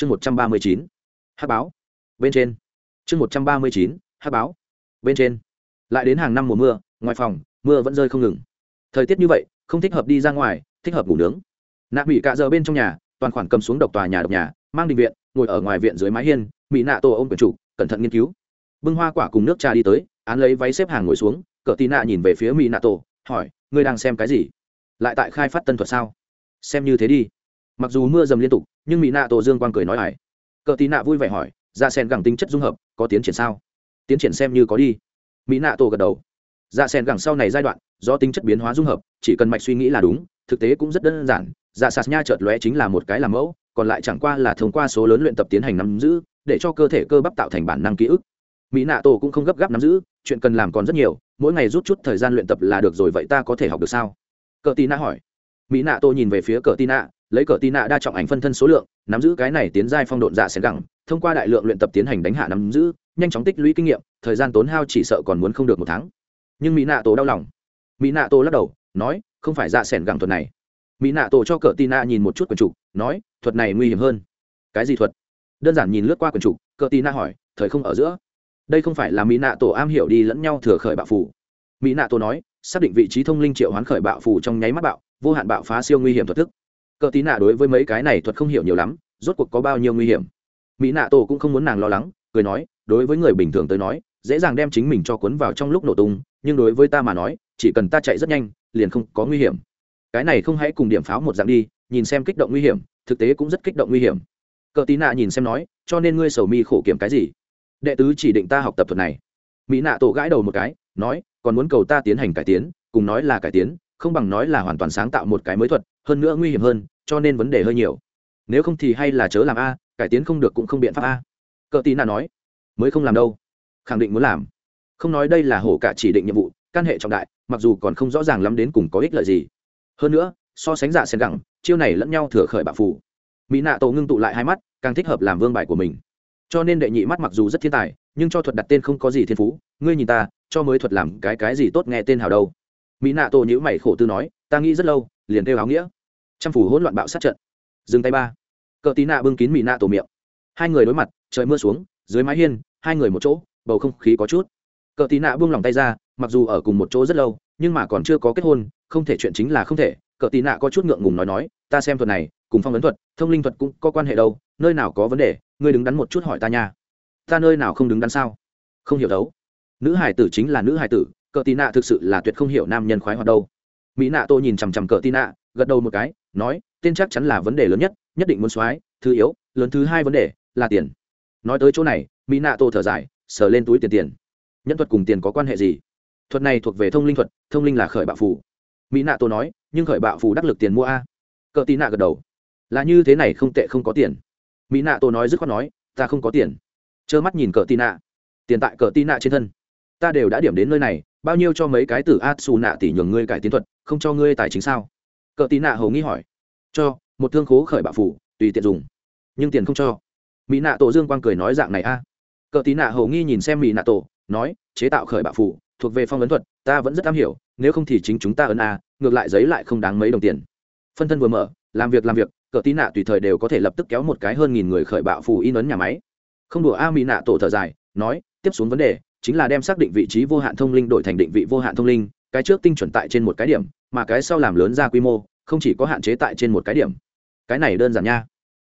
chương một trăm ba mươi chín, hát báo. Bên trên. Chương một trăm ba mươi chín, hát báo. Bên trên. Lại đến hàng năm mùa mưa, ngoài phòng, mưa vẫn rơi không ngừng. Thời tiết như vậy, không thích hợp đi ra ngoài, thích hợp ngủ nướng. Nạ mỹ cạ giờ bên trong nhà, toàn khoản cầm xuống độc tòa nhà độc nhà, mang định viện, ngồi ở ngoài viện dưới mái hiên mỹ nạ tổ ôm quyển chủ cẩn thận nghiên cứu. Bưng hoa quả cùng nước trà đi tới, án lấy váy xếp hàng ngồi xuống, cờ tì nạ nhìn về phía mỹ nạ tổ, hỏi, ngươi đang xem cái gì? Lại tại khai phát tân thuật sao? Xem như thế đi. Mặc dù mưa dầm liên tục nhưng mỹ nạ tổ dương quang cười nói hải cờ tì nạ vui vẻ hỏi ra sen gẳng tính chất dung hợp, có tiến triển sao? Tiến triển xem như có đi. Mỹ nạ tổ gật đầu. Dạ sen gẳng sau này giai đoạn, do tính chất biến hóa dung hợp, chỉ cần mạch suy nghĩ là đúng, thực tế cũng rất đơn giản. Dạ sạt nha chợt lóe chính là một cái làm mẫu, còn lại chẳng qua là thông qua số lớn luyện tập tiến hành nắm giữ, để cho cơ thể cơ bắp tạo thành bản năng ký ức. Mỹ nạ tổ cũng không gấp gáp nắm giữ, chuyện cần làm còn rất nhiều, mỗi ngày rút chút thời gian luyện tập là được rồi, vậy ta có thể học được sao? Cờ tì nạ hỏi. Mỹ nạ tổ nhìn về phía cờ tì nạ lấy cờ tì nạ đa trọng ảnh phân thân số lượng, nắm giữ cái này tiến giai phong độn dạ xén gẳng, thông qua đại lượng luyện tập tiến hành đánh hạ nắm giữ, nhanh chóng tích lũy kinh nghiệm, thời gian tốn hao chỉ sợ còn muốn không được một tháng. Nhưng mỹ nạ tổ đau lòng. Mỹ nạ tổ lắc đầu, nói, không phải dạ xẻn gẳng thuật này. Mỹ nạ tổ cho cờ tì nạ nhìn một chút quần trục nói, thuật này nguy hiểm hơn. Cái gì thuật? Đơn giản nhìn lướt qua quần trục cờ tì nạ hỏi, thời không ở giữa. Đây không phải là mỹ nạ tổ am hiểu đi lẫn nhau thừa khởi bạo phủ mỹ nạ tổ nói, xác định vị trí thông linh triệu hoán khởi bạo phủ trong nháy mắt bạo, vô hạn bạo phá siêu nguy hiểm thuật thức cờ tí nạ đối với mấy cái này thuật không hiểu nhiều lắm, rốt cuộc có bao nhiêu nguy hiểm? Mỹ nạ tổ cũng không muốn nàng lo lắng, cười nói, đối với người bình thường tới nói, dễ dàng đem chính mình cho cuốn vào trong lúc nổ tung, nhưng đối với ta mà nói, chỉ cần ta chạy rất nhanh, liền không có nguy hiểm. Cái này không hãy cùng điểm pháo một dạng đi, nhìn xem kích động nguy hiểm, thực tế cũng rất kích động nguy hiểm. Cờ tí nạ nhìn xem nói, cho nên ngươi sầu mi khổ kiểm cái gì? Đệ tứ chỉ định ta học tập thuật này. Mỹ nạ tổ gãi đầu một cái, nói, còn muốn cầu ta tiến hành cải tiến, cùng nói là cải tiến không bằng nói là hoàn toàn sáng tạo một cái mới thuật, hơn nữa nguy hiểm hơn, cho nên vấn đề hơi nhiều. Nếu không thì hay là chớ làm a, cải tiến không được cũng không biện pháp a. Cờ tí nạ nói, mới không làm đâu. Khẳng định muốn làm. Không nói đây là hổ cả chỉ định nhiệm vụ căn hệ trọng đại, mặc dù còn không rõ ràng lắm đến cùng có ích lợi gì. Hơn nữa, so sánh giả sen gẳng, chiêu này lẫn nhau thừa khởi bạo phủ. Mỹ nạ tổ ngưng tụ lại hai mắt, càng thích hợp làm vương bài của mình. Cho nên đệ nhị mắt mặc dù rất thiên tài, nhưng cho thuật đặt tên không có gì thiên phú. Ngươi nhìn ta, cho mới thuật làm cái cái gì tốt nghe tên hào đâu mỹ nạ tổ nhữ mày khổ tư nói, ta nghĩ rất lâu, liền kêu áo nghĩa. Trăm phủ hỗn loạn bạo sát trận. Dừng tay ba. Cờ tí nạ bưng kín mỹ nạ tổ miệng. Hai người đối mặt, trời mưa xuống, dưới mái hiên, hai người một chỗ, bầu không khí có chút. Cờ tí nạ buông lòng tay ra, mặc dù ở cùng một chỗ rất lâu, nhưng mà còn chưa có kết hôn, không thể chuyện chính là không thể. Cờ tí nạ có chút ngượng ngùng nói nói, ta xem thuật này, cùng phong ấn thuật, thông linh thuật cũng có quan hệ đâu, nơi nào có vấn đề, ngươi đứng đắn một chút hỏi ta nha. Ta nơi nào không đứng đắn sao? Không hiểu đấu nữ hải tử chính là nữ hải tử cờ tì nạ thực sự là tuyệt không hiểu nam nhân khoái hoạt đâu. Mỹ nạ tô nhìn chằm chằm cờ tì nạ, gật đầu một cái, nói, tên chắc chắn là vấn đề lớn nhất nhất định muốn soái, thứ yếu, lớn thứ hai vấn đề là tiền. Nói tới chỗ này, mỹ nạ tô thở dài, sờ lên túi tiền tiền. Nhân thuật cùng tiền có quan hệ gì? Thuật này thuộc về thông linh thuật, thông linh là khởi bạo phù. Mỹ nạ tô nói, nhưng khởi bạo phù đắc lực tiền mua a. Cờ tì nạ gật đầu. Là như thế này không tệ, không có tiền. Mỹ nạ tô nói dứt khoát nói, ta không có tiền. Trơ mắt nhìn cờ tì nạ. Tiền tại cờ tì nạ trên thân. Ta đều đã điểm đến nơi này bao nhiêu cho mấy cái từ át xù nạ tỷ nhường ngươi cải tiến thuật, không cho ngươi tài chính sao? Cờ tí nạ hầu nghĩ hỏi. Cho, một thương khố khởi bạo phủ, tùy tiện dùng. Nhưng tiền không cho. Mỹ nạ tổ dương quang cười nói dạng này a. Cờ tí nạ hầu nghi nhìn xem mỹ nạ tổ, nói, chế tạo khởi bạo phủ, thuộc về phong ấn thuật, ta vẫn rất am hiểu, nếu không thì chính chúng ta ấn a, ngược lại giấy lại không đáng mấy đồng tiền. Phân thân vừa mở, làm việc làm việc, cờ tí nạ tùy thời đều có thể lập tức kéo một cái hơn nghìn người khởi bạo phủ in ấn nhà máy. Không đùa a mỹ nạ tổ thở dài, nói, tiếp xuống vấn đề chính là đem xác định vị trí vô hạn thông linh đổi thành định vị vô hạn thông linh, cái trước tinh chuẩn tại trên một cái điểm, mà cái sau làm lớn ra quy mô, không chỉ có hạn chế tại trên một cái điểm. Cái này đơn giản nha.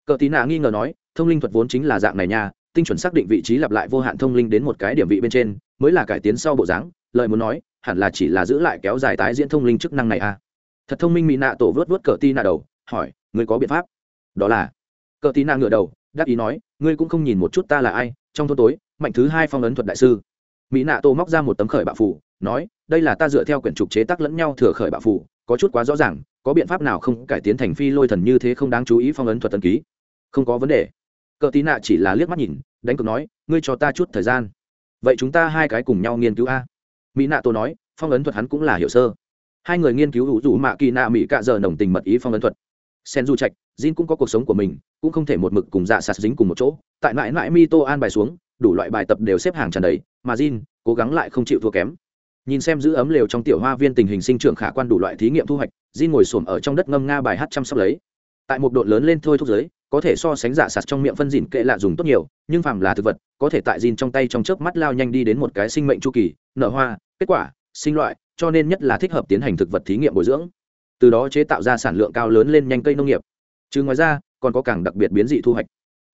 Cờ tí nạ nghi ngờ nói, thông linh thuật vốn chính là dạng này nha, tinh chuẩn xác định vị trí lặp lại vô hạn thông linh đến một cái điểm vị bên trên, mới là cải tiến sau bộ dáng, lời muốn nói, hẳn là chỉ là giữ lại kéo dài tái diễn thông linh chức năng này à. Thật thông minh mỹ nạ tổ vớt vớt cờ tí nạ đầu, hỏi, ngươi có biện pháp? Đó là. Cờ tí nạ ngựa đầu đáp ý nói, ngươi cũng không nhìn một chút ta là ai, trong thôn tối, mạnh thứ hai phong ấn thuật đại sư mỹ nạ tô móc ra một tấm khởi bạo phủ nói, đây là ta dựa theo quyển trục chế tác lẫn nhau thừa khởi bạo phủ có chút quá rõ ràng, có biện pháp nào không cải tiến thành phi lôi thần như thế không đáng chú ý phong ấn thuật tân ký? Không có vấn đề. Cờ tí nạ chỉ là liếc mắt nhìn, đánh cược nói, ngươi cho ta chút thời gian. Vậy chúng ta hai cái cùng nhau nghiên cứu a. Mỹ nạ tô nói, phong ấn thuật hắn cũng là hiểu sơ. Hai người nghiên cứu hữu dù mạ kỳ nạ mỹ cạ giờ nồng tình mật ý phong ấn thuật. Sen du trạch, jin cũng có cuộc sống của mình, cũng không thể một mực cùng dạ sạt dính cùng một chỗ. Tại mãi mãi mi tô an bài xuống, đủ loại bài tập đều xếp hàng tràn đầy mà jin cố gắng lại không chịu thua kém. Nhìn xem giữ ấm lều trong tiểu hoa viên tình hình sinh trưởng khả quan đủ loại thí nghiệm thu hoạch jin ngồi xổm ở trong đất ngâm nga bài hát chăm sóc lấy. Tại một độn lớn lên thôi thúc giới có thể so sánh giả sạt trong miệng phân dịn kệ lạ dùng tốt nhiều nhưng phàm là thực vật có thể tại Jin trong tay trong chớp mắt lao nhanh đi đến một cái sinh mệnh chu kỳ nở hoa kết quả sinh loại cho nên nhất là thích hợp tiến hành thực vật thí nghiệm bồi dưỡng. Từ đó chế tạo ra sản lượng cao lớn lên nhanh cây nông nghiệp. Chứ ngoài ra còn có càng đặc biệt biến dị thu hoạch.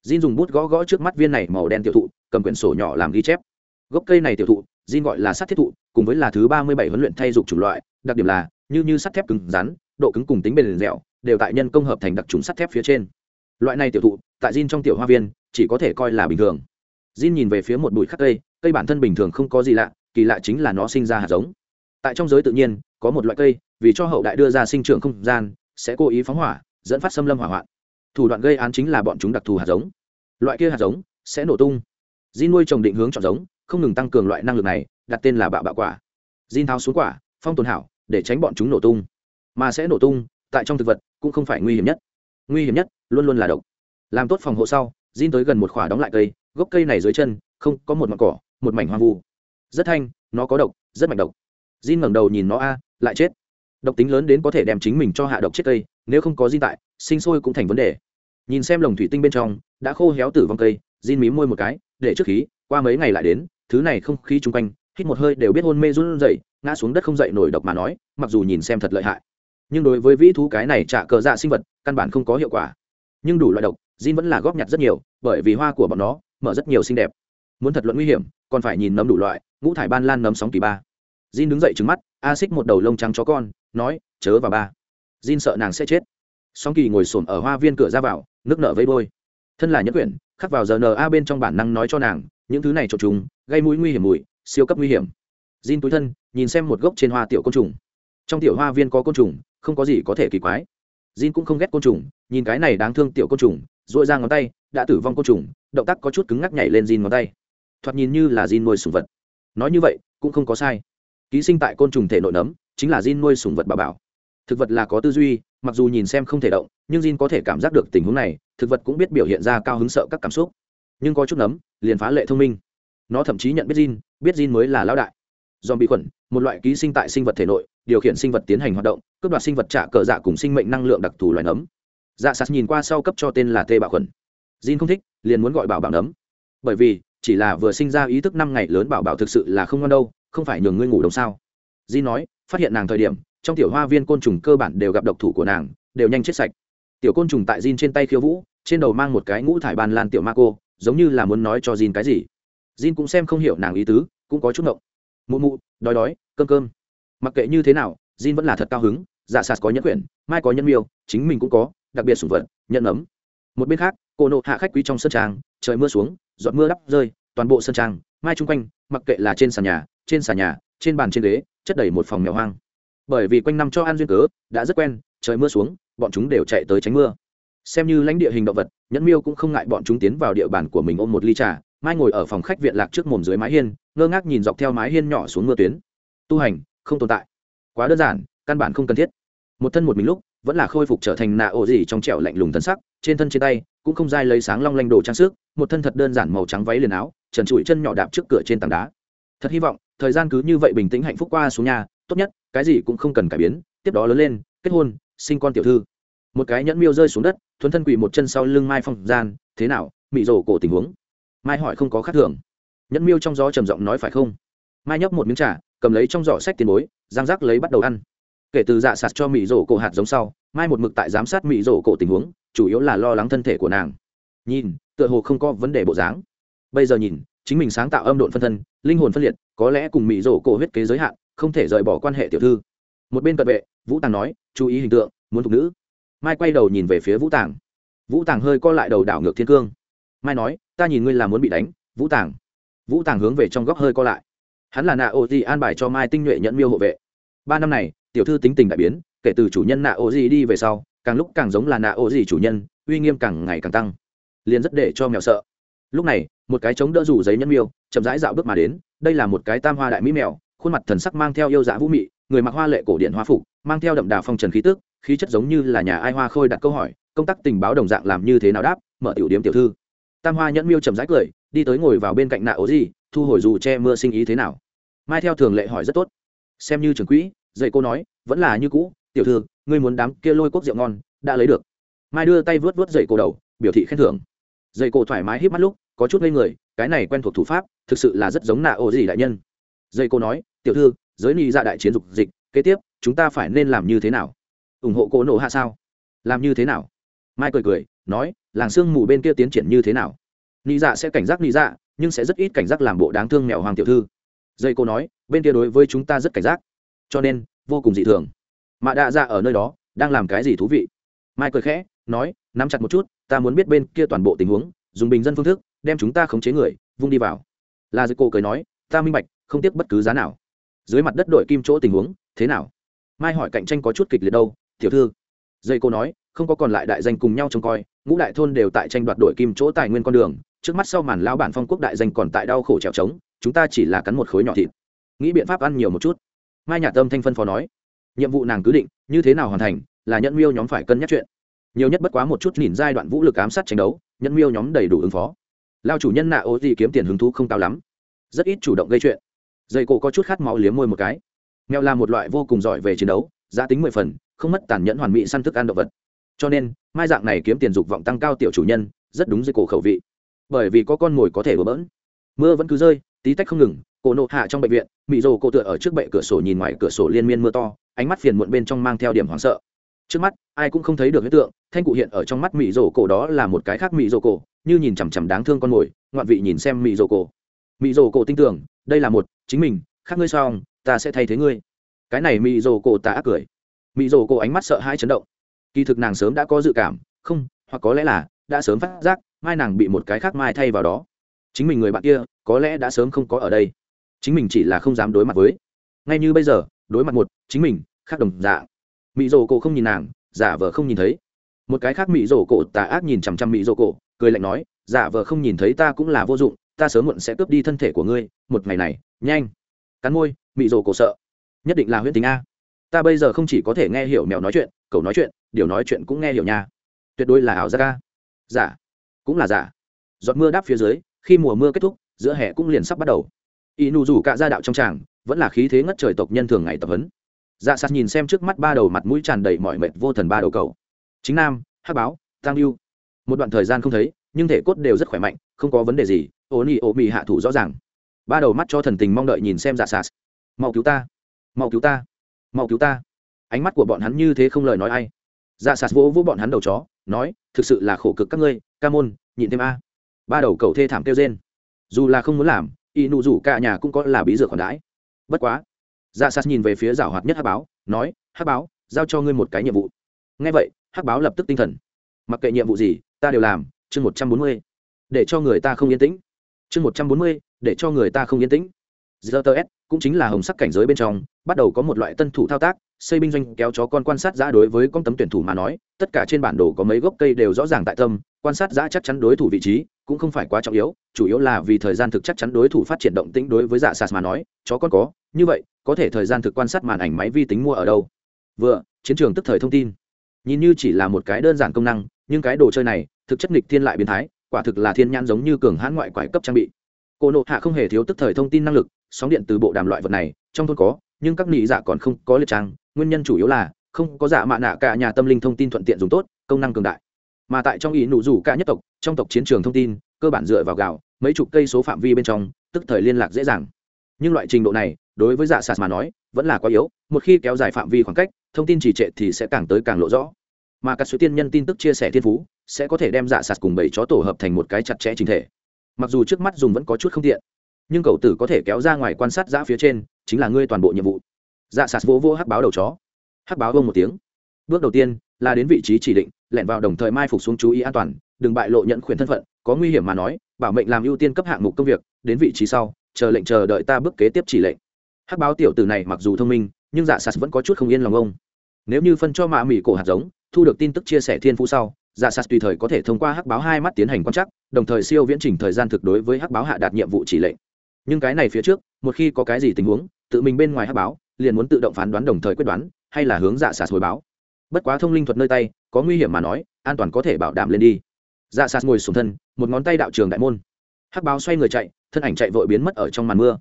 Jin dùng bút gõ gõ trước mắt viên này màu đen tiểu thụ, cầm quyển sổ nhỏ làm ghi chép. Gốc cây này tiểu thụ, Jin gọi là sắt thiết thụ, cùng với là thứ ba mươi bảy huấn luyện thay dục chủng loại, đặc điểm là như như sắt thép cứng rắn, độ cứng cùng tính bền dẻo, đều tại nhân công hợp thành đặc trùng sắt thép phía trên. Loại này tiểu thụ, tại Jin trong tiểu hoa viên, chỉ có thể coi là bình thường. Jin nhìn về phía một bụi khắc cây, cây bản thân bình thường không có gì lạ, kỳ lạ chính là nó sinh ra hạt giống. Tại trong giới tự nhiên, có một loại cây, vì cho hậu đại đưa ra sinh trưởng không gian, sẽ cố ý phóng hỏa, dẫn phát xâm lâm hỏa hoạn thủ đoạn gây án chính là bọn chúng đặc thù hạt giống loại kia hạt giống sẽ nổ tung di nuôi trồng định hướng chọn giống không ngừng tăng cường loại năng lực này đặt tên là bạo bạo quả Jin tháo xuống quả phong tồn hảo để tránh bọn chúng nổ tung mà sẽ nổ tung tại trong thực vật cũng không phải nguy hiểm nhất nguy hiểm nhất luôn luôn là độc làm tốt phòng hộ sau Jin tới gần một khỏa đóng lại cây, gốc cây này dưới chân không có một mặt cỏ, một mảnh hoang vu. Rất thanh, nó có độc, rất mạnh độc. Jin ngẩng đầu nhìn nó a, lại chết. Độc tính lớn đến có thể đem chính mình cho hạ độc chết cây, nếu không có Jin tại, sinh sôi cũng thành vấn đề nhìn xem lồng thủy tinh bên trong đã khô héo tử vong cây Jin mím môi một cái để trước khí, qua mấy ngày lại đến, thứ này không khí chung quanh, hít một hơi đều biết hôn mê run rẩy, ngã xuống đất không dậy nổi độc mà nói, mặc dù nhìn xem thật lợi hại. Nhưng đối với vĩ thú cái này trả cờ dạ sinh vật, căn bản không có hiệu quả. Nhưng đủ loại độc, Jin vẫn là góp nhặt rất nhiều, bởi vì hoa của bọn nó mở rất nhiều xinh đẹp. Muốn thật luận nguy hiểm, còn phải nhìn nấm đủ loại, ngũ thải ban lan nấm sóng kỳ ba. Jin đứng dậy trứng mắt a xích một đầu lông trắng chó con, nói, chớ vào ba. Jin sợ nàng sẽ chết. Sóng kỳ ngồi xổm ở hoa viên cửa ra vào, nước nợ vây bôi thân là nhất quyển khắc vào giờ na bên trong bản năng nói cho nàng, những thứ này trộn trùng, gây mũi nguy hiểm mùi, siêu cấp nguy hiểm. Jin túi thân, nhìn xem một gốc trên hoa tiểu côn trùng. Trong tiểu hoa viên có côn trùng, không có gì có thể kỳ quái. Jin cũng không ghét côn trùng, nhìn cái này đáng thương tiểu côn trùng dội ra ngón tay, đã tử vong côn trùng, động tác có chút cứng ngắc nhảy lên Jin ngón tay. Thoạt nhìn như là Jin nuôi sùng vật. Nói như vậy, cũng không có sai. Ký sinh tại côn trùng thể nội nấm, chính là Jin nuôi sùng vật bà bảo. Thực vật là có tư duy, mặc dù nhìn xem không thể động, nhưng Jin có thể cảm giác được tình huống này thực vật cũng biết biểu hiện ra cao hứng sợ các cảm xúc. Nhưng có chút nấm, liền phá lệ thông minh. Nó thậm chí nhận biết gin biết gin mới là lão đại. Do bị khuẩn, một loại ký sinh tại sinh vật thể nội, điều khiển sinh vật tiến hành hoạt động, cướp đoạt sinh vật trả cờ dạ cùng sinh mệnh năng lượng đặc thù loài nấm. Dạ sạt nhìn qua sau cấp cho tên là tê bạo khuẩn. Gin không thích, liền muốn gọi bảo bảo nấm. Bởi vì, chỉ là vừa sinh ra ý thức năm ngày lớn bảo bảo thực sự là không ngon đâu, không phải nhường ngươi ngủ đồng sao. Jin nói, phát hiện nàng thời điểm, trong tiểu hoa viên côn trùng cơ bản đều gặp độc thủ của nàng, đều nhanh chết sạch tiểu côn trùng tại Jin trên tay khiêu vũ, trên đầu mang một cái ngũ thải bàn lan tiểu ma cô, giống như là muốn nói cho Jin cái gì. Jin cũng xem không hiểu nàng ý tứ, cũng có chút ngộng. Mụ mụ, đói đói, cơm cơm. Mặc kệ như thế nào, Jin vẫn là thật cao hứng. Dạ sạt có nhẫn quyển, mai có nhân miêu, chính mình cũng có, đặc biệt sủng vật nhận ấm. Một bên khác, cô nộ hạ khách quý trong sân trang, trời mưa xuống, giọt mưa đắp rơi, toàn bộ sân trang, mai chung quanh, mặc kệ là trên sàn nhà, trên sàn nhà, trên bàn trên ghế, chất đầy một phòng mèo hoang. Bởi vì quanh năm cho ăn duyên cớ, đã rất quen trời mưa xuống, bọn chúng đều chạy tới tránh mưa. Xem như lãnh địa hình động vật, nhẫn miêu cũng không ngại bọn chúng tiến vào địa bàn của mình ôm một ly trà, mai ngồi ở phòng khách viện lạc trước mồm dưới mái hiên, ngơ ngác nhìn dọc theo mái hiên nhỏ xuống mưa tuyến. Tu hành, không tồn tại. Quá đơn giản, căn bản không cần thiết. Một thân một mình lúc, vẫn là khôi phục trở thành nạ ổ gì trong trẻo lạnh lùng thân sắc, trên thân trên tay, cũng không dai lấy sáng long lanh đồ trang sức, một thân thật đơn giản màu trắng váy liền áo, trần trụi chân nhỏ đạp trước cửa trên tảng đá. Thật hy vọng, thời gian cứ như vậy bình tĩnh hạnh phúc qua xuống nhà, tốt nhất, cái gì cũng không cần cải biến, tiếp đó lớn lên, kết hôn sinh con tiểu thư. Một cái nhẫn miêu rơi xuống đất, thuấn thân quỳ một chân sau lưng mai phong gian, thế nào, mị rổ cổ tình huống? Mai hỏi không có khác thường. Nhẫn miêu trong gió trầm giọng nói phải không? Mai nhấp một miếng trà, cầm lấy trong giỏ sách tiền bối giang rác lấy bắt đầu ăn. Kể từ dạ sạt cho mị rổ cổ hạt giống sau, mai một mực tại giám sát mị rổ cổ tình huống, chủ yếu là lo lắng thân thể của nàng. Nhìn, tựa hồ không có vấn đề bộ dáng. Bây giờ nhìn, chính mình sáng tạo âm độn phân thân, linh hồn phân liệt, có lẽ cùng mị rổ cổ huyết kế giới hạn, không thể rời bỏ quan hệ tiểu thư một bên cận vệ, vũ tàng nói, chú ý hình tượng, muốn thục nữ. Mai quay đầu nhìn về phía vũ tàng. Vũ tàng hơi co lại đầu đảo ngược thiên cương. Mai nói, ta nhìn ngươi là muốn bị đánh, vũ tàng. Vũ tàng hướng về trong góc hơi co lại. Hắn là nạ ô di an bài cho mai tinh nhuệ nhận miêu hộ vệ. Ba năm này, tiểu thư tính tình đại biến, kể từ chủ nhân nạ ô di đi về sau, càng lúc càng giống là nạ ô di chủ nhân, uy nghiêm càng ngày càng tăng. Liền rất để cho mèo sợ. Lúc này, một cái chống đỡ rủ giấy nhân miêu, chậm rãi dạo bước mà đến, đây là một cái tam hoa đại mỹ mèo, khuôn mặt thần sắc mang theo yêu dạ vũ mị người mặc hoa lệ cổ điện hoa phục, mang theo đậm đà phong trần khí tức, khí chất giống như là nhà ai hoa khôi đặt câu hỏi, công tác tình báo đồng dạng làm như thế nào đáp, mở tiểu điếm tiểu thư. Tam hoa nhẫn miêu trầm rãi cười, đi tới ngồi vào bên cạnh nạ ố gì thu hồi dù che mưa sinh ý thế nào. Mai theo thường lệ hỏi rất tốt. Xem như trưởng quỹ, dạy cô nói, vẫn là như cũ, tiểu thư, ngươi muốn đám kia lôi quốc rượu ngon, đã lấy được. Mai đưa tay vớt vớt dậy cô đầu, biểu thị khen thưởng. Dây cổ thoải mái hít mắt lúc, có chút ngây người, cái này quen thuộc thủ pháp, thực sự là rất giống nạ ô gì đại nhân. Dây cô nói tiểu thư, giới ni ra dạ đại chiến dục dịch, kế tiếp, chúng ta phải nên làm như thế nào? Ủng hộ cô nổ hạ sao? Làm như thế nào? Mai cười cười, nói, làng sương mù bên kia tiến triển như thế nào? Ni dạ sẽ cảnh giác ni dạ nhưng sẽ rất ít cảnh giác làm bộ đáng thương mèo hoàng tiểu thư. Dây cô nói, bên kia đối với chúng ta rất cảnh giác. Cho nên, vô cùng dị thường. Mạ đạ dạ ở nơi đó, đang làm cái gì thú vị? Mai cười khẽ, nói, nắm chặt một chút, ta muốn biết bên kia toàn bộ tình huống, dùng bình dân phương thức, đem chúng ta khống chế người, vung đi vào. Là dây cô cười nói, ta minh bạch, không tiếc bất cứ giá nào dưới mặt đất đội kim chỗ tình huống, thế nào? Mai hỏi cạnh tranh có chút kịch liệt đâu, tiểu thư. Dây cô nói, không có còn lại đại danh cùng nhau trông coi, ngũ đại thôn đều tại tranh đoạt đội kim chỗ tài nguyên con đường, trước mắt sau màn lao bản phong quốc đại danh còn tại đau khổ trèo trống, chúng ta chỉ là cắn một khối nhỏ thịt. Nghĩ biện pháp ăn nhiều một chút. Mai nhà tâm thanh phân phó nói. Nhiệm vụ nàng cứ định, như thế nào hoàn thành, là nhận miêu nhóm phải cân nhắc chuyện. Nhiều nhất bất quá một chút nhìn giai đoạn vũ lực ám sát tranh đấu nhận miêu nhóm đầy đủ ứng phó. Lao chủ nhân nạ ô gì kiếm tiền hứng thú không cao lắm. Rất ít chủ động gây chuyện dây cổ có chút khát máu liếm môi một cái. Mèo là một loại vô cùng giỏi về chiến đấu, giá tính mười phần, không mất tàn nhẫn hoàn mỹ săn thức ăn động vật. Cho nên, mai dạng này kiếm tiền dục vọng tăng cao tiểu chủ nhân, rất đúng dây cổ khẩu vị. Bởi vì có con mồi có thể bỡ bỡn. Mưa vẫn cứ rơi, tí tách không ngừng, cổ nộ hạ trong bệnh viện, mị rồ cổ tựa ở trước bệ cửa sổ nhìn ngoài cửa sổ liên miên mưa to, ánh mắt phiền muộn bên trong mang theo điểm hoảng sợ. Trước mắt, ai cũng không thấy được hiện tượng, thanh cụ hiện ở trong mắt mị rồ cổ đó là một cái khác mị rồ cổ, như nhìn chằm chằm đáng thương con mồi, ngoạn vị nhìn xem mị rồ cổ. Mị rồ cổ tin tưởng đây là một, chính mình, khác ngươi xong, ta sẽ thay thế ngươi. Cái này mị rồ cổ ta ác cười. Mị rồ cổ ánh mắt sợ hãi chấn động. Kỳ thực nàng sớm đã có dự cảm, không, hoặc có lẽ là đã sớm phát giác, mai nàng bị một cái khác mai thay vào đó. Chính mình người bạn kia, có lẽ đã sớm không có ở đây. Chính mình chỉ là không dám đối mặt với. Ngay như bây giờ, đối mặt một, chính mình, khác đồng dạ mị rồ cổ không nhìn nàng, giả vờ không nhìn thấy. Một cái khác mị rồ cổ tà ác nhìn chằm chằm mị rồ cổ, cười lạnh nói, giả vờ không nhìn thấy ta cũng là vô dụng ta sớm muộn sẽ cướp đi thân thể của ngươi, một ngày này, nhanh. Cắn môi, mị rồ cổ sợ. Nhất định là huyễn tính a. Ta bây giờ không chỉ có thể nghe hiểu mèo nói chuyện, cậu nói chuyện, điều nói chuyện cũng nghe hiểu nha. Tuyệt đối là ảo giác ca giả dạ. cũng là giả giọt mưa đáp phía dưới, khi mùa mưa kết thúc, giữa hè cũng liền sắp bắt đầu. Y nụ rủ cả gia đạo trong tràng, vẫn là khí thế ngất trời tộc nhân thường ngày tập huấn. Dạ sạt nhìn xem trước mắt ba đầu mặt mũi tràn đầy mọi mệt vô thần ba đầu cầu chính nam, hắc báo tăng lưu một đoạn thời gian không thấy, nhưng thể cốt đều rất khỏe mạnh, không có vấn đề gì ô nhi ô mì hạ thủ rõ ràng. Ba đầu mắt cho thần tình mong đợi nhìn xem dạ sạt. Mau cứu ta. Mau cứu ta. Mau cứu ta. Ánh mắt của bọn hắn như thế không lời nói ai. Dạ sạt vỗ vỗ bọn hắn đầu chó, nói, thực sự là khổ cực các ngươi, ca môn, nhịn thêm a. Ba đầu cầu thê thảm kêu trên dù là không muốn làm, y nụ rủ cả nhà cũng có là bí dược còn đãi. Bất quá dạ sạt nhìn về phía rảo hoạt nhất hắc báo, nói, hắc báo, giao cho ngươi một cái nhiệm vụ. Ngay vậy, hắc báo lập tức tinh thần. Mặc kệ nhiệm vụ gì, ta đều làm, chương một trăm bốn mươi. Để cho người ta không yên tĩnh chương một trăm bốn mươi, để cho người ta không yên tĩnh. ZTS cũng chính là hồng sắc cảnh giới bên trong, bắt đầu có một loại tân thủ thao tác, xây binh doanh kéo chó con quan sát giã đối với con tấm tuyển thủ mà nói, tất cả trên bản đồ có mấy gốc cây đều rõ ràng tại tâm, quan sát giã chắc chắn đối thủ vị trí cũng không phải quá trọng yếu, chủ yếu là vì thời gian thực chắc chắn đối thủ phát triển động tĩnh đối với dạ sạt mà nói, chó con có, như vậy, có thể thời gian thực quan sát màn ảnh máy vi tính mua ở đâu. Vừa, chiến trường tức thời thông tin. Nhìn như chỉ là một cái đơn giản công năng, nhưng cái đồ chơi này, thực chất nghịch thiên lại biến thái quả thực là thiên nhãn giống như cường hãn ngoại quải cấp trang bị. Cô nộ hạ không hề thiếu tức thời thông tin năng lực, sóng điện từ bộ đàm loại vật này, trong thôn có, nhưng các nị dạ còn không có liệt trang, nguyên nhân chủ yếu là, không có dạ mạ nạ cả nhà tâm linh thông tin thuận tiện dùng tốt, công năng cường đại. Mà tại trong ý nụ rủ cả nhất tộc, trong tộc chiến trường thông tin, cơ bản dựa vào gạo, mấy chục cây số phạm vi bên trong, tức thời liên lạc dễ dàng. Nhưng loại trình độ này, đối với dạ sạt mà nói, vẫn là quá yếu, một khi kéo dài phạm vi khoảng cách, thông tin trì trệ thì sẽ càng tới càng lộ rõ mà các số tiên nhân tin tức chia sẻ thiên phú sẽ có thể đem dạ sạt cùng bảy chó tổ hợp thành một cái chặt chẽ chính thể. Mặc dù trước mắt dùng vẫn có chút không tiện, nhưng cậu tử có thể kéo ra ngoài quan sát giã phía trên, chính là ngươi toàn bộ nhiệm vụ. Dạ sạt vỗ vỗ hắc báo đầu chó. Hắc báo vông một tiếng. Bước đầu tiên là đến vị trí chỉ định, lẻn vào đồng thời mai phục xuống chú ý an toàn, đừng bại lộ nhận khuyển thân phận, có nguy hiểm mà nói, bảo mệnh làm ưu tiên cấp hạng mục công việc, đến vị trí sau, chờ lệnh chờ đợi ta bước kế tiếp chỉ lệnh. Hắc báo tiểu tử này mặc dù thông minh, nhưng dạ sạt vẫn có chút không yên lòng ông. Nếu như phân cho mạ mỹ cổ hạt giống thu được tin tức chia sẻ thiên phú sau dạ sạt tùy thời có thể thông qua hắc báo hai mắt tiến hành quan trắc, đồng thời siêu viễn trình thời gian thực đối với hắc báo hạ đạt nhiệm vụ chỉ lệnh. Nhưng cái này phía trước, một khi có cái gì tình huống, tự mình bên ngoài hắc báo, liền muốn tự động phán đoán đồng thời quyết đoán, hay là hướng dạ sạt hồi báo. Bất quá thông linh thuật nơi tay, có nguy hiểm mà nói, an toàn có thể bảo đảm lên đi. Dạ sạt ngồi xuống thân, một ngón tay đạo trường đại môn. Hắc báo xoay người chạy, thân ảnh chạy vội biến mất ở trong màn mưa.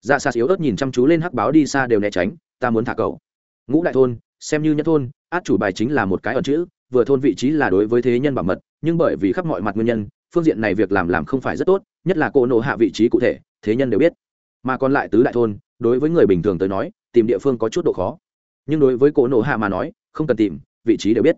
Dạ sạt yếu ớt nhìn chăm chú lên hắc báo đi xa đều né tránh, ta muốn thả cầu ngũ đại thôn xem như nhân thôn, át chủ bài chính là một cái ẩn chữ, vừa thôn vị trí là đối với thế nhân bảo mật, nhưng bởi vì khắp mọi mặt nguyên nhân, phương diện này việc làm làm không phải rất tốt, nhất là cô nộ hạ vị trí cụ thể, thế nhân đều biết. Mà còn lại tứ đại thôn, đối với người bình thường tới nói, tìm địa phương có chút độ khó. Nhưng đối với cô nộ hạ mà nói, không cần tìm, vị trí đều biết.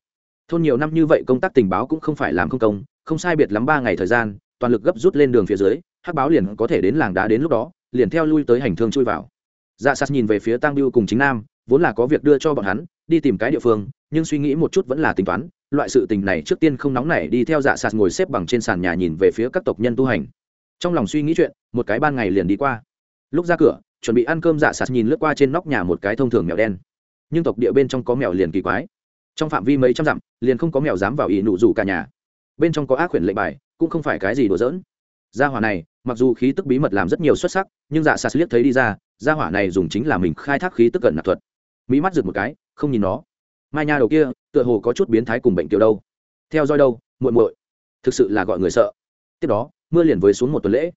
Thôn nhiều năm như vậy công tác tình báo cũng không phải làm không công, không sai biệt lắm ba ngày thời gian, toàn lực gấp rút lên đường phía dưới, hắc báo liền có thể đến làng đá đến lúc đó, liền theo lui tới hành thương chui vào. Dạ sát nhìn về phía tăng biêu cùng chính nam vốn là có việc đưa cho bọn hắn, đi tìm cái địa phương, nhưng suy nghĩ một chút vẫn là tính toán, loại sự tình này trước tiên không nóng nảy đi theo dạ sạt ngồi xếp bằng trên sàn nhà nhìn về phía các tộc nhân tu hành. Trong lòng suy nghĩ chuyện, một cái ban ngày liền đi qua. Lúc ra cửa, chuẩn bị ăn cơm dạ sạt nhìn lướt qua trên nóc nhà một cái thông thường mèo đen. Nhưng tộc địa bên trong có mèo liền kỳ quái. Trong phạm vi mấy trăm dặm, liền không có mèo dám vào ỷ nụ rủ cả nhà. Bên trong có ác quyển lệnh bài, cũng không phải cái gì đùa giỡn. Gia hỏa này, mặc dù khí tức bí mật làm rất nhiều xuất sắc, nhưng dạ sạt liếc thấy đi ra, gia hỏa này dùng chính là mình khai thác khí tức cận nạp thuật mỹ mắt giật một cái, không nhìn nó. Mai nha đầu kia, tựa hồ có chút biến thái cùng bệnh tiểu đâu. Theo dõi đâu, muội muội? Thực sự là gọi người sợ. Tiếp đó, mưa liền với xuống một tuần lễ.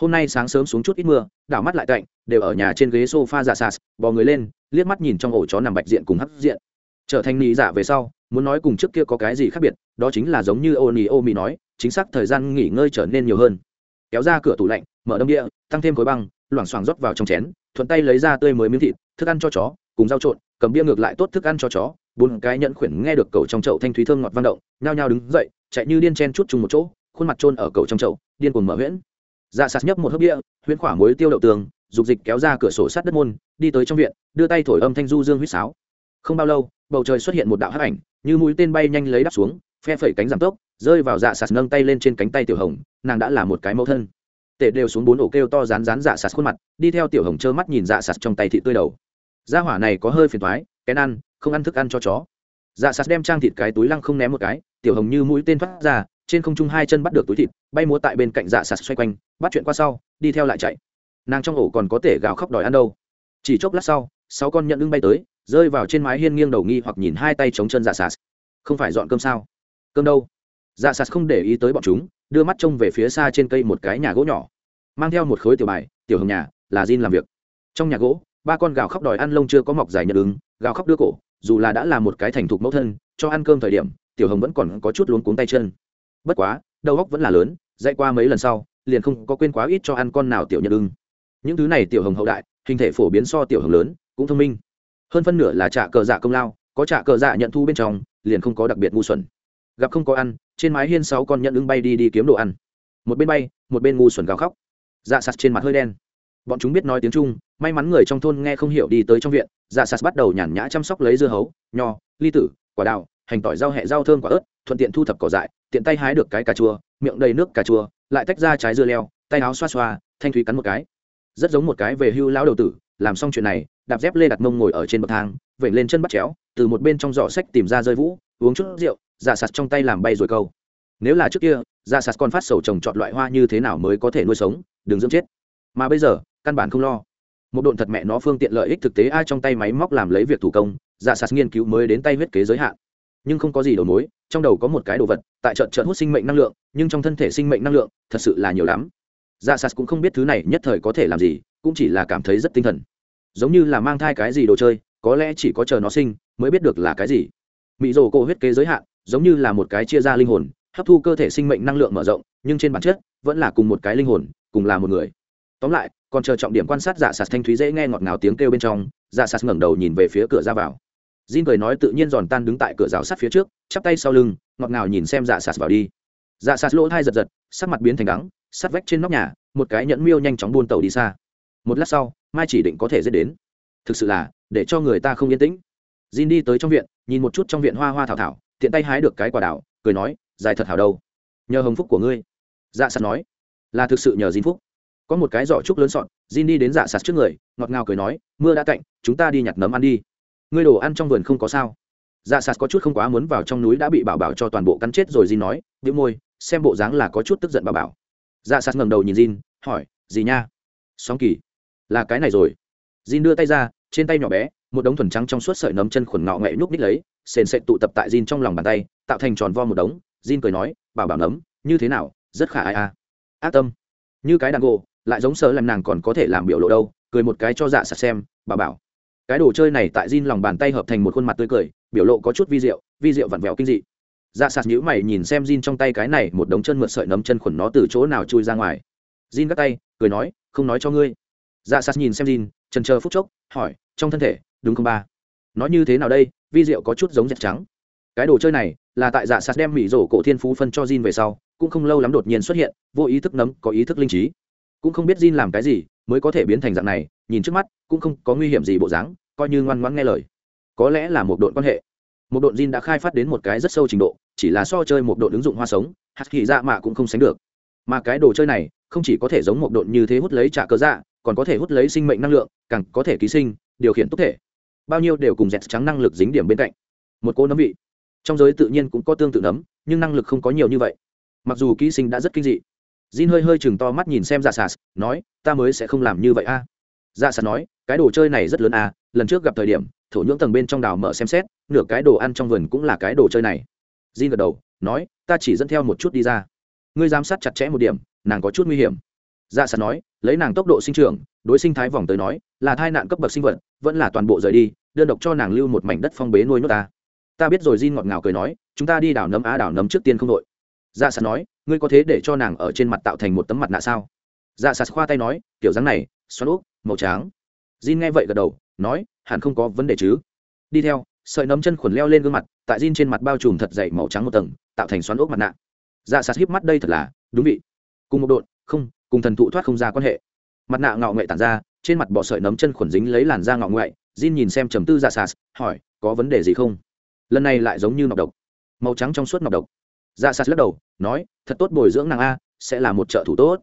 Hôm nay sáng sớm xuống chút ít mưa, đảo mắt lại cạnh đều ở nhà trên ghế sofa giả sạt, bò người lên, liếc mắt nhìn trong ổ chó nằm bạch diện cùng hấp diện. Trở thành nị giả về sau, muốn nói cùng trước kia có cái gì khác biệt, đó chính là giống như ô nỉ ô mì nói, chính xác thời gian nghỉ ngơi trở nên nhiều hơn. Kéo ra cửa tủ lạnh, mở đông địa tăng thêm khối băng, loảng xoảng rót vào trong chén, thuận tay lấy ra tươi mới miếng thịt, thức ăn cho chó cùng rau trộn, cầm bia ngược lại tốt thức ăn cho chó, bốn cái nhẫn khuyển nghe được cầu trong chậu thanh thúy thơm ngọt văn động, nhao nhao đứng dậy, chạy như điên chen chút chung một chỗ, khuôn mặt trôn ở cầu trong chậu, điên cuồng mở huyễn. Dạ sạt nhấp một hớp bia, huyễn khỏa muối tiêu đậu tường, dục dịch kéo ra cửa sổ sát đất môn, đi tới trong viện, đưa tay thổi âm thanh du dương huýt sáo. Không bao lâu, bầu trời xuất hiện một đạo hắc ảnh, như mũi tên bay nhanh lấy đắp xuống, phe phẩy cánh giảm tốc, rơi vào dạ sạt nâng tay lên trên cánh tay tiểu hồng, nàng đã là một cái mẫu thân. Tệ đều xuống bốn ổ kêu to rán rán dạ sạt khuôn mặt, đi theo tiểu hồng trơ mắt nhìn dạ sạt trong tay thị tươi đầu gia hỏa này có hơi phiền thoái kén ăn, không ăn thức ăn cho chó. Dạ sạt đem trang thịt cái túi lăng không ném một cái, tiểu hồng như mũi tên thoát ra, trên không trung hai chân bắt được túi thịt, bay múa tại bên cạnh dạ sạt xoay quanh, bắt chuyện qua sau, đi theo lại chạy. Nàng trong ổ còn có thể gào khóc đòi ăn đâu. Chỉ chốc lát sau, sáu con nhận lưng bay tới, rơi vào trên mái hiên nghiêng đầu nghi hoặc nhìn hai tay chống chân dạ sạt. Không phải dọn cơm sao? Cơm đâu? Dạ sạt không để ý tới bọn chúng, đưa mắt trông về phía xa trên cây một cái nhà gỗ nhỏ. Mang theo một khối tiểu bài, tiểu hồng nhà, là Jin làm việc. Trong nhà gỗ ba con gào khóc đòi ăn lông chưa có mọc dài nhận ứng, gào khóc đưa cổ, dù là đã là một cái thành thục mẫu thân, cho ăn cơm thời điểm, tiểu hồng vẫn còn có chút luống cuống tay chân. Bất quá, đầu óc vẫn là lớn, dạy qua mấy lần sau, liền không có quên quá ít cho ăn con nào tiểu nhận ưng những thứ này tiểu hồng hậu đại, hình thể phổ biến so tiểu hồng lớn, cũng thông minh. Hơn phân nửa là trả cờ dạ công lao, có trả cờ dạ nhận thu bên trong, liền không có đặc biệt ngu xuẩn. Gặp không có ăn, trên mái hiên sáu con nhận ưng bay đi đi kiếm đồ ăn. Một bên bay, một bên ngu xuẩn gào khóc. Dạ sạt trên mặt hơi đen bọn chúng biết nói tiếng trung, may mắn người trong thôn nghe không hiểu đi tới trong viện dạ sạt bắt đầu nhàn nhã chăm sóc lấy dưa hấu, nho, ly tử, quả đào, hành tỏi rau hẹ rau thơm quả ớt, thuận tiện thu thập cỏ dại, tiện tay hái được cái cà chua, miệng đầy nước cà chua, lại tách ra trái dưa leo, tay áo xoa xoa, thanh thúy cắn một cái. Rất giống một cái về hưu lão đầu tử, làm xong chuyện này, đạp dép lê đặt mông ngồi ở trên bậc thang vẩy lên chân bắt chéo, từ một bên trong giỏ sách tìm ra rơi vũ, uống chút rượu dạ sạt trong tay làm bay rồi câu. Nếu là trước kia dạ sạt còn phát sầu trồng chọn loại hoa như thế nào mới có thể nuôi sống, đừng dưỡng chết. Mà bây giờ căn bản không lo. Một độn thật mẹ nó phương tiện lợi ích thực tế ai trong tay máy móc làm lấy việc thủ công dạ sạt nghiên cứu mới đến tay huyết kế giới hạn. Nhưng không có gì đầu mối, trong đầu có một cái đồ vật, tại trận trận hút sinh mệnh năng lượng, nhưng trong thân thể sinh mệnh năng lượng, thật sự là nhiều lắm. Dạ sạt cũng không biết thứ này nhất thời có thể làm gì, cũng chỉ là cảm thấy rất tinh thần. Giống như là mang thai cái gì đồ chơi, có lẽ chỉ có chờ nó sinh, mới biết được là cái gì. Mỹ rồ cô huyết kế giới hạn, giống như là một cái chia ra linh hồn, hấp thu cơ thể sinh mệnh năng lượng mở rộng, nhưng trên bản chất, vẫn là cùng một cái linh hồn, cùng là một người tóm lại, còn chờ trọng điểm quan sát giả sạt thanh thúy dễ nghe ngọt ngào tiếng kêu bên trong, giả sạt ngẩng đầu nhìn về phía cửa ra vào. Jin cười nói tự nhiên giòn tan đứng tại cửa rào sắt phía trước, chắp tay sau lưng, ngọt ngào nhìn xem giả sạt vào đi. Giả sạt lỗ thai giật giật, sắc mặt biến thành đắng, sắt vách trên nóc nhà, một cái nhẫn miêu nhanh chóng buôn tàu đi xa. Một lát sau, mai chỉ định có thể dễ đến. Thực sự là, để cho người ta không yên tĩnh. Jin đi tới trong viện, nhìn một chút trong viện hoa hoa thảo thảo, tiện tay hái được cái quả đảo cười nói, dài thật hảo đâu. Nhờ hồng phúc của ngươi. Dạ sạt nói, là thực sự nhờ Jin phúc có một cái giỏ trúc lớn sọn Jin đi đến dạ sạt trước người, ngọt ngào cười nói, mưa đã cạnh chúng ta đi nhặt nấm ăn đi. Ngươi đồ ăn trong vườn không có sao? Dạ sạt có chút không quá muốn vào trong núi đã bị bảo bảo cho toàn bộ cắn chết rồi Jin nói, bĩu môi, xem bộ dáng là có chút tức giận bảo bảo. Dạ sạt ngẩng đầu nhìn Jin, hỏi, gì nha? Sóng kỳ. Là cái này rồi. Jin đưa tay ra, trên tay nhỏ bé, một đống thuần trắng trong suốt sợi nấm chân khuẩn ngọ ngậy núp ních lấy, sền sệt tụ tập tại Jin trong lòng bàn tay, tạo thành tròn vo một đống. Jin cười nói, bảo bảo nấm, như thế nào? Rất khả ai à. Ác tâm. Như cái đàn gỗ lại giống sợ làm nàng còn có thể làm biểu lộ đâu, cười một cái cho dạ sạt xem, bà bảo. Cái đồ chơi này tại Jin lòng bàn tay hợp thành một khuôn mặt tươi cười, biểu lộ có chút vi diệu vi diệu vặn vẹo kinh dị. Dạ sạt nhữ mày nhìn xem Jin trong tay cái này, một đống chân mượt sợi nấm chân khuẩn nó từ chỗ nào chui ra ngoài. Jin gắt tay, cười nói, không nói cho ngươi. Dạ sạt nhìn xem Jin trần chờ phút chốc, hỏi, trong thân thể, đúng không ba? Nói như thế nào đây? Vi diệu có chút giống dẹp trắng. Cái đồ chơi này là tại dạ sạt đem mỹ rổ cổ thiên phú phân cho Jin về sau, cũng không lâu lắm đột nhiên xuất hiện, vô ý thức nấm, có ý thức linh trí cũng không biết Jin làm cái gì, mới có thể biến thành dạng này, nhìn trước mắt, cũng không có nguy hiểm gì bộ dáng, coi như ngoan ngoãn nghe lời. Có lẽ là một đội quan hệ. Một đội Jin đã khai phát đến một cái rất sâu trình độ, chỉ là so chơi một đội ứng dụng hoa sống hạt kỳ dạ mạ cũng không sánh được. Mà cái đồ chơi này, không chỉ có thể giống một đội như thế hút lấy trả cơ dạ còn có thể hút lấy sinh mệnh năng lượng, càng có thể ký sinh, điều khiển tốc thể. Bao nhiêu đều cùng dẹt trắng năng lực dính điểm bên cạnh. Một cô nấm vị. Trong giới tự nhiên cũng có tương tự nấm, nhưng năng lực không có nhiều như vậy. Mặc dù ký sinh đã rất kinh dị Jin hơi hơi chừng to mắt nhìn xem dạ sạt, nói, ta mới sẽ không làm như vậy a. Dạ sạt nói, cái đồ chơi này rất lớn a, lần trước gặp thời điểm, thổ nhưỡng tầng bên trong đào mở xem xét, nửa cái đồ ăn trong vườn cũng là cái đồ chơi này. Jin gật đầu, nói, ta chỉ dẫn theo một chút đi ra. Ngươi giám sát chặt chẽ một điểm, nàng có chút nguy hiểm. Dạ sạt nói, lấy nàng tốc độ sinh trưởng, đối sinh thái vòng tới nói, là thai nạn cấp bậc sinh vật, vẫn là toàn bộ rời đi, đơn độc cho nàng lưu một mảnh đất phong bế nuôi nốt ta. Ta biết rồi, Jin ngọt ngào cười nói, chúng ta đi đảo nấm á, đảo nấm trước tiên không đội dạ sạt nói, ngươi có thế để cho nàng ở trên mặt tạo thành một tấm mặt nạ sao? Dạ sạt khoa tay nói, kiểu dáng này, xoắn úp, màu trắng. Jin nghe vậy gật đầu, nói, hẳn không có vấn đề chứ. Đi theo, sợi nấm chân khuẩn leo lên gương mặt, tại Jin trên mặt bao trùm thật dày màu trắng một tầng, tạo thành xoắn úp mặt nạ. Dạ sạt híp mắt đây thật là, đúng vị. Cùng một độn, không, cùng thần thụ thoát không ra quan hệ. Mặt nạ ngạo nghệ tản ra, trên mặt bỏ sợi nấm chân khuẩn dính lấy làn da ngạo ngoại, Jin nhìn xem trầm tư dạ sạt, hỏi, có vấn đề gì không? Lần này lại giống như nọc độc. Màu trắng trong suốt nọc độc dạ sạt lắc đầu, nói, thật tốt bồi dưỡng nàng a, sẽ là một trợ thủ tốt.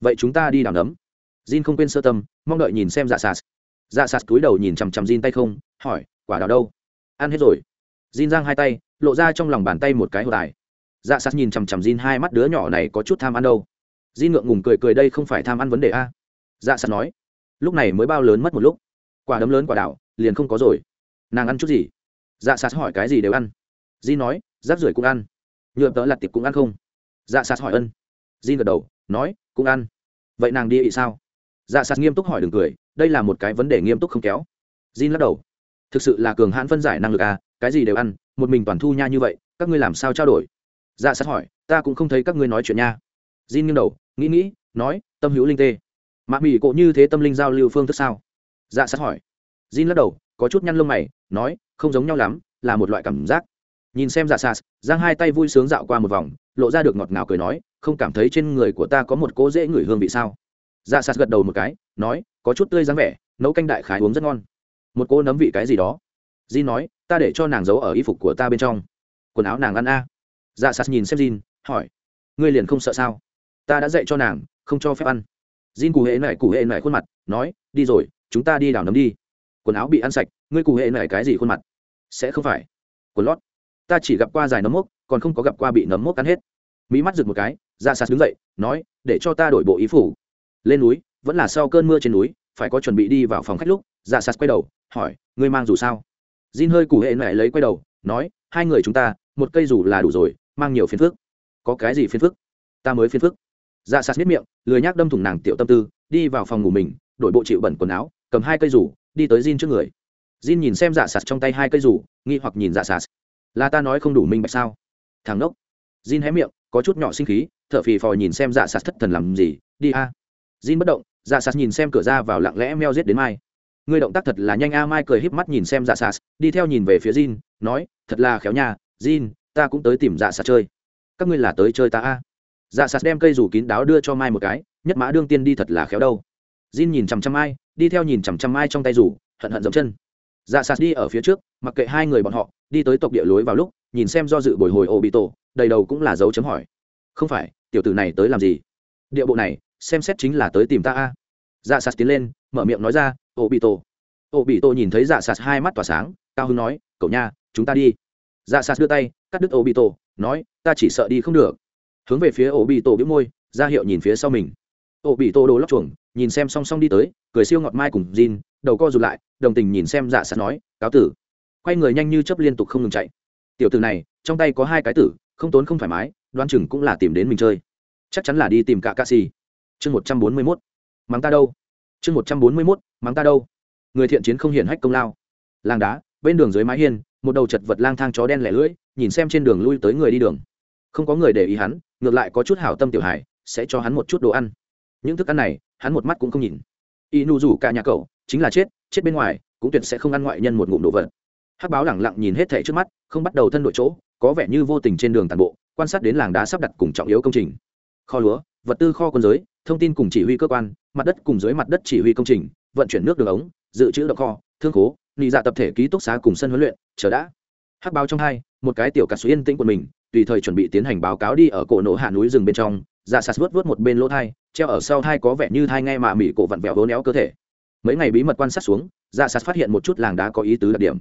Vậy chúng ta đi đào nấm. Jin không quên sơ tâm, mong đợi nhìn xem dạ sạt. Dạ sạt cúi đầu nhìn chằm chằm jin tay không, hỏi, quả đào đâu? Ăn hết rồi. Jin giang hai tay, lộ ra trong lòng bàn tay một cái hồ tài dạ sạt nhìn chằm chằm jin, hai mắt đứa nhỏ này có chút tham ăn đâu. Jin ngượng ngùng cười cười, đây không phải tham ăn vấn đề a. Dạ sạt nói, lúc này mới bao lớn mất một lúc. Quả đấm lớn quả đảo, liền không có rồi. Nàng ăn chút gì? Dạ sạt hỏi, cái gì đều ăn? Jin nói, rác rưởi cũng ăn nhựa tớ lặt tiệp cũng ăn không? Dạ sạt hỏi ân. Jin gật đầu, nói, cũng ăn. Vậy nàng đi ị sao? Dạ sạt nghiêm túc hỏi đừng cười, đây là một cái vấn đề nghiêm túc không kéo. Jin lắc đầu. Thực sự là cường hãn phân giải năng lực à cái gì đều ăn, một mình toàn thu nha như vậy, các ngươi làm sao trao đổi? Dạ sạt hỏi, ta cũng không thấy các ngươi nói chuyện nha. Jin nghiêng đầu, nghĩ nghĩ, nói, tâm hữu linh tê. Mạ mị cộ như thế tâm linh giao lưu phương thức sao? Dạ sạt hỏi. Jin lắc đầu, có chút nhăn lông mày, nói, không giống nhau lắm, là một loại cảm giác nhìn xem dạ sas giang hai tay vui sướng dạo qua một vòng, lộ ra được ngọt ngào cười nói, không cảm thấy trên người của ta có một cỗ dễ ngửi hương vị sao? Dạ sas gật đầu một cái, nói, có chút tươi dáng vẻ, nấu canh đại khái uống rất ngon. Một cỗ nấm vị cái gì đó. Jin nói, ta để cho nàng giấu ở y phục của ta bên trong. Quần áo nàng ăn a. Dạ sas nhìn xem Jin, hỏi, ngươi liền không sợ sao? Ta đã dạy cho nàng, không cho phép ăn. Jin cụ hệ nảy cụ hệ nảy khuôn mặt, nói, đi rồi, chúng ta đi đào nấm đi. Quần áo bị ăn sạch, ngươi cụ hệ nảy cái gì khuôn mặt? Sẽ không phải. Quần lót ta chỉ gặp qua dài nấm mốc, còn không có gặp qua bị nấm mốc cắn hết. Mỹ mắt rực một cái ra sạt đứng dậy, nói, để cho ta đổi bộ ý phủ. Lên núi, vẫn là sau cơn mưa trên núi, phải có chuẩn bị đi vào phòng khách lúc ra sạt quay đầu, hỏi, ngươi mang dù sao? Jin hơi củ hệ mẹ lấy quay đầu, nói, hai người chúng ta, một cây dù là đủ rồi, mang nhiều phiền phức. Có cái gì phiền phức? Ta mới phiền phức. Dạ sạt biết miệng, lười nhác đâm thủng nàng tiểu tâm tư, đi vào phòng ngủ mình, đổi bộ chịu bẩn quần áo, cầm hai cây rủ đi tới Jin trước người. Jin nhìn xem dạ sạt trong tay hai cây rủ nghi hoặc nhìn dạ sạt là ta nói không đủ minh bạch sao? Thằng đốc jin hé miệng, có chút nhỏ sinh khí t h ở phì phò nhìn xem dạ sạt thất thần làm gì, đi a. À. jin bất động dạ sạt nhìn xem cửa ra vào lặng lẽ meo giết đến mai. Người động tác thật là nhanh a, mai cười híp mắt nhìn xem dạ sạt đi theo nhìn về phía jin, nói, thật là khéo nhà jin, ta cũng tới tìm dạ sạt chơi. Các ngươi là tới chơi ta a. Dạ sạt đem cây rủ kín đáo đưa cho mai một cái, nhất mã đương tiên đi thật là khéo đâu. Jin nhìn chằm chằm mai, đi theo nhìn chằm chằm mai trong tay rủ, hận hận dậm chân. Dạ sạt đi ở phía trước, mặc kệ hai người bọn họ đi tới tộc địa lối vào lúc nhìn xem do dự bồi hồi ô bị tổ đầy đầu cũng là dấu chấm hỏi. Không phải tiểu tử này tới làm gì? Địa bộ này xem xét chính là tới tìm ta a. Dạ sạt tiến lên mở miệng nói ra ô bị tổ ô bị tổ nhìn thấy dạ sạt hai mắt tỏa sáng cao hưng nói cậu nha chúng ta đi. Dạ sạt đưa tay cắt đứt ô bị tổ nói ta chỉ sợ đi không được. Hướng về phía ô bị tổ biếu môi ra hiệu nhìn phía sau mình. Ô bị tổ đồ lóc chuồng nhìn xem song song đi tới cười siêu ngọt mai cùng Jin, đầu co rụt lại đồng tình nhìn xem dạ sạt nói cáo tử quay người nhanh như chớp liên tục không ngừng chạy. Tiểu tử này, trong tay có hai cái tử, không tốn không thoải mái đoan chừng cũng là tìm đến mình chơi. Chắc chắn là đi tìm cả ca xì chương một trăm bốn mươi mốt. Mắng ta đâu? Chương một trăm bốn mươi mốt, mắng ta đâu? Người thiện chiến không hiển hách công lao. Làng đá, bên đường dưới mái hiên, một đầu chật vật lang thang chó đen lẻ lưỡi, nhìn xem trên đường lui tới người đi đường. Không có người để ý hắn, ngược lại có chút hảo tâm tiểu hải sẽ cho hắn một chút đồ ăn. Những thức ăn này, hắn một mắt cũng không nhìn. Y nu rủ cả nhà cậu, chính là chết chết bên ngoài, cũng tuyệt sẽ không ăn ngoại nhân một ngụm đồ vật hắc báo lẳng lặng nhìn hết thảy trước mắt, không bắt đầu thân đội chỗ, có vẻ như vô tình trên đường tàn bộ, quan sát đến làng đá sắp đặt cùng trọng yếu công trình. Kho lúa, vật tư kho quân giới, thông tin cùng chỉ huy cơ quan, mặt đất cùng dưới mặt đất chỉ huy công trình, vận chuyển nước đường ống, dự trữ động kho, thương khố, nị dạ tập thể ký túc xá cùng sân huấn luyện, chờ đã. Hắc báo trong hai, một cái tiểu cà số yên tĩnh của mình, tùy thời chuẩn bị tiến hành báo cáo đi ở cổ nổ hạ núi rừng bên trong dạ sạt vớt vớt một bên lỗ thai, treo ở sau thai có vẻ như thai ngay mà mỉ cổ vặn vẹo vố néo cơ thể. Mấy ngày bí mật quan sát xuống dạ sạt phát hiện một chút làng đá có ý tứ đặc điểm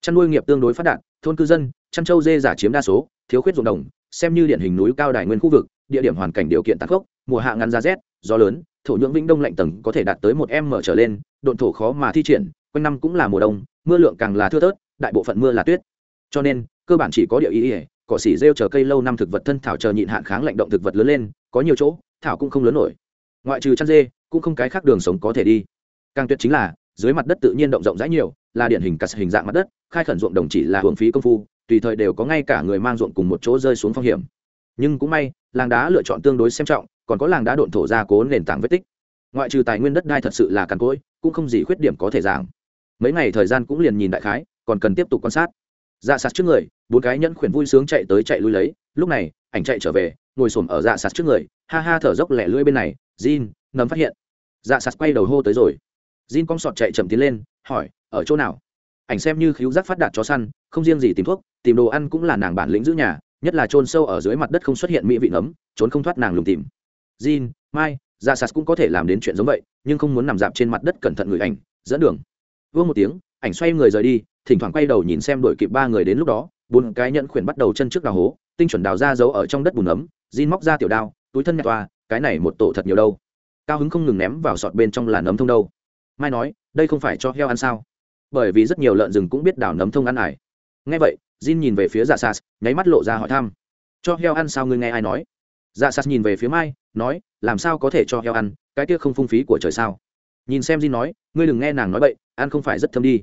chăn nuôi nghiệp tương đối phát đạt, thôn cư dân, chăn trâu dê giả chiếm đa số, thiếu khuyết ruộng đồng, xem như điển hình núi cao đài nguyên khu vực, địa điểm hoàn cảnh điều kiện tạc gốc mùa hạ ngắn giá rét, gió lớn, thổ nhưỡng vĩnh đông lạnh tầng có thể đạt tới một m trở lên, độn thổ khó mà thi triển, quanh năm cũng là mùa đông, mưa lượng càng là thưa thớt, đại bộ phận mưa là tuyết. Cho nên, cơ bản chỉ có địa ý ỉa cỏ xỉ rêu chờ cây lâu năm thực vật thân thảo chờ nhịn hạn kháng lạnh động thực vật lớn lên, có nhiều chỗ, thảo cũng không lớn nổi. Ngoại trừ chăn dê, cũng không cái khác đường sống có thể đi. Càng tuyệt chính là dưới mặt đất tự nhiên động rộng rãi nhiều, là điển hình cắt hình dạng mặt đất, khai khẩn ruộng đồng chỉ là hưởng phí công phu, tùy thời đều có ngay cả người mang ruộng cùng một chỗ rơi xuống phong hiểm. Nhưng cũng may, làng đá lựa chọn tương đối xem trọng, còn có làng đá độn thổ ra cố nền tảng vết tích. Ngoại trừ tài nguyên đất đai thật sự là càn cỗi, cũng không gì khuyết điểm có thể giảng. Mấy ngày thời gian cũng liền nhìn đại khái, còn cần tiếp tục quan sát. Dạ sạt trước người, bốn cái nhẫn khuyển vui sướng chạy tới chạy lui lấy, lúc này, ảnh chạy trở về, ngồi xổm ở dạ sạt trước người, ha ha thở dốc lẻ lưỡi bên này, jin, nấm phát hiện. Dạ sạt quay đầu hô tới rồi jin cong sọt chạy chậm tiến lên, hỏi, ở chỗ nào? Ảnh xem như khiếu giác phát đạt chó săn, không riêng gì tìm thuốc, tìm đồ ăn cũng là nàng bản lĩnh giữ nhà, nhất là trôn sâu ở dưới mặt đất không xuất hiện mỹ vị nấm trốn không thoát nàng lùng tìm. Jin, mai dạ sạt cũng có thể làm đến chuyện giống vậy, nhưng không muốn nằm dạp trên mặt đất cẩn thận người ảnh, dẫn đường. Vương một tiếng, ảnh xoay người rời đi, thỉnh thoảng quay đầu nhìn xem đội kịp ba người đến lúc đó, bốn cái nhẫn khuyển bắt đầu chân trước đào hố, tinh chuẩn đào ra giấu ở trong đất bùn ấm Jin móc ra tiểu đao, túi thân nhặt toa, cái này một tổ thật nhiều đâu. Cao hứng không ngừng ném vào sọt bên trong làn nấm thông đâu mai nói, đây không phải cho heo ăn sao? Bởi vì rất nhiều lợn rừng cũng biết đào nấm thông ăn ải. Nghe vậy, Jin nhìn về phía dạ sas, nháy mắt lộ ra hỏi thăm. Cho heo ăn sao ngươi nghe ai nói? Dạ sas nhìn về phía mai, nói, làm sao có thể cho heo ăn? Cái kia không phung phí của trời sao? Nhìn xem Jin nói, ngươi đừng nghe nàng nói bậy, ăn không phải rất thơm đi.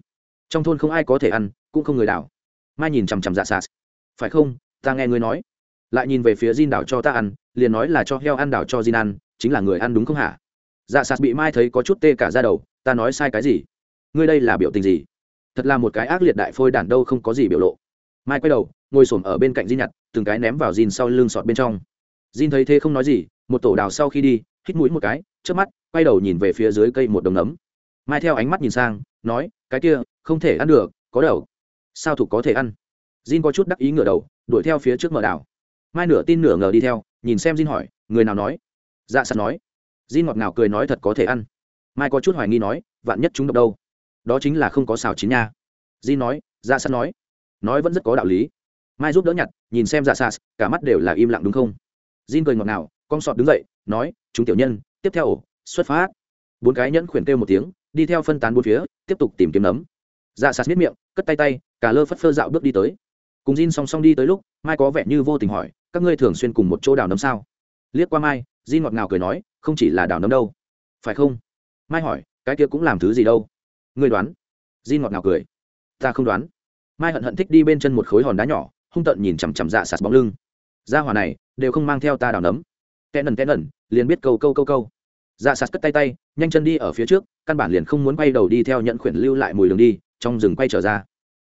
Trong thôn không ai có thể ăn, cũng không người đảo. Mai nhìn chằm chằm dạ sas. Phải không? Ta nghe ngươi nói. Lại nhìn về phía Jin đảo cho ta ăn, liền nói là cho heo ăn đảo cho Jin ăn, chính là người ăn đúng không hả? Dạ sas bị mai thấy có chút tê cả ra đầu ta nói sai cái gì? Ngươi đây là biểu tình gì? Thật là một cái ác liệt đại phôi đản đâu không có gì biểu lộ. Mai quay đầu, ngồi s ở bên cạnh di nhặt, từng cái ném vào Jin sau lưng sọt bên trong. Jin thấy thế không nói gì, một tổ đào sau khi đi, hít mũi một cái trước mắt, quay đầu nhìn về phía dưới cây một đồng nấm. Mai theo ánh mắt nhìn sang, nói, cái kia, không thể ăn được, có đầu sao thủ có thể ăn? Jin có chút đắc ý ngửa đầu, đuổi theo phía trước mở đảo. Mai nửa tin nửa ngờ đi theo, nhìn xem jin hỏi, người nào nói? Dạ sẵn nói. Jin ngọt ngào cười nói, thật có thể ăn mai có chút hoài nghi nói, vạn nhất chúng độc đâu? Đó chính là không có xào chín nha. Di nói dạ sẵn nói. Nói vẫn rất có đạo lý. Mai giúp đỡ nhặt, nhìn xem dạ sas, cả mắt đều là im lặng đúng không? Jin cười ngọt ngào, con sọt đứng dậy, nói, chúng tiểu nhân, tiếp theo ổ, xuất phát. Bốn cái nhẫn khuyển kêu một tiếng, đi theo phân tán bốn phía, tiếp tục tìm kiếm nấm. Dạ sạt miết miệng, cất tay tay, cả lơ phất phơ dạo bước đi tới. Cùng Jin song song đi tới lúc, mai có vẻ như vô tình hỏi, các ngươi thường xuyên cùng một chỗ đào nấm sao? Liếc qua mai, Jin ngọt ngào cười nói, không chỉ là đào nấm đâu. Phải không? Mai hỏi, cái kia cũng làm thứ gì đâu? Ngươi đoán. Jin ngọt ngào cười. Ta không đoán. Mai hận hận thích đi bên chân một khối hòn đá nhỏ, hung tợn nhìn chằm chằm dạ sạt bóng lưng. Ra hỏa này, đều không mang theo ta đào nấm. Tẽ nần tẽ nần, liền biết câu câu câu câu. Dạ sạt cất tay tay, nhanh chân đi ở phía trước, căn bản liền không muốn quay đầu đi theo nhận khuyển lưu lại mùi đường đi, trong rừng quay trở ra.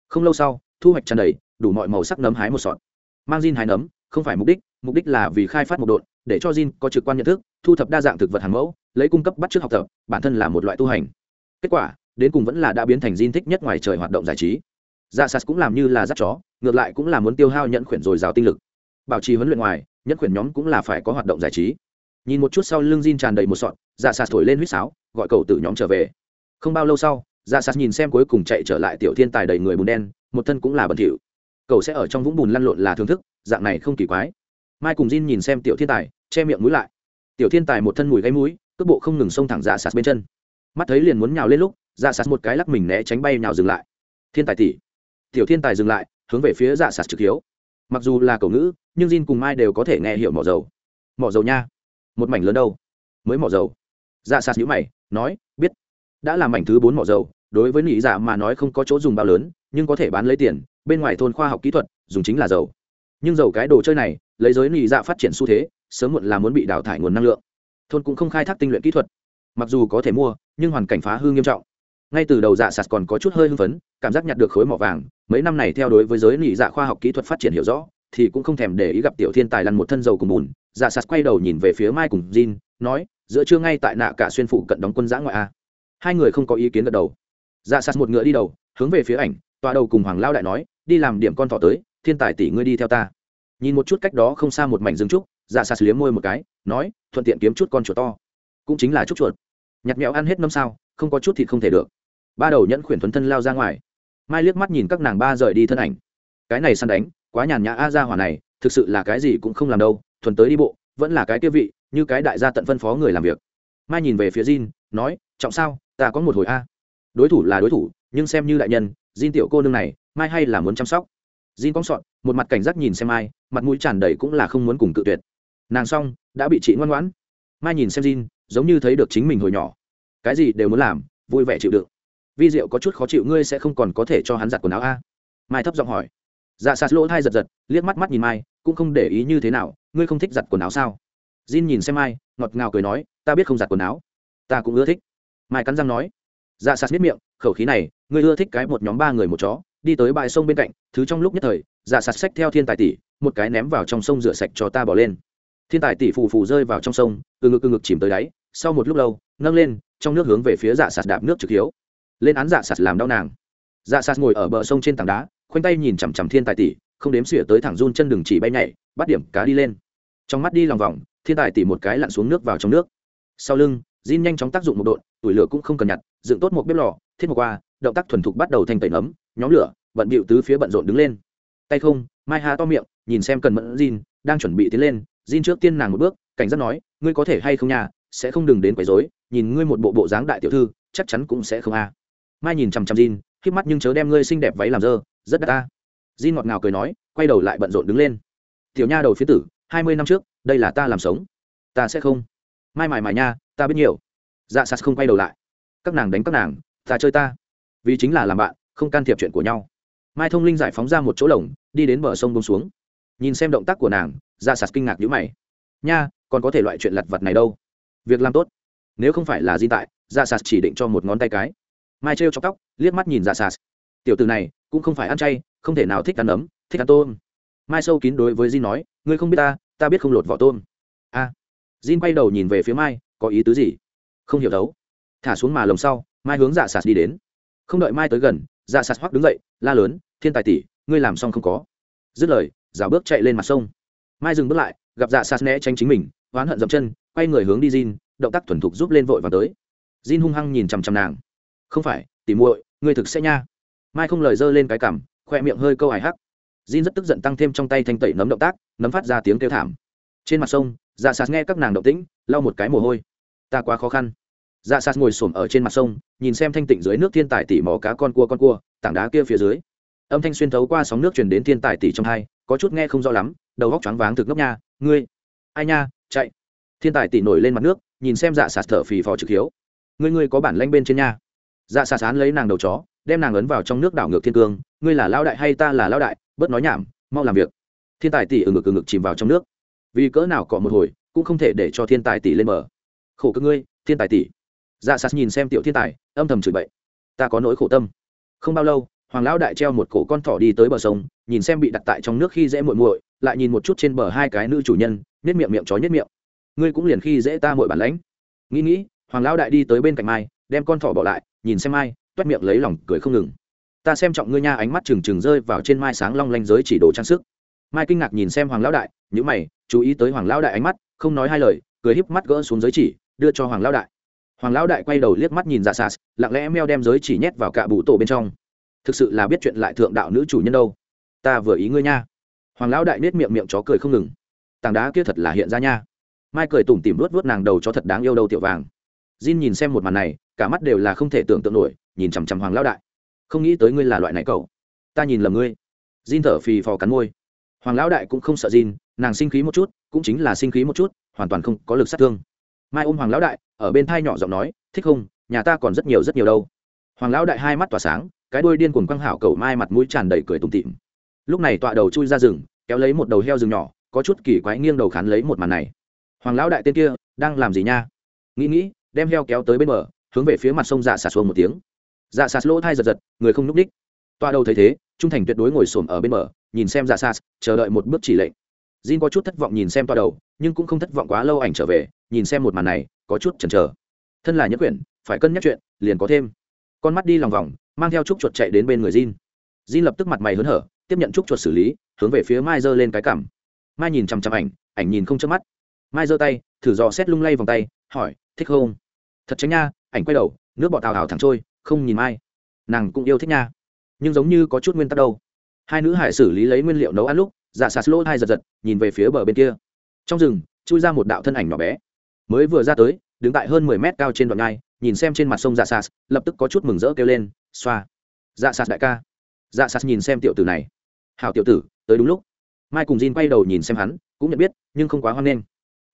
Không lâu sau, thu hoạch tràn đầy, đủ mọi màu sắc nấm hái một sọt. Mang Jin hái nấm, không phải mục đích mục đích là vì khai phát một độn, để cho Jin có trực quan nhận thức, thu thập đa dạng thực vật hàng mẫu, lấy cung cấp bắt chước học tập, bản thân là một loại tu hành. Kết quả, đến cùng vẫn là đã biến thành Jin thích nhất ngoài trời hoạt động giải trí. Dạ Sát cũng làm như là dắt chó, ngược lại cũng là muốn tiêu hao nhẫn khuyển rồi rào tinh lực. Bảo trì huấn luyện ngoài, nhẫn khuyển nhóm cũng là phải có hoạt động giải trí. Nhìn một chút sau lưng Jin tràn đầy một sọt dạ Sát thổi lên huýt sáo, gọi cầu tử nhóm trở về. Không bao lâu sau dạ Sát nhìn xem cuối cùng chạy trở lại tiểu thiên tài đầy người bùn đen, một thân cũng là bẩn thỉu. Cầu sẽ ở trong vũng bùn lăn lộn là thưởng thức, dạng này không kỳ quái mai cùng Jin nhìn xem tiểu thiên tài, che miệng mũi lại. Tiểu thiên tài một thân mùi gáy mũi, cước bộ không ngừng xông thẳng dạ sạt bên chân. Mắt thấy liền muốn nhào lên lúc dạ sạt một cái lắc mình né tránh bay nhào dừng lại. Thiên tài tỷ. Tiểu thiên tài dừng lại, hướng về phía dạ sạt trực hiếu. Mặc dù là cầu ngữ, nhưng Jin cùng mai đều có thể nghe hiểu mỏ dầu. Mỏ dầu nha. Một mảnh lớn đâu? Mới mỏ dầu. Dạ sạt nhữ mày, nói, biết. Đã là mảnh thứ bốn mỏ dầu, đối với nị dạ mà nói không có chỗ dùng bao lớn, nhưng có thể bán lấy tiền, bên ngoài thôn khoa học kỹ thuật, dùng chính là dầu nhưng dầu cái đồ chơi này, lấy giới nị dạ phát triển xu thế, sớm muộn là muốn bị đào thải nguồn năng lượng. Thôn cũng không khai thác tinh luyện kỹ thuật. Mặc dù có thể mua, nhưng hoàn cảnh phá hư nghiêm trọng. Ngay từ đầu dạ sạt còn có chút hơi hưng phấn, cảm giác nhặt được khối mỏ vàng, mấy năm này theo đối với giới nị dạ khoa học kỹ thuật phát triển hiểu rõ, thì cũng không thèm để ý gặp tiểu thiên tài lăn một thân dầu cùng bùn. Dạ sạt quay đầu nhìn về phía mai cùng jin, nói, giữa trưa ngay tại nạ cả xuyên phụ cận đóng quân giã ngoại a. Hai người không có ý kiến gật đầu. Dạ sạt một ngựa đi đầu, hướng về phía ảnh, tọa đầu cùng hoàng lao đại nói, đi làm điểm con thỏ tới thiên tài tỷ ngươi đi theo ta. Nhìn một chút cách đó không xa một mảnh rừng trúc dạ sạt liếm môi một cái nói thuận tiện kiếm chút con chuột to. Cũng chính là chút chuột. Nhặt mẹo ăn hết năm sao không có chút thịt không thể được. Ba đầu nhẫn khuyển thuấn thân lao ra ngoài. Mai liếc mắt nhìn các nàng ba rời đi thân ảnh. Cái này săn đánh quá nhàn nhã a ra hỏa này thực sự là cái gì cũng không làm đâu thuần tới đi bộ vẫn là cái kia vị như cái đại gia tận phân phó người làm việc. Mai nhìn về phía Jin, nói trọng sao ta có một hồi a. Đối thủ là đối thủ nhưng xem như đại nhân Jin tiểu cô nương này mai hay là muốn chăm sóc? Jin cong sọn một mặt cảnh giác nhìn xem mai mặt mũi tràn đầy cũng là không muốn cùng cự tuyệt. Nàng xong đã bị chị ngoan ngoãn. Mai nhìn xem Jin, giống như thấy được chính mình hồi nhỏ. Cái gì đều muốn làm vui vẻ chịu đựng. Vi diệu có chút khó chịu ngươi sẽ không còn có thể cho hắn giặt quần áo a? Mai thấp giọng hỏi. Dạ sạt lỗ thai giật giật liếc mắt mắt nhìn mai cũng không để ý như thế nào ngươi không thích giặt quần áo sao? Jin nhìn xem mai ngọt ngào cười nói ta biết không giặt quần áo. Ta cũng ưa thích. Mai cắn răng nói. Dạ sạt biết miệng khẩu khí này ngươi ưa thích cái một nhóm ba người một chó đi tới bãi sông bên cạnh, thứ trong lúc nhất thời dạ sạt sách theo thiên tài tỷ, một cái ném vào trong sông rửa sạch cho ta bỏ lên. Thiên tài tỷ phù phù rơi vào trong sông, từ ngực từ ngực chìm tới đáy, sau một lúc lâu, nâng lên, trong nước hướng về phía dạ sạt đạp nước trực hiếu. Lên án dạ sạt làm đau nàng. Dạ sạt ngồi ở bờ sông trên tảng đá, khoanh tay nhìn chằm chằm thiên tài tỷ, không đếm xỉa tới thẳng run chân đừng chỉ bay nhảy, bắt điểm cá đi lên. Trong mắt đi lòng vòng, thiên tài tỷ một cái lặn xuống nước vào trong nước. Sau lưng, Jin nhanh chóng tác dụng một độn tuổi lửa cũng không cần nhặt, dựng tốt một bếp lò, thiết một qua, động tác thuần thục bắt đầu thành tẩy nấm nhóm lửa bận bịu tứ phía bận rộn đứng lên. Tay không, mai hà to miệng, nhìn xem cần mẫn Jin, đang chuẩn bị tiến lên. Jin trước tiên nàng một bước, cảnh giác nói, ngươi có thể hay không nhà sẽ không đừng đến quấy rối, nhìn ngươi một bộ bộ dáng đại tiểu thư, chắc chắn cũng sẽ không a. Mai nhìn chằm chằm Jin khiếp mắt nhưng chớ đem ngươi xinh đẹp váy làm dơ, rất đắt ta. Jin ngọt ngào cười nói, quay đầu lại bận rộn đứng lên. Tiểu nha đầu phía tử, hai mươi năm trước, đây là ta làm sống. Ta sẽ không. Mai mải mải nha, ta biết nhiều. Dạ sas không quay đầu lại. Các nàng đánh các nàng, ta chơi ta. Vì chính là làm bạn không can thiệp chuyện của nhau. Mai thông linh giải phóng ra một chỗ lồng đi đến bờ sông bông xuống. Nhìn xem động tác của nàng ra sạt kinh ngạc nhữ mày. Nha còn có thể loại chuyện lặt vặt này đâu? Việc làm tốt. Nếu không phải là di tại ra sạt chỉ định cho một ngón tay cái. Mai trêu chọc tóc liếc mắt nhìn ra sạt. Tiểu từ này cũng không phải ăn chay không thể nào thích ăn ấm thích ăn tôm. Mai sâu kín đối với di nói ngươi không biết ta ta biết không lột vỏ tôm. A. À. Jin quay đầu nhìn về phía Mai, có ý tứ gì? Không hiểu đấu. Thả xuống mà lồng sau, Mai hướng Dạ Sạt đi đến. Không đợi Mai tới gần, Dạ Sạt hoắc đứng dậy, la lớn, "Thiên tài tỷ, ngươi làm xong không có?" Dứt lời, rào bước chạy lên mặt sông. Mai dừng bước lại, gặp Dạ Sạt né tránh chính mình, oán hận dậm chân, quay người hướng đi Jin, động tác thuần thục giúp lên vội vào tới. Jin hung hăng nhìn chằm chằm nàng. "Không phải, tỷ muội, ngươi thực sẽ nha." Mai không lời giơ lên cái cảm, khoe miệng hơi câu hài hắc. Jin rất tức giận tăng thêm trong tay thanh tẩy nấm động tác, nấm phát ra tiếng kêu thảm. Trên mặt sông, dạ sạt nghe các nàng động tĩnh lau một cái mồ hôi ta quá khó khăn dạ sạt ngồi s ổ m ở trên mặt sông, nhìn xem thanh tịnh dưới nước thiên tài tỉ mò cá con cua con cua, tảng đá kia phía dưới. Âm thanh xuyên thấu qua sóng nước chuyển đến thiên tài tỉ trong hai, có chút nghe không rõ lắm, đầu góc choáng váng thực ngốc nha, ngươi. Ai nha, chạy. Thiên tài tỉ nổi lên mặt nước, nhìn xem dạ sạt thở phì phò trực hiếu. Ngươi ngươi có bản lanh bên trên nha. Dạ sạt sán lấy nàng đầu chó, đem nàng ấn vào trong nước đảo ngược thiên cương, ngươi là lao đại hay ta là lao đại, bớt nói nhảm, mau làm việc. Thiên tài tỷ ở ngực ừ ngực chìm vào trong nước. Vì cỡ nào cọ một hồi, cũng không thể để cho thiên tài tỷ lên mở khổ cơ ngươi, thiên tài tỷ dạ sạt nhìn xem tiểu thiên tài, âm thầm chửi bậy. Ta có nỗi khổ tâm. Không bao lâu, hoàng lão đại treo một cổ con thỏ đi tới bờ sông, nhìn xem bị đặt tại trong nước khi dễ muội muội, lại nhìn một chút trên bờ hai cái nữ chủ nhân nết miệng miệng chó nhất miệng. Ngươi cũng liền khi dễ ta muội bản lãnh. Nghĩ nghĩ, hoàng lão đại đi tới bên cạnh mai, đem con thỏ bỏ lại, nhìn xem mai, toét miệng lấy lòng cười không ngừng. Ta xem trọng ngươi nha, ánh mắt trừng trừng rơi vào trên mai sáng long lanh giới chỉ đồ trang sức. Mai kinh ngạc nhìn xem hoàng lão đại nhữ mày, chú ý tới hoàng lão đại ánh mắt, không nói hai lời, cười híp mắt gỡ xuống giới chỉ, đưa cho hoàng lão đại hoàng lão đại quay đầu liếc mắt nhìn dạ sas, lặng lẽ meo đem giới chỉ nhét vào cạ bụ tổ bên trong. Thực sự là biết chuyện lại thượng đạo nữ chủ nhân đâu. Ta vừa ý ngươi nha. Hoàng lão đại nết miệng miệng chó cười không ngừng. Tảng đá kia thật là hiện ra nha. Mai cười tủm tỉm vớt vớt nàng đầu cho thật đáng yêu đâu tiểu vàng. Jin nhìn xem một màn này, cả mắt đều là không thể tưởng tượng nổi, nhìn chằm chằm hoàng lão đại. Không nghĩ tới ngươi là loại này cậu. Ta nhìn lầm ngươi. Jin thở phì phò cắn môi. Hoàng lão đại cũng không sợ Jin, nàng sinh khí một chút, cũng chính là sinh khí một chút, hoàn toàn không có lực sát thương. Mai ôm hoàng lão đại ở bên thai nhỏ giọng nói, thích không? Nhà ta còn rất nhiều rất nhiều đâu. Hoàng lão đại hai mắt tỏa sáng, cái đuôi điên cuồng quăng hảo cầu mai mặt mũi tràn đầy cười tủm tỉm. Lúc này tọa đầu chui ra rừng, kéo lấy một đầu heo rừng nhỏ, có chút kỳ quái nghiêng đầu khán lấy một màn này. Hoàng lão đại tên kia, đang làm gì nha? Nghĩ nghĩ, đem heo kéo tới bên bờ, hướng về phía mặt sông dạ sạt xuông một tiếng. Dạ sạt lỗ thai giật giật, người không n ú c ních toa đầu thấy thế, trung thành tuyệt đối ngồi xổm ở bên bờ, nhìn xem dạ sạt chờ đợi một bước chỉ lệnh. Jin có chút thất vọng nhìn xem toa đầu, nhưng cũng không thất vọng quá lâu ảnh trở về nhìn xem một màn này, có chút chần chờ. Thân là nhất quyển, phải cân nhắc chuyện, liền có thêm. Con mắt đi lòng vòng, mang theo trúc chuột chạy đến bên người jin. Jin lập tức mặt mày hớn hở, tiếp nhận trúc chuột xử lý, hướng về phía mai giơ lên cái cảm. Mai nhìn chằm chằm ảnh ảnh nhìn không chớp mắt. Mai giơ tay, thử dò xét lung lay vòng tay, hỏi, thích không? Thật tránh nha. Ảnh quay đầu, nước bọt tào hào thẳng trôi, không nhìn mai. Nàng cũng yêu thích nha, nhưng giống như có chút nguyên tắc đâu. Hai nữ hải xử lý lấy nguyên liệu nấu ăn lúc dạ sạt lỗ hai giật giật, nhìn về phía bờ bên kia. Trong rừng, chui ra một đạo thân ảnh nhỏ bé mới vừa ra tới, đứng tại hơn mười mét cao trên đoạn ngai nhìn xem trên mặt sông dạ sạt, lập tức có chút mừng rỡ kêu lên, xoa. Dạ sạt đại ca. Dạ sạt nhìn xem tiểu tử này. Hảo tiểu tử, tới đúng lúc. Mai cùng Jin quay đầu nhìn xem hắn, cũng nhận biết, nhưng không quá hoan nghênh.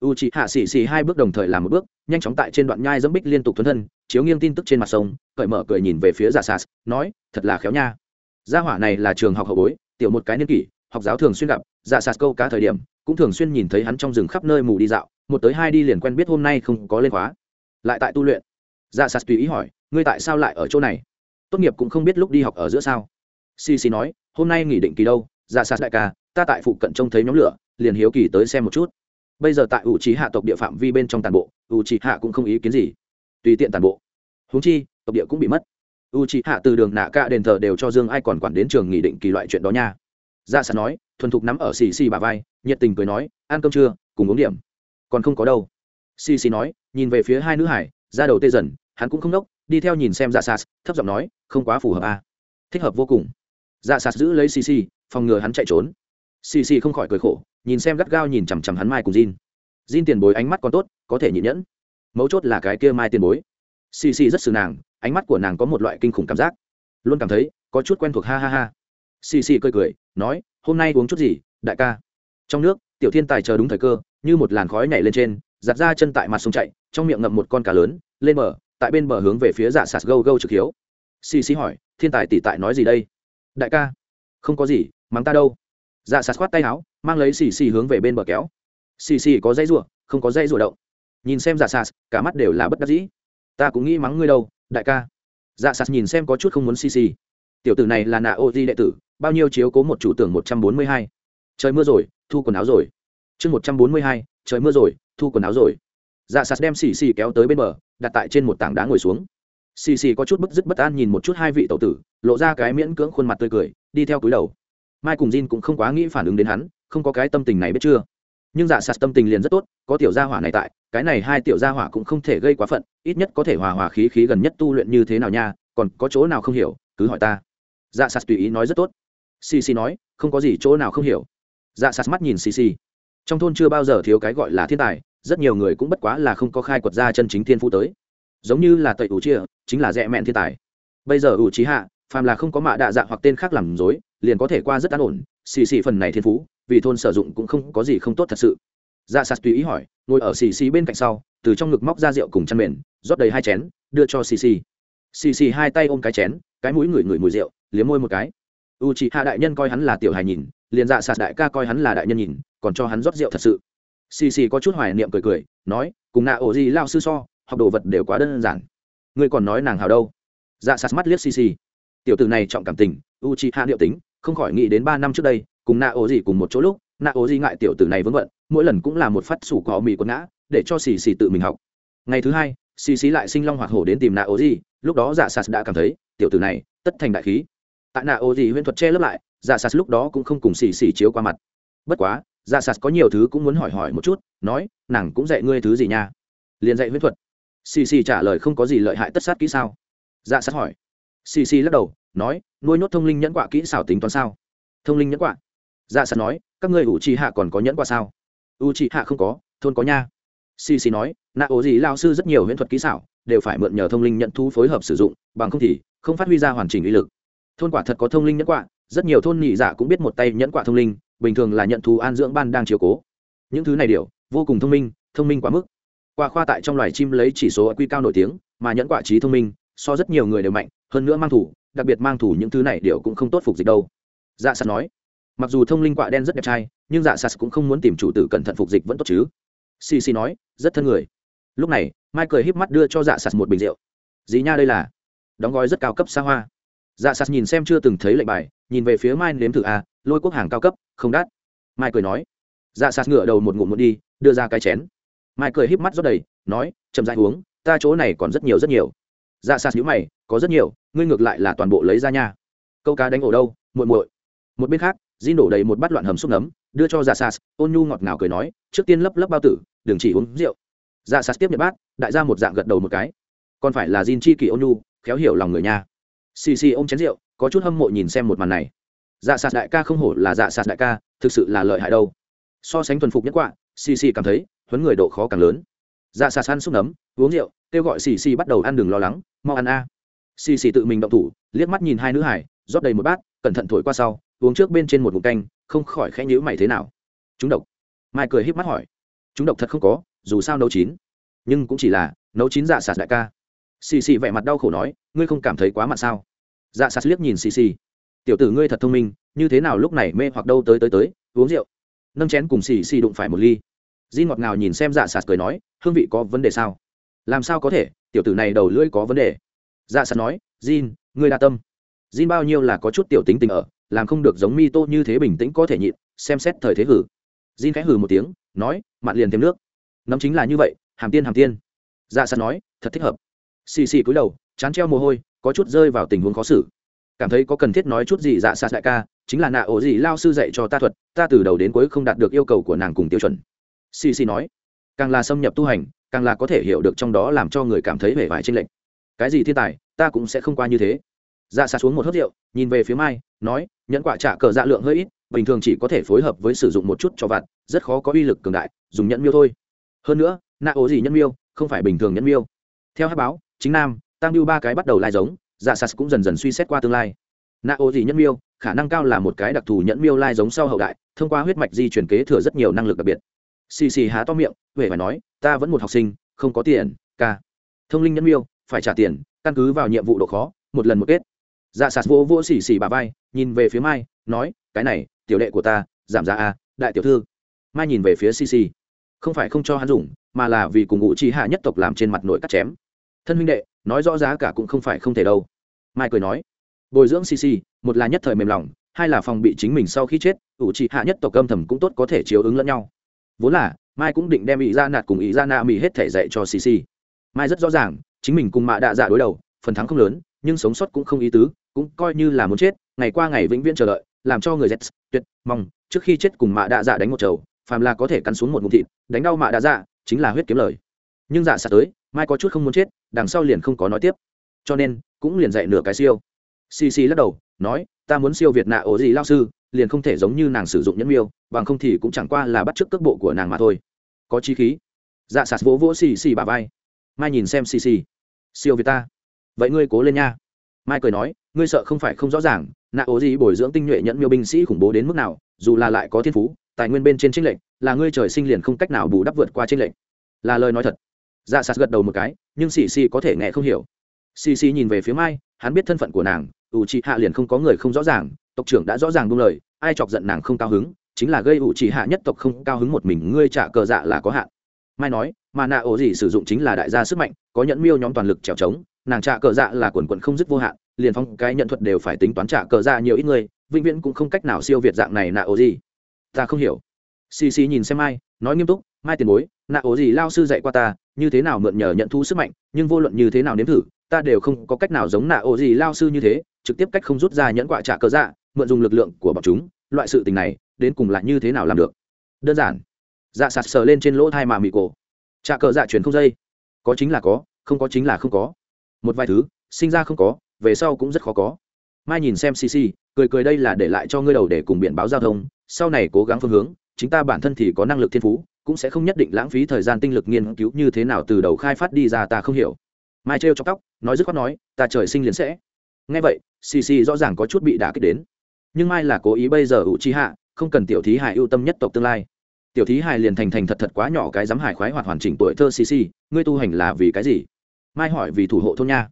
U chị hạ xì xì hai bước đồng thời làm một bước, nhanh chóng tại trên đoạn nhai dẫm bích liên tục thuấn thân, chiếu nghiêng tin tức trên mặt sông, cởi mở cười nhìn về phía dạ giả sas nói, thật là khéo nha. Gia hỏa này là trường học hậu bối, tiểu một cái niên kỷ, học giáo thường xuyên gặp dạ giả sas câu cá thời điểm, cũng thường xuyên nhìn thấy hắn trong rừng khắp nơi mù đi dạo một tới hai đi liền quen biết hôm nay không có lên khóa. Lại tại tu luyện. Dạ sạt tùy ý hỏi, ngươi tại sao lại ở chỗ này? Tốt nghiệp cũng không biết lúc đi học ở giữa sao? Si si nói, hôm nay nghỉ định kỳ đâu dạ sạt đại ca, ta tại phụ cận trông thấy nhóm lửa, liền hiếu kỳ tới xem một chút. Bây giờ tại ủ trí hạ tộc địa phạm vi bên trong tàn bộ ủ trí hạ cũng không ý kiến gì. Tùy tiện tàn bộ. Húng chi, tộc địa cũng bị mất. U trí hạ từ đường nạ cả đền thờ đều cho dương ai còn quản đến trường nghị định kỳ loại chuyện đó nha. Dạ Ra sẵn nói, thuần thục nắm ở xì xì bà vai, nhiệt tình cười nói, ăn cơm trưa, cùng uống điểm còn không có đâu xì xì nói nhìn về phía hai nữ hải ra đầu tê dần hắn cũng không đốc đi theo nhìn xem dạ sas thấp giọng nói không quá phù hợp à. thích hợp vô cùng dạ sas giữ lấy xì xì phòng ngừa hắn chạy trốn xì xì không khỏi cười khổ nhìn xem gắt gao nhìn chằm chằm hắn mai cùng Jin. Jin tiền bối ánh mắt còn tốt, có thể nhịn nhẫn. Mấu chốt là cái kia mai tiền bối. Xì xì rất xử nàng, ánh mắt của nàng có một loại kinh khủng cảm giác. Luôn cảm thấy có chút quen thuộc ha ha ha. Xì xì cười cười, nói, hôm nay uống chút gì, đại ca. Trong nước, tiểu thiên tài chờ đúng thời cơ, như một làn khói nhảy lên trên, giặt ra chân tại mặt sông chạy, trong miệng ngậm một con cá lớn, lên bờ, tại bên bờ hướng về phía giả sạt gâu gâu trực hiếu. Xì xì hỏi, thiên tài tỷ tại nói gì đây? Đại ca, không có gì, mắng ta đâu. Dạ sạt khoát tay áo mang lấy xì xì hướng về bên bờ kéo. Xì xì có dây rùa, không có dây rùa động. Nhìn xem dạ sạt cả mắt đều là bất đắc dĩ. Ta cũng nghĩ mắng ngươi đâu đại ca. Dạ sạt nhìn xem có chút không muốn xì xì. Tiểu tử này là nạ ô di đệ tử bao nhiêu chiếu cố một chủ tưởng một trăm bốn mươi hai trời mưa rồi, thu quần áo rồi. Chương một trăm bốn mươi hai, trời mưa rồi, thu quần áo rồi. Dạ sạt đem xì xì kéo tới bên bờ, đặt tại trên một tảng đá ngồi xuống. Xì xì có chút bức dứt bất an nhìn một chút hai vị tẩu tử, lộ ra cái miễn cưỡng khuôn mặt tươi cười, đi theo cúi đầu. Mai cùng jin cũng không quá nghĩ phản ứng đến hắn, không có cái tâm tình này biết chưa. Nhưng dạ sạt tâm tình liền rất tốt, có tiểu gia hỏa này tại, cái này hai tiểu gia hỏa cũng không thể gây quá phận, ít nhất có thể hòa hòa khí khí gần nhất tu luyện như thế nào nha, còn có chỗ nào không hiểu, cứ hỏi ta. Dạ sạt tùy ý nói rất tốt. Xì xì nói, không có gì chỗ nào không hiểu dạ sạt mắt nhìn xì xì trong thôn chưa bao giờ thiếu cái gọi là thiên tài, rất nhiều người cũng bất quá là không có khai quật ra chân chính thiên phú tới. Giống như là tẩy ủ chia, chính là rẽ mẹn thiên tài. Bây giờ ủ trí hạ, phàm là không có mạ đạ dạ hoặc tên khác làm dối, liền có thể qua rất an ổn xì xì phần này thiên phú, vì thôn sử dụng cũng không có gì không tốt thật sự. Dạ sạt tùy ý hỏi, ngồi ở xì xì bên cạnh sau, từ trong ngực móc ra rượu cùng chăn mền, rót đầy hai chén, đưa cho xì xì xì xì hai tay ôm cái chén, cái mũi ngửi ngửi mùi rượu, liếm môi một cái. U chị hạ đại nhân coi hắn là tiểu hài nhìn liền dạ sạt đại ca coi hắn là đại nhân nhìn, còn cho hắn rót rượu thật sự. Xì xì có chút hoài niệm cười cười, nói, cùng nạ ổ gì lao sư so, học đồ vật đều quá đơn giản. Ngươi còn nói nàng hào đâu? Dạ sạt mắt liếc xì xì. Tiểu tử này trọng cảm tình u chi hạ liệu tính, không khỏi nghĩ đến ba năm trước đây, cùng nạ ố gì cùng một chỗ lúc, nạ ố gì ngại tiểu tử này vướng vận mỗi lần cũng là một phát sủ cỏ mì quần ngã, để cho xì xì tự mình học. Ngày thứ hai, xì xì lại sinh long hoạt hổ đến tìm nạ ố gì, lúc đó dạ giả sạt đã cảm thấy, tiểu tử này, tất thành đại khí. Tại nạ ố gì huyễn thuật che lấp lại Dạ sas lúc đó cũng không cùng xì xì chiếu qua mặt. Bất quá dạ sas có nhiều thứ cũng muốn hỏi hỏi một chút, nói, nàng cũng dạy ngươi thứ gì nha? Liền dạy huyễn thuật. Xì xì trả lời, không có gì lợi hại tất sát kỹ sao? Dạ sạt hỏi. Xì xì lắc đầu, nói, nuôi nhốt thông linh nhẫn quạ kỹ xảo tính toán sao? Thông linh nhẫn quạ? Dạ sạt nói, các ngươi ủ trì hạ còn có nhẫn quạ sao? U trì hạ không có, thôn có nha. Xì xì nói nạ ổ gì lao sư rất nhiều huyễn thuật kỹ xảo, đều phải mượn nhờ thông linh nhận thu phối hợp sử dụng, bằng không thì không phát huy ra hoàn chỉnh uy lực. Thôn quả thật có thông linh nhẫn quạ rất nhiều thôn nhị giả cũng biết một tay nhẫn quạ thông linh, bình thường là nhận thú an dưỡng ban đang chiều cố. Những thứ này điều, vô cùng thông minh thông minh quá mức. Qua khoa tại trong loài chim lấy chỉ số quy cao nổi tiếng, mà nhẫn quạ trí thông minh, so rất nhiều người đều mạnh, hơn nữa mang thủ, đặc biệt mang thủ những thứ này điều cũng không tốt phục dịch đâu. Dạ sạt nói, mặc dù thông linh quạ đen rất đẹp trai, nhưng dạ sạt cũng không muốn tìm chủ tử cẩn thận phục dịch vẫn tốt chứ. Xì xì nói, rất thân người. Lúc này mai cười híp mắt đưa cho dạ sạt một bình rượu. Dí nha đây là. Đóng gói rất cao cấp xa hoa dạ sạt nhìn xem chưa từng thấy lệnh bài nhìn về phía mai nếm thử a lôi quốc hàng cao cấp không đắt mai cười nói dạ sạt ngựa đầu một ngụm một đi đưa ra cái chén mai cười híp mắt rót đầy nói chậm dãi uống ta chỗ này còn rất nhiều rất nhiều dạ sạt nhíu mày có rất nhiều ngươi ngược lại là toàn bộ lấy ra nha câu cá đánh ổ đâu muội muội một bên khác Jin đổ đầy một bát loạn hầm xúc nấm, đưa cho Dạ sạt ôn nhu ngọt ngào cười nói, trước tiên lấp lấp bao tử, đừng chỉ uống rượu. Dạ sạt tiếp nhận bát, đại ra một dạng gật đầu một cái. Còn phải là Jin chi kỳ ôn nhu, khéo hiểu lòng người nha. Xì xì ôm chén rượu, có chút hâm mộ nhìn xem một màn này. Dạ sạt đại ca không hổ là Dạ sạt đại ca, thực sự là lợi hại đâu. So sánh thuần phục nhất quạ, xì xì cảm thấy, huấn người độ khó càng lớn. Dạ sạt ăn xúc nấm, uống rượu, kêu gọi xì xì bắt đầu ăn đừng lo lắng, mau ăn a. Xì xì tự mình động thủ, liếc mắt nhìn hai nữ hải, rót đầy một bát, cẩn thận thổi qua sau, uống trước bên trên một ngụm canh không khỏi khẽ nhíu mày thế nào chúng độc mai cười híp mắt hỏi chúng độc thật không có dù sao nấu chín nhưng cũng chỉ là nấu chín dạ sạt đại ca xì xì vẻ mặt đau khổ nói ngươi không cảm thấy quá mặn sao dạ sạt liếc nhìn xì xì. Tiểu tử ngươi thật thông minh như thế nào lúc này mê hoặc đâu tới tới tới uống rượu. Nâng chén cùng xì xì đụng phải một ly. Di ngọt ngào nhìn xem dạ sạt cười nói hương vị có vấn đề sao? Làm sao có thể tiểu tử này đầu lưỡi có vấn đề. Dạ sạt nói Jin, ngươi đa tâm. Jin bao nhiêu là có chút tiểu tính tình ở làm không được giống mi tô như thế bình tĩnh có thể nhịn xem xét thời thế hử. Jin khẽ hử một tiếng nói mặn liền thêm nước. Nấm chính là như vậy hàm tiên hàm tiên. Dạ sạt nói thật thích hợp. Xì xì cúi đầu chán treo mồ hôi có chút rơi vào tình huống khó xử. Cảm thấy có cần thiết nói chút gì dạ xa đại ca, chính là nạ ổ gì lao sư dạy cho ta thuật, ta từ đầu đến cuối không đạt được yêu cầu của nàng cùng tiêu chuẩn. Xì xì nói, càng là xâm nhập tu hành, càng là có thể hiểu được trong đó làm cho người cảm thấy vẻ vải trên lệnh cái gì thiên tài, ta cũng sẽ không qua như thế. Dạ xa xuống một hớt rượu, nhìn về phía mai, nói, nhẫn quả trả cờ dạ lượng hơi ít, bình thường chỉ có thể phối hợp với sử dụng một chút cho vặt, rất khó có uy lực cường đại, dùng nhẫn miêu thôi. Hơn nữa, nạ ố gì nhẫn miêu, không phải bình thường nhẫn miêu. Theo hát báo, chính nam tăng lưu ba cái bắt đầu lai giống dạ sas cũng dần dần suy xét qua tương lai. Nạ ố gì nhẫn miêu, khả năng cao là một cái đặc thù nhẫn miêu lai giống sau hậu đại, thông qua huyết mạch di chuyển kế thừa rất nhiều năng lực đặc biệt. Xì xì há to miệng, huệ phải nói, ta vẫn một học sinh, không có tiền, ca. Thông linh nhẫn miêu, phải trả tiền, căn cứ vào nhiệm vụ độ khó, một lần một kết. Dạ sạt vô vô xì xì bà vai, nhìn về phía mai, nói, cái này, tiểu đệ của ta, giảm giá a, đại tiểu thư. Mai nhìn về phía cc không phải không cho hắn dùng, mà là vì cùng ngụ chi hạ nhất tộc làm trên mặt nội cắt chém thân huynh đệ, nói rõ giá cả cũng không phải không thể đâu. Mai cười nói, bồi dưỡng cc một là nhất thời mềm lòng, hai là phòng bị chính mình sau khi chết, ủ trị hạ nhất tộc âm thầm cũng tốt có thể chiếu ứng lẫn nhau. Vốn là, mai cũng định đem ý ra nạt cùng ý ra nạ mỹ hết thể dạy cho cc mai rất rõ ràng, chính mình cùng mạ đạ dạ đối đầu, phần thắng không lớn, nhưng sống sót cũng không ý tứ, cũng coi như là muốn chết, ngày qua ngày vĩnh viễn chờ đợi, làm cho người z tuyệt, mong, trước khi chết cùng mạ đạ dạ đánh một chầu, phàm là có thể cắn xuống một ngụm thịt, đánh đau mạ đạ dạ chính là huyết kiếm lời. Nhưng dạ sạt tới mai có chút không muốn chết, đằng sau liền không có nói tiếp. Cho nên, cũng liền dạy nửa cái siêu. Xì xì lắc đầu, nói, ta muốn siêu việt nạ ổ gì lao sư, liền không thể giống như nàng sử dụng nhẫn miêu, bằng không thì cũng chẳng qua là bắt chước cước bộ của nàng mà thôi. Có chi khí. Dạ sạt vỗ vỗ xì xì bà vai. Mai nhìn xem xì xì. Siêu việt ta. Vậy ngươi cố lên nha. Mai cười nói, ngươi sợ không phải không rõ ràng, nạ ố gì bồi dưỡng tinh nhuệ nhẫn miêu binh sĩ khủng bố đến mức nào, dù là lại có thiên phú, tài nguyên bên trên tranh lệnh là ngươi trời sinh liền không cách nào bù đắp vượt qua tranh lệnh là lời nói thật dạ sạt gật đầu một cái, nhưng xì xì có thể nghe không hiểu. Xì xì nhìn về phía mai, hắn biết thân phận của nàng, ủ trị hạ liền không có người không rõ ràng, tộc trưởng đã rõ ràng buông lời, ai chọc giận nàng không cao hứng, chính là gây ủ trị hạ nhất tộc không cao hứng một mình, ngươi trả cờ dạ là có hạn. Mai nói, mà nạ ổ gì sử dụng chính là đại gia sức mạnh, có nhẫn miêu nhóm toàn lực trèo trống, nàng trả cờ dạ là quần quần không dứt vô hạn, liền phong cái nhận thuật đều phải tính toán trả cờ dạ nhiều ít người, vĩnh viễn cũng không cách nào siêu việt dạng này nạ ổ gì. Ta không hiểu. Xì xì nhìn xem mai, nói nghiêm túc, mai tiền bối, nạ ổ gì lao sư dạy qua ta như thế nào mượn nhờ nhận thu sức mạnh, nhưng vô luận như thế nào nếm thử, ta đều không có cách nào giống nạ ổ gì lao sư như thế, trực tiếp cách không rút ra nhẫn quạ trả cờ dạ mượn dùng lực lượng của bọn chúng, loại sự tình này, đến cùng là như thế nào làm được? Đơn giản. Dạ sạt sờ lên trên lỗ thai mà mị cổ. Trả cờ dạ chuyển không dây. Có chính là có, không có chính là không có. Một vài thứ, sinh ra không có, về sau cũng rất khó có. Mai nhìn xem cc cười cười đây là để lại cho ngươi đầu để cùng biển báo giao thông, sau này cố gắng phương hướng, chính ta bản thân thì có năng lực thiên phú cũng sẽ không nhất định lãng phí thời gian tinh lực nghiên cứu như thế nào từ đầu khai phát đi ra ta không hiểu. Mai trêu trong tóc, nói dứt khoát nói, ta trời sinh liền sẽ. Ngay vậy cc rõ ràng có chút bị đả kích đến. Nhưng mai là cố ý bây giờ ủ chi hạ, không cần tiểu thí hài ưu tâm nhất tộc tương lai. Tiểu thí hài liền thành thành thật thật quá nhỏ cái dám hài khoái hoạt hoàn chỉnh tuổi thơ cc ngươi tu hành là vì cái gì? Mai hỏi vì thủ hộ thôn nha.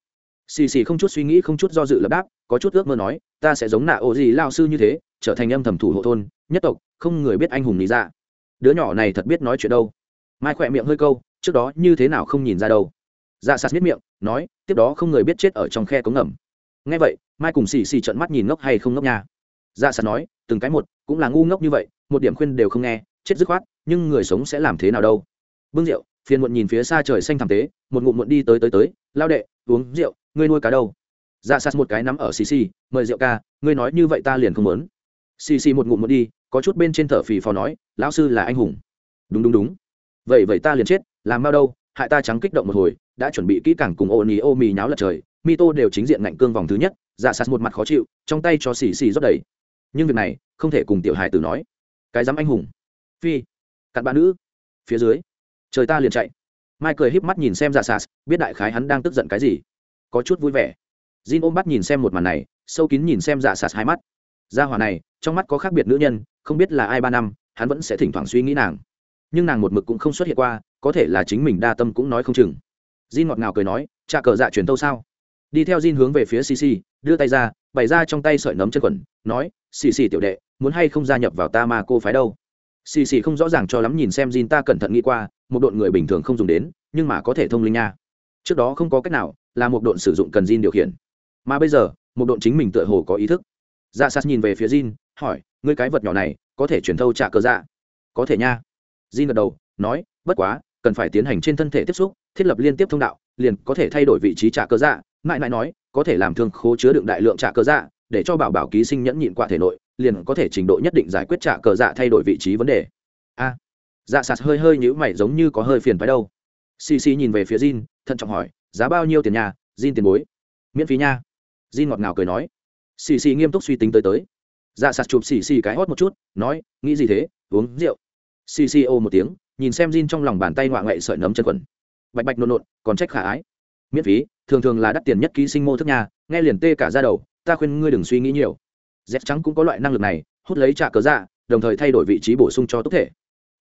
Xì xì không chút suy nghĩ không chút do dự lập đáp, có chút ước mơ nói, ta sẽ giống nạ ô gì lao sư như thế, trở thành âm thầm thủ hộ thôn, nhất tộc, không người biết anh hùng lý ra đứa nhỏ này thật biết nói chuyện đâu. Mai khỏe miệng hơi câu, trước đó như thế nào không nhìn ra đâu. Dạ sạt biết miệng, nói, tiếp đó không người biết chết ở trong khe cống ngầm. Ngay vậy, mai cùng xì xì trợn mắt nhìn ngốc hay không ngốc nha. Dạ sạt nói, từng cái một, cũng là ngu ngốc như vậy, một điểm khuyên đều không nghe, chết dứt khoát, nhưng người sống sẽ làm thế nào đâu. Bưng rượu, phiền muộn nhìn phía xa trời xanh thẳm tế, một ngụm muộn đi tới tới tới, lao đệ, uống rượu, ngươi nuôi cá đâu? Dạ sạt một cái nắm ở xì xì mời rượu ca, ngươi nói như vậy ta liền không muốn. Xì xì một ngụm muộn đi có chút bên trên thở phì phò nói, lão sư là anh hùng. Đúng đúng đúng. Vậy vậy ta liền chết, làm bao đâu, hại ta trắng kích động một hồi, đã chuẩn bị kỹ càng cùng ô ní ô mì nháo lật trời mi tô đều chính diện ngạnh cương vòng thứ nhất, giả sạt một mặt khó chịu, trong tay cho xì xì rót đầy. Nhưng việc này, không thể cùng tiểu hài tử nói. Cái dám anh hùng. Phi. Cặn bạn nữ. Phía dưới. Trời ta liền chạy. Mai cười híp mắt nhìn xem giả sạt biết đại khái hắn đang tức giận cái gì. Có chút vui vẻ. Jin ôm bắt nhìn xem một màn này, sâu kín nhìn xem giả sạt hai mắt gia hỏa này, trong mắt có khác biệt nữ nhân, không biết là ai ba năm, hắn vẫn sẽ thỉnh thoảng suy nghĩ nàng. Nhưng nàng một mực cũng không xuất hiện qua, có thể là chính mình đa tâm cũng nói không chừng. Jin ngọt ngào cười nói trà cờ dạ truyền tâu sao? Đi theo jin hướng về phía cc đưa tay ra, bày ra trong tay sợi nấm chân quần nói xì xì tiểu đệ, muốn hay không gia nhập vào ta mà cô phái đâu? Xì xì không rõ ràng cho lắm nhìn xem jin ta cẩn thận nghĩ qua, một đội người bình thường không dùng đến, nhưng mà có thể thông linh nha. Trước đó không có cách nào, là một đội sử dụng cần jin điều khiển. Mà bây giờ, một đội chính mình tựa hồ có ý thức dạ sas nhìn về phía jin, hỏi, ngươi cái vật nhỏ này có thể chuyển thâu trả cờ dạ? Có thể nha. Jin gật đầu, nói, bất quá, cần phải tiến hành trên thân thể tiếp xúc, thiết lập liên tiếp thông đạo, liền có thể thay đổi vị trí trả cờ dạ. Mãi mãi nói, có thể làm thương khố chứa đựng đại lượng trả cờ dạ để cho bảo bảo ký sinh nhẫn nhịn quả thể nội, liền có thể trình độ nhất định giải quyết trả cờ dạ thay đổi vị trí vấn đề. A. Dạ sạt hơi hơi nhữ mày giống như có hơi phiền phái đâu. Xì xì nhìn về phía jin, thận trọng hỏi, giá bao nhiêu tiền nhà? Jin tiền bối. Miễn phí nha. Jin ngọt ngào cười nói xì xì nghiêm túc suy tính tới tới. Dạ sạt chụp xì xì cái hót một chút, nói, nghĩ gì thế? Uống rượu. Xì xì ô một tiếng, nhìn xem Jin trong lòng bàn tay ngoạ ngậy sợi nấm chân quần. Bạch bạch nộn nộn, còn trách khả ái. Miễn phí, thường thường là đắt tiền nhất ký sinh mô thức nhà, nghe liền tê cả ra đầu, ta khuyên ngươi đừng suy nghĩ nhiều. Dép trắng cũng có loại năng lực này, hút lấy trả cớ dạ đồng thời thay đổi vị trí bổ sung cho tốt thể.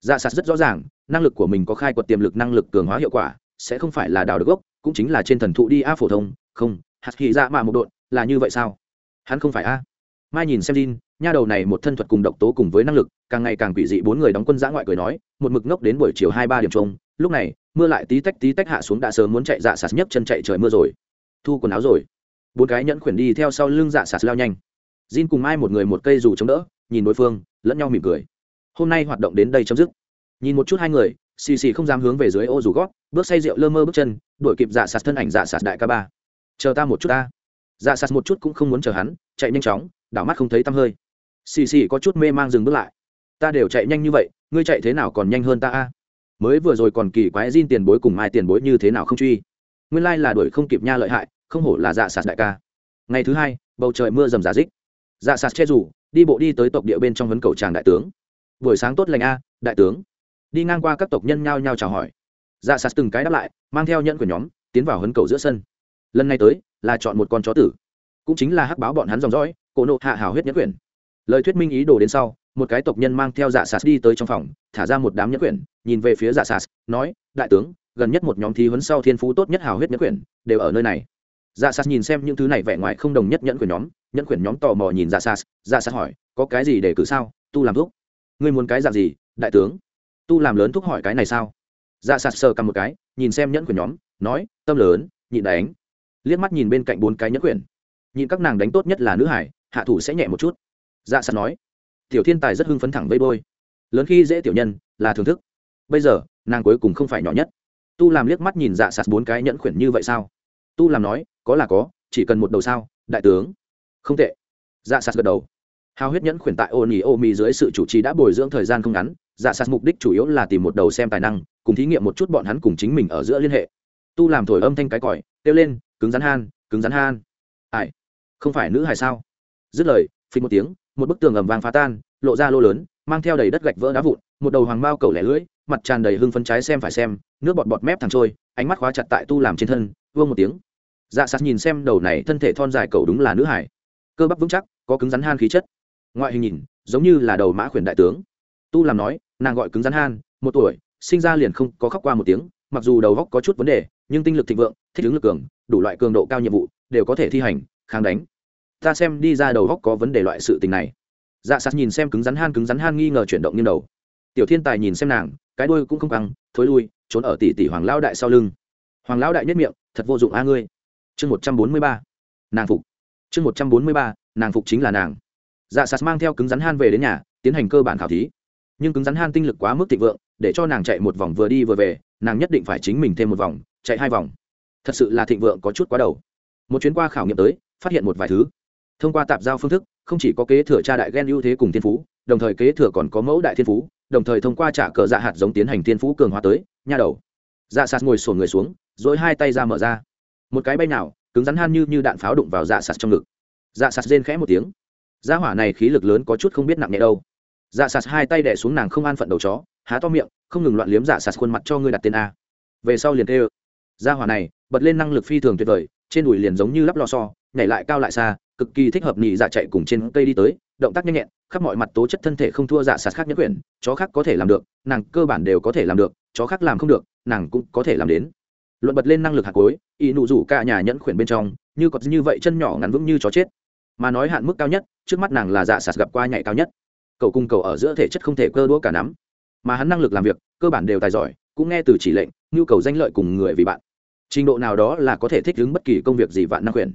Dạ sạt rất rõ ràng, năng lực của mình có khai quật tiềm lực năng lực cường hóa hiệu quả, sẽ không phải là đào được gốc, cũng chính là trên thần thụ đi a phổ thông, không, hạt hy dạ mà một độn, là như vậy sao? Hắn không phải a. Mai nhìn xem Jin, nha đầu này một thân thuật cùng độc tố cùng với năng lực càng ngày càng quỷ dị bốn người đóng quân giã ngoại cười nói một mực ngốc đến buổi chiều hai ba điểm trông lúc này mưa lại tí tách tí tách hạ xuống đã sớm muốn chạy dạ sạt nhấc chân chạy trời mưa rồi. Thu quần áo rồi. Bốn cái nhẫn khuyển đi theo sau lưng dạ sạt lao nhanh. Jin cùng mai một người một cây dù chống đỡ nhìn đối phương lẫn nhau mỉm cười. Hôm nay hoạt động đến đây chấm dứt. Nhìn một chút hai người xì xì không dám hướng về dưới ô dù gót bước say rượu lơ mơ bước chân đuổi kịp dạ sạt thân ảnh dạ sạt đại ca ba. Chờ ta một chút ta dạ sạt một chút cũng không muốn chờ hắn, chạy nhanh chóng, đảo mắt không thấy tăm hơi. Xì xì có chút mê mang dừng bước lại. Ta đều chạy nhanh như vậy, ngươi chạy thế nào còn nhanh hơn ta a? Mới vừa rồi còn kỳ quái Jin tiền bối cùng mai tiền bối như thế nào không truy. Nguyên lai là đuổi không kịp nha lợi hại, không hổ là dạ sạt đại ca. Ngày thứ hai, bầu trời mưa rầm giả dích dạ sạt che rủ, đi bộ đi tới tộc địa bên trong vấn cầu tràng đại tướng. Buổi sáng tốt lành a, đại tướng. Đi ngang qua các tộc nhân nhao nhao chào hỏi. Dạ sạt từng cái đáp lại, mang theo nhận của nhóm, tiến vào hấn cầu giữa sân. Lần này tới là chọn một con chó tử. Cũng chính là hắc báo bọn hắn dòng dõi, cổ nộ hạ hào huyết nhẫn quyển. Lời thuyết minh ý đồ đến sau, một cái tộc nhân mang theo dạ sạt đi tới trong phòng, thả ra một đám nhẫn quyển, nhìn về phía dạ sạt, nói, đại tướng, gần nhất một nhóm thi huấn sau thiên phú tốt nhất hào huyết nhẫn quyển đều ở nơi này. Dạ sạt nhìn xem những thứ này vẻ ngoài không đồng nhất nhẫn quyển nhóm, nhẫn quyển nhóm tò mò nhìn dạ sạt dạ sạt hỏi, có cái gì để cử sao? Tu làm thuốc. Ngươi muốn cái dạng gì, đại tướng? Tu làm lớn thuốc hỏi cái này sao? Dạ sạt sờ cầm một cái, nhìn xem nhẫn quyển nhóm, nói, tâm lớn, nhịn đánh liếc mắt nhìn bên cạnh bốn cái nhẫn quyển. Nhìn các nàng đánh tốt nhất là nữ hải, hạ thủ sẽ nhẹ một chút. Dạ sạt nói. Tiểu thiên tài rất hưng phấn thẳng vây bôi lớn khi dễ tiểu nhân, là thưởng thức. Bây giờ, nàng cuối cùng không phải nhỏ nhất. Tu làm liếc mắt nhìn dạ sạt bốn cái nhẫn khuyển như vậy sao? Tu làm nói, có là có, chỉ cần một đầu sao, đại tướng. Không tệ. Dạ sạt gật đầu. Hao huyết nhẫn khuyển tại ô nỉ ô mi dưới sự chủ trì đã bồi dưỡng thời gian không ngắn dạ sạt mục đích chủ yếu là tìm một đầu xem tài năng, cùng thí nghiệm một chút bọn hắn cùng chính mình ở giữa liên hệ. Tu làm thổi âm thanh cái còi, kêu lên cứng rắn han, cứng rắn han. Ai không phải nữ hải sao? Dứt lời phình một tiếng, một bức tường ầm vang phá tan, lộ ra lô lớn, mang theo đầy đất gạch vỡ đá vụn, một đầu hoàng bao cầu lẻ lưỡi, mặt tràn đầy hưng phấn trái xem phải xem, nước bọt bọt mép thẳng trôi, ánh mắt khóa chặt tại tu làm trên thân, vương một tiếng. Dạ sạt nhìn xem đầu này thân thể thon dài cầu đúng là nữ hải. Cơ bắp vững chắc, có cứng rắn han khí chất. Ngoại hình nhìn, giống như là đầu mã khuyển đại tướng. Tu làm nói, nàng gọi cứng rắn han, một tuổi, sinh ra liền không có khóc qua một tiếng, mặc dù đầu góc có chút vấn đề, nhưng tinh lực thịnh vượng, thích ứng lực cường đủ loại cường độ cao nhiệm vụ, đều có thể thi hành, kháng đánh. Ta xem đi ra đầu góc có vấn đề loại sự tình này. Dạ sạt nhìn xem cứng rắn han cứng rắn han nghi ngờ chuyển động như đầu. Tiểu thiên tài nhìn xem nàng, cái đuôi cũng không căng, thối lui, trốn ở tỷ tỷ hoàng lão đại sau lưng. Hoàng lão đại nhất miệng, thật vô dụng a ngươi. Chương một trăm bốn mươi ba, nàng phục. Chương một trăm bốn mươi ba, nàng phục chính là nàng. Dạ sạt mang theo cứng rắn han về đến nhà, tiến hành cơ bản khảo thí. Nhưng cứng rắn han tinh lực quá mức thịnh vượng, để cho nàng chạy một vòng vừa đi vừa về, nàng nhất định phải chính mình thêm một vòng, chạy hai vòng thật sự là thịnh vượng có chút quá đầu. Một chuyến qua khảo nghiệm tới, phát hiện một vài thứ. Thông qua tạp giao phương thức, không chỉ có kế thừa cha đại gen ưu thế cùng thiên phú, đồng thời kế thừa còn có mẫu đại thiên phú, đồng thời thông qua trả cờ dạ hạt giống tiến hành thiên phú cường hóa tới, nha đầu. Dạ sạt ngồi sổn người xuống dỗi hai tay ra mở ra. Một cái bay nào, cứng rắn han như như đạn pháo đụng vào dạ sạt trong ngực. Dạ sạt rên khẽ một tiếng. Da hỏa này khí lực lớn có chút không biết nặng nhẹ đâu. Dạ sạt hai tay đẻ xuống nàng không an phận đầu chó, há to miệng, không ngừng loạn liếm dạ sạt khuôn mặt cho ngươi đặt tên a. Về sau liền tê ơ da hỏa này bật lên năng lực phi thường tuyệt vời, trên đùi liền giống như lắp lò so nhảy lại cao lại xa, cực kỳ thích hợp nhị dạ chạy cùng trên cây đi tới, động tác nhanh nhẹn, khắp mọi mặt tố chất thân thể không thua dạ sạt khác nhất quyển, chó khác có thể làm được, nàng cơ bản đều có thể làm được, chó khác làm không được, nàng cũng có thể làm đến. Luận bật lên năng lực hạt cối y nụ rủ cả nhà nhẫn khuyển bên trong, như cọt như vậy chân nhỏ ngắn vững như chó chết. Mà nói hạn mức cao nhất, trước mắt nàng là dạ sạt gặp qua nhạy cao nhất. Cậu cung cầu ở giữa thể chất không thể cơ đũa cả nắm. Mà hắn năng lực làm việc, cơ bản đều tài giỏi, cũng nghe từ chỉ lệnh, nhu cầu danh lợi cùng người vì bạn trình độ nào đó là có thể thích ứng bất kỳ công việc gì vạn năng quyền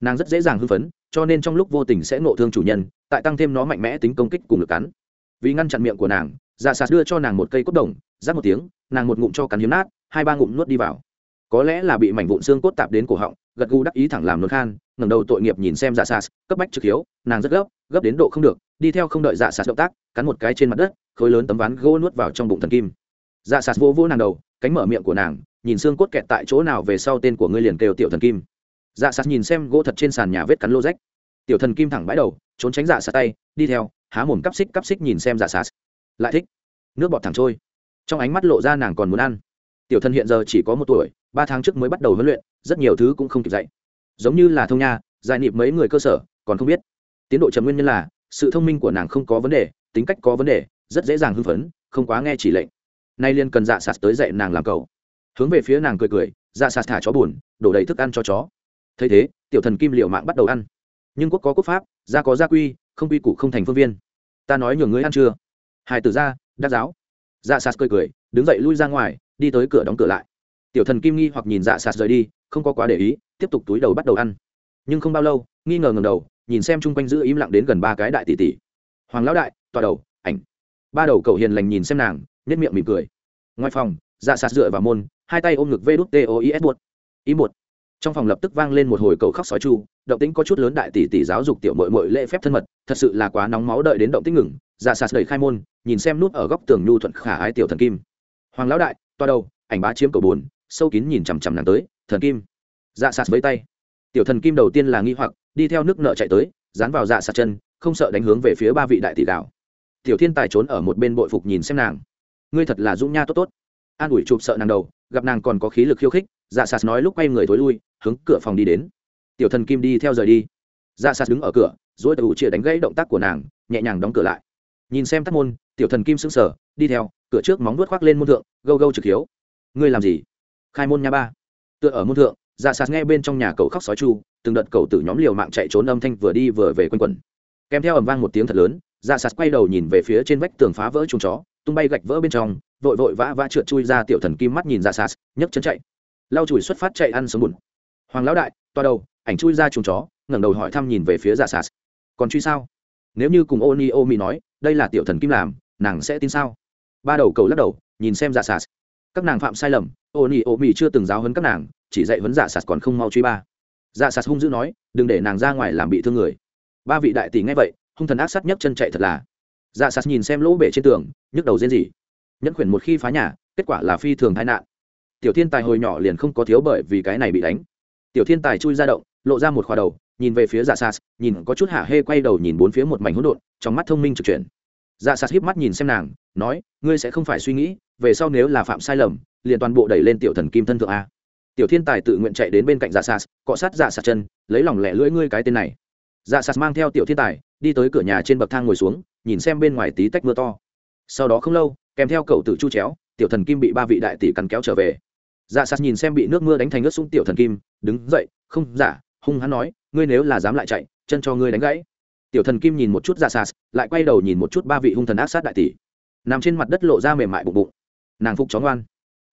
nàng rất dễ dàng hưng phấn, cho nên trong lúc vô tình sẽ nộ thương chủ nhân, tại tăng thêm nó mạnh mẽ tính công kích cùng lực cắn. Vì ngăn chặn miệng của nàng dạ sạt đưa cho nàng một cây cốt đồng rác một tiếng, nàng một ngụm cho cắn hiếm nát, hai ba ngụm nuốt đi vào. Có lẽ là bị mảnh vụn xương cốt tạp đến cổ họng, gật gù đắc ý thẳng làm nôn khan, ngẩng đầu tội nghiệp nhìn xem dạ sạt, cấp bách trực hiếu, nàng rất gấp gấp đến độ không được, đi theo không đợi dạ sạt động tác, cắn một cái trên mặt đất, khối lớn tấm ván gỗ nuốt vào trong bụng thần kim dạ sạt vô vô nàng đầu, cánh mở miệng của nàng, nhìn xương cốt kẹt tại chỗ nào về sau tên của ngươi liền kêu tiểu thần kim. Dạ sạt nhìn xem gỗ thật trên sàn nhà vết cắn lô rách. Tiểu thần kim thẳng bãi đầu, trốn tránh dạ sạt tay, đi theo, há mồm cắp xích cắp xích nhìn xem dạ sạt. Lại thích. Nước bọt thẳng trôi. Trong ánh mắt lộ ra nàng còn muốn ăn. Tiểu thần hiện giờ chỉ có một tuổi, ba tháng trước mới bắt đầu huấn luyện, rất nhiều thứ cũng không kịp dạy. Giống như là thông nha, giải nịp mấy người cơ sở, còn không biết. Tiến độ chấm nguyên nhân là, sự thông minh của nàng không có vấn đề, tính cách có vấn đề, rất dễ dàng hưng phấn, không quá nghe chỉ lệnh nay liên cần dạ sạt tới dạy nàng làm cầu. Hướng về phía nàng cười cười dạ sạt thả chó buồn, đổ đầy thức ăn cho chó. Thấy thế, tiểu thần kim liệu mạng bắt đầu ăn. Nhưng quốc có quốc pháp, gia có gia quy, không quy củ không thành phương viên. Ta nói nhường ngươi ăn chưa? Hai tử ra đắc giáo. Dạ sạt cười cười, đứng dậy lui ra ngoài, đi tới cửa đóng cửa lại. Tiểu thần kim nghi hoặc nhìn dạ sạt rời đi, không có quá để ý, tiếp tục túi đầu bắt đầu ăn. Nhưng không bao lâu, nghi ngờ ngầm đầu, nhìn xem chung quanh giữ im lặng đến gần ba cái đại tỷ tỷ. Hoàng lão đại, tọa đầu, ảnh. Ba đầu cậu hiền lành nhìn xem nàng nhất miệng mỉm cười. Ngoài phòng dạ sạt dựa vào môn, hai tay ôm ngực vê đút tois buột ý một trong phòng lập tức vang lên một hồi cầu khóc sói chu, động tĩnh có chút lớn đại tỷ tỷ giáo dục tiểu mội mội lễ phép thân mật, thật sự là quá nóng máu đợi đến động tĩnh ngừng dạ sạt đẩy khai môn, nhìn xem nút ở góc tường nhu thuận khả ái tiểu thần kim. Hoàng lão đại, toa đầu, ảnh bá chiếm cầu bồn sâu kín nhìn chằm chằm nàng tới, thần kim. Dạ sạt với tay. Tiểu thần kim đầu tiên là nghi hoặc, đi theo nước nợ chạy tới, dán vào dạ sạt chân, không sợ đánh hướng về phía ba vị đại tỷ đạo. tiểu thiên tài trốn ở một bên bội phục nhìn xem nàng ngươi thật là dũng nha tốt tốt. An ủi chụp sợ nàng đầu, gặp nàng còn có khí lực khiêu khích dạ sạt nói lúc quay người thối lui, hướng cửa phòng đi đến. Tiểu thần kim đi theo rời đi. Dạ sạt đứng ở cửa dỗi tờ ủ chia đánh gãy động tác của nàng, nhẹ nhàng đóng cửa lại. Nhìn xem tắt môn, tiểu thần kim sững sờ, đi theo, cửa trước móng vuốt khoác lên môn thượng, gâu gâu trực hiếu. Ngươi làm gì? Khai môn nha ba. Tựa ở môn thượng dạ sạt nghe bên trong nhà cậu khóc sói chu, từng đợt cậu từ nhóm liều mạng chạy trốn âm thanh vừa đi vừa về quanh quẩn. Kèm theo ầm vang một tiếng thật lớn dạ sạt quay đầu nhìn về phía trên vách tường phá vỡ chuồng chó tung bay gạch vỡ bên trong, vội vội vã vã trượt chui ra tiểu thần kim mắt nhìn ra sas nhấc chân chạy. Lau chùi xuất phát chạy ăn sống bùn hoàng lão đại, toa đầu, ảnh chui ra chuồng chó, ngẩng đầu hỏi thăm nhìn về phía ra sas còn truy sao? Nếu như cùng oni ni ô mi nói, đây là tiểu thần kim làm, nàng sẽ tin sao? Ba đầu cầu lắc đầu, nhìn xem ra sas các nàng phạm sai lầm, oni ni ô mi chưa từng giáo hấn các nàng, chỉ dạy huấn giả sas còn không mau truy ba. Dạ sạt hung dữ nói, đừng để nàng ra ngoài làm bị thương người. Ba vị đại tỷ nghe vậy, hung thần ác sát nhấc chân chạy thật là dạ sạt nhìn xem lỗ bể trên tường, nhức đầu riêng gì nhẫn khuyển một khi phá nhà, kết quả là phi thường tai nạn. Tiểu thiên tài hồi nhỏ liền không có thiếu bởi vì cái này bị đánh. Tiểu thiên tài chui ra động, lộ ra một khoa đầu, nhìn về phía dạ sạt nhìn có chút hạ hê quay đầu nhìn bốn phía một mảnh hỗn độn, trong mắt thông minh trực chuyển. Dạ sạt híp mắt nhìn xem nàng, nói, ngươi sẽ không phải suy nghĩ, về sau nếu là phạm sai lầm, liền toàn bộ đẩy lên tiểu thần kim thân thượng a. Tiểu thiên tài tự nguyện chạy đến bên cạnh dạ sạt cọ sát dạ sạt chân, lấy lòng lẹ lưỡi ngươi cái tên này. Dạ sạt mang theo tiểu thiên tài đi tới cửa nhà trên bậc thang ngồi xuống, nhìn xem bên ngoài tí tách mưa to. Sau đó không lâu, kèm theo cậu tự chu chéo, tiểu thần kim bị ba vị đại tỷ cắn kéo trở về. Dạ sạt nhìn xem bị nước mưa đánh thành ướt sũng tiểu thần kim, đứng dậy, không giả hung hắn nói, ngươi nếu là dám lại chạy, chân cho ngươi đánh gãy. Tiểu thần kim nhìn một chút dạ ra sạt lại quay đầu nhìn một chút ba vị hung thần ác sát đại tỷ. Nằm trên mặt đất lộ ra mềm mại bụng bụng. Nàng phục chó ngoan.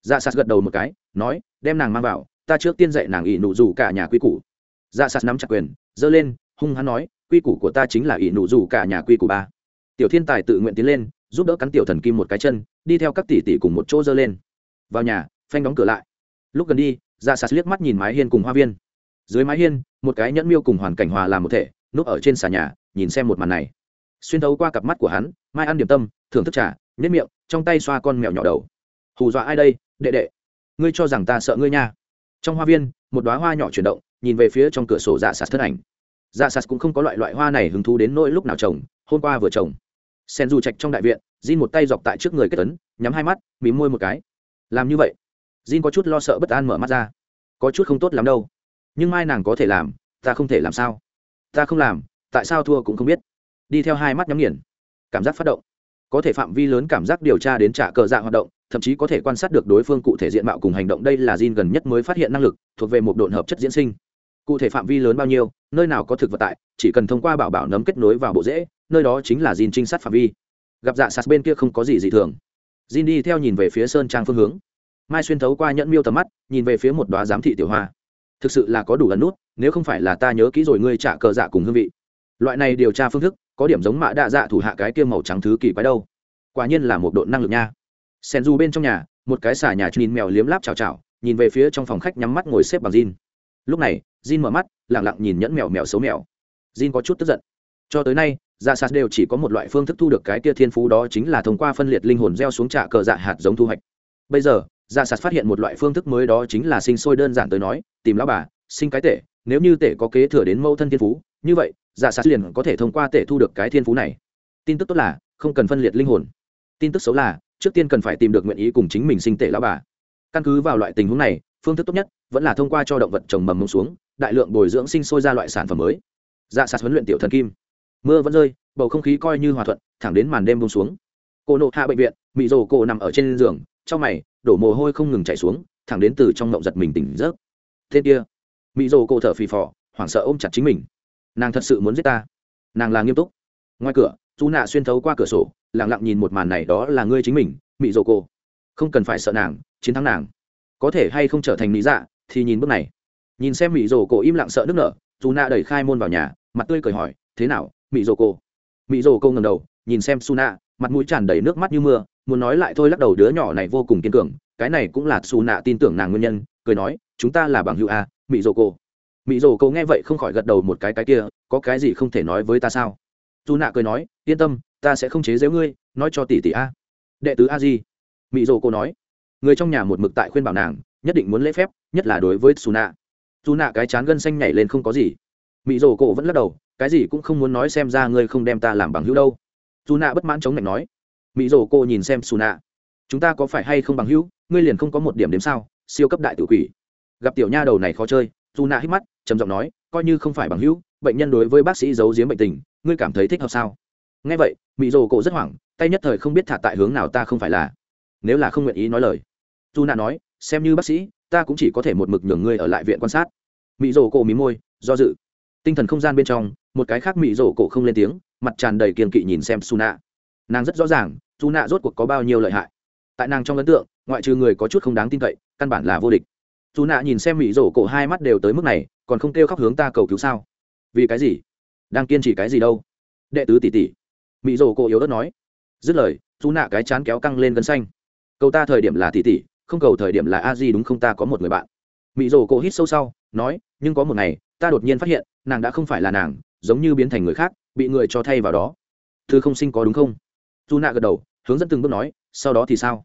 Dạ sạt gật đầu một cái, nói, đem nàng mang vào, ta trước tiên dạy nàng ỉ nụ dù cả nhà quy củ. Dạ sạt nắm chặt quyền, giơ lên hung hắn nói, quy củ của ta chính là ỷ nụ dù cả nhà quy củ ba. Tiểu thiên tài tự nguyện tiến lên, giúp đỡ cắn tiểu thần kim một cái chân, đi theo các tỷ tỷ cùng một chỗ dơ lên. Vào nhà, phanh đóng cửa lại. Lúc gần đi dạ sas liếc mắt nhìn mái hiên cùng hoa viên. Dưới mái hiên, một cái nhẫn miêu cùng hoàn cảnh hòa làm một thể, núp ở trên xà nhà, nhìn xem một màn này. Xuyên thấu qua cặp mắt của hắn, mai ăn điểm tâm, thưởng thức trà nhất miệng, trong tay xoa con mèo nhỏ đầu. Hù dọa ai đây, đệ đệ? Ngươi cho rằng ta sợ ngươi nha. Trong hoa viên, một đoá hoa nhỏ chuyển động, nhìn về phía trong cửa sổ dạ sạt thân ảnh dạ sạt cũng không có loại loại hoa này hứng thú đến nỗi lúc nào trồng, hôm qua vừa trồng. Sen du trạch trong đại viện, Jin một tay dọc tại trước người kết tấn nhắm hai mắt, mím môi một cái. Làm như vậy, Jin có chút lo sợ bất an mở mắt ra. Có chút không tốt lắm đâu. Nhưng mai nàng có thể làm, ta không thể làm sao? Ta không làm, tại sao thua cũng không biết. Đi theo hai mắt nhắm nghiền. Cảm giác phát động. Có thể phạm vi lớn cảm giác điều tra đến trả cờ dạ hoạt động, thậm chí có thể quan sát được đối phương cụ thể diện mạo cùng hành động, đây là Jin gần nhất mới phát hiện năng lực, thuộc về một độn hợp chất diễn sinh cụ thể phạm vi lớn bao nhiêu, nơi nào có thực vật tại, chỉ cần thông qua bảo bảo nấm kết nối vào bộ rễ, nơi đó chính là gin trinh sát phạm vi. Gặp dạ sạt bên kia không có gì dị thường. Jin đi theo nhìn về phía sơn trang phương hướng. Mai xuyên thấu qua nhẫn miêu tầm mắt, nhìn về phía một đoá giám thị tiểu hoa. Thực sự là có đủ gần nút, nếu không phải là ta nhớ kỹ rồi ngươi trả cờ dạ cùng hương vị. Loại này điều tra phương thức, có điểm giống mạ đạ dạ thủ hạ cái kia màu trắng thứ kỳ quái đâu. Quả nhiên là một độ năng lực nha. Sen du bên trong nhà, một cái xả nhà nhìn mèo liếm láp chào chào nhìn về phía trong phòng khách nhắm mắt ngồi xếp bằng Jin. Lúc này, Jin mở mắt, lặng lặng nhìn nhẫn mèo mèo xấu mèo. Jin có chút tức giận. Cho tới nay, Dạ Sạt đều chỉ có một loại phương thức thu được cái kia thiên phú đó chính là thông qua phân liệt linh hồn gieo xuống trả cờ dạ hạt giống thu hoạch. Bây giờ, Dạ Sạt phát hiện một loại phương thức mới đó chính là sinh sôi đơn giản tới nói, tìm lão bà, sinh cái tể, nếu như tể có kế thừa đến mẫu thân thiên phú, như vậy, Dạ Sạt liền có thể thông qua tể thu được cái thiên phú này. Tin tức tốt là, không cần phân liệt linh hồn. Tin tức xấu là, trước tiên cần phải tìm được nguyện ý cùng chính mình sinh tể lão bà căn cứ vào loại tình huống này phương thức tốt nhất vẫn là thông qua cho động vật trồng mầm mông xuống, đại lượng bồi dưỡng sinh sôi ra loại sản phẩm mới. Dạ sạt huấn luyện tiểu thần kim. Mưa vẫn rơi, bầu không khí coi như hòa thuận, thẳng đến màn đêm bông xuống. Cô nộ hạ bệnh viện, mị rồ cô nằm ở trên giường, trong mày, đổ mồ hôi không ngừng chảy xuống, thẳng đến từ trong ngộng giật mình tỉnh giấc. Thế kia, mị rồ cô thở phì phò, hoảng sợ ôm chặt chính mình. Nàng thật sự muốn giết ta. Nàng là nghiêm túc. Ngoài cửa dù nạ xuyên thấu qua cửa sổ, lặng lặng nhìn một màn này đó là ngươi chính mình, mị rồ cô. Không cần phải sợ nàng, chiến thắng nàng có thể hay không trở thành lý dạ thì nhìn bước này. Nhìn xem mỹ rồ cổ im lặng sợ nước nở, dù nạ đẩy khai môn vào nhà, mặt tươi cười hỏi, thế nào, mỹ rồ cô mỹ rồ cô ngầm đầu, nhìn xem su nạ mặt mũi tràn đầy nước mắt như mưa, muốn nói lại thôi lắc đầu đứa nhỏ này vô cùng kiên cường, cái này cũng là su nạ tin tưởng nàng nguyên nhân, cười nói, chúng ta là bằng hữu a, mỹ rồ cô mỹ rồ cô nghe vậy không khỏi gật đầu một cái cái kia, có cái gì không thể nói với ta sao? Su nạ cười nói, yên tâm, ta sẽ không chế giễu ngươi, nói cho tỷ tỷ a. Đệ tứ a di, mỹ rồ cô nói người trong nhà một mực tại khuyên bảo nàng, nhất định muốn lễ phép, nhất là đối với xù nạ su nạ cái chán gân xanh nhảy lên không có gì. Mỹ rồ cổ vẫn lắc đầu, cái gì cũng không muốn nói xem ra ngươi không đem ta làm bằng hữu đâu. Su nạ bất mãn chống lạnh nói. Mỹ rồ cô nhìn xem xù nạ chúng ta có phải hay không bằng hữu, ngươi liền không có một điểm đếm sao, siêu cấp đại tự quỷ. Gặp tiểu nha đầu này khó chơi dù nạ hít mắt, trầm giọng nói, coi như không phải bằng hữu, bệnh nhân đối với bác sĩ giấu giếm bệnh tình, ngươi cảm thấy thích hợp sao? Nghe vậy mỹ rồ cổ rất hoảng, tay nhất thời không biết thả tại hướng nào ta không phải là nếu là không nguyện ý nói lời. Dù nạ nói, xem như bác sĩ, ta cũng chỉ có thể một mực nhường ngươi ở lại viện quan sát. Mỹ rổ cổ mí môi, do dự. Tinh thần không gian bên trong, một cái khác mỹ rổ cổ không lên tiếng, mặt tràn đầy kiên kỵ nhìn xem su nạ nàng rất rõ ràng, su nạ rốt cuộc có bao nhiêu lợi hại. Tại nàng trong ấn tượng, ngoại trừ người có chút không đáng tin cậy, căn bản là vô địch. Dù nạ nhìn xem mỹ rổ cổ hai mắt đều tới mức này, còn không kêu khóc hướng ta cầu cứu sao? Vì cái gì? Đang kiên trì cái gì đâu? Đệ tứ tỷ tỷ. Mỹ rổ cổ yếu đất nói. Dứt lời dù nạ cái chán kéo căng lên gân xanh cầu ta thời điểm là tỷ tỷ, không cầu thời điểm là a di đúng không? Ta có một người bạn. Mỹ rồ cổ hít sâu sau, nói, nhưng có một ngày, ta đột nhiên phát hiện, nàng đã không phải là nàng, giống như biến thành người khác, bị người cho thay vào đó. Thư không sinh có đúng không? Dù nạ gật đầu, hướng dẫn từng bước nói, sau đó thì sao?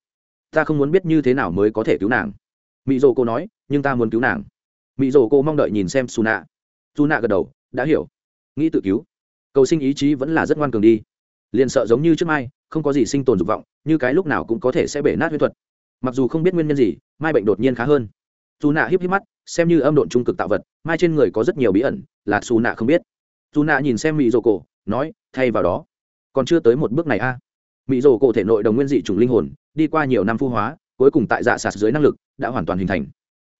Ta không muốn biết như thế nào mới có thể cứu nàng. Mỹ rồ cô nói, nhưng ta muốn cứu nàng. Mỹ rồ cô mong đợi nhìn xem su nạ su nạ gật đầu, đã hiểu. Nghĩ tự cứu. Cầu sinh ý chí vẫn là rất ngoan cường đi liền sợ giống như trước mai, không có gì sinh tồn dục vọng, như cái lúc nào cũng có thể sẽ bể nát huyết thuật. Mặc dù không biết nguyên nhân gì, mai bệnh đột nhiên khá hơn. Dù nạ híp híp mắt, xem như âm độn trung cực tạo vật, mai trên người có rất nhiều bí ẩn, là xù nạ không biết. Dù nạ nhìn xem mỹ rồ cổ, nói, thay vào đó, còn chưa tới một bước này a. À. mỹ rồ cổ thể nội đồng nguyên dị chủng linh hồn, đi qua nhiều năm phu hóa, cuối cùng tại dạ sạt dưới năng lực, đã hoàn toàn hình thành.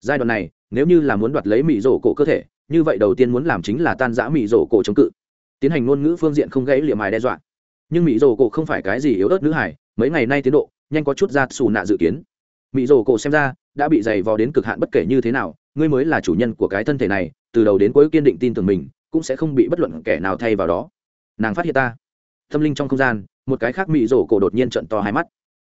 Giai đoạn này, nếu như là muốn đoạt lấy mỹ rồ cổ cơ thể, như vậy đầu tiên muốn làm chính là tan giã mỹ rổ cổ chống cự. Tiến hành ngôn ngữ phương diện không gãy liệm mài đe dọa nhưng mỹ rổ cổ không phải cái gì yếu ớt nữ hải, mấy ngày nay tiến độ, nhanh có chút ra xù nạ dự kiến. Mỹ rổ cổ xem ra, đã bị dày vò đến cực hạn bất kể như thế nào, ngươi mới là chủ nhân của cái thân thể này, từ đầu đến cuối kiên định tin tưởng mình, cũng sẽ không bị bất luận kẻ nào thay vào đó. Nàng phát hiện ta. Tâm linh trong không gian, một cái khác mỹ rổ cổ đột nhiên trận to hai mắt.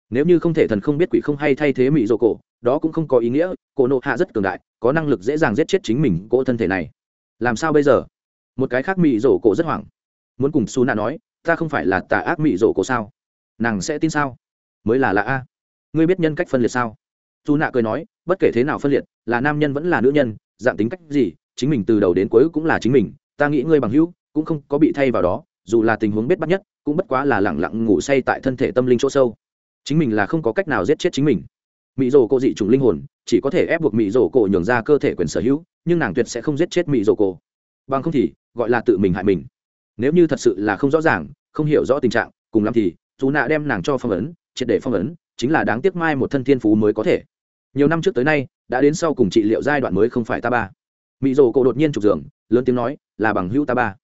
Nếu như không thể thần không biết quỷ không hay thay thế mỹ rổ cổ, đó cũng không có ý nghĩa, cổ nộ hạ rất cường đại, có năng lực dễ dàng giết chết chính mình cỗ thân thể này. Làm sao bây giờ? Một cái khác mỹ rổ cổ rất hoảng. Muốn cùng su nạ nói ta không phải là tà ác mỹ rổ cổ sao? Nàng sẽ tin sao? Mới là lạ a. Ngươi biết nhân cách phân liệt sao? Dù nạ cười nói, bất kể thế nào phân liệt, là nam nhân vẫn là nữ nhân, dạng tính cách gì, chính mình từ đầu đến cuối cũng là chính mình, ta nghĩ ngươi bằng hữu cũng không có bị thay vào đó, dù là tình huống biết bắt nhất, cũng bất quá là lẳng lặng ngủ say tại thân thể tâm linh chỗ sâu. Chính mình là không có cách nào giết chết chính mình. Mỹ rổ cô dị chủng linh hồn, chỉ có thể ép buộc mỹ rổ cổ nhường ra cơ thể quyền sở hữu, nhưng nàng tuyệt sẽ không giết chết mỹ rổ cổ. Bằng không thì, gọi là tự mình hại mình nếu như thật sự là không rõ ràng, không hiểu rõ tình trạng, cùng lắm thì, dù nạ đem nàng cho phong ấn, triệt để phong ấn, chính là đáng tiếc mai một thân thiên phú mới có thể. Nhiều năm trước tới nay, đã đến sau cùng trị liệu giai đoạn mới không phải ta ba. Mỹ rồ cổ đột nhiên trục giường, lớn tiếng nói, là bằng hữu ta ba.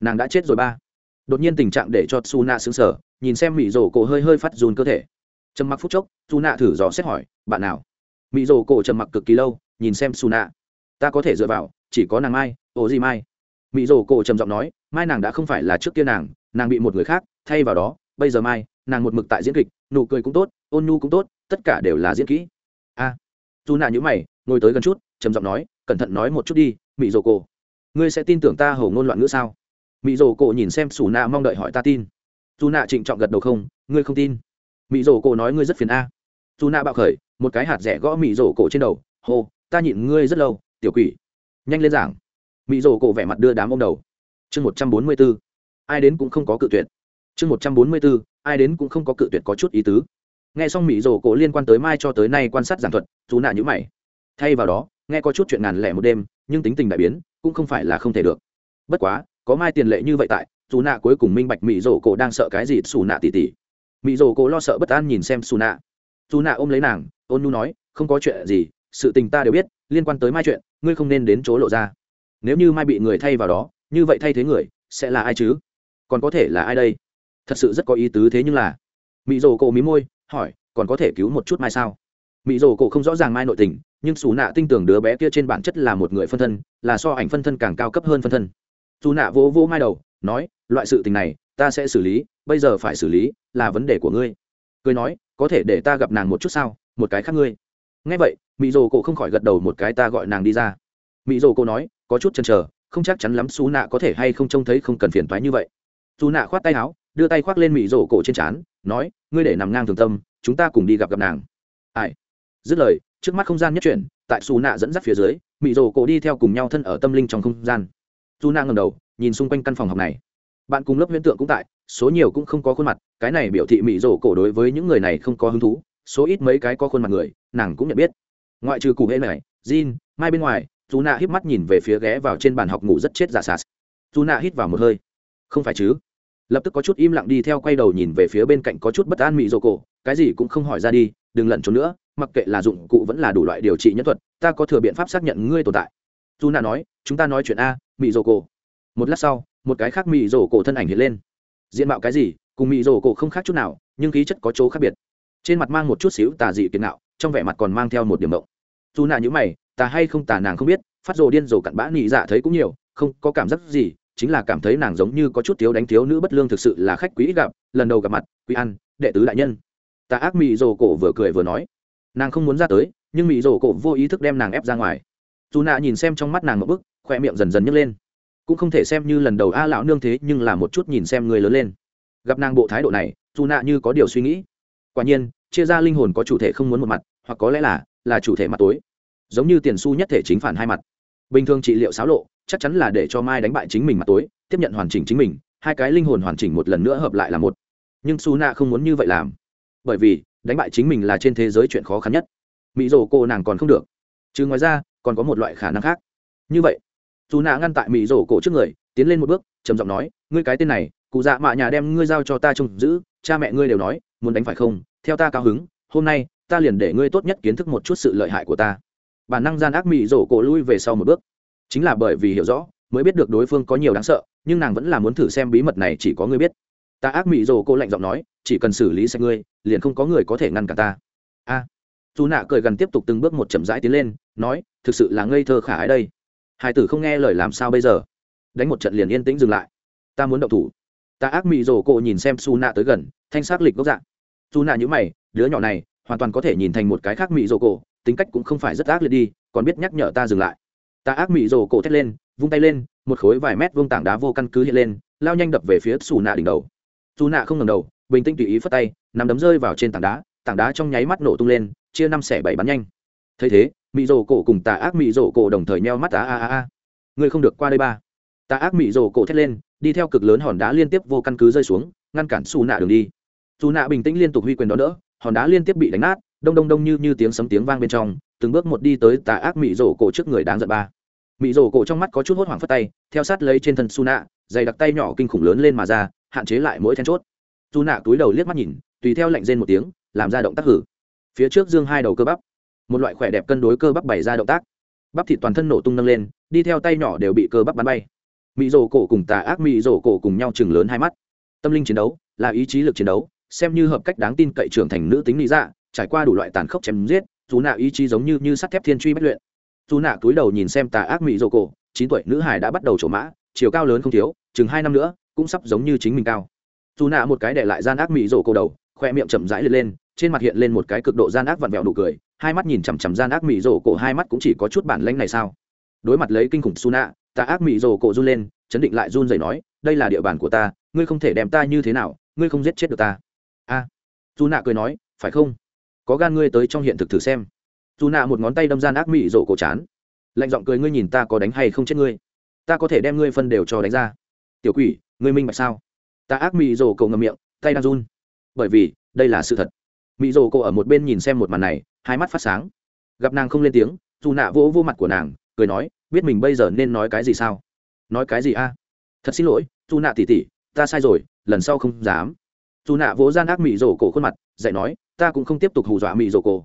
Nàng đã chết rồi ba. Đột nhiên tình trạng để cho su nạ xứng sở nhìn xem mỹ rồ cổ hơi hơi phát dùn cơ thể. Trầm mặc phút chốc, su nạ thử dò xét hỏi, bạn nào? Mỹ rồ cổ trầm mặc cực kỳ lâu, nhìn xem su nạ ta có thể dựa vào, chỉ có nàng mai ồ gì mai? Mỹ rồ cổ trầm giọng nói mai nàng đã không phải là trước kia nàng nàng bị một người khác thay vào đó, bây giờ mai, nàng một mực tại diễn kịch, nụ cười cũng tốt, ôn nhu cũng tốt, tất cả đều là diễn kỹ. A. Dù nạ nhữ mày, ngồi tới gần chút, trầm giọng nói, cẩn thận nói một chút đi mỹ dồ cổ ngươi sẽ tin tưởng ta hầu ngôn loạn ngữ sao? Mỹ dồ cổ nhìn xem xù nạ mong đợi hỏi, ta tin. Dù nạ trịnh trọng gật đầu, không, ngươi không tin. Mỹ dồ cổ nói, ngươi rất phiền a. Dù nạ bạo khởi, một cái hạt rẻ gõ mỹ dồ cổ trên đầu, hô, ta nhịn ngươi rất lâu, tiểu quỷ. Nhanh lên giảng. Mỹ dồ cổ vẻ mặt đưa đám ông đầu chương một trăm bốn mươi b ố ai đến cũng không có cự tuyệt. Chương một trăm bốn mươi b ố ai đến cũng không có cự tuyệt có chút ý tứ. Nghe xong mỹ rổ cổ liên quan tới mai cho tới nay quan sát giảng thuật dù nạ nhữ mày. Thay vào đó, nghe có chút chuyện ngàn lẻ một đêm, nhưng tính tình đại biến, cũng không phải là không thể được. Bất quá, có mai tiền lệ như vậy tại dù nạ cuối cùng minh bạch mỹ rổ cổ đang sợ cái gì xù nạ tỉ tỉ. Mỹ rổ cổ lo sợ bất an nhìn xem xù nạ. Dù nạ ôm lấy nàng, ôn nu nói, không có chuyện gì, sự tình ta đều biết, liên quan tới mai chuyện, ngươi không nên đến chỗ lộ ra. Nếu như mai bị người thay vào đó như vậy thay thế người, sẽ là ai chứ? Còn có thể là ai đây? Thật sự rất có ý tứ thế nhưng là mỹ rồ cổ mí môi, hỏi, còn có thể cứu một chút mai sao? Mỹ rồ cổ không rõ ràng mai nội tình, nhưng xù nạ tin tưởng đứa bé kia trên bản chất là một người phân thân, là so ảnh phân thân càng cao cấp hơn phân thân. Dù nạ vỗ vỗ mai đầu, nói, loại sự tình này, ta sẽ xử lý, bây giờ phải xử lý, là vấn đề của ngươi. Cười nói, có thể để ta gặp nàng một chút sao, một cái khác ngươi. Ngay vậy mỹ rồ cổ không khỏi gật đầu một cái ta gọi nàng đi ra. Mỹ rồ cổ nói, có chút chần chờ không chắc chắn lắm xú nạ có thể hay không trông thấy không cần phiền toái như vậy. Dù nạ khoát tay áo, đưa tay khoác lên mỹ rổ cổ trên trán, nói, ngươi để nằm ngang thường tâm, chúng ta cùng đi gặp gặp nàng. Ai? Dứt lời, trước mắt không gian nhất chuyển, tại xù nạ dẫn dắt phía dưới mỹ rổ cổ đi theo cùng nhau thân ở tâm linh trong không gian. Dù nạ ngầm đầu, nhìn xung quanh căn phòng học này. Bạn cùng lớp huyễn tượng cũng tại, số nhiều cũng không có khuôn mặt, cái này biểu thị mỹ rổ cổ đối với những người này không có hứng thú, số ít mấy cái có khuôn mặt người, nàng cũng nhận biết. Ngoại trừ cụ hễ này, jin, mai bên ngoài dù nạ híp mắt nhìn về phía ghé vào trên bàn học ngủ rất chết giả sạt. Dù nạ hít vào một hơi. Không phải chứ? Lập tức có chút im lặng đi theo quay đầu nhìn về phía bên cạnh có chút bất an mỹ rồ cổ. Cái gì cũng không hỏi ra đi, đừng lẩn trốn nữa, mặc kệ là dụng cụ vẫn là đủ loại điều trị nhân thuật, ta có thừa biện pháp xác nhận ngươi tồn tại. Dù nạ nói, chúng ta nói chuyện a mỹ rồ cổ. Một lát sau, một cái khác mỹ rồ cổ thân ảnh hiện lên. Diện mạo cái gì, cùng mỹ rồ cổ không khác chút nào, nhưng khí chất có chỗ khác biệt. Trên mặt mang một chút xíu tà dị kiệt nạo trong vẻ mặt còn mang theo một điểm mộng. Dù nạ nhữ mày tà hay không tà nàng không biết, phát rồ điên rồ cặn bã nị dạ thấy cũng nhiều, không có cảm giác gì, chính là cảm thấy nàng giống như có chút thiếu đánh thiếu nữ bất lương thực sự là khách quý gặp, lần đầu gặp mặt, quý ăn, đệ tứ đại nhân. Tà ác mị rồ cổ vừa cười vừa nói, nàng không muốn ra tới, nhưng mị rồ cổ vô ý thức đem nàng ép ra ngoài. Dù nạ nhìn xem trong mắt nàng một bức, khoe miệng dần dần nhấc lên. Cũng không thể xem như lần đầu a lão nương thế, nhưng là một chút nhìn xem người lớn lên. Gặp nàng bộ thái độ này, dù nạ như có điều suy nghĩ. Quả nhiên, chia ra linh hồn có chủ thể không muốn một mặt, hoặc có lẽ là là chủ thể mặt tối giống như tiền su nhất thể chính phản hai mặt. Bình thường trị liệu xáo lộ, chắc chắn là để cho mai đánh bại chính mình mặt tối, tiếp nhận hoàn chỉnh chính mình, hai cái linh hồn hoàn chỉnh một lần nữa hợp lại là một. Nhưng su Na không muốn như vậy làm. Bởi vì, đánh bại chính mình là trên thế giới chuyện khó khăn nhất. Mỹ rồ cô nàng còn không được. Chứ ngoài ra, còn có một loại khả năng khác. Như vậy dù nạ ngăn tại mỹ rổ cổ trước người, tiến lên một bước, trầm giọng nói, ngươi cái tên này, cụ dạ mạ nhà đem ngươi giao cho ta trông giữ, cha mẹ ngươi đều nói, muốn đánh phải không? Theo ta cao hứng, hôm nay, ta liền để ngươi tốt nhất kiến thức một chút sự lợi hại của ta bản năng gian ác mỹ rổ cổ lui về sau một bước. Chính là bởi vì hiểu rõ, mới biết được đối phương có nhiều đáng sợ, nhưng nàng vẫn là muốn thử xem bí mật này chỉ có ngươi biết. Ta ác mị rổ cô lạnh giọng nói, chỉ cần xử lý sạch ngươi, liền không có người có thể ngăn cả ta. A. Dù nạ cười gần tiếp tục từng bước một chậm rãi tiến lên, nói, thực sự là ngây thơ khả ái đây. Hai tử không nghe lời làm sao bây giờ? Đánh một trận liền yên tĩnh dừng lại. Ta muốn động thủ. Ta ác mị rổ cô nhìn xem su nạ tới gần, thanh sát lịch gốc dạng. Su nạ nhữ mày, đứa nhỏ này hoàn toàn có thể nhìn thành một cái khác mị rổ cô tính cách cũng không phải rất ác liệt đi, còn biết nhắc nhở ta dừng lại. Ta ác mị rồ cổ thét lên, vung tay lên, một khối vài mét vông tảng đá vô căn cứ hiện lên, lao nhanh đập về phía xù nạ đỉnh đầu. Xù nạ không ngầm đầu, bình tĩnh tùy ý phất tay nằm đấm rơi vào trên tảng đá tảng đá trong nháy mắt nổ tung lên, chia năm xẻ bảy bắn nhanh. Thấy thế, mị rồ cổ cùng tà ác mị rồ cổ đồng thời neo mắt á a a a. Ngươi không được qua đây ba. Tà ác mị rồ cổ thét lên, đi theo cực lớn hòn đá liên tiếp vô căn cứ rơi xuống, ngăn cản xù nạ đường đi. Xù nạ bình tĩnh liên tục huy quyền đó đỡ, hòn đá liên tiếp bị đánh nát đông đông đông như như tiếng sấm tiếng vang bên trong, từng bước một đi tới tà ác mị rổ cổ trước người đáng giận ba. Mị rổ cổ trong mắt có chút hốt hoảng phất tay, theo sát lấy trên thân su nạ dày đặc tay nhỏ kinh khủng lớn lên mà ra, hạn chế lại mỗi then chốt. Su nạ túi đầu liếc mắt nhìn, tùy theo lệnh rên một tiếng, làm ra động tác hử. Phía trước dương hai đầu cơ bắp, một loại khỏe đẹp cân đối cơ bắp bày ra động tác. Bắp thịt toàn thân nổ tung nâng lên, đi theo tay nhỏ đều bị cơ bắp bắn bay. Mị rổ cổ cùng tà ác mị rổ cổ cùng nhau chừng lớn hai mắt. Tâm linh chiến đấu, là ý chí lực chiến đấu, xem như hợp cách đáng tin cậy trưởng thành nữ tính lý dạ trải qua đủ loại tàn khốc chém giết dù nạ ý chí giống như như sắt thép thiên truy bất luyện. Dù nạ cúi đầu nhìn xem tà ác mỹ dô cổ chín tuổi nữ hải đã bắt đầu trổ mã chiều cao lớn không thiếu chừng hai năm nữa cũng sắp giống như chính mình cao. Dù nạ một cái để lại gian ác mỹ dô cổ đầu khoe miệng chậm rãi lên lên trên mặt hiện lên một cái cực độ gian ác vặn vẹo nụ cười hai mắt nhìn chằm chằm gian ác mỹ dô cổ hai mắt cũng chỉ có chút bản lanh này sao? Đối mặt lấy kinh khủng su nạ tà ác mỹ dô cổ run lên chấn định lại run rẩy nói đây là địa bàn của ta ngươi không thể đem ta như thế nào ngươi không giết chết được ta. A. À, dù nạ cười nói phải không? Có gan ngươi tới trong hiện thực thử xem. Dù nạ một ngón tay đâm gian ác mị rổ cổ chán. Lạnh giọng cười ngươi nhìn ta có đánh hay không chết ngươi. Ta có thể đem ngươi phân đều cho đánh ra. Tiểu quỷ, ngươi minh bạch sao? Ta ác mị rổ cổ ngầm miệng, tay đang run. Bởi vì, đây là sự thật. Mị rổ cổ ở một bên nhìn xem một màn này, hai mắt phát sáng. Gặp nàng không lên tiếng, dù nạ vỗ vô mặt của nàng, cười nói, biết mình bây giờ nên nói cái gì sao? Nói cái gì a? Thật xin lỗi, dù nạ tỉ tỉ, ta sai rồi, lần sau không dám. Dù nạ vỗ gian ác mị rổ cổ khuôn mặt dạy nói ta cũng không tiếp tục hù dọa mị rổ cổ.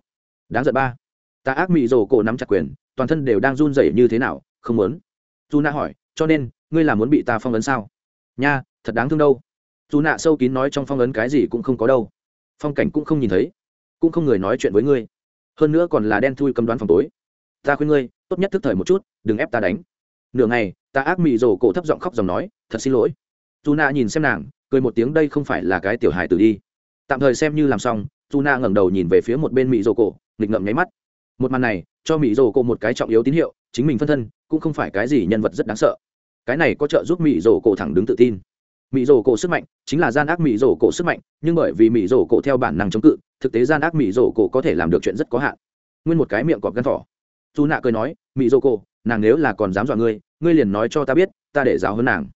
Đáng giận ba. Ta ác mị rổ cổ nắm chặt quyền, toàn thân đều đang run rẩy như thế nào, không muốn. Dù nạ hỏi, cho nên, ngươi là muốn bị ta phong ấn sao? Nha, thật đáng thương đâu. Dù nạ sâu kín nói trong phong ấn cái gì cũng không có đâu. Phong cảnh cũng không nhìn thấy, cũng không người nói chuyện với ngươi. Hơn nữa còn là đen thui cấm đoán phòng tối. Ta khuyên ngươi, tốt nhất thức thời một chút, đừng ép ta đánh. Nửa ngày, ta ác mị rổ cổ thấp giọng khóc dòng nói, thật xin lỗi. Dù nạ nhìn xem nàng, cười một tiếng, đây không phải là cái tiểu hài tử đi. Tạm thời xem như làm xong dù na ngẩng đầu nhìn về phía một bên mỹ rồ cổ nghịch ngậm nháy mắt. Một màn này, cho mỹ rồ cổ một cái trọng yếu tín hiệu, chính mình phân thân cũng không phải cái gì nhân vật rất đáng sợ. Cái này có trợ giúp mỹ rồ cổ thẳng đứng tự tin. Mỹ rồ cổ sức mạnh chính là gian ác mỹ rồ cổ sức mạnh, nhưng bởi vì mỹ rồ cổ theo bản năng chống cự, thực tế gian ác mỹ rồ cổ có thể làm được chuyện rất có hạn. Nguyên một cái miệng cọp gắn thỏ. Dù nạ cười nói mỹ rồ cổ nàng nếu là còn dám dọa ngươi ngươi liền nói cho ta biết, ta để giáo hơn nàng.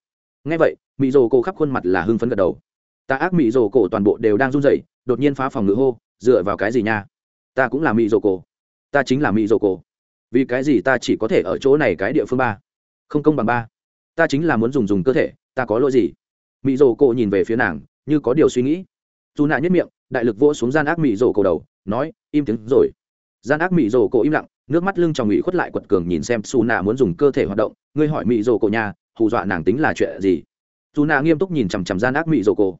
Nghe vậy mỹ rồ cổ khắp khuôn mặt là hưng phấn gật đầu. Ta ác mỹ rồ cổ toàn bộ đều đang run rẩy đột nhiên phá phòng ngự hô, dựa vào cái gì nha? Ta cũng là mỹ dô cổ ta chính là mỹ dô cổ vì cái gì ta chỉ có thể ở chỗ này cái địa phương ba? Không công bằng ba. Ta chính là muốn dùng dùng cơ thể, ta có lỗi gì? Mỹ dô cổ nhìn về phía nàng, như có điều suy nghĩ. Dù nạ nhất miệng, đại lực vỗ xuống gian ác mỹ dô cổ đầu, nói, im tiếng rồi. Gian ác mỹ dô cổ im lặng, nước mắt lưng trong ủy khuất lại quật cường nhìn xem xù nạ muốn dùng cơ thể hoạt động. Ngươi hỏi mỹ dô cổ nhà hù dọa nàng tính là chuyện gì? Dù nạ nghiêm túc nhìn chằm chằm gian ác mỹ dô cổ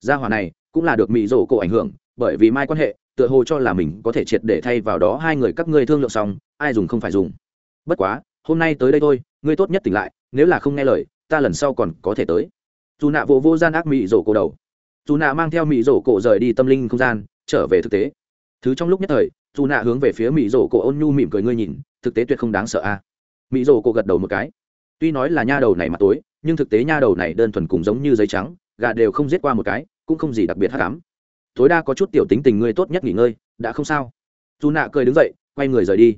gia hỏa này cũng là được mỹ rổ cổ ảnh hưởng, bởi vì mai quan hệ, tựa hồ cho là mình có thể triệt để thay vào đó hai người các ngươi thương lượng xong, ai dùng không phải dùng. Bất quá, hôm nay tới đây thôi, ngươi tốt nhất tỉnh lại, nếu là không nghe lời, ta lần sau còn có thể tới. Dù nạ vô vô gian ác mỹ rổ cổ đầu. Dù nạ mang theo mỹ rổ cổ rời đi tâm linh không gian, trở về thực tế. Thứ trong lúc nhất thời, dù nạ hướng về phía mỹ rổ cổ ôn nhu mỉm cười ngươi nhìn, thực tế tuyệt không đáng sợ a. Mỹ rổ cổ gật đầu một cái. Tuy nói là nha đầu này mà tối, nhưng thực tế nha đầu này đơn thuần cùng giống như giấy trắng, gà đều không giết qua một cái cũng không gì đặc biệt hắc ám. Tối đa có chút tiểu tính tình ngươi tốt nhất nghỉ ngơi, đã không sao. Dù nạ cười đứng dậy, quay người rời đi.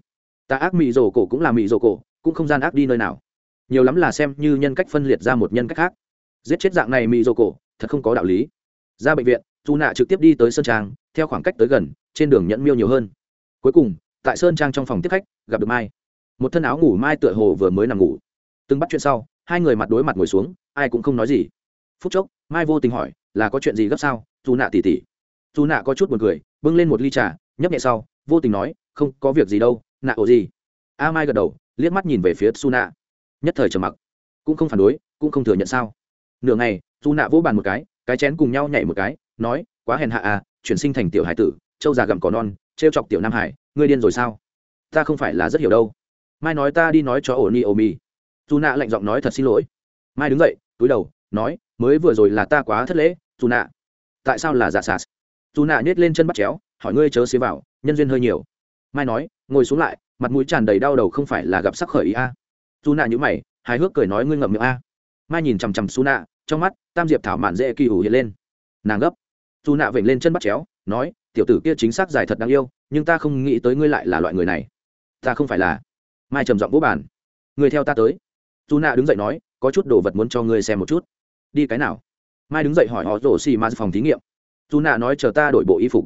Ta ác mị rổ cổ cũng là mị rổ cổ, cũng không gian ác đi nơi nào. Nhiều lắm là xem như nhân cách phân liệt ra một nhân cách khác. Giết chết dạng này mị rổ cổ, thật không có đạo lý. Ra bệnh viện, dù nạ trực tiếp đi tới sơn trang, theo khoảng cách tới gần, trên đường nhận miêu nhiều hơn. Cuối cùng, tại sơn trang trong phòng tiếp khách, gặp được mai. Một thân áo ngủ mai tựa hồ vừa mới nằm ngủ. Từng bắt chuyện sau, hai người mặt đối mặt ngồi xuống, ai cũng không nói gì. Phút chốc, mai vô tình hỏi là có chuyện gì gấp sao? Dù nạ tỉ tỉ. Dù nạ có chút buồn cười, bưng lên một ly trà, nhấp nhẹ sau, vô tình nói, không, có việc gì đâu, nạ ổ gì? A mai gật đầu, liếc mắt nhìn về phía su nạ. Nhất thời trầm mặc. Cũng không phản đối, cũng không thừa nhận sao. Nửa ngày dù nạ vỗ bàn một cái cái chén cùng nhau nhảy một cái, nói, quá hèn hạ à chuyển sinh thành tiểu hải tử châu già gặm cỏ non t r e o chọc tiểu nam hải, ngươi điên rồi sao? Ta không phải là rất hiểu đâu. Mai nói, ta đi nói cho ổ ni ổ mi dù nạ lạnh giọng nói, thật xin lỗi. Mai đứng dậy, túi đầu, nói, mới vừa rồi là ta quá thất lễ dù nạ. Tại sao là dạ sạt dù nạ nhét lên chân bắt chéo, hỏi ngươi chớ xế vào, nhân duyên hơi nhiều. Mai nói, ngồi xuống lại, mặt mũi tràn đầy đau đầu không phải là gặp sắc khởi ý a. À. dù nạ nhữ mày, hài hước cười nói ngươi ngậm miệng a. Mai nhìn chằm chằm xu nạ, trong mắt, tam diệp thảo mạn dễ kỳ hủ hiện lên. Nàng gấp. Dù nạ vểnh lên chân bắt chéo, nói, tiểu tử kia chính xác dài thật đáng yêu, nhưng ta không nghĩ tới ngươi lại là loại người này. Ta không phải là. Mai trầm giọng vũ bàn. Người theo ta tới. Dù nạ đứng dậy nói, có chút đồ vật muốn cho ngươi xem một chút. Đi cái nào? Mai đứng dậy hỏi họ rổ xì ma phòng thí nghiệm. Dù nạ nói chờ ta đổi bộ y phục.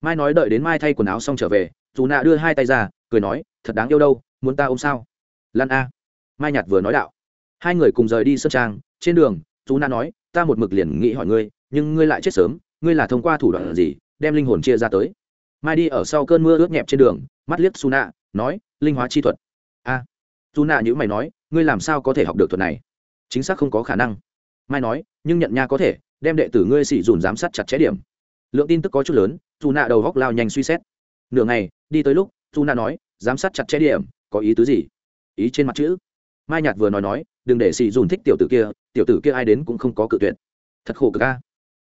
Mai nói đợi đến mai thay quần áo xong trở về. Dù nạ đưa hai tay ra cười nói thật đáng yêu đâu muốn ta ôm sao? Lan a. Mai nhạt vừa nói đạo. Hai người cùng rời đi sân trang trên đường dù nạ nói ta một mực liền nghĩ hỏi ngươi nhưng ngươi lại chết sớm ngươi là thông qua thủ đoạn gì đem linh hồn chia ra tới? Mai đi ở sau cơn mưa ướt nhẹp trên đường mắt liếc su nạ nói linh hóa chi thuật. A. À, su nạ nhữ mày nói ngươi làm sao có thể học được thuật này? Chính xác không có khả năng mai nói, nhưng nhận nha có thể, đem đệ tử ngươi xỉ dùn giám sát chặt chẽ điểm. Lượng tin tức có chút lớn, dù nạ đầu góc lao nhanh suy xét. Nửa ngày, đi tới lúc, dù nạ nói, giám sát chặt chẽ điểm, có ý tứ gì? Ý trên mặt chữ. Mai nhạt vừa nói nói, đừng để xỉ dùn thích tiểu tử kia, tiểu tử kia ai đến cũng không có cự tuyệt. Thật khổ cực ca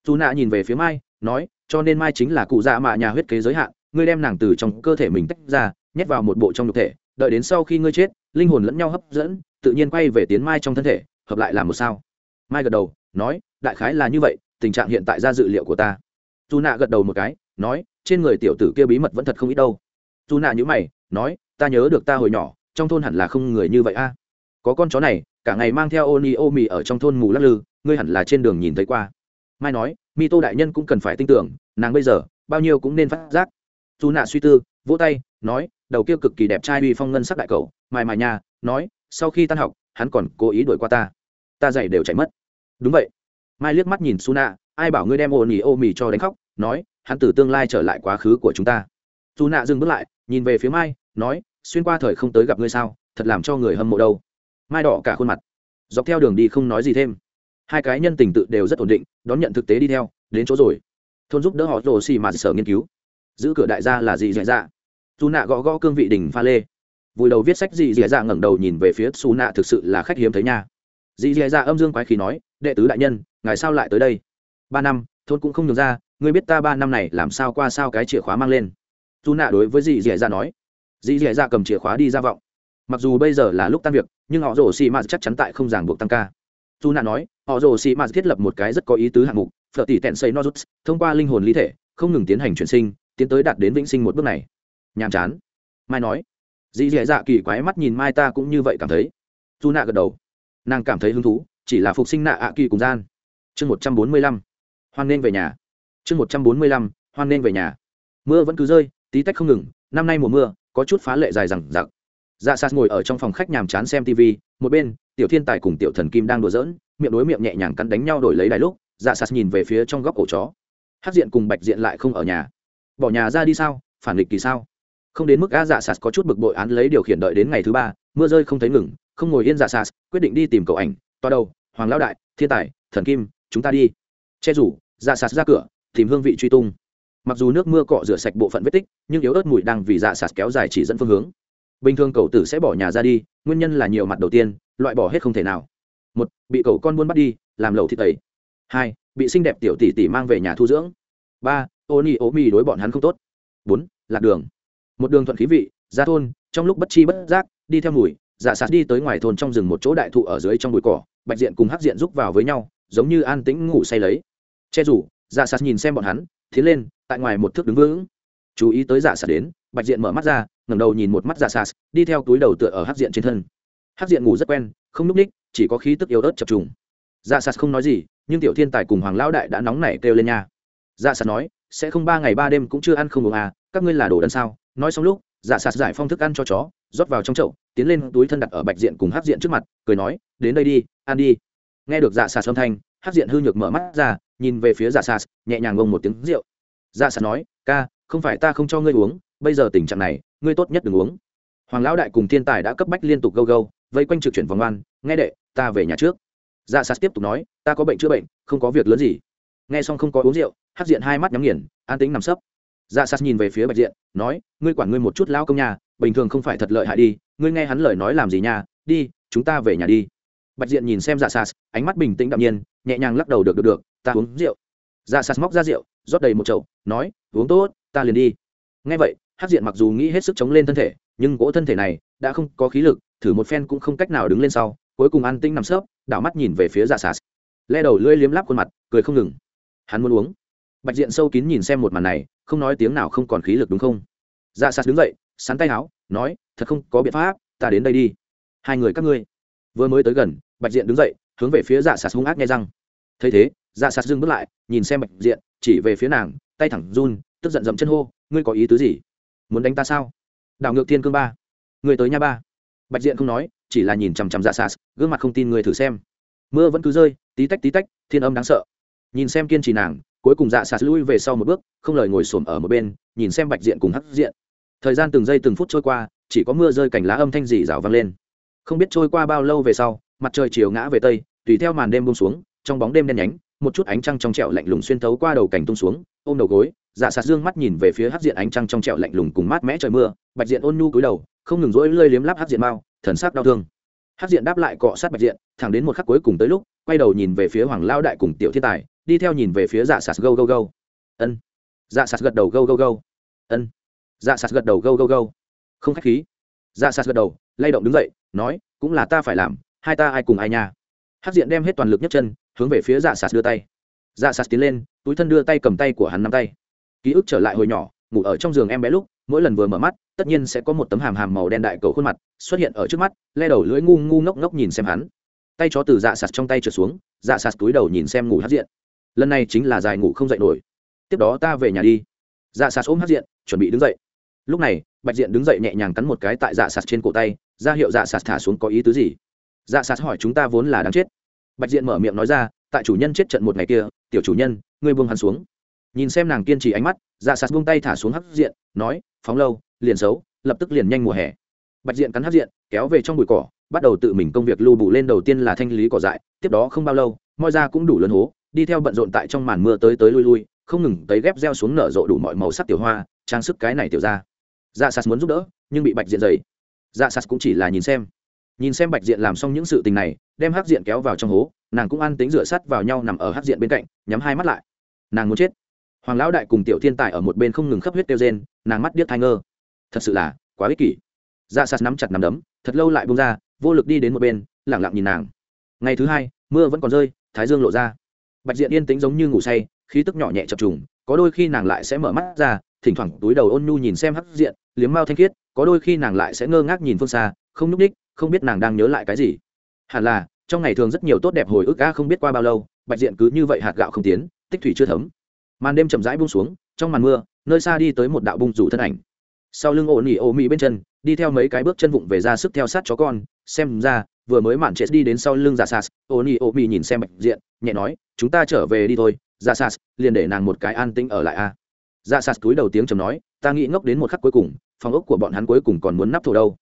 dù nạ nhìn về phía mai, nói, cho nên mai chính là cụ dạ mạ nhà huyết kế giới hạn, ngươi đem nàng từ trong cơ thể mình tách ra, nhét vào một bộ trong nhục thể, đợi đến sau khi ngươi chết, linh hồn lẫn nhau hấp dẫn, tự nhiên quay về tiến mai trong thân thể, hợp lại làm một sao mai gật đầu, nói, đại khái là như vậy, tình trạng hiện tại ra dự liệu của ta. Dù nạ gật đầu một cái, nói, trên người tiểu tử kia bí mật vẫn thật không ít đâu. Dù nạ nhữ mày, nói, ta nhớ được ta hồi nhỏ, trong thôn hẳn là không người như vậy a. Có con chó này, cả ngày mang theo ô ni ô mì ở trong thôn mù lắc lư, ngươi hẳn là trên đường nhìn thấy qua. Mai nói, mi tô đại nhân cũng cần phải tin tưởng, nàng bây giờ, bao nhiêu cũng nên phát giác. Dù nạ suy tư, vỗ tay, nói, đầu kia cực kỳ đẹp trai uy phong ngân sắc đại cầu, mài mài nhà, nói, sau khi tan học, hắn còn cố ý đuổi qua ta ta dạy đều chạy mất. Đúng vậy. Mai liếc mắt nhìn suna, ai bảo ngươi đem ô nỉ ô mì cho đánh khóc nói hắn từ tương lai trở lại quá khứ của chúng ta. Su nạ dừng bước lại nhìn về phía mai nói xuyên qua thời không tới gặp ngươi sao thật làm cho người hâm mộ đâu. Mai đỏ cả khuôn mặt. Dọc theo đường đi không nói gì thêm. Hai cái nhân tình tự đều rất ổn định đón nhận thực tế đi theo đến chỗ rồi. Thôn giúp đỡ họ rồ xì mà sở nghiên cứu. Giữ cửa đại gia là gì dạy dạ. Dù nạ gõ gõ cương vị đỉnh pha lê. Vùi đầu viết sách gì dạy dạ ngẩng đầu nhìn về phía xù nạ thực sự là khách hiếm thấy nha dì dì ra âm dương quái khí nói, đệ tứ đại nhân, ngài sao lại tới đây? Ba năm, thôn cũng không nhường ra, ngươi biết ta ba năm này làm sao qua sao cái chìa khóa mang lên? Dù nạ đối với dì dì ra nói. Dì dì ra cầm chìa khóa đi ra vọng. Mặc dù bây giờ là lúc tan việc, nhưng họ rồ xì mạt chắc chắn tại không ràng buộc tăng ca. Dù nạ nói, họ rồ xì mạt thiết lập một cái rất có ý tứ hạng mục, phở tỷ tẹn xây nozuts, thông qua linh hồn lý thể, không ngừng tiến hành chuyển sinh, tiến tới đạt đến vĩnh sinh một bước này. Nhàm chán. Mai nói. Dì dì dạ kỳ quái mắt nhìn mai ta cũng như vậy cảm thấy. Dù nạ gật đầu nàng cảm thấy hứng thú, chỉ là phục sinh nạ ạ kỳ cùng gian. Chương một trăm bốn mươi lăm, hoan nên về nhà. Chương một trăm bốn mươi lăm, hoan nên về nhà. Mưa vẫn cứ rơi, tí tách không ngừng, năm nay mùa mưa, có chút phá lệ dài rằng giặc dạ sạt ngồi ở trong phòng khách nhàm chán xem tv một bên, tiểu thiên tài cùng tiểu thần kim đang đùa giỡn, miệng đối miệng nhẹ nhàng cắn đánh nhau đổi lấy đài lúc dạ sạt nhìn về phía trong góc cổ chó. Hát diện cùng bạch diện lại không ở nhà. Bỏ nhà ra đi sao? Phản nghịch kỳ sao? Không đến mức a dạ sạt có chút bực bội án lấy điều khiển đợi đến ngày thứ ba, mưa rơi không thấy ngừng không ngồi yên dạ sas quyết định đi tìm cậu ảnh, toa đầu, hoàng lão đại, thiên tài, thần kim, chúng ta đi. Che rủ dạ sas ra cửa, tìm hương vị truy tung. Mặc dù nước mưa cọ rửa sạch bộ phận vết tích, nhưng yếu ớt mùi đang vì dạ sạt kéo dài chỉ dẫn phương hướng. Bình thường cậu tử sẽ bỏ nhà ra đi, nguyên nhân là nhiều mặt đầu tiên, loại bỏ hết không thể nào. Một, bị cậu con buôn bắt đi, làm lẩu thịt tẩy. Hai, bị xinh đẹp tiểu tỷ tỷ mang về nhà thu dưỡng. Ba, ô ni ố mì đối bọn hắn không tốt. Bốn, lạc đường. Một đường thuận khí vị, ra thôn, trong lúc bất chi bất giác, đi theo mùi dạ sạt đi tới ngoài thôn trong rừng một chỗ đại thụ ở dưới trong bụi cỏ, bạch diện cùng hắc diện rúc vào với nhau, giống như an tĩnh ngủ say lấy. Che rủ dạ sạt nhìn xem bọn hắn, tiến lên, tại ngoài một thước đứng vững. Chú ý tới dạ sạt đến, bạch diện mở mắt ra, ngẩng đầu nhìn một mắt dạ sạt đi theo túi đầu tựa ở hắc diện trên thân. Hắc diện ngủ rất quen, không núp ních, chỉ có khí tức yếu ớt chập trùng. Dạ sạt không nói gì, nhưng tiểu thiên tài cùng hoàng lão đại đã nóng nảy kêu lên nha. Dạ sạt nói, sẽ không ba ngày ba đêm cũng chưa ăn không uống à các ngươi là đồ đần sao? Nói xong lúc dạ sạt giải phong thức ăn cho chó, rót vào trong chậu tiến lên túi thân đặt ở bạch diện cùng hát diện trước mặt, cười nói, đến đây đi, ăn đi. Nghe được dạ xà âm thanh hát diện hư nhược mở mắt ra, nhìn về phía dạ xà nhẹ nhàng ngông một tiếng rượu. Dạ xà nói, ca, không phải ta không cho ngươi uống, bây giờ tình trạng này, ngươi tốt nhất đừng uống. Hoàng lão đại cùng thiên tài đã cấp bách liên tục gâu gâu, vây quanh trực chuyển vòng oan, nghe đệ, ta về nhà trước. Dạ sas tiếp tục nói, ta có bệnh chữa bệnh, không có việc lớn gì. Nghe xong không có uống rượu hát diện hai mắt nhắm nghiền, an tính nằm sấp. Dạ sas nhìn về phía bạch diện, nói, ngươi quản ngươi một chút lao công nhà, bình thường không phải thật lợi hại đi ngươi nghe hắn lời nói làm gì nha, đi, chúng ta về nhà đi. Bạch diện nhìn xem dạ sas, ánh mắt bình tĩnh đạm nhiên, nhẹ nhàng lắc đầu được được được, ta uống rượu. Dạ sas móc ra rượu, rót đầy một chậu, nói, uống tốt, ta liền đi. Ngay vậy hát diện mặc dù nghĩ hết sức chống lên thân thể, nhưng cỗ thân thể này đã không có khí lực, thử một phen cũng không cách nào đứng lên sau, cuối cùng an tinh nằm sấp, đảo mắt nhìn về phía dạ sas. Le đầu lưỡi liếm láp khuôn mặt, cười không ngừng. Hắn muốn uống. Bạch diện sâu kín nhìn xem một màn này, không nói tiếng nào không còn khí lực đúng không? Dạ sas đứng dậy, sắn tay áo, nói thật không có biện pháp, ta đến đây đi. Hai người các ngươi. Vừa mới tới gần, bạch diện đứng dậy, hướng về phía dạ sạt hung ác nghe răng. Thấy thế dạ sạt dừng bước lại, nhìn xem bạch diện, chỉ về phía nàng, tay thẳng run, tức giận dậm chân hô, ngươi có ý tứ gì? Muốn đánh ta sao? Đảo ngược thiên cương ba. Người tới nha ba. Bạch diện không nói, chỉ là nhìn chằm chằm dạ sạt, gương mặt không tin người thử xem. Mưa vẫn cứ rơi, tí tách tí tách, thiên âm đáng sợ. Nhìn xem kiên trì nàng, cuối cùng dạ sạt lui về sau một bước, không lời ngồi xổm ở một bên, nhìn xem bạch diện cùng hắc diện. Thời gian từng giây từng phút trôi qua chỉ có mưa rơi cảnh lá âm thanh rì rào vang lên. Không biết trôi qua bao lâu về sau, mặt trời chiều ngã về tây, tùy theo màn đêm bông xuống, trong bóng đêm đen nhánh, một chút ánh trăng trong trẹo lạnh lùng xuyên thấu qua đầu cảnh tung xuống, ôm đầu gối dạ sạt dương mắt nhìn về phía hát diện ánh trăng trong trẹo lạnh lùng cùng mát mẽ trời mưa, bạch diện ôn nhu cúi đầu, không ngừng rỗi lơi liếm láp hát diện mao thần sắc đau thương. Hát diện đáp lại cọ sát bạch diện, thẳng đến một khắc cuối cùng tới lúc, quay đầu nhìn về phía hoàng lao đại cùng tiểu thiên tài, đi theo nhìn về phía dạ sạt gâu gâu gâu. Ân. Dạ sạt gật đầu gâu gâu gâu. Ân. Dạ sạt gật đầu gâu gâu gâu không khách khí. Dạ sạt gật đầu, lay động đứng dậy, nói, cũng là ta phải làm, hai ta ai cùng ai nha. Hát diện đem hết toàn lực nhấc chân, hướng về phía dạ sạt đưa tay. Dạ sạt tiến lên, túi thân đưa tay cầm tay của hắn nắm tay. Ký ức trở lại hồi nhỏ, ngủ ở trong giường em bé lúc, mỗi lần vừa mở mắt, tất nhiên sẽ có một tấm hàm hàm màu đen đại cầu khuôn mặt xuất hiện ở trước mắt, le đầu lưỡi ngu ngu ngốc ngốc nhìn xem hắn. Tay chó từ dạ sạt trong tay trượt xuống dạ sạt túi đầu nhìn xem ngủ hát diện. Lần này chính là dài ngủ không dậy nổi. Tiếp đó ta về nhà đi. Dạ sạt ôm hát diện, chuẩn bị đứng dậy lúc này, bạch diện đứng dậy nhẹ nhàng cắn một cái tại dạ sạt trên cổ tay, ra hiệu dạ sạt thả xuống có ý tứ gì? Dạ sạt hỏi chúng ta vốn là đáng chết. Bạch diện mở miệng nói ra, tại chủ nhân chết trận một ngày kia, tiểu chủ nhân, ngươi buông hắn xuống. Nhìn xem nàng kiên trì ánh mắt dạ sạt buông tay thả xuống hắc diện, nói, phóng lâu, liền xấu, lập tức liền nhanh mùa hè. Bạch diện cắn hắc diện, kéo về trong bụi cỏ, bắt đầu tự mình công việc lưu bù lên đầu tiên là thanh lý cỏ dại, tiếp đó không bao lâu, moi ra cũng đủ lớn hố, đi theo bận rộn tại trong màn mưa tới tới lui lui, không ngừng tới ghép gieo xuống nở rộ đủ mọi màu sắc tiểu hoa, trang sức cái này tiểu ra dạ sạt muốn giúp đỡ, nhưng bị bạch diện dày. Dạ sạt cũng chỉ là nhìn xem. Nhìn xem bạch diện làm xong những sự tình này, đem hắc diện kéo vào trong hố, nàng cũng ăn tính rửa sắt vào nhau nằm ở hắc diện bên cạnh, nhắm hai mắt lại. Nàng muốn chết. Hoàng lão đại cùng tiểu thiên tài ở một bên không ngừng khắp huyết kêu rên, nàng mắt điếc thai ngơ. Thật sự là quá ích kỷ. Dạ sạt nắm chặt nắm đấm, thật lâu lại bông ra, vô lực đi đến một bên lẳng lặng nhìn nàng. Ngày thứ hai, mưa vẫn còn rơi, thái dương lộ ra. Bạch diện yên tĩnh giống như ngủ say, khí tức nhỏ nhẹ chập trùng, có đôi khi nàng lại sẽ mở mắt ra, thỉnh thoảng túi đầu ôn nhu nhìn xem hắc diện liếm mao thanh khiết, có đôi khi nàng lại sẽ ngơ ngác nhìn phương xa, không núp ních không biết nàng đang nhớ lại cái gì. Hẳn là, trong ngày thường rất nhiều tốt đẹp hồi ức a không biết qua bao lâu, bạch diện cứ như vậy hạt gạo không tiến, tích thủy chưa thấm. Màn đêm chậm rãi bung xuống, trong màn mưa, nơi xa đi tới một đạo bung rủ thân ảnh. Sau lưng ổ nỉ ổ mị bên chân, đi theo mấy cái bước chân vụng về ra sức theo sát chó con, xem ra, vừa mới mạn chết đi đến sau lưng giả sas, ổ nỉ ổ mị nhìn xem bạch diện, nhẹ nói, chúng ta trở về đi thôi, giả sas, liền để nàng một cái an tĩnh ở lại a dạ sạt túi đầu tiếng chầm nói, ta nghĩ ngốc đến một khắc cuối cùng, phòng ốc của bọn hắn cuối cùng còn muốn nắp thổ đâu.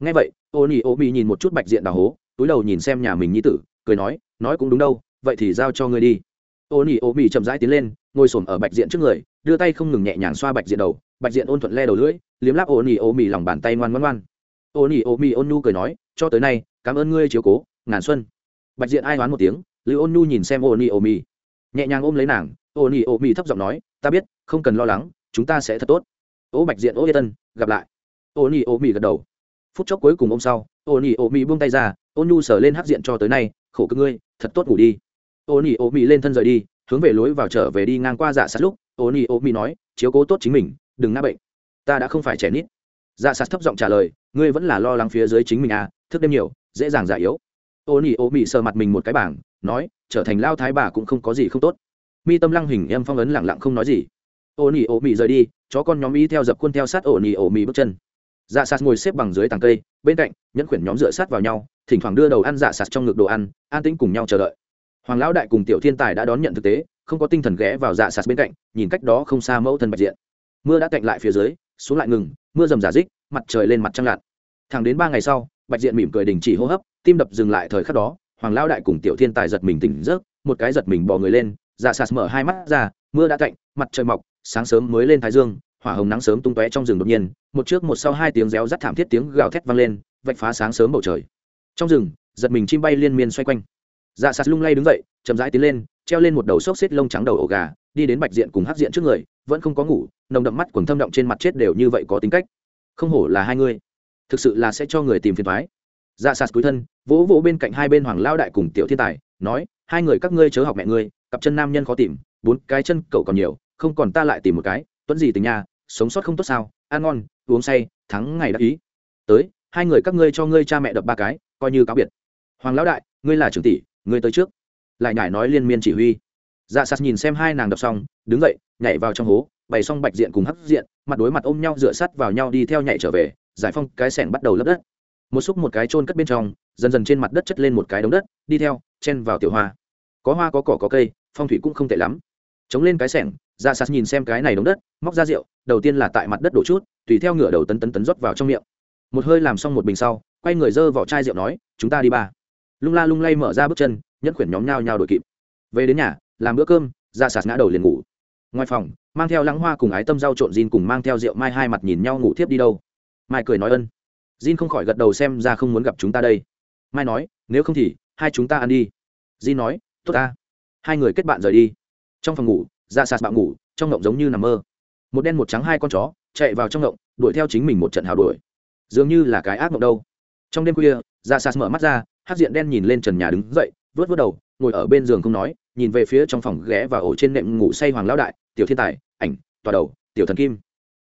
Ngay vậy ô nỉ ô mi nhìn một chút bạch diện đào hố, túi đầu nhìn xem nhà mình nhi tử, cười nói nói cũng đúng đâu, vậy thì giao cho ngươi đi. Ô nỉ ô mi chậm rãi tiến lên, ngồi s ở bạch diện trước người, đưa tay không ngừng nhẹ nhàng xoa bạch diện đầu, bạch diện ôn thuận le đầu lưỡi, liếm láp ô nỉ ô mi lòng bàn tay ngoan ngoan ngoan. Ô nỉ ô mi ôn nu cười nói, cho tới nay, cảm ơn ngươi chiếu cố, ngàn xuân. Bạch diện ai đoán một tiếng, lưu ôn nu nhìn xem ô nỉ ô mi nhẹ nhàng ôm lấy nàng ô nỉ ô mi thấp giọng nói ta biết, không cần lo lắng, chúng ta sẽ thật tốt. Ô bạch diện, ô yên tân, gặp lại. Ô nỉ ô mi gật đầu. Phút chốc cuối cùng ôm sau, ô nỉ ô mi buông tay ra Ô nhu sờ lên hắc diện cho tới nay, khổ cực ngươi, thật tốt ngủ đi. Ô nỉ ô mi lên thân rời đi, hướng về lối vào trở về đi ngang qua dạ sát lúc, ô nỉ ô mi nói, chiếu cố tốt chính mình, đừng ngã bệnh. Ta đã không phải trẻ nít. Dạ sát thấp giọng trả lời, ngươi vẫn là lo lắng phía dưới chính mình à thức đêm nhiều, dễ dàng già yếu. Ô nỉ ô mi sờ mặt mình một cái bảng, nói, trở thành lao thái bà cũng không có gì không tốt mi tâm lăng hình em phong ấn lẳng lặng không nói gì. Ô nỉ ô mị rời đi, chó con nhóm y theo dập khuôn theo sát ô nỉ ô mị bước chân. Dạ sạt ngồi xếp bằng dưới tàng cây, bên cạnh, nhẫn khuyển nhóm dựa sát vào nhau, thỉnh thoảng đưa đầu ăn dạ sạt trong ngực đồ ăn, an tĩnh cùng nhau chờ đợi. Hoàng lão đại cùng tiểu thiên tài đã đón nhận thực tế, không có tinh thần ghé vào dạ sạt bên cạnh, nhìn cách đó không xa mẫu thân bạch diện. Mưa đã cạnh lại phía dưới, xuống lại ngừng, mưa rầm giả dích mặt trời lên mặt trăng lặn. Thẳng đến ba ngày sau, bạch diện mỉm cười đình chỉ hô hấp, tim đập dừng lại thời khắc đó, hoàng Lão đại cùng tiểu thiên tài giật mình tỉnh giấc, một cái giật mình bò người lên dạ sạt mở hai mắt ra, mưa đã cạnh mặt trời mọc, sáng sớm mới lên thái dương, hỏa hồng nắng sớm tung tóe trong rừng đột nhiên, một trước một sau hai tiếng réo rắt thảm thiết tiếng gào thét vang lên, vạch phá sáng sớm bầu trời. Trong rừng, giật mình chim bay liên miên xoay quanh. Dạ sạt lung lay đứng dậy, chậm rãi tiến lên, treo lên một đầu xốc xếp lông trắng đầu ổ gà, đi đến bạch diện cùng hắc diện trước người, vẫn không có ngủ, nồng đậm mắt quần thâm động trên mặt chết đều như vậy có tính cách. Không hổ là hai người. Thực sự là sẽ cho người tìm phiền thoái dạ sạt cúi thân, vỗ vỗ bên cạnh hai bên hoàng lao đại cùng tiểu thiên tài, nói hai người các ngươi chớ học mẹ ngươi, cặp chân nam nhân khó tìm, bốn cái chân cậu còn nhiều, không còn ta lại tìm một cái, tuấn gì tình nhà sống sót không tốt sao, ăn ngon, uống say, thắng ngày đắc ý. Tới, hai người các ngươi cho ngươi cha mẹ đập ba cái, coi như cáo biệt. Hoàng lão đại, ngươi là trưởng tỷ, ngươi tới trước. Lại nhải nói liên miên chỉ huy. Dạ sạt nhìn xem hai nàng đập xong, đứng dậy, nhảy vào trong hố, bày xong bạch diện cùng hắc diện, mặt đối mặt ôm nhau dựa sắt vào nhau đi theo nhảy trở về, giải phong cái sẻng bắt đầu lấp đất. Một xúc một cái trôn cất bên trong, dần dần trên mặt đất chất lên một cái đống đất, đi theo, chen vào tiểu hoa có hoa có cỏ có cây, phong thủy cũng không tệ lắm. Chống lên cái sẻng ra sạt nhìn xem cái này đống đất, móc ra rượu, đầu tiên là tại mặt đất đổ chút, tùy theo ngửa đầu tấn tấn tấn rót vào trong miệng. Một hơi làm xong một bình sau, quay người dơ vỏ chai rượu nói, chúng ta đi ba. Lung la lung lay mở ra bước chân, nhẫn khuyển nhóm nhao nhao đổi kịp. Về đến nhà, làm bữa cơm ra sạt ngã đầu liền ngủ. Ngoài phòng, mang theo lắng hoa cùng ái tâm rau trộn gin cùng mang theo rượu mai hai mặt nhìn nhau ngủ thiếp đi đâu. Mai cười nói ân. Gin không khỏi gật đầu xem ra không muốn gặp chúng ta đây. Mai nói, nếu không thì, hai chúng ta ăn đi. Gin nói tốt ta. Hai người kết bạn rời đi. Trong phòng ngủ ra sạt bạo ngủ, trong ngộng giống như nằm mơ. Một đen một trắng hai con chó chạy vào trong ngộng, đuổi theo chính mình một trận hào đuổi. Dường như là cái ác mộng đâu. Trong đêm khuya ra sạt mở mắt ra hát diện đen nhìn lên trần nhà đứng dậy, vớt vớt đầu, ngồi ở bên giường không nói, nhìn về phía trong phòng ghé và ổ trên nệm ngủ say hoàng lão đại, tiểu thiên tài, ảnh, tòa đầu, tiểu thần kim.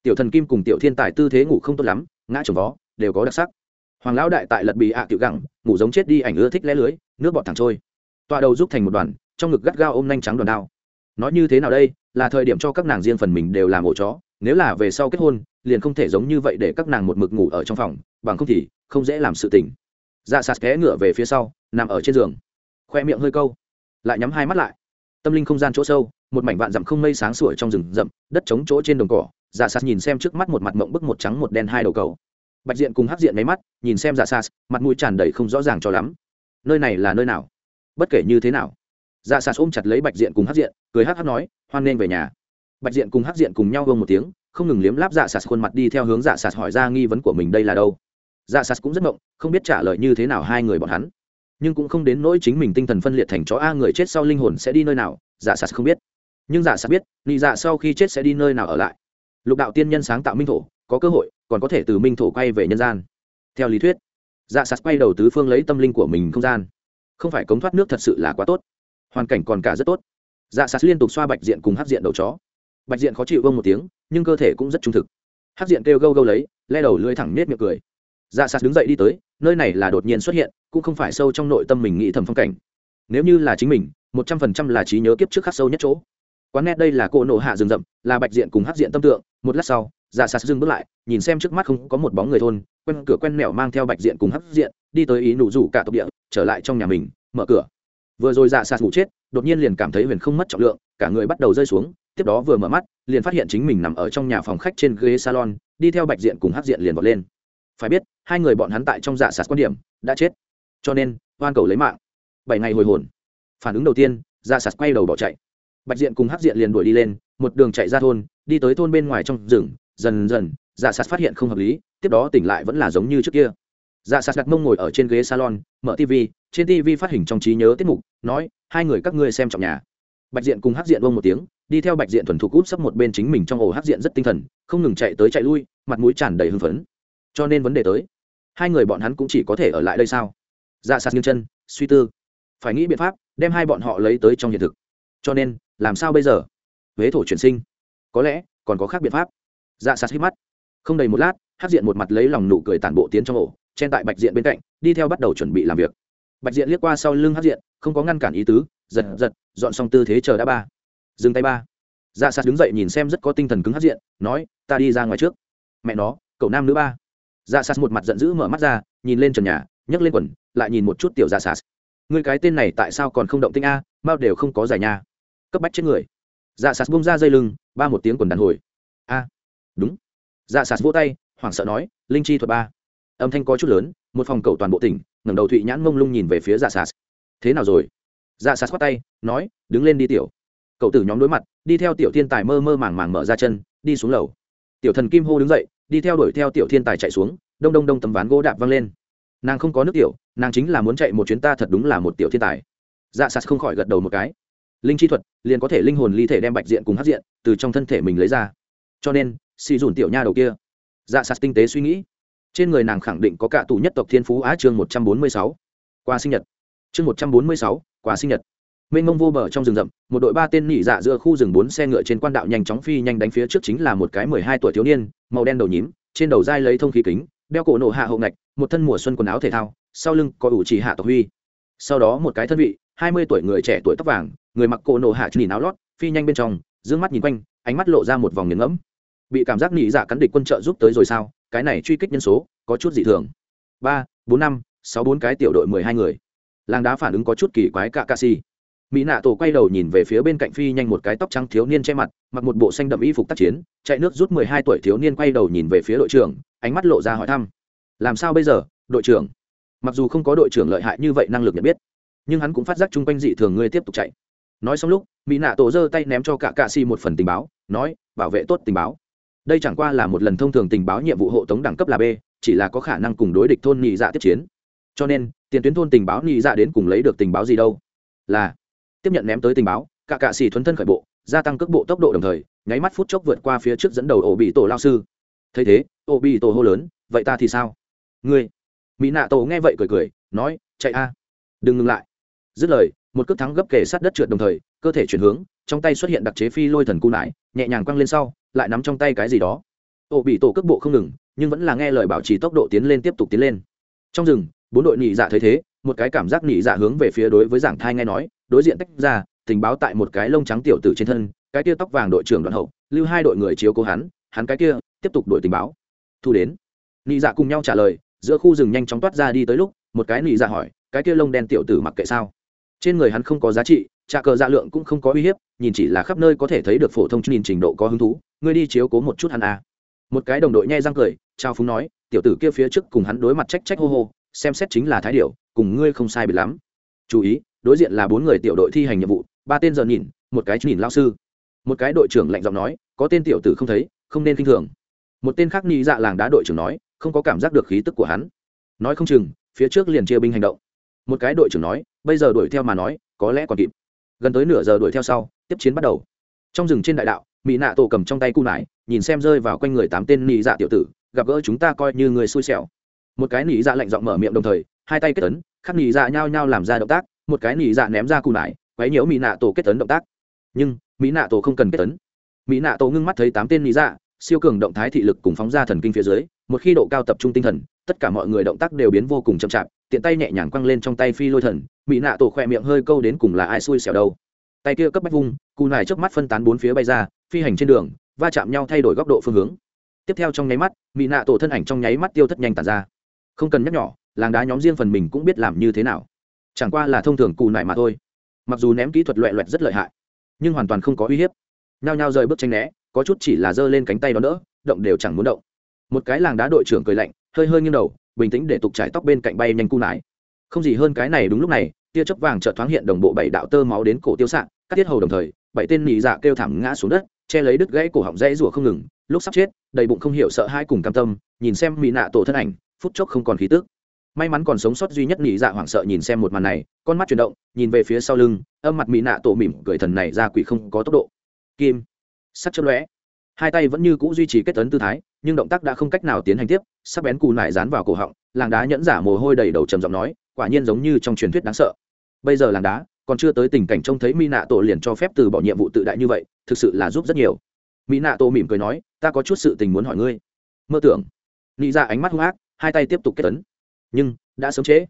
Tiểu thần kim cùng tiểu thiên tài tư thế ngủ không tốt lắm, ngã trồng vó, đều có đặc sắc. Hoàng lão đại tại lật bì ạ à tiểu gẳng, ngủ giống chết đi ảnh ưa thích lé lưới, nước bọt thẳng trôi tọa đầu giúp thành một đoàn, trong ngực gắt gao ôm nhanh trắng đoàn đao. Nói như thế nào đây? Là thời điểm cho các nàng riêng phần mình đều làm ổ chó. Nếu là về sau kết hôn, liền không thể giống như vậy để các nàng một mực ngủ ở trong phòng, bằng không thì không dễ làm sự tình. Dạ sạt té ngựa về phía sau, nằm ở trên giường. Khoe miệng hơi câu, lại nhắm hai mắt lại. Tâm linh không gian chỗ sâu, một mảnh vạn dặm không mây sáng sủa trong rừng rậm, đất trống chỗ trên đồng cỏ. Dạ sạt nhìn xem trước mắt một mặt mộng bức một trắng một đen hai đầu cầu. Bạch diện cùng hắc diện mấy mắt, nhìn xem dạ sạt, mặt mũi tràn đầy không rõ ràng cho lắm. Nơi này là nơi nào? Bất kể như thế nào. Dạ sạt ôm chặt lấy bạch diện cùng hắc diện, cười hắc hắc nói, hoan nên về nhà. Bạch diện cùng hắc diện cùng nhau gông một tiếng, không ngừng liếm láp dạ sạt khuôn mặt đi theo hướng dạ sạt hỏi ra nghi vấn của mình đây là đâu. Dạ sạt cũng rất mộng, không biết trả lời như thế nào hai người bọn hắn. Nhưng cũng không đến nỗi chính mình tinh thần phân liệt thành chó a, người chết sau linh hồn sẽ đi nơi nào dạ sạt không biết. Nhưng dạ sạt biết, nị dạ sau khi chết sẽ đi nơi nào ở lại. Lục đạo tiên nhân sáng tạo minh thổ, có cơ hội, còn có thể từ minh thổ quay về nhân gian. Theo lý thuyết dạ sạt quay đầu tứ phương lấy tâm linh của mình không gian không phải cống thoát nước thật sự là quá tốt. Hoàn cảnh còn cả rất tốt. Dạ sạt liên tục xoa bạch diện cùng hát diện đầu chó. Bạch diện khó chịu vông một tiếng, nhưng cơ thể cũng rất trung thực. Hát diện kêu gâu gâu lấy, le đầu lưỡi thẳng nết miệng cười. Dạ sạt đứng dậy đi tới, nơi này là đột nhiên xuất hiện, cũng không phải sâu trong nội tâm mình nghĩ thầm phong cảnh. Nếu như là chính mình, một trăm phần trăm là trí nhớ kiếp trước khắc sâu nhất chỗ. Quán nét đây là cô nộ hạ rừng rậm, là bạch diện cùng hát diện tâm tượng, một lát sau dạ sạt dừng bước lại, nhìn xem trước mắt không có một bóng người thôn, quen cửa quen mẹo mang theo bạch diện cùng hấp diện, đi tới ý nụ rủ cả tộc địa, trở lại trong nhà mình, mở cửa. Vừa rồi dạ sạt ngủ chết, đột nhiên liền cảm thấy huyền không mất trọng lượng, cả người bắt đầu rơi xuống, tiếp đó vừa mở mắt, liền phát hiện chính mình nằm ở trong nhà phòng khách trên ghế salon, đi theo bạch diện cùng hấp diện liền vọt lên. Phải biết, hai người bọn hắn tại trong dạ sạt quan điểm, đã chết. Cho nên, oan cầu lấy mạng. Bảy ngày hồi hồn. Phản ứng đầu tiên dạ sạt quay đầu bỏ chạy. Bạch diện cùng hắc diện liền đuổi đi lên, một đường chạy ra thôn, đi tới thôn bên ngoài trong rừng dần dần dạ sạt phát hiện không hợp lý, tiếp đó tỉnh lại vẫn là giống như trước kia. Dạ sạt đặt mông ngồi ở trên ghế salon, mở tv trên tv phát hình trong trí nhớ tiết mục, nói, hai người các ngươi xem trọng nhà. Bạch diện cùng hắc diện vông một tiếng, đi theo bạch diện thuần thục úp sấp một bên chính mình trong ổ hắc diện rất tinh thần, không ngừng chạy tới chạy lui, mặt mũi tràn đầy hưng phấn. Cho nên vấn đề tới, hai người bọn hắn cũng chỉ có thể ở lại đây sao? Dạ sạt nghiêng chân, suy tư. Phải nghĩ biện pháp, đem hai bọn họ lấy tới trong hiện thực. Cho nên, làm sao bây giờ? Huế thổ chuyển sinh. Có lẽ, còn có khác biện pháp dạ sạt hít mắt. Không đầy một lát hát diện một mặt lấy lòng nụ cười tản bộ tiến trong ổ, chen tại bạch diện bên cạnh, đi theo bắt đầu chuẩn bị làm việc. Bạch diện liếc qua sau lưng hát diện, không có ngăn cản ý tứ, giật giật, dọn xong tư thế chờ đã ba. Dừng tay ba. Dạ sạt đứng dậy nhìn xem rất có tinh thần cứng hát diện, nói, ta đi ra ngoài trước. Mẹ nó, cậu nam nữ ba. Dạ sạt một mặt giận dữ mở mắt ra, nhìn lên trần nhà, nhấc lên quần, lại nhìn một chút tiểu dạ sạt. Người cái tên này tại sao còn không động tinh a bao đều không có giải nha. Cấp bách chết người. Dạ sạt bung ra dây lưng, ba một tiếng quần đàn hồi. A đúng. Dạ sạt vỗ tay, hoảng sợ nói, linh chi thuật ba. Âm thanh có chút lớn, một phòng cầu toàn bộ tỉnh, ngẩng đầu thụy nhãn mông lung nhìn về phía dạ sạt. Thế nào rồi? Dạ sạt khoát tay, nói, đứng lên đi tiểu. Cậu tử nhóm đối mặt, đi theo tiểu thiên tài mơ mơ màng màng mở ra chân, đi xuống lầu. Tiểu thần kim hô đứng dậy, đi theo đuổi theo tiểu thiên tài chạy xuống, đông đông đông tấm ván gỗ đạp văng lên. Nàng không có nước tiểu, nàng chính là muốn chạy một chuyến ta thật đúng là một tiểu thiên tài. Dạ sạt không khỏi gật đầu một cái. Linh chi thuật, liền có thể linh hồn ly thể đem bạch diện cùng hát diện từ trong thân thể mình lấy ra. Cho nên xì dùn tiểu nha đầu kia. Dạ sạt tinh tế suy nghĩ. Trên người nàng khẳng định có cả tù nhất tộc thiên phú á chương một trăm bốn mươi sáu. Qua sinh nhật. Chương một trăm bốn mươi sáu qua sinh nhật. Mênh mông vô bờ trong rừng rậm, một đội ba tên nỉ dạ giữa khu rừng bốn xe ngựa trên quan đạo nhanh chóng phi nhanh đánh phía trước chính là một cái mười hai tuổi thiếu niên, màu đen đầu nhím, trên đầu dai lấy thông khí kính, đeo cổ nổ hạ hậu ngạch, một thân mùa xuân quần áo thể thao, sau lưng có ủ chỉ hạ tộc huy. Sau đó một cái thân vị, hai mươi tuổi người trẻ tuổi tóc vàng, người mặc cổ nổ hạ nhìn áo lót, phi nhanh bên trong d ư ơ n g mắt nhìn quanh, ánh mắt lộ ra một vòng nghiền ngẫm bị cảm giác nhị dạ cắn địch quân trợ giúp tới rồi sao? Cái này truy kích nhân số, có chút dị thường. Ba, bốn, năm, sáu, bốn cái tiểu đội mười hai người. Làng đá phản ứng có chút kỳ quái cạ ca si mỹ nạ tổ quay đầu nhìn về phía bên cạnh phi nhanh một cái tóc trắng thiếu niên che mặt, mặc một bộ xanh đậm y phục tác chiến, chạy nước rút mười hai tuổi thiếu niên quay đầu nhìn về phía đội trưởng, ánh mắt lộ ra hỏi thăm. Làm sao bây giờ, đội trưởng? Mặc dù không có đội trưởng lợi hại như vậy năng lực nhận biết, nhưng hắn cũng phát giác chung quanh dị thường ngươi tiếp tục chạy. Nói xong lúc, mỹ nạ tổ giơ tay ném cho cả cạ xì một phần tình báo, nói, bảo vệ tốt tình báo đây chẳng qua là một lần thông thường tình báo nhiệm vụ hộ tống đẳng cấp là b, chỉ là có khả năng cùng đối địch thôn nhị dạ tiếp chiến. Cho nên, tiền tuyến thôn tình báo nhị dạ đến cùng lấy được tình báo gì đâu? Là, tiếp nhận ném tới tình báo, cả cạ xì thuấn thân khởi bộ, gia tăng cước bộ tốc độ đồng thời, nháy mắt phút chốc vượt qua phía trước dẫn đầu ổ bị tổ lao sư. Thấy thế, ổ bị tổ hô lớn, vậy ta thì sao? Ngươi. Mỹ nạ tổ nghe vậy cười cười, nói, chạy a, đừng ngừng lại. Dứt lời, một cước thắng gấp kề sát đất trượt đồng thời, cơ thể chuyển hướng, trong tay xuất hiện đặc chế phi lôi thần cung nải, nhẹ nhàng quăng lên sau lại nắm trong tay cái gì đó. Ổ bị tổ cước bộ không ngừng, nhưng vẫn là nghe lời bảo trì tốc độ tiến lên tiếp tục tiến lên. Trong rừng, bốn đội nhị dạ thấy thế, một cái cảm giác nhị dạ hướng về phía đối với giảng thai nghe nói, đối diện tách ra, tình báo tại một cái lông trắng tiểu tử trên thân, cái kia tóc vàng đội trưởng đoàn hậu, lưu hai đội người chiếu cố hắn hắn cái kia, tiếp tục đổi tình báo. Thu đến. Nhị dạ cùng nhau trả lời, giữa khu rừng nhanh chóng toát ra đi tới lúc, một cái nhị dạ hỏi, cái kia lông đen tiểu tử mặc kệ sao? Trên người hắn không có giá trị trà cờ dạ lượng cũng không có uy hiếp, nhìn chỉ là khắp nơi có thể thấy được phổ thông nhìn trình độ có hứng thú, ngươi đi chiếu cố một chút hắn à. một cái đồng đội nhai răng cười trao phúng nói, tiểu tử kia phía trước cùng hắn đối mặt trách trách hô hô, xem xét chính là thái điệu cùng ngươi không sai biệt lắm. Chú ý, đối diện là bốn người tiểu đội thi hành nhiệm vụ, ba tên giờ nhìn, một cái nhìn lao sư. Một cái đội trưởng lạnh giọng nói, có tên tiểu tử không thấy, không nên k i n h thường. Một tên khác nghĩ dạ làng đá đội trưởng nói, không có cảm giác được khí tức của hắn. Nói không chừng, phía trước liền chia binh hành động. Một cái đội trưởng nói, bây giờ đuổi theo mà nói, có lẽ còn kịp gần tới nửa giờ đuổi theo sau, tiếp chiến bắt đầu. Trong rừng trên đại đạo, mỹ nạ tổ cầm trong tay cu nải, nhìn xem rơi vào quanh người tám tên nị dạ tiểu tử, gặp gỡ chúng ta coi như người xui xẻo. Một cái nị dạ lạnh giọng mở miệng đồng thời, hai tay kết tấn khắc nị dạ nhao nhao làm ra động tác, một cái nị dạ ném ra cu nải, quấy nhiễu mỹ nạ tổ kết tấn động tác. Nhưng, mỹ nạ tổ không cần kết tấn mỹ nạ tổ ngưng mắt thấy tám tên nị dạ siêu cường động thái thị lực cùng phóng ra thần kinh phía dưới, một khi độ cao tập trung tinh thần, tất cả mọi người động tác đều biến vô cùng chậm chạp, tiện tay nhẹ nhàng quăng lên trong tay phi lôi thần mỹ nạ tổ khỏe miệng hơi câu đến cùng là ai xui xẻo đâu. Tay kia cấp bách vung, cù nải trước mắt phân tán bốn phía bay ra, phi hành trên đường, va chạm nhau thay đổi góc độ phương hướng. Tiếp theo trong nháy mắt mỹ nạ tổ thân ảnh trong nháy mắt tiêu thất nhanh tàn ra. Không cần nhắc nhỏ, làng đá nhóm riêng phần mình cũng biết làm như thế nào. Chẳng qua là thông thường cù nải mà thôi. Mặc dù ném kỹ thuật loẹ loẹt rất lợi hại, nhưng hoàn toàn không có uy hiếp. Nhao nhao rời bước tranh né, có chút chỉ là giơ lên cánh tay đó đỡ động đều chẳng muốn động. Một cái làng đá đội trưởng cười lạnh, hơi hơi nghiêng đầu, bình tĩnh để tục trải tóc bên cạnh bay nhanh cu nải không gì hơn cái này đúng lúc này, tia chớp vàng chợt thoáng hiện đồng bộ bảy đạo tơ máu đến cổ tiêu sạn cắt tiết hầu đồng thời, bảy tên nỉ dạ kêu thảm ngã xuống đất, che lấy đứt gãy cổ họng dãy rủa không ngừng, lúc sắp chết, đầy bụng không hiểu sợ hãi cùng cam tâm, nhìn xem mỹ nạ tổ thân ảnh, phút chốc không còn khí tức. May mắn còn sống sót duy nhất nỉ dạ hoảng sợ nhìn xem một màn này, con mắt chuyển động, nhìn về phía sau lưng, âm mặt mỹ nạ tổ mỉm cười thần này ra quỷ không có tốc độ. Kim. Sắc chớp lóe. Hai tay vẫn như cũ duy trì kết tấn tư thái, nhưng động tác đã không cách nào tiến hành tiếp, sắc bén cù nải dán vào cổ họng, làng đá nhẫn giả mồ hôi đầy đầu trầm giọng nói quả nhiên giống như trong truyền thuyết đáng sợ. Bây giờ làng đá, còn chưa tới tình cảnh trông thấy mỹ nạ tổ liền cho phép từ bỏ nhiệm vụ tự đại như vậy, thực sự là giúp rất nhiều. Mỹ nạ tổ mỉm cười nói, ta có chút sự tình muốn hỏi ngươi. Mơ tưởng. Nghĩ ra dạ ánh mắt hung ác, hai tay tiếp tục kết tấn nhưng, đã sớm trễ.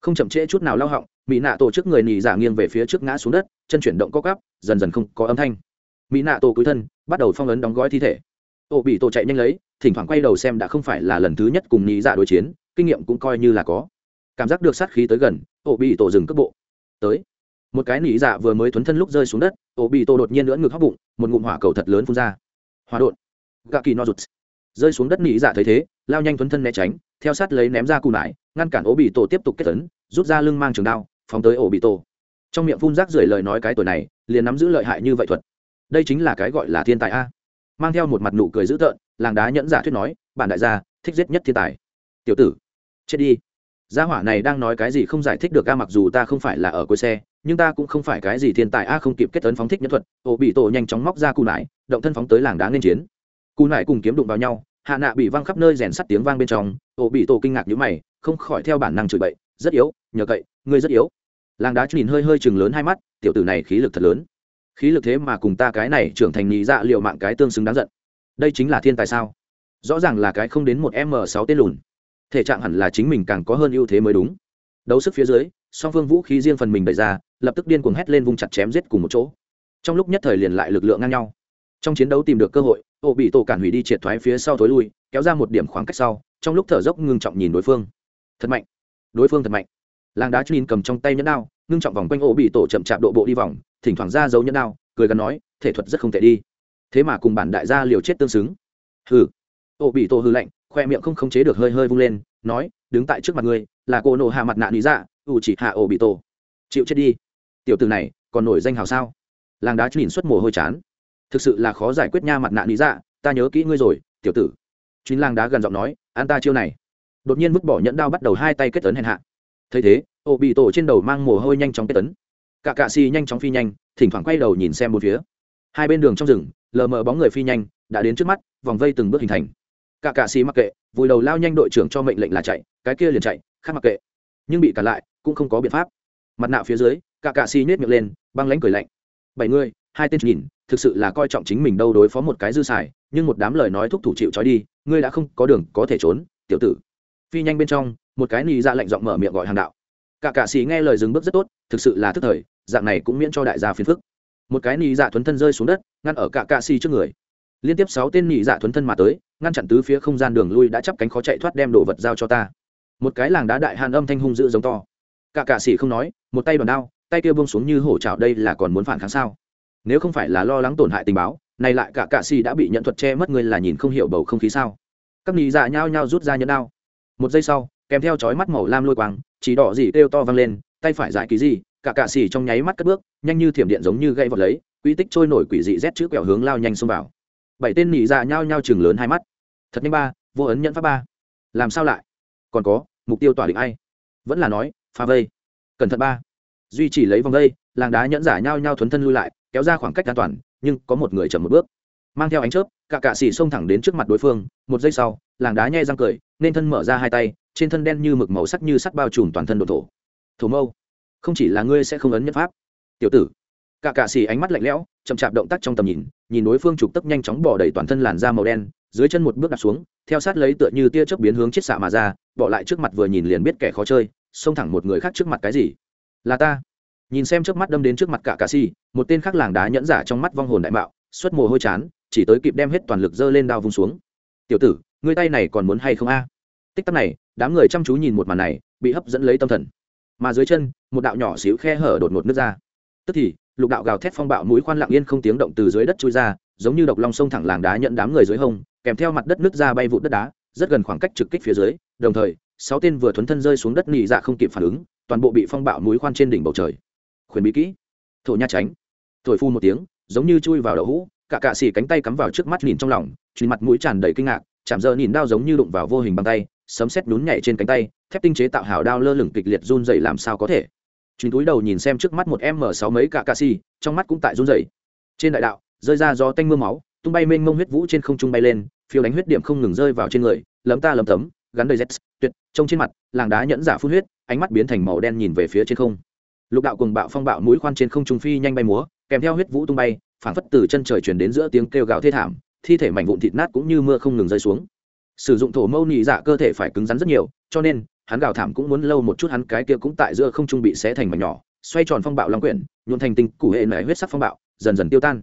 Không chậm trễ chút nào lao họng mỹ nạ tổ trước người nỉ giả dạ nghiêng về phía trước ngã xuống đất, chân chuyển động co cắp dần dần không có âm thanh. Mỹ nạ tổ cúi thân, bắt đầu phong ấn đóng gói thi thể. Ô bị tổ chạy nhanh lấy, thỉnh thoảng quay đầu xem đã không phải là lần thứ nhất cùng nỉ giả dạ đối chiến, kinh nghiệm cũng coi như là có cảm giác được sát khí tới gần, ổ bị tổ dừng cước bộ. Tới. Một cái nỉ dạ vừa mới thuấn thân lúc rơi xuống đất, ổ bị tổ đột nhiên lưỡn ngực hóc bụng, một ngụm hỏa cầu thật lớn phun ra. Hòa đột gạ kỳ no rụt rơi xuống đất nỉ dạ thấy thế, lao nhanh thuấn thân né tránh, theo sát lấy ném ra cù nải, ngăn cản ổ bị tổ tiếp tục kết tấn, rút ra lưng mang trường đao, phóng tới ổ bị tổ. Trong miệng phun rác rưởi lời nói cái tuổi này, liền nắm giữ lợi hại như vậy thuật. Đây chính là cái gọi là thiên tài a. Mang theo một mặt nụ cười dữ tợn, làng đá nhẫn giả thuyết nói, bản đại gia, thích giết nhất thiên tài. Tiểu tử, chết đi gia hỏa này đang nói cái gì không giải thích được a, mặc dù ta không phải là ở cuối xe, nhưng ta cũng không phải cái gì thiên tài a, không kịp kết tấn phóng thích nhân thuật. Ổ bị tổ nhanh chóng móc ra cù nải, động thân phóng tới làng đá nên chiến. Cù nải cùng kiếm đụng vào nhau, hạ nạ bị văng khắp nơi rèn sắt tiếng vang bên trong. Ổ bị tổ kinh ngạc nhữ mày, không khỏi theo bản năng chửi bậy, rất yếu, nhờ cậy, ngươi rất yếu. Làng đá nhìn hơi hơi chừng lớn hai mắt, tiểu tử này khí lực thật lớn. Khí lực thế mà cùng ta cái này trưởng thành nhị dạ liệu mạng cái tương xứng đáng giận. Đây chính là thiên tài sao? Rõ ràng là cái không đến một m sáu tên lùn thể trạng hẳn là chính mình càng có hơn ưu thế mới đúng. Đấu sức phía dưới, song phương vũ khí riêng phần mình đẩy ra, lập tức điên cuồng hét lên vùng chặt chém giết cùng một chỗ. Trong lúc nhất thời liền lại lực lượng ngang nhau. Trong chiến đấu tìm được cơ hội, ô bị tổ cản hủy đi triệt thoái phía sau thối lui, kéo ra một điểm khoảng cách sau, trong lúc thở dốc ngưng trọng nhìn đối phương. Thật mạnh. Đối phương thật mạnh. Làng đá nhìn cầm trong tay nhẫn đao, ngưng trọng vòng quanh ô bị tổ chậm chạp độ bộ đi vòng, thỉnh thoảng ra dấu nhẫn đao, cười gắn nói, thể thuật rất không thể đi. Thế mà cùng bản đại gia liều chết tương xứng. Hừ. Ô bị tổ hư lạnh khoe miệng không khống chế được hơi hơi vung lên, nói, đứng tại trước mặt ngươi, là cô nổ hạ mặt nạ lý dạ u chỉ hạ ổ bị tổ. Chịu chết đi. Tiểu từ này, còn nổi danh hào sao? Làng đá nhìn xuất mồ hôi chán. Thực sự là khó giải quyết nha mặt nạ lý dạ ta nhớ kỹ ngươi rồi, tiểu tử. Chính làng đá gần giọng nói an ta chiêu này. Đột nhiên vứt bỏ nhẫn đao bắt đầu hai tay kết tấn hèn hạ. Thấy thế, ổ bị tổ trên đầu mang mồ hôi nhanh chóng kết tấn cả cạ xì nhanh chóng phi nhanh, thỉnh thoảng quay đầu nhìn xem một phía. Hai bên đường trong rừng, lờ mờ bóng người phi nhanh, đã đến trước mắt, vòng vây từng bước hình thành cả cạ xì mặc kệ, vùi đầu lao nhanh đội trưởng cho mệnh lệnh là chạy, cái kia liền chạy, khác mặc kệ. Nhưng bị cản lại, cũng không có biện pháp. Mặt nạ phía dưới, cả cạ xì nhét miệng lên, băng lãnh cười lạnh. Bảy người, hai tên nhìn, thực sự là coi trọng chính mình đâu đối phó một cái dư xài, nhưng một đám lời nói thúc thủ chịu trói đi, ngươi đã không có đường, có thể trốn, tiểu tử. Phi nhanh bên trong, một cái nì dạ ra lệnh giọng mở miệng gọi hàng đạo. Cả cạ xì nghe lời dừng bước rất tốt, thực sự là thức thời, dạng này cũng miễn cho đại gia phiền phức. Một cái nị dạ thuấn thân rơi xuống đất, ngăn ở cả cạ xì trước người. Liên tiếp sáu tên nị dạ thuấn thân mà tới ngăn chặn tứ phía không gian đường lui đã chắp cánh khó chạy thoát đem đồ vật giao cho ta. Một cái làng đá đại hàn âm thanh hung dữ giống to. Cả cạ sĩ không nói, một tay đòn đao, tay kia buông xuống như hổ trào đây là còn muốn phản kháng sao? Nếu không phải là lo lắng tổn hại tình báo, này lại cả cạ sĩ đã bị nhận thuật che mất người là nhìn không hiểu bầu không khí sao? Các nị dạ nhao nhao rút ra nhẫn đao. Một giây sau, kèm theo chói mắt màu lam lôi quang, chỉ đỏ gì kêu to vang lên, tay phải giải ký gì, cả cạ xì trong nháy mắt cất bước, nhanh như thiểm điện giống như gây vọt lấy, quy tích trôi nổi quỷ dị rét chữ quẹo hướng lao nhanh xông vào bảy tên nỉ dạ nhao nhao chừng lớn hai mắt. Thật nhanh ba, vô ấn nhận pháp ba. Làm sao lại? Còn có, mục tiêu tỏa định ai? Vẫn là nói, phá vây. Cẩn thận ba. Duy chỉ lấy vòng vây, làng đá nhẫn giả nhao nhao thuấn thân lui lại, kéo ra khoảng cách an toàn, nhưng có một người chậm một bước. Mang theo ánh chớp, cả cạ xỉ xông thẳng đến trước mặt đối phương, một giây sau, làng đá nhai răng cười, nên thân mở ra hai tay, trên thân đen như mực màu sắc như sắt bao trùm toàn thân đồ thổ. Thổ mâu, không chỉ là ngươi sẽ không ấn nhất pháp. Tiểu tử, cả cạ xỉ ánh mắt lạnh lẽo, chậm chạp động tác trong tầm nhìn nhìn đối phương trục tấp nhanh chóng bỏ đầy toàn thân làn da màu đen, dưới chân một bước đặt xuống, theo sát lấy tựa như tia chớp biến hướng chiết xạ mà ra, bỏ lại trước mặt vừa nhìn liền biết kẻ khó chơi, xông thẳng một người khác trước mặt cái gì? Là ta. Nhìn xem trước mắt đâm đến trước mặt cả cà si, một tên khác làng đá nhẫn giả trong mắt vong hồn đại mạo, xuất mồ hôi chán, chỉ tới kịp đem hết toàn lực dơ lên đao vung xuống. Tiểu tử, ngươi tay này còn muốn hay không a? Tích tắc này, đám người chăm chú nhìn một màn này, bị hấp dẫn lấy tâm thần. Mà dưới chân, một đạo nhỏ xíu khe hở đột ngột nước ra. Tức thì lục đạo gào thét phong bạo mũi khoan lặng yên không tiếng động từ dưới đất chui ra, giống như độc long sông thẳng làng đá nhận đám người dưới hông, kèm theo mặt đất nước ra bay vụt đất đá, rất gần khoảng cách trực kích phía dưới, đồng thời, sáu tên vừa thuấn thân rơi xuống đất nị dạ không kịp phản ứng, toàn bộ bị phong bạo mũi khoan trên đỉnh bầu trời. Khuyển bí kỹ. Thổ nha tránh. Thổi phu một tiếng, giống như chui vào đậu hũ, cả cạ xỉ cánh tay cắm vào trước mắt nhìn trong lòng truy mặt mũi tràn đầy kinh ngạc, chạm giờ nhìn đao giống như đụng vào vô hình bằng tay, sấm sét nhún nhảy trên cánh tay, thép tinh chế tạo hào đao lơ lửng kịch liệt run dày làm sao có thể chuyến túi đầu nhìn xem trước mắt một m sáu mấy cả ca si, trong mắt cũng tại run dày trên đại đạo, rơi ra gió tanh mưa máu, tung bay mênh mông huyết vũ trên không trung bay lên, phiêu đánh huyết điểm không ngừng rơi vào trên người, lấm ta lấm tấm, gắn đầy z tuyệt, trông trên mặt, làng đá nhẫn giả phun huyết, ánh mắt biến thành màu đen nhìn về phía trên không. Lục đạo cùng bạo phong bạo mũi khoan trên không trung phi nhanh bay múa, kèm theo huyết vũ tung bay, phảng phất từ chân trời chuyển đến giữa tiếng kêu gào thê thảm, thi thể mảnh vụn thịt nát cũng như mưa không ngừng rơi xuống. Sử dụng thổ mâu nhị dạ cơ thể phải cứng rắn rất nhiều, cho nên hắn gào thảm cũng muốn lâu một chút, hắn cái kia cũng tại giữa không trung bị xé thành mảnh nhỏ, xoay tròn phong bạo long quyển, nhuộn thành tinh, củ hệ nảy huyết sắc phong bạo, dần dần tiêu tan.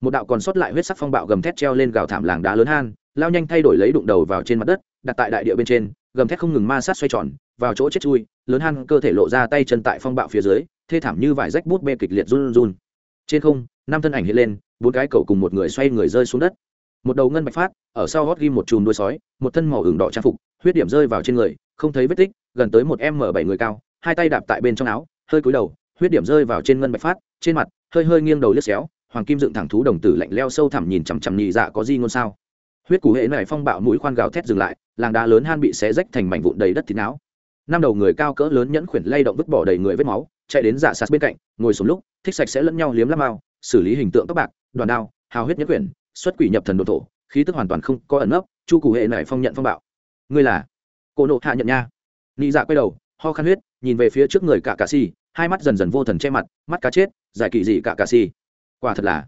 Một đạo còn sót lại huyết sắc phong bạo gầm thét treo lên gào thảm làng đá lớn han, lao nhanh thay đổi lấy đụng đầu vào trên mặt đất, đặt tại đại địa bên trên, gầm thét không ngừng ma sát xoay tròn, vào chỗ chết chui, lớn han cơ thể lộ ra tay chân tại phong bạo phía dưới, thê thảm như vải rách bút bê kịch liệt run run. Trên không, năm thân ảnh hiện lên, bốn cái cậu cùng một người xoay người rơi xuống đất. Một đầu ngân bạch phát, ở sau gót ghi một chùm đuôi sói, một thân màu ửng đỏ trang phục huyết điểm rơi vào trên người, không thấy vết tích, gần tới một m bảy người cao, hai tay đạp tại bên trong áo, hơi cúi đầu, huyết điểm rơi vào trên ngân bạch phát, trên mặt, hơi hơi nghiêng đầu liếc xéo, hoàng kim dựng thẳng thú đồng tử lạnh leo sâu thẳm nhìn chằm chằm nhị dạ có gì ngôn sao. Huyết củ hệ này phong bạo mũi khoan gào thét dừng lại, làng đá lớn han bị xé rách thành mảnh vụn đầy đất thịt não. Năm đầu người cao cỡ lớn nhẫn khuyển lay động vứt bỏ đầy người vết máu, chạy đến dạ sạt bên cạnh, ngồi xuống lúc, thích sạch sẽ lẫn nhau liếm lắp mao xử lý hình tượng tóc bạc, đoàn đao, hào huyết nhẫn khuyển, xuất quỷ nhập thần đồ thổ, khí tức hoàn toàn không có ẩn nấp, chu cụ hệ này phong nhận phong bạo ngươi là cô nộ hạ nhận nha nị dạ quay đầu ho khan huyết nhìn về phía trước người cả cà xì, hai mắt dần dần vô thần che mặt mắt cá chết giải kỳ dị cả cà xì. quả thật là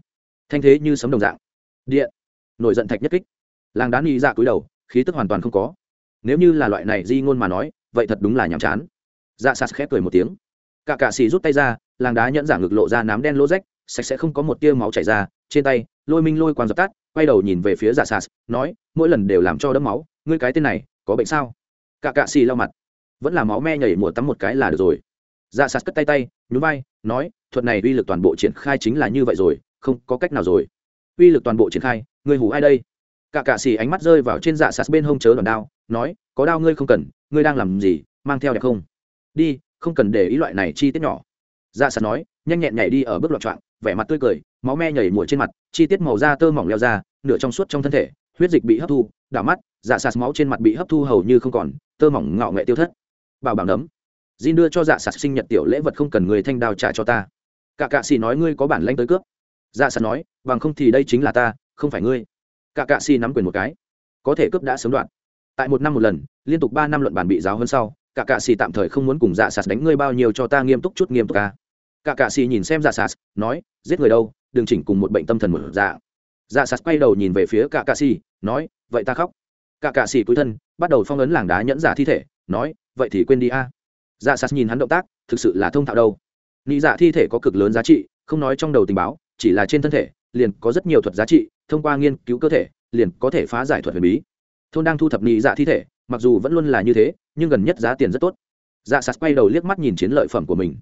thanh thế như sấm đồng dạng điện nổi giận thạch nhất kích làng đá nị dạ cúi đầu khí tức hoàn toàn không có nếu như là loại này di ngôn mà nói vậy thật đúng là nhàm chán dạ sạt khép cười một tiếng cả cà xì rút tay ra làng đá nhẫn giả ngực lộ ra nám đen lỗ rách sạch sẽ không có một tia máu chảy ra trên tay lôi minh lôi quan dập tắt quay đầu nhìn về phía dạ sạt nói mỗi lần đều làm cho đấm máu ngươi cái tên này có bệnh sao? Cả cạ xì lau mặt. Vẫn là máu me nhảy mùa tắm một cái là được rồi. Dạ sạt cất tay tay, nhún vai, nói, thuật này uy lực toàn bộ triển khai chính là như vậy rồi, không có cách nào rồi. Uy lực toàn bộ triển khai, ngươi hủ ai đây? Cả cạ xì ánh mắt rơi vào trên dạ sạt bên hông chớ đòn đao, nói, có đao ngươi không cần, ngươi đang làm gì, mang theo đẹp không? Đi, không cần để ý loại này chi tiết nhỏ. Dạ sạt nói, nhanh nhẹn nhảy đi ở bước loạn trọn vẻ mặt tươi cười, máu me nhảy mùa trên mặt, chi tiết màu da tơ mỏng leo ra, nửa trong suốt trong thân thể, huyết dịch bị hấp thu đảo mắt dạ sạt máu trên mặt bị hấp thu hầu như không còn, tơ mỏng ngạo nghệ tiêu thất. Bảo bảo nấm. Jin đưa cho dạ sạt sinh nhật tiểu lễ vật không cần người thanh đào trả cho ta. Cả cạ xì nói ngươi có bản lanh tới cướp. Dạ sạt nói, bằng không thì đây chính là ta, không phải ngươi. Cả cạ xì nắm quyền một cái. Có thể cướp đã sớm đoạn. Tại một năm một lần, liên tục ba năm luận bản bị giáo hơn sau, cả cạ xì tạm thời không muốn cùng dạ sạt đánh ngươi bao nhiêu cho ta nghiêm túc chút, nghiêm túc ca. Cả cạ xì nhìn xem dạ sạt, nói, giết người đâu, đừng chỉnh cùng một bệnh tâm thần một dạ dạ sạt quay đầu nhìn về phía cả Cà xì, nói, vậy ta khóc. Cả Cà xì cúi thân, bắt đầu phong ấn làng đá nhẫn giả thi thể, nói, vậy thì quên đi a. Dạ sạt nhìn hắn động tác, thực sự là thông thạo đâu. Nghĩ dạ thi thể có cực lớn giá trị, không nói trong đầu tình báo, chỉ là trên thân thể, liền có rất nhiều thuật giá trị, thông qua nghiên cứu cơ thể, liền có thể phá giải thuật huyền bí. Thôn đang thu thập nghĩ dạ thi thể, mặc dù vẫn luôn là như thế, nhưng gần nhất giá tiền rất tốt. Dạ sạt quay đầu liếc mắt nhìn chiến lợi phẩm của mình.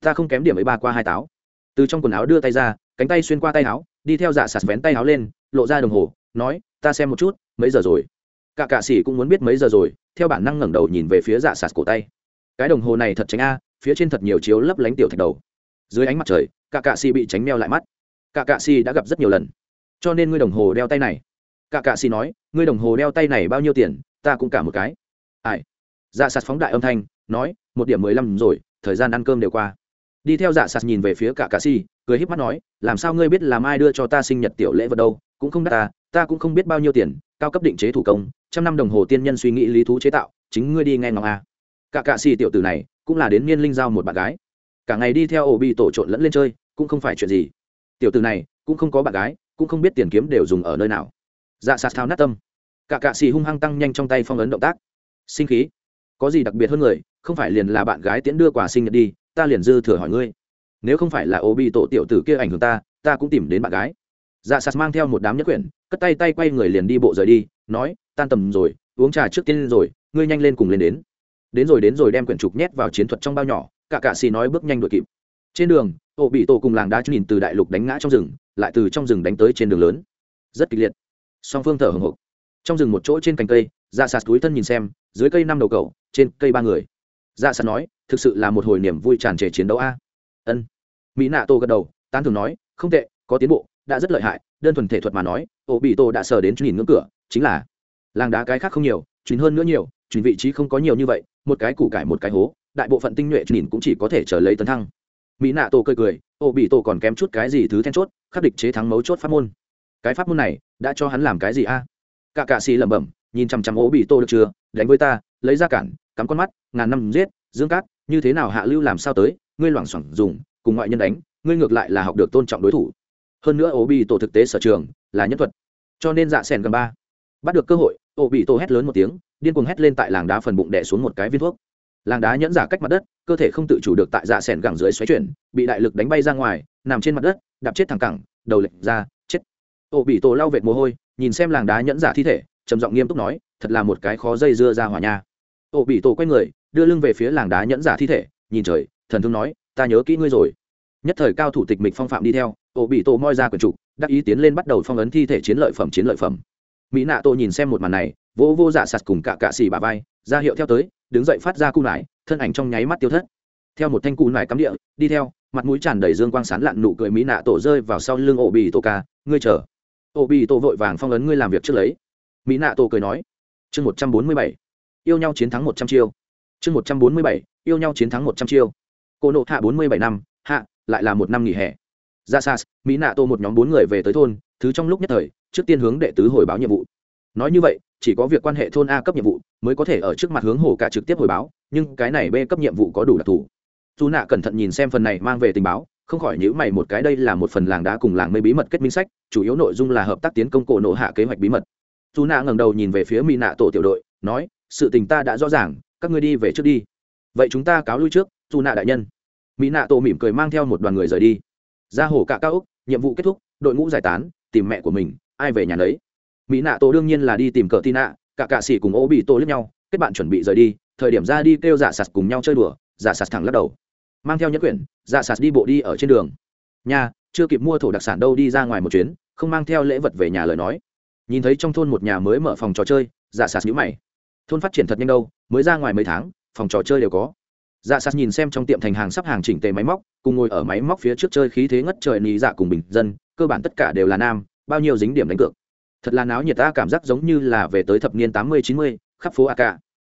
Ta không kém điểm ấy ba qua hai táo. Từ trong quần áo đưa tay ra, cánh tay xuyên qua tay áo đi theo dạ sạt vén tay áo lên, lộ ra đồng hồ, nói, ta xem một chút, mấy giờ rồi? Cả cạ sĩ cũng muốn biết mấy giờ rồi, theo bản năng ngẩng đầu nhìn về phía dạ sạt cổ tay. Cái đồng hồ này thật tránh a, phía trên thật nhiều chiếu lấp lánh tiểu thạch đầu. Dưới ánh mặt trời, cả cạ sĩ bị tránh meo lại mắt. Cả cạ sĩ đã gặp rất nhiều lần, cho nên ngươi đồng hồ đeo tay này. Cả cạ sĩ nói, ngươi đồng hồ đeo tay này bao nhiêu tiền, ta cũng cả một cái. Ai? Dạ sạt phóng đại âm thanh, nói, một điểm mười lăm rồi, thời gian ăn cơm đều qua. Đi theo dạ sạt nhìn về phía cả cạ si cười híp mắt nói, làm sao ngươi biết làm ai đưa cho ta sinh nhật tiểu lễ vật đâu? Cũng không đắt ta ta cũng không biết bao nhiêu tiền, cao cấp định chế thủ công, trăm năm đồng hồ tiên nhân suy nghĩ lý thú chế tạo, chính ngươi đi nghe ngóng a. Cả cạ si tiểu tử này cũng là đến niên linh giao một bạn gái. Cả ngày đi theo ổ bị tổ trộn lẫn lên chơi, cũng không phải chuyện gì. Tiểu tử này cũng không có bạn gái, cũng không biết tiền kiếm đều dùng ở nơi nào. Dạ sạt thao nát tâm. Cả cạ xì hung hăng tăng nhanh trong tay phong ấn động tác. Sinh khí? Có gì đặc biệt hơn người? Không phải liền là bạn gái tiễn đưa quà sinh nhật đi, ta liền dư thừa hỏi ngươi nếu không phải là ô bị tổ tiểu tử kia ảnh hưởng ta ta cũng tìm đến bạn gái. Dạ sạt mang theo một đám nhất quyển, cất tay tay quay người liền đi bộ rời đi, nói, tan tầm rồi, uống trà trước tiên rồi, ngươi nhanh lên cùng lên đến. Đến rồi đến rồi đem quyển trục nhét vào chiến thuật trong bao nhỏ, cả cạ xì nói bước nhanh đuổi kịp. Trên đường, ô bị tổ cùng làng đá nhìn từ đại lục đánh ngã trong rừng, lại từ trong rừng đánh tới trên đường lớn. Rất kịch liệt. Song phương thở hồng hộc. Trong rừng một chỗ trên cành cây dạ sạt túi thân nhìn xem, dưới cây năm đầu cầu trên cây ba người. Dạ sạt nói, thực sự là một hồi niềm vui tràn trề chiến đấu a. Ân mỹ nạ tô gật đầu, tán thường nói, không tệ, có tiến bộ, đã rất lợi hại, đơn thuần thể thuật mà nói, ổ bị tô đã sờ đến nhìn ngưỡng cửa, chính là làng đá cái khác không nhiều chuyến hơn nữa nhiều chuyến vị trí không có nhiều như vậy, một cái củ cải một cái hố, đại bộ phận tinh nhuệ nhìn cũng chỉ có thể trở lấy tấn thăng. Mỹ nạ tô cười cười, ổ bị tô còn kém chút cái gì thứ then chốt, khắc địch chế thắng mấu chốt pháp môn. Cái pháp môn này, đã cho hắn làm cái gì a? Cả cạ xì lẩm bẩm, nhìn chằm chằm ố bị tô được chưa, đánh với ta, lấy ra cản, cắm con mắt, ngàn năm giết, dương cát, như thế nào hạ lưu làm sao tới, ngươi loảng xoảng dùng cùng ngoại nhân đánh, ngươi ngược lại là học được tôn trọng đối thủ. Hơn nữa ố bị tổ thực tế sở trường là nhân thuật, cho nên dạ sèn gần ba. Bắt được cơ hội ố bị tổ hét lớn một tiếng, điên cuồng hét lên tại làng đá phần bụng đẻ xuống một cái viên thuốc. Làng đá nhẫn giả cách mặt đất, cơ thể không tự chủ được tại dạ sèn gẳng dưới xoáy chuyển, bị đại lực đánh bay ra ngoài, nằm trên mặt đất, đạp chết thẳng cẳng, đầu lệch ra, chết. Ổ bị tổ lau vệt mồ hôi, nhìn xem làng đá nhẫn giả thi thể, trầm giọng nghiêm túc nói, thật là một cái khó dây dưa ra hỏa nha. Ổ bị tổ quay người, đưa lưng về phía làng đá nhẫn giả thi thể, nhìn trời, thần thương nói ta nhớ kỹ ngươi rồi. Nhất thời cao thủ tịch mịch phong phạm đi theo ổ bị tổ moi ra quần trục, đắc ý tiến lên bắt đầu phong ấn thi thể chiến lợi phẩm chiến lợi phẩm. Mỹ nạ tổ nhìn xem một màn này, vỗ vô dạ sạt cùng cả cạ xì bà vai, ra hiệu theo tới, đứng dậy phát ra cung lại thân ảnh trong nháy mắt tiêu thất. Theo một thanh cụ nải cắm địa, đi theo, mặt mũi tràn đầy dương quang sán lạn nụ cười mỹ nạ tổ rơi vào sau lưng ổ bị tổ ca, ngươi chờ. Ổ bị tổ vội vàng phong ấn ngươi làm việc trước lấy. Mỹ nạ tổ cười nói, chương một trăm bốn mươi bảy, yêu nhau chiến thắng một trăm chiêu. Chương một trăm bốn mươi bảy, yêu nhau chiến thắng một trăm chiêu cô nộ hạ bốn mươi bảy năm, hạ, lại là một năm nghỉ hè. Ra sas, mỹ nạ tô một nhóm bốn người về tới thôn, thứ trong lúc nhất thời, trước tiên hướng đệ tứ hồi báo nhiệm vụ. Nói như vậy, chỉ có việc quan hệ thôn a cấp nhiệm vụ mới có thể ở trước mặt hướng hồ cả trực tiếp hồi báo, nhưng cái này b cấp nhiệm vụ có đủ đặc thù. Dù nạ cẩn thận nhìn xem phần này mang về tình báo, không khỏi nhữ mày một cái đây là một phần làng đá cùng làng mây bí mật kết minh sách, chủ yếu nội dung là hợp tác tiến công cổ nộ hạ kế hoạch bí mật. Dù nạ ngẩng đầu nhìn về phía mỹ nạ tổ tiểu đội, nói, sự tình ta đã rõ ràng, các ngươi đi về trước đi. Vậy chúng ta cáo lui trước, dù nạ đại nhân mỹ nạ tổ mỉm cười mang theo một đoàn người rời đi. Ra hồ cả cao úc nhiệm vụ kết thúc, đội ngũ giải tán, tìm mẹ của mình, ai về nhà đấy mỹ nạ tổ đương nhiên là đi tìm cờ tin nạ cả cạ sĩ cùng ô bị tổ lướt nhau, kết bạn chuẩn bị rời đi, thời điểm ra đi kêu giả sạt cùng nhau chơi đùa giả sạt thẳng lắc đầu. Mang theo nhất quyển giả sạt đi bộ đi ở trên đường. Nhà chưa kịp mua thổ đặc sản đâu đi ra ngoài một chuyến, không mang theo lễ vật về nhà lời nói. Nhìn thấy trong thôn một nhà mới mở phòng trò chơi giả sạt nhữ mày. Thôn phát triển thật nhanh đâu, mới ra ngoài mấy tháng, phòng trò chơi đều có dạ sạt nhìn xem trong tiệm thành hàng sắp hàng chỉnh tề máy móc cùng ngồi ở máy móc phía trước chơi khí thế ngất trời nì dạ cùng bình dân cơ bản tất cả đều là nam bao nhiêu dính điểm đánh cược. Thật là náo nhiệt ta cảm giác giống như là về tới thập niên tám mươi chín mươi khắp phố a ca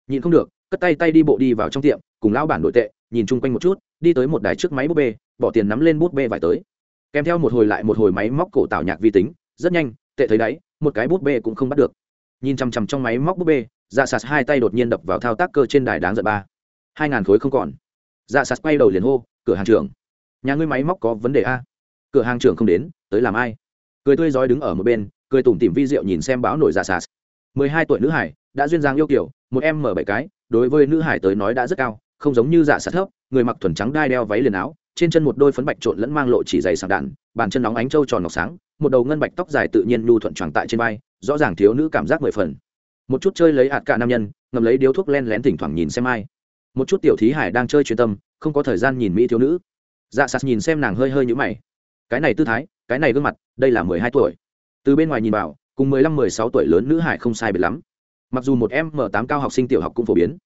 nhìn không được cất tay tay đi bộ đi vào trong tiệm cùng lão bản nội tệ nhìn chung quanh một chút đi tới một đài trước máy bút bê bỏ tiền nắm lên bút bê vải tới. Kèm theo một hồi lại một hồi máy móc cổ tạo nhạc vi tính rất nhanh tệ thấy đấy, một cái bút bê cũng không bắt được. Nhìn chằm chằm trong máy móc bút bê dạ sạt hai tay đột nhiên đập vào thao tác cơ trên đài đáng giận ba hai ngàn khối không còn. Dạ sạt quay đầu liền hô, cửa hàng trưởng, nhà ngươi máy móc có vấn đề a? Cửa hàng trưởng không đến, tới làm ai? Cười tươi rói đứng ở một bên, cười tủm tỉm vi rượu nhìn xem báo nổi dạ sạt. Mười hai tuổi nữ hải, đã duyên dáng yêu kiểu, một em mở bảy cái, đối với nữ hải tới nói đã rất cao, không giống như dạ sạt thấp, người mặc thuần trắng đai đeo váy liền áo, trên chân một đôi phấn bạch trộn lẫn mang lộ chỉ dày sạc đạn, bàn chân nóng ánh trâu tròn ngọc sáng, một đầu ngân bạch tóc dài tự nhiên nhu thuận tròn tại trên vai, rõ ràng thiếu nữ cảm giác mười phần. Một chút chơi lấy hạt cả nam nhân ngầm lấy điếu thuốc len lén thỉnh thoảng nhìn xem ai một chút tiểu thí hải đang chơi chuyên tâm, không có thời gian nhìn mỹ thiếu nữ. Dạ sạt nhìn xem nàng hơi hơi nhũ mày. Cái này tư thái, cái này gương mặt, đây là mười hai tuổi. Từ bên ngoài nhìn vào, cùng mười lăm, mười sáu tuổi lớn nữ hải không sai biệt lắm. Mặc dù một em m tám cao học sinh tiểu học cũng phổ biến.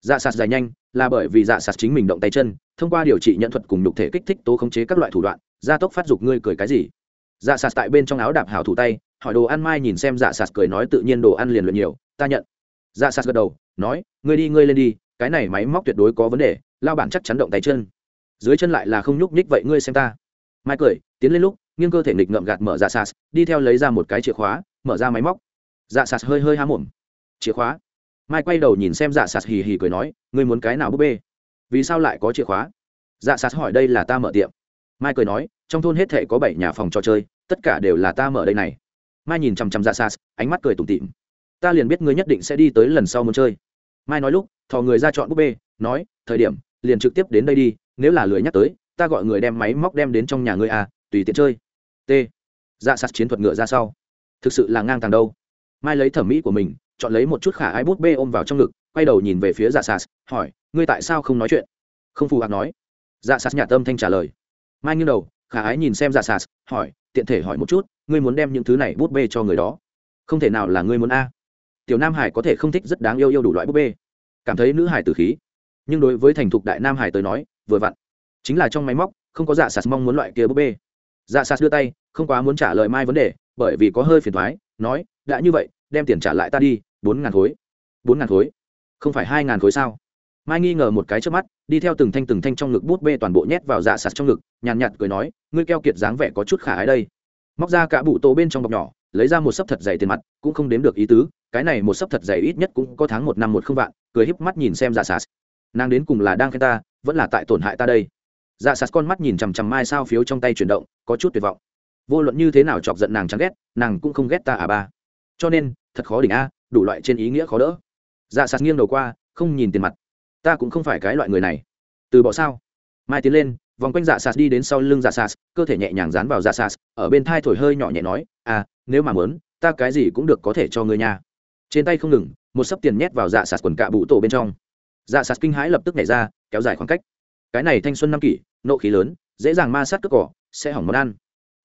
Dạ sạt dài nhanh, là bởi vì dạ sạt chính mình động tay chân, thông qua điều trị nhận thuật cùng nhục thể kích thích tố khống chế các loại thủ đoạn, gia tốc phát dục ngươi cười cái gì. Dạ sạt tại bên trong áo đạp hảo thủ tay, hỏi đồ ăn mai nhìn xem dạ sạt cười nói tự nhiên đồ ăn liền luyện nhiều, ta nhận. Dạ sạt gật đầu, nói, ngươi đi, ngươi lên đi cái này máy móc tuyệt đối có vấn đề lao bản chắc chắn động tay chân. Dưới chân lại là không nhúc nhích vậy ngươi xem ta. Mai cười tiến lên lúc nghiêng cơ thể nghịch ngậm gạt mở dạ ra sas, đi theo lấy ra một cái chìa khóa mở ra máy móc. Dạ sạt hơi hơi há mồm. Chìa khóa. Mai quay đầu nhìn xem dạ sạt hì hì cười nói ngươi muốn cái nào búp bê? Vì sao lại có chìa khóa? Dạ sạt hỏi đây là ta mở tiệm. Mai cười nói trong thôn hết thể có bảy nhà phòng trò chơi tất cả đều là ta mở đây này. Mai nhìn chằm chằm dạ sạt ánh mắt cười tủm tịm ta liền biết ngươi nhất định sẽ đi tới lần sau muốn chơi mai nói lúc, thò người ra chọn búp bê, nói, thời điểm, liền trực tiếp đến đây đi, nếu là lười nhắc tới, ta gọi người đem máy móc đem đến trong nhà ngươi à tùy tiện chơi. T. Dạ sạt chiến thuật ngựa ra sau. Thực sự là ngang tàng đâu. Mai lấy thẩm mỹ của mình, chọn lấy một chút khả ai bút bê ôm vào trong ngực, quay đầu nhìn về phía dạ sạt hỏi, ngươi tại sao không nói chuyện? Không phù hợp nói. Dạ sạt nhà tâm thanh trả lời. Mai nghiêng đầu, khả ái nhìn xem dạ sạt hỏi, tiện thể hỏi một chút, ngươi muốn đem những thứ này bút bê cho người đó? Không thể nào là ngươi muốn a tiểu nam hải có thể không thích rất đáng yêu yêu đủ loại búp bê. Cảm thấy nữ hải tử khí. Nhưng đối với thành thục đại nam hải tới nói, vừa vặn. Chính là trong máy móc, không có dạ sạt mong muốn loại kia búp bê. Dạ sạt đưa tay, không quá muốn trả lời mai vấn đề, bởi vì có hơi phiền thoái, nói, đã như vậy, đem tiền trả lại ta đi, bốn ngàn khối. bốn ngàn khối? Không phải hai ngàn khối sao? Mai nghi ngờ một cái trước mắt, đi theo từng thanh từng thanh trong ngực bút bê toàn bộ nhét vào dạ sạt trong ngực, nhàn nhạt cười nói, ngươi keo kiệt dáng vẻ có chút khả ái đây. Móc ra cả bụ tô bên trong bọc nhỏ, lấy ra một sấp thật dày tiền mặt, cũng không đếm được ý tứ cái này một sấp thật dày ít nhất cũng có tháng một năm một không vạn, cười híp mắt nhìn xem dạ sạt nàng đến cùng là đang khen ta, vẫn là tại tổn hại ta đây. Dạ sạt con mắt nhìn chằm chằm mai sao phiếu trong tay chuyển động, có chút tuyệt vọng. Vô luận như thế nào chọc giận nàng chẳng ghét, nàng cũng không ghét ta à ba. Cho nên, thật khó đỉnh a, đủ loại trên ý nghĩa khó đỡ. Dạ sạt nghiêng đầu qua, không nhìn tiền mặt. Ta cũng không phải cái loại người này. Từ bỏ sao? Mai tiến lên, vòng quanh dạ sạt đi đến sau lưng dạ sạt cơ thể nhẹ nhàng dán vào dạ sạt ở bên thai thổi hơi nhỏ nhẹ nói à nếu mà mớn ta cái gì cũng được có thể cho ngươi nha trên tay không ngừng, một sấp tiền nhét vào dạ sạt quần cạ bụ tổ bên trong. Dạ sạt kinh hãi lập tức nhảy ra, kéo dài khoảng cách. Cái này thanh xuân năm kỷ, nộ khí lớn, dễ dàng ma sát cất cỏ, sẽ hỏng món ăn.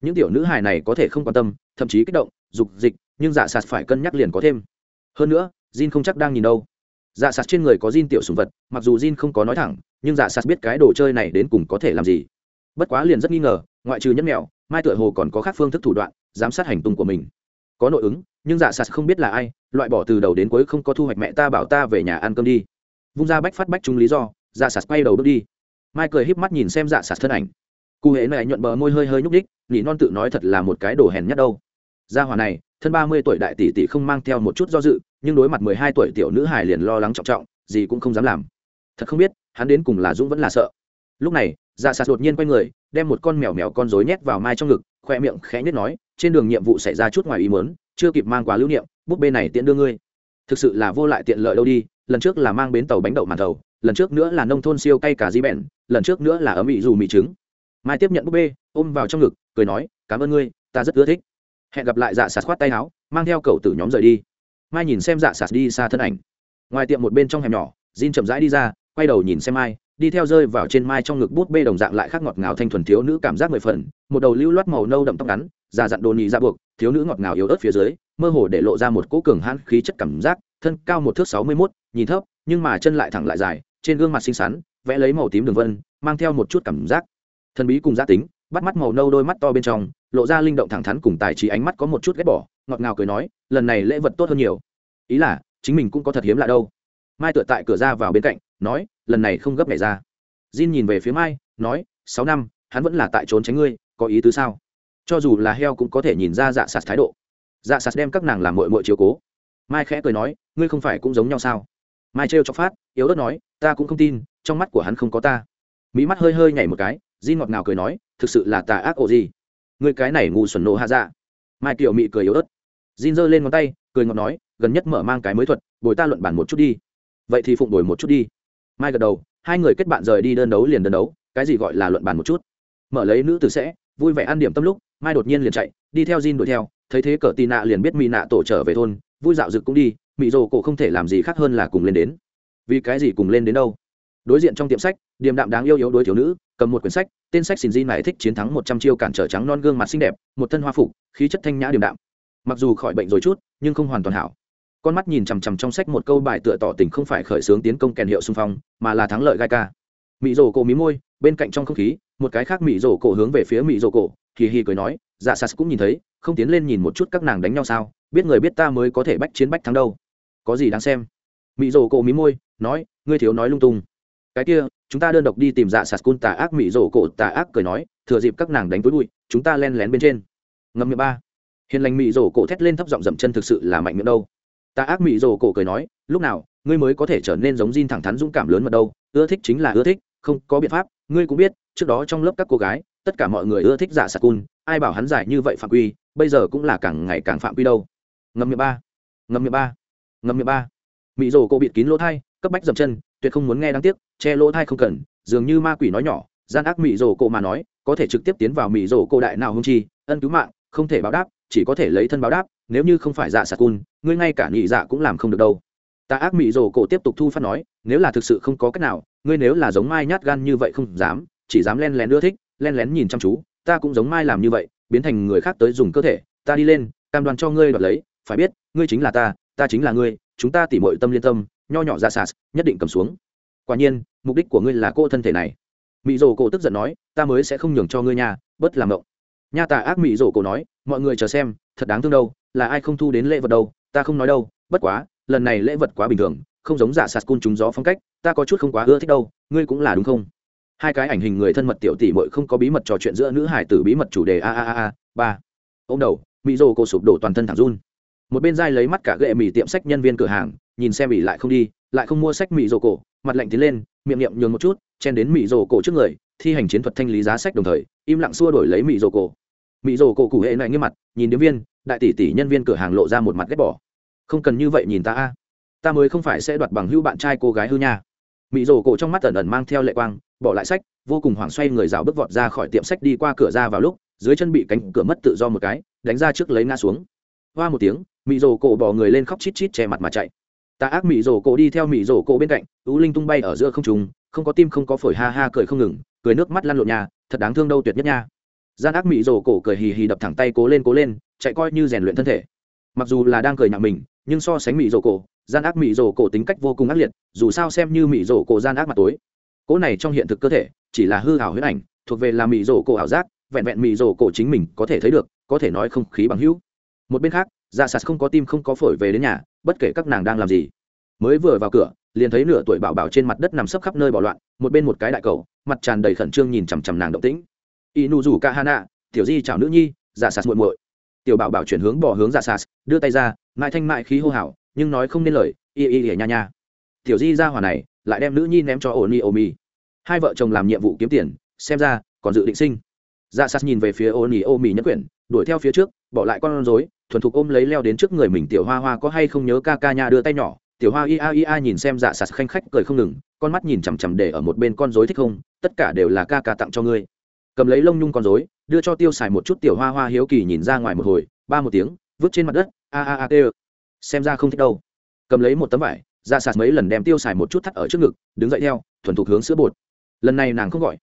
Những tiểu nữ hài này có thể không quan tâm, thậm chí kích động, dục dịch, nhưng dạ sạt phải cân nhắc liền có thêm. Hơn nữa, jin không chắc đang nhìn đâu. Dạ sạt trên người có jin tiểu sùng vật, mặc dù jin không có nói thẳng, nhưng dạ sạt biết cái đồ chơi này đến cùng có thể làm gì. Bất quá liền rất nghi ngờ, ngoại trừ nhất mẹo, mai tựa hồ còn có khác phương thức thủ đoạn, giám sát hành tung của mình có nội ứng, nhưng dạ sạt không biết là ai, loại bỏ từ đầu đến cuối không có thu hoạch mẹ ta bảo ta về nhà ăn cơm đi. Vung ra bách phát bách chung lý do dạ sạt quay đầu bước đi. Mai cười híp mắt nhìn xem dạ sạt thân ảnh. Cụ hễ này nhuận bờ môi hơi hơi nhúc đích nhị non tự nói thật là một cái đồ hèn nhất đâu. Gia hòa này, thân ba mươi tuổi đại tỷ tỷ không mang theo một chút do dự, nhưng đối mặt mười hai tuổi tiểu nữ hài liền lo lắng trọng trọng, gì cũng không dám làm. Thật không biết, hắn đến cùng là dũng vẫn là sợ. Lúc này dạ sạt đột nhiên quay người, đem một con mèo mèo con rối nhét vào mai trong ngực, khoe miệng khẽ nhất nói trên đường nhiệm vụ xảy ra chút ngoài ý mớn chưa kịp mang quá lưu niệm búp bê này tiện đưa ngươi. Thực sự là vô lại tiện lợi đâu đi lần trước là mang bến tàu bánh đậu màn thầu lần trước nữa là nông thôn siêu cay cả di bẹn, lần trước nữa là ấm ị dù mị trứng. Mai tiếp nhận búp bê ôm vào trong ngực cười nói cảm ơn ngươi ta rất ưa thích. Hẹn gặp lại dạ sạt khoát tay áo mang theo cậu tử nhóm rời đi. Mai nhìn xem dạ sạt đi xa thân ảnh. Ngoài tiệm một bên trong hẻm nhỏ jin chậm rãi đi ra quay đầu nhìn xem mai đi theo rơi vào trên mai trong ngực bút bê đồng dạng lại khác ngọt ngào thanh thuần thiếu nữ cảm giác mười phần một đầu lưu loát màu nâu đậm tóc ngắn già dặn đồ nhì ra buộc, thiếu nữ ngọt ngào yếu ớt phía dưới, mơ hồ để lộ ra một cỗ cường hãn khí chất cảm giác, thân cao một thước sáu mươi mốt, nhìn thấp, nhưng mà chân lại thẳng lại dài, trên gương mặt xinh xắn, vẽ lấy màu tím đường vân, mang theo một chút cảm giác. Thần bí cùng gia tính, bắt mắt màu nâu đôi mắt to bên trong, lộ ra linh động thẳng thắn cùng tài trí ánh mắt có một chút ghét bỏ, ngọt ngào cười nói, lần này lễ vật tốt hơn nhiều. Ý là, chính mình cũng có thật hiếm lạ đâu. Mai tựa tại cửa ra vào bên cạnh, nói, lần này không gấp ngày ra. Jin nhìn về phía mai, nói, sáu năm, hắn vẫn là tại trốn tránh ngươi, có ý tứ sao? Cho dù là heo cũng có thể nhìn ra dạ sạt thái độ. Dạ sạt đem các nàng làm mội mội chiếu cố. Mai khẽ cười nói, ngươi không phải cũng giống nhau sao? Mai trêu cho phát, yếu ớt nói, ta cũng không tin, trong mắt của hắn không có ta. Mỹ mắt hơi hơi nhảy một cái, di ngọt ngào cười nói, thực sự là tà ác ổ gì? Người cái này ngu xuẩn nộ hạ dạ. Mai kiểu mị cười yếu ớt. Jin giơ lên ngón tay, cười ngọt nói, gần nhất mở mang cái mới thuật, bồi ta luận bản một chút đi. Vậy thì phụng đổi một chút đi. Mai gật đầu, hai người kết bạn rời đi đơn đấu liền đơn đấu, cái gì gọi là luận bàn một chút? Mở lấy nữ tử sẽ, vui vẻ ăn điểm tâm lúc mai đột nhiên liền chạy, đi theo Jin đuổi theo, thấy thế cờ tì nạ liền biết mỹ nạ tổ trở về thôn, vui dạo dực cũng đi mỹ rồ cổ không thể làm gì khác hơn là cùng lên đến. Vì cái gì cùng lên đến đâu? Đối diện trong tiệm sách, điềm đạm đáng yêu yếu đối thiếu nữ, cầm một quyển sách, tên sách xin di mải thích chiến thắng một trăm chiêu cản trở trắng non gương mặt xinh đẹp, một thân hoa phục, khí chất thanh nhã điềm đạm. Mặc dù khỏi bệnh rồi chút, nhưng không hoàn toàn hảo. Con mắt nhìn chằm chằm trong sách một câu bài tựa tỏ tình không phải khởi xướng tiến công kèn hiệu xung phong, mà là thắng lợi gai ca. Mỹ rổ cổ mí môi, bên cạnh trong không khí, một cái khác mỹ rổ cổ hướng về phía mỹ rổ cổ hì hì cười nói dạ sas cũng nhìn thấy, không tiến lên nhìn một chút các nàng đánh nhau sao? Biết người biết ta mới có thể bách chiến bách thắng đâu. Có gì đáng xem? Mỹ rổ cổ mí môi, nói, ngươi thiếu nói lung tung. Cái kia, chúng ta đơn độc đi tìm dạ sas cun tà ác. Mỹ rổ cổ tà ác cười nói, thừa dịp các nàng đánh túi bụi, chúng ta len lén bên trên. Ngâm miệng ba. Hiền lành mỹ rổ cổ thét lên thấp giọng dậm chân thực sự là mạnh miệng đâu. Tà ác mỹ rổ cổ cười nói, lúc nào, ngươi mới có thể trở nên giống Jin thẳng thắn dũng cảm lớn mật đâu? Ưa thích chính là ưa thích, không có biện pháp, ngươi cũng biết, trước đó trong lớp các cô gái tất cả mọi người ưa thích giả sạc cun ai bảo hắn giải như vậy phạm quy, bây giờ cũng là càng ngày càng phạm quy đâu. Ngâm miệng ba, ngâm miệng ba, ngâm miệng ba. Mỹ rồ cô bịt kín lỗ thai, cấp bách dậm chân, tuyệt không muốn nghe đáng tiếc, che lỗ thai không cần, dường như ma quỷ nói nhỏ, gian ác mỹ rồ cô mà nói, có thể trực tiếp tiến vào mỹ rồ cô đại nào hung chi, ân cứu mạng, không thể báo đáp, chỉ có thể lấy thân báo đáp, nếu như không phải dạ sạc cun ngươi ngay cả nhị dạ cũng làm không được đâu. Ta ác mỹ rồ cổ tiếp tục thu phát nói, nếu là thực sự không có cách nào, ngươi nếu là giống mai nhát gan như vậy không dám, chỉ dám len lén ưa thích len lén nhìn chăm chú, ta cũng giống mai làm như vậy, biến thành người khác tới dùng cơ thể, ta đi lên, cam đoan cho ngươi đoạt lấy, phải biết, ngươi chính là ta ta chính là ngươi, chúng ta tỉ mọi tâm liên tâm, nho nhỏ ra sạt, nhất định cầm xuống. Quả nhiên, mục đích của ngươi là cô thân thể này. Mỹ dỗ cổ tức giận nói, ta mới sẽ không nhường cho ngươi nhà bất làm động. Nha tà ác mỹ dỗ cổ nói, mọi người chờ xem, thật đáng thương đâu, là ai không thu đến lễ vật đâu, ta không nói đâu, bất quá, lần này lễ vật quá bình thường, không giống giả sạt cun trúng gió phong cách, ta có chút không quá ưa thích đâu, ngươi cũng là đúng không? Hai cái ảnh hình người thân mật tiểu tỷ mội không có bí mật trò chuyện giữa nữ hải tử bí mật chủ đề a a a a, ba. Ô m đầu mỹ rồ cổ sụp đổ toàn thân thẳng run. Một bên dai lấy mắt cả gậy mỹ tiệm sách nhân viên cửa hàng, nhìn xem ỉ lại không đi, lại không mua sách mỹ rồ cổ mặt lạnh tiến lên, miệng niệm nhường một chút, chen đến mỹ rồ cổ trước người, thi hành chiến thuật thanh lý giá sách đồng thời, im lặng xua đổi lấy mỹ rồ cổ mỹ rồ cổ cụ hệ này nghiêm mặt, nhìn điếm viên, đại tỷ tỷ nhân viên cửa hàng lộ ra một mặt ghét bỏ. Không cần như vậy nhìn ta a. Ta mới không phải sẽ đoạt bằng hữu bạn trai cô gái hư nha mỹ rồ cổ trong mắt ẩn ẩn mang theo lệ quang, bỏ lại sách, vô cùng hoảng xoay người rào bước vọt ra khỏi tiệm sách đi qua cửa ra vào lúc, dưới chân bị cánh cửa mất tự do một cái, đánh ra trước lấy ngã xuống. Hoa một tiếng mỹ rồ cổ bỏ người lên khóc chít chít che mặt mà chạy. Ta ác mỹ rồ cổ đi theo mỹ rồ cổ bên cạnh ú linh tung bay ở giữa không trùng không có tim không có phổi ha ha cười không ngừng, cười nước mắt lăn lộn nhà, thật đáng thương đâu tuyệt nhất nha. Gian ác mỹ rồ cổ cười hì hì đập thẳng tay cố lên cố lên, chạy coi như rèn luyện thân thể. Mặc dù là đang cười nhạo mình, nhưng so sánh mỹ rồ cổ gian ác mỹ rổ cổ tính cách vô cùng ác liệt, dù sao xem như mỹ rổ cổ gian ác mặt tối. Cỗ này trong hiện thực cơ thể, chỉ là hư hảo huyết ảnh, thuộc về là mỹ rổ cổ ảo giác, vẹn vẹn mỹ rổ cổ chính mình có thể thấy được, có thể nói không khí bằng hữu. Một bên khác dạ sạt không có tim không có phổi về đến nhà, bất kể các nàng đang làm gì. Mới vừa vào cửa, liền thấy nửa tuổi bảo bảo trên mặt đất nằm sấp khắp nơi bỏ loạn, một bên một cái đại cầu, mặt tràn đầy khẩn trương nhìn chằm chằm nàng động tĩnh. Inu rủ ca hana tiểu di chào nữ nhi dạ sạt muội muội. Tiểu bảo bảo chuyển hướng bỏ hướng dạ sạt, đưa tay ra, mại thanh mại khí hô hào nhưng nói không nên lời, y y y nha nha. Tiểu di ra hòa này, lại đem nữ nhi ném cho ổn ni ô mi hai vợ chồng làm nhiệm vụ kiếm tiền, xem ra, còn dự định sinh. Dạ sạt nhìn về phía ổn ni ô mi nhất quyển, đuổi theo phía trước, bỏ lại con rối, thuần thục ôm lấy leo đến trước người mình. Tiểu hoa hoa có hay không nhớ ca ca nha đưa tay nhỏ. Tiểu hoa ia ia nhìn xem dạ sạt khanh khách cười không ngừng, con mắt nhìn chằm chằm để ở một bên con rối thích không, tất cả đều là ca ca tặng cho ngươi. Cầm lấy lông nhung con rối, đưa cho tiêu xài một chút tiểu hoa hoa hiếu kỳ nhìn ra ngoài một hồi, ba một tiếng, vứt trên mặt đất, a a a a xem ra không thích đâu. Cầm lấy một tấm vải, ra sạt mấy lần đem tiêu xài một chút thắt ở trước ngực, đứng dậy theo, thuần thục hướng sữa bột. Lần này nàng không gọi.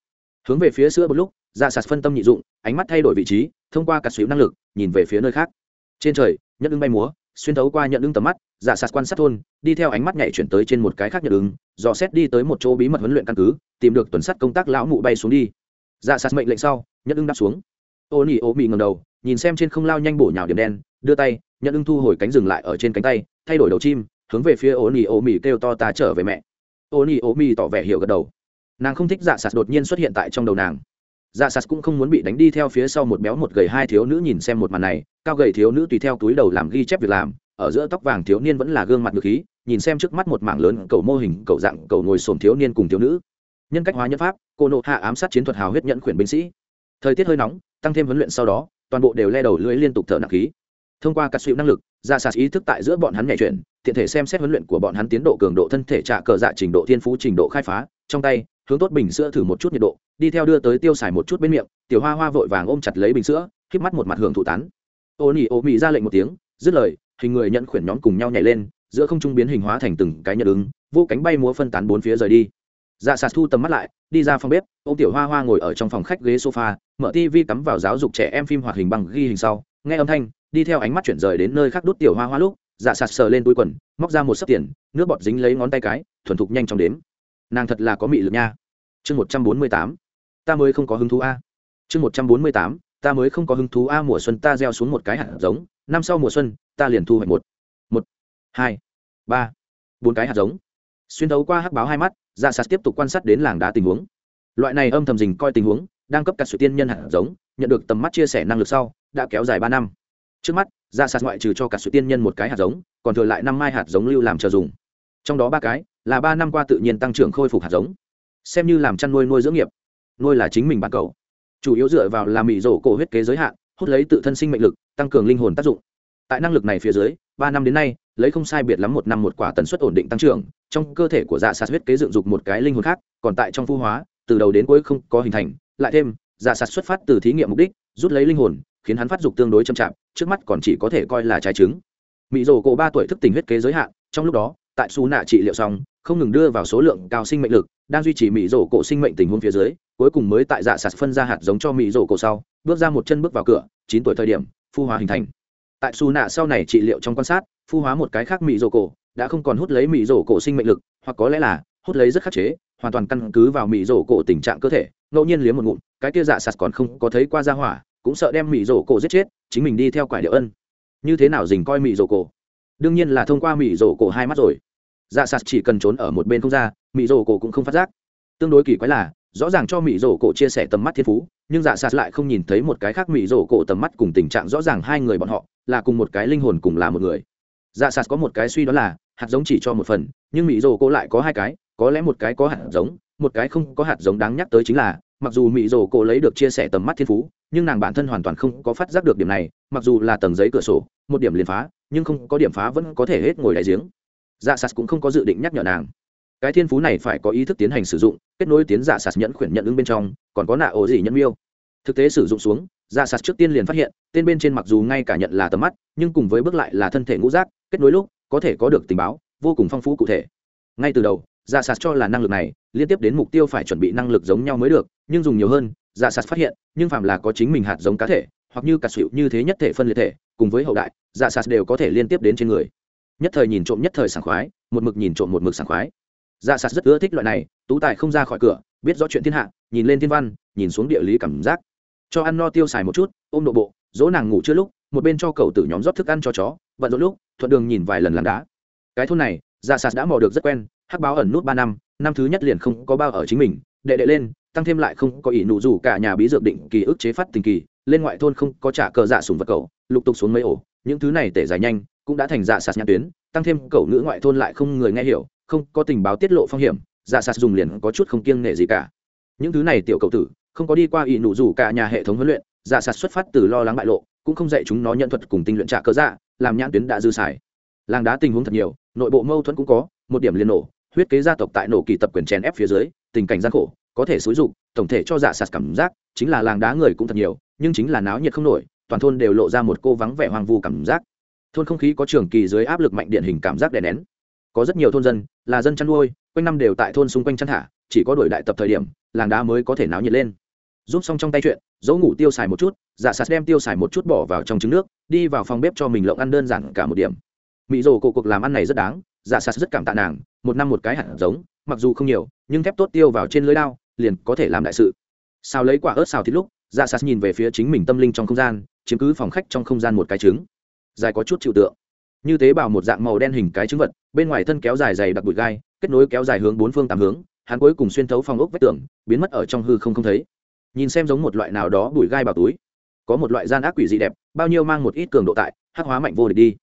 Hướng về phía sữa một lúc, ra sạt phân tâm nhị dụng, ánh mắt thay đổi vị trí, thông qua cả xíu năng lực, nhìn về phía nơi khác. Trên trời nhận ứng bay múa, xuyên thấu qua nhận ứng tầm mắt giả sạt quan sát thôn, đi theo ánh mắt nhảy chuyển tới trên một cái khác nhận ứng dò xét đi tới một chỗ bí mật huấn luyện căn cứ, tìm được tuần sắt công tác lão mụ bay xuống đi. Giả sạt mệnh lệnh sau nhận ứng đáp xuống. Ô nỉ ô mị ngầm đầu, nhìn xem trên không lao nhanh bổ nhào điểm đen, đưa tay nhận ưng thu hồi cánh dừng lại ở trên cánh tay, thay đổi đầu chim, hướng về phía ô nỉ ô mị kêu to ta trở về mẹ. Ô nỉ ô mị tỏ vẻ hiểu gật đầu. Nàng không thích dạ sạt đột nhiên xuất hiện tại trong đầu nàng. Dạ sạt cũng không muốn bị đánh đi theo phía sau một béo một gầy hai thiếu nữ nhìn xem một màn này, cao gầy thiếu nữ tùy theo túi đầu làm ghi chép việc làm, ở giữa tóc vàng thiếu niên vẫn là gương mặt ngược khí, nhìn xem trước mắt một mảng lớn cầu mô hình, cầu dạng, cầu ngồi sồn thiếu niên cùng thiếu nữ. Nhân cách hóa nhân pháp, cô nộ hạ ám sát chiến thuật hào huyết nhận khuyển binh sĩ. Thời tiết hơi nóng, tăng thêm huấn luyện sau đó, toàn bộ đều le đầu lưỡi liên tục thở nặng khí thông qua các suy năng lực, ra sạt ý thức tại giữa bọn hắn nhảy chuyển, tiện thể xem xét huấn luyện của bọn hắn tiến độ cường độ thân thể trả cờ dạ trình độ thiên phú trình độ khai phá, trong tay, hướng tốt bình sữa thử một chút nhiệt độ, đi theo đưa tới tiêu xài một chút bên miệng, tiểu hoa hoa vội vàng ôm chặt lấy bình sữa k mắt một mặt hưởng thụ tán. Ô nỉ ô mị ra lệnh một tiếng, dứt lời, hình người nhận khuyển nhóm cùng nhau nhảy lên, giữa không trung biến hình hóa thành từng cái nhật ứng, vô cánh bay múa phân tán bốn phía rời đi. Dạ sạt thu tầm mắt lại, đi ra phòng bếp ô tiểu hoa hoa ngồi ở trong phòng khách ghế sofa, mở tv cắm vào giáo dục trẻ em phim hoạt hình bằng ghi hình sau, nghe âm thanh đi theo ánh mắt chuyển rời đến nơi khác đút tiểu hoa hoa lúc dạ sạt sờ lên túi quần, móc ra một sấp tiền, nước bọt dính lấy ngón tay cái, thuần thục nhanh trong đếm. Nàng thật là có mị lực nha. Chương một trăm bốn mươi tám. Ta mới không có hứng thú a. Chương một trăm bốn mươi tám. Ta mới không có hứng thú a, mùa xuân ta gieo xuống một cái hạt giống, năm sau mùa xuân, ta liền thu hoạch một. Một, hai, ba, bốn cái hạt giống. Xuyên đấu qua hắc báo hai mắt dạ sạt tiếp tục quan sát đến làng đá tình huống. Loại này âm thầm dình coi tình huống, đang cấp cả sự tiên nhân hạt giống, nhận được tầm mắt chia sẻ năng lực sau, đã kéo dài ba năm trước mắt, ra sạt ngoại trừ cho cả sự tiên nhân một cái hạt giống, còn thừa lại năm mai hạt giống lưu làm chờ dùng. Trong đó ba cái, là ba năm qua tự nhiên tăng trưởng khôi phục hạt giống. Xem như làm chăn nuôi nuôi dưỡng nghiệp. Nuôi là chính mình bán cầu. Chủ yếu dựa vào làm mị rổ cổ huyết kế giới hạn, hút lấy tự thân sinh mệnh lực, tăng cường linh hồn tác dụng. Tại năng lực này phía dưới, ba năm đến nay, lấy không sai biệt lắm một năm một quả tần suất ổn định tăng trưởng, trong cơ thể của dạ sạt huyết kế dựng dục một cái linh hồn khác, còn tại trong phu hóa, từ đầu đến cuối không có hình thành, lại thêm giả sạt xuất phát từ thí nghiệm mục đích, rút lấy linh hồn, khiến hắn phát dục tương đối chậm chạp, trước mắt còn chỉ có thể coi là trái trứng. Mỹ rồ cổ ba tuổi thức tình huyết kế giới hạn, trong lúc đó, tại su nạ trị liệu xong, không ngừng đưa vào số lượng cao sinh mệnh lực, đang duy trì mỹ rổ cổ sinh mệnh tình huống phía dưới, cuối cùng mới tại dạ sạt phân ra hạt giống cho mỹ rổ cổ sau, bước ra một chân bước vào cửa, chín tuổi thời điểm, phu hóa hình thành. Tại su nạ sau này trị liệu trong quan sát, phu hóa một cái khác mỹ rổ cổ, đã không còn hút lấy mỹ rổ cổ sinh mệnh lực, hoặc có lẽ là hút lấy rất khắc chế, hoàn toàn căn cứ vào mỹ rổ cổ tình trạng cơ thể ngẫu nhiên liếm một ngụm, cái kia dạ sạt còn không có thấy qua ra hỏa, cũng sợ đem mỹ rổ cổ giết chết, chính mình đi theo quải điệu ân. Như thế nào dình coi mỹ rổ cổ? Đương nhiên là thông qua mỹ rổ cổ hai mắt rồi. Dạ sạt chỉ cần trốn ở một bên không ra mỹ rổ cổ cũng không phát giác. Tương đối kỳ quái là, rõ ràng cho mỹ rổ cổ chia sẻ tầm mắt thiên phú, nhưng dạ sạt lại không nhìn thấy một cái khác mỹ rổ cổ tầm mắt cùng tình trạng rõ ràng hai người bọn họ, là cùng một cái linh hồn cùng là một người. Dạ sạt có một cái suy đó là, hạt giống chỉ cho một phần, nhưng mỹ rổ cổ lại có hai cái, có lẽ một cái có hạt giống một cái không có hạt giống đáng nhắc tới chính là, mặc dù mỹ rồ cổ lấy được chia sẻ tầm mắt thiên phú, nhưng nàng bản thân hoàn toàn không có phát giác được điểm này, mặc dù là tầng giấy cửa sổ, một điểm liền phá, nhưng không có điểm phá vẫn có thể hết ngồi đại giếng. Dạ sạt cũng không có dự định nhắc nhở nàng. Cái thiên phú này phải có ý thức tiến hành sử dụng, kết nối tiến dạ sạt nhẫn khuyển nhận ứng bên trong, còn có nạ ổ gì nhẫn miêu. Thực tế sử dụng xuống dạ sạt trước tiên liền phát hiện, tên bên trên mặc dù ngay cả nhận là tầm mắt, nhưng cùng với bước lại là thân thể ngũ giác, kết nối lúc, có thể có được tình báo, vô cùng phong phú cụ thể. Ngay từ đầu dạ sạt cho là năng lực này liên tiếp đến mục tiêu phải chuẩn bị năng lực giống nhau mới được, nhưng dùng nhiều hơn dạ sạt phát hiện, nhưng phạm là có chính mình hạt giống cá thể, hoặc như cả sự như thế nhất thể phân liệt thể, cùng với hậu đại dạ sạt đều có thể liên tiếp đến trên người. Nhất thời nhìn trộm nhất thời sảng khoái, một mực nhìn trộm một mực sảng khoái. Dạ sạt rất ưa thích loại này, tú tài không ra khỏi cửa, biết rõ chuyện thiên hạ, nhìn lên thiên văn, nhìn xuống địa lý cảm giác. Cho ăn no tiêu xài một chút, ôm độ bộ, dỗ nàng ngủ chưa lúc, một bên cho cậu tử nhóm rót thức ăn cho chó bận rộn lúc, thuận đường nhìn vài lần làm đá. Cái thôn này dạ sạt đã mò được rất quen, hắc báo ẩn nút ba năm năm thứ nhất liền không có bao ở chính mình, đệ đệ lên, tăng thêm lại không có ỷ nụ dù cả nhà bí dược định kỳ ức chế phát tình kỳ, lên ngoại thôn không có trả cờ dạ sùng vật cầu, lục tục xuống mấy ổ, những thứ này tể dài nhanh, cũng đã thành dạ sạt nhãn tuyến, tăng thêm cầu ngữ ngoại thôn lại không người nghe hiểu, không có tình báo tiết lộ phong hiểm dạ sạt dùng liền có chút không kiêng nể gì cả. Những thứ này tiểu cầu tử, không có đi qua ỷ nụ dù cả nhà hệ thống huấn luyện dạ sạt xuất phát từ lo lắng bại lộ, cũng không dạy chúng nó nhận thuật cùng tinh luyện trả cờ dạ làm nhãn tuyến đã dư xài. Làng đá tình huống thật nhiều, nội bộ mâu thuẫn cũng có, một điểm liền nổ huyết kế gia tộc tại nổ kỳ tập quyền chèn ép phía dưới, tình cảnh gian khổ, có thể xúi dục, tổng thể cho giả sạt cảm giác, chính là làng đá người cũng thật nhiều, nhưng chính là náo nhiệt không nổi, toàn thôn đều lộ ra một cô vắng vẻ hoang vu cảm giác. Thôn không khí có trường kỳ dưới áp lực mạnh điện hình cảm giác đè nén. Có rất nhiều thôn dân, là dân chăn nuôi, quanh năm đều tại thôn xung quanh chăn thả, chỉ có đổi đại tập thời điểm, làng đá mới có thể náo nhiệt lên. Giúp xong trong tay chuyện, dỗ ngủ tiêu xài một chút dạ sạt đem tiêu xài một chút bỏ vào trong trứng nước, đi vào phòng bếp cho mình lộng ăn đơn giản cả một điểm. Mỹ rồ cổ cuộc làm ăn này rất đáng dạ sạt rất cảm tạ nàng, một năm một cái hạt giống, mặc dù không nhiều, nhưng thép tốt tiêu vào trên lưới đao, liền có thể làm đại sự. Sao lấy quả ớt xào thịt lúc dạ sạt nhìn về phía chính mình tâm linh trong không gian, chiếm cứ phòng khách trong không gian một cái trứng. Dài có chút chịu tượng. Như tế bào một dạng màu đen hình cái trứng vật, bên ngoài thân kéo dài dày đặc bụi gai, kết nối kéo dài hướng bốn phương tám hướng, hắn cuối cùng xuyên thấu phòng ốc vách tường, biến mất ở trong hư không không thấy. Nhìn xem giống một loại nào đó bụi gai vào túi, có một loại gian ác quỷ dị đẹp, bao nhiêu mang một ít cường độ tại, hắc hóa mạnh vô địch đi.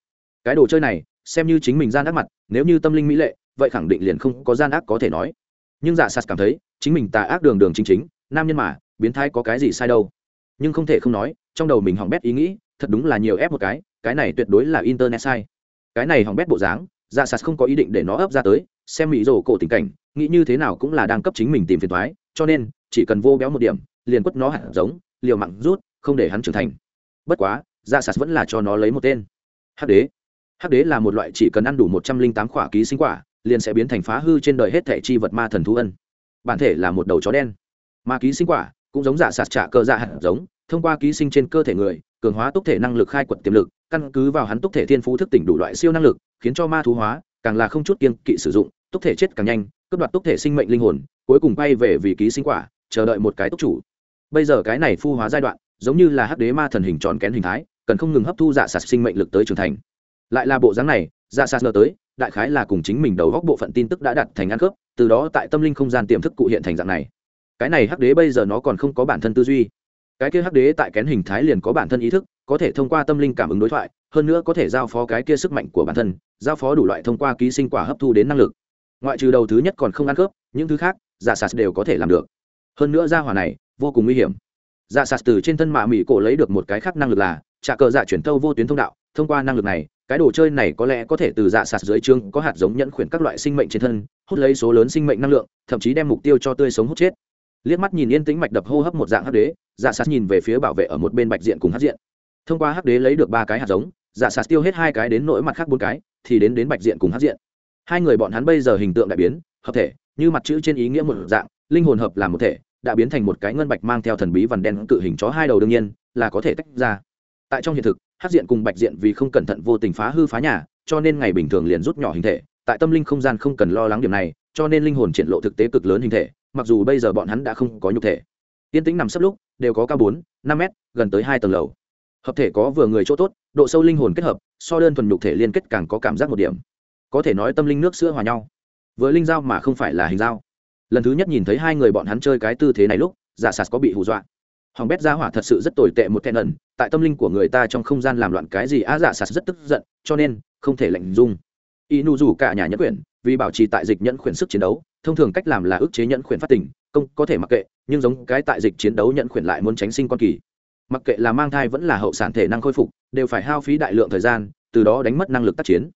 Cái đồ chơi này xem như chính mình gian ác mặt, nếu như tâm linh mỹ lệ, vậy khẳng định liền không có gian ác có thể nói. Nhưng dạ sạt cảm thấy, chính mình tà ác đường đường chính chính, nam nhân mà, biến thái có cái gì sai đâu. Nhưng không thể không nói, trong đầu mình hỏng bét ý nghĩ, thật đúng là nhiều ép một cái cái này tuyệt đối là internet sai. Cái này hỏng bét bộ dáng dạ sạt không có ý định để nó ấp ra tới, xem mỹ rổ cổ tình cảnh, nghĩ như thế nào cũng là đang cấp chính mình tìm phiền thoái cho nên, chỉ cần vô béo một điểm, liền quất nó hạt giống, liều mặn rút, không để hắn trưởng thành. Bất quá dạ sạt vẫn là cho nó lấy một tên. Hắc đế hắc đế là một loại chỉ cần ăn đủ một trăm linh tám khỏa ký sinh quả, liền sẽ biến thành phá hư trên đời hết thể chi vật ma thần thú ân. Bản thể là một đầu chó đen. Ma ký sinh quả cũng giống giả sạt trả cơ dạ hạt giống, thông qua ký sinh trên cơ thể người, cường hóa túc thể năng lực khai quật tiềm lực, căn cứ vào hắn túc thể thiên phú thức tỉnh đủ loại siêu năng lực, khiến cho ma thú hóa, càng là không chút kiên kỵ sử dụng túc thể chết càng nhanh, cướp đoạt túc thể sinh mệnh linh hồn, cuối cùng bay về vì ký sinh quả, chờ đợi một cái túc chủ. Bây giờ cái này phu hóa giai đoạn, giống như là hắc đế ma thần hình tròn kén hình thái, cần không ngừng hấp thu dạ sạt sinh mệnh lực tới trưởng thành lại là bộ dáng này dạ ra sạt ngờ tới, đại khái là cùng chính mình đầu góc bộ phận tin tức đã đặt thành ăn khớp, từ đó tại tâm linh không gian tiềm thức cụ hiện thành dạng này. Cái này hắc đế bây giờ nó còn không có bản thân tư duy. Cái kia hắc đế tại kén hình thái liền có bản thân ý thức, có thể thông qua tâm linh cảm ứng đối thoại, hơn nữa có thể giao phó cái kia sức mạnh của bản thân, giao phó đủ loại thông qua ký sinh quả hấp thu đến năng lực. Ngoại trừ đầu thứ nhất còn không ăn khớp, những thứ khác dạ giả sạt đều có thể làm được. Hơn nữa ra hỏa này, vô cùng nguy hiểm. Dạ giả sạt từ trên thân mạ mỹ cổ lấy được một cái khác năng lực là, trả cờ giả chuyển thâu vô tuyến thông đạo, thông qua năng lực này cái đồ chơi này có lẽ có thể từ dạ sạt dưới chương có hạt giống nhẫn khuyển các loại sinh mệnh trên thân, hút lấy số lớn sinh mệnh năng lượng, thậm chí đem mục tiêu cho tươi sống hút chết. Liếc mắt nhìn yên tĩnh mạch đập hô hấp một dạng hắc đế dạ sạt nhìn về phía bảo vệ ở một bên bạch diện cùng hắc diện. Thông qua hắc đế lấy được ba cái hạt giống dạ sạt tiêu hết hai cái đến nỗi mặt khác bốn cái, thì đến đến bạch diện cùng hắc diện. Hai người bọn hắn bây giờ hình tượng đại biến, hợp thể, như mặt chữ trên ý nghĩa một dạng, linh hồn hợp làm một thể, đã biến thành một cái ngân bạch mang theo thần bí vằn đen cự hình chó hai đầu đương nhiên là có thể tách ra. Tại trong hiện thực hát diện cùng bạch diện vì không cẩn thận vô tình phá hư phá nhà, cho nên ngày bình thường liền rút nhỏ hình thể, tại tâm linh không gian không cần lo lắng điểm này, cho nên linh hồn triển lộ thực tế cực lớn hình thể, mặc dù bây giờ bọn hắn đã không có nhục thể. Tiên tĩnh nằm sấp lúc, đều có cao bốn, năm mét, gần tới hai tầng lầu. Hợp thể có vừa người chỗ tốt, độ sâu linh hồn kết hợp, so đơn thuần nhục thể liên kết càng có cảm giác một điểm. Có thể nói tâm linh nước sữa hòa nhau. Với linh dao mà không phải là hình dao. Lần thứ nhất nhìn thấy hai người bọn hắn chơi cái tư thế này lúc, giả sạt có bị hù dọa hoàng bét ra hỏa thật sự rất tồi tệ một thẹn ẩn tại tâm linh của người ta trong không gian làm loạn cái gì á giả sạt rất tức giận, cho nên không thể lạnh dung. Y nu dù cả nhà nhẫn quyển, vì bảo trì tại dịch nhẫn quyển sức chiến đấu, thông thường cách làm là ức chế nhẫn quyển phát tình, công có thể mặc kệ, nhưng giống cái tại dịch chiến đấu nhẫn quyển lại muốn tránh sinh con kỳ. Mặc kệ là mang thai vẫn là hậu sản thể năng khôi phục, đều phải hao phí đại lượng thời gian, từ đó đánh mất năng lực tác chiến.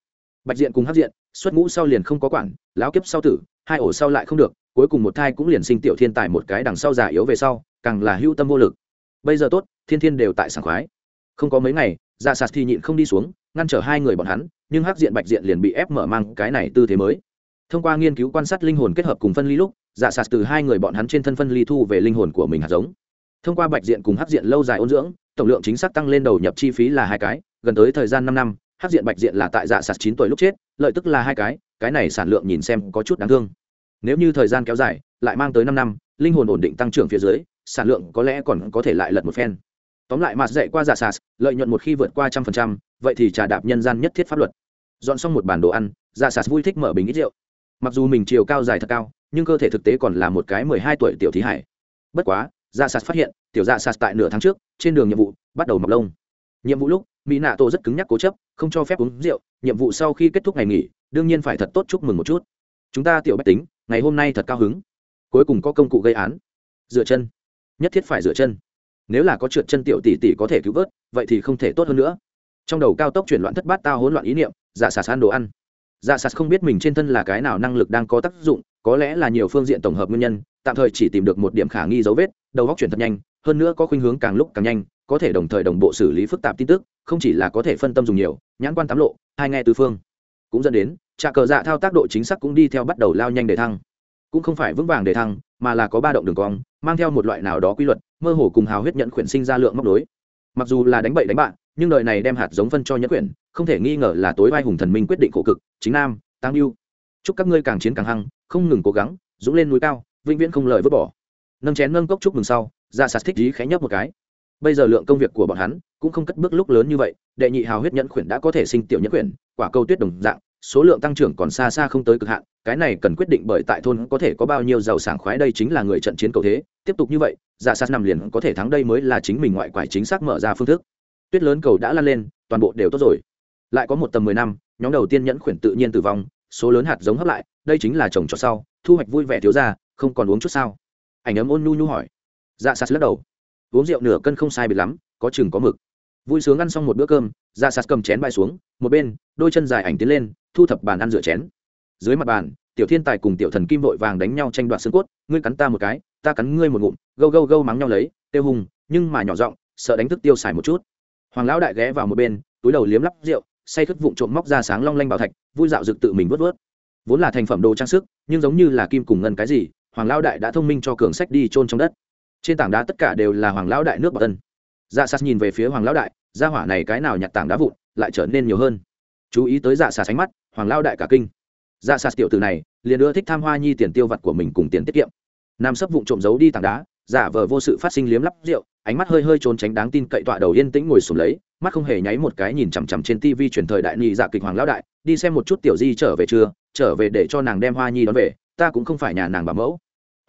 Bạch diện cùng hắc diện, xuất ngũ sau liền không có quản láo kiếp sau tử, hai ổ sau lại không được, cuối cùng một thai cũng liền sinh tiểu thiên tài một cái đằng sau già yếu về sau càng là hưu tâm vô lực. Bây giờ tốt, thiên thiên đều tại sảng khoái. Không có mấy ngày dạ sạt thì nhịn không đi xuống, ngăn trở hai người bọn hắn, nhưng hắc diện bạch diện liền bị ép mở mang cái này tư thế mới. Thông qua nghiên cứu quan sát linh hồn kết hợp cùng phân ly lúc dạ sạt từ hai người bọn hắn trên thân phân ly thu về linh hồn của mình hạt giống. Thông qua bạch diện cùng hắc diện lâu dài ôn dưỡng, tổng lượng chính xác tăng lên đầu nhập chi phí là hai cái, gần tới thời gian năm năm, hắc diện bạch diện là tại dạ sạt chín tuổi lúc chết, lợi tức là hai cái cái này sản lượng nhìn xem có chút đáng thương. Nếu như thời gian kéo dài, lại mang tới năm năm, linh hồn ổn định tăng trưởng phía dưới sản lượng có lẽ còn có thể lại lật một phen. Tóm lại mặt dạy qua giả sạt, lợi nhuận một khi vượt qua trăm phần trăm, vậy thì trà đạp nhân gian nhất thiết pháp luật. Dọn xong một bản đồ ăn, giả sạt vui thích mở bình ít rượu. Mặc dù mình chiều cao dài thật cao, nhưng cơ thể thực tế còn là một cái mười hai tuổi tiểu thí hải. Bất quá, giả sạt phát hiện, tiểu giả sạt tại nửa tháng trước, trên đường nhiệm vụ, bắt đầu mọc lông. Nhiệm vụ lúc, mỹ nạ tổ rất cứng nhắc cố chấp, không cho phép uống rượu, nhiệm vụ sau khi kết thúc ngày nghỉ, đương nhiên phải thật tốt chúc mừng một chút. Chúng ta tiểu bách tính, ngày hôm nay thật cao hứng. Cuối cùng có công cụ gây án. Dựa chân nhất thiết phải dựa chân. Nếu là có trượt chân tiểu tỷ tỷ có thể cứu vớt, vậy thì không thể tốt hơn nữa. Trong đầu cao tốc chuyển loạn thất bát tao hỗn loạn ý niệm dạ sạt ăn đồ ăn. Dạ sạt không biết mình trên thân là cái nào năng lực đang có tác dụng, có lẽ là nhiều phương diện tổng hợp nguyên nhân, tạm thời chỉ tìm được một điểm khả nghi dấu vết, đầu góc chuyển thật nhanh, hơn nữa có khuynh hướng càng lúc càng nhanh, có thể đồng thời đồng bộ xử lý phức tạp tin tức, không chỉ là có thể phân tâm dùng nhiều, nhãn quan tám lộ, hai nghe tứ phương. Cũng dẫn đến, trà cờ dạ thao tác độ chính xác cũng đi theo bắt đầu lao nhanh để thăng. Cũng không phải vững vàng để thăng, mà là có ba động đường cong mang theo một loại nào đó quy luật, mơ hồ cùng hào huyết nhận khuyển sinh ra lượng móc đối. Mặc dù là đánh bậy đánh bạn, nhưng đời này đem hạt giống phân cho nhẫn quyển, không thể nghi ngờ là tối vai hùng thần minh quyết định khổ cực, chính nam tăng yêu chúc các ngươi càng chiến càng hăng, không ngừng cố gắng, dũng lên núi cao, vĩnh viễn không lời vứt bỏ. Nâng chén nâng cốc chúc mừng sau, ra sạt thích dí khẽ nhấp một cái. Bây giờ lượng công việc của bọn hắn cũng không cất bước lúc lớn như vậy, đệ nhị hào huyết nhẫn quyển đã có thể sinh tiểu nhẫn quyển, quả câu tuyết đồng dạng số lượng tăng trưởng còn xa xa không tới cực hạn, cái này cần quyết định bởi tại thôn có thể có bao nhiêu giàu sảng khoái đây chính là người trận chiến cầu thế, tiếp tục như vậy, giả sát nằm liền có thể thắng đây mới là chính mình ngoại quải chính xác mở ra phương thức. Tuyết lớn cầu đã lan lên, toàn bộ đều tốt rồi. Lại có một tầm mười năm, nhóm đầu tiên nhẫn khuyển tự nhiên tử vong, số lớn hạt giống hấp lại, đây chính là trồng cho sau, thu hoạch vui vẻ thiếu ra, không còn uống chút sao? Ảnh ấm ôn nhu nhu hỏi. Dạ sạt lắc đầu. Uống rượu nửa cân không sai biệt lắm, có chừng có mực vui sướng ăn xong một bữa cơm ra sạt cầm chén bay xuống, một bên, đôi chân dài ảnh tiến lên, thu thập bàn ăn rửa chén. Dưới mặt bàn, tiểu thiên tài cùng tiểu thần kim vội vàng đánh nhau tranh đoạt xương cốt, ngươi cắn ta một cái, ta cắn ngươi một ngụm, gâu gâu gâu mắng nhau lấy, tiêu hùng, nhưng mà nhỏ giọng, sợ đánh thức tiêu xài một chút. Hoàng lão đại ghé vào một bên, túi đầu liếm lắp rượu, say thức vụn trộm móc ra sáng long lanh bảo thạch, vui dạo rực tự mình vớt vớt vốn là thành phẩm đồ trang sức, nhưng giống như là kim cùng ngân cái gì, hoàng lão đại đã thông minh cho cường sách đi trôn trong đất. Trên tảng đá tất cả đều là hoàng lão đại nước bảo tân dạ sạt nhìn về phía hoàng lão đại, gia hỏa này cái nào nhặt tảng đá vụn, lại trở nên nhiều hơn. Chú ý tới dạ sạt sánh mắt, hoàng lão đại cả kinh. Dạ sạt tiểu từ này, liền ưa thích tham hoa nhi tiền tiêu vặt của mình cùng tiền tiết kiệm. Nam sấp vụn trộm giấu đi tảng đá, giả vờ vô sự phát sinh liếm lắp rượu, ánh mắt hơi hơi trốn tránh đáng tin cậy tọa đầu yên tĩnh ngồi sùng lấy, mắt không hề nháy một cái nhìn chằm chằm trên tivi truyền thời đại nhị dạ kịch hoàng lão đại, đi xem một chút tiểu di trở về chưa, trở về để cho nàng đem hoa nhi đón về, ta cũng không phải nhà nàng bà mẫu.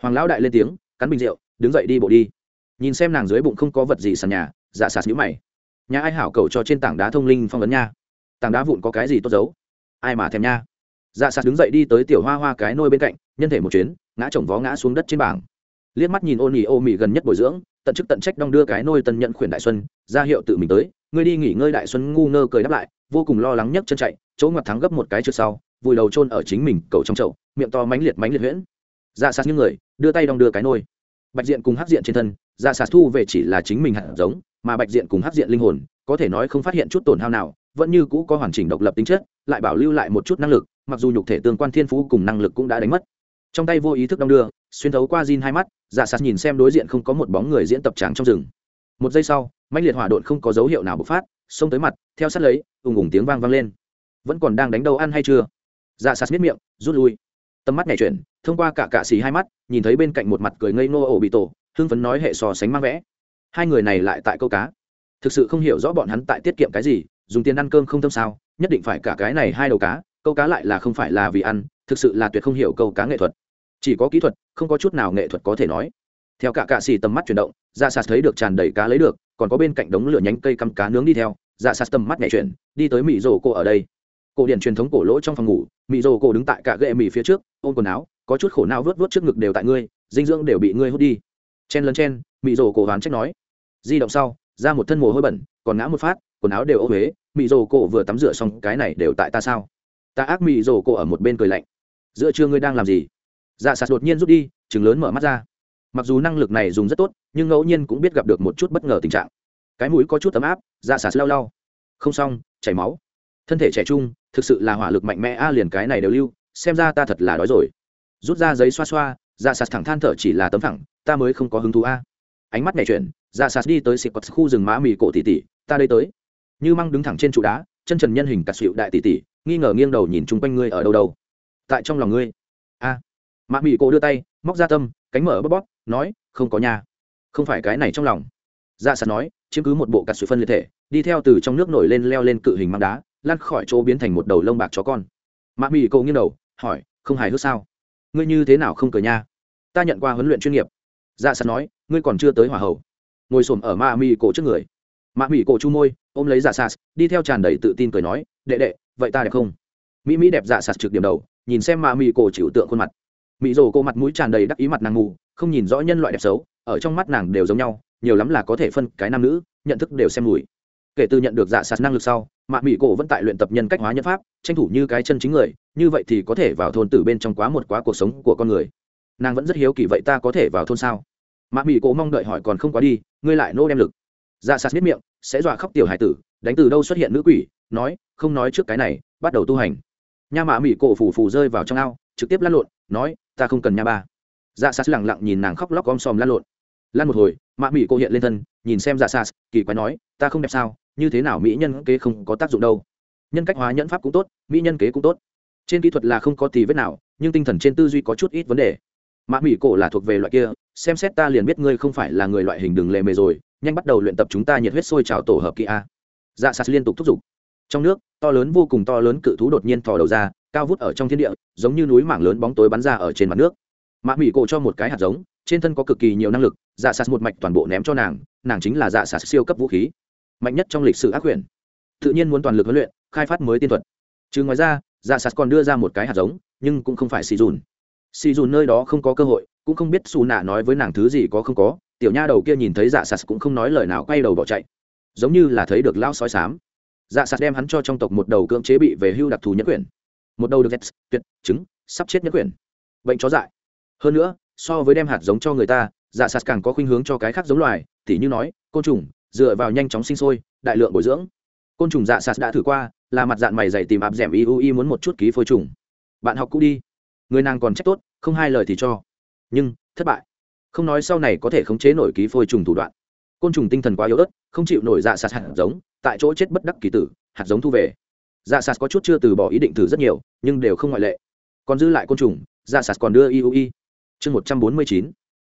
Hoàng lão đại lên tiếng, cắn bình rượu, đứng dậy đi bộ đi nhìn xem nàng dưới bụng không có vật gì sàn nhà dạ sạt nhũ mày. Nhà ai hảo cầu cho trên tảng đá thông linh phong ấn nha? Tảng đá vụn có cái gì tốt giấu? Ai mà thèm nha? Dạ sạt đứng dậy đi tới tiểu hoa hoa cái nôi bên cạnh, nhân thể một chuyến, ngã chồng vó ngã xuống đất trên bảng. Liếc mắt nhìn ôn nhì ô mị gần nhất bồi dưỡng, tận chức tận trách đong đưa cái nôi tân nhận khuyển đại xuân, ra hiệu tự mình tới, ngươi đi nghỉ ngơi đại xuân ngu ngơ cười đáp lại, vô cùng lo lắng nhấc chân chạy, chỗ ngoặt thắng gấp một cái trước sau, vùi đầu trôn ở chính mình, cầu trong chậu, miệng to mánh liệt mánh liệt huyễn. Dạ sạt những người, đưa tay đong đưa cái nôi bạch diện cùng hắc diện trên thân, ra sạt thu về chỉ là chính mình hạt giống, mà bạch diện cùng hắc diện linh hồn, có thể nói không phát hiện chút tổn hao nào, vẫn như cũ có hoàn chỉnh độc lập tính chất, lại bảo lưu lại một chút năng lực, mặc dù nhục thể tương quan thiên phú cùng năng lực cũng đã đánh mất. Trong tay vô ý thức đong đưa, xuyên thấu qua Jin hai mắt giả sạt nhìn xem đối diện không có một bóng người diễn tập tràng trong rừng. Một giây sau mạnh liệt hỏa độn không có dấu hiệu nào bộc phát, xông tới mặt, theo sát lấy, ùng ùng tiếng vang vang lên. Vẫn còn đang đánh đâu ăn hay chưa? Dạ sạt miết miệng, rút lui tầm mắt nhảy chuyển, thông qua cả cạ xì hai mắt, nhìn thấy bên cạnh một mặt cười ngây ngô ổ bị tổ, hưng phấn nói hệ so sánh mang vẽ hai người này lại tại câu cá. Thực sự không hiểu rõ bọn hắn tại tiết kiệm cái gì, dùng tiền ăn cơm không tâm sao, nhất định phải cả cái này hai đầu cá, câu cá lại là không phải là vì ăn, thực sự là tuyệt không hiểu câu cá nghệ thuật. Chỉ có kỹ thuật, không có chút nào nghệ thuật có thể nói. Theo cả cạ xì tầm mắt chuyển động dạ sạt thấy được tràn đầy cá lấy được, còn có bên cạnh đống lửa nhánh cây căm cá nướng đi theo dạ sạt tầm mắt nhảy chuyển, đi tới mỹ rổ cô ở đây cổ điện truyền thống cổ lỗ trong phòng ngủ, mị rồ cổ đứng tại cả ghệ mì phía trước, ôm quần áo, có chút khổ não vớt vớt trước ngực đều tại ngươi, dinh dưỡng đều bị ngươi hút đi. Chen lấn chen, mị rồ cổ hoán trách nói. Di động sau, ra một thân mồ hôi bẩn, còn ngã một phát, quần áo đều ô huế mị rồ cổ vừa tắm rửa xong, cái này đều tại ta sao? Ta ác mị rồ cổ ở một bên cười lạnh. Giữa trưa ngươi đang làm gì? Dạ sạt đột nhiên rút đi chừng lớn mở mắt ra. Mặc dù năng lực này dùng rất tốt, nhưng ngẫu nhiên cũng biết gặp được một chút bất ngờ tình trạng. Cái mũi có chút ấm áp dạ sạt lau lau. Không xong, chảy máu. Thân thể trẻ trung thực sự là hỏa lực mạnh mẽ, a, liền cái này đều lưu, xem ra ta thật là đói rồi. Rút ra giấy xoa xoa dạ sạt thẳng than thở chỉ là tấm thẳng, ta mới không có hứng thú, a. Ánh mắt này chuyển dạ sạt đi tới xịt quật khu rừng mã mì cổ tỉ tỉ ta đây tới. Như măng đứng thẳng trên trụ đá, chân trần nhân hình cặt xịu đại tỷ tỷ, nghi ngờ nghiêng đầu nhìn chung quanh ngươi ở đâu đâu. Tại trong lòng ngươi. A. Mã mì cổ đưa tay, móc ra tâm, cánh mở bóp bóp, nói, không có nhà không phải cái này trong lòng. Dạ sạt nói, chiếm cứ một bộ cặt xịu phân liệt thể, đi theo từ trong nước nổi lên leo lên cự hình mang đá lăn khỏi chỗ biến thành một đầu lông bạc chó con. Mạ mỹ cậu nghiêng đầu, hỏi, không hài hước sao? Ngươi như thế nào không cười nha? Ta nhận qua huấn luyện chuyên nghiệp. Dạ sắt nói, ngươi còn chưa tới hỏa hầu. Ngồi xổm ở mạ mỹ cổ trước người. Mạ mỹ cổ chu môi, ôm lấy dạ sạt đi theo tràn đầy tự tin cười nói, đệ đệ, vậy ta đẹp không? Mỹ mỹ đẹp dạ sạt trực điểm đầu, nhìn xem mạ mỹ cổ chịu tượng khuôn mặt. Mỹ rồ cô mặt mũi tràn đầy đắc ý mặt nàng mù, không nhìn rõ nhân loại đẹp xấu, ở trong mắt nàng đều giống nhau, nhiều lắm là có thể phân cái nam nữ, nhận thức đều xem mùi kể từ nhận được dạ sạt năng lực sau, mạ mỹ cổ vẫn tại luyện tập nhân cách hóa nhân pháp, tranh thủ như cái chân chính người, như vậy thì có thể vào thôn từ bên trong quá một quá cuộc sống của con người. Nàng vẫn rất hiếu kỳ vậy ta có thể vào thôn sao? Mạ mỹ cổ mong đợi hỏi còn không quá đi, ngươi lại nô đem lực. Dạ sạt biết miệng, sẽ dọa khóc tiểu hải tử, đánh từ đâu xuất hiện nữ quỷ, nói, không nói trước cái này, bắt đầu tu hành. Nha mạ mỹ cổ phủ phủ rơi vào trong ao, trực tiếp lăn lộn, nói, ta không cần nha ba. Dạ sạt lẳng lặng nhìn nàng khóc lóc om sòm lăn lộn. Lăn một hồi, mạ mỹ cổ hiện lên thân, nhìn xem dạ sạt, kỳ quái nói, ta không đẹp sao? Như thế nào mỹ nhân kế không có tác dụng đâu. Nhân cách hóa nhẫn pháp cũng tốt, mỹ nhân kế cũng tốt. Trên kỹ thuật là không có tì vết nào, nhưng tinh thần trên tư duy có chút ít vấn đề. Mã mỹ cổ là thuộc về loại kia, xem xét ta liền biết ngươi không phải là người loại hình đường lề mề rồi, nhanh bắt đầu luyện tập chúng ta nhiệt huyết sôi trào tổ hợp kỹ a. Dạ sạt liên tục thúc giục. Trong nước, to lớn vô cùng to lớn cự thú đột nhiên thò đầu ra, cao vút ở trong thiên địa, giống như núi mảng lớn bóng tối bắn ra ở trên mặt nước. Mã mỹ cổ cho một cái hạt giống, trên thân có cực kỳ nhiều năng lực dạ sạt một mạch toàn bộ ném cho nàng nàng chính là dạ sạt siêu cấp vũ khí mạnh nhất trong lịch sử ác quyển. Tự nhiên muốn toàn lực huấn luyện, khai phát mới tiên thuật. Chứ ngoài ra dạ sạt còn đưa ra một cái hạt giống, nhưng cũng không phải xì dùn xì dùn nơi đó không có cơ hội, cũng không biết xù nạ nói với nàng thứ gì có không có, tiểu nha đầu kia nhìn thấy dạ sạt cũng không nói lời nào, quay đầu bỏ chạy. Giống như là thấy được lao sói sám dạ sạt đem hắn cho trong tộc một đầu cưỡng chế bị về hưu đặc thù nhất quyển. Một đầu được z tuyệt chứng sắp chết nhất quyển. Bệnh chó dại. Hơn nữa, so với đem hạt giống cho người ta dạ sạt càng có khuynh hướng cho cái khác giống loài, tỉ như nói, côn trùng dựa vào nhanh chóng sinh sôi, đại lượng bồi dưỡng. Côn trùng dạ sạt đã thử qua, là mặt dạng mày dày tìm áp d ẻ m iu i muốn một chút ký phôi trùng. Bạn học cũ đi. Người nàng còn trách tốt, không hai lời thì cho. Nhưng, thất bại. Không nói sau này có thể khống chế nổi ký phôi trùng thủ đoạn. Côn trùng tinh thần quá yếu ớt, không chịu nổi dạ sạt hạt giống, tại chỗ chết bất đắc kỳ tử, hạt giống thu về. Dạ sạt có chút chưa từ bỏ ý định thử rất nhiều, nhưng đều không ngoại lệ. Còn dư lại côn trùng dạ sạt còn đưa iui chương một trăm bốn mươi chín.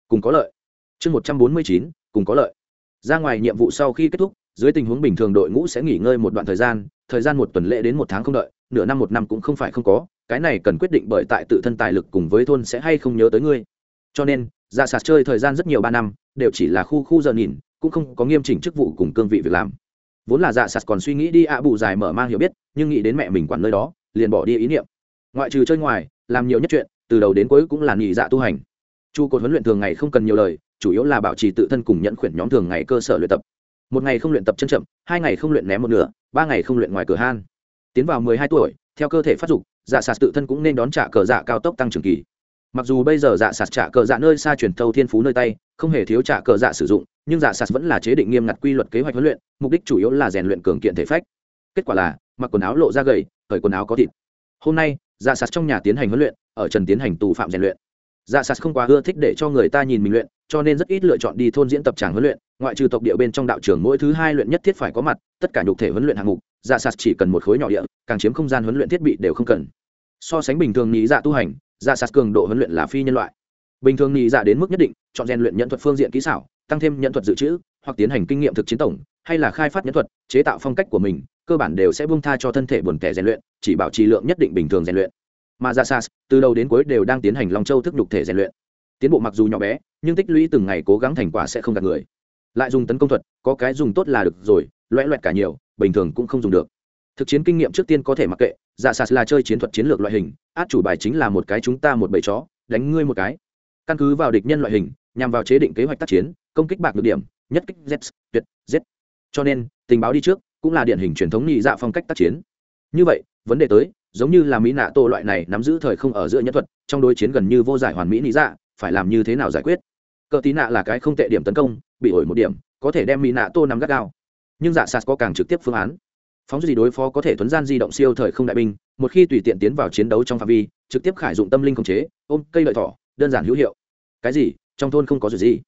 Cùng có lợi. Chương một trăm bốn mươi chín, cùng có lợi ra ngoài nhiệm vụ sau khi kết thúc, dưới tình huống bình thường đội ngũ sẽ nghỉ ngơi một đoạn thời gian thời gian một tuần lễ đến một tháng không đợi, nửa năm một năm cũng không phải không có, cái này cần quyết định bởi tại tự thân tài lực cùng với thôn sẽ hay không nhớ tới ngươi. Cho nên, ra sạt chơi thời gian rất nhiều ba năm, đều chỉ là khu khu giờ nhìn, cũng không có nghiêm chỉnh chức vụ cùng cương vị việc làm. Vốn là dạ sạt còn suy nghĩ đi ạ bù dài mở mang hiểu biết, nhưng nghĩ đến mẹ mình quản nơi đó, liền bỏ đi ý niệm. Ngoại trừ chơi ngoài, làm nhiều nhất chuyện, từ đầu đến cuối cũng là nghỉ dạ tu hành. Chu cột huấn luyện thường ngày không cần nhiều lời chủ yếu là bảo trì tự thân cùng nhận khuyển nhóm thường ngày cơ sở luyện tập. Một ngày không luyện tập chân chậm, hai ngày không luyện ném một nửa, ba ngày không luyện ngoài cửa han tiến vào mười hai tuổi, theo cơ thể phát dục dạ sạt tự thân cũng nên đón trả cờ dạ cao tốc tăng trưởng kỳ. Mặc dù bây giờ dạ sạt trả cờ dạ nơi xa truyền thâu thiên phú nơi tay, không hề thiếu trả cờ dạ sử dụng, nhưng dạ sạt vẫn là chế định nghiêm ngặt quy luật kế hoạch huấn luyện, mục đích chủ yếu là rèn luyện cường kiện thể phách. Kết quả là, mặc quần áo lộ ra gầy, cởi quần áo có thịt. Hôm nay dạ sạt trong nhà tiến hành huấn luyện, ở trần tiến hành tù phạm rèn luyện dạ sạt không quá ưa thích để cho người ta nhìn mình luyện, cho nên rất ít lựa chọn đi thôn diễn tập tràng huấn luyện. Ngoại trừ tộc địa bên trong đạo trường mỗi thứ hai luyện nhất thiết phải có mặt, tất cả nhục thể huấn luyện hạng mục dạ sạt chỉ cần một khối nhỏ địa, càng chiếm không gian huấn luyện thiết bị đều không cần. So sánh bình thường nghĩ dạ tu hành dạ sạt cường độ huấn luyện là phi nhân loại. Bình thường nghĩ dạ đến mức nhất định, chọn rèn luyện nhận thuật phương diện kỹ xảo, tăng thêm nhận thuật dự trữ, hoặc tiến hành kinh nghiệm thực chiến tổng, hay là khai phát nhân thuật, chế tạo phong cách của mình, cơ bản đều sẽ buông tha cho thân thể buồn tẻ rèn luyện, chỉ bảo trì lượng nhất định bình thường rèn luyện mà ra sas, từ đầu đến cuối đều đang tiến hành long châu thức nhục thể rèn luyện. Tiến bộ mặc dù nhỏ bé, nhưng tích lũy từng ngày cố gắng thành quả sẽ không gạt người. Lại dùng tấn công thuật, có cái dùng tốt là được rồi, loẹ loẹt cả nhiều, bình thường cũng không dùng được. Thực chiến kinh nghiệm trước tiên có thể mặc kệ dạ sas là chơi chiến thuật chiến lược loại hình, át chủ bài chính là một cái chúng ta một bầy chó, đánh ngươi một cái. Căn cứ vào địch nhân loại hình, nhằm vào chế định kế hoạch tác chiến, công kích bạc được điểm, nhất kích z, tuyệt, z. Cho nên, tình báo đi trước, cũng là điển hình truyền thống nhị dạ phong cách tác chiến. Như vậy, vấn đề tới giống như là mỹ nạ tô loại này nắm giữ thời không ở giữa nhân thuật, trong đối chiến gần như vô giải hoàn mỹ lý dạ phải làm như thế nào giải quyết? Cờ tí nạ là cái không tệ điểm tấn công, bị ổi một điểm, có thể đem mỹ nạ tô nắm gắt gao. Nhưng dạ sạt có càng trực tiếp phương án. Phóng gì đối phó có thể thuấn gian di động siêu thời không đại binh, một khi tùy tiện tiến vào chiến đấu trong phạm vi, trực tiếp khải dụng tâm linh khống chế, ôm cây lợi thỏ, đơn giản hữu hiệu. Cái gì? Trong thôn không có gì.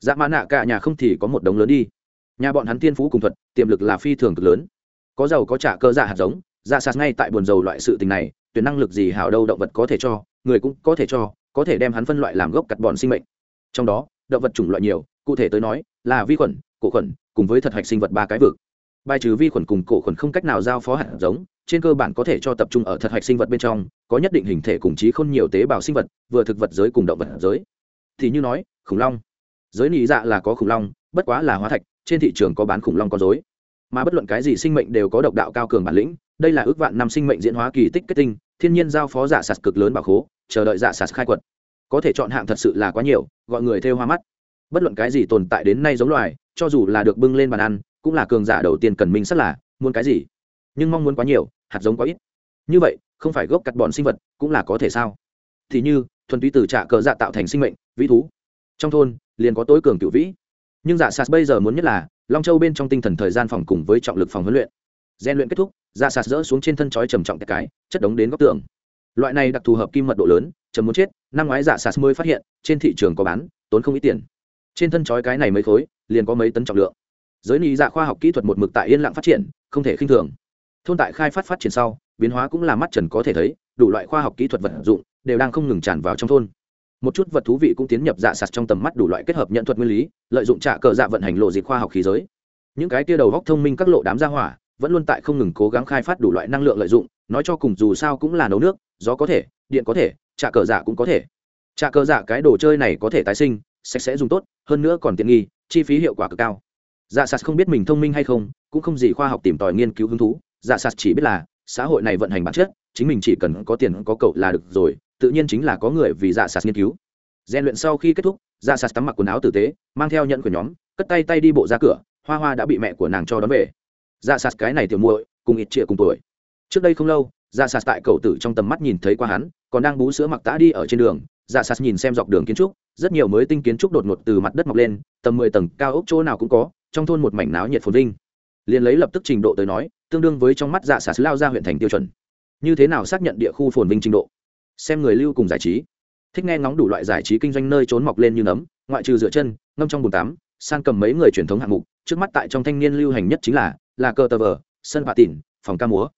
Dạ mã nạ cả nhà không thì có một đống lớn đi. Nhà bọn hắn tiên phú cùng thuật, tiềm lực là phi thường cực lớn. Có giàu có trả cơ dạ hạt giống dạ sạt ngay tại buồn dầu loại sự tình này, tuyển năng lực gì hào đâu động vật có thể cho, người cũng có thể cho, có thể đem hắn phân loại làm gốc cắt bọn sinh mệnh. Trong đó, động vật chủng loại nhiều, cụ thể tới nói, là vi khuẩn, cổ khuẩn, cùng với thật hạch sinh vật ba cái vực. Bài trừ vi khuẩn cùng cổ khuẩn không cách nào giao phó hạt giống, trên cơ bản có thể cho tập trung ở thật hạch sinh vật bên trong, có nhất định hình thể cùng trí khôn nhiều tế bào sinh vật, vừa thực vật giới cùng động vật giới. Thì như nói, khủng long. Giới nị dạ là có khủng long, bất quá là hóa thạch, trên thị trường có bán khủng long con dối mà bất luận cái gì sinh mệnh đều có độc đạo cao cường bản lĩnh đây là ước vạn năm sinh mệnh diễn hóa kỳ tích kết tinh, thiên nhiên giao phó giả sạt cực lớn bảo khố, chờ đợi giả sạt khai quật. Có thể chọn hạng thật sự là quá nhiều, gọi người theo hoa mắt. Bất luận cái gì tồn tại đến nay giống loài, cho dù là được bưng lên bàn ăn, cũng là cường giả đầu tiên cần minh sắt là, muốn cái gì? Nhưng mong muốn quá nhiều, hạt giống quá ít. Như vậy, không phải gốc cắt bọn sinh vật, cũng là có thể sao? Thì như, thuần túy từ trạ cờ dạ tạo thành sinh mệnh, vĩ thú. Trong thôn, liền có tối cường cựu vĩ. Nhưng dạ sạt bây giờ muốn nhất là, long châu bên trong tinh thần thời gian phòng cùng với trọng lực phòng huấn luyện gian luyện kết thúc dạ sạt rỡ xuống trên thân chói trầm trọng cái, chất đống đến góc tường. Loại này đặc thù hợp kim mật độ lớn, chấm muốn chết, năm ngoái dạ sạt mới phát hiện, trên thị trường có bán, tốn không ít tiền. Trên thân chói cái này mấy khối, liền có mấy tấn trọng lượng. Giới lý dạ khoa học kỹ thuật một mực tại yên lặng phát triển, không thể khinh thường. Thôn tại khai phát phát triển sau, biến hóa cũng là mắt trần có thể thấy, đủ loại khoa học kỹ thuật vật dụng, đều đang không ngừng tràn vào trong thôn. Một chút vật thú vị cũng tiến nhập dạ sạt trong tầm mắt đủ loại kết hợp nhận thuật nguyên lý, lợi dụng trả cờ dạ vận hành lộ dịch khoa học khí giới. Những cái tia đầu góc thông minh các lộ đám gia hỏa vẫn luôn tại không ngừng cố gắng khai phát đủ loại năng lượng lợi dụng, nói cho cùng dù sao cũng là nấu nước, gió có thể, điện có thể trả cờ giả cũng có thể. Trả cờ giả cái đồ chơi này có thể tái sinh, sạch sẽ dùng tốt, hơn nữa còn tiện nghi, chi phí hiệu quả cực cao. Dạ sạt không biết mình thông minh hay không, cũng không gì khoa học tìm tòi nghiên cứu hứng thú dạ sạt chỉ biết là, xã hội này vận hành bản chất, chính mình chỉ cần có tiền có cậu là được rồi, tự nhiên chính là có người vì dạ sạt nghiên cứu. Rèn luyện sau khi kết thúc dạ sạt tắm mặc quần áo tử tế, mang theo nhận của nhóm, cất tay tay đi bộ ra cửa, hoa hoa đã bị mẹ của nàng cho đón về dạ sạt cái này tiểu muội, cùng ít trịa cùng tuổi. Trước đây không lâu dạ sạt tại cầu tử trong tầm mắt nhìn thấy qua hắn, còn đang bú sữa mặc tã đi ở trên đường. Dạ sạt nhìn xem dọc đường kiến trúc, rất nhiều mới tinh kiến trúc đột ngột từ mặt đất mọc lên, tầm mười tầng cao ốc chỗ nào cũng có, trong thôn một mảnh náo nhiệt phồn vinh. Liền lấy lập tức trình độ tới nói, tương đương với trong mắt dạ sạt lao ra huyện thành tiêu chuẩn. Như thế nào xác nhận địa khu phồn vinh trình độ? Xem người lưu cùng giải trí. Thích nghe ngóng đủ loại giải trí kinh doanh nơi trốn mọc lên như nấm, ngoại trừ dựa chân, ngâm trong bùn tắm san cầm mấy người truyền thống hạng mục, trước mắt tại trong thanh niên lưu hành nhất chính là là cờ tờ vờ, sân bạ tỉn, phòng ca múa.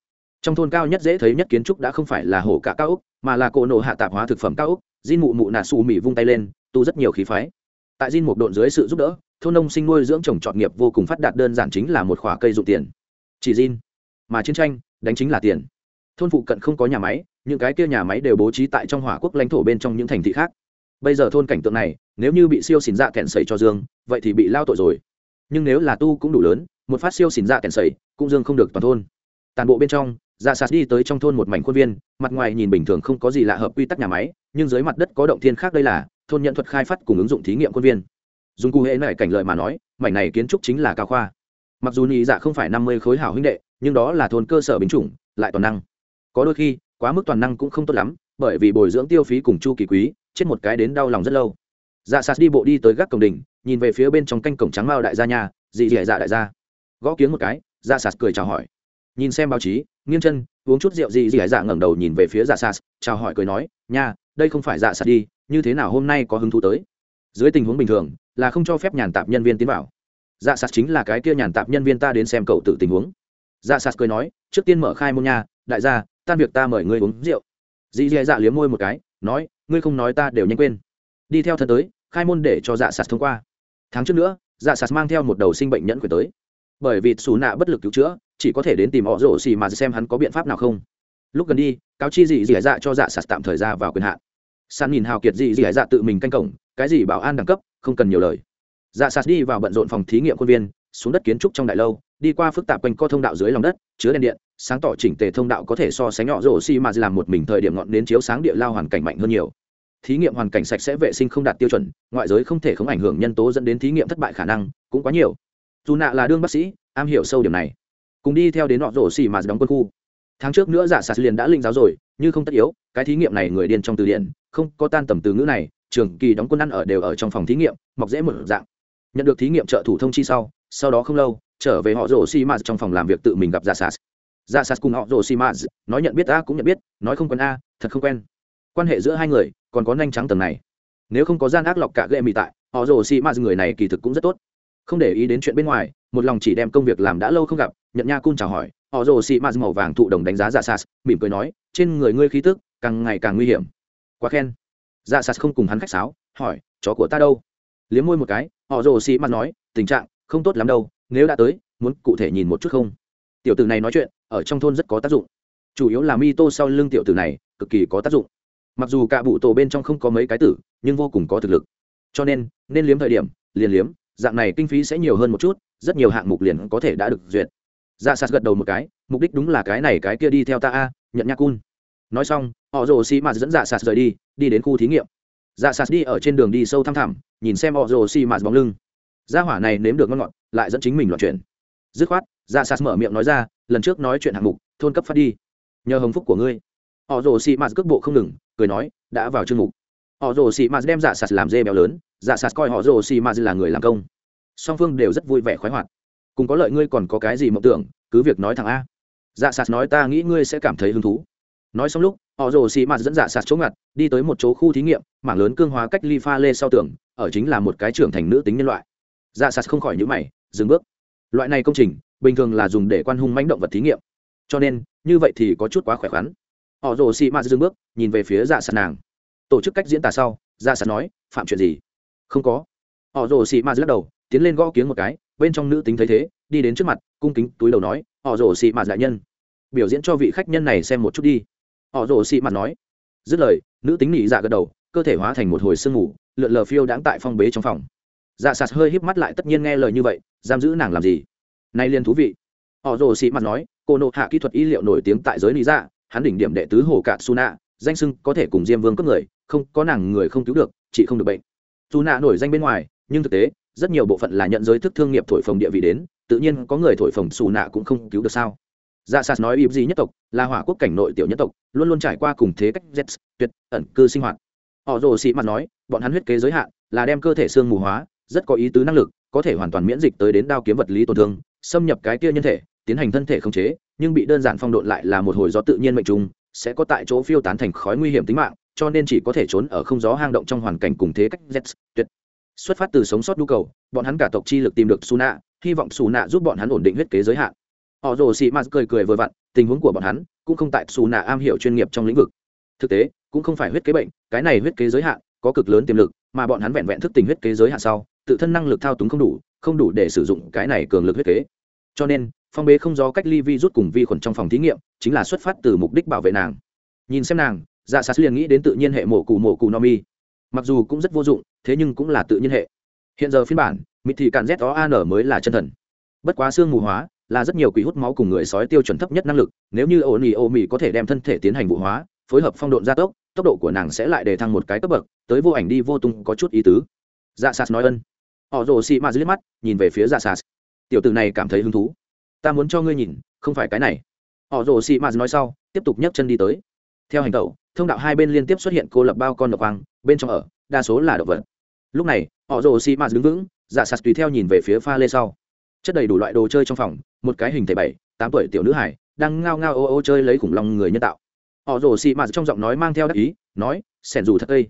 Trong thôn cao nhất dễ thấy nhất kiến trúc đã không phải là hổ cả cao úc, mà là cỗ nổ hạ tạp hóa thực phẩm cao úc, Jin mụ mụ nà xù mỉ vung tay lên, tu rất nhiều khí phái. Tại Jin một độn dưới sự giúp đỡ, thôn nông sinh nuôi dưỡng trồng trọt nghiệp vô cùng phát đạt đơn giản chính là một khoả cây dụng tiền. Chỉ Jin, mà chiến tranh, đánh chính là tiền. Thôn phụ cận không có nhà máy, những cái kia nhà máy đều bố trí tại trong hỏa quốc lãnh thổ bên trong những thành thị khác. Bây giờ thôn cảnh tượng này, nếu như bị siêu xỉn dạ kẹn sẩy cho dương, vậy thì bị lao tội rồi. Nhưng nếu là tu cũng đủ lớn một phát siêu xỉn dạ kèn sẩy cũng dương không được toàn thôn. Toàn bộ bên trong dạ sạt đi tới trong thôn một mảnh khuôn viên, mặt ngoài nhìn bình thường không có gì lạ hợp quy tắc nhà máy, nhưng dưới mặt đất có động thiên khác đây là thôn nhận thuật khai phát cùng ứng dụng thí nghiệm khuôn viên. Dùng cụ hệ này cảnh lợi mà nói, mảnh này kiến trúc chính là cao khoa. Mặc dù nhị dạ không phải năm mươi khối hảo huynh đệ, nhưng đó là thôn cơ sở binh chủng, lại toàn năng. Có đôi khi, quá mức toàn năng cũng không tốt lắm, bởi vì bồi dưỡng tiêu phí cùng chu kỳ quý, chết một cái đến đau lòng rất lâu. Dạ sạt đi bộ đi tới gác cổng đình nhìn về phía bên trong canh cổng trắng mao đại gia nhà dị dị dạ đại gia gõ kiếng một cái dạ sạt cười chào hỏi. Nhìn xem báo chí, nghiêng chân, uống chút rượu gì gì hải dạ ngẩng đầu nhìn về phía dạ sạt, chào hỏi cười nói, nha, đây không phải dạ sạt đi, như thế nào hôm nay có hứng thú tới? Dưới tình huống bình thường, là không cho phép nhàn tạp nhân viên tiến vào. Dạ sạt chính là cái kia nhàn tạp nhân viên ta đến xem cậu tự tình huống. Dạ sạt cười nói, trước tiên mở khai môn nha, đại gia, tan việc ta mời ngươi uống rượu. Dì dì dạ liếm môi một cái, nói, ngươi không nói ta đều nhanh quên. Đi theo thân tới, khai môn để cho dạ sạt thông qua. Tháng trước nữa dạ sạt mang theo một đầu sinh bệnh nhẫn quyền tới bởi vì xù nạ bất lực cứu chữa, chỉ có thể đến tìm họ rổ xì mà xem hắn có biện pháp nào không. Lúc gần đi, cáo chi dì dì dạ cho dạ sạt tạm thời ra vào quyền hạn. San nhìn hào kiệt dì dì dạ tự mình canh cổng, cái gì bảo an đẳng cấp, không cần nhiều lời. Dạ sạt đi vào bận rộn phòng thí nghiệm khuôn viên, xuống đất kiến trúc trong đại lâu, đi qua phức tạp quanh co thông đạo dưới lòng đất, chứa đèn điện, sáng tỏ chỉnh tề thông đạo có thể so sánh nhỏ rổ xi mà làm một mình thời điểm ngọn đến chiếu sáng địa lao hoàn cảnh mạnh hơn nhiều. Thí nghiệm hoàn cảnh sạch sẽ vệ sinh không đạt tiêu chuẩn, ngoại giới không thể không ảnh hưởng nhân tố dẫn đến thí nghiệm thất bại khả năng, cũng quá nhiều dù nạ là đương bác sĩ, am hiểu sâu điểm này. Cùng đi theo đến họ rổ Xì mà đóng quân khu. Tháng trước nữa giả sạt liền đã linh giáo rồi, như không tất yếu, cái thí nghiệm này người điên trong từ điển, không có tan tầm từ ngữ này, trường kỳ đóng quân ăn ở đều ở trong phòng thí nghiệm, mọc dễ một dạng. Nhận được thí nghiệm trợ thủ thông chi sau sau đó không lâu, trở về họ rổ xì mà trong phòng làm việc tự mình gặp giả sạt. Giả sạt cùng họ rổ xì mà nói nhận biết a cũng nhận biết, nói không quen a, thật không quen. Quan hệ giữa hai người còn có nhanh trắng tầng này. Nếu không có gian ác lọc cả ghệ mị tại, họ rổ Xì Ma người này kỳ thực cũng rất tốt không để ý đến chuyện bên ngoài, một lòng chỉ đem công việc làm đã lâu không gặp nhận nha cun chào hỏi, họ rồ xị mạt màu vàng thụ đồng đánh giá dạ sas, mỉm cười nói, trên người ngươi khí tức càng ngày càng nguy hiểm. Quá khen. Dạ sas không cùng hắn khách sáo, hỏi, chó của ta đâu? Liếm môi một cái, họ rồ xị mạt nói, tình trạng không tốt lắm đâu, nếu đã tới, muốn cụ thể nhìn một chút không? Tiểu tử này nói chuyện, ở trong thôn rất có tác dụng. Chủ yếu là mi tô sau lưng tiểu tử này, cực kỳ có tác dụng. Mặc dù cả bụ tổ bên trong không có mấy cái tử, nhưng vô cùng có thực lực. Cho nên nên liếm thời điểm, liền liếm dạng này kinh phí sẽ nhiều hơn một chút, rất nhiều hạng mục liền có thể đã được duyệt. Dạ sạt gật đầu một cái, mục đích đúng là cái này, cái kia đi theo ta a, nhận nhạc cun. Nói xong, họ rồ xi mạt dẫn dạ sạt rời đi đi đến khu thí nghiệm. Dạ sạt đi ở trên đường đi sâu thăm thẳm, nhìn xem họ rồ xi mạt bóng lưng. Gia hỏa này nếm được ngon ngọt, lại dẫn chính mình loạn chuyện dứt khoát dạ sạt mở miệng nói ra, lần trước nói chuyện hạng mục, thôn cấp phát đi. Nhờ hồng phúc của ngươi. Họ rồ xi mạt cước bộ không ngừng, cười nói, đã vào chương mục họ rồ xì mạt đem dạ sạt làm dê béo lớn dạ sạt coi họ rồ xì mạt là người làm công. Song phương đều rất vui vẻ khoái hoạt. Cùng có lợi ngươi còn có cái gì mộng tưởng, cứ việc nói thẳng a. Dạ sạt nói ta nghĩ ngươi sẽ cảm thấy hứng thú. Nói xong lúc, họ rồ xì mạt dẫn dạ sạt chỗ ngặt, đi tới một chỗ khu thí nghiệm, mảng lớn cương hóa cách ly pha lê sau tường, ở chính là một cái trưởng thành nữ tính nhân loại. Dạ sạt không khỏi nhữ mày, dừng bước. Loại này công trình, bình thường là dùng để quan hung mánh động vật thí nghiệm. Cho nên, như vậy thì có chút quá khỏe khoắn. Họ rồ xì mạt dừng bước, nhìn về phía dạ sạt nàng tổ chức cách diễn tả sau Ra sạt nói, phạm chuyện gì? Không có. Họ rồ xì ma lắc đầu, tiến lên gõ kiếng một cái, bên trong nữ tính thấy thế, đi đến trước mặt, cung kính túi đầu nói, họ rồ xì ma đại nhân, biểu diễn cho vị khách nhân này xem một chút đi. Họ rồ xì ma nói. Dứt lời, nữ tính nỉ dạ gật đầu, cơ thể hóa thành một hồi sương ngủ lượn lờ phiêu đãng tại phong bế trong phòng. Dạ sạt hơi híp mắt lại tất nhiên nghe lời như vậy, giam giữ nàng làm gì? Nay liên thú vị. Họ rồ xì mặt nói, cô nộ hạ kỹ thuật y liệu nổi tiếng tại giới lý dạ hắn đỉnh điểm đệ tứ hồ cạn su nạ danh sưng có thể cùng diêm vương cướp người, không, có nàng người không cứu được, chị không được bệnh. Dù nạ nổi danh bên ngoài, nhưng thực tế, rất nhiều bộ phận là nhận giới thức thương nghiệp thổi phồng địa vị đến, tự nhiên có người thổi phồng xù nạ cũng không cứu được sao. Dạ sas nói im gì nhất tộc, là hỏa quốc cảnh nội tiểu nhất tộc, luôn luôn trải qua cùng thế cách z tuyệt, ẩn cư sinh hoạt. Họ rồ sĩ mặt nói, bọn hắn huyết kế giới hạn, là đem cơ thể xương mù hóa, rất có ý tứ năng lực, có thể hoàn toàn miễn dịch tới đến đao kiếm vật lý tổn thương, xâm nhập cái kia nhân thể, tiến hành thân thể khống chế, nhưng bị đơn giản phong độn lại là một hồi do tự nhiên mệnh trùng sẽ có tại chỗ phiêu tán thành khói nguy hiểm tính mạng, cho nên chỉ có thể trốn ở không gió hang động trong hoàn cảnh cùng thế cách z tuyệt. Xuất phát từ sống sót nhu cầu, bọn hắn cả tộc chi lực tìm được su nạ hy vọng su nạ giúp bọn hắn ổn định huyết kế giới hạn. Họ rồ xị mạt cười cười vừa vặn, tình huống của bọn hắn cũng không tại su nạ am hiểu chuyên nghiệp trong lĩnh vực. Thực tế, cũng không phải huyết kế bệnh, cái này huyết kế giới hạn có cực lớn tiềm lực, mà bọn hắn vẹn vẹn thức tình huyết kế giới hạn sau, tự thân năng lực thao túng không đủ không đủ để sử dụng cái này cường lực huyết kế. Cho nên phong bế không do cách ly vi rút cùng vi khuẩn trong phòng thí nghiệm, chính là xuất phát từ mục đích bảo vệ nàng. Nhìn xem nàng dạ sát liền nghĩ đến tự nhiên hệ mổ cù mổ cù no mi. Mặc dù cũng rất vô dụng, thế nhưng cũng là tự nhiên hệ. Hiện giờ phiên bản, mịt thì cạn z o an mới là chân thần. Bất quá xương mù hóa là rất nhiều quỷ hút máu cùng người sói tiêu chuẩn thấp nhất năng lực, nếu như ổ nỉ ô mì có thể đem thân thể tiến hành vụ hóa, phối hợp phong độn gia tốc tốc độ của nàng sẽ lại để thăng một cái cấp bậc, tới vô ảnh đi vô tung có chút ý tứ. Dạ sas nói ân. Họ rồ xị ma dưới mắt, nhìn về phía dạ sas tiểu tử này cảm thấy hứng thú ta muốn cho ngươi nhìn, không phải cái này. Họ rồ xị mạt nói sau, tiếp tục nhấc chân đi tới. Theo hành tẩu, thông đạo hai bên liên tiếp xuất hiện cô lập bao con độc hoang, bên trong ở, đa số là động vật. Lúc này, họ rồ xị mạt đứng vững dạ sạt tùy theo nhìn về phía pha lê sau. Chất đầy đủ loại đồ chơi trong phòng, một cái hình thể bảy, tám tuổi tiểu nữ hải đang ngao ngao ô ô chơi lấy khủng long người nhân tạo. Họ rồ xị mạt trong giọng nói mang theo đắc ý, nói, sẻn dù thật đây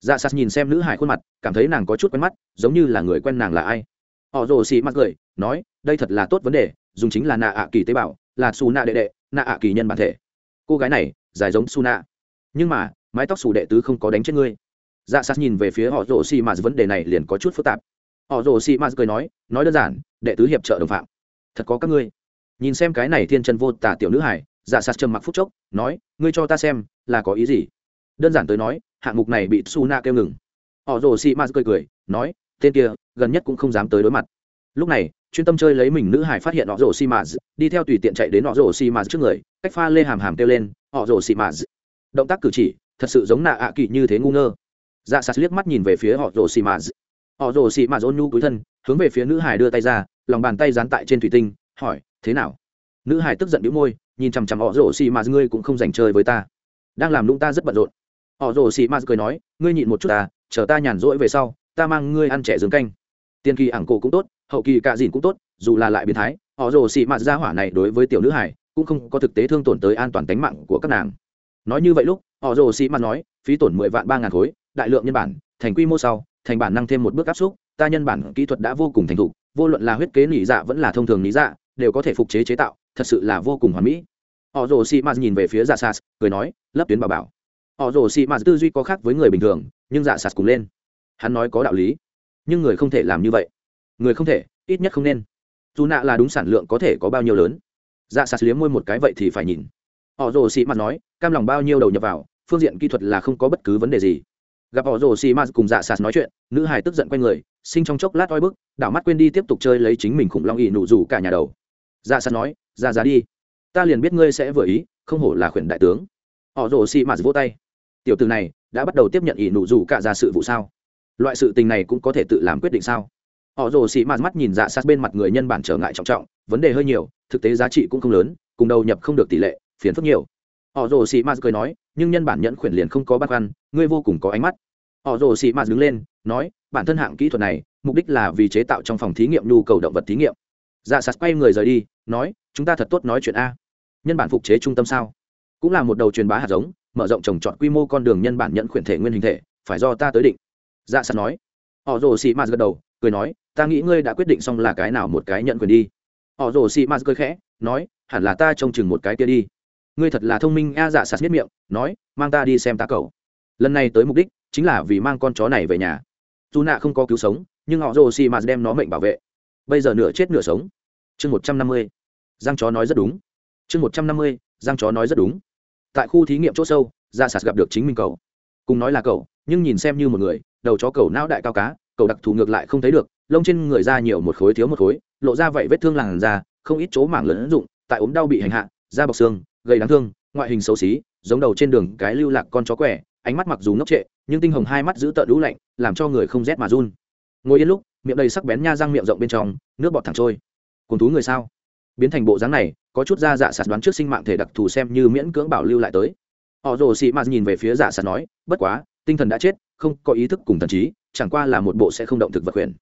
dạ sạt nhìn xem nữ hải khuôn mặt, cảm thấy nàng có chút quen mắt, giống như là người quen nàng là ai. Họ rồ xị mạt cười, nói, đây thật là tốt vấn đề dùng chính là nạ ạ kỳ tế bào, là xù nạ đệ đệ, nạ ạ kỳ nhân bản thể. Cô gái này, dài giống su nạ. Nhưng mà, mái tóc xù đệ tứ không có đánh chết ngươi. Dạ sát nhìn về phía họ rồ xị mạt vấn đề này liền có chút phức tạp. Họ rồ xị mạt cười nói nói đơn giản, đệ tứ hiệp trợ đồng phạm. Thật có các ngươi. Nhìn xem cái này thiên chân vô tả tiểu nữ hải dạ sát trầm mặc phúc chốc, nói, ngươi cho ta xem, là có ý gì? Đơn giản tới nói, hạng mục này bị su na kêu ngừng. Họ rồ xị mạt cười cười, nói, tên kia, gần nhất cũng không dám tới đối mặt. Lúc này chuyên tâm chơi lấy mình nữ hải phát hiện họ rồ xi mã đi theo tùy tiện chạy đến họ rồ xi mã trước người, cách pha lê hàm hàm kêu lên họ rồ xi mã động tác cử chỉ, thật sự giống nạ ạ à kỳ như thế ngu ngơ. Dạ sạt liếc mắt nhìn về phía họ rồ xi mã họ rồ xi mã ôn nhu cúi thân, hướng về phía nữ hải đưa tay ra, lòng bàn tay dán tại trên thủy tinh, hỏi, thế nào? Nữ hải tức giận đĩu môi, nhìn chằm chằm họ rồ xi mã ngươi cũng không dành chơi với ta. Đang làm lung ta rất bận rộn. Họ rồ xi mã cười nói, ngươi nhịn một chút ta, chờ ta nhàn rỗi về sau, ta mang ngươi ăn trẻ dương canh. Tiền kỳ ảng cổ cũng tốt hậu kỳ cạ dìn cũng tốt, dù là lại biến thái, họ rồ xị mạt ra hỏa này đối với tiểu nữ hải cũng không có thực tế thương tổn tới an toàn tính mạng của các nàng. Nói như vậy lúc, họ rồ xị mạt nói, phí tổn mười vạn ba ngàn khối, đại lượng nhân bản, thành quy mô sau, thành bản năng thêm một bước áp xúc ta nhân bản kỹ thuật đã vô cùng thành thục, vô luận là huyết kế nỉ dạ vẫn là thông thường nỉ dạ đều có thể phục chế chế tạo, thật sự là vô cùng hoàn mỹ. Họ rồ xì mạt nhìn về phía dạ sas cười nói, lấp tuyến bảo bảo. Họ rồ xì mạt tư duy có khác với người bình thường, nhưng dạ sas cùng lên. Hắn nói có đạo lý, nhưng người không thể làm như vậy người không thể, ít nhất không nên. Dù nạ là đúng sản lượng có thể có bao nhiêu lớn. Dạ sạt liếm môi một cái vậy thì phải nhìn. Họ rồ xì mặt nói, cam lòng bao nhiêu đầu nhập vào, phương diện kỹ thuật là không có bất cứ vấn đề gì. Gặp họ rồ xì mặt cùng dạ sạt nói chuyện, nữ hài tức giận q u a n người, sinh trong chốc lát oi bức, đảo mắt quên đi tiếp tục chơi lấy chính mình khủng long ỵ nụ rủ cả nhà đầu. Dạ sạt nói, ra giá đi. Ta liền biết ngươi sẽ vừa ý, không hổ là khuyển đại tướng. Họ rồ xì mặt vỗ tay. Tiểu từ này, đã bắt đầu tiếp nhận ỵ nụ rủ cả ra sự vụ sao? Loại sự tình này cũng có thể tự làm quyết định sao? Họ rồ xì mạt mắt nhìn dạ sát bên mặt người nhân bản trở ngại trọng trọng, vấn đề hơi nhiều, thực tế giá trị cũng không lớn, cùng đầu nhập không được tỷ lệ, phiền phức nhiều. Họ rồ xì mạt cười nói, nhưng nhân bản nhẫn khuyển liền không có băn khoăn, ngươi vô cùng có ánh mắt. Họ rồ xì mạt đứng lên, nói, bản thân hạng kỹ thuật này, mục đích là vì chế tạo trong phòng thí nghiệm nhu cầu động vật thí nghiệm. Dạ sạt quay người rời đi, nói, chúng ta thật tốt nói chuyện a. Nhân bản phục chế trung tâm sao? Cũng là một đầu truyền bá hạt giống, mở rộng trồng trọt quy mô con đường nhân bản nhận khuyển thể nguyên hình thể, phải do ta tới định. Dạ sạt nói. Họ rồ xì mạt gật đầu, cười nói ta nghĩ ngươi đã quyết định xong là cái nào một cái nhận quyền đi. Họ rồ xì mạt cười khẽ, nói, hẳn là ta trông chừng một cái kia đi. Ngươi thật là thông minh, a dạ sạt miết miệng, nói, mang ta đi xem ta cậu. Lần này tới mục đích chính là vì mang con chó này về nhà. Dù nạ không có cứu sống, nhưng họ rồ xì mạt đem nó mệnh bảo vệ. Bây giờ nửa chết nửa sống. Chương một trăm năm mươi. Giang chó nói rất đúng. Chương một trăm năm mươi, giang chó nói rất đúng. Tại khu thí nghiệm chỗ sâu ra sạt gặp được chính mình cậu. Cùng nói là cậu, nhưng nhìn xem như một người, đầu chó cầu não đại cao cá, cậu đặc thù ngược lại không thấy được lông trên người da nhiều một khối thiếu một khối, lộ ra vậy vết thương làn da, không ít chỗ mảng lớn dụng, tại ốm đau bị hành hạ, da bọc xương gây đáng thương, ngoại hình xấu xí, giống đầu trên đường cái lưu lạc con chó quẻ, ánh mắt mặc dù ngốc trệ, nhưng tinh hồng hai mắt giữ tợn lũ lạnh, làm cho người không rét mà run. Ngồi yên lúc, miệng đầy sắc bén nha răng miệng rộng bên trong, nước bọt thẳng trôi. Cùng thú người sao? Biến thành bộ dáng này, có chút da dạ sạt đoán trước sinh mạng thể đặc thù xem như miễn cưỡng bảo lưu lại tới. Họ rồ xị mạt nhìn về phía dạ sạt nói, bất quá, tinh thần đã chết, không có ý thức cùng thần trí, chẳng qua là một bộ sẽ không động thực vật quyền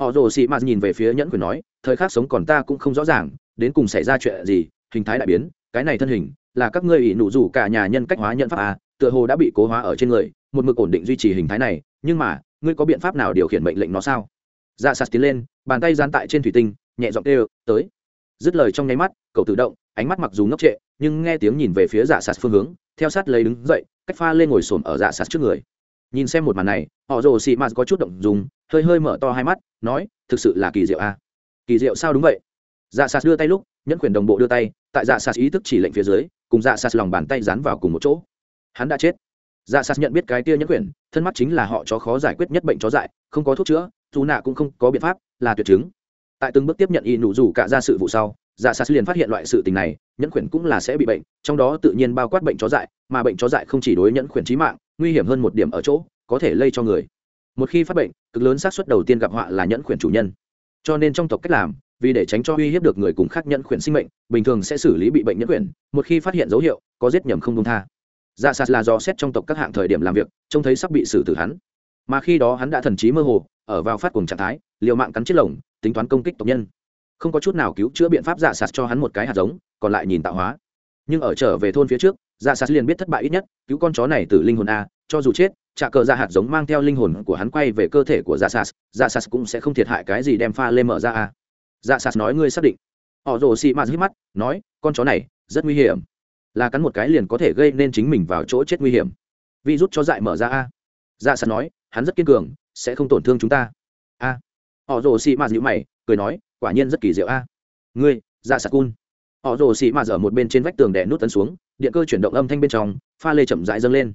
họ rồ sĩ mạt nhìn về phía nhẫn quyền nói thời khắc sống còn ta cũng không rõ ràng đến cùng xảy ra chuyện gì hình thái đại biến cái này thân hình là các ngươi ỷ nụ rủ cả nhà nhân cách hóa nhận pháp à, tựa hồ đã bị cố hóa ở trên người một mực ổn định duy trì hình thái này nhưng mà ngươi có biện pháp nào điều khiển mệnh lệnh nó sao? Dạ sạt tiến lên bàn tay gian tại trên thủy tinh nhẹ giọng kêu tới. Dứt lời trong nháy mắt cậu tự động ánh mắt mặc dù ngốc trệ nhưng nghe tiếng nhìn về phía dạ sạt phương hướng theo sát lấy đứng dậy cách pha lên ngồi xổm ở dạ sạt trước người. Nhìn xem một màn này họ rồ xị mạt có chút động dùng hơi hơi mở to hai mắt, nói, thực sự là kỳ diệu a à? kỳ diệu sao đúng vậy? Dạ sạt đưa tay lúc, nhẫn quyền đồng bộ đưa tay, tại dạ sạt ý thức chỉ lệnh phía dưới, cùng dạ sạt lòng bàn tay dán vào cùng một chỗ. Hắn đã chết. Dạ sạt nhận biết cái tia nhẫn quyền, thân mắt chính là họ chó khó giải quyết nhất bệnh chó dại, không có thuốc chữa, dù nạ cũng không có biện pháp, là tuyệt chứng. Tại từng bước tiếp nhận y nụ rủ cả ra sự vụ sau dạ sạt liền phát hiện loại sự tình này, nhẫn quyền cũng là sẽ bị bệnh, trong đó tự nhiên bao quát bệnh chó dại, mà bệnh chó dại không chỉ đối nhẫn quyền trí mạng, nguy hiểm hơn một điểm ở chỗ, có thể lây cho người một khi phát bệnh, cực lớn xác suất đầu tiên gặp họa là nhẫn khuyển chủ nhân. Cho nên trong tộc cách làm, vì để tránh cho uy hiếp được người cùng khác nhẫn khuyển sinh mệnh, bình thường sẽ xử lý bị bệnh nhẫn khuyển, một khi phát hiện dấu hiệu, có giết nhầm không công tha. Dạ sạt là do xét trong tộc các hạng thời điểm làm việc, trông thấy sắp bị xử tử hắn. Mà khi đó hắn đã thần trí mơ hồ, ở vào phát cùng trạng thái, liều mạng cắn chết lồng, tính toán công kích tộc nhân. Không có chút nào cứu chữa biện pháp dạ sạt cho hắn một cái hạt giống, còn lại nhìn tạo hóa. Nhưng ở trở về thôn phía trước dạ sạt liền biết thất bại ít nhất, cứu con chó này từ linh hồn a, cho dù chết trả cờ ra hạt giống mang theo linh hồn của hắn quay về cơ thể của dạ sas. Dạ sas cũng sẽ không thiệt hại cái gì đem pha lê mở ra a dạ sas nói, ngươi xác định. Họ rồ xị mạt hít mắt, nói, con chó này, rất nguy hiểm. Là cắn một cái liền có thể gây nên chính mình vào chỗ chết nguy hiểm. Vi rút cho dại mở ra a dạ sas nói, hắn rất kiên cường, sẽ không tổn thương chúng ta. A. Họ rồ xị mạt nhữ mày, cười nói, quả nhiên rất kỳ diệu a ngươi dạ sas cun. Họ rồ xị mạt ở một bên trên vách tường đè nút tấn xuống, điện cơ chuyển động âm thanh bên trong, pha lê chậm rãi dâng lên.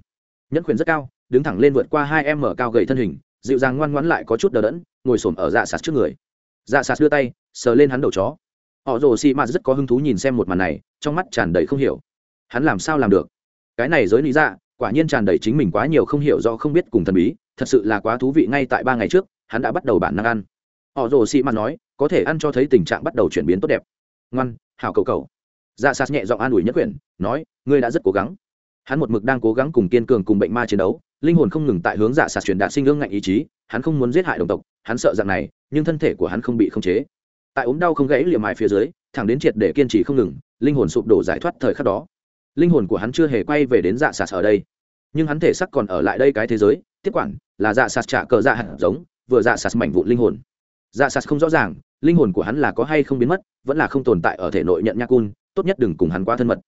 Nhẫn quyền rất cao đứng thẳng lên vượt qua hai em mở cao gầy thân hình, dịu dàng ngoan ngoãn lại có chút đờ đẫn, ngồi xổm ở dạ sạt trước người. Dạ sạt đưa tay, sờ lên hắn đầu chó. Họ rồ xị mạt rất có hứng thú nhìn xem một màn này, trong mắt tràn đầy không hiểu. Hắn làm sao làm được? Cái này giới lý dạ quả nhiên tràn đầy chính mình quá nhiều không hiểu do không biết cùng thần bí, thật sự là quá thú vị ngay tại ba ngày trước, hắn đã bắt đầu bản năng ăn. Họ rồ xị mạt nói, có thể ăn cho thấy tình trạng bắt đầu chuyển biến tốt đẹp. Ngoan, hảo cầu cầu dạ sạt nhẹ giọng an ủi nhất quyển, nói, ngươi đã rất cố gắng. Hắn một mực đang cố gắng cùng kiên cường cùng bệnh ma chiến đấu linh hồn không ngừng tại hướng dạ sạt truyền đạt sinh ương ngạnh ý chí, hắn không muốn giết hại đồng tộc, hắn sợ dạng này, nhưng thân thể của hắn không bị khống chế. Tại ốm đau không gãy liềm mài phía dưới, thẳng đến triệt để kiên trì không ngừng, linh hồn sụp đổ giải thoát thời khắc đó. Linh hồn của hắn chưa hề quay về đến dạ sạt ở đây. Nhưng hắn thể sắc còn ở lại đây cái thế giới, tiếp quản, là dạ sạt trả cờ dạ hạt giống, vừa dạ sạt mảnh vụn linh hồn. Dạ sạt không rõ ràng, linh hồn của hắn là có hay không biến mất, vẫn là không tồn tại ở thể nội nhận nha cun, tốt nhất đừng cùng hắn quá thân mật.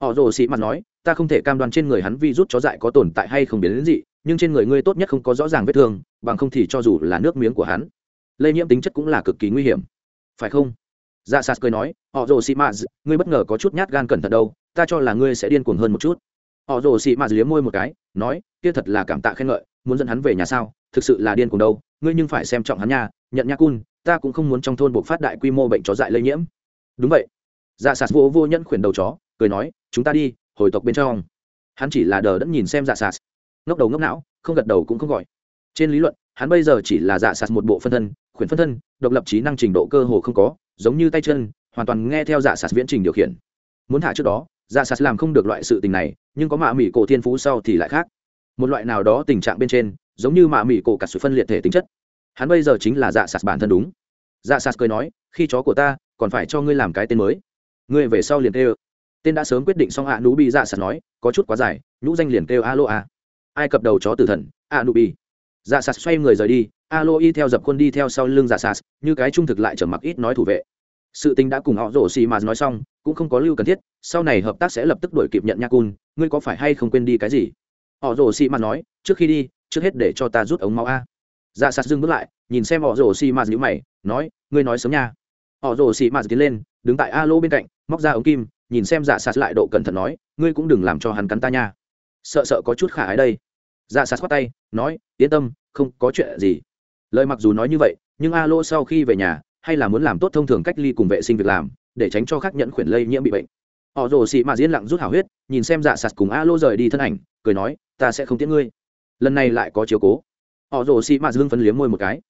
Họ rồ sĩ mặt nói ta không thể cam đoan trên người hắn vi rút chó dại có tồn tại hay không biến đến gì nhưng trên người ngươi tốt nhất không có rõ ràng vết thương, bằng không thì cho dù là nước miếng của hắn, lây nhiễm tính chất cũng là cực kỳ nguy hiểm. Phải không? Dạ sas cười nói, họ rồ sĩ maz ngươi bất ngờ có chút nhát gan cẩn thận đâu, ta cho là ngươi sẽ điên cuồng hơn một chút. Họ rồ sĩ maz liếm môi một cái, nói, kia thật là cảm tạ khen ngợi, muốn dẫn hắn về nhà sao? Thực sự là điên cuồng đâu, ngươi nhưng phải xem trọng hắn nha, nhận nha cun, ta cũng không muốn trong thôn buộc phát đại quy mô bệnh chó dại lây nhiễm. Đúng vậy. Dạ sas vô vô nhẫn khuyển đầu chó, cười nói, chúng ta đi hồi tộc bên trong. Hắn chỉ là đờ đẫn nhìn xem dạ sạt. Ngốc đầu ngốc não, không gật đầu cũng không gọi. Trên lý luận, hắn bây giờ chỉ là dạ sạt một bộ phân thân, khuyển phân thân, độc lập trí năng trình độ cơ hồ không có, giống như tay chân, hoàn toàn nghe theo dạ sạt viễn trình điều khiển. Muốn thả trước đó dạ sạt làm không được loại sự tình này, nhưng có mạ mỹ cổ thiên phú sau thì lại khác. Một loại nào đó tình trạng bên trên, giống như mạ mỹ cổ cả sự phân liệt thể tính chất. Hắn bây giờ chính là dạ sạt bản thân đúng. Dạ sạt cười nói, khi chó của ta, còn phải cho ngươi làm cái tên mới. Ngươi về sau liền kêu tên đã sớm quyết định xong ạ nú bị dạ sạt nói có chút quá dài nhũ danh liền kêu alo a. Ai cập đầu chó tử thần ạ nú bị dạ sạt xoay người rời đi alo y theo dập quân đi theo sau lưng dạ sạt, như cái trung thực lại trở mặc ít nói thủ vệ. Sự tình đã cùng họ rổ xì mà nói xong cũng không có lưu cần thiết sau này hợp tác sẽ lập tức đổi kịp nhận nha cun ngươi có phải hay không quên đi cái gì? Họ rổ xì mà nói trước khi đi trước hết để cho ta rút ống máu a. Dạ sạt dừng bước lại nhìn xem họ rổ xì mà nhữ mày nói ngươi nói sớm nha. Họ rổ xì mà tiến lên đứng tại a lô bên cạnh móc ra ống kim nhìn xem dạ sạt lại độ cẩn thận nói, ngươi cũng đừng làm cho hắn cắn ta nha. Sợ sợ có chút khả ái đây. Dạ sạt khoát tay, nói, yên tâm, không có chuyện gì. Lời mặc dù nói như vậy, nhưng a lô sau khi về nhà, hay là muốn làm tốt thông thường cách ly cùng vệ sinh việc làm, để tránh cho khác nhận khuyển lây nhiễm bị bệnh. Họ rồ xị mà diễn lặng rút hảo huyết, nhìn xem dạ sạt cùng a lô rời đi thân ảnh, cười nói, ta sẽ không tiễn ngươi. Lần này lại có chiếu cố. Họ rồ xị mà dương phấn liếm môi một cái.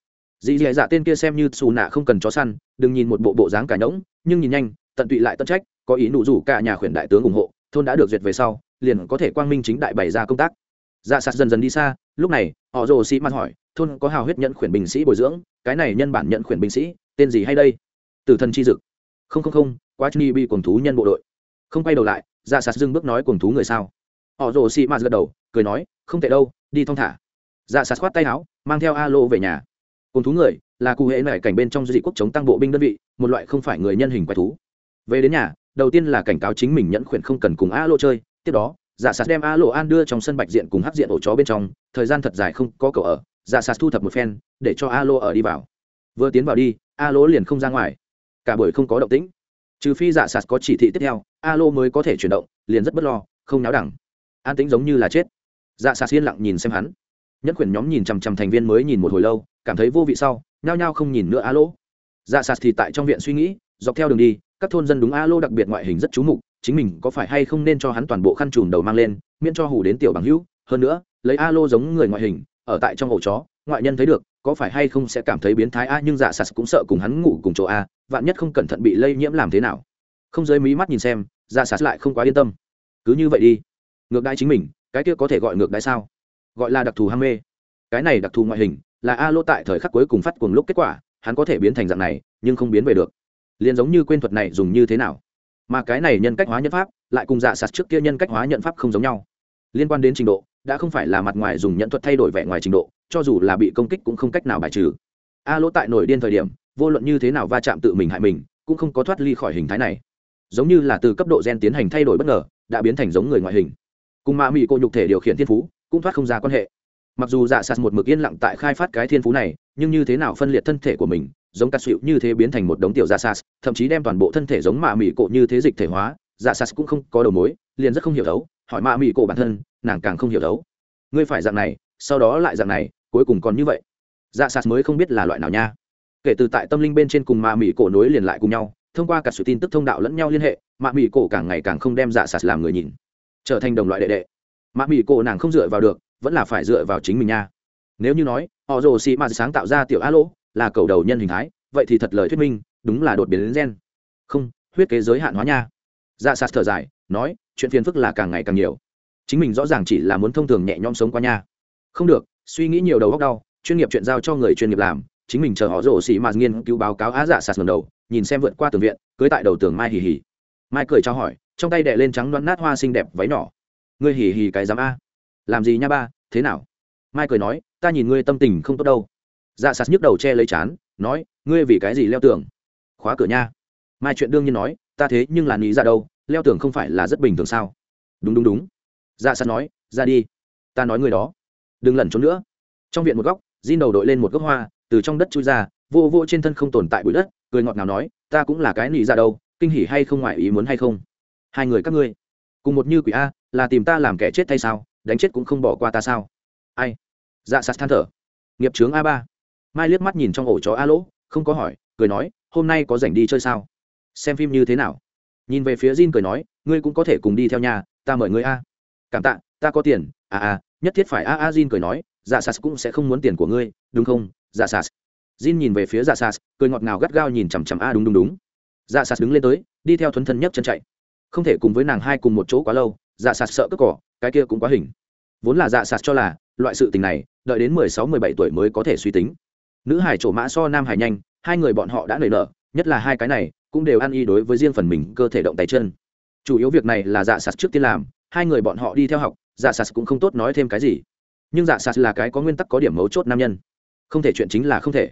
Dì dì dạ tên kia xem như xù nạ không cần chó săn, đừng nhìn một bộ bộ dáng cả nhỗng, nhưng nhìn nhanh tận tụy lại tân trách, có ý nụ rủ cả nhà khuyển đại tướng ủng hộ, thôn đã được duyệt về sau, liền có thể quang minh chính đại bày ra công tác. Dạ sạt dần dần đi xa, lúc này, họ rồ sĩ mặt hỏi, thôn có hào huyết nhận khuyển binh sĩ bồi dưỡng, cái này nhân bản nhận khuyển binh sĩ, tên gì hay đây? Tử thần chi dực. Không không không, quá chni bị cuồng thú nhân bộ đội. Không quay đầu lại dạ sạt dưng bước nói cuồng thú người sao? Họ rồ sĩ mặt gật đầu, cười nói, không tệ đâu, đi thong thả. Dạ sạt khoát tay áo, mang theo a lô về nhà. Cuồng thú người, là cụ hệ nảy cảnh bên trong dị quốc chống tăng bộ binh đơn vị, một loại không phải người nhân hình quái thú về đến nhà, đầu tiên là cảnh cáo chính mình nhẫn khuyển không cần cùng a lô chơi, tiếp đó dạ sạt đem a lộ an đưa trong sân bạch diện cùng hắc diện ổ chó bên trong, thời gian thật dài không có cậu ở dạ sạt thu thập một phen, để cho a lô ở đi vào. Vừa tiến vào đi, a lô liền không ra ngoài. Cả buổi không có động tĩnh. Trừ phi dạ sạt có chỉ thị tiếp theo, a lô mới có thể chuyển động, liền rất bất lo, không náo đẳng. An tĩnh giống như là chết. Dạ sạt yên lặng nhìn xem hắn. Nhẫn khuyển nhóm nhìn chằm chằm thành viên mới nhìn một hồi lâu, cảm thấy vô vị sau, nhao nhao không nhìn nữa a lô. Dạ sạt thì tại trong viện suy nghĩ, dọc theo đường đi các thôn dân đúng a lô đặc biệt ngoại hình rất chú mục, chính mình có phải hay không nên cho hắn toàn bộ khăn trùm đầu mang lên, miễn cho hủ đến tiểu bằng hữu. Hơn nữa, lấy a lô giống người ngoại hình, ở tại trong ổ chó, ngoại nhân thấy được, có phải hay không sẽ cảm thấy biến thái a, nhưng dạ sạt cũng sợ cùng hắn ngủ cùng chỗ a, vạn nhất không cẩn thận bị lây nhiễm làm thế nào. Không dưới mí mắt nhìn xem dạ sạt lại không quá yên tâm. Cứ như vậy đi. Ngược đãi chính mình, cái kia có thể gọi ngược đãi sao? Gọi là đặc thù ham mê. Cái này đặc thù ngoại hình, là a lô tại thời khắc cuối cùng phát cuồng lúc kết quả, hắn có thể biến thành dạng này, nhưng không biến về được liền giống như quên thuật này dùng như thế nào. Mà cái này nhân cách hóa nhân pháp, lại cùng dạ sạt trước kia nhân cách hóa nhận pháp không giống nhau. Liên quan đến trình độ, đã không phải là mặt ngoài dùng nhận thuật thay đổi vẻ ngoài trình độ, cho dù là bị công kích cũng không cách nào bài trừ. A lỗ tại nổi điên thời điểm, vô luận như thế nào va chạm tự mình hại mình, cũng không có thoát ly khỏi hình thái này. Giống như là từ cấp độ gen tiến hành thay đổi bất ngờ, đã biến thành giống người ngoại hình. Cùng mạ mỹ cô nhục thể điều khiển thiên phú, cũng thoát không ra quan hệ. Mặc dù dạ sạt một mực yên lặng tại khai phát cái thiên phú này, nhưng như thế nào phân liệt thân thể của mình giống cắt xịu như thế biến thành một đống tiểu dạ sas, thậm chí đem toàn bộ thân thể giống mạ mỹ cổ như thế dịch thể hóa dạ sas cũng không có đầu mối, liền rất không hiểu đấu hỏi mạ mỹ cổ bản thân, nàng càng không hiểu đấu ngươi phải dạng này, sau đó lại dạng này, cuối cùng còn như vậy. Dạ sas mới không biết là loại nào nha. Kể từ tại tâm linh bên trên cùng mạ mỹ cổ nối liền lại cùng nhau, thông qua cả sự tin tức thông đạo lẫn nhau liên hệ, mạ mỹ cổ càng ngày càng không đem dạ sas làm người nhìn. Trở thành đồng loại đệ đệ. Mạ mỹ cổ nàng không dựa vào được, vẫn là phải dựa vào chính mình nha. Nếu như nói, họ rồ xị mà sáng tạo ra tiểu a lỗ là cầu đầu nhân hình thái, vậy thì thật lời thuyết minh, đúng là đột biến đến gen. Không, huyết kế giới hạn hóa nha. Dạ sạt thở dài, nói, chuyện phiền phức là càng ngày càng nhiều. Chính mình rõ ràng chỉ là muốn thông thường nhẹ nhõm sống qua nha. Không được, suy nghĩ nhiều đầu góc đau, chuyên nghiệp chuyện giao cho người chuyên nghiệp làm, chính mình chờ họ rổ xỉ mà nghiên cứu báo cáo á dạ sạt ngầm đầu, nhìn xem vượt qua tường viện, cưới tại đầu tường mai hì hì. Mai cười cho hỏi, trong tay đệ lên trắng đoán nát hoa xinh đẹp váy nhỏ. Ngươi hì hì cái dám a. Làm gì nha ba, thế nào? Mai cười nói, ta nhìn ngươi tâm tình không tốt đâu dạ sạt nhức đầu che lấy chán, nói, ngươi vì cái gì leo tường? Khóa cửa nha. Mai chuyện đương nhiên nói, ta thế nhưng là nghĩ ra đâu, leo tường không phải là rất bình thường sao? Đúng đúng đúng. Dạ sạt nói, ra đi. Ta nói người đó. Đừng lẩn trốn nữa. Trong viện một góc, Jin đầu đội lên một gốc hoa, từ trong đất chui ra, vô vô trên thân không tồn tại bụi đất, cười ngọt ngào nói, ta cũng là cái nỉ ra đâu, kinh hỉ hay không, ngoại ý muốn hay không? Hai người các ngươi, cùng một như quỷ a, là tìm ta làm kẻ chết thay sao, đánh chết cũng không bỏ qua ta sao? Ai? Dạ sạt than thở. Nghiệp trướng a ba mai liếc mắt nhìn trong ổ chó a lỗ không có hỏi, cười nói, hôm nay có rảnh đi chơi sao? Xem phim như thế nào? Nhìn về phía Jin cười nói, ngươi cũng có thể cùng đi theo nhà ta mời ngươi a. Cảm tạ, ta có tiền. À à nhất thiết phải. A a Jin cười nói dạ sas cũng sẽ không muốn tiền của ngươi, đúng không? Dạ sas. Jin nhìn về phía dạ sas, cười ngọt ngào gắt gao nhìn chằm chằm a đúng đúng đúng. Dạ sas đứng lên tới, đi theo thuấn thân nhất chân chạy. Không thể cùng với nàng hai cùng một chỗ quá lâu dạ sạt sợ cất cỏ, cái kia cũng quá hình. Vốn là dạ sạt cho là, loại sự tình này, đợi đến mười sáu, mười bảy tuổi mới có thể suy tính nữ hải trổ mã so nam hải nhanh, hai người bọn họ đã nảy nở, nhất là hai cái này, cũng đều ăn y đối với riêng phần mình cơ thể động tay chân. Chủ yếu việc này là dạ sạt trước tiên làm, hai người bọn họ đi theo học dạ sạt cũng không tốt nói thêm cái gì. Nhưng dạ sạt là cái có nguyên tắc có điểm mấu chốt nam nhân. Không thể chuyện chính là không thể.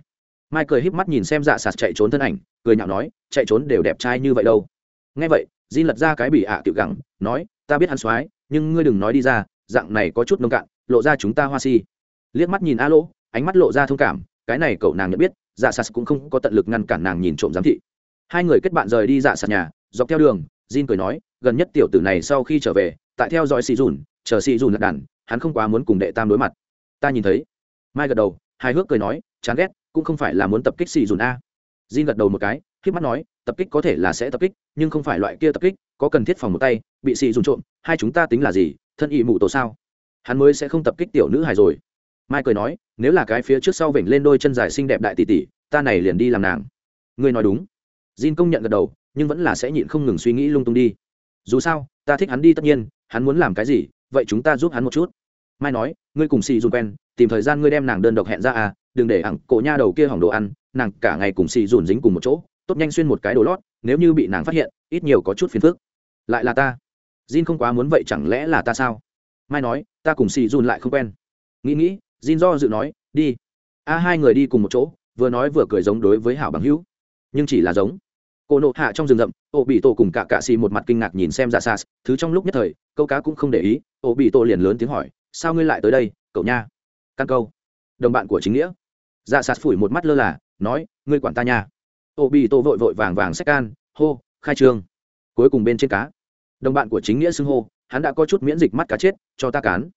Mai cười híp mắt nhìn xem dạ sạt chạy trốn thân ảnh, cười nhạo nói, chạy trốn đều đẹp trai như vậy đâu. Nghe vậy, Jin lật ra cái bị ạ à tiểu gẳng, nói, ta biết hắn soái, nhưng ngươi đừng nói đi ra, dạng này có chút nông cạn, lộ ra chúng ta hoa si. Liếc mắt nhìn a lỗ ánh mắt lộ ra thông cảm cái này cậu nàng nhận biết dạ sạt cũng không có tận lực ngăn cản nàng nhìn trộm giám thị. Hai người kết bạn rời đi dạ sạt nhà, dọc theo đường, Jin cười nói, gần nhất tiểu tử này sau khi trở về, tại theo dõi xì dùn, chờ xì dùn lật đàn, hắn không quá muốn cùng đệ tam đối mặt. Ta nhìn thấy. Mai gật đầu, hài hước cười nói, chán ghét, cũng không phải là muốn tập kích xì dùn a. Jin gật đầu một cái khi mắt nói, tập kích có thể là sẽ tập kích, nhưng không phải loại kia tập kích, có cần thiết phòng một tay, bị xì dùn trộm, hai chúng ta tính là gì, thân ỵ mụ tổ sao? Hắn mới sẽ không tập kích tiểu nữ hài rồi mai cười nói, nếu là cái phía trước sau vểnh lên đôi chân dài xinh đẹp đại tỷ tỷ, ta này liền đi làm nàng. Ngươi nói đúng. Jin công nhận gật đầu, nhưng vẫn là sẽ nhịn không ngừng suy nghĩ lung tung đi. Dù sao, ta thích hắn đi tất nhiên, hắn muốn làm cái gì, vậy chúng ta giúp hắn một chút. Mai nói, ngươi cùng xì dùn quen, tìm thời gian ngươi đem nàng đơn độc hẹn ra à đừng để ẳng cổ nha đầu kia hỏng đồ ăn, nàng cả ngày cùng xì dùn dính cùng một chỗ, tốt nhanh xuyên một cái đồ lót, nếu như bị nàng phát hiện, ít nhiều có chút phiền phức. Lại là ta. Jin không quá muốn vậy chẳng lẽ là ta sao? Mai nói, ta cùng xì dùn lại không quen. Nghĩ nghĩ Jin do dự nói, đi. A hai người đi cùng một chỗ, vừa nói vừa cười giống đối với hảo bằng hữu. Nhưng chỉ là giống. Cô nộ hạ trong rừng rậm, ô bị tổ cùng cả cạ xì một mặt kinh ngạc nhìn xem dạ ra xa thứ trong lúc nhất thời, câu cá cũng không để ý, ô bị tổ liền lớn tiếng hỏi, sao ngươi lại tới đây, cậu nha? Căn câu. Đồng bạn của chính nghĩa. Dạ sạt phủi một mắt lơ là, nói, ngươi quản ta nha. Ô bị tổ vội vội vàng vàng xách can, hô, khai trương. Cuối cùng bên trên cá. Đồng bạn của chính nghĩa xưng hô, hắn đã có chút miễn dịch mắt cá chết, cho ta cán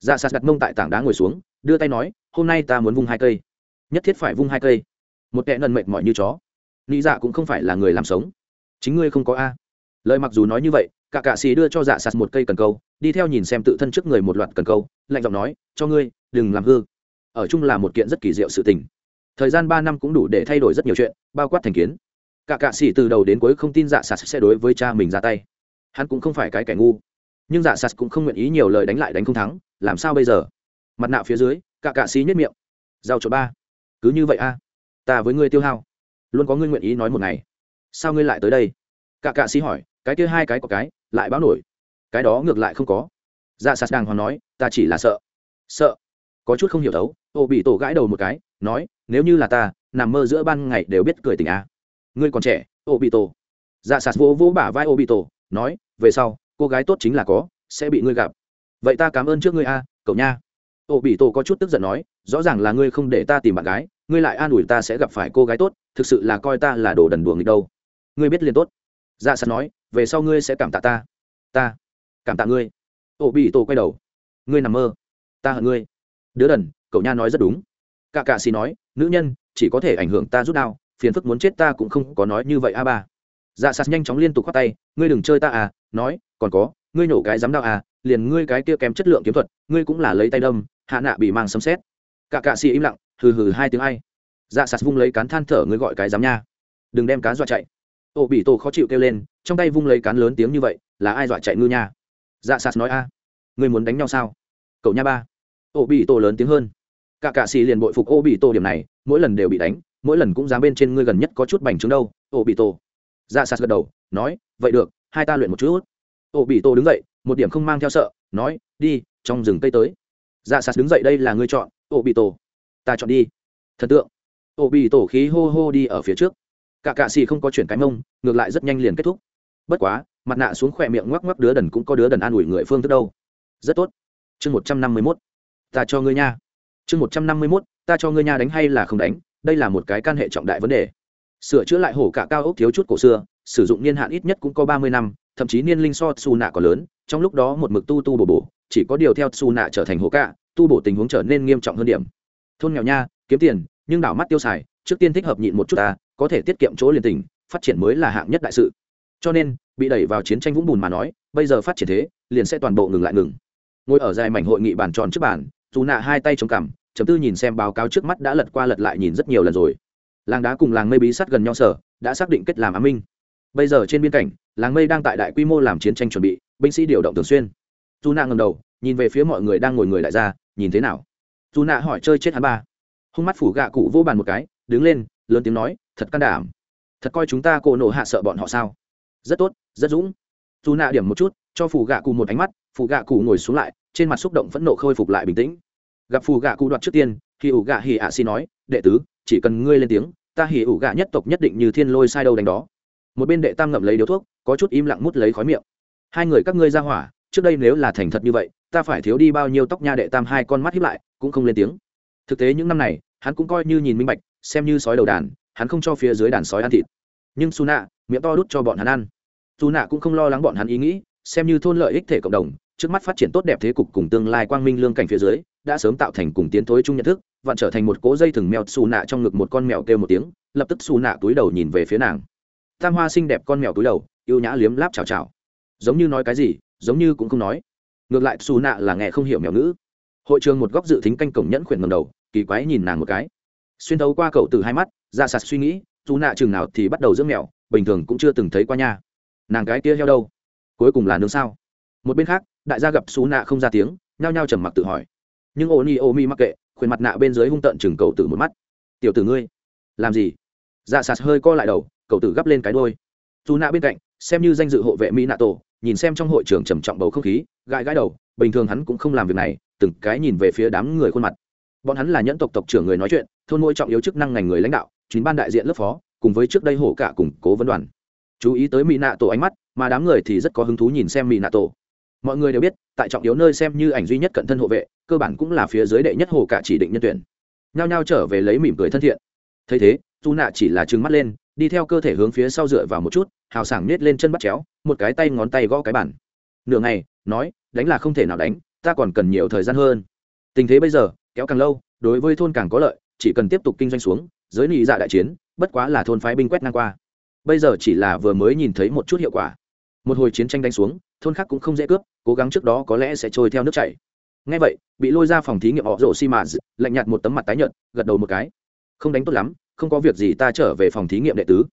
dạ sạt đặt mông tại tảng đá ngồi xuống, đưa tay nói, hôm nay ta muốn vung hai cây. Nhất thiết phải vung hai cây. Một kẻ nần mệt mỏi như chó. Nghĩ dạ cũng không phải là người làm sống. Chính ngươi không có a. Lời mặc dù nói như vậy, cả cạ xì đưa cho dạ sạt một cây cần câu, đi theo nhìn xem tự thân trước người một loạt cần câu, lạnh giọng nói, cho ngươi, đừng làm hư. Ở chung là một kiện rất kỳ diệu sự tình. Thời gian ba năm cũng đủ để thay đổi rất nhiều chuyện, bao quát thành kiến. Cả cạ xì từ đầu đến cuối không tin dạ sạt sẽ đối với cha mình ra tay. Hắn cũng không phải cái kẻ ngu nhưng dạ sạt cũng không nguyện ý nhiều lời đánh lại đánh không thắng, làm sao bây giờ? Mặt nạ phía dưới, cả cạ xí nhất miệng. Giao cho ba. Cứ như vậy a. Ta với ngươi tiêu hao. Luôn có ngươi nguyện ý nói một ngày. Sao ngươi lại tới đây? Cả cạ xí hỏi, cái kia hai cái có cái, lại báo nổi. Cái đó ngược lại không có. Dạ sạt đàng hoàng nói, ta chỉ là sợ. Sợ. Có chút không hiểu thấu, ô bị tổ gãi đầu một cái, nói, nếu như là ta, nằm mơ giữa ban ngày đều biết cười tình à. ngươi còn trẻ, ô bị tổ. Dạ sạt vỗ vỗ bả vai ô bị tổ, nói, về sau cô gái tốt chính là có, sẽ bị ngươi gặp. Vậy ta cảm ơn trước ngươi a, cậu nha. Ô bị tổ có chút tức giận nói, rõ ràng là ngươi không để ta tìm bạn gái, ngươi lại an ủi ta sẽ gặp phải cô gái tốt, thực sự là coi ta là đồ đần đuồng đi đâu. Ngươi biết liền tốt. Dạ sẵn nói, về sau ngươi sẽ cảm tạ ta. Ta cảm tạ ngươi. Ô bị tổ quay đầu. Ngươi nằm mơ. Ta hận ngươi. Đứa đần, cậu nha nói rất đúng. Cả cạ xì nói, nữ nhân, chỉ có thể ảnh hưởng ta rút đau phiền phức muốn chết ta cũng không có nói như vậy a ba. Dạ sạt nhanh chóng liên tục khoác tay, ngươi đừng chơi ta à nói còn có, ngươi nổ cái dám đau à liền ngươi cái kia kém chất lượng kiếm thuật, ngươi cũng là lấy tay đâm, hạ nạ bị mang sấm xét cả cạ xì im lặng, hừ hừ hai tiếng ai. Dạ sạt vung lấy cán than thở ngươi gọi cái dám nha. Đừng đem cá dọa chạy. Ô bị tổ khó chịu kêu lên, trong tay vung lấy cán lớn tiếng như vậy, là ai dọa chạy ngư nha? Dạ sạt nói a. Ngươi muốn đánh nhau sao? Cậu nha ba. Ô bị tổ lớn tiếng hơn. Cả cạ xì liền bội phục ô bị tổ điểm này, mỗi lần đều bị đánh, mỗi lần cũng dám bên trên ngươi gần nhất có chút bành trướng đâu, ô bị tổ. Dạ sạt gật đầu, nói, vậy được, hai ta luyện một chút ô, bị tổ đứng dậy, một điểm không mang theo sợ, nói, đi, trong rừng cây tới. Dạ sạt đứng dậy, đây là ngươi chọn. Ô, bị tổ ta chọn đi. Thần tượng. Ô, bị tổ khí hô hô đi ở phía trước. Cả cạ xì không có chuyển cái mông, ngược lại rất nhanh liền kết thúc. Bất quá, mặt nạ xuống khỏe miệng ngoắc ngoắc đứa đần cũng có đứa đần an ủi người phương thức đâu. Rất tốt. Chương một trăm năm mươi mốt, ta cho ngươi nha. Chương một trăm năm mươi mốt, ta cho ngươi nha, đánh hay là không đánh, đây là một cái can hệ trọng đại vấn đề. Sửa chữa lại hổ cả cao ốc thiếu chút cổ xưa, sử dụng niên hạn ít nhất cũng có ba mươi năm thậm chí niên linh so xù nạ còn lớn, trong lúc đó một mực tu tu bổ bổ, chỉ có điều theo xù nạ trở thành hố cả tu bổ tình huống trở nên nghiêm trọng hơn điểm. Thôn nghèo nha, kiếm tiền, nhưng đảo mắt tiêu xài, trước tiên thích hợp nhịn một chút ta, có thể tiết kiệm chỗ liền tình phát triển mới là hạng nhất đại sự. Cho nên, bị đẩy vào chiến tranh vũng bùn mà nói, bây giờ phát triển thế, liền sẽ toàn bộ ngừng lại ngừng. Ngồi ở dài mảnh hội nghị bàn tròn trước bàn dù nạ hai tay chống cằm chấm tư nhìn xem báo cáo trước mắt đã lật qua lật lại nhìn rất nhiều lần rồi. Làng đá cùng làng mây bí sát gần nhau sở, đã xác định kết làm ám minh. Bây giờ trên biên cảnh làng mây đang tại đại quy mô làm chiến tranh chuẩn bị, binh sĩ điều động thường xuyên. Dù nạ ngầm đầu, nhìn về phía mọi người đang ngồi người lại ra, nhìn thế nào? Dù nạ hỏi chơi chết hắn ba. Hung mắt phủ gạ cụ vô bàn một cái, đứng lên, lớn tiếng nói, thật can đảm. Thật coi chúng ta cổ nổ hạ sợ bọn họ sao? Rất tốt, rất dũng. Dù nạ điểm một chút, cho phủ gạ cụ một ánh mắt, Phủ gạ cụ ngồi xuống lại, trên mặt xúc động phẫn nộ khôi phục lại bình tĩnh. Gặp phù gạ cụ đoạt trước tiên khi ủ gạ hì ạ xi nói, đệ tứ, chỉ cần ngươi lên tiếng, ta hì ủ gạ nhất tộc nhất định như thiên lôi sai đâu đánh đó một bên đệ tam ngậm lấy điếu thuốc, có chút im lặng mút lấy khói miệng. Hai người các ngươi ra hỏa, trước đây nếu là thành thật như vậy, ta phải thiếu đi bao nhiêu tóc nha đệ tam hai con mắt hiếp lại, cũng không lên tiếng. Thực tế những năm này, hắn cũng coi như nhìn minh bạch, xem như sói đầu đàn, hắn không cho phía dưới đàn sói ăn thịt. Nhưng su nạ miệng to đút cho bọn hắn ăn. Su nạ cũng không lo lắng bọn hắn ý nghĩ, xem như thôn lợi ích thể cộng đồng, trước mắt phát triển tốt đẹp thế cục cùng tương lai quang minh lương cảnh phía dưới, đã sớm tạo thành cùng tiến thối chung nhận thức vặn trở thành một cỗ dây thừng mèo xù nạ trong ngực một con mèo kêu một tiếng, lập tức xù nạ túi đầu nhìn về phía nàng tam hoa xinh đẹp con mèo túi đầu yêu nhã liếm láp chào chào giống như nói cái gì, giống như cũng không nói. Ngược lại xù nạ là nghe không hiểu mèo ngữ. Hội trường một góc dự thính canh cổng nhẫn khuyển ngầm đầu, kỳ quái nhìn nàng một cái. Xuyên thấu qua cậu từ hai mắt, ra sạt suy nghĩ dù nạ chừng nào thì bắt đầu dưỡng mèo, bình thường cũng chưa từng thấy qua nha. Nàng cái kia heo đâu? Cuối cùng là nướng sao? Một bên khác, đại gia gặp xú nạ không ra tiếng, nhao nhao trầm mặc tự hỏi. Nhưng ô ni ô mi mắc kệ khuyên mặt nạ bên dưới hung tận chừng cậu tử một mắt. Tiểu tử ngươi, làm gì? Dạ sạt hơi co lại đầu cậu tử gấp lên cái đôi. Dù nạ bên cạnh, xem như danh dự hộ vệ mỹ nạ tổ, nhìn xem trong hội trường trầm trọng bầu không khí, gãi gãi đầu, bình thường hắn cũng không làm việc này, từng cái nhìn về phía đám người khuôn mặt. Bọn hắn là nhẫn tộc tộc trưởng người nói chuyện, thôn mỗi trọng yếu chức năng ngành người lãnh đạo, chính ban đại diện lớp phó, cùng với trước đây hổ cả cùng cố vấn đoàn. Chú ý tới mỹ nạ tổ ánh mắt, mà đám người thì rất có hứng thú nhìn xem mỹ nạ tổ. Mọi người đều biết, tại trọng yếu nơi xem như ảnh duy nhất cận thân hộ vệ, cơ bản cũng là phía dưới đệ nhất hồ cả chỉ định nhân tuyển. Nhao nhao trở về lấy mỉm cười thân thiện. Thấy thế, dù nạ chỉ là trừng mắt lên đi theo cơ thể hướng phía sau dựa vào một chút, hào sảng nết lên chân bắt chéo, một cái tay ngón tay gõ cái bản nửa ngày, nói, đánh là không thể nào đánh, ta còn cần nhiều thời gian hơn. Tình thế bây giờ, kéo càng lâu, đối với thôn càng có lợi, chỉ cần tiếp tục kinh doanh xuống, giới nị dạ đại chiến, bất quá là thôn phái binh quét ngang qua. Bây giờ chỉ là vừa mới nhìn thấy một chút hiệu quả. Một hồi chiến tranh đánh xuống, thôn khác cũng không dễ cướp, cố gắng trước đó có lẽ sẽ trôi theo nước chảy. Ngay vậy, bị lôi ra phòng thí nghiệm họ rổ xi mã lạnh nhạt một tấm mặt tái nhợt, gật đầu một cái. Không đánh tốt lắm không có việc gì ta trở về phòng thí nghiệm đệ tứ.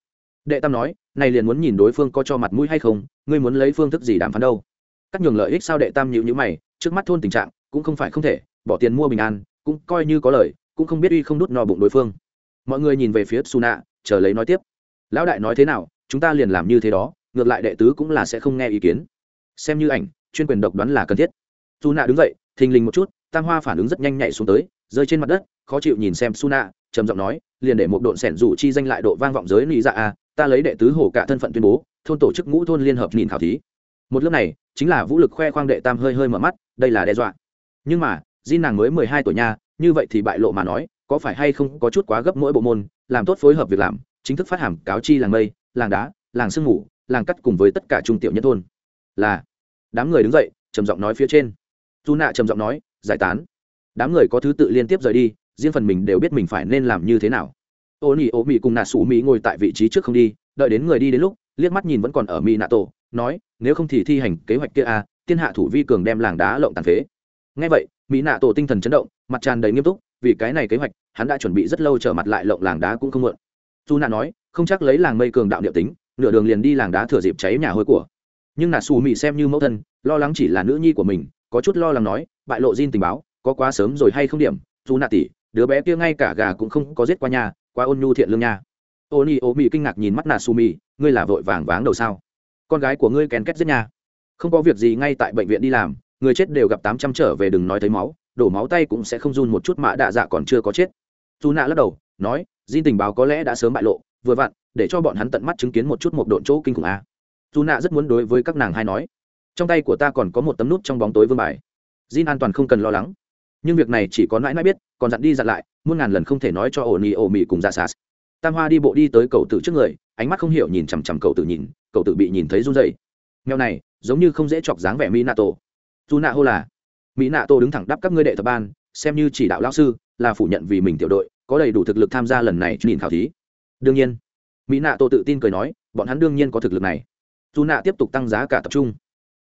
Đệ tam nói, này liền muốn nhìn đối phương có cho mặt mũi hay không, ngươi muốn lấy phương thức gì đàm phán đâu? Cắt nhường lợi ích sao đệ tam nhịu nhữ mày, trước mắt thôn tình trạng cũng không phải không thể, bỏ tiền mua bình an, cũng coi như có lời, cũng không biết uy không đút no bụng đối phương. Mọi người nhìn về phía suna, chờ lấy nói tiếp. Lão đại nói thế nào, chúng ta liền làm như thế đó, ngược lại đệ tứ cũng là sẽ không nghe ý kiến. Xem như ảnh, chuyên quyền độc đoán là cần thiết. Suna đứng dậy, thình lình một chút, tam hoa phản ứng rất nhanh nhạy xuống tới, rơi trên mặt đất, khó chịu nhìn xem suna trầm giọng nói, liền để một độn sẻn rủ chi danh lại độ vang vọng giới lý dạ a, ta lấy đệ tứ hổ cả thân phận tuyên bố, thôn tổ chức ngũ thôn liên hợp nhìn khảo thí. Một lớp này, chính là vũ lực khoe khoang đệ tam hơi hơi mở mắt, đây là đe dọa. Nhưng mà di nàng mới mười hai tuổi nha, như vậy thì bại lộ mà nói, có phải hay không có chút quá gấp mỗi bộ môn, làm tốt phối hợp việc làm, chính thức phát hàm cáo chi làng mây, làng đá, làng sương ngủ làng cắt cùng với tất cả trung tiểu nhân thôn. Là, đám người đứng dậy, trầm giọng nói phía trên. Dù nạ trầm giọng nói, giải tán. Đám người có thứ tự liên tiếp rời đi riêng phần mình đều biết mình phải nên làm như thế nào. Ô nỉ ô mỹ cùng nạ sủ mỹ ngồi tại vị trí trước không đi đợi đến người đi đến lúc liếc mắt nhìn vẫn còn ở mỹ nạ tổ nói nếu không thì thi hành kế hoạch kia a à, thiên hạ thủ vi cường đem làng đá lộng tàn phế. Ngay vậy mỹ nạ tổ tinh thần chấn động mặt tràn đầy nghiêm túc vì cái này kế hoạch hắn đã chuẩn bị rất lâu trở mặt lại lộng làng đá cũng không muộn. Dù nạ nói không chắc lấy làng mây cường đạo điệu tính nửa đường liền đi làng đá thừa dịp cháy nhà hôi của. Nhưng nạ xù mỹ xem như mẫu thân lo lắng chỉ là nữ nhi của mình có chút lo lắng nói bại lộ Jin tình báo có quá sớm rồi hay không điểm? Dù nạ tỷ đứa bé kia ngay cả gà cũng không có giết qua nhà quá ôn nhu thiện lương nha. Ô nhi ô mỹ kinh ngạc nhìn mắt nà su mỹ ngươi là vội vàng váng đầu sao? Con gái của ngươi kèn két giết nhà không có việc gì ngay tại bệnh viện đi làm, người chết đều gặp tám trăm trở về đừng nói thấy máu, đổ máu tay cũng sẽ không run một chút mã đạ dạ còn chưa có chết. Dù nạ lắc đầu, nói, Jin tình báo có lẽ đã sớm bại lộ, vừa vặn, để cho bọn hắn tận mắt chứng kiến một chút một độn chỗ kinh khủng a. Dù nạ rất muốn đối với các nàng hay nói, trong tay của ta còn có một tấm nút trong bóng tối vương bài. Jin an toàn không cần lo lắng nhưng việc này chỉ có nãi nãi biết, còn dặn đi dặn lại, muôn ngàn lần không thể nói cho ổ nỉ ổ mị cùng dạ ra sas tam hoa đi bộ đi tới cậu tử trước người, ánh mắt không hiểu nhìn chằm chằm cậu tử nhìn, cậu tử bị nhìn thấy run dậy nghèo này, giống như không dễ chọc dáng vẻ mỹ nạ tổ dù nạ hô là mỹ nạ tổ đứng thẳng đắp các ngươi đệ tập ban, xem như chỉ đạo lao sư, là phủ nhận vì mình tiểu đội, có đầy đủ thực lực tham gia lần này nhìn khảo thí. Đương nhiên mỹ nạ tổ tự tin cười nói, bọn hắn đương nhiên có thực lực này. Dù nạ tiếp tục tăng giá cả tập trung.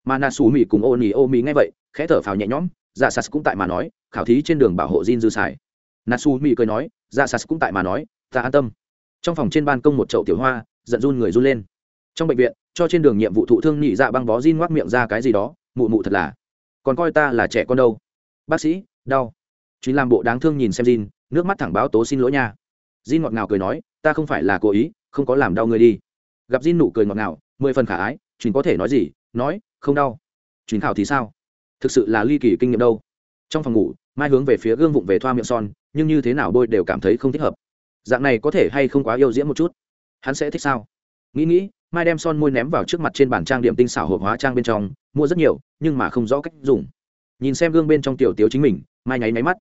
Mà nạ xù mỹ cùng ô nỉ ô mỹ nghe vậy, khẽ thở phào nhẹ nhõm dạ sas cũng tại mà nói, khảo thí trên đường bảo hộ Jin dư xài Natsu xù mỹ cười nói dạ sas cũng tại mà nói, ta an tâm. Trong phòng trên ban công một chậu tiểu hoa, giận run người run lên. Trong bệnh viện, cho trên đường nhiệm vụ thụ thương nhị dạ băng bó Jin ngoác miệng ra cái gì đó, mụ mụ thật là. Còn coi ta là trẻ con đâu. Bác sĩ, đau. Chính làm bộ đáng thương nhìn xem Jin, nước mắt thẳng báo tố xin lỗi nha. Jin ngọt ngào cười nói, ta không phải là cố ý, không có làm đau người đi. Gặp Jin nụ cười ngọt ngào, mười phần khả ái chuyến có thể nói gì? Nói, không đau. Chuyến khảo thì sao? Thực sự là ly kỳ kinh nghiệm đâu. Trong phòng ngủ, mai hướng về phía gương vụng về thoa miệng son, nhưng như thế nào bôi đều cảm thấy không thích hợp. Dạng này có thể hay không quá yêu diễm một chút? Hắn sẽ thích sao? Nghĩ nghĩ, mai đem son môi ném vào trước mặt trên bàn trang điểm tinh xảo hộp hóa trang bên trong, mua rất nhiều, nhưng mà không rõ cách dùng. Nhìn xem gương bên trong tiểu tiếu chính mình, mai nháy máy mắt.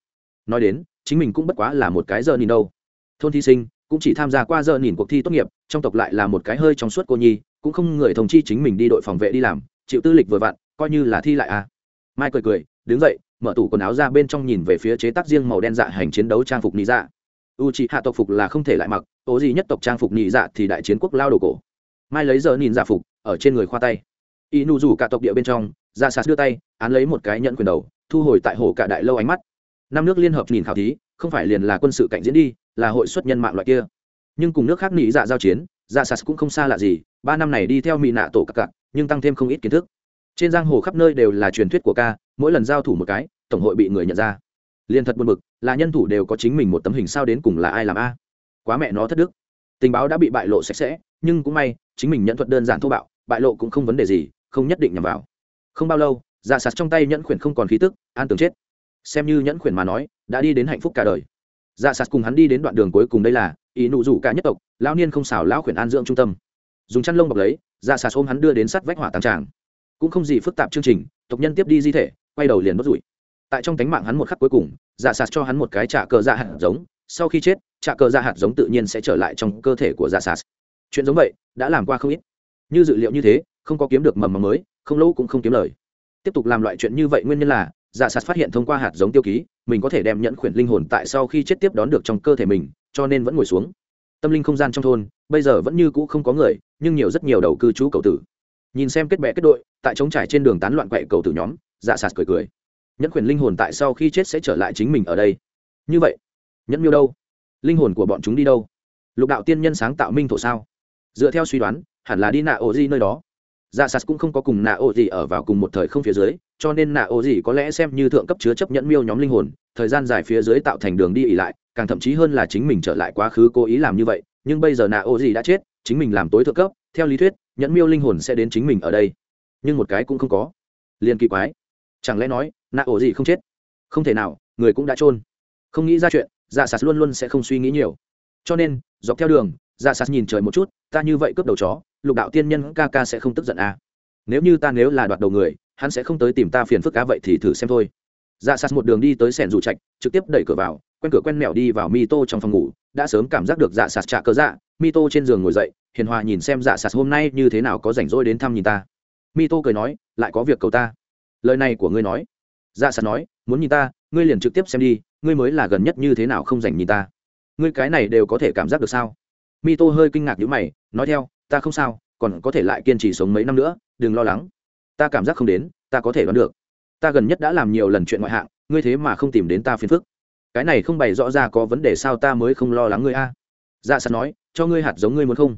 Nói đến, chính mình cũng bất quá là một cái giờ nhìn đâu. Thôn thi sinh, cũng chỉ tham gia qua giờ nhìn cuộc thi tốt nghiệp, trong tộc lại là một cái hơi trong suốt cô nhi, cũng không người thông chi chính mình đi đội phòng vệ đi làm, chịu tư lịch vừa vặn, coi như là thi lại à mai cười cười, đứng dậy, mở tủ quần áo ra bên trong nhìn về phía chế tác riêng màu đen dạ hành chiến đấu trang phục nị dạ u c hạ tộc phục là không thể lại mặc ố gì nhất tộc trang phục nị dạ thì đại chiến quốc lao đồ cổ. Mai lấy giờ nhìn dạ phục, ở trên người khoa tay. Y nu rủ cả tộc địa bên trong ra sạt đưa tay, án lấy một cái nhận quyền đầu, thu hồi tại hồ cả đại lâu ánh mắt. Năm nước liên hợp nhìn khảo thí, không phải liền là quân sự cạnh diễn đi, là hội xuất nhân mạng loại kia. Nhưng cùng nước khác nị dạ giao chiến dạ sạt cũng không xa lạ gì, ba năm này đi theo mỹ nạ tổ cặp cặp nhưng tăng thêm không ít kiến thức trên giang hồ khắp nơi đều là truyền thuyết của ca, mỗi lần giao thủ một cái, tổng hội bị người nhận ra. Liền thật buồn bực, là nhân thủ đều có chính mình một tấm hình sao đến cùng là ai làm a? Quá mẹ nó thất đức. Tình báo đã bị bại lộ sạch sẽ, nhưng cũng may, chính mình nhận thuật đơn giản thô bạo, bại lộ cũng không vấn đề gì, không nhất định nhằm vào. Không bao lâu dạ sạt trong tay nhẫn khuyển không còn khí tức, an tường chết. Xem như nhẫn khuyển mà nói, đã đi đến hạnh phúc cả đời. Dạ sạt cùng hắn đi đến đoạn đường cuối cùng đây là, ý nụ rủ cả nhất tộc, lão niên không xảo lão khuyển an dưỡng trung tâm. Dùng chăn lông bọc lấy dạ sạt ôm hắn đưa đến sắt vách hỏa tăng tràng cũng không gì phức tạp chương trình, tộc nhân tiếp đi di thể, quay đầu liền đốt rủi. Tại trong tánh mạng hắn một khắc cuối cùng dạ sạt cho hắn một cái trả cờ dạ hạt giống, sau khi chết, trả cờ dạ hạt giống tự nhiên sẽ trở lại trong cơ thể của dạ sạt. Chuyện giống vậy, đã làm qua không ít. Như dự liệu như thế, không có kiếm được mầm mầm mới, không lâu cũng không kiếm lời. Tiếp tục làm loại chuyện như vậy nguyên nhân là dạ sạt phát hiện thông qua hạt giống tiêu ký, mình có thể đem nhẫn khuyển linh hồn tại sau khi chết tiếp đón được trong cơ thể mình, cho nên vẫn ngồi xuống. Tâm linh không gian trong thôn, bây giờ vẫn như cũ không có người, nhưng nhiều rất nhiều đầu cư trú cầu tử nhìn xem kết bệ kết đội, tại trống trải trên đường tán loạn quậy cầu tử nhóm dạ sạt cười cười. Nhẫn quyền linh hồn tại sau khi chết sẽ trở lại chính mình ở đây. Như vậy, nhẫn miêu đâu? Linh hồn của bọn chúng đi đâu? Lục đạo tiên nhân sáng tạo minh thổ sao? Dựa theo suy đoán, hẳn là đi nạ ô di nơi đó. Dạ sạt cũng không có cùng nạ ô gì ở vào cùng một thời không phía dưới, cho nên nạ ô gì có lẽ xem như thượng cấp chứa chấp nhẫn miêu nhóm linh hồn, thời gian dài phía dưới tạo thành đường đi ỉ lại, càng thậm chí hơn là chính mình trở lại quá khứ cố ý làm như vậy, nhưng bây giờ nạ ô gì đã chết chính mình làm tối thượng cấp, theo lý thuyết, nhẫn miêu linh hồn sẽ đến chính mình ở đây. Nhưng một cái cũng không có. Liền kỳ quái. Chẳng lẽ nói nạ ổ gì không chết? Không thể nào, người cũng đã trôn không nghĩ ra chuyện dạ sạt luôn luôn sẽ không suy nghĩ nhiều. Cho nên, dọc theo đường dạ sạt nhìn trời một chút, ta như vậy cướp đầu chó, lục đạo tiên nhân ca ca sẽ không tức giận à. nếu như ta nếu là đoạt đầu người, hắn sẽ không tới tìm ta phiền phức cá vậy thì thử xem thôi dạ sạt một đường đi tới sẻn dù trạch, trực tiếp đẩy cửa vào, quen cửa quen mẹo đi vào mi tô trong phòng ngủ, đã sớm cảm giác được dạ sạt trả cớ dạ. Mi tô trên giường ngồi dậy, hiền hòa nhìn xem dạ sạt hôm nay như thế nào có rảnh rỗi đến thăm nhìn ta. Mi tô cười nói, lại có việc cầu ta. Lời này của ngươi nói. Dạ sạt nói, muốn nhìn ta, ngươi liền trực tiếp xem đi, ngươi mới là gần nhất như thế nào không rảnh nhìn ta. Ngươi cái này đều có thể cảm giác được sao? Mi tô hơi kinh ngạc nhữ mày, nói theo, ta không sao, còn có thể lại kiên trì sống mấy năm nữa, đừng lo lắng. Ta cảm giác không đến, ta có thể đoán được ta gần nhất đã làm nhiều lần chuyện ngoại hạng, ngươi thế mà không tìm đến ta phiền phức. Cái này không bày rõ ra có vấn đề sao ta mới không lo lắng ngươi a? Dạ sạt nói, cho ngươi hạt giống ngươi muốn không?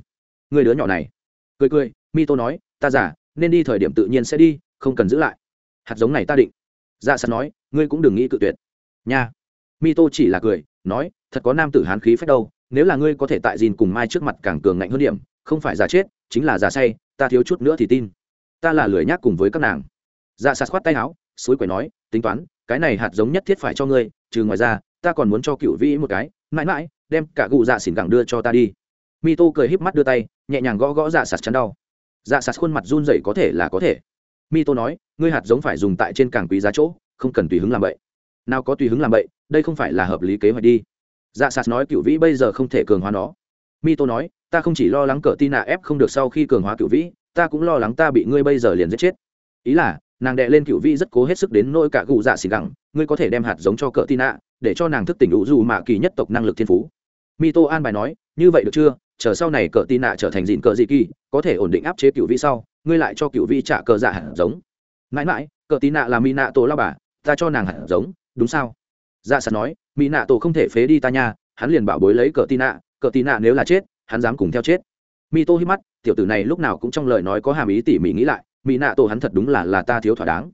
Ngươi đứa nhỏ này. Cười cười mi tô nói, ta giả nên đi thời điểm tự nhiên sẽ đi, không cần giữ lại. Hạt giống này ta định. Dạ sạt nói, ngươi cũng đừng nghĩ cự tuyệt. Nha. Mi tô chỉ là cười, nói, thật có nam tử hán khí phách đâu, nếu là ngươi có thể tại dìn cùng mai trước mặt càng cường ngạnh hơn điểm, không phải giả chết, chính là giả say, ta thiếu chút nữa thì tin. Ta là lười nhác cùng với các nàng. Dạ sạt khoát tay áo suối quẻ nói, tính toán, cái này hạt giống nhất thiết phải cho ngươi, trừ ngoài ra, ta còn muốn cho cựu vĩ một cái, mãi mãi, đem cả cụ dạ xỉn gẳng đưa cho ta đi. Mi tô cười híp mắt đưa tay, nhẹ nhàng gõ gõ dạ sạt chắn đau. Dạ sạt khuôn mặt run rẩy có thể là có thể. Mi tô nói, ngươi hạt giống phải dùng tại trên càng quý giá chỗ, không cần tùy hứng làm bậy. Nào có tùy hứng làm bậy, đây không phải là hợp lý kế hoạch đi. Dạ sạt nói cựu vĩ bây giờ không thể cường hóa nó. Mi tô nói, ta không chỉ lo lắng cờ tin nạ ép không được sau khi cường hóa cựu vĩ, ta cũng lo lắng ta bị ngươi bây giờ liền giết chết. Ý là nàng đệ lên cựu vi rất cố hết sức đến nỗi cả gù dạ xì gẳng, ngươi có thể đem hạt giống cho cờ tin ạ để cho nàng thức tỉnh đủ dù mạ kỳ nhất tộc năng lực thiên phú. Mi tô an bài nói, như vậy được chưa? Chờ sau này cờ tin ạ trở thành dịn cờ dị kỳ, có thể ổn định áp chế cựu vi sau, ngươi lại cho cựu vi trả cờ dạ hạt giống. Mãi mãi cờ tin ạ là mi nạ tổ lao bà, ta cho nàng hạt giống, đúng sao? Dạ sạt nói mỹ nạ tổ không thể phế đi ta nha, hắn liền bảo bối lấy cờ tin nạ cờ tin nạ nếu là chết, hắn dám cùng theo chết. Mi tô hít mắt, tiểu tử này lúc nào cũng trong lời nói có hàm ý tỉ mỉ nghĩ lại mỹ nạ tổ hắn thật đúng là là ta thiếu thỏa đáng.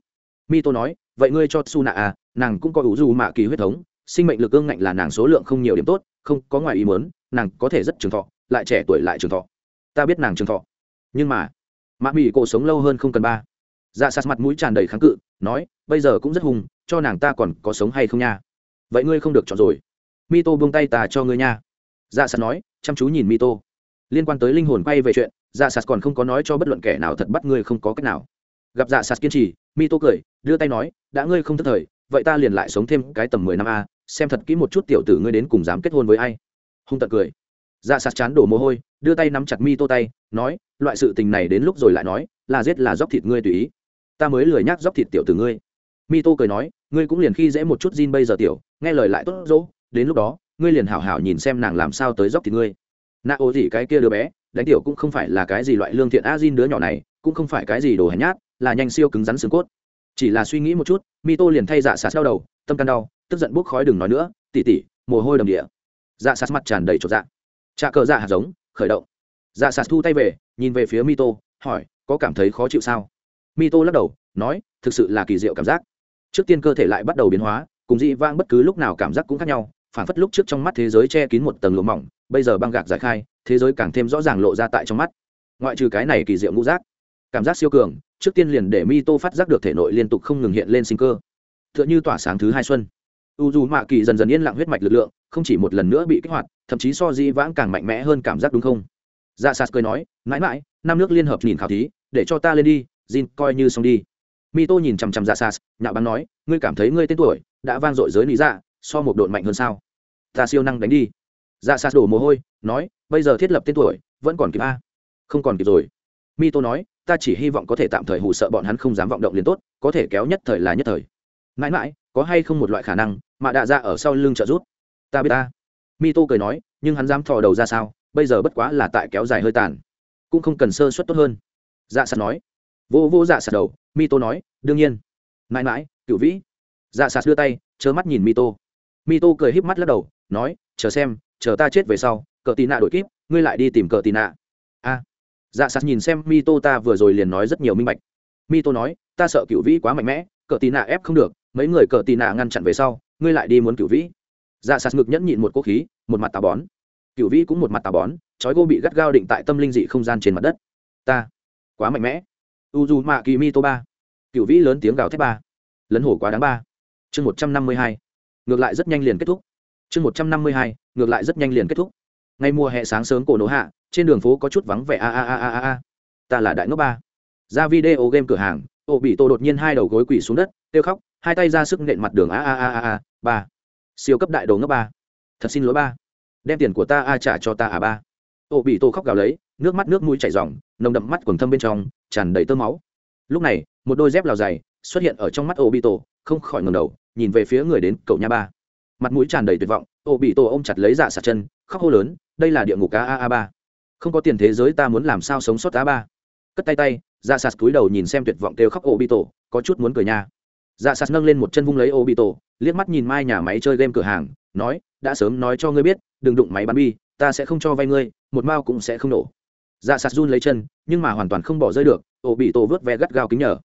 Mi tô nói, vậy ngươi cho su nạ à nàng cũng có ủ du mạ kỳ huyết thống, sinh mệnh lực ương ngạnh là nàng số lượng không nhiều điểm tốt, không có ngoài ý muốn, nàng có thể rất trường thọ, lại trẻ tuổi lại trường thọ. Ta biết nàng trường thọ. Nhưng mà, mạ mỹ cổ sống lâu hơn không cần ba. Dạ sạt mặt mũi tràn đầy kháng cự, nói, bây giờ cũng rất hùng, cho nàng ta còn có sống hay không nha? Vậy ngươi không được chọn rồi. Mi tô buông tay, ta cho ngươi nha. Dạ sạt nói, chăm chú nhìn mi tô. Liên quan tới linh hồn quay về chuyện dạ sạt còn không có nói cho bất luận kẻ nào thật bắt ngươi không có cách nào. Gặp dạ sạt kiên trì mi tô cười, đưa tay nói, đã ngươi không thất thời, vậy ta liền lại sống thêm cái tầm mười năm a, xem thật kỹ một chút tiểu tử ngươi đến cùng dám kết hôn với ai. Hung tật cười. Dạ sạt chán đổ mồ hôi, đưa tay nắm chặt mi tô tay, nói, loại sự tình này đến lúc rồi lại nói, là giết là dóc thịt ngươi tùy ý. Ta mới lười nhác dóc thịt tiểu tử ngươi. Mi tô cười nói, ngươi cũng liền khi dễ một chút Jin bây giờ tiểu, nghe lời lại tốt dỗ, đến lúc đó, ngươi liền hảo hảo nhìn xem nàng làm sao tới dóc thịt ngươi. Nạ ô gì cái kia đứa bé đánh tiểu cũng không phải là cái gì loại lương thiện a Jin đứa nhỏ này, cũng không phải cái gì đồ hèn nhát, là nhanh siêu cứng rắn xương cốt. Chỉ là suy nghĩ một chút mi tô liền thay dạ sạt đau đầu, tâm can đau, tức giận bốc khói đừng nói nữa, tỉ tỉ, mồ hôi đầm địa. Dạ sạt mặt tràn đầy trột dạ. Trà cờ dạ hạt giống, khởi động. Dạ sạt thu tay về, nhìn về phía mi tô hỏi, có cảm thấy khó chịu sao? Mi tô lắc đầu, nói, thực sự là kỳ diệu cảm giác. Trước tiên cơ thể lại bắt đầu biến hóa, cùng dị vang bất cứ lúc nào cảm giác cũng khác nhau, phản phất lúc trước trong mắt thế giới che kín một tầng lụa mỏng, bây giờ băng gạc giải khai thế giới càng thêm rõ ràng lộ ra tại trong mắt. Ngoại trừ cái này kỳ diệu ngũ giác, cảm giác siêu cường, trước tiên liền để mi tô phát giác được thể nội liên tục không ngừng hiện lên sinh cơ. T h ư ợ n h ư tỏa sáng thứ hai xuân. U dù mạ kỳ dần dần yên lặng huyết mạch lực lượng, không chỉ một lần nữa bị kích hoạt, thậm chí so di vãng càng mạnh mẽ hơn cảm giác đúng không? Dạ sas cười nói, mãi mãi, năm nước liên hợp nhìn khảo thí, để cho ta lên đi, jin, coi như xong đi. Mi tô nhìn chằm chằm dạ sas nhạo bắn nói, ngươi cảm thấy ngươi tên tuổi đã vang dội giới lý dạ so một đội mạnh hơn sao? Ta siêu năng đánh đi. Dạ sas đổ mồ hôi, nói bây giờ thiết lập tên tuổi, vẫn còn kịp a. Không còn kịp rồi. Mi tô nói, ta chỉ hy vọng có thể tạm thời hù sợ bọn hắn không dám vọng động liền tốt, có thể kéo nhất thời là nhất thời. Mãi mãi, có hay không một loại khả năng mà đạ ra ở sau lưng trợ rút ta biết ta. Mi tô cười nói, nhưng hắn dám thò đầu ra sao? Bây giờ bất quá là tại kéo dài hơi tàn. Cũng không cần sơ suất tốt hơn. Dạ sạt nói. Vô vô dạ sạt đầu mi tô nói, đương nhiên. Mãi mãi cựu vĩ. Dạ sạt đưa tay chớ mắt nhìn mi tô mi tô cười híp mắt lắc đầu, nói, chờ xem, chờ ta chết về sau cờ tì nạ đổi kíp, ngươi lại đi tìm cờ tì nạ. A. Dạ sạt nhìn xem mi tô ta vừa rồi liền nói rất nhiều minh bạch. Mi tô nói, ta sợ cựu vĩ quá mạnh mẽ, cờ tì nạ ép không được, mấy người cờ tì nạ ngăn chặn về sau, ngươi lại đi muốn cựu vĩ. Dạ sạt ngực nhẫn nhịn một cố khí, một mặt tà bón. Cựu vĩ cũng một mặt tà bón, chói gô bị gắt gao định tại tâm linh dị không gian trên mặt đất. Ta, quá mạnh mẽ. U dù mạ kỳ mi tô ba. Cựu vĩ lớn tiếng gào thép ba. Lấn hổ quá đáng ba. Chương một trăm năm mươi hai. Ngược lại rất nhanh liền kết thúc. Chương một trăm năm mươi hai, ngược lại rất nhanh liền kết thúc ngay mùa hè sáng sớm cổ nổ hạ, trên đường phố có chút vắng vẻ, a a a a a ta là đại ngốc ba. Ra video game cửa hàng, ô, bị tô đột nhiên hai đầu gối quỳ xuống đất, kêu khóc, hai tay ra sức nện mặt đường, a a a a a, ba. Siêu cấp đại đồ ngốc ba. Thật xin lỗi ba. Đem tiền của ta, a, trả cho ta à ba. Ô, bị tô khóc gào lấy, nước mắt, nước mũi chảy r nồng đậm mắt quần thâm bên trong, tràn đầy tơ máu. Lúc này, một đôi dép lào dày xuất hiện ở trong mắt ô, bị tô, không khỏi ngầm đầu, nhìn về phía người đến, cậu nha ba mặt mũi tràn đầy tuyệt vọng, ô, bị tổ ôm chặt lấy dạ sạt chân, khóc hô lớn, đây là địa ngục a a a ba. Không có tiền thế giới ta muốn làm sao sống sót a ba. Cất tay tay dạ sạt cúi đầu nhìn xem tuyệt vọng kêu khóc, ô, bị tổ, có chút muốn cười nha. Dạ sạt nâng lên một chân vung lấy ô, bị tổ, liếc mắt nhìn mai nhà máy chơi game cửa hàng, nói, đã sớm nói cho ngươi biết, đừng đụng máy bắn bi, ta sẽ không cho vay ngươi, một mao cũng sẽ không nổ. Dạ sạt run lấy chân, nhưng mà hoàn toàn không bỏ rơi được, ô, bị tổ vớt ve gắt gao kính nhờ.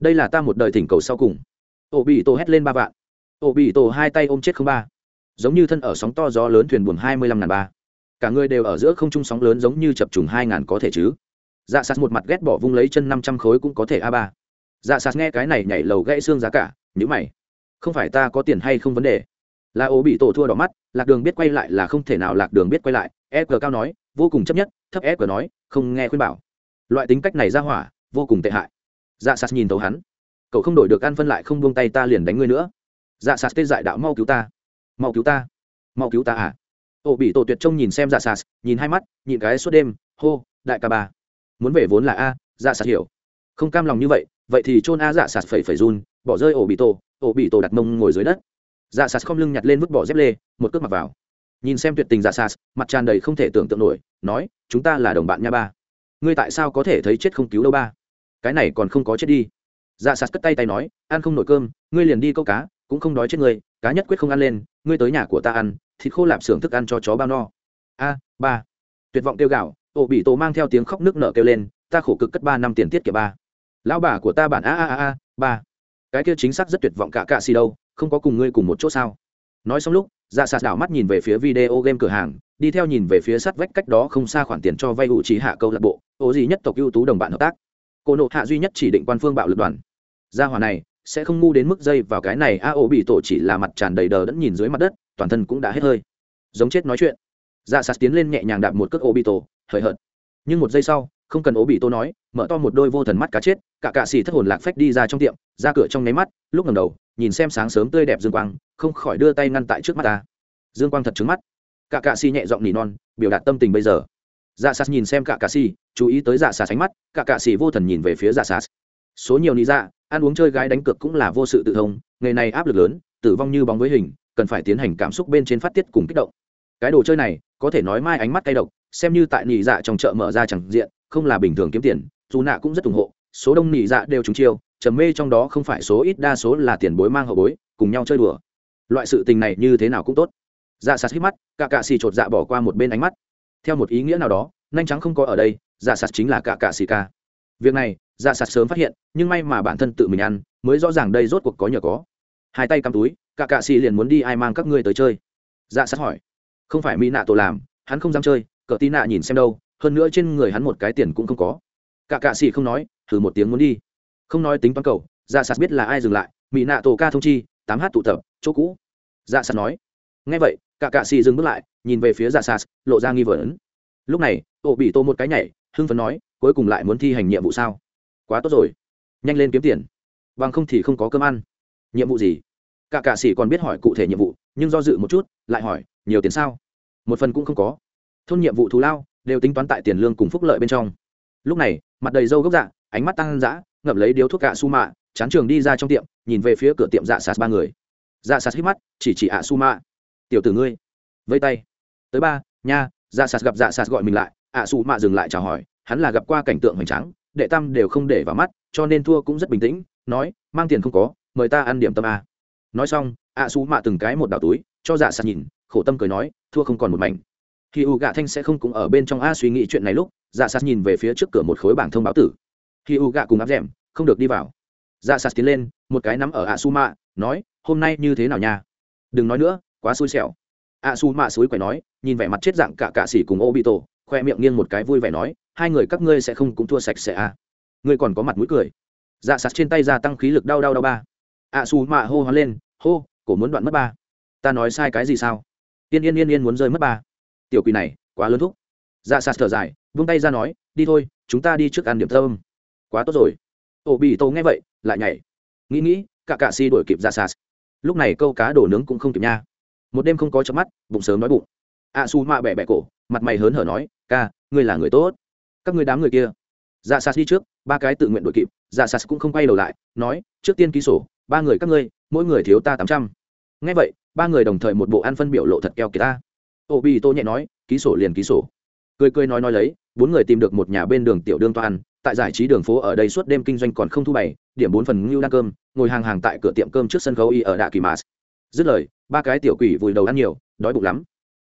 Đây là ta một đời thỉnh cầu sau cùng. Ô, bị tổ hét lên ba vạn ổ bị tổ hai tay ôm chết không ba. Giống như thân ở sóng to gió lớn thuyền buồm hai mươi lăm ngàn ba. Cả người đều ở giữa không trung sóng lớn giống như chập trùng hai ngàn có thể chứ. Dạ sạt một mặt ghét bỏ vung lấy chân năm trăm khối cũng có thể a ba. Dạ sạt nghe cái này nhảy lầu gãy xương giá cả nhữ mày. Không phải ta có tiền hay không vấn đề? Là ổ bị tổ thua đỏ mắt, lạc đường biết quay lại là không thể nào lạc đường biết quay lại e g cao nói, vô cùng chấp nhất, thấp e g nói, không nghe khuyên bảo. Loại tính cách này ra hỏa, vô cùng tệ hại. Dạ sạt nhìn tấu hắn. Cậu không đổi được ăn phân lại không buông tay ta liền đánh ngươi nữa dạ sas tê dại đạo mau cứu ta! Mau cứu ta! Mau cứu ta à? Ổ bị tổ tuyệt trông nhìn xem dạ sas nhìn hai mắt nhìn cái suốt đêm hô đại ca bà, muốn về vốn là a dạ sas hiểu. Không cam lòng như vậy vậy thì chôn a dạ sas phẩy phẩy run bỏ rơi ổ bị tổ. Ổ bị tổ đặt mông ngồi dưới đất. Dạ sas không lưng nhặt lên vứt bỏ dép lê một cước mặc vào. Nhìn xem tuyệt tình dạ sas mặt tràn đầy không thể tưởng tượng nổi nói chúng ta là đồng bạn nha ba. Ngươi tại sao có thể thấy chết không cứu đâu ba? Cái này còn không có chết đi. Dạ sas cất tay tay nói ăn không nổi cơm ngươi liền đi câu cá cũng không đói chết ngươi, cá nhất quyết không ăn lên, ngươi tới nhà của ta ăn, thịt khô lạp xưởng thức ăn cho chó bao no. A, ba. Tuyệt vọng kêu gạo ổ bị tổ mang theo tiếng khóc nước nở kêu lên, ta khổ cực cất ba năm tiền tiết kiệm ba. Lão bà của ta bản a a a a, ba. Cái kia chính xác rất tuyệt vọng cả cạ xì đâu, không có cùng ngươi cùng một chỗ sao? Nói xong lúc dạ sạt đảo mắt nhìn về phía video game cửa hàng, đi theo nhìn về phía sát vách cách đó không xa khoản tiền cho vay hữu trí hạ câu lạc bộ ổ gì nhất tộc ưu tú đồng bạn hợp tác. Cô nộ hạ duy nhất chỉ định quan phương bạo lực đoàn. Gia hòa này sẽ không ngu đến mức dây vào cái này, a ổ bị tổ chỉ là mặt tràn đầy đờ đẫn nhìn dưới mặt đất, toàn thân cũng đã hết hơi. Giống chết nói chuyện. Dạ sạt tiến lên nhẹ nhàng đạp một cước ổ bị tổ, hời hợt. Nhưng một giây sau, không cần ố bị tổ nói, mở to một đôi vô thần mắt cá chết, cả cạ xì thất hồn lạc phách đi ra trong tiệm, ra cửa trong nháy mắt, lúc ngầm đầu, nhìn xem sáng sớm tươi đẹp dương quang, không khỏi đưa tay ngăn tại trước mắt ta. Dương quang thật trứng mắt. Cả cạ xì nhẹ giọng nỉ non, biểu đạt tâm tình bây giờ. Dạ sạt nhìn xem cả cạ xì, chú ý tới dạ sạt ánh mắt, cả cạ xì vô thần nhìn về phía dạ sạt. Số nhiều lý dạ ăn uống chơi gái đánh cược cũng là vô sự tự thông, nghề này áp lực lớn, tử vong như bóng với hình, cần phải tiến hành cảm xúc bên trên phát tiết cùng kích động. Cái đồ chơi này, có thể nói mai ánh mắt cay độc, xem như tại nỉ dạ trong chợ mở ra chẳng diện, không là bình thường kiếm tiền, dù nạ cũng rất ủng hộ, số đông nỉ dạ đều trúng chiêu, trầm mê trong đó không phải số ít, đa số là tiền bối mang hậu bối, cùng nhau chơi đùa. Loại sự tình này như thế nào cũng tốt. Dạ sạt hít mắt cả cạ xì chột dạ bỏ qua một bên ánh mắt. Theo một ý nghĩa nào đó, nhanh trắng không có ở đây dạ sạt chính là cả cạ xì ca việc này dạ sạt sớm phát hiện, nhưng may mà bản thân tự mình ăn, mới rõ ràng đây rốt cuộc có nhờ có. Hai tay cắm túi, cả cạ xì liền muốn đi ai mang các ngươi tới chơi. Dạ sạt hỏi. Không phải mỹ nạ tổ làm, hắn không dám chơi, cờ tí nạ nhìn xem đâu, hơn nữa trên người hắn một cái tiền cũng không có. Cả cạ xì không nói, thử một tiếng muốn đi. Không nói tính toán cầu dạ sạt biết là ai dừng lại, mỹ nạ tổ ca thông chi, tám h tụ tập, chỗ cũ. Dạ sạt nói. Ngay vậy, cả cạ xì dừng bước lại, nhìn về phía dạ sạt, lộ ra nghi vấn. Lúc này ổ bị tô một cái nhảy, hưng phấn nói cuối cùng lại muốn thi hành nhiệm vụ sao? Quá tốt rồi. Nhanh lên kiếm tiền. Bằng không thì không có cơm ăn. Nhiệm vụ gì? Cả cạ sĩ còn biết hỏi cụ thể nhiệm vụ, nhưng do dự một chút, lại hỏi, nhiều tiền sao? Một phần cũng không có. Thôn nhiệm vụ thù lao, đều tính toán tại tiền lương cùng phúc lợi bên trong. Lúc này, mặt đầy râu gốc dạ ánh mắt tăng dã, ngậm lấy điếu thuốc cạ su mạ chán trường đi ra trong tiệm, nhìn về phía cửa tiệm dạ sạt ba người. Dạ sạt hít mắt, chỉ chỉ ạ su mạ tiểu tử ngươi vây tay. Tới ba, nha. Dạ sạt gặp dạ sạt gọi mình lại, ạ su mạ dừng lại chào hỏi hắn là gặp qua cảnh tượng hoành tráng đệ tam đều không để vào mắt cho nên thua cũng rất bình tĩnh nói mang tiền không có mời ta ăn điểm tâm a. Nói xong ạ su mạ từng cái một đảo túi cho dạ sạt nhìn khổ tâm cười nói thua không còn một mảnh. Khi u gạ thanh sẽ không cũng ở bên trong a suy nghĩ chuyện này lúc dạ sạt nhìn về phía trước cửa một khối bảng thông báo tử. Khi u gạ cùng áp rèm, không được đi vào. Dạ sạt tiến lên một cái nắm ở ạ su mạ nói hôm nay như thế nào nha? Đừng nói nữa quá xui xẻo. Ạ su mạ xối quẻ nói nhìn vẻ mặt chết dạng cả cạ xỉ cùng ô bị tổ khoe miệng nghiêng một cái vui vẻ nói, hai người các ngươi sẽ không cũng thua sạch sẽ à. ngươi còn có mặt mũi cười. Dạ sạt trên tay gia tăng khí lực đau đau đau ba. Ạ xù mạ hô hoán lên, hô, cổ muốn đoạn mất ba. Ta nói sai cái gì sao? Yên yên yên yên muốn rơi mất ba. Tiểu quỷ này, quá lớn thúc. Dạ sạt thở dài, vung tay ra nói, đi thôi, chúng ta đi trước ăn điểm thơm quá tốt rồi. Ổ bị tô nghe vậy, lại nhảy. Nghĩ nghĩ, cả cạ si đuổi kịp dạ sạt. Lúc này câu cá đổ nướng cũng không kịp nha. Một đêm không có chớp mắt, bụng sớm nói bụng a su mạ bẹ bẹ cổ mặt mày hớn hở nói ca ngươi là người tốt. Các ngươi đám người kia. Dạ sas đi trước ba cái tự nguyện đội kịp dạ sas cũng không quay đầu lại nói trước tiên ký sổ ba người các ngươi mỗi người thiếu ta tám trăm. Ngay vậy ba người đồng thời một bộ ăn phân biểu lộ thật keo kìa ta. Ô bi tô nhẹ nói ký sổ liền ký sổ. Cười cười nói nói lấy bốn người tìm được một nhà bên đường tiểu đương toàn, tại giải trí đường phố ở đây suốt đêm kinh doanh còn không thu bày điểm bốn phần ngưu đa cơm ngồi hàng hàng tại cửa tiệm cơm trước sân khấu y ở đạ kỳ mars dứt lời ba cái tiểu quỷ vùi đầu ăn nhiều đói bụng lắm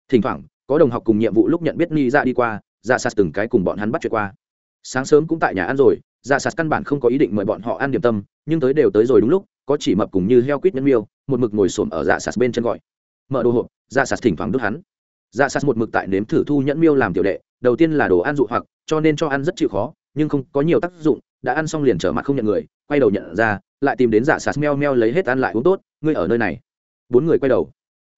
thỉnh thoảng, có đồng học cùng nhiệm vụ lúc nhận biết ni ra đi qua dạ sạt từng cái cùng bọn hắn bắt chuyện qua. Sáng sớm cũng tại nhà ăn rồi dạ sạt căn bản không có ý định mời bọn họ ăn điểm tâm, nhưng tới đều tới rồi đúng lúc, có chỉ mập cùng như heo quýt nhân miêu, một mực ngồi xổm ở dạ sạt bên chân gọi. Mở đồ hộp dạ sạt thỉnh thoảng đút hắn. Dạ sạt một mực tại nếm thử thu nhẫn miêu làm tiểu đệ, đầu tiên là đồ ăn dụ hoặc, cho nên cho ăn rất chịu khó, nhưng không có nhiều tác dụng, đã ăn xong liền trở mặt không nhận người, quay đầu nhận ra, lại tìm đến dạ sạt meo meo lấy hết ăn lại uống tốt, ngươi ở nơi này. Bốn người quay đầu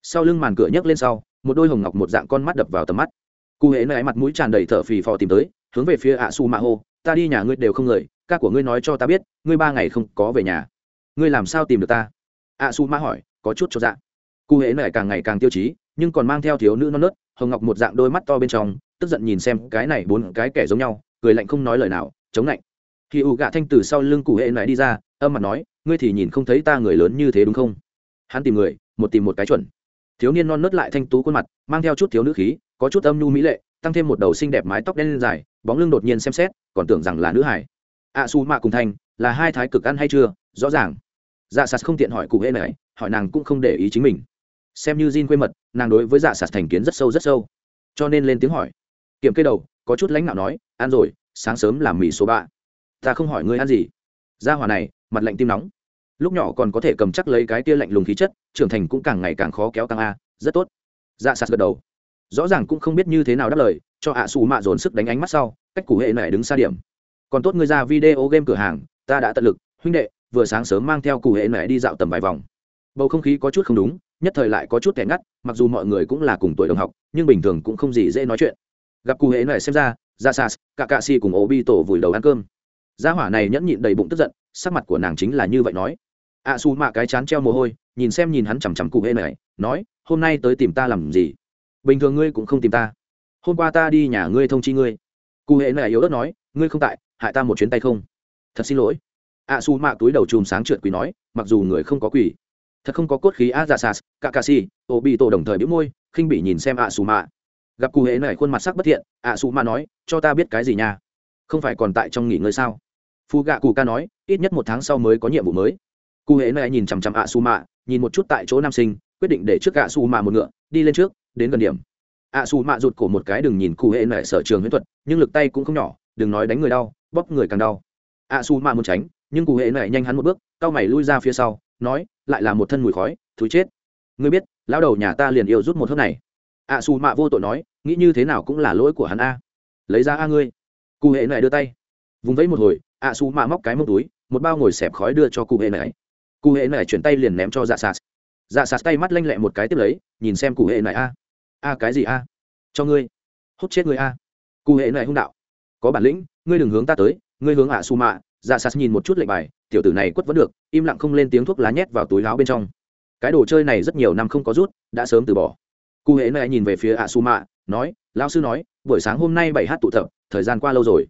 sau lưng màn cửa nhấc lên sau, một đôi hồng ngọc một dạng con mắt đập vào tầm mắt. Cụ hễ nãy mặt mũi tràn đầy thở phì phò tìm tới, hướng về phía ạ su mạ hô, ta đi nhà ngươi đều không người, ca của ngươi nói cho ta biết, ngươi ba ngày không có về nhà. Ngươi làm sao tìm được ta? Ạ su mạ hỏi, có chút cho dạ. Cụ hễ nãy càng ngày càng tiêu chí, nhưng còn mang theo thiếu nữ non nớt, hồng ngọc một dạng đôi mắt to bên trong, tức giận nhìn xem cái này bốn cái kẻ giống nhau, cười lạnh không nói lời nào, chống lạnh. Khi ủ gạ thanh từ sau lưng cụ hệ nãy đi ra, âm mặt nói, ngươi thì nhìn không thấy ta người lớn như thế đúng không? Hắn tìm người, một tìm một cái chuẩn thiếu niên non nớt lại thanh tú khuôn mặt, mang theo chút thiếu nữ khí, có chút âm nhu mỹ lệ, tăng thêm một đầu xinh đẹp mái tóc đen dài, bóng lưng đột nhiên xem xét, còn tưởng rằng là nữ hải a su mạ cùng thanh, là hai thái cực ăn hay chưa? Rõ ràng. Dạ sạt không tiện hỏi cụ hễ này, hỏi nàng cũng không để ý chính mình. Xem như Jin quê mật, nàng đối với dạ sạt thành kiến rất sâu rất sâu. Cho nên lên tiếng hỏi. Kiểm kê đầu, có chút lãnh đạo nói, ăn rồi, sáng sớm làm mì số ba. Ta không hỏi ngươi ăn gì. Gia hỏa này, mặt lạnh tim nóng lúc nhỏ còn có thể cầm chắc lấy cái tia lạnh lùng khí chất, trưởng thành cũng càng ngày càng khó kéo tăng a, rất tốt. Dạ sạt gật đầu. Rõ ràng cũng không biết như thế nào đáp lời, cho ạ xù mạ dồn sức đánh ánh mắt sau, cách củ hệ này đứng xa điểm. Còn tốt ngươi ra video game cửa hàng, ta đã tận lực, huynh đệ, vừa sáng sớm mang theo cụ hệ này đi dạo tầm vài vòng. Bầu không khí có chút không đúng, nhất thời lại có chút kẻ ngắt, mặc dù mọi người cũng là cùng tuổi đồng học, nhưng bình thường cũng không gì dễ nói chuyện. Gặp cụ hệ này xem ra dạ ra sas cả cạ si cùng ố bi tổ vùi đầu ăn cơm. Gia hỏa này nhẫn nhịn đầy bụng tức giận, sắc mặt của nàng chính là như vậy nói ạ à, xù mạ cái chán treo mồ hôi nhìn xem nhìn hắn chằm chằm cụ hê này nói hôm nay tới tìm ta làm gì? Bình thường ngươi cũng không tìm ta. Hôm qua ta đi nhà ngươi thông chi ngươi. Cụ hệ này yếu ớt nói ngươi không tại hại ta một chuyến tay không? Thật xin lỗi. ạ xù mạ túi đầu chùm sáng trượt quỷ nói mặc dù người không có quỷ thật không có cốt khí a dạ sas ô bị tổ đồng thời biếu môi khinh bị nhìn xem ạ xù mạ. Gặp cụ hệ này khuôn mặt sắc bất thiện ạ xù mạ nói cho ta biết cái gì nha? Không phải còn tại trong nghỉ ngơi sao? Phu gạ cụ ca nói ít nhất một tháng sau mới có nhiệm vụ mới cụ hệ này nhìn chằm chằm ạ Su mạ nhìn một chút tại chỗ nam sinh, quyết định để trước ạ Su mạ một ngựa, đi lên trước, đến gần điểm. Ạ Su mạ rụt cổ một cái đừng nhìn cụ hệ này sở trường huyễn thuật, nhưng lực tay cũng không nhỏ, đừng nói đánh người đau, bóp người càng đau. Ạ Su mạ muốn tránh, nhưng cụ hệ này nhanh hắn một bước cao mày lui ra phía sau, nói, lại là một thân mùi khói thú chết. Ngươi biết, lão đầu nhà ta liền yêu rút một hớp này. Ạ Su mạ vô tội nói, nghĩ như thế nào cũng là lỗi của hắn a. Lấy ra a ngươi. Cụ hệ này đưa tay, vùng vẫy một hồi ạ Su mạ móc cái mông túi, một bao ngồi xẹp khói đưa cho cụ hệ này cụ hệ này chuyển tay liền ném cho dạ sạt. Dạ sạt tay mắt lanh lẹ một cái tiếp lấy, nhìn xem cụ hệ này a. A cái gì a? Cho ngươi. Hốt chết ngươi a. Cụ hệ này hung đạo. Có bản lĩnh, ngươi đừng hướng ta tới, ngươi hướng ạ Su mạ. Dạ sạt nhìn một chút lệnh bài, tiểu tử này quất vẫn được, im lặng không lên tiếng thuốc lá nhét vào túi láo bên trong. Cái đồ chơi này rất nhiều năm không có rút, đã sớm từ bỏ. Cụ hệ này nhìn về phía ạ su mạ, nói, lão sư nói, buổi sáng hôm nay bảy h tụ tập, thời gian qua lâu rồi.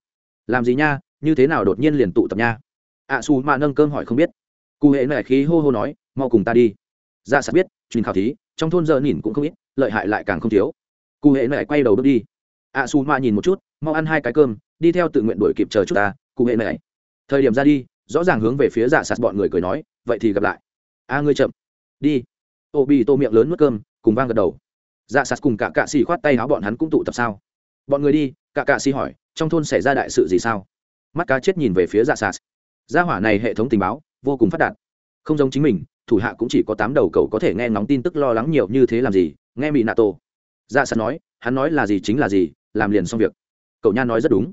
Làm gì nha, như thế nào đột nhiên liền tụ tập nha? ạ su mạ nâng cơm hỏi không biết cụ hệ này khí hô hô nói, mau cùng ta đi. Ra sạt biết, truyền khảo thí, trong thôn giờ nhìn cũng không ít, lợi hại lại càng không thiếu. Cụ hệ này quay đầu bước đi. A su ma nhìn một chút, mau ăn hai cái cơm, đi theo tự nguyện đuổi kịp chờ chút ta, cụ hệ này thời điểm ra đi, rõ ràng hướng về phía giả sạt bọn người cười nói, vậy thì gặp lại. A, ngươi chậm. Đi. Ô bị tô miệng lớn mất cơm, cùng vang gật đầu. Dạ sạt cùng cả cạ xì khoát tay áo bọn hắn cũng tụ tập sao. Bọn người đi, cả cạ xì hỏi, trong thôn xảy ra đại sự gì sao? Mắt cá chết nhìn về phía dạ sạt. Gia hỏa này hệ thống tình báo vô cùng phát đạt. Không giống chính mình, thủ hạ cũng chỉ có tám đầu cầu có thể nghe ngóng tin tức lo lắng nhiều như thế làm gì, nghe mỹ nato dạ sạt nói, hắn nói là gì chính là gì, làm liền xong việc. Cậu nha nói rất đúng.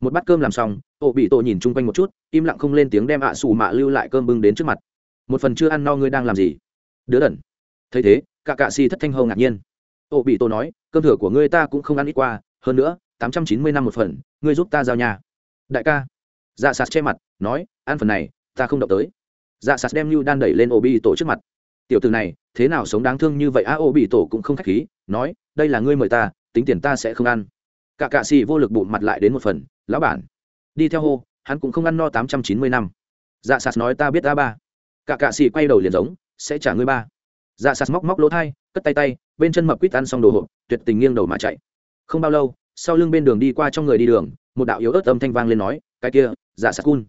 Một bát cơm làm xong, ô bị tổ nhìn chung quanh một chút, im lặng không lên tiếng đem ạ xù mạ lưu lại cơm bưng đến trước mặt. Một phần chưa ăn no ngươi đang làm gì? Đứa đần. Thấy thế, cả cạ si thất thanh hâu ngạc nhiên. Ô bị tổ nói, cơm thừa của ngươi ta cũng không ăn ít qua, hơn nữa, tám trăm chín mươi năm một phần, ngươi giúp ta giao nhà. Đại ca. Dạ sạt che mặt, nói, ăn phần này ta không động tới. Dạ sạt đem lưu đan đẩy lên ô bị tổ trước mặt. Tiểu từ này, thế nào sống đáng thương như vậy? A ô bị tổ cũng không k h á c h khí, nói, đây là ngươi mời ta, tính tiền ta sẽ không ăn. Cả cạ xì vô lực bụng mặt lại đến một phần, lão bản. Đi theo hô, hắn cũng không ăn no tám trăm chín mươi năm. Dạ sạt nói, ta biết ta ba. Cả cạ xì quay đầu liền giống, sẽ trả ngươi ba. Dạ sạt móc móc lỗ thai, cất tay tay, bên chân mập quýt ăn xong đồ hộp, tuyệt tình nghiêng đầu mà chạy. Không bao lâu, sau lưng bên đường đi qua trong người đi đường, một đạo yếu ớt âm thanh vang lên nói, cái kia dạ sạt cun.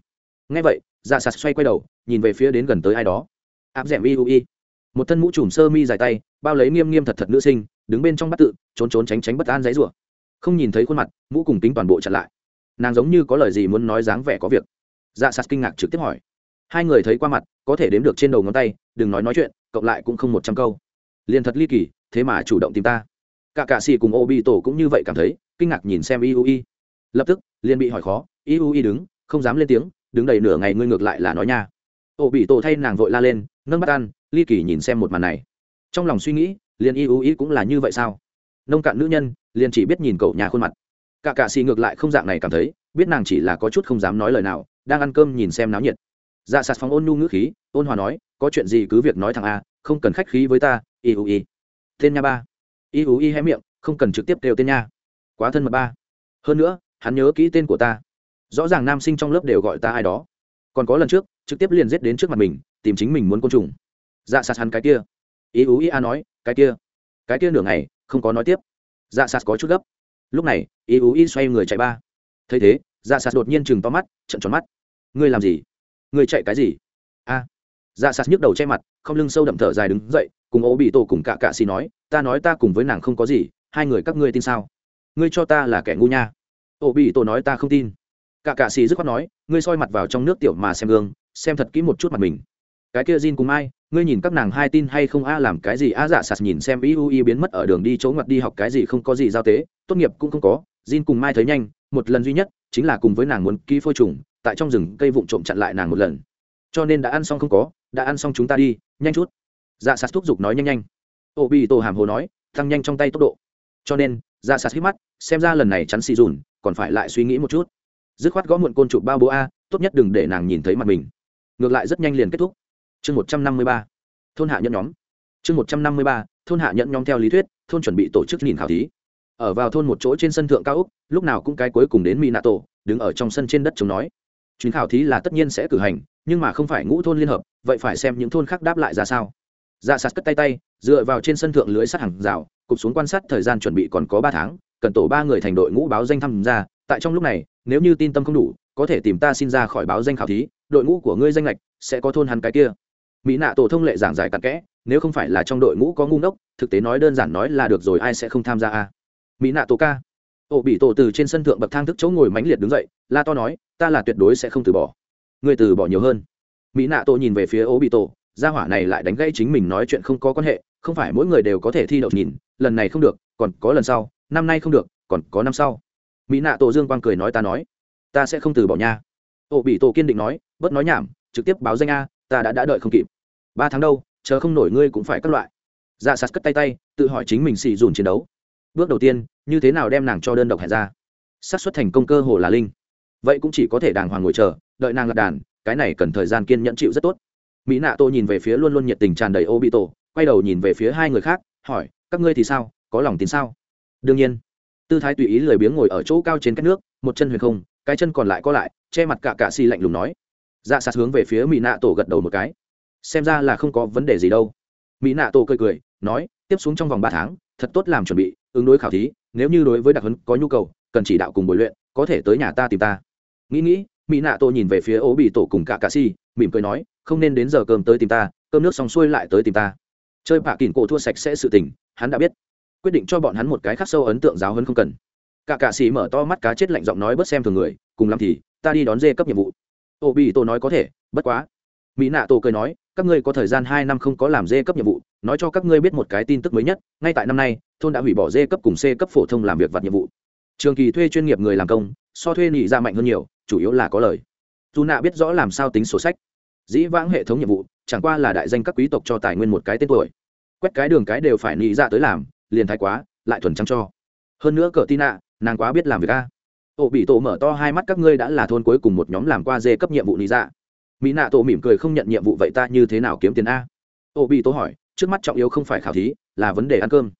Nghe vậy dạ sạt xoay quay đầu, nhìn về phía đến gần tới ai đó. Áp d ẻ m i u i. Một thân mũ trùm sơ mi dài tay, bao lấy nghiêm nghiêm thật thật nữ sinh, đứng bên trong bắt tự, trốn trốn tránh tránh bất an dãy rủa. Không nhìn thấy khuôn mặt, mũ cùng kính toàn bộ chặn lại. Nàng giống như có lời gì muốn nói dáng vẻ có việc. Dạ sạt kinh ngạc trực tiếp hỏi. Hai người thấy qua mặt, có thể đếm được trên đầu ngón tay, đừng nói nói chuyện, cộng lại cũng không một trăm câu. Liền thật ly kỳ, thế mà chủ động tìm ta. Cả cạ xì cùng ô bi tổ cũng như vậy cảm thấy, kinh ngạc nhìn xem iui lập tức, liền bị hỏi khó iui đứng, không dám lên tiếng đứng đầy nửa ngày ngươi ngược lại là nói nha. Ô bị tổ thay nàng vội la lên, nâng bắt ăn, ly kỳ nhìn xem một màn này. Trong lòng suy nghĩ, liền y ưu ý cũng là như vậy sao? Nông cạn nữ nhân, liền chỉ biết nhìn cậu nhà khuôn mặt. Cả cạ xì ngược lại không dạng này cảm thấy, biết nàng chỉ là có chút không dám nói lời nào, đang ăn cơm nhìn xem náo nhiệt. Dạ sạt phóng ôn nhu ngữ khí, ôn hòa nói, có chuyện gì cứ việc nói thằng a, không cần khách khí với ta, y ưu y tên nha ba. Y ưu y hé miệng, không cần trực tiếp kêu tên nha. Quá thân mật ba. Hơn nữa, hắn nhớ kỹ tên của ta rõ ràng nam sinh trong lớp đều gọi ta ai đó. Còn có lần trước, trực tiếp liền giết đến trước mặt mình, tìm chính mình muốn côn trùng. Dạ sạt hắn cái kia. Ý ú ý a nói, cái kia. Cái kia nửa ngày, không có nói tiếp. Dạ sạt có chút gấp. Lúc này, ý ú ý xoay người chạy ba. Thấy thế dạ sạt đột nhiên chừng to mắt trận tròn mắt. Ngươi làm gì? Ngươi chạy cái gì? A. Dạ sạt nhức đầu che mặt, không lưng sâu đậm thở dài đứng dậy, cùng ố bị tổ cùng cả cạ xì nói, ta nói ta cùng với nàng không có gì, hai người các ngươi tin sao? Ngươi cho ta là kẻ ngu nha. Ố bị tổ nói, ta không tin cả cạ xì dứt khoát nói, ngươi soi mặt vào trong nước tiểu mà xem gương, xem thật kỹ một chút mặt mình. Cái kia Jin cùng ai? Ngươi nhìn các nàng hai tin hay không a? Làm cái gì a? Dạ sạt nhìn xem ý ui biến mất ở đường đi chỗ ngoặt đi học cái gì không có gì giao tế, tốt nghiệp cũng không có, Jin cùng mai thấy nhanh, một lần duy nhất chính là cùng với nàng muốn ký phôi trùng, tại trong rừng cây vụn trộm chặn lại nàng một lần. Cho nên đã ăn xong không có, đã ăn xong chúng ta đi, nhanh chút. Dạ sạt thúc giục nói nhanh nhanh. Ô bị tổ hàm hồ nói, tăng nhanh trong tay tốc độ. Cho nên dạ sạt hít mắt, xem ra lần này chắn xì dùn, còn phải lại suy nghĩ một chút dứt khoát gõ muộn côn chụp bao bố a, tốt nhất đừng để nàng nhìn thấy mặt mình. Ngược lại rất nhanh liền kết thúc. Chương một trăm năm mươi ba, thôn hạ nhận nhóm. Chương một trăm năm mươi ba, thôn hạ nhận nhóm theo lý thuyết, thôn chuẩn bị tổ chức nhìn khảo thí. Ở vào thôn một chỗ trên sân thượng cao úc lúc nào cũng cái cuối cùng đến mỹ nạ tổ đứng ở trong sân trên đất chống nói. Chuyến khảo thí là tất nhiên sẽ cử hành, nhưng mà không phải ngũ thôn liên hợp, vậy phải xem những thôn khác đáp lại ra sao. Dạ sạt cất tay tay, dựa vào trên sân thượng lưới sắt hàng rào, cụp xuống quan sát thời gian chuẩn bị còn có ba tháng, cần tổ ba người thành đội ngũ báo danh tham gia, tại trong lúc này nếu như tin tâm không đủ, có thể tìm ta xin ra khỏi báo danh khảo thí, đội ngũ của ngươi danh lệch sẽ có thôn hắn cái kia. Mỹ nạ tổ thông lệ giảng giải cặn kẽ, nếu không phải là trong đội ngũ có ngu ngốc, thực tế nói đơn giản nói là được rồi, ai sẽ không tham gia a? Mỹ nạ tổ ca. Ổ bị tổ từ trên sân thượng bậc thang thức chỗ ngồi mãnh liệt đứng dậy, la to nói, ta là tuyệt đối sẽ không từ bỏ. Ngươi từ bỏ nhiều hơn. Mỹ nạ tổ nhìn về phía ổ bị tổ, gia hỏa này lại đánh gãy chính mình nói chuyện không có quan hệ, không phải mỗi người đều có thể thi đậu nhìn, lần này không được, còn có lần sau, năm nay không được, còn có năm sau mỹ nạ tổ dương quang cười nói ta nói, ta sẽ không từ bỏ nha. Ổ bị tổ kiên định nói, bớt nói nhảm, trực tiếp báo danh a, ta đã đã đợi không kịp. Ba tháng đâu, chờ không nổi ngươi cũng phải các loại. Dạ sạt cất tay tay, tự hỏi chính mình xì dùn chiến đấu. Bước đầu tiên, như thế nào đem nàng cho đơn độc hẹn ra? Xác suất thành công cơ hồ là linh. Vậy cũng chỉ có thể đàng hoàng ngồi chờ, đợi nàng lật đàn, cái này cần thời gian kiên nhẫn chịu rất tốt. Mỹ nạ tô nhìn về phía luôn luôn nhiệt tình tràn đầy ô bị tổ, quay đầu nhìn về phía hai người khác, hỏi, các ngươi thì sao, có lòng tin sao? Đương nhiên tư thái tùy ý lười biếng ngồi ở chỗ cao trên các nước, một chân huyền không, cái chân còn lại co lại, che mặt cả cạ xì lạnh lùng nói. Dạ sạt hướng về phía mỹ nạ tổ gật đầu một cái. Xem ra là không có vấn đề gì đâu. Mỹ nạ tổ cười cười, nói, tiếp xuống trong vòng ba tháng, thật tốt làm chuẩn bị, ứng đối khảo thí, nếu như đối với đặc huấn có nhu cầu, cần chỉ đạo cùng bồi luyện, có thể tới nhà ta tìm ta. Nghĩ nghĩ mỹ nạ tổ nhìn về phía ố bị tổ cùng cả cạ xì, mỉm cười nói, không nên đến giờ cơm tới tìm ta, cơm nước xong xuôi lại tới tìm ta. Chơi bạ kìn cổ thua sạch sẽ sự tình, hắn đã biết quyết định cho bọn hắn một cái khắc sâu ấn tượng giáo hơn không cần. Cả cạ xì mở to mắt cá chết lạnh giọng nói bớt xem thường người, cùng lắm thì, ta đi đón dê cấp nhiệm vụ. Ô bị tổ nói có thể, bất quá. Mỹ nạ tổ cười nói, các ngươi có thời gian hai năm không có làm dê cấp nhiệm vụ, nói cho các ngươi biết một cái tin tức mới nhất, ngay tại năm nay, thôn đã hủy bỏ dê cấp cùng c cấp phổ thông làm việc vặt nhiệm vụ. Trường kỳ thuê chuyên nghiệp người làm công, so thuê nhị ra mạnh hơn nhiều, chủ yếu là có lời. Dù nạ biết rõ làm sao tính sổ sách. Dĩ vãng hệ thống nhiệm vụ, chẳng qua là đại danh các quý tộc cho tài nguyên một cái tên tuổi. Quét cái đường cái đều phải nhị ra tới làm liền thái quá, lại thuần trắng cho. Hơn nữa cờ tin ạ nàng quá biết làm việc a. Ổ bị tổ mở to hai mắt các ngươi đã là thôn cuối cùng một nhóm làm qua dê cấp nhiệm vụ lý dạ. Mỹ nạ tổ mỉm cười không nhận nhiệm vụ vậy ta như thế nào kiếm tiền a? Ổ bị tổ hỏi, trước mắt trọng yếu không phải khảo thí, là vấn đề ăn cơm.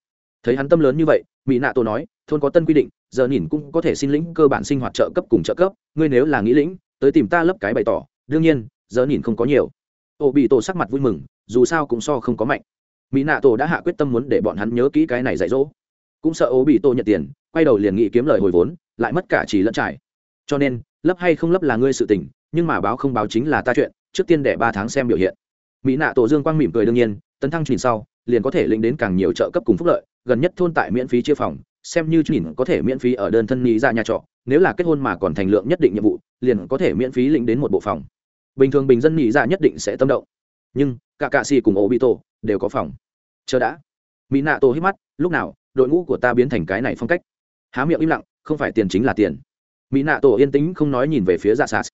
Thấy hắn tâm lớn như vậy, mỹ nạ tổ nói, thôn có tân quy định, giờ nhìn cũng có thể xin lĩnh cơ bản sinh hoạt trợ cấp cùng trợ cấp, ngươi nếu là nghĩ lĩnh, tới tìm ta lấp cái bày tỏ. Đương nhiên, giờ nhìn không có nhiều. Ổ bị tổ sắc mặt vui mừng, dù sao cũng so không có mạnh mỹ nạ tổ đã hạ quyết tâm muốn để bọn hắn nhớ kỹ cái này dạy dỗ. Cũng sợ ố bị tổ nhận tiền, quay đầu liền nghĩ kiếm lời hồi vốn, lại mất cả chỉ lẫn trải. Cho nên, lấp hay không lấp là ngươi sự tình, nhưng mà báo không báo chính là ta chuyện, trước tiên để ba tháng xem biểu hiện. Mỹ nạ tổ dương quang mỉm cười đương nhiên, tấn thăng trình sau, liền có thể lĩnh đến càng nhiều trợ cấp cùng phúc lợi, gần nhất thôn tại miễn phí chia phòng, xem như trình có thể miễn phí ở đơn thân nghĩ ra dạ nhà trọ, nếu là kết hôn mà còn thành lượng nhất định nhiệm vụ, liền có thể miễn phí lĩnh đến một bộ phòng. Bình thường bình dân nghĩ ra dạ nhất định sẽ tâm động. Nhưng cả cạ xì cùng ô bị tổ đều có phòng. Chờ đã. Mỹ nạ tổ hít mắt, lúc nào, đội ngũ của ta biến thành cái này phong cách. Há miệng im lặng, không phải tiền chính là tiền. Mỹ nạ tổ yên tĩnh không nói nhìn về phía dạ sạt.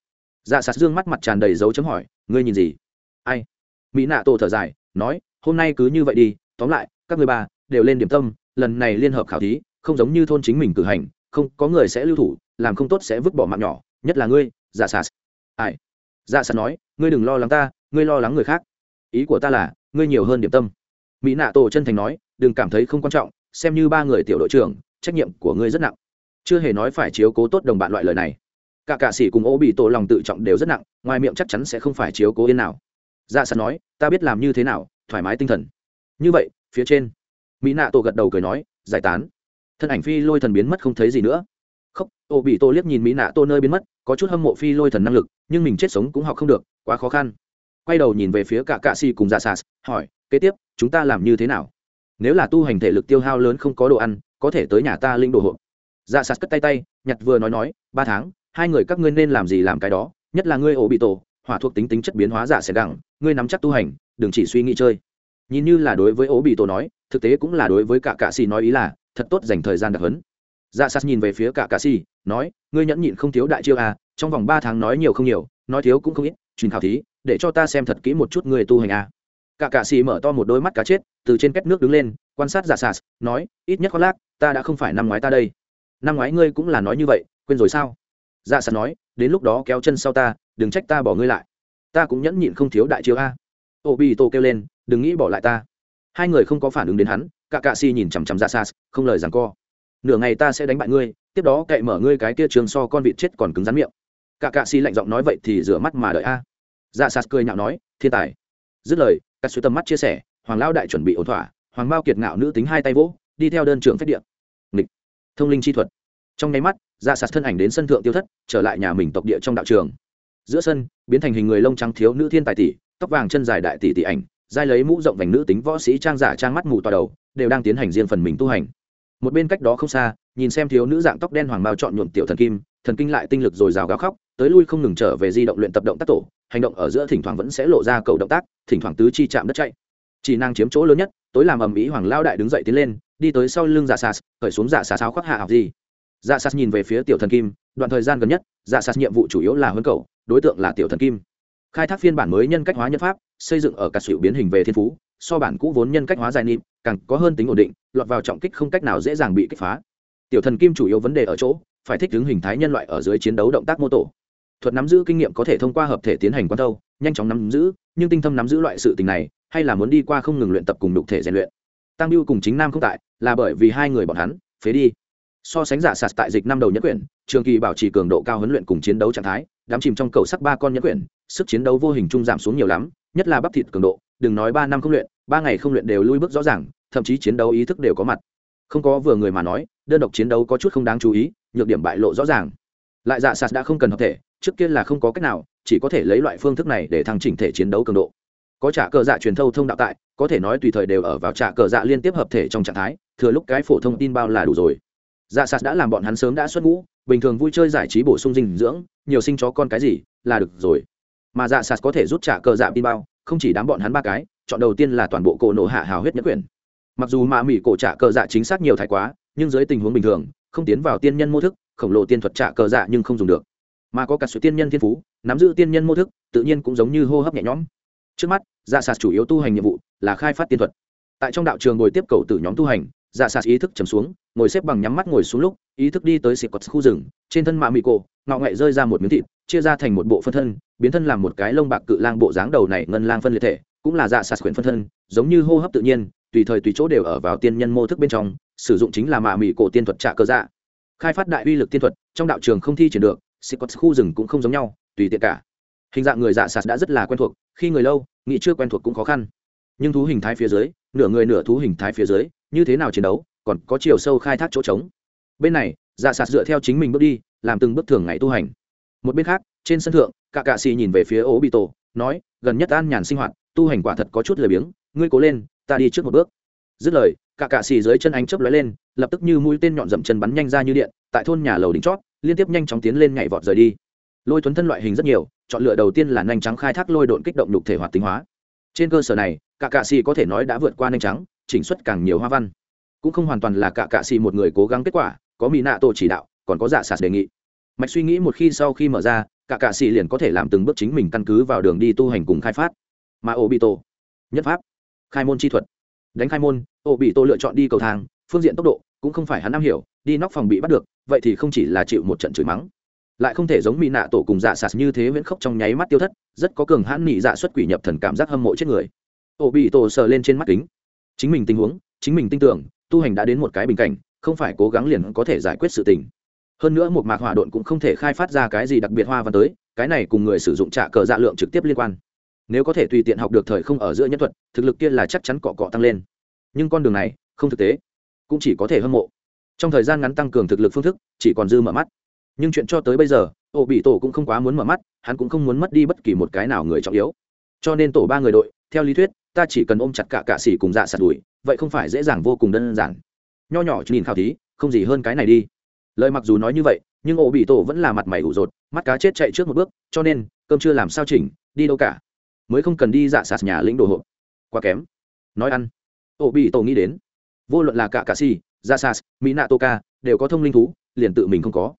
Dạ sạt dương mắt mặt tràn đầy dấu chấm hỏi, ngươi nhìn gì? Ai? Mỹ nạ tổ thở dài, nói, hôm nay cứ như vậy đi, tóm lại, các người ba đều lên điểm tâm, lần này liên hợp khảo thí, không giống như thôn chính mình cử hành, không có người sẽ lưu thủ, làm không tốt sẽ vứt bỏ mạng nhỏ, nhất là ngươi dạ sạt. Ai? Dạ sạt nói, ngươi đừng lo lắng ta, ngươi lo lắng người khác. Ý của ta là ngươi nhiều hơn điểm tâm. Mỹ nạ tổ chân thành nói, đừng cảm thấy không quan trọng, xem như ba người tiểu đội trưởng, trách nhiệm của ngươi rất nặng. Chưa hề nói phải chiếu cố tốt đồng bạn loại lời này. Cả cạ sĩ cùng ô bị tổ lòng tự trọng đều rất nặng, ngoài miệng chắc chắn sẽ không phải chiếu cố yên nào. Dạ sạt nói, ta biết làm như thế nào, thoải mái tinh thần. Như vậy, phía trên. Mỹ nạ tổ gật đầu cười nói, giải tán. Thân ảnh phi lôi thần biến mất không thấy gì nữa. Khóc, ô bị tổ liếc nhìn mỹ nạ tô nơi biến mất, có chút hâm mộ phi lôi thần năng lực, nhưng mình chết sống cũng học không được, quá khó khăn quay đầu nhìn về phía cả cạ xì cùng dạ sạt hỏi, kế tiếp, chúng ta làm như thế nào? Nếu là tu hành thể lực tiêu hao lớn không có đồ ăn, có thể tới nhà ta linh đồ hộp dạ sạt cất tay tay, nhặt vừa nói nói, ba tháng, hai người các ngươi nên làm gì làm cái đó, nhất là ngươi ổ bị tổ, hỏa thuộc tính tính chất biến hóa giả sẽ đẳng ngươi nắm chắc tu hành, đừng chỉ suy nghĩ chơi. Nhìn như là đối với ổ bị tổ nói, thực tế cũng là đối với cả cạ xì nói ý là, thật tốt dành thời gian đặc hấn dạ sạt nhìn về phía cả cạ xì, nói, ngươi nhẫn nhịn không thiếu đại chiêu à trong vòng ba tháng nói nhiều không nhiều, nói thiếu cũng không ít, truyền khảo thí để cho ta xem thật kỹ một chút người tu hành à cả cạ xì mở to một đôi mắt cá chết, từ trên két nước đứng lên, quan sát giả sạt, nói, ít nhất khoác lác, ta đã không phải năm ngoái ta đây. Năm ngoái ngươi cũng là nói như vậy, quên rồi sao? Giả sạt nói, đến lúc đó kéo chân sau ta, đừng trách ta bỏ ngươi lại. Ta cũng nhẫn nhịn không thiếu đại chiếu a. Ô bi tô kêu lên, đừng nghĩ bỏ lại ta. Hai người không có phản ứng đến hắn, cả cạ si nhìn chằm chằm giả sạt, không lời rằng co. Nửa ngày ta sẽ đánh bại ngươi, tiếp đó cậy mở ngươi cái kia trường so con vịt chết còn cứng rắn miệng. Cả cạ si lạnh giọng nói vậy thì rửa mắt mà đợi a dạ sạt cười nhạo nói, thiên tài. Dứt lời các suy tầm mắt chia sẻ, hoàng lao đại chuẩn bị ổn thỏa, hoàng bao kiệt ngạo nữ tính hai tay vỗ, đi theo đơn trưởng phép điện nghịch. Thông linh chi thuật. Trong nháy mắt dạ sạt thân ảnh đến sân thượng tiêu thất, trở lại nhà mình tộc địa trong đạo trường. Giữa sân, biến thành hình người lông trắng thiếu nữ thiên tài tỷ, tóc vàng chân dài đại tỷ tỷ ảnh dai lấy mũ rộng vành nữ tính võ sĩ trang giả trang mắt mù tòa đầu, đều đang tiến hành riêng phần mình tu hành. Một bên cách đó không xa nhìn xem thiếu nữ dạng tóc đen hoàng bao chọn nhuộm tiểu thần kim, thần kinh lại tinh lực rồi rào gào khóc, tới lui không ngừng trở về di động luyện tập động tác tổ, hành động ở giữa thỉnh thoảng vẫn sẽ lộ ra cầu động tác, thỉnh thoảng tứ chi chạm đất chạy. Chỉ năng chiếm chỗ lớn nhất, tối làm ầm ĩ hoàng lao đại đứng dậy tiến lên, đi tới sau lưng giả sas khởi xuống giả sas áo khoác hạ học gì. Dạ sas nhìn về phía tiểu thần kim, đoạn thời gian gần nhất dạ sas nhiệm vụ chủ yếu là huấn cầu, đối tượng là tiểu thần kim. Khai thác phiên bản mới nhân cách hóa nhân pháp, xây dựng ở cả sự biến hình về thiên phú, so bản cũ vốn nhân cách hóa dài nịp, càng có hơn tính ổn định, lọt vào trọng kích không cách nào dễ dàng bị kích phá tiểu thần kim chủ yếu vấn đề ở chỗ, phải thích ứng hình thái nhân loại ở dưới chiến đấu động tác mô tổ. Thuật nắm giữ kinh nghiệm có thể thông qua hợp thể tiến hành quan thâu, nhanh chóng nắm giữ, nhưng tinh thâm nắm giữ loại sự tình này, hay là muốn đi qua không ngừng luyện tập cùng đục thể rèn luyện. Tăng biêu cùng chính nam không tại, là bởi vì hai người bọn hắn, phế đi. So sánh giả sạt tại dịch năm đầu nhất quyển trường kỳ bảo trì cường độ cao huấn luyện cùng chiến đấu trạng thái, đám chìm trong cầu sắc ba con nhất quyển sức chiến đấu vô hình trung giảm xuống nhiều lắm, nhất là bắp thịt cường độ, đừng nói ba năm không luyện, ba ngày không luyện đều lui bước rõ ràng, thậm chí chiến đấu ý thức đều có mặt. Không có vừa người mà nói đơn độc chiến đấu có chút không đáng chú ý, nhược điểm bại lộ rõ ràng. Lại dạ sạt đã không cần hợp thể, trước kia là không có cách nào, chỉ có thể lấy loại phương thức này để thăng chỉnh thể chiến đấu cường độ. Có trả cờ dạ truyền thâu thông đạo tại, có thể nói tùy thời đều ở vào trả cờ dạ liên tiếp hợp thể trong trạng thái, thừa lúc cái phổ thông tin bao là đủ rồi. Dạ sạt đã làm bọn hắn sớm đã xuất ngũ, bình thường vui chơi giải trí bổ sung dinh dưỡng, nhiều sinh chó con cái gì, là được rồi. Mà dạ sạt có thể rút trả cờ dạ tin bao, không chỉ đám bọn hắn ba cái, chọn đầu tiên là toàn bộ cổ nổ hạ hào huyết nhất quyền. Mặc dù mạ mỹ cổ trả cờ dạ chính xác nhiều thái quá nhưng dưới tình huống bình thường, không tiến vào tiên nhân mô thức, khổng lồ tiên thuật trả cờ dạ nhưng không dùng được. Mà có cả sự tiên nhân thiên phú, nắm giữ tiên nhân mô thức, tự nhiên cũng giống như hô hấp nhẹ nhõm. Trước mắt dạ sạt chủ yếu tu hành nhiệm vụ là khai phát tiên thuật. Tại trong đạo trường ngồi tiếp cầu từ nhóm tu hành dạ sạt ý thức chầm xuống, ngồi xếp bằng nhắm mắt ngồi xuống lúc, ý thức đi tới xịt cọt khu rừng, trên thân mạ mị cổ, ngọ ngậy rơi ra một miếng thịt, chia ra thành một bộ phân thân, biến thân làm một cái lông bạc cự lang bộ dáng đầu này ngân lang phân liệt thể, cũng là dạ sạt quyển phân thân, giống như hô hấp tự nhiên tùy thời tùy chỗ đều ở vào tiên nhân mô thức bên trong, sử dụng chính là mạ mị cổ tiên thuật trạ cơ dạ. Khai phát đại uy lực tiên thuật, trong đạo trường không thi triển được sĩ có khu rừng cũng không giống nhau, tùy tiện cả. Hình dạng người dạ sạt đã rất là quen thuộc, khi người lâu, nghĩ chưa quen thuộc cũng khó khăn. Nhưng thú hình thái phía dưới, nửa người nửa thú hình thái phía dưới, như thế nào chiến đấu, còn có chiều sâu khai thác chỗ trống. Bên này dạ sạt dựa theo chính mình bước đi, làm từng bước thường ngày tu hành. Một bên khác, trên sân thượng cả cạ xì nhìn về phía ố bị tổ nói, gần nhất an nhàn sinh hoạt, tu hành quả thật có chút lười biếng, ngươi cố lên ta đi trước một bước. Dứt lời, cả cạ xì dưới chân ánh chớp lóe lên, lập tức như mũi tên nhọn dậm chân bắn nhanh ra như điện, tại thôn nhà lầu đỉnh chót, liên tiếp nhanh chóng tiến lên nhảy vọt rời đi. Lôi thuấn thân loại hình rất nhiều, chọn lựa đầu tiên là nhanh trắng khai thác lôi độn kích động đục thể hoạt tính hóa. Trên cơ sở này, cả cạ xì có thể nói đã vượt qua nhanh trắng, chỉnh xuất càng nhiều hoa văn. Cũng không hoàn toàn là cả cạ xì một người cố gắng kết quả, có mỹ nạ tổ chỉ đạo, còn có giả sạt đề nghị. Mạch suy nghĩ một khi sau khi mở ra, cả cạ xì liền có thể làm từng bước chính mình căn cứ vào đường đi tu hành cùng khai phát. Mà ô bị tổ nhất pháp khai môn chi thuật. Đánh khai môn ổ bị tô lựa chọn đi cầu thang, phương diện tốc độ cũng không phải hắn am hiểu, đi nóc phòng bị bắt được, vậy thì không chỉ là chịu một trận chửi mắng, lại không thể giống mỹ nạ tổ cùng dạ sạt như thế viễn khốc trong nháy mắt tiêu thất, rất có cường hãn nị dạ xuất quỷ nhập thần cảm giác hâm mộ chết người. Ổ bị tổ sờ lên trên mắt kính. Chính mình tình huống, chính mình tin tưởng, tu hành đã đến một cái bình cảnh, không phải cố gắng liền có thể giải quyết sự tình. Hơn nữa một mạc hỏa độn cũng không thể khai phát ra cái gì đặc biệt hoa văn tới, cái này cùng người sử dụng trạ cờ dạ lượng trực tiếp liên quan nếu có thể tùy tiện học được thời không ở giữa nhân thuật, thực lực kia là chắc chắn cọ cọ tăng lên. Nhưng con đường này, không thực tế. Cũng chỉ có thể hâm mộ. Trong thời gian ngắn tăng cường thực lực phương thức, chỉ còn dư mở mắt. Nhưng chuyện cho tới bây giờ, ổ bị tổ cũng không quá muốn mở mắt, hắn cũng không muốn mất đi bất kỳ một cái nào người trọng yếu. Cho nên tổ ba người đội, theo lý thuyết, ta chỉ cần ôm chặt cả cạ xỉ cùng dạ sạt đùi vậy không phải dễ dàng vô cùng đơn giản. Nho nhỏ nhìn khảo thí, không gì hơn cái này đi. Lời mặc dù nói như vậy, nhưng ổ bị tổ vẫn là mặt mày ủ rột, mắt cá chết chạy trước một bước, cho nên, cơm chưa làm sao chỉnh, đi đâu cả mới không cần đi dạ sạt nhà lĩnh đồ hộp. Quá kém. Nói ăn. Ô, bị tổ nghĩ đến. Vô luận là cả cà si dạ sạt mỹ nạ tô ca đều có thông linh thú, liền tự mình không có.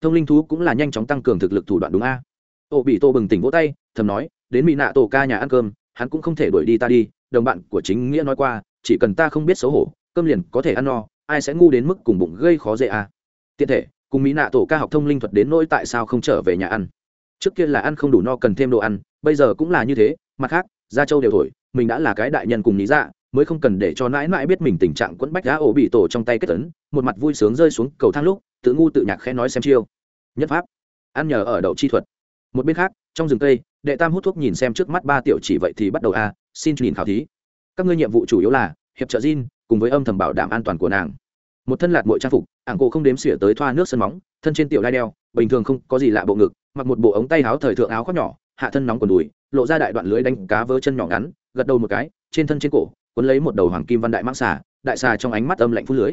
Thông linh thú cũng là nhanh chóng tăng cường thực lực thủ đoạn đúng a. Ô, bị tổ bừng tỉnh vỗ tay, thầm nói, đến mỹ nạ tổ ca nhà ăn cơm, hắn cũng không thể đuổi đi ta đi. Đồng bạn của chính nghĩa nói qua, chỉ cần ta không biết xấu hổ, cơm liền có thể ăn no, ai sẽ ngu đến mức cùng bụng gây khó dễ à. tiện thể, cùng mỹ nạ tổ ca học thông linh thuật đến nỗi tại sao không trở về nhà ăn trước kia là ăn không đủ no cần thêm đồ ăn, bây giờ cũng là như thế, mặt khác gia châu đều thổi, mình đã là cái đại nhân cùng lý dạ mới không cần để cho nãi nãi biết mình tình trạng quẫn bách đá ổ bị tổ trong tay kết tấn, một mặt vui sướng rơi xuống cầu thang lúc, tự ngu tự nhạc khẽ nói xem chiêu. Nhất pháp, ăn nhờ ở đậu chi thuật. Một bên khác, trong rừng cây, đệ tam hút thuốc nhìn xem trước mắt ba tiểu chỉ vậy thì bắt đầu a, xin nhìn khảo thí. Các ngươi nhiệm vụ chủ yếu là, hiệp trợ Jin cùng với âm thầm bảo đảm an toàn của nàng một thân lạt mội trang phục, ảng cổ không đếm xỉa tới thoa nước sân móng, thân trên tiểu đai đeo, bình thường không có gì lạ bộ ngực, mặc một bộ ống tay áo thời thượng áo khoác nhỏ, hạ thân nóng còn đùi, lộ ra đại đoạn lưới đánh cá vớ chân nhỏ ngắn, gật đầu một cái, trên thân trên cổ quấn lấy một đầu hoàng kim văn đại mãng xà, đại xà trong ánh mắt âm lạnh phút lưới.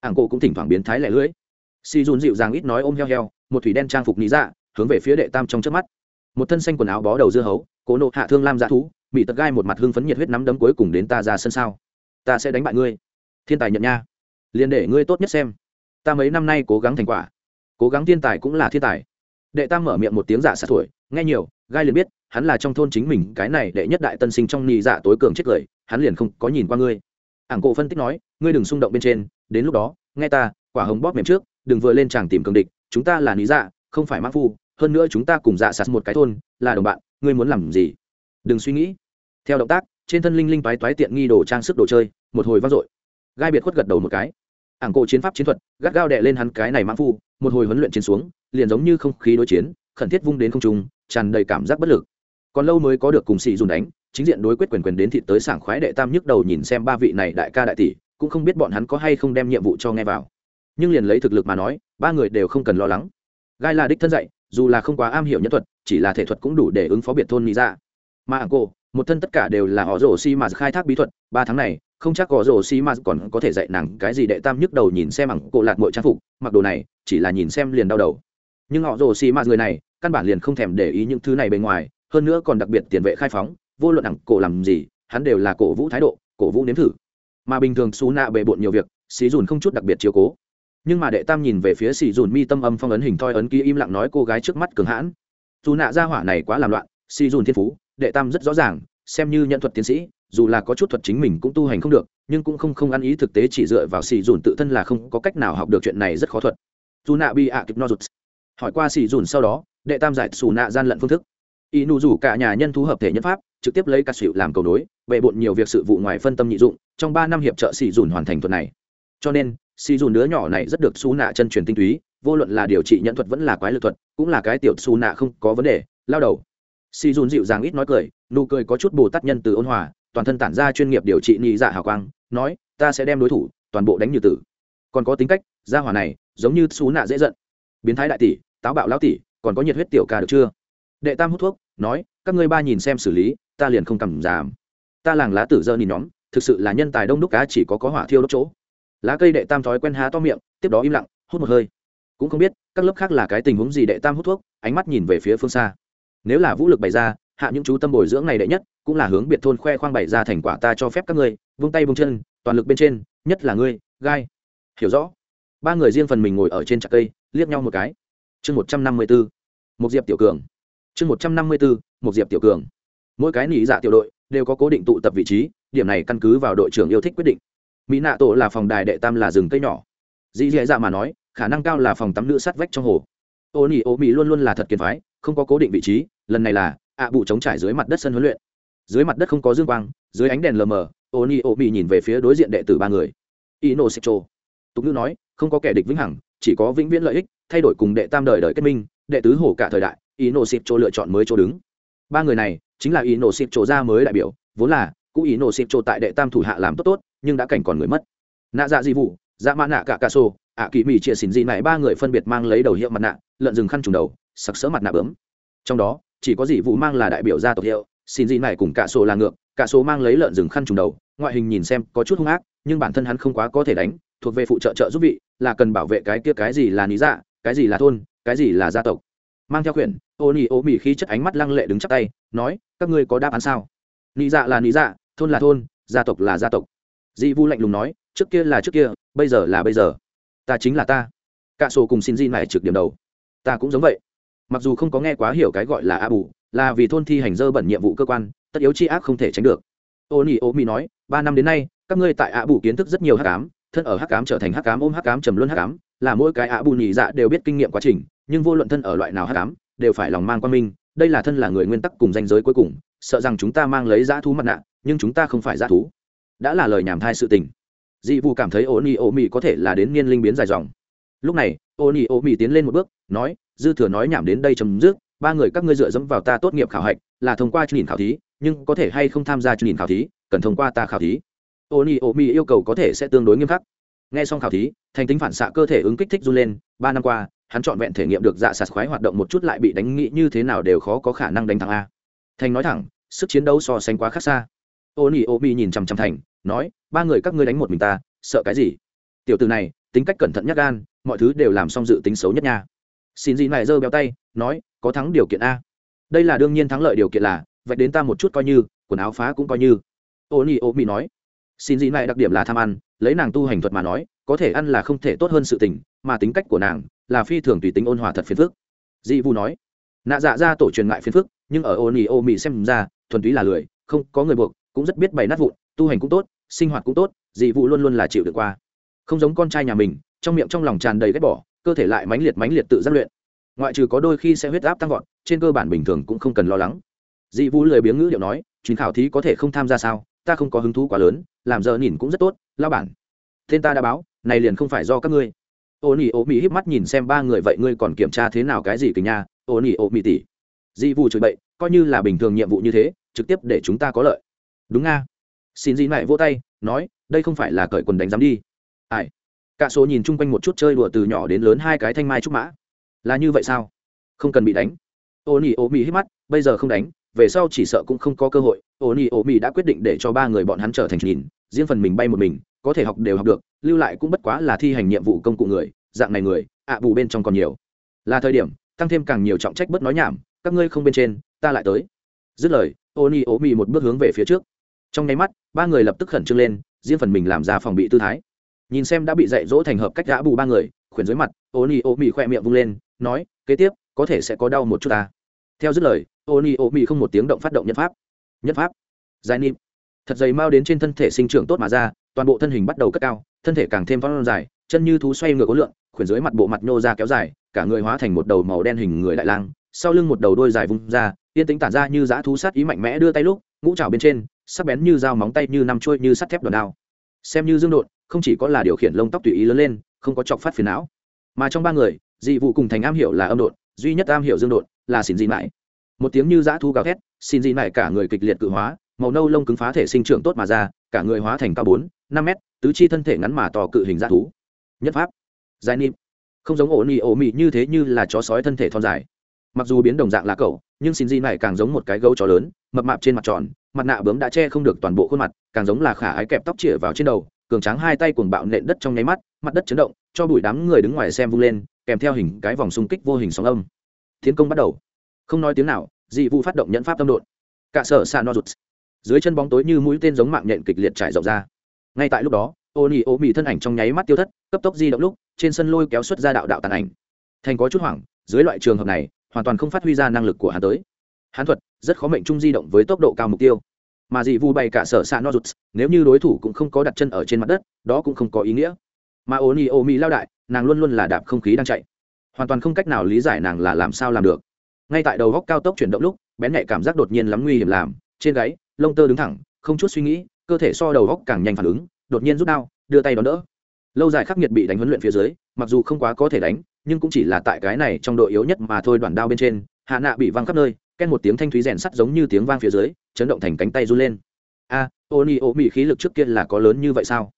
Ảng cổ cũng thỉnh thoảng biến thái lẻ lưới. Si dùn dịu dàng ít nói ôm heo heo, một thủy đen trang phục ní dạ hướng về phía đệ tam trong trước mắt. Một thân xanh quần áo bó đầu dưa hấu, cố nộ hạ thương lam dã thú bị tật gai một mặt hưng phấn nhiệt huyết nắm đấm cuối cùng đến ta ra sân sao. Ta sẽ đánh bại ngươi. Thiên tài nhận nha liền để ngươi tốt nhất xem. Ta mấy năm nay cố gắng thành quả. Cố gắng thiên tài cũng là thiên tài. Đệ tam mở miệng một tiếng giả sát tuổi nghe nhiều, gai liền biết, hắn là trong thôn chính mình, cái này đệ nhất đại tân sinh trong nhị dạ tối cường chết cười, hắn liền không có nhìn qua ngươi. Ảng cổ phân tích nói, ngươi đừng xung động bên trên, đến lúc đó, nghe ta, quả hồng bóp mềm trước, đừng vừa lên chàng tìm cường địch, chúng ta là lý dạ không phải mã phu, hơn nữa chúng ta cùng dạ sạt một cái thôn, là đồng bạn, ngươi muốn làm gì? Đừng suy nghĩ. Theo động tác, trên thân linh linh toái toái tiện nghi đồ trang sức đồ chơi, một hồi vang dội. Gai biệt khuất gật đầu một cái ảng cổ chiến pháp chiến thuật, gắt gao đệ lên hắn cái này mãng phu, một hồi huấn luyện chiến xuống, liền giống như không khí đối chiến, khẩn thiết vung đến không trung, tràn đầy cảm giác bất lực. Còn lâu mới có được cùng sĩ dùn đánh, chính diện đối quyết quyền quyền đến thị tới sảng khoái đệ tam nhức đầu nhìn xem ba vị này đại ca đại tỷ, cũng không biết bọn hắn có hay không đem nhiệm vụ cho nghe vào. Nhưng liền lấy thực lực mà nói, ba người đều không cần lo lắng. Gai là đích thân dạy, dù là không quá am hiểu nhân thuật, chỉ là thể thuật cũng đủ để ứng phó biệt thôn mỹ ra dạ. mà ảng cô một thân tất cả đều là họ rổ xi mà khai thác bí thuật, ba tháng này không chắc có rổ xi mà còn có thể dạy nàng cái gì đệ tam nhức đầu nhìn xem ẳng cổ lạt mọi trang phục, mặc đồ này, chỉ là nhìn xem liền đau đầu. Nhưng họ rổ xi mà người này, căn bản liền không thèm để ý những thứ này bên ngoài, hơn nữa còn đặc biệt tiền vệ khai phóng, vô luận ẳng cổ làm gì, hắn đều là cổ vũ thái độ, cổ vũ nếm thử. Mà bình thường xú nạ bề bộn nhiều việc xí dùn không chút đặc biệt chiều cố. Nhưng mà đệ tam nhìn về phía xì dùn mi tâm âm phong ấn hình thoi ấn ký im lặng nói cô gái trước mắt cường hãn. Dù nạ ra hỏa này quá làm loạn, xì dùn thiên phú, đệ tam rất rõ ràng, xem như nhận thuật tiến sĩ dù là có chút thuật chính mình cũng tu hành không được, nhưng cũng không không ăn ý thực tế chỉ dựa vào xì dùn tự thân là không có cách nào học được chuyện này rất khó thuật. Dù nạ bị ạ kịp no rụt. Hỏi qua xì dùn sau đó, đệ tam giải xù nạ gian lận phương thức. Y nụ rủ cả nhà nhân thú hợp thể nhân pháp, trực tiếp lấy cát xịu làm cầu nối, bệ bộn nhiều việc sự vụ ngoài phân tâm nhị dụng, trong ba năm hiệp trợ xì dùn hoàn thành thuật này. Cho nên, xì dùn đứa nhỏ này rất được xù nạ chân truyền tinh túy, vô luận là điều trị nhận thuật vẫn là quái lực thuật, cũng là cái tiểu xù nạ không có vấn đề, lao đầu. Xì dùn dịu dàng ít nói cười, nụ cười có chút bồ tát nhân từ ôn hòa toàn thân tản ra chuyên nghiệp điều trị nhị dạ hào quang, nói, ta sẽ đem đối thủ toàn bộ đánh như tử. Còn có tính cách, gia hỏa này giống như xú nạ dễ giận. Biến thái đại tỷ, táo bạo lão tỷ, còn có nhiệt huyết tiểu ca được chưa? Đệ tam hút thuốc, nói, các ngươi ba nhìn xem xử lý, ta liền không cầm giảm. Ta làng lá tử dơ nhìn nhóm, thực sự là nhân tài đông đúc cá chỉ có có hỏa thiêu đốt chỗ. Lá cây đệ tam thói quen há to miệng, tiếp đó im lặng, hút một hơi. Cũng không biết, các lớp khác là cái tình huống gì đệ tam hút thuốc, ánh mắt nhìn về phía phương xa. Nếu là vũ lực bày ra hạ những chú tâm bồi dưỡng này đệ nhất, cũng là hướng biệt thôn khoe khoang bày ra thành quả ta cho phép các ngươi, vung tay vung chân, toàn lực bên trên, nhất là ngươi, gai. Hiểu rõ. Ba người riêng phần mình ngồi ở trên trạc cây, liếc nhau một cái. Chương một trăm năm mươi bốn một diệp tiểu cường. Chương một trăm năm mươi bốn một diệp tiểu cường. Mỗi cái nỉ dạ tiểu đội đều có cố định tụ tập vị trí, điểm này căn cứ vào đội trưởng yêu thích quyết định. Mỹ nạ tổ là phòng đài đệ tam là rừng cây nhỏ. Dĩ dễ dạ mà nói, khả năng cao là phòng tắm nữ sát vách trong hồ. Ô nỉ ô mỹ luôn luôn là thật kiệt phái, không có cố định vị trí, lần này là ạ à bụ chống trải dưới mặt đất sân huấn luyện. Dưới mặt đất không có dương quang, dưới ánh đèn lờ mờ ô ni ô mỹ nhìn về phía đối diện đệ tử ba người. Ino secho tục ngữ nói, không có kẻ địch vĩnh hằng, chỉ có vĩnh viễn lợi ích, thay đổi cùng đệ tam đời đời kết minh, đệ tứ hổ cả thời đại, ino secho lựa chọn mới chỗ đứng. Ba người này, chính là ino secho ra mới đại biểu, vốn là cũ ino secho tại đệ tam thủ hạ làm tốt tốt, nhưng đã cảnh còn người mất. Nạ dạ di vụ dạ mã nạ cả ca sô, ạ kỳ mỹ chia xỉn dị này ba người phân biệt mang lấy đầu hiệu mặt nạ, lợn rừng khăn trùng đầu, sặc sỡ mặt nạ bướm. Trong đó chỉ có dị vụ mang là đại biểu gia tộc hiệu, xin dị này cùng cả sổ là ngược, cả số mang lấy lợn rừng khăn trùng đầu, ngoại hình nhìn xem có chút hung ác, nhưng bản thân hắn không quá có thể đánh, thuộc về phụ trợ trợ giúp vị, là cần bảo vệ cái kia cái gì là lý dạ cái gì là thôn, cái gì là gia tộc. Mang theo quyển ô nhi ô mỉ khi chất ánh mắt lăng lệ đứng chắc tay, nói, các ngươi có đáp án sao? Lý dạ là lý dạ thôn là thôn, gia tộc là gia tộc. Dị vu lạnh lùng nói, trước kia là trước kia, bây giờ là bây giờ. Ta chính là ta. Cạ sổ cùng xin di này trực điểm đầu. Ta cũng giống vậy mặc dù không có nghe quá hiểu cái gọi là a bù là vì thôn thi hành dơ bẩn nhiệm vụ cơ quan, tất yếu chi ác không thể tránh được. Ô nhi ô mi nói, ba năm đến nay, các ngươi tại a bù kiến thức rất nhiều hắc cám thân ở hắc cám trở thành hắc cám ôm hắc cám trầm luân hắc cám là mỗi cái a bù nhị dạ đều biết kinh nghiệm quá trình, nhưng vô luận thân ở loại nào hắc cám đều phải lòng mang quan minh, đây là thân là người nguyên tắc cùng danh giới cuối cùng, sợ rằng chúng ta mang lấy dã thú mặt nạ, nhưng chúng ta không phải dã thú. Đã là lời nhảm thai sự tình. Dị vụ cảm thấy ô ni ô mi có thể là đến niên linh biến dài dòng. Lúc này ô ni ô tiến lên một bước, nói, dư thừa nói nhảm đến đây chấm dứt, ba người các ngươi dựa dẫm vào ta tốt nghiệp khảo hạch, là thông qua chương trình khảo thí, nhưng có thể hay không tham gia chương trình khảo thí, cần thông qua ta khảo thí. Ô ni ô yêu cầu có thể sẽ tương đối nghiêm khắc. Nghe xong khảo thí, thành tính phản xạ cơ thể ứng kích thích run lên, ba năm qua, hắn trọn vẹn thể nghiệm được dạ sạt khoái hoạt động một chút lại bị đánh nghĩ như thế nào đều khó có khả năng đánh thắng a. Thành nói thẳng, sức chiến đấu so sánh quá khác xa. Ô nỉ ô nhìn chằm chằm thành, nói, ba người các ngươi đánh một mình ta, sợ cái gì? Tiểu từ này, tính cách cẩn thận nhắc gan, mọi thứ đều làm xong dự tính xấu nhất nha. Xin gì này giơ béo tay, nói, có thắng điều kiện a. Đây là đương nhiên thắng lợi điều kiện là, vạch đến ta một chút coi như, quần áo phá cũng coi như. Ô nhi ô mỹ nói. Xin gì này đặc điểm là tham ăn, lấy nàng tu hành thuật mà nói, có thể ăn là không thể tốt hơn sự tình, mà tính cách của nàng là phi thường tùy tính ôn hòa thật phiền phức. Dị vu nói. Nạ dạ ra tổ truyền ngại phiền phức, nhưng ở ô nhi ô mỹ xem ra, thuần túy là lười, không có người buộc, cũng rất biết bày nát vụn, tu hành cũng tốt, sinh hoạt cũng tốt, dị vụ luôn luôn là chịu được qua không giống con trai nhà mình, trong miệng trong lòng tràn đầy ghét bỏ, cơ thể lại mãnh liệt mãnh liệt tự giác luyện. Ngoại trừ có đôi khi sẽ huyết áp tăng vọt, trên cơ bản bình thường cũng không cần lo lắng. Dị vũ lười biếng ngữ điệu nói, chuyến khảo thí có thể không tham gia sao? Ta không có hứng thú quá lớn, làm giờ nhìn cũng rất tốt lao bản. Tên ta đã báo, này liền không phải do các ngươi. Ô nỉ ô mỹ híp mắt nhìn xem ba người, vậy ngươi còn kiểm tra thế nào cái gì kìa nha, ô nỉ ô mỹ tỷ? Dị vụ chửi bậy, coi như là bình thường nhiệm vụ như thế, trực tiếp để chúng ta có lợi. Đúng nga xin dị mẹ vỗ tay, nói, đây không phải là cởi quần đánh giám đi ai? Cả số nhìn chung quanh một chút chơi đùa từ nhỏ đến lớn hai cái thanh mai trúc mã. Là như vậy sao? Không cần bị đánh. Ô nhi ô mi hít mắt bây giờ không đánh về sau chỉ sợ cũng không có cơ hội. Ô nhi ô mi đã quyết định để cho ba người bọn hắn trở thành nhìn riêng phần mình bay một mình có thể học đều học được lưu lại cũng bất quá là thi hành nhiệm vụ công cụ người dạng này người ạ à, bù bên trong còn nhiều. Là thời điểm tăng thêm càng nhiều trọng trách bất nói nhảm các ngươi không bên trên ta lại tới. Dứt lời ô nhi ô mi một bước hướng về phía trước. Trong nháy mắt ba người lập tức khẩn trương lên riêng phần mình làm ra phòng bị tư thái nhìn xem đã bị dạy dỗ thành hợp cách gã bù ba người, khuyển dưới mặt ô ni ô mì khoe miệng vung lên, nói, kế tiếp, có thể sẽ có đau một chút ta. Theo dứt lời ô ni ô mì không một tiếng động phát động nhân pháp. Nhân pháp. Dài nim thật dày mau đến trên thân thể sinh trưởng tốt mà ra, toàn bộ thân hình bắt đầu cất cao, thân thể càng thêm phong dài, chân như thú xoay ngược ố lượng, khuyển dưới mặt bộ mặt nhô ra kéo dài, cả người hóa thành một đầu màu đen hình người đại lang, sau lưng một đầu đôi dài vung ra, yên tính tản ra như dã thú sát ý mạnh mẽ đưa tay lúc, ngũ trào bên trên, sắc bén như dao móng tay như năm chuôi như sắt thép đòn đao. Xem như dương đột không chỉ có là điều khiển lông tóc tùy ý lớn lên, không có chọc phát phiền não. Mà trong ba người, dị vụ cùng thành am hiểu là âm đột duy nhất am hiểu dương đột là xin dị mãi một tiếng như dã thu gào thét xin dị mãi cả người kịch liệt cự hóa, màu nâu lông cứng phá thể sinh trưởng tốt mà ra, cả người hóa thành cao bốn, năm mét, tứ chi thân thể ngắn mà to cự hình dã thú. Nhất pháp dài nim không giống ổ nỉ ổ mị như thế như là chó sói thân thể thon dài. Mặc dù biến đồng dạng là cậu, nhưng xin dị mãi càng giống một cái gấu chó lớn, mập mạp trên mặt tròn, mặt nạ bướm đã che không được toàn bộ khuôn mặt, càng giống là khả ái kẹp tóc chĩa vào trên đầu cường tráng hai tay cuồng bạo nện đất trong nháy mắt, mặt đất chấn động, cho bụi đám người đứng ngoài xem vung lên, kèm theo hình cái vòng xung kích vô hình sóng âm. Tiến công bắt đầu. Không nói tiếng nào, dị vụ phát động nhẫn pháp tâm đột cả sở xa no rụt dưới chân bóng tối như mũi tên giống mạng nhện kịch liệt trải rộng ra. Ngay tại lúc đó ô nỉ ô mì thân ảnh trong nháy mắt tiêu thất, cấp tốc di động lúc, trên sân lôi kéo xuất ra đạo đạo tàn ảnh. Thành có chút hoảng, dưới loại trường hợp này, hoàn toàn không phát huy ra năng lực của hắn tới. Hắn thuật, rất khó mệnh trung di động với tốc độ cao mục tiêu mà dị vu bày cả sở s ạ no rụt nếu như đối thủ cũng không có đặt chân ở trên mặt đất, đó cũng không có ý nghĩa. Mà ô ni ô mỹ lao đại, nàng luôn luôn là đạp không khí đang chạy. Hoàn toàn không cách nào lý giải nàng là làm sao làm được. Ngay tại đầu góc cao tốc chuyển động lúc, bén nhạy cảm giác đột nhiên lắm nguy hiểm làm, trên gáy, lông tơ đứng thẳng, không chút suy nghĩ, cơ thể so đầu góc càng nhanh phản ứng, đột nhiên rút đao, đưa tay đón đỡ. Lâu dài khắc nghiệt bị đánh huấn luyện phía dưới, mặc dù không quá có thể đánh, nhưng cũng chỉ là tại cái này trong đội yếu nhất mà thôi, đoạn đao bên trên, hạ nạ bị văng khắp nơi ken một tiếng thanh thúy rèn sắt giống như tiếng vang phía dưới, chấn động thành cánh tay run lên. A ô ni ô mỹ khí lực trước kia là có lớn như vậy sao?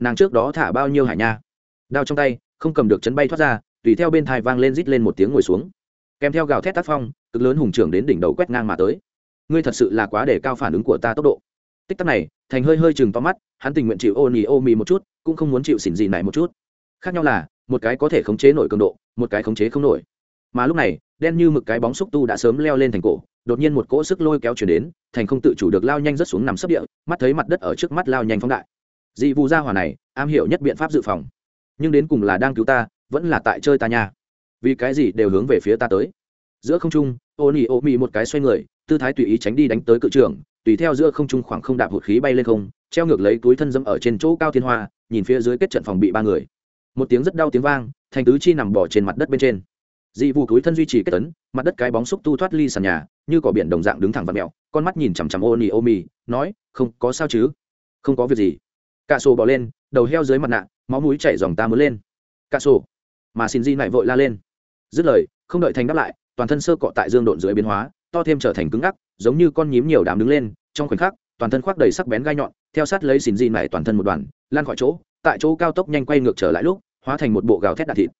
Nàng trước đó thả bao nhiêu hải nha? Đao trong tay, không cầm được chấn bay thoát ra, tùy theo bên thai vang lên rít lên một tiếng ngồi xuống. Kèm theo gào thét tác phong, cực lớn hùng trưởng đến đỉnh đầu quét ngang mà tới. Ngươi thật sự là quá để cao phản ứng của ta tốc độ. Tích tắc này, thành hơi hơi chừng to mắt, hắn tình nguyện chịu ô nì ô mì một chút, cũng không muốn chịu xỉn gì này một chút. Khác nhau là, một cái có thể khống chế nổi cường độ, một cái khống chế không nổi. Mà lúc này đen như mực cái bóng xúc tu đã sớm leo lên thành cổ đột nhiên một cỗ sức lôi kéo chuyển đến thành không tự chủ được lao nhanh rất xuống nằm sấp địa mắt thấy mặt đất ở trước mắt lao nhanh phóng đại. Dị vụ gia hỏa này am hiểu nhất biện pháp dự phòng. Nhưng đến cùng là đang cứu ta vẫn là tại chơi ta nha. Vì cái gì đều hướng về phía ta tới. Giữa không trung ô nỉ ô mị một cái xoay người tư thái tùy ý tránh đi đánh tới cự trường, tùy theo giữa không trung khoảng không đạp hụt khí bay lên không treo ngược lấy túi thân dâm ở trên chỗ cao thiên hoa nhìn phía dưới kết trận phòng bị ba người. Một tiếng rất đau tiếng vang thành tứ chi nằm bỏ trên mặt đất bên trên dị vụ túi thân duy trì kết tấn, mặt đất cái bóng xúc tu thoát ly sàn nhà, như cỏ biển đồng dạng đứng thẳng và mẹo con mắt nhìn chằm chằm ô nỉ ô mì nói, không, có sao chứ? Không có việc gì. Cạ sổ bỏ lên, đầu heo dưới mặt nạ, máu mũi chảy dòng ta mới lên. Cạ sổ, mà xin di lại vội la lên. Dứt lời, không đợi thành đáp lại, toàn thân sơ cọ tại dương độn dưới biến hóa, to thêm trở thành cứng ngắc, giống như con nhím nhiều đám đứng lên, trong khoảnh khắc, toàn thân khoác đầy sắc bén gai nhọn, theo sát lấy xin di lại toàn thân một đoàn, lan khỏi chỗ, tại chỗ cao tốc nhanh quay ngược trở lại lúc, hóa thành một bộ gào thét đạn thịt.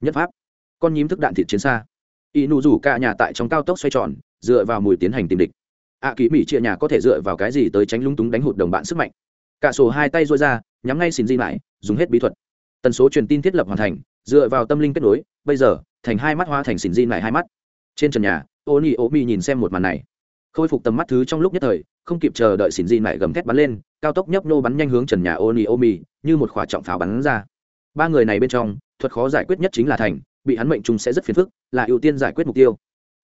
Nhất pháp con nhím thức đạn thịt chiến xa. Y nụ rủ cả nhà tại trong cao tốc xoay tròn dựa vào mùi tiến hành tìm địch. Ạ à, mỹ chia nhà có thể dựa vào cái gì tới tránh lung túng đánh hụt đồng bạn sức mạnh. Cả sổ hai tay dôi ra nhắm ngay xin di lại dùng hết bí thuật. Tần số truyền tin thiết lập hoàn thành dựa vào tâm linh kết nối bây giờ thành hai mắt hoa thành xin di lại hai mắt. Trên trần nhà ô nhi ô mi nhìn xem một màn này. Khôi phục tầm mắt thứ trong lúc nhất thời không kịp chờ đợi xin di lại gầm thét bắn lên cao tốc nhấp nô bắn nhanh hướng trần nhà ô nhi ô mi như một khỏa trọng pháo bắn ra. Ba người này bên trong thuật khó giải quyết nhất chính là thành bị hắn mệnh trùng sẽ rất phiền phức, là ưu tiên giải quyết mục tiêu.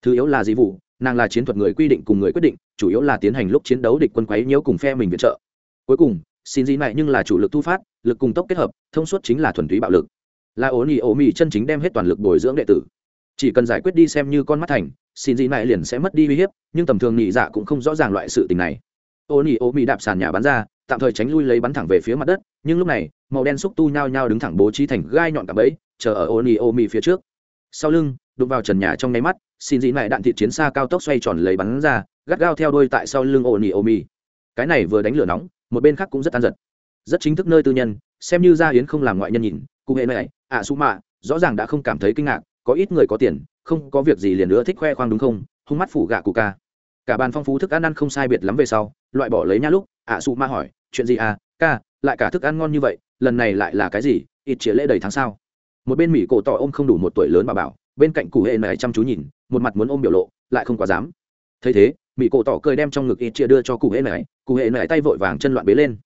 Thứ yếu là gì vụ, nàng là chiến thuật người quy định cùng người quyết định, chủ yếu là tiến hành lúc chiến đấu địch quân quấy nhiễu cùng phe mình viện trợ. Cuối cùng, xin gì này nhưng là chủ lực thu phát, lực cùng tốc kết hợp, thông suốt chính là thuần túy bạo lực. Là ố nỉ ố mị chân chính đem hết toàn lực bồi dưỡng đệ tử. Chỉ cần giải quyết đi xem như con mắt thành, xin gì này liền sẽ mất đi uy hiếp, nhưng tầm thường nhị dạ cũng không rõ ràng loại sự tình này. Ô nỉ ô mị đạp sàn nhà bắn ra, tạm thời tránh lui lấy bắn thẳng về phía mặt đất, nhưng lúc này, màu đen xúc tu nhao nhao đứng thẳng bố trí thành gai nhọn cả bẫy chờ ở ô nỉ ô phía trước. Sau lưng đụng vào trần nhà trong nháy mắt xin dị này đạn thị chiến xa cao tốc xoay tròn lấy bắn ra gắt gao theo đuôi tại sau lưng ô nỉ ô cái này vừa đánh lửa nóng một bên khác cũng rất an giật. Rất chính thức nơi tư nhân xem như gia hiến không làm ngoại nhân nhìn cụ hệ này ạ à, su mạ rõ ràng đã không cảm thấy kinh ngạc có ít người có tiền không có việc gì liền nữa thích khoe khoang đúng không? Hung mắt phủ gạ cụ ca. Cả bàn phong phú thức ăn ăn không sai biệt lắm về sau loại bỏ lấy nha lúc ạ à, su ma hỏi chuyện gì à? Ca lại cả thức ăn ngon như vậy lần này lại là cái gì? Ít chĩa lễ đầy tháng sau một bên mỹ cổ tỏ ôm không đủ một tuổi lớn bà bảo, bên cạnh cụ hệ này chăm chú nhìn, một mặt muốn ôm biểu lộ, lại không quá dám. thấy thế, mỹ cổ tỏ cười đem trong ngực ít chia đưa cho cụ hệ này, cụ hệ này tay vội vàng chân loạn bế lên.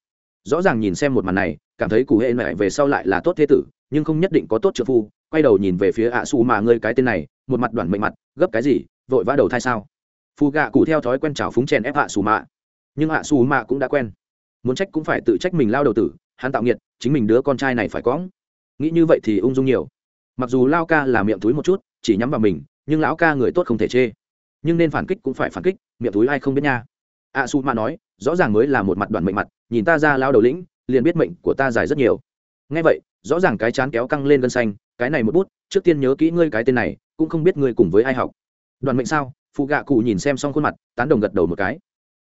rõ ràng nhìn xem một màn này, cảm thấy cụ hệ này về sau lại là tốt thế tử, nhưng không nhất định có tốt trợ phu, quay đầu nhìn về phía ạ xù mà ngươi cái tên này, một mặt đoàn mệnh mặt, gấp cái gì, vội vã đầu thai sao. phù gạ cụ theo thói quen trào phúng chèn ép ạ xù mạ nhưng ạ xù mạ cũng đã quen. muốn trách cũng phải tự trách mình lao đầu tử, hắn tạo nghiệt, chính mình đứa con trai này phải có nghĩ như vậy thì ung dung nhiều. Mặc dù lao ca là miệng túi một chút, chỉ nhắm vào mình, nhưng lão ca người tốt không thể chê. Nhưng nên phản kích cũng phải phản kích, miệng túi ai không biết nha. A su ma nói, rõ ràng mới là một mặt đoàn mệnh mặt, nhìn ta ra lao đầu lĩnh, liền biết mệnh của ta dài rất nhiều. Ngay vậy, rõ ràng cái chán kéo căng lên gân xanh, cái này một bút, trước tiên nhớ kỹ ngươi cái tên này, cũng không biết ngươi cùng với ai học. Đoàn mệnh sao? Phụ gạ cụ nhìn xem xong khuôn mặt, tán đồng gật đầu một cái.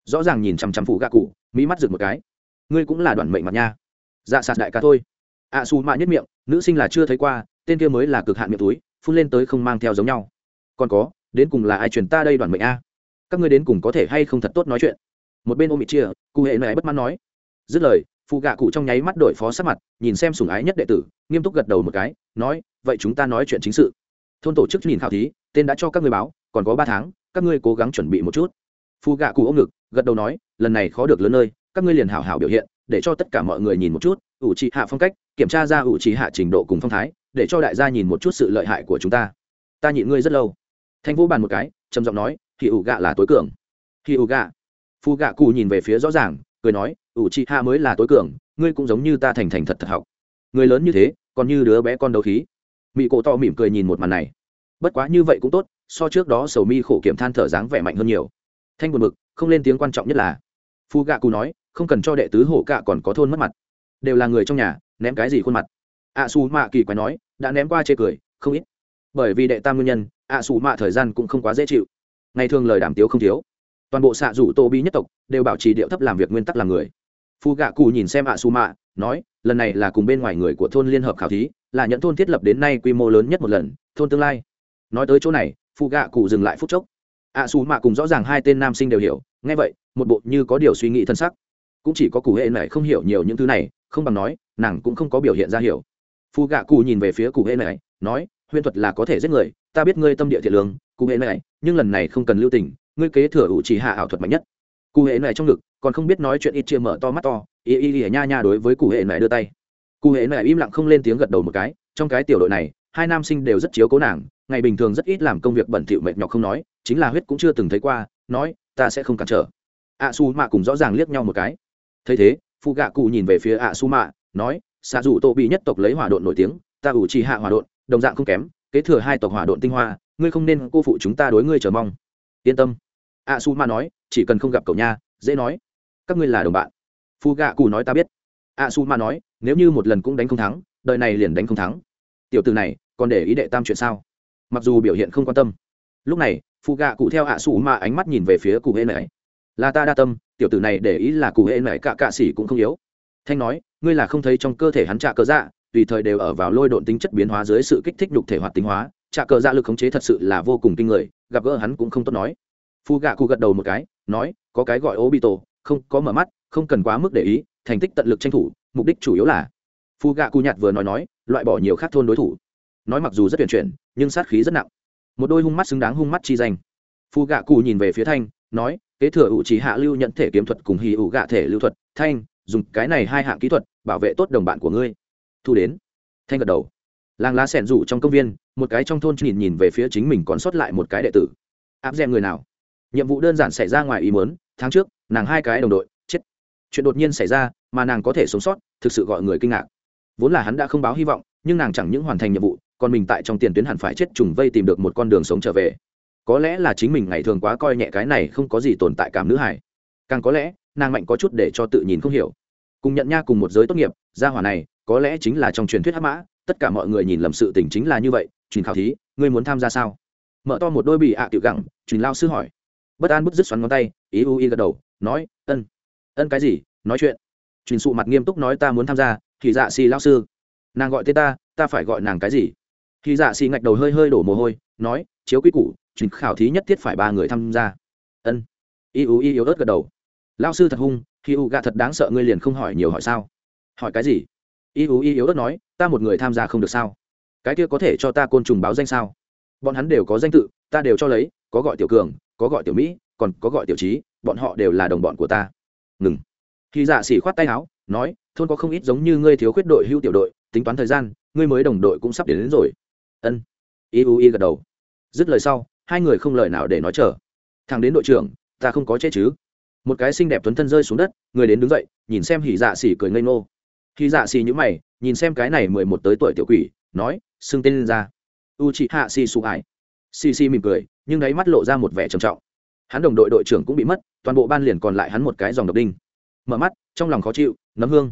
Rõ ràng nhìn chằm chằm phụ gạ cụ mỹ mắt rực một cái. Ngươi cũng là đoàn mệnh mặt nha. Dạ sạt đại ca thôi a su mạ nhất miệng, nữ sinh là chưa thấy qua, tên kia mới là cực hạn miệng túi, phun lên tới không mang theo giống nhau. Còn có, đến cùng là ai truyền ta đây đoàn mệnh a? Các ngươi đến cùng có thể hay không thật tốt nói chuyện? Một bên ôm bị chia, cụ hệ này bất mãn nói. Dứt lời, phụ gạ cụ trong nháy mắt đổi phó sát mặt, nhìn xem sùng ái nhất đệ tử, nghiêm túc gật đầu một cái, nói, vậy chúng ta nói chuyện chính sự. Thôn tổ chức nhìn khảo thí, tên đã cho các người báo, còn có ba tháng, các ngươi cố gắng chuẩn bị một chút. Phụ gạ cụ ôm ngực, gật đầu nói, lần này khó được lớn nơi, các ngươi liền hảo hảo biểu hiện, để cho tất cả mọi người nhìn một chút, ủ trì hạ phong cách kiểm tra ra ủ trí hạ trình độ cùng phong thái để cho đại gia nhìn một chút sự lợi hại của chúng ta. Ta nhịn ngươi rất lâu. Thanh vũ bàn một cái trầm giọng nói thì ủ gạ là tối cường. Thì ủ gạ? Phu gạ cụ nhìn về phía rõ ràng cười nói ủ trí hạ mới là tối cường ngươi cũng giống như ta thành thành thật thật học. Người lớn như thế còn như đứa bé con đấu khí. Mỹ cổ to mỉm cười nhìn một màn này. Bất quá như vậy cũng tốt so trước đó sầu mi khổ kiểm than thở dáng vẻ mạnh hơn nhiều. Thanh buồn mực, không lên tiếng quan trọng nhất là phu gạ cụ nói không cần cho đệ tứ hổ cạ còn có thôn mất mặt. Đều là người trong nhà ném cái gì khuôn mặt. Ạ xù mạ kỳ quái nói, đã ném qua chê cười, không ít. Bởi vì đệ tam nguyên nhân ạ xù mạ thời gian cũng không quá dễ chịu. Ngày thường lời đàm tiếu không thiếu. Toàn bộ xạ rủ tô bi nhất tộc đều bảo trì điệu thấp làm việc nguyên tắc làm người. Phu gạ cụ nhìn xem ạ xù mạ, nói, lần này là cùng bên ngoài người của thôn liên hợp khảo thí, là nhận thôn thiết lập đến nay quy mô lớn nhất một lần, thôn tương lai. Nói tới chỗ này, phu gạ cụ dừng lại phút chốc. Ạ xù mạ cùng rõ ràng hai tên nam sinh đều hiểu, nghe vậy, một bộ như có điều suy nghĩ thân sắc. Cũng chỉ có cụ hệ này không hiểu nhiều những thứ này, không bằng nói nàng cũng không có biểu hiện ra hiểu. Phu gạ cụ nhìn về phía cụ hệ này, nói, huyễn thuật là có thể giết người, ta biết ngươi tâm địa thiện lương, cụ hệ này, nhưng lần này không cần lưu tình, ngươi kế thừa ủ chỉ hạ ảo thuật mạnh nhất. Cụ hệ này trong ngực, còn không biết nói chuyện ít chia mở to mắt to, y y y nha nha đối với cụ hệ này đưa tay. Cụ hệ này im lặng không lên tiếng gật đầu một cái, trong cái tiểu đội này, hai nam sinh đều rất chiếu cố nàng, ngày bình thường rất ít làm công việc bẩn thỉu mệt nhọc không nói, chính là huyết cũng chưa từng thấy qua, nói, ta sẽ không cản trở. Ạ su mạ cùng rõ ràng liếc nhau một cái. Thấy thế phụ gạ cụ nhìn về phía ạ su mạ nói, xạ dù tô bị nhất tộc lấy hỏa độn nổi tiếng, ta ủ trì hạ hỏa độn, đồng dạng không kém, kế thừa hai tộc hỏa độn tinh hoa, ngươi không nên cô phụ chúng ta đối ngươi chờ mong. Yên tâm. A su ma nói, chỉ cần không gặp cậu nha, dễ nói. Các ngươi là đồng bạn. Phu gạ cụ nói, ta biết. A su ma nói, nếu như một lần cũng đánh không thắng, đời này liền đánh không thắng. Tiểu từ này, còn để ý đệ tam chuyện sao? Mặc dù biểu hiện không quan tâm. Lúc này, phu gạ cụ theo ạ su ma ánh mắt nhìn về phía cụ hễ này là ta đa tâm, tiểu tử này để ý là cụ hễ này cạ cạ xỉ cũng không yếu thanh nói, ngươi là không thấy trong cơ thể hắn trạ cờ dạ tùy thời đều ở vào lôi độn tính chất biến hóa dưới sự kích thích đục thể hoạt tính hóa. Trạ cờ dạ lực khống chế thật sự là vô cùng kinh người, gặp gỡ hắn cũng không tốt nói. Phu gạ cụ gật đầu một cái, nói, có cái gọi ô bị tổ không, có mở mắt, không cần quá mức để ý, thành tích tận lực tranh thủ, mục đích chủ yếu là. Phu gạ cụ nhạt vừa nói nói, loại bỏ nhiều khác thôn đối thủ. Nói mặc dù rất tuyển chuyển, nhưng sát khí rất nặng. Một đôi hung mắt xứng đáng hung mắt chi danh. Phu gạ cụ nhìn về phía thanh, nói, kế thừa ủ chỉ hạ lưu nhận thể kiếm thuật cùng hì ủ gạ thể lưu thuật. Thanh dùng cái này hai hạng kỹ thuật bảo vệ tốt đồng bạn của ngươi. Thu đến. Thanh gật đầu. Làng lá sẻn rủ trong công viên, một cái trong thôn nhìn nhìn về phía chính mình còn sót lại một cái đệ tử. Áp dèm người nào? Nhiệm vụ đơn giản xảy ra ngoài ý muốn, tháng trước, nàng hai cái đồng đội, chết. Chuyện đột nhiên xảy ra, mà nàng có thể sống sót, thực sự gọi người kinh ngạc. Vốn là hắn đã không báo hy vọng, nhưng nàng chẳng những hoàn thành nhiệm vụ, còn mình tại trong tiền tuyến hẳn phải chết trùng vây tìm được một con đường sống trở về. Có lẽ là chính mình ngày thường quá coi nhẹ cái này không có gì tồn tại cảm nữ hải càng có lẽ nàng mạnh có chút để cho tự nhìn không hiểu. Cùng nhận nha cùng một giới tốt nghiệp, gia hỏa này, có lẽ chính là trong truyền thuyết hắc mã, tất cả mọi người nhìn lầm sự tình chính là như vậy, truyền khảo thí, ngươi muốn tham gia sao? Mở to một đôi bị ạ tiểu gẳng, truyền lao sư hỏi. Bất an bứt dứt xoắn ngón tay, ý u y gật đầu, nói, ân. Ân cái gì? Nói chuyện. Truyền sụ mặt nghiêm túc nói, ta muốn tham gia, thì dạ xì lao sư. Nàng gọi tên ta ta phải gọi nàng cái gì? Thì dạ xì ngạch đầu hơi hơi đổ mồ hôi, nói, chiếu quy củ, truyền khảo thí nhất thiết phải ba người tham gia. Ân. Ý u y yếu ớt gật đầu lao sư thật hung khi u gạ thật đáng sợ ngươi liền không hỏi nhiều hỏi sao? Hỏi cái gì? Y u y yếu ớt nói ta một người tham gia không được sao? Cái kia có thể cho ta côn trùng báo danh sao? Bọn hắn đều có danh tự ta đều cho lấy có gọi tiểu cường có gọi tiểu mỹ còn có gọi tiểu trí bọn họ đều là đồng bọn của ta. Ngừng. Khi dạ xỉ khoát tay áo nói thôn có không ít giống như ngươi thiếu khuyết đội hưu tiểu đội tính toán thời gian ngươi mới đồng đội cũng sắp đến, đến rồi. Ân. Y u y gật đầu. Dứt lời sau hai người không lời nào để nói chờ. Thằng đến đội trưởng ta không có chết chứ? Một cái xinh đẹp tuấn thân rơi xuống đất, người đến đứng dậy, nhìn xem hỉ dạ xỉ cười ngây ngô. Hỉ dạ xỉ nhữ mày, nhìn xem cái này mười một tới tuổi tiểu quỷ, nói, xưng tên lên ra. U chị hạ xì xù ải xì xì mỉm cười, nhưng đáy mắt lộ ra một vẻ trầm trọng. Hắn đồng đội đội trưởng cũng bị mất, toàn bộ ban liền còn lại hắn một cái dòng độc đinh. Mở mắt, trong lòng khó chịu, nấm hương.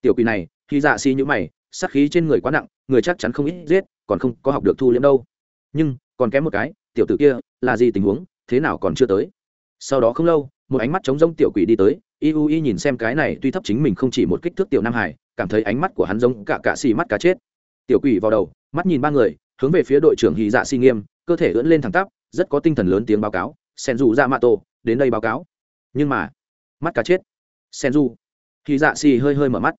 Tiểu quỷ này khi dạ xì nhữ mày sắc khí trên người quá nặng, người chắc chắn không ít giết, còn không có học được thu liễm đâu. Nhưng, còn kém một cái, tiểu tử kia, là gì tình huống, thế nào còn chưa tới. Sau đó không lâu một ánh mắt trống rông tiểu quỷ đi tới y u y nhìn xem cái này tuy thấp chính mình không chỉ một kích thước tiểu nam hải, cảm thấy ánh mắt của hắn giống cả cạ xì mắt cá chết. Tiểu quỷ vào đầu, mắt nhìn ba người, hướng về phía đội trưởng hy dạ xi nghiêm, cơ thể ưỡn lên thẳng tắp, rất có tinh thần lớn tiếng báo cáo sen dù ra mạ tổ đến đây báo cáo. Nhưng mà, mắt cá chết. Sen du hy dạ xì hơi hơi mở mắt.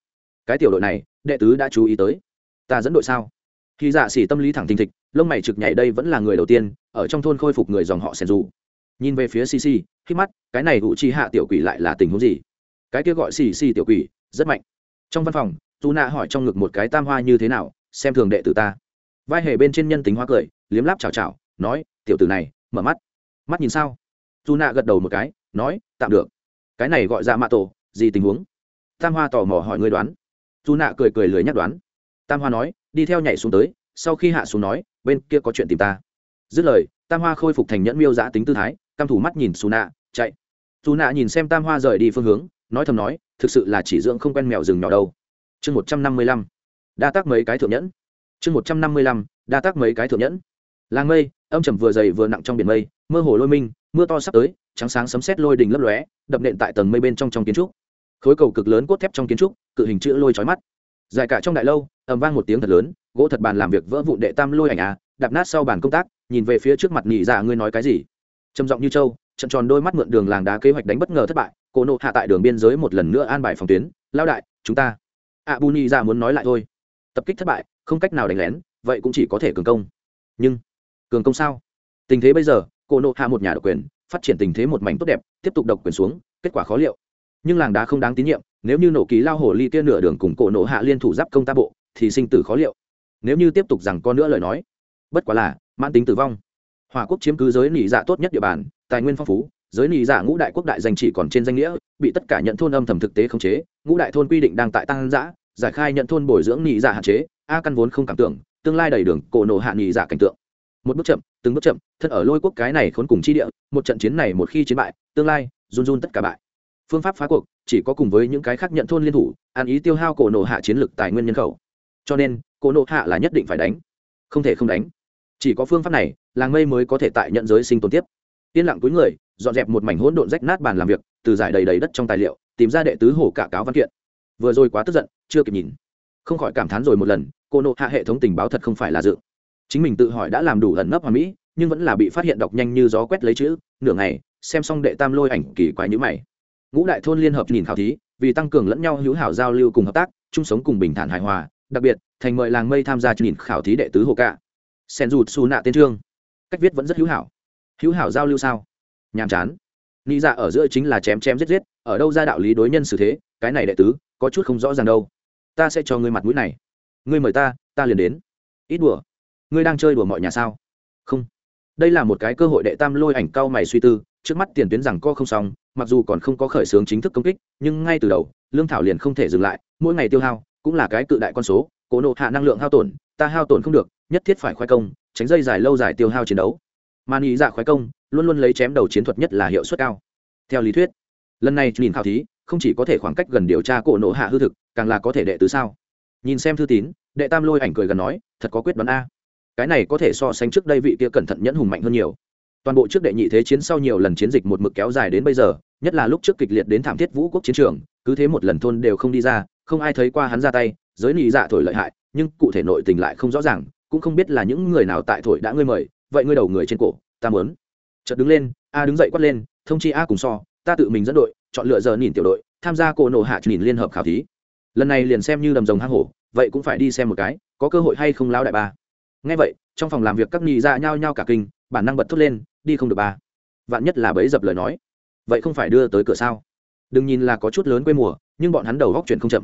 Cái tiểu đội này, đệ tứ đã chú ý tới. Ta dẫn đội sao? Hy dạ xì tâm lý thẳng thình thịch, lông mày trực nhảy đây vẫn là người đầu tiên, ở trong thôn khôi phục người dòng họ sen du nhìn về phía Sisi khi mắt, cái này ủ chi hạ tiểu quỷ lại là tình huống gì? Cái kia gọi xì xì tiểu quỷ, rất mạnh. Trong văn phòng dù nạ hỏi trong ngực một cái tam hoa như thế nào, xem thường đệ tử ta. Vai hề bên trên nhân tính hoa cười, liếm láp chào chào nói, tiểu tử này, mở mắt. Mắt nhìn sao? Dù nạ gật đầu một cái, nói, tạm được. Cái này gọi ra mạ tổ, gì tình huống? Tam hoa tò mò hỏi ngươi đoán. Dù nạ cười cười lười nhắc đoán. Tam hoa nói, đi theo nhảy xuống tới, sau khi hạ xuống nói, bên kia có chuyện tìm ta. Dứt lời, tam hoa khôi phục thành nhẫn miêu giã tính tư thái căm thủ mắt nhìn xù nạ chạy. Dù nạ nhìn xem tam hoa rời đi phương hướng, nói thầm nói, thực sự là chỉ dưỡng không quen mèo rừng nhỏ đâu. Chương một trăm năm mươi lăm, đa tác mấy cái thượng nhẫn. Chương một trăm năm mươi lăm, đa tác mấy cái thượng nhẫn. Làng mây, âm trầm vừa dày vừa nặng trong biển mây, mơ hồ lôi minh, mưa to sắp tới, trắng sáng sấm sét lôi đình lấp lóe, đập nện tại tầng mây bên trong trong kiến trúc. Khối cầu cực lớn cốt thép trong kiến trúc, cự hình chữ lôi trói mắt. Dài cả trong đại lâu, ầm vang một tiếng thật lớn, gỗ thật bàn làm việc vỡ vụn đệ tam lôi ảnh à đạp nát sau bàn công tác, nhìn về phía trước mặt nhị dạ ngươi nói cái gì? Trầm giọng như châu trận tròn đôi mắt mượn đường làng đá kế hoạch đánh bất ngờ thất bại, cô nộ hạ tại đường biên giới một lần nữa an bài phòng tuyến lao đại, chúng ta. Ạ bù nhị ra muốn nói lại thôi. Tập kích thất bại, không cách nào đánh lén, vậy cũng chỉ có thể cường công. Nhưng, cường công sao? Tình thế bây giờ, cô nộ hạ một nhà độc quyền, phát triển tình thế một mảnh tốt đẹp, tiếp tục độc quyền xuống, kết quả khó liệu. Nhưng làng đá không đáng tín nhiệm, nếu như nổ ký lao hồ ly kia nửa đường cùng cổ nộ hạ liên thủ giáp công ta bộ, thì sinh tử khó liệu. Nếu như tiếp tục rằng con nữa lời nói, bất quá là, mãn tính tử vong hòa quốc chiếm cứ giới nỉ dạ tốt nhất địa bàn, tài nguyên phong phú, giới nỉ dạ ngũ đại quốc đại danh chỉ còn trên danh nghĩa, bị tất cả nhận thôn âm thầm thực tế khống chế, ngũ đại thôn quy định đang tại tăng giã giải khai nhận thôn bồi dưỡng nỉ dạ hạn chế, a căn vốn không cảm tưởng, tương lai đầy đường cổ nổ hạ nỉ dạ cảnh tượng. Một bước chậm, từng bước chậm, thân ở lôi quốc cái này khốn cùng chi địa, một trận chiến này một khi chiến bại, tương lai, run run tất cả bại. Phương pháp phá cuộc, chỉ có cùng với những cái khác nhận thôn liên thủ, ăn ý tiêu hao cổ nổ hạ chiến lược tài nguyên nhân khẩu. Cho nên, cổ nổ hạ là nhất định phải đánh, không thể không đánh. Chỉ có phương pháp này làng mây mới có thể tại nhận giới sinh tồn tiếp. Yên lặng túi người, dọn dẹp một mảnh hỗn độn rách nát bàn làm việc, từ giải đầy đầy đất trong tài liệu, tìm ra đệ tứ hổ cả cáo văn kiện. Vừa rồi quá tức giận, chưa kịp nhìn. Không khỏi cảm thán rồi một lần, cô nộ hạ hệ thống tình báo thật không phải là dự. Chính mình tự hỏi đã làm đủ ẩn nấp hoàn mỹ, nhưng vẫn là bị phát hiện đọc nhanh như gió quét lấy chữ, nửa ngày, xem xong đệ tam lôi ảnh kỳ quái nhữ mày. Ngũ đại thôn liên hợp nhìn khảo thí, vì tăng cường lẫn nhau hữu hảo giao lưu cùng hợp tác, chung sống cùng bình thản hài hòa, đặc biệt, thành mời làng mây tham gia nhìn khảo thí đệ tứ hồ cả. sen rụt xù nạ tên trương cách viết vẫn rất hữu hảo. Hữu hảo giao lưu sao? Nhàm chán. Nghĩ ra dạ ở giữa chính là chém chém giết giết, ở đâu ra đạo lý đối nhân xử thế, cái này đệ tứ, có chút không rõ ràng đâu. Ta sẽ cho ngươi mặt mũi này. Ngươi mời ta ta liền đến. Ít đùa. Ngươi đang chơi đùa mọi nhà sao? Không. Đây là một cái cơ hội đệ tam lôi ảnh cao mày suy tư, trước mắt tiền tuyến rằng co không xong, mặc dù còn không có khởi xướng chính thức công kích, nhưng ngay từ đầu, lương thảo liền không thể dừng lại, mỗi ngày tiêu hao cũng là cái cự đại con số, cố nộ hạ năng lượng hao tổn ta hao tổn không được, nhất thiết phải khoái công, tránh dây dài lâu dài tiêu hao chiến đấu. Mà nghĩ dạ khoái công, luôn luôn lấy chém đầu chiến thuật nhất là hiệu suất cao. Theo lý thuyết, lần này nhìn khảo thí, không chỉ có thể khoảng cách gần điều tra cổ nộ hạ hư thực, càng là có thể đệ tứ sao. Nhìn xem thư tín, đệ tam lôi ảnh cười gần nói, thật có quyết đoán a. Cái này có thể so sánh trước đây vị kia cẩn thận nhẫn hùng mạnh hơn nhiều. Toàn bộ trước đệ nhị thế chiến sau nhiều lần chiến dịch một mực kéo dài đến bây giờ, nhất là lúc trước kịch liệt đến thảm thiết vũ quốc chiến trường, cứ thế một lần thôn đều không đi ra, không ai thấy qua hắn ra tay, giới nị dạ thổi lợi hại nhưng cụ thể nội tình lại không rõ ràng, cũng không biết là những người nào tại thổi đã ngươi mời, vậy ngươi đầu người trên cổ, ta muốn. Chợt đứng lên, a đứng dậy quát lên, thông chi a cùng so, ta tự mình dẫn đội, chọn lựa giờ nhìn tiểu đội, tham gia cổ nổ hạ nhìn liên hợp khảo thí. Lần này liền xem như đầm rồng hang hổ, vậy cũng phải đi xem một cái, có cơ hội hay không lão đại ba. Ngay vậy, trong phòng làm việc các nhị ra nhao nhao cả kinh, bản năng bật thốt lên, đi không được ba. Vạn nhất là bấy dập lời nói. Vậy không phải đưa tới cửa sao? Đừng nhìn là có chút lớn quê mùa, nhưng bọn hắn đầu góc chuyện không chậm.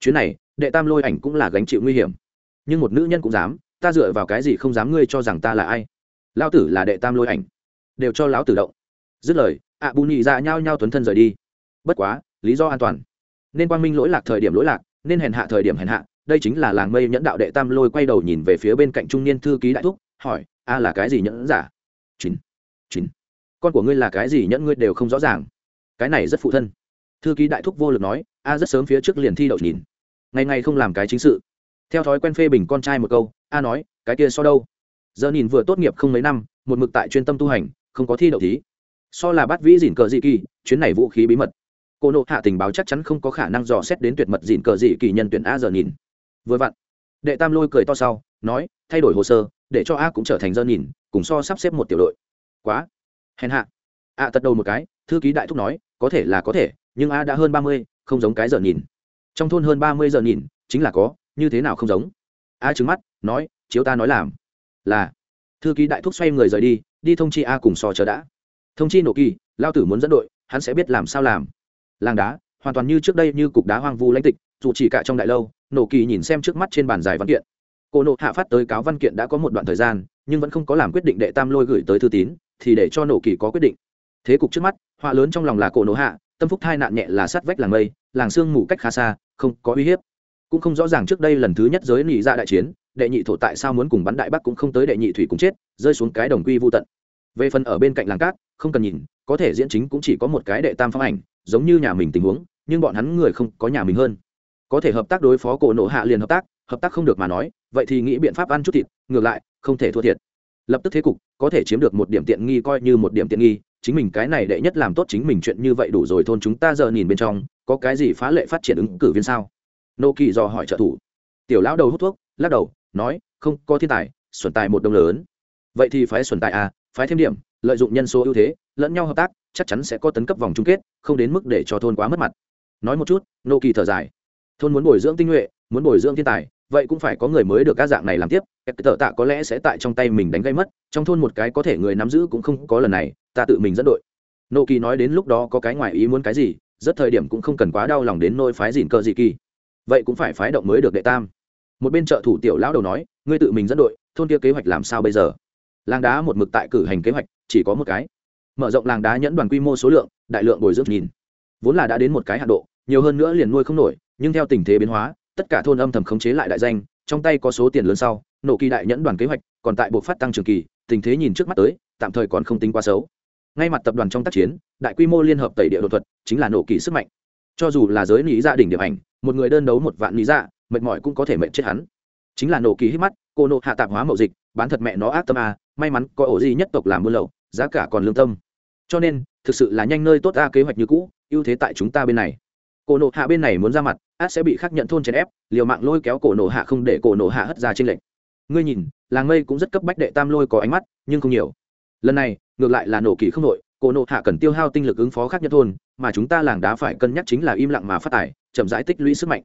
Chuyến này đệ tam lôi ảnh cũng là gánh chịu nguy hiểm. Nhưng một nữ nhân cũng dám, ta dựa vào cái gì không dám ngươi cho rằng ta là ai? Lao tử là đệ tam lôi ảnh. Đều cho lão tử động. Dứt lời, ạ bù nhị ra nhao nhao tuấn thân rời đi. Bất quá, lý do an toàn. Nên quang minh lỗi lạc thời điểm lỗi lạc, nên hèn hạ thời điểm hèn hạ, đây chính là làng mây nhẫn đạo đệ tam lôi quay đầu nhìn về phía bên cạnh trung niên thư ký đại thúc, hỏi, a là cái gì nhẫn giả? Chín chín. Con của ngươi là cái gì nhẫn ngươi đều không rõ ràng. Cái này rất phụ thân. Thư ký đại thúc vô lực nói, a rất sớm phía trước liền thi đậu nhìn ngày ngày không làm cái chính sự. Theo thói quen phê bình con trai một câu, a nói, cái kia so đâu? Giờ nhìn vừa tốt nghiệp không mấy năm, một mực tại chuyên tâm tu hành, không có thi đậu thí. So là bắt vĩ dìn cờ dị kỳ, chuyến này vũ khí bí mật. Cô nộ hạ tình báo chắc chắn không có khả năng dò xét đến tuyệt mật dìn cờ dị kỳ nhân tuyển a giờ nhìn. Vừa vặn, đệ tam lôi cười to sau, nói, thay đổi hồ sơ, để cho a cũng trở thành giờ nhìn, cùng so sắp xếp một tiểu đội. Quá. Hèn hạ. A tật đầu một cái, thư ký đại thúc nói, có thể là có thể, nhưng a đã hơn ba mươi, không giống cái giờ nhìn trong thôn hơn ba mươi giờ nhìn, chính là có, như thế nào không giống? A trứng mắt, nói, chiếu ta nói làm. Là, thư ký đại thúc xoay người rời đi đi thông chi a cùng sò chờ đã. Thông chi nổ kỳ, lao tử muốn dẫn đội, hắn sẽ biết làm sao làm. Làng đá, hoàn toàn như trước đây như cục đá hoang vu lãnh tịch, dù chỉ cả trong đại lâu, nổ kỳ nhìn xem trước mắt trên bàn dài văn kiện. Cô nộ hạ phát tới cáo văn kiện đã có một đoạn thời gian, nhưng vẫn không có làm quyết định đệ tam lôi gửi tới thư tín, thì để cho nổ kỳ có quyết định. Thế cục trước mắt, họa lớn trong lòng là cổ nộ hạ tâm phúc thai nạn nhẹ là sát vách làng mây, làng sương mù cách khá xa, không có uy hiếp. Cũng không rõ ràng trước đây lần thứ nhất giới nị ra đại chiến, đệ nhị thổ tại sao muốn cùng bắn đại bắc cũng không tới đệ nhị thủy cũng chết, rơi xuống cái đồng quy vô tận. Về phần ở bên cạnh làng cát, không cần nhìn, có thể diễn chính cũng chỉ có một cái đệ tam phong ảnh, giống như nhà mình tình huống, nhưng bọn hắn người không có nhà mình hơn. Có thể hợp tác đối phó cổ nộ hạ liền hợp tác hợp tác không được mà nói, vậy thì nghĩ biện pháp ăn chút thịt, ngược lại, không thể thua thiệt. Lập tức thế cục, có thể chiếm được một điểm tiện nghi coi như một điểm tiện nghi chính mình cái này đệ nhất làm tốt chính mình chuyện như vậy đủ rồi thôn chúng ta giờ nhìn bên trong, có cái gì phá lệ phát triển ứng cử viên sao? Nô kỳ do hỏi trợ thủ. Tiểu lão đầu hút thuốc, lắc đầu, nói, không, có thiên tài, xuẩn tài một đồng lớn. Vậy thì phái xuẩn tài à phái thêm điểm, lợi dụng nhân số ưu thế, lẫn nhau hợp tác, chắc chắn sẽ có tấn cấp vòng chung kết, không đến mức để cho thôn quá mất mặt. Nói một chút nô kỳ thở dài. Thôn muốn bồi dưỡng tinh nhuệ, muốn bồi dưỡng thiên tài, vậy cũng phải có người mới được các dạng này làm tiếp. Cái tờ tạ có lẽ sẽ tại trong tay mình đánh gây mất, trong thôn một cái có thể người nắm giữ cũng không có lần này ta tự mình dẫn đội. Nô kỳ nói đến lúc đó có cái ngoài ý muốn cái gì, rất thời điểm cũng không cần quá đau lòng đến nôi phái dìn cơ gì kỳ. Vậy cũng phải phái động mới được đệ tam. Một bên trợ thủ tiểu lão đầu nói, ngươi tự mình dẫn đội, thôn kia kế hoạch làm sao bây giờ? Làng đá một mực tại cử hành kế hoạch, chỉ có một cái. Mở rộng làng đá nhẫn đoàn quy mô số lượng, đại lượng bồi dưỡng nhìn. Vốn là đã đến một cái hạ độ, nhiều hơn nữa liền nuôi không nổi, nhưng theo tình thế biến hóa, tất cả thôn âm thầm khống chế lại đại danh, trong tay có số tiền lớn sau, nổ kỳ đại nhẫn đoàn kế hoạch còn tại buộc phát tăng trường kỳ, tình thế nhìn trước mắt tới, tạm thời còn không tính quá xấu ngay mặt tập đoàn trong tác chiến, đại quy mô liên hợp tẩy địa đột thuật chính là nổ kỳ sức mạnh. Cho dù là giới lý gia đình điểm ảnh, một người đơn đấu một vạn lý dạ mệt mỏi cũng có thể mệt chết hắn. Chính là nổ kỳ hít mắt, cô nộ hạ tạp hóa mậu dịch, bán thật mẹ nó ác tâm à? may mắn có ổ gì nhất tộc làm buôn lậu, giá cả còn lương tâm. Cho nên, thực sự là nhanh nơi tốt ra kế hoạch như cũ, ưu thế tại chúng ta bên này. Cổ nộ hạ bên này muốn ra mặt, át sẽ bị khắc nhận thôn chèn ép, liều mạng lôi kéo cổ nộ hạ không để cổ nộ hạ hất ra trên lệnh ngươi nhìn, làng mây cũng rất cấp bách đệ tam lôi có ánh mắt, nhưng không nhiều. Lần này ngược lại là nổ kỳ không nội cổ nộ hạ cần tiêu hao tinh lực ứng phó khác nhất thôn, mà chúng ta làng đá phải cân nhắc chính là im lặng mà phát tài, chậm rãi tích lũy sức mạnh.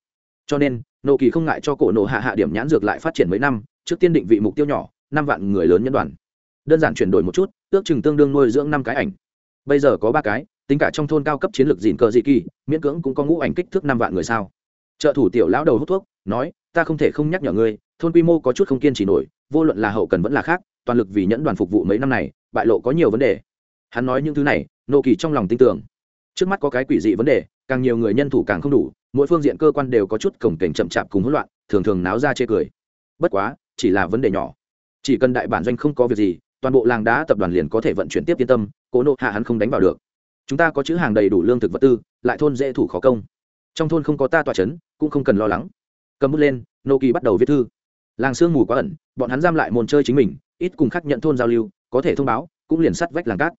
Cho nên, nổ kỳ không ngại cho cổ nộ hạ hạ điểm nhãn dược lại phát triển mấy năm, trước tiên định vị mục tiêu nhỏ, năm vạn người lớn nhân đoàn. Đơn giản chuyển đổi một chút, ước chừng tương đương nuôi dưỡng năm cái ảnh. Bây giờ có ba cái, tính cả trong thôn cao cấp chiến lược dìn cờ dị kỳ, miễn cưỡng cũng có ngũ ảnh kích thước năm vạn người sao. Trợ thủ tiểu lão đầu hút thuốc, nói, ta không thể không nhắc nhở ngươi, thôn quy mô có chút không kiên trì nổi, vô luận là hậu cần vẫn là khác, toàn lực vì nhẫn đoàn phục vụ mấy năm này bại lộ có nhiều vấn đề. Hắn nói những thứ này nộ kỳ trong lòng tin tưởng. Trước mắt có cái quỷ dị vấn đề, càng nhiều người nhân thủ càng không đủ, mỗi phương diện cơ quan đều có chút cổng cảnh chậm chạp cùng hỗn loạn, thường thường náo ra chê cười. Bất quá, chỉ là vấn đề nhỏ. Chỉ cần đại bản doanh không có việc gì, toàn bộ làng đá tập đoàn liền có thể vận chuyển tiếp yên tâm, cố nộ hạ hắn không đánh vào được. Chúng ta có chữ hàng đầy đủ lương thực vật tư, lại thôn dễ thủ khó công. Trong thôn không có ta tòa c h ấ n cũng không cần lo lắng. Cầm bút lên, nô kỳ bắt đầu viết thư. Làng sương mù quá ẩn, bọn hắn giam lại môn chơi chính mình, ít cùng khác nhận thôn giao lưu có thể thông báo, cũng liền sắt vách làng cát.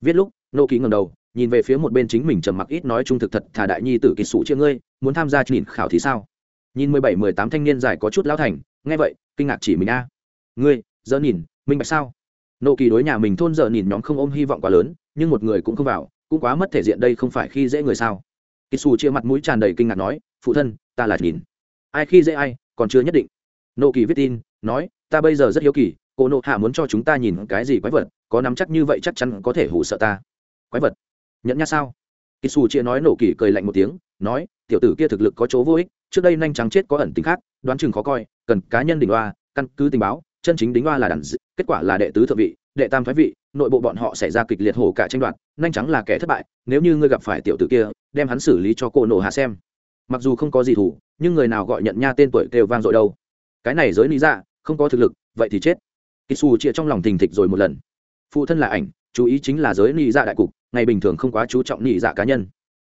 Viết lúc nô ký ngầm đầu, nhìn về phía một bên chính mình trầm mặc ít nói trung thực thật thà đại nhi tử kỳ sủ chia ngươi, muốn tham gia nhìn khảo thì sao? Nhìn mười bảy, mười tám thanh niên dài có chút lão thành, nghe vậy, kinh ngạc chỉ mình a. Ngươi giờ nhìn, minh bạch sao? Nô kỳ đối nhà mình thôn giờ nhìn nhóm không ôm hy vọng quá lớn, nhưng một người cũng không vào, cũng quá mất thể diện đây không phải khi dễ người sao? Kỳ xù chia mặt mũi tràn đầy kinh ngạc nói, phụ thân, ta là nhìn. Ai khi dễ ai, còn chưa nhất định. Nô kỳ viết tin, nói, ta bây giờ rất hiếu kỳ cô nộ hạ muốn cho chúng ta nhìn cái gì quái vật, có nắm chắc như vậy chắc chắn có thể hủ sợ ta. Quái vật? Nhận nha sao? Kỳ xù chia nói nổ kỳ cười lạnh một tiếng, nói, tiểu tử kia thực lực có chỗ vô ích, trước đây nhanh trắng chết có ẩn tính khác, đoán chừng khó coi, cần cá nhân đỉnh oa căn cứ tình báo, chân chính đính oa là đàn d... kết quả là đệ tứ thượng vị, đệ tam phái vị, nội bộ bọn họ xảy ra kịch liệt hổ cả tranh đoạt, nhanh trắng là kẻ thất bại, nếu như ngươi gặp phải tiểu tử kia, đem hắn xử lý cho cô nổ hạ xem. Mặc dù không có gì thủ, nhưng người nào gọi nhận nha tên tuổi kêu vang dội đâu. Cái này giới lý dạ không có thực lực, vậy thì chết kisu chia trong lòng thình thịch rồi một lần. Phụ thân là ảnh, chú ý chính là giới nhị dạ đại cục, ngày bình thường không quá chú trọng nhị dạ cá nhân.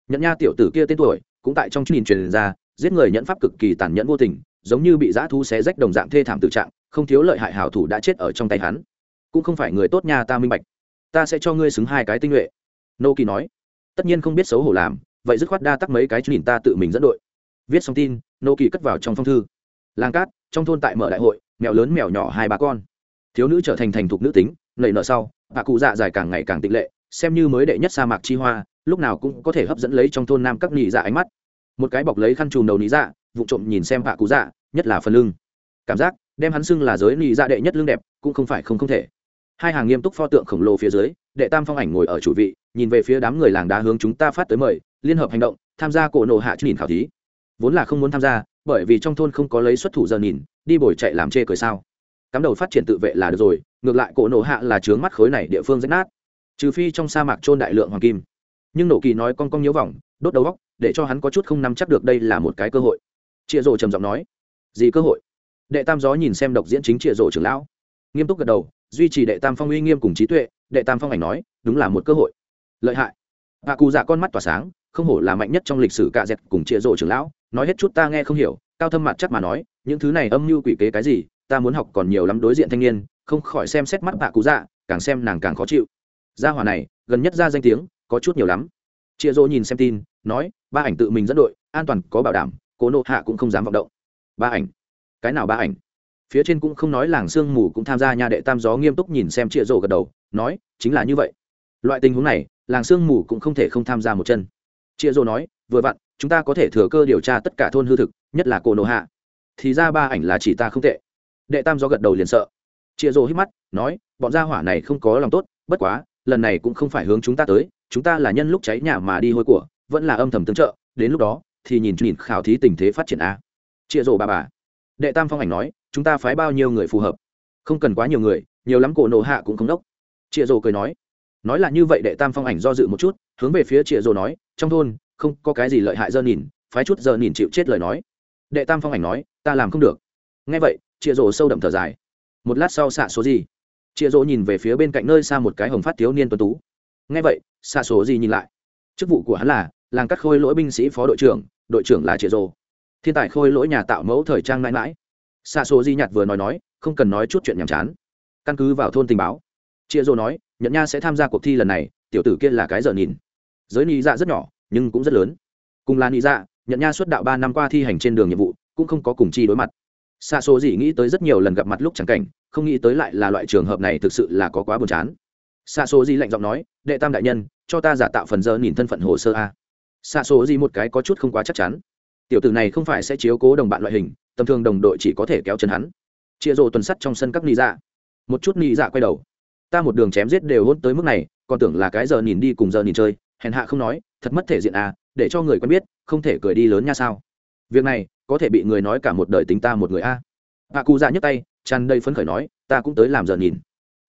Nhẫn nha tiểu tử kia tên tuổi, cũng tại trong nhìn truyền ra, giết người nhẫn pháp cực kỳ tàn nhẫn vô tình, giống như bị dã thu xé rách đồng dạng thê thảm tự trạng, không thiếu lợi hại hảo thủ đã chết ở trong tay hắn. Cũng không phải người tốt nha ta minh bạch. Ta sẽ cho ngươi xứng hai cái tinh nhuệ. Nô kỳ nói. Tất nhiên không biết xấu hổ làm, vậy dứt khoát đa tắc mấy cái nhìn ta tự mình dẫn đội. Viết xong tin nô kỳ cất vào trong phong thư. Làng cát, trong thôn tại mở đại hội, mèo lớn mèo nhỏ hai bà con thiếu nữ trở thành thành thục nữ tính, nảy nợ sau, bà cụ dạ dài càng ngày càng tịch lệ, xem như mới đệ nhất sa mạc chi hoa, lúc nào cũng có thể hấp dẫn lấy trong thôn nam các nị dạ ánh mắt. Một cái bọc lấy khăn trùm đầu nị dạ vụ trộm nhìn xem bà cụ dạ nhất là phần lưng. Cảm giác, đem hắn xưng là giới nị dạ đệ nhất lưng đẹp, cũng không phải không không thể. Hai hàng nghiêm túc pho tượng khổng lồ phía dưới, đệ tam phong ảnh ngồi ở chủ vị, nhìn về phía đám người làng đá hướng chúng ta phát tới mời, liên hợp hành động, tham gia cổ nộ hạ nhìn khảo thí. Vốn là không muốn tham gia, bởi vì trong thôn không có lấy xuất thủ giờ nhìn, đi bồi chạy làm chê cười sao cắm đầu phát triển tự vệ là được rồi, ngược lại cổ nổ hạ là chướng mắt khối này địa phương rách nát. Trừ phi trong sa mạc trôn đại lượng hoàng kim. Nhưng nổ kỳ nói con cong nhớ vòng, đốt đầu góc để cho hắn có chút không nắm chắc được đây là một cái cơ hội. Chịa rộ trầm giọng nói, gì cơ hội? Đệ tam gió nhìn xem độc diễn chính chịa rộ trưởng lão, nghiêm túc gật đầu, duy trì đệ tam phong uy nghiêm cùng trí tuệ, đệ tam phong ảnh nói, đúng là một cơ hội. Lợi hại. Bà cụ dạ con mắt tỏa sáng, không hổ là mạnh nhất trong lịch sử cạ dẹt cùng chịa rộ trưởng lão, nói hết chút ta nghe không hiểu, cao thâm mặt chắc mà nói, những thứ này âm mưu quỷ kế cái gì ta muốn học còn nhiều lắm đối diện thanh niên, không khỏi xem xét mắt bà cụ dạ càng xem nàng càng khó chịu. Gia hỏa này, gần nhất ra danh tiếng, có chút nhiều lắm. Chịa rộ nhìn xem tin, nói, ba ảnh tự mình dẫn đội, an toàn, có bảo đảm, cố nộ hạ cũng không dám vọng động. Ba ảnh? Cái nào ba ảnh? Phía trên cũng không nói làng sương mù cũng tham gia nhà đệ tam gió nghiêm túc nhìn xem chịa rộ gật đầu, nói, chính là như vậy. Loại tình huống này, làng sương mù cũng không thể không tham gia một chân. Chịa rộ nói, vừa vặn, chúng ta có thể thừa cơ điều tra tất cả thôn hư thực, nhất là cổ nộ hạ. Thì ra ba ảnh là chỉ ta không tệ đệ tam gió gật đầu liền sợ. Chịa rồ hít mắt, nói, bọn gia hỏa này không có lòng tốt, bất quá, lần này cũng không phải hướng chúng ta tới, chúng ta là nhân lúc cháy nhà mà đi hôi của, vẫn là âm thầm tương trợ, đến lúc đó thì nhìn nhìn khảo thí tình thế phát triển a. Chịa rồ bà bà. Đệ tam phong ảnh nói, chúng ta phái bao nhiêu người phù hợp? Không cần quá nhiều người, nhiều lắm cổ nộ hạ cũng không đốc. Chịa rồ cười nói nói là như vậy đệ tam phong ảnh do dự một chút, hướng về phía chịa rồ nói, trong thôn, không có cái gì lợi hại dơ nhìn phái chút giờ nhìn chịu chết lời nói. Đệ tam phong ảnh nói, ta làm không được. Nghe vậy chia rỗ sâu đậm thở dài. Một lát sau xạ số gì? Chia rỗ nhìn về phía bên cạnh nơi xa một cái hồng phát thiếu niên tuấn tú. Nghe vậy, xạ số gì nhìn lại? Chức vụ của hắn là làng cắt khôi lỗi binh sĩ phó đội trưởng đội trưởng là chia rỗ thiên tài khôi lỗi nhà tạo mẫu thời trang mãi mãi. Xạ số di nhạt vừa nói nói, không cần nói chút chuyện nhàm chán. Căn cứ vào thôn tình báo chia rỗ nói nhận nha sẽ tham gia cuộc thi lần này, tiểu tử kia là cái giờ nhìn. Giới nị dạ rất nhỏ, nhưng cũng rất lớn. Cùng là nị dạ nhận nha xuất đạo ba năm qua thi hành trên đường nhiệm vụ, cũng không có cùng chi đối mặt xa số gì nghĩ tới rất nhiều lần gặp mặt lúc chẳng cảnh, không nghĩ tới lại là loại trường hợp này thực sự là có quá buồn chán. Xa số gì lạnh giọng nói, đệ tam đại nhân, cho ta giả tạo phần giờ nhìn thân phận hồ sơ a. Xa số gì một cái có chút không quá chắc chắn. Tiểu tử này không phải sẽ chiếu cố đồng bạn loại hình, tầm thường đồng đội chỉ có thể kéo chân hắn. Chia rộ tuần sắt trong sân các ni dạ. Một chút ni dạ quay đầu. Ta một đường chém giết đều hôn tới mức này, còn tưởng là cái giờ nhìn đi cùng giờ nhìn chơi, hèn hạ không nói, thật mất thể diện à để cho người quen biết, không thể cười đi lớn nha sao? Việc này có thể bị người nói cả một đời tính ta một người a. Bà cụ già nhấc tay, tràn đầy phấn khởi nói, ta cũng tới làm giờ nhìn.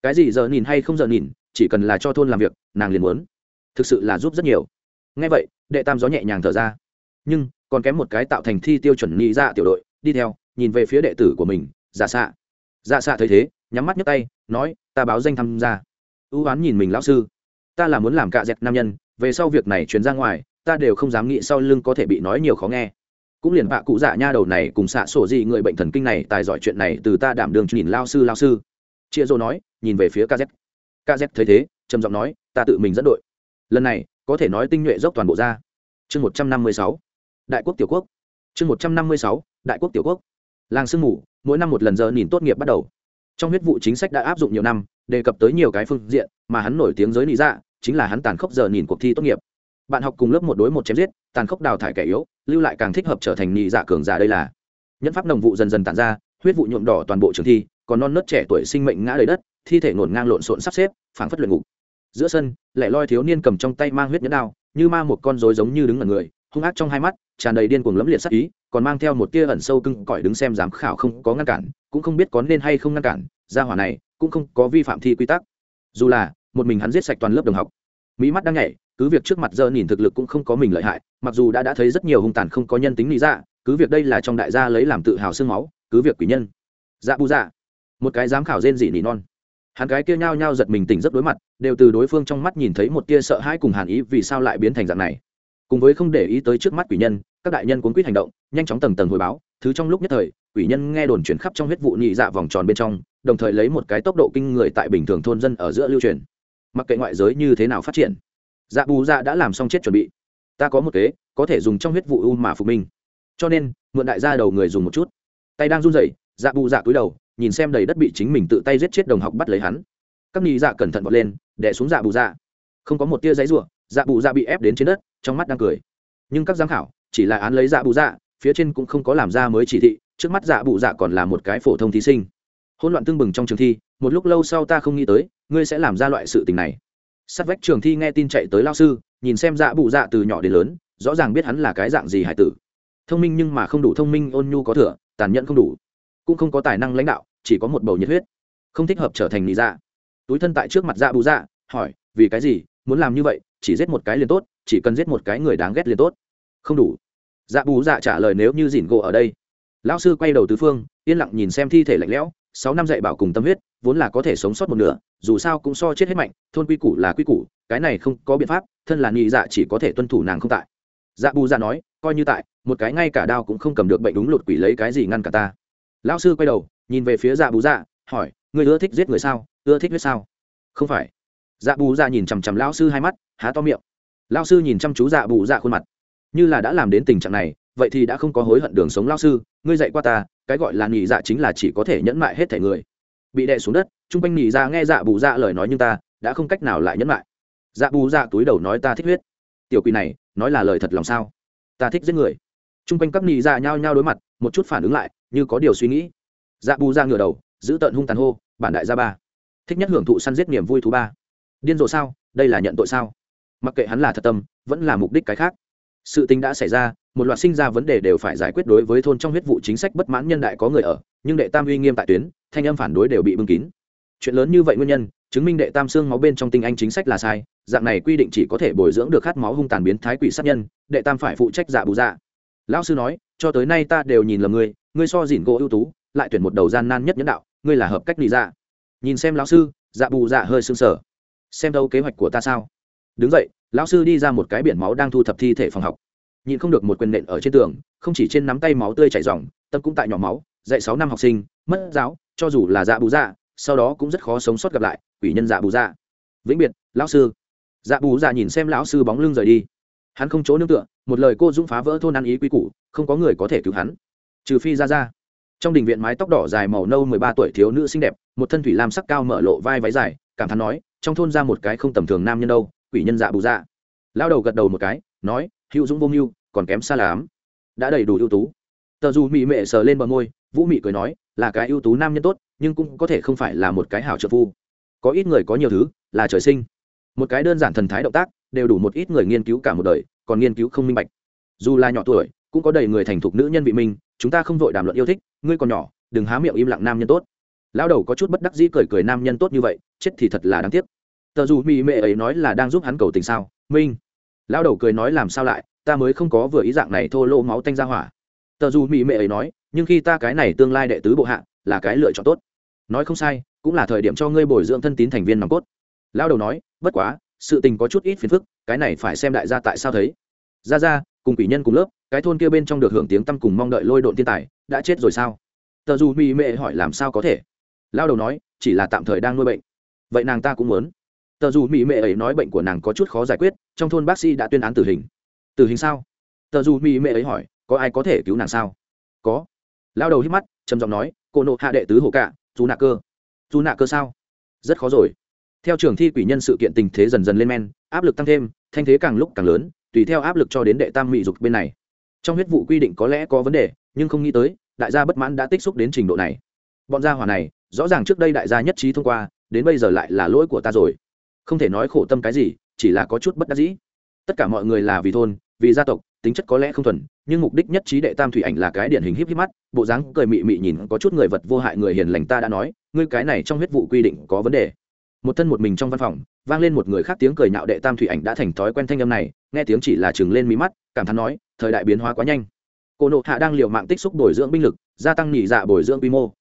Cái gì giờ nhìn hay không giờ nhìn, chỉ cần là cho thôn làm việc, nàng liền muốn. Thực sự là giúp rất nhiều. Ngay vậy, đệ tam gió nhẹ nhàng thở ra. Nhưng, còn kém một cái tạo thành thi tiêu chuẩn nhị ra tiểu đội, đi theo, nhìn về phía đệ tử của mình giả xạ giả xạ thấy thế, nhắm mắt nhấc tay, nói, ta báo danh tham gia. Ưu oán nhìn mình lão sư. Ta là muốn làm cạ dẹt nam nhân, về sau việc này truyền ra ngoài, ta đều không dám nghĩ sau lưng có thể bị nói nhiều khó nghe cũng liền vạ cụ dạ nha đầu này cùng xạ sổ gì người bệnh thần kinh này tài giỏi chuyện này từ ta đảm đường nhìn lao sư lao sư. Chia rô nói, nhìn về phía kz kz thấy thế, trầm giọng nói, ta tự mình dẫn đội. Lần này, có thể nói tinh nhuệ dốc toàn bộ ra. Chương một trăm năm mươi sáu. Đại quốc tiểu quốc. Chương một trăm năm mươi sáu. Đại quốc tiểu quốc. Làng sương mù, mỗi năm một lần giờ nhìn tốt nghiệp bắt đầu. Trong huyết vụ chính sách đã áp dụng nhiều năm, đề cập tới nhiều cái phương diện, mà hắn nổi tiếng giới lý dạ chính là hắn tàn khốc giờ nhìn cuộc thi tốt nghiệp bạn học cùng lớp một đối một chém giết, tàn khốc đào thải kẻ yếu, lưu lại càng thích hợp trở thành nhị dạ cường giả đây là. Nhân pháp nồng vụ dần dần tàn ra, huyết vụ nhuộm đỏ toàn bộ trường thi, còn non nớt trẻ tuổi sinh mệnh ngã đầy đất, thi thể ngổn ngang lộn xộn sắp xếp, phảng phất luyện ngục. Giữa sân, lẻ loi thiếu niên cầm trong tay mang huyết nhẫn đao, như ma một con rối giống như đứng ở người, hung ác trong hai mắt, tràn đầy điên cuồng lẫm liệt sắc ý, còn mang theo một tia ẩn sâu cưng cõi đứng xem giám khảo không có ngăn cản, cũng không biết có nên hay không ngăn cản, gia hỏa này cũng không có vi phạm thi quy tắc. Dù là, một mình hắn giết sạch toàn lớp đồng học. Mỹ mắt đang nhảy cứ việc trước mặt giờ nhìn thực lực cũng không có mình lợi hại, mặc dù đã đã thấy rất nhiều hung tàn không có nhân tính lý dạ cứ việc đây là trong đại gia lấy làm tự hào xương máu, cứ việc quỷ nhân. Dạ bu dạ. Một cái giám khảo rên dị nỉ non. Hắn cái kia nhao nhao giật mình tỉnh rất đối mặt, đều từ đối phương trong mắt nhìn thấy một tia sợ hãi cùng hàn ý vì sao lại biến thành dạng này. Cùng với không để ý tới trước mắt quỷ nhân, các đại nhân cuốn quýt hành động, nhanh chóng tầng tầng hồi báo, thứ trong lúc nhất thời, quỷ nhân nghe đồn chuyển khắp trong huyết vụ nhị dạ vòng tròn bên trong, đồng thời lấy một cái tốc độ kinh người tại bình thường thôn dân ở giữa lưu truyền. Mặc kệ ngoại giới như thế nào phát triển dạ bù dạ đã làm xong chết chuẩn bị. Ta có một kế, có thể dùng trong huyết vụ u mà phục minh. Cho nên, mượn đại gia đầu người dùng một chút. Tay đang run rẩy dạ bù dạ cúi đầu, nhìn xem đầy đất bị chính mình tự tay giết chết đồng học bắt lấy hắn. Các nghi dạ cẩn thận vọt lên, đè xuống dạ bù dạ. Không có một tia giấy ruộng dạ bù dạ bị ép đến trên đất, trong mắt đang cười. Nhưng các giám khảo, chỉ là án lấy dạ bù dạ phía trên cũng không có làm ra mới chỉ thị, trước mắt dạ bù dạ còn là một cái phổ thông thí sinh. Hỗn loạn tương bừng trong trường thi, một lúc lâu sau ta không nghĩ tới, ngươi sẽ làm ra loại sự tình này sát vách trường thi nghe tin chạy tới lao sư, nhìn xem dạ Bụ dạ từ nhỏ đến lớn, rõ ràng biết hắn là cái dạng gì hải tử. Thông minh nhưng mà không đủ thông minh, ôn nhu có thừa, tàn nhẫn không đủ. Cũng không có tài năng lãnh đạo, chỉ có một bầu nhiệt huyết. Không thích hợp trở thành lý dạ. Túi thân tại trước mặt dạ Bụ dạ hỏi, vì cái gì? Muốn làm như vậy, chỉ giết một cái liền tốt, chỉ cần giết một cái người đáng ghét liền tốt. Không đủ. Dạ bù dạ trả lời, nếu như dìn gỗ ở đây. Lão sư quay đầu tứ phương, yên lặng nhìn xem thi thể lạnh lẽo sáu năm dạy bảo cùng tâm huyết, vốn là có thể sống sót một nửa, dù sao cũng so chết hết mạnh, thôn quy củ là quy củ, cái này không có biện pháp, thân là nhị dạ chỉ có thể tuân thủ nàng không tại. Dạ bù dạ nói, coi như tại, một cái ngay cả đao cũng không cầm được bệnh đúng lột quỷ lấy cái gì ngăn cả ta. Lão sư quay đầu, nhìn về phía dạ bù dạ hỏi người ưa thích giết người sao? Ưa thích huyết sao? Không phải. Dạ bù dạ nhìn chằm chằm lão sư hai mắt, há to miệng. Lão sư nhìn chăm chú dạ bù dạ khuôn mặt. Như là đã làm đến tình trạng này, vậy thì đã không có hối hận đường sống lão sư, ngươi dạy qua ta cái gọi là nhị dạ chính là chỉ có thể nhẫn mại hết thể người. Bị đè xuống đất chung quanh nhị dạ nghe dạ bù dạ lời nói nhưng ta đã không cách nào lại nhẫn mại. Dạ bù dạ túi đầu nói ta thích huyết. Tiểu quỷ này, nói là lời thật lòng sao? Ta thích giết người. Chung quanh các nhị dạ nhao nhao đối mặt, một chút phản ứng lại, như có điều suy nghĩ. Dạ bù dạ ngửa đầu, giữ tận hung tàn hô, bản đại gia ba, thích nhất hưởng thụ săn giết niềm vui thú ba. Điên rồ sao? Đây là nhận tội sao? Mặc kệ hắn là thật tâm, vẫn là mục đích cái khác. Sự tình đã xảy ra một loạt sinh ra vấn đề đều phải giải quyết đối với thôn trong huyết vụ chính sách bất mãn nhân đại có người ở, nhưng đệ tam uy nghiêm tại tuyến, thanh âm phản đối đều bị bưng kín. Chuyện lớn như vậy nguyên nhân, chứng minh đệ tam xương máu bên trong tinh anh chính sách là sai, dạng này quy định chỉ có thể bồi dưỡng được khát máu hung tàn biến thái quỷ sát nhân, đệ tam phải phụ trách giả bù dạ. Lão sư nói, cho tới nay ta đều nhìn lầm ngươi ngươi so dỉn gỗ ưu tú, lại tuyển một đầu gian nan nhất nhân đạo, ngươi là hợp cách lý dạ. Nhìn xem lão sư dạ bù dạ hơi sưng sở xem đâu kế hoạch của ta sao? Đứng dậy, lão sư đi ra một cái biển máu đang thu thập thi thể phòng học nhìn không được một quyền nện ở trên tường, không chỉ trên nắm tay máu tươi chảy ròng, tâm cũng tại nhỏ máu, dạy sáu năm học sinh, mất giáo, cho dù là dạ bù dạ sau đó cũng rất khó sống sót gặp lại, quỷ nhân dạ bù dạ. Vĩnh biệt, lão sư. Dạ bù dạ nhìn xem lão sư bóng lưng rời đi. Hắn không chỗ nương tựa, một lời cô dũng phá vỡ thôn ăn ý quy củ, không có người có thể cứu hắn. Trừ phi ra ra. Trong đình viện mái tóc đỏ dài màu nâu mười ba tuổi thiếu nữ xinh đẹp, một thân thủy lam sắc cao mở lộ vai váy dài, cảm thán nói, trong thôn ra một cái không tầm thường nam nhân đâu, quỷ nhân dạ bù dạ. Lao đầu gật đầu một cái, nói hữu dũng vô mưu, còn kém xa lắm đã đầy đủ ưu tú. Tờ dù mị mệ sờ lên bờ môi, vũ mị cười nói, là cái ưu tú nam nhân tốt, nhưng cũng có thể không phải là một cái hảo trợ phu. Có ít người có nhiều thứ là trời sinh. Một cái đơn giản thần thái động tác, đều đủ một ít người nghiên cứu cả một đời, còn nghiên cứu không minh bạch. Dù là nhỏ tuổi, cũng có đầy người thành thục nữ nhân vị minh chúng ta không vội đàm luận yêu thích, ngươi còn nhỏ, đừng há miệng im lặng nam nhân tốt. Lão đầu có chút bất đắc dĩ cười cười nam nhân tốt như vậy, chết thì thật là đáng tiếc. Tờ dù mỹ mệ ấy nói là đang giúp hắn cầu tình sao? Minh lão đầu cười nói làm sao lại, ta mới không có vừa ý dạng này thô lỗ máu tanh ra hỏa. Tờ dù mỹ mệ ấy nói, nhưng khi ta cái này tương lai đệ tứ bộ hạ, là cái lựa chọn tốt. Nói không sai, cũng là thời điểm cho ngươi bồi dưỡng thân tín thành viên nòng cốt. Lão đầu nói, bất quá, sự tình có chút ít phiền phức, cái này phải xem đại gia tại sao thấy. Ra ra cùng quỷ nhân cùng lớp, cái thôn kia bên trong được hưởng tiếng tăm cùng mong đợi lôi độn thiên tài, đã chết rồi sao? Tờ dù mỹ mệ hỏi làm sao có thể. Lao đầu nói, chỉ là tạm thời đang nuôi bệnh. Vậy nàng ta cũng muốn tờ dù mỹ mệ ấy nói bệnh của nàng có chút khó giải quyết, trong thôn bác sĩ đã tuyên án tử hình. Tử hình sao? Tờ dù mỹ mệ ấy hỏi, có ai có thể cứu nàng sao? Có. Lao đầu hít mắt, trầm giọng nói, cô nộ hạ đệ tứ hộ cạ, dù nạ cơ. Dù nạ cơ sao? Rất khó rồi. Theo trường thi quỷ nhân sự kiện tình thế dần dần lên men, áp lực tăng thêm, thanh thế càng lúc càng lớn, tùy theo áp lực cho đến đệ tam mỹ dục bên này. Trong huyết vụ quy định có lẽ có vấn đề, nhưng không nghĩ tới, đại gia bất mãn đã tích xúc đến trình độ này. Bọn gia hỏa này, rõ ràng trước đây đại gia nhất trí thông qua, đến bây giờ lại là lỗi của ta rồi không thể nói khổ tâm cái gì, chỉ là có chút bất đắc dĩ. Tất cả mọi người là vì thôn, vì gia tộc, tính chất có lẽ không thuần, nhưng mục đích nhất trí đệ tam thủy ảnh là cái điển hình híp híp mắt, bộ dáng cười mị mị nhìn, có chút người vật vô hại người hiền lành ta đã nói, ngươi cái này trong huyết vụ quy định có vấn đề. Một thân một mình trong văn phòng, vang lên một người khác tiếng cười nhạo đệ tam thủy ảnh đã thành thói quen thanh âm này, nghe tiếng chỉ là chừng lên mí mắt, cảm thán nói, thời đại biến hóa quá nhanh. Cô nộ hạ đang liều mạng tích xúc bồi dưỡng binh lực, gia tăng nhị dạ bồi dưỡng quy mô.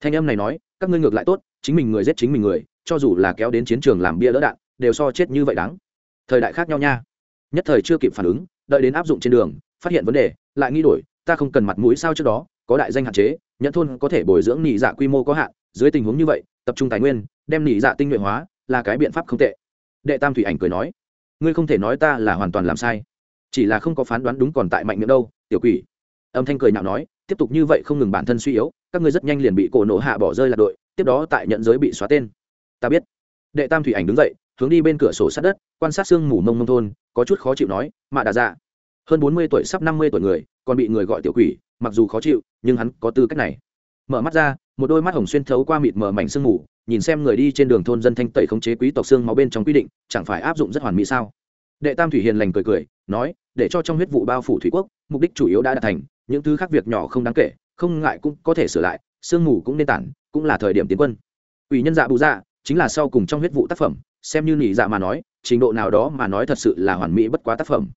Thanh âm này nói, các ngươi ngược lại tốt, chính mình người giết chính mình người cho dù là kéo đến chiến trường làm bia đỡ đạn, đều so chết như vậy đáng. Thời đại khác nhau nha. Nhất thời chưa kịp phản ứng, đợi đến áp dụng trên đường, phát hiện vấn đề, lại nghi đổi, ta không cần mặt mũi sao trước đó, có đại danh hạn chế, nhận thôn có thể bồi dưỡng nhị dạ quy mô có hạn, dưới tình huống như vậy, tập trung tài nguyên, đem nhị dạ tinh nhuệ hóa, là cái biện pháp không tệ. Đệ tam thủy ảnh cười nói, ngươi không thể nói ta là hoàn toàn làm sai. Chỉ là không có phán đoán đúng còn tại mạnh miệng đâu, tiểu quỷ. Âm thanh cười nhạo nói, tiếp tục như vậy không ngừng bản thân suy yếu, các ngươi rất nhanh liền bị cổ nổ hạ bỏ rơi lạc đội, tiếp đó tại nhận giới bị xóa tên ta biết. Đệ tam thủy ảnh đứng dậy, hướng đi bên cửa sổ sát đất, quan sát sương mù mông nông thôn, có chút khó chịu nói, mạ đà dạ hơn bốn mươi tuổi sắp năm mươi tuổi người, còn bị người gọi tiểu quỷ, mặc dù khó chịu, nhưng hắn có tư cách này. Mở mắt ra, một đôi mắt hồng xuyên thấu qua mịt mờ mảnh sương mù, nhìn xem người đi trên đường thôn dân thanh tẩy khống chế quý tộc xương máu bên trong quy định, chẳng phải áp dụng rất hoàn mỹ sao? Đệ tam thủy hiền lành cười cười, nói, để cho trong huyết vụ bao phủ thủy quốc, mục đích chủ yếu đã đạt thành, những thứ khác việc nhỏ không đáng kể, không ngại cũng có thể sửa lại, sương mù cũng nên tản, cũng là thời điểm tiến quân. Ủy nhân dạ bù dạ chính là sau cùng trong huyết vụ tác phẩm, xem như nỉ dạ mà nói, trình độ nào đó mà nói thật sự là hoàn mỹ bất quá tác phẩm.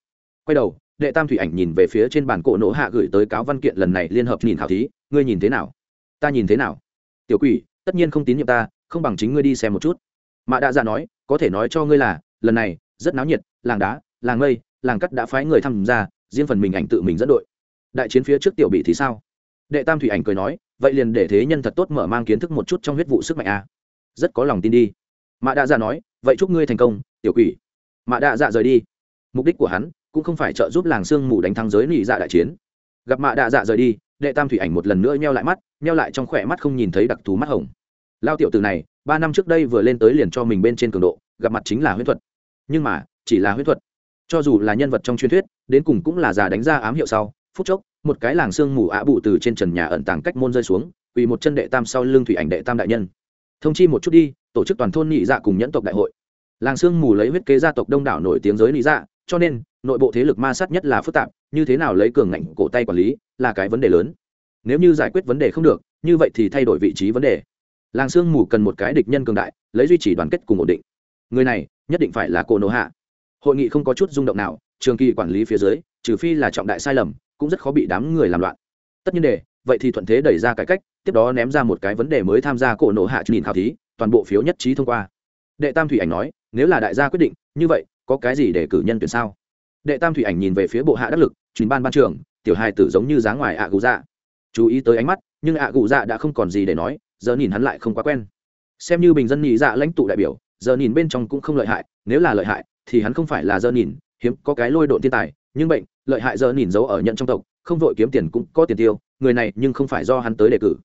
Quay đầu, đệ tam thủy ảnh nhìn về phía trên bàn cổ nổ hạ gửi tới cáo văn kiện lần này liên hợp nhìn khảo thí, ngươi nhìn thế nào? Ta nhìn thế nào? Tiểu quỷ, tất nhiên không tín nhiệm ta, không bằng chính ngươi đi xem một chút. Mạ đa dạ nói, có thể nói cho ngươi là, lần này, rất náo nhiệt, làng đá, làng mây, làng cắt đã phái người tham gia, riêng phần mình ảnh tự mình dẫn đội. Đại chiến phía trước tiểu bị thì sao? Đệ tam thủy ảnh cười nói, vậy liền để thế nhân thật tốt mở mang kiến thức một chút trong huyết vụ sức mạnh a. à rất có lòng tin đi. Mạ đạ dạ nói, vậy chúc ngươi thành công, tiểu quỷ. Mạ đạ dạ rời đi. Mục đích của hắn cũng không phải trợ giúp làng sương mù đánh thắng giới nị dạ đại chiến. Gặp mạ đạ dạ rời đi, đệ tam thủy ảnh một lần nữa nheo lại mắt, nheo lại trong khỏe mắt không nhìn thấy đặc thù mắt hồng. Lao tiểu từ này, ba năm trước đây vừa lên tới liền cho mình bên trên cường độ, gặp mặt chính là huyết thuật. Nhưng mà, chỉ là huyết thuật. Cho dù là nhân vật trong truyền thuyết, đến cùng cũng là già đánh ra ám hiệu sau, phút chốc, một cái làng sương mù ạ bụ từ trên trần nhà ẩn tàng cách môn rơi xuống, quỳ một chân đệ tam sau lưng thủy ảnh đệ tam đại nhân thông chi một chút đi, tổ chức toàn thôn nhị dạ cùng nhẫn tộc đại hội. Làng sương mù lấy huyết kế gia tộc đông đảo nổi tiếng giới nhị dạ cho nên, nội bộ thế lực ma sát nhất là phức tạp, như thế nào lấy cường ngạnh cổ tay quản lý, là cái vấn đề lớn. Nếu như giải quyết vấn đề không được, như vậy thì thay đổi vị trí vấn đề. Làng sương mù cần một cái địch nhân cường đại, lấy duy trì đoàn kết cùng ổn định. Người này, nhất định phải là cổ nổ hạ. Hội nghị không có chút rung động nào, trường kỳ quản lý phía dưới, trừ phi là trọng đại sai lầm, cũng rất khó bị đám người làm loạn. Tất nhiên đề vậy thì thuận thế đẩy ra cải cách tiếp đó ném ra một cái vấn đề mới tham gia cổ nổ hạ nhìn khảo thí, toàn bộ phiếu nhất trí thông qua. Đệ tam thủy ảnh nói, nếu là đại gia quyết định, như vậy, có cái gì để cử nhân tuyển sao? Đệ tam thủy ảnh nhìn về phía bộ hạ đắc lực chuyến ban ban trưởng, tiểu hai tử giống như dáng ngoài ạ à gù dạ. Chú ý tới ánh mắt, nhưng ạ à gù dạ đã không còn gì để nói, giờ nhìn hắn lại không quá quen. Xem như bình dân nhị dạ lãnh tụ đại biểu, giờ nhìn bên trong cũng không lợi hại, nếu là lợi hại, thì hắn không phải là giờ nhìn, hiếm có cái lôi độn thiên tài, nhưng bệnh, lợi hại giờ nhìn giấu ở nhận trong tộc, không vội kiếm tiền cũng có tiền tiêu, người này nhưng không phải do hắn tới đề cử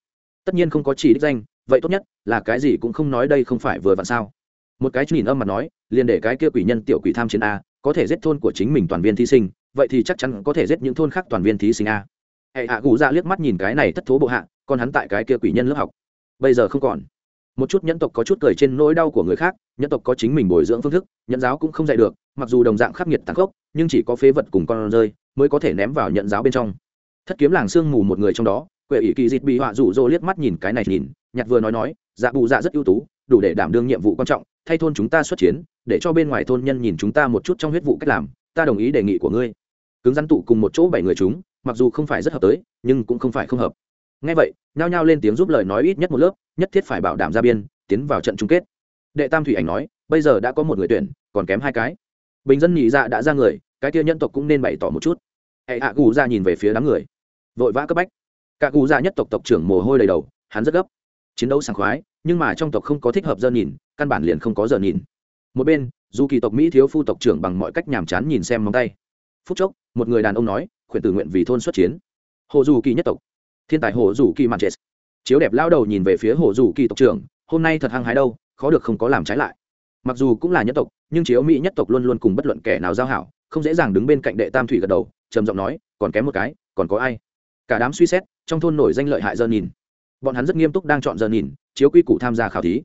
tất nhiên không có chỉ đích danh, vậy tốt nhất là cái gì cũng không nói đây không phải vừa vặn sao. Một cái nhìn âm mà nói, liền để cái kia quỷ nhân tiểu quỷ tham chiến a, có thể giết thôn của chính mình toàn viên thí sinh, vậy thì chắc chắn có thể giết những thôn khác toàn viên thí sinh a. Hệ hạ cụ ra dạ liếc mắt nhìn cái này thất thố bộ hạ, còn hắn tại cái kia quỷ nhân lớp học. Bây giờ không còn. Một chút nhân tộc có chút cười trên nỗi đau của người khác nhân tộc có chính mình bồi dưỡng phương thức, nhẫn giáo cũng không dạy được, mặc dù đồng dạng khắc nghiệt tàn khốc, nhưng chỉ có phế vật cùng con rơi mới có thể ném vào nhận giáo bên trong. Thất kiếm làng sương mù một người trong đó quệ ỷ kỳ dịt bị họa rủ rỗ liếc mắt nhìn cái này nhìn nhạc vừa nói nói dạ bù dạ rất ưu tú, đủ để đảm đương nhiệm vụ quan trọng, thay thôn chúng ta xuất chiến, để cho bên ngoài thôn nhân nhìn chúng ta một chút trong huyết vụ cách làm, ta đồng ý đề nghị của ngươi. Cứng rắn tụ cùng một chỗ bảy người chúng, mặc dù không phải rất hợp tới, nhưng cũng không phải không hợp. Ngay vậy, nhao nhao lên tiếng giúp lời nói ít nhất một lớp, nhất thiết phải bảo đảm ra biên, tiến vào trận chung kết. Đệ tam thủy ảnh nói, bây giờ đã có một người tuyển, còn kém hai cái. Bình dân nhị dạ đã ra người, cái kia nhân tộc cũng nên bày tỏ một chút. Hệ hạ gù ra nhìn về phía đám người. Vội vã cấp bách cả cụ già nhất tộc tộc trưởng mồ hôi đầy đầu, hắn rất gấp. Chiến đấu sảng khoái, nhưng mà trong tộc không có thích hợp giờ nhìn, căn bản liền không có giờ nhìn. Một bên, dù kỳ tộc mỹ thiếu phu tộc trưởng bằng mọi cách nhàm chán nhìn xem móng tay. Phút chốc, một người đàn ông nói, khuyển tử nguyện vì thôn xuất chiến. Hồ dù kỳ nhất tộc. Thiên tài hồ dù kỳ mạn chết. Chiếu đẹp lao đầu nhìn về phía hồ dù kỳ tộc trưởng, hôm nay thật hăng hái đâu, khó được không có làm trái lại. Mặc dù cũng là nhất tộc, nhưng chiếu mỹ nhất tộc luôn luôn cùng bất luận kẻ nào giao hảo, không dễ dàng đứng bên cạnh đệ tam thủy gật đầu, trầm giọng nói, còn kém một cái, còn có ai? Cả đám suy xét trong thôn nổi danh lợi hại giờ nhìn. Bọn hắn rất nghiêm túc đang chọn giờ nhìn, chiếu quy củ tham gia khảo thí.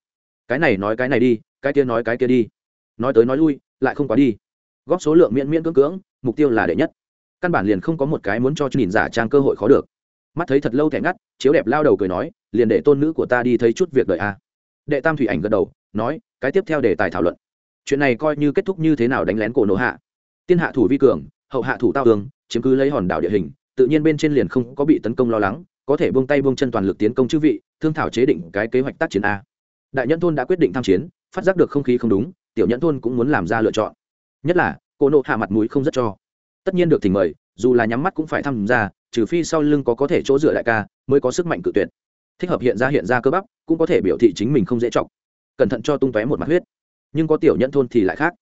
Cái này nói cái này đi, cái kia nói cái kia đi. Nói tới nói lui, lại không quá đi. Góp số lượng miễn miễn cưỡng cưỡng, mục tiêu là đệ nhất. Căn bản liền không có một cái muốn cho nhìn giả trang cơ hội khó được. Mắt thấy thật lâu thẻ ngắt, chiếu đẹp lao đầu cười nói, liền để tôn nữ của ta đi thấy chút việc đợi a. Đệ tam thủy ảnh gật đầu, nói, cái tiếp theo đề tài thảo luận. Chuyện này coi như kết thúc như thế nào đánh lén cổ nổ hạ. Tiên hạ thủ vi cường, hậu hạ thủ tao tường, chiếm cứ lấy hòn đảo địa hình tự nhiên bên trên liền không có bị tấn công lo lắng, có thể buông tay buông chân toàn lực tiến công chư vị, thương thảo chế định cái kế hoạch tác chiến a. Đại nhẫn thôn đã quyết định tham chiến, phát giác được không khí không đúng, tiểu nhẫn thôn cũng muốn làm ra lựa chọn. Nhất là, cô nộ hạ mặt mũi không rất cho. Tất nhiên được thỉnh mời, dù là nhắm mắt cũng phải tham gia, trừ phi sau lưng có có thể chỗ dựa đại ca, mới có sức mạnh cự tuyệt. Thích hợp hiện ra hiện ra cơ bắp, cũng có thể biểu thị chính mình không dễ chọc cẩn thận cho tung tóe một mặt huyết. Nhưng có tiểu nhẫn thôn thì lại khác.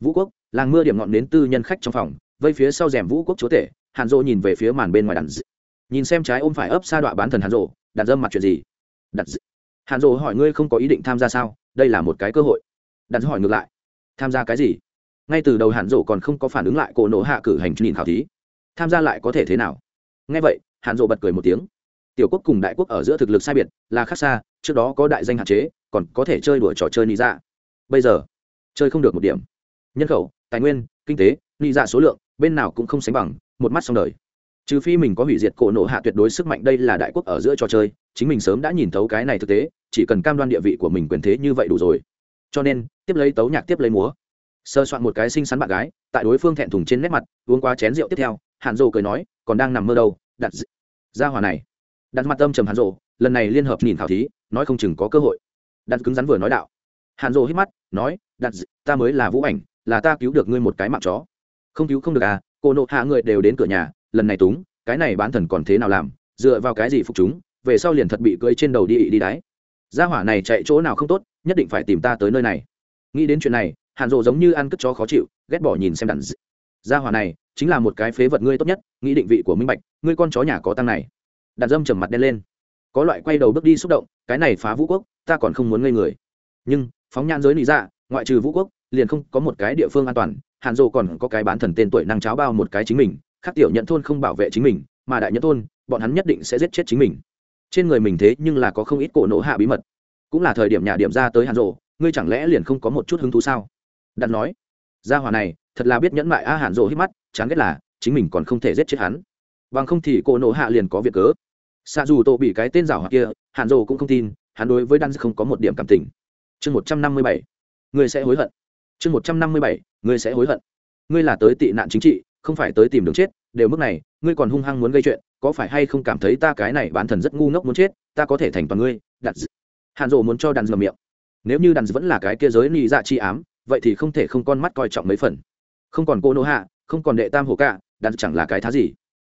Vũ quốc, làng mưa điểm ngọn đến tư nhân khách trong phòng vây phía sau rèm vũ quốc chúa tể, hàn dô nhìn về phía màn bên ngoài đàn d... nhìn xem trái ôm phải ấp sa đọa bán thần hàn dô đặt dâm mặt chuyện gì? Đặt d... hàn dô hỏi ngươi không có ý định tham gia sao? Đây là một cái cơ hội. Đặt hỏi ngược lại. Tham gia cái gì? Ngay từ đầu hàn dô còn không có phản ứng lại, cổ nổ hạ cử hành nhìn khảo thí. Tham gia lại có thể thế nào? Ngay vậy, hàn dô bật cười một tiếng. Tiểu quốc cùng đại quốc ở giữa thực lực sai biệt, là khác xa, trước đó có đại danh hạn chế, còn có thể chơi đuổi trò chơi ni ra dạ. bây giờ, chơi không được một điểm. Nhân khẩu, tài nguyên, kinh tế ni ra dạ số lượng bên nào cũng không sánh bằng, một mắt xong đời. Trừ phi mình có hủy diệt cổ nộ hạ tuyệt đối sức mạnh, đây là đại quốc ở giữa trò chơi, chính mình sớm đã nhìn thấu cái này thực tế, chỉ cần cam đoan địa vị của mình quyền thế như vậy đủ rồi. Cho nên, tiếp lấy tấu nhạc tiếp lấy múa. Sơ soạn một cái xinh xắn bạn gái, tại đối phương thẹn thùng trên nét mặt, uống qua chén rượu tiếp theo, hàn rồ cười nói, còn đang nằm mơ đâu, đặt ra hòa này. Đặt mặt âm trầm hàn rồ lần này liên hợp nhìn khảo thí, nói không chừng có cơ hội. Đặt cứng rắn vừa nói đạo. Hàn rồ hít mắt, nói, đặt ta mới là vũ ảnh, là ta cứu được ngươi một cái mạng chó không cứu không được à cô nộ hạ người đều đến cửa nhà, lần này túng, cái này bán thần còn thế nào làm, dựa vào cái gì phục chúng, về sau liền thật bị cưới trên đầu đi đi đáy gia hỏa này chạy chỗ nào không tốt, nhất định phải tìm ta tới nơi này. Nghĩ đến chuyện này, hàn rộ giống như ăn cất chó khó chịu, ghét bỏ nhìn xem đàn gia hỏa này, chính là một cái phế vật ngươi tốt nhất, nghĩ định vị của minh bạch, ngươi con chó nhà có tăng này. Đàn dâm trầm mặt đen lên. Có loại quay đầu bước đi xúc động, cái này phá vũ quốc, ta còn không muốn ngây người. Nhưng, phóng nhan giới lý ra dạ, ngoại trừ vũ quốc, liền không có một cái địa phương an toàn hàn dô còn có cái bán thần tên tuổi năng cháo bao một cái chính mình, khác tiểu nhận thôn không bảo vệ chính mình, mà đại nhận thôn, bọn hắn nhất định sẽ giết chết chính mình. Trên người mình thế nhưng là có không ít cổ nổ hạ bí mật. Cũng là thời điểm nhà điểm ra tới hàn rộ ngươi chẳng lẽ liền không có một chút hứng thú sao? Đặt nói, gia hòa này, thật là biết nhẫn mại a hàn rộ hít mắt, chán ghét là, chính mình còn không thể giết chết hắn. Bằng không thì cổ nổ hạ liền có việc cớ. Xa dù tổ bị cái tên rào hạ kia, hàn rộ cũng không tin, hắn đối với đan không có một điểm cảm tình. Chương một trăm năm mươi bảy ngươi sẽ hối hận chương một trăm năm mươi bảy, ngươi sẽ hối hận. Ngươi là tới tị nạn chính trị, không phải tới tìm đường chết, đều mức này, ngươi còn hung hăng muốn gây chuyện, có phải hay không cảm thấy ta cái này bán thần rất ngu ngốc muốn chết, ta có thể thành toàn ngươi? Đặt hàn rộ muốn cho đàn dầm miệng. Nếu như đàn vẫn là cái kia giới nị dạ chi ám, vậy thì không thể không con mắt coi trọng mấy phần. Không còn cô nô hạ, không còn đệ tam hồ cả đàn chẳng là cái thá gì.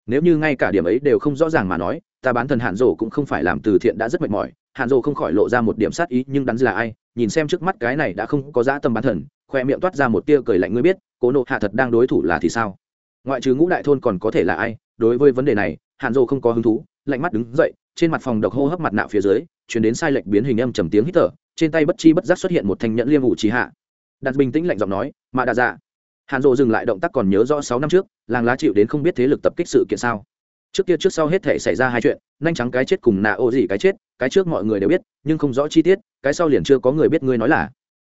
Nếu như ngay cả điểm ấy đều không rõ ràng mà nói, ta bán thần Hàn rộ cũng không phải làm từ thiện đã rất mệt mỏi. Hàn rộ không khỏi lộ ra một điểm sát ý, nhưng đắn là ai? Nhìn xem trước mắt cái này đã không có dã tâm bán thần, khoe miệng toát ra một tia cười lạnh, ngươi biết, cố nộ hạ thật đang đối thủ là thì sao? Ngoại trừ ngũ đại thôn còn có thể là ai? Đối với vấn đề này, hàn dô không có hứng thú, lạnh mắt đứng dậy, trên mặt phòng độc hô hấp mặt nạ phía dưới chuyển đến sai lệch biến hình âm trầm tiếng hít thở, trên tay bất chi bất giác xuất hiện một thanh nhẫn liêm ủ trí hạ. Đặt bình tĩnh lạnh giọng nói mà đã dạ. Hàn dô dừng lại động tác còn nhớ rõ sáu năm trước, làng lá chịu đến không biết thế lực tập kích sự kiện sao trước kia trước sau hết thể xảy ra hai chuyện nhanh trắng cái chết cùng nạ ô gì cái chết cái trước mọi người đều biết nhưng không rõ chi tiết cái sau liền chưa có người biết ngươi nói là.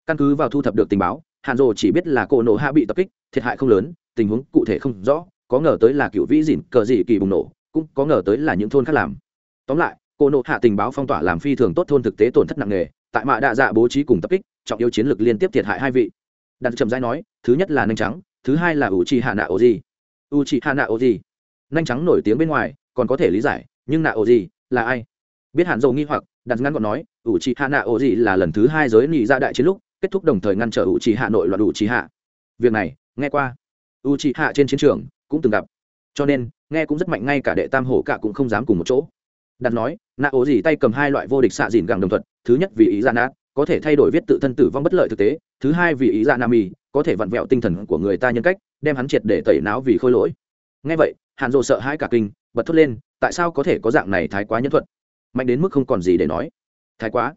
Căn cứ vào thu thập được tình báo hàn rồ chỉ biết là cổ nổ hạ bị tập kích thiệt hại không lớn tình huống cụ thể không rõ có ngờ tới là cựu vĩ dìn cờ dị kỳ bùng nổ cũng có ngờ tới là những thôn khác làm. Tóm lại cổ nộ hạ tình báo phong tỏa làm phi thường tốt thôn thực tế tổn thất nặng nề tại mạ đạ dạ bố trí cùng tập kích trọng yếu chiến lược liên tiếp thiệt hại hai vị. Đặt chậm rãi nói thứ nhất là nanh trắng thứ hai là u chi hạ nạ ô gì, u chi hạ nạ ô gì. Nhanh trắng nổi tiếng bên ngoài, còn có thể lý giải, nhưng nạ ổ gì là ai? Biết hạn dầu nghi hoặc, đặt ngắn gọn nói, ủ trì hạ nạ ổ gì là lần thứ hai giới nghị ra dạ đại chiến lúc, kết thúc đồng thời ngăn trở ủ trì hạ nội loạn ủ trì hạ. Việc này, nghe qua. Ủ trì hạ trên chiến trường cũng từng gặp. Cho nên, nghe cũng rất mạnh, ngay cả đệ tam hổ cả cũng không dám cùng một chỗ. Đặt nói, nạ ố gì tay cầm hai loại vô địch xạ dìn gẳng đồng thuật, thứ nhất vì ý dạ ra nát có thể thay đổi viết tự thân tử vong bất lợi thực tế, thứ hai vì ý dạ ra nam mì, có thể vặn vẹo tinh thần của người ta nhân cách, đem hắn triệt để tẩy não vì khôi lỗi. Ngay vậy hàn rồ sợ hãi cả kinh, bật thốt lên, tại sao có thể có dạng này thái quá nhân thuật? Mạnh đến mức không còn gì để nói. Thái quá?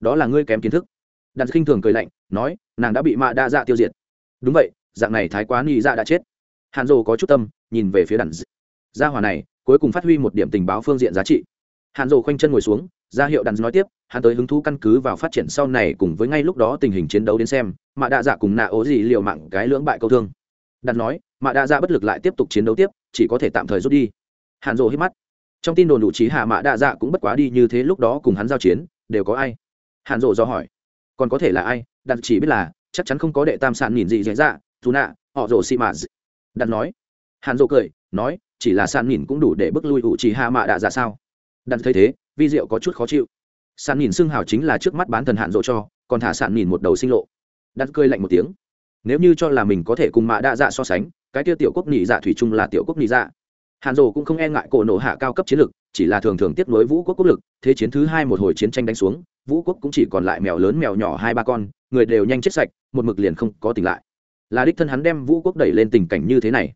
Đó là ngươi kém kiến thức. Đặt khinh thường cười lạnh, nói, nàng đã bị mạ đa dạ tiêu diệt. Đúng vậy, dạng này thái quá ni dạ đã chết. Hàn rồ có chút tâm, nhìn về phía đàn gia hòa này, cuối cùng phát huy một điểm tình báo phương diện giá trị. Hàn rồ khoanh chân ngồi xuống, ra hiệu đàn nói tiếp, hắn tới hứng thú căn cứ vào phát triển sau này cùng với ngay lúc đó tình hình chiến đấu đến xem mạ đa dạ cùng nạ ố gì liều mạng cái lưỡng bại câu thương. Đàn nói mạ đa dạ bất lực lại tiếp tục chiến đấu tiếp chỉ có thể tạm thời rút đi. Hàn rộ hít mắt. Trong tin đồn đủ trí hạ mã đa dạ cũng bất quá đi như thế lúc đó cùng hắn giao chiến, đều có ai? Hàn rộ do hỏi. Còn có thể là ai? Đặt chỉ biết là, chắc chắn không có đệ tam sản nhìn gì dễ dạ dù nạ, họ rồ xị mạ đặt nói. Hàn rộ cười, nói, chỉ là sạn nhìn cũng đủ để bước lui ủ trì hạ mạ đạ dạ sao? Đặt thấy thế, vi diệu có chút khó chịu. Sàn nhìn xưng hào chính là trước mắt bán thần hạn dỗ cho, còn thả sạn nhìn một đầu sinh lộ. Đặt cười lạnh một tiếng. Nếu như cho là mình có thể cùng mạ đạ dạ so sánh cái kia tiểu quốc nhị dạ thủy chung là tiểu quốc nhị dạ. Hàn rồ cũng không e ngại cổ nổ hạ cao cấp chiến lực, chỉ là thường thường tiếp nối vũ quốc quốc lực, thế chiến thứ hai một hồi chiến tranh đánh xuống, vũ quốc cũng chỉ còn lại mèo lớn mèo nhỏ hai ba con, người đều nhanh chết sạch, một mực liền không có tỉnh lại. Là đích thân hắn đem vũ quốc đẩy lên tình cảnh như thế này.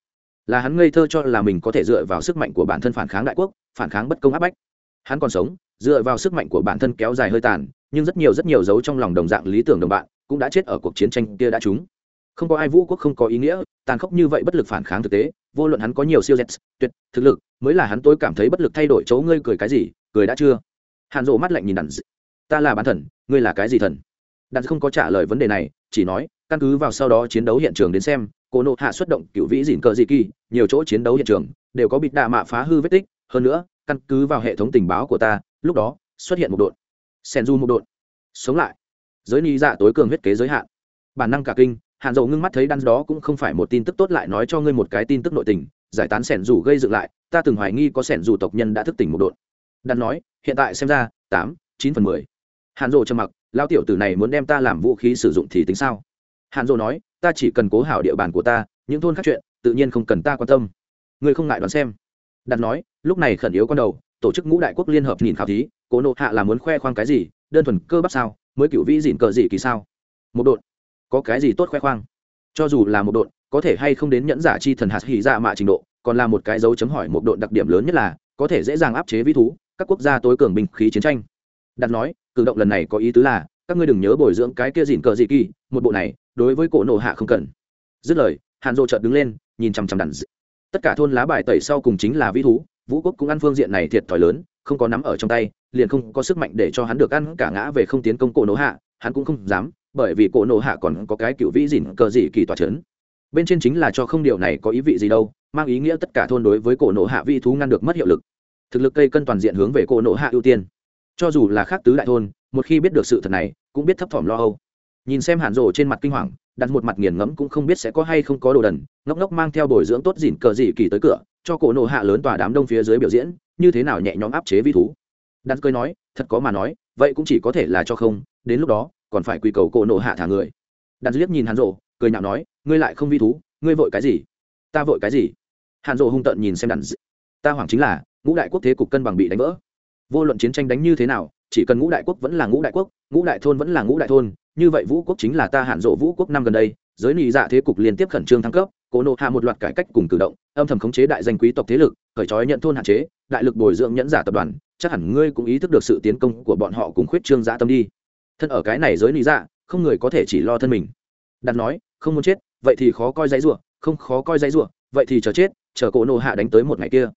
Là hắn ngây thơ cho là mình có thể dựa vào sức mạnh của bản thân phản kháng đại quốc, phản kháng bất công áp bách. Hắn còn sống, dựa vào sức mạnh của bản thân kéo dài hơi tàn, nhưng rất nhiều rất nhiều dấu trong lòng đồng dạng lý tưởng đồng bạn, cũng đã chết ở cuộc chiến tranh kia đã trúng không có ai vũ quốc không có ý nghĩa, tàn khốc như vậy bất lực phản kháng thực tế, vô luận hắn có nhiều siêu z tuyệt, thực lực, mới là hắn tôi cảm thấy bất lực thay đổi chỗ ngươi cười cái gì, cười đã chưa? Hàn rộ mắt lạnh nhìn đàn ta là bán thần, ngươi là cái gì thần? Đàn không có trả lời vấn đề này, chỉ nói, căn cứ vào sau đó chiến đấu hiện trường đến xem cô nộ hạ xuất động cựu vĩ dìn cờ dị kỳ, nhiều chỗ chiến đấu hiện trường, đều có bị đạ mạ phá hư vết tích. Hơn nữa, căn cứ vào hệ thống tình báo của ta, lúc đó, xuất hiện một đội sen du một đội sống lại. Giới ni dạ tối cường huyết kế giới hạn. Bản năng cả kinh hàn dầu ngưng mắt thấy đan đó cũng không phải một tin tức tốt lại nói cho ngươi một cái tin tức nội tình, giải tán sẻn rủ gây dựng lại, ta từng hoài nghi có sẻn rủ tộc nhân đã thức tỉnh một đột đan nói, hiện tại xem ra, tám, chín phần mười. Hàn dầu trầm mặc lao tiểu tử này muốn đem ta làm vũ khí sử dụng thì tính sao? Hàn dầu nói, ta chỉ cần cố hảo địa bàn của ta, những thôn khác chuyện, tự nhiên không cần ta quan tâm. Ngươi không ngại đoán xem. Đan nói, lúc này khẩn yếu con đầu, tổ chức ngũ đại quốc liên hợp nhìn khảo thí, cố nộ hạ là muốn khoe khoang cái gì, đơn thuần cơ bắp sao, mới cựu vĩ dịn cờ gì kỳ sao? Một đột có cái gì tốt khoe khoang? Cho dù là một đột có thể hay không đến nhẫn giả chi thần hạt hỉ dạ mạ trình độ, còn là một cái dấu chấm hỏi một đột đặc điểm lớn nhất là, có thể dễ dàng áp chế vĩ thú, các quốc gia tối cường binh khí chiến tranh. Đặt nói, cử động lần này có ý tứ là, các ngươi đừng nhớ bồi dưỡng cái kia dịn cờ dị kỳ, một bộ này, đối với cổ nổ hạ không cần. Dứt lời, hàn dô chợt đứng lên, nhìn chằm chằm đàn dị. tất cả thôn lá bài tẩy sau cùng chính là vĩ thú, vũ quốc cũng ăn phương diện này thiệt thòi lớn, không có nắm ở trong tay, liền không có sức mạnh để cho hắn được ăn cả ngã về không tiến công cổ nổ hạ, hắn cũng không dám bởi vì cổ nổ hạ còn có cái cựu vĩ dìn cờ dị kỳ tòa c h ấ n bên trên chính là cho không điều này có ý vị gì đâu, mang ý nghĩa tất cả thôn đối với cổ nổ hạ vi thú ngăn được mất hiệu lực. Thực lực cây cân toàn diện hướng về cổ nổ hạ ưu tiên. Cho dù là khác tứ đại thôn, một khi biết được sự thật này, cũng biết thấp thỏm lo âu. Nhìn xem hàn rộ trên mặt kinh hoàng, đặt một mặt nghiền ngẫm cũng không biết sẽ có hay không có đồ đần, ngốc ngốc mang theo bồi dưỡng tốt dìn cờ dị kỳ tới cửa, cho cổ nổ hạ lớn tòa đám đông phía dưới biểu diễn, như thế nào nhẹ nhõm áp chế vi thú. Đặt cười nói, thật có mà nói, vậy cũng chỉ có thể là cho không, đến lúc đó còn phải quy cầu cổ nổ hạ thả người. Đặt liếc nhìn hàn rộ cười nhạo nói, ngươi lại không vi thú, ngươi vội cái gì? Ta vội cái gì? Hàn rộ hung tợn nhìn xem đặt ta hoảng chính là, ngũ đại quốc thế cục cân bằng bị đánh vỡ. Vô luận chiến tranh đánh như thế nào, chỉ cần ngũ đại quốc vẫn là ngũ đại quốc, ngũ đại thôn vẫn là ngũ đại thôn, như vậy vũ quốc chính là ta hạn rộ vũ quốc năm gần đây, giới nị dạ thế cục liên tiếp khẩn trương thăng cấp cố nộ hạ một loạt cải cách cùng cử động, âm thầm khống chế đại danh quý tộc thế lực, khởi trói nhận thôn hạn chế, đại lực bồi dưỡng nhẫn giả tập đoàn, chắc hẳn ngươi cũng ý thức được sự tiến công của bọn họ cùng khuyết trương dã tâm đi thân ở cái này giới nị dạ không người có thể chỉ lo thân mình. Đặt nói, không muốn chết, vậy thì khó coi dãy ruộng không khó coi dãy ruộng vậy thì chờ chết, chờ cổ nộ hạ đánh tới một ngày kia.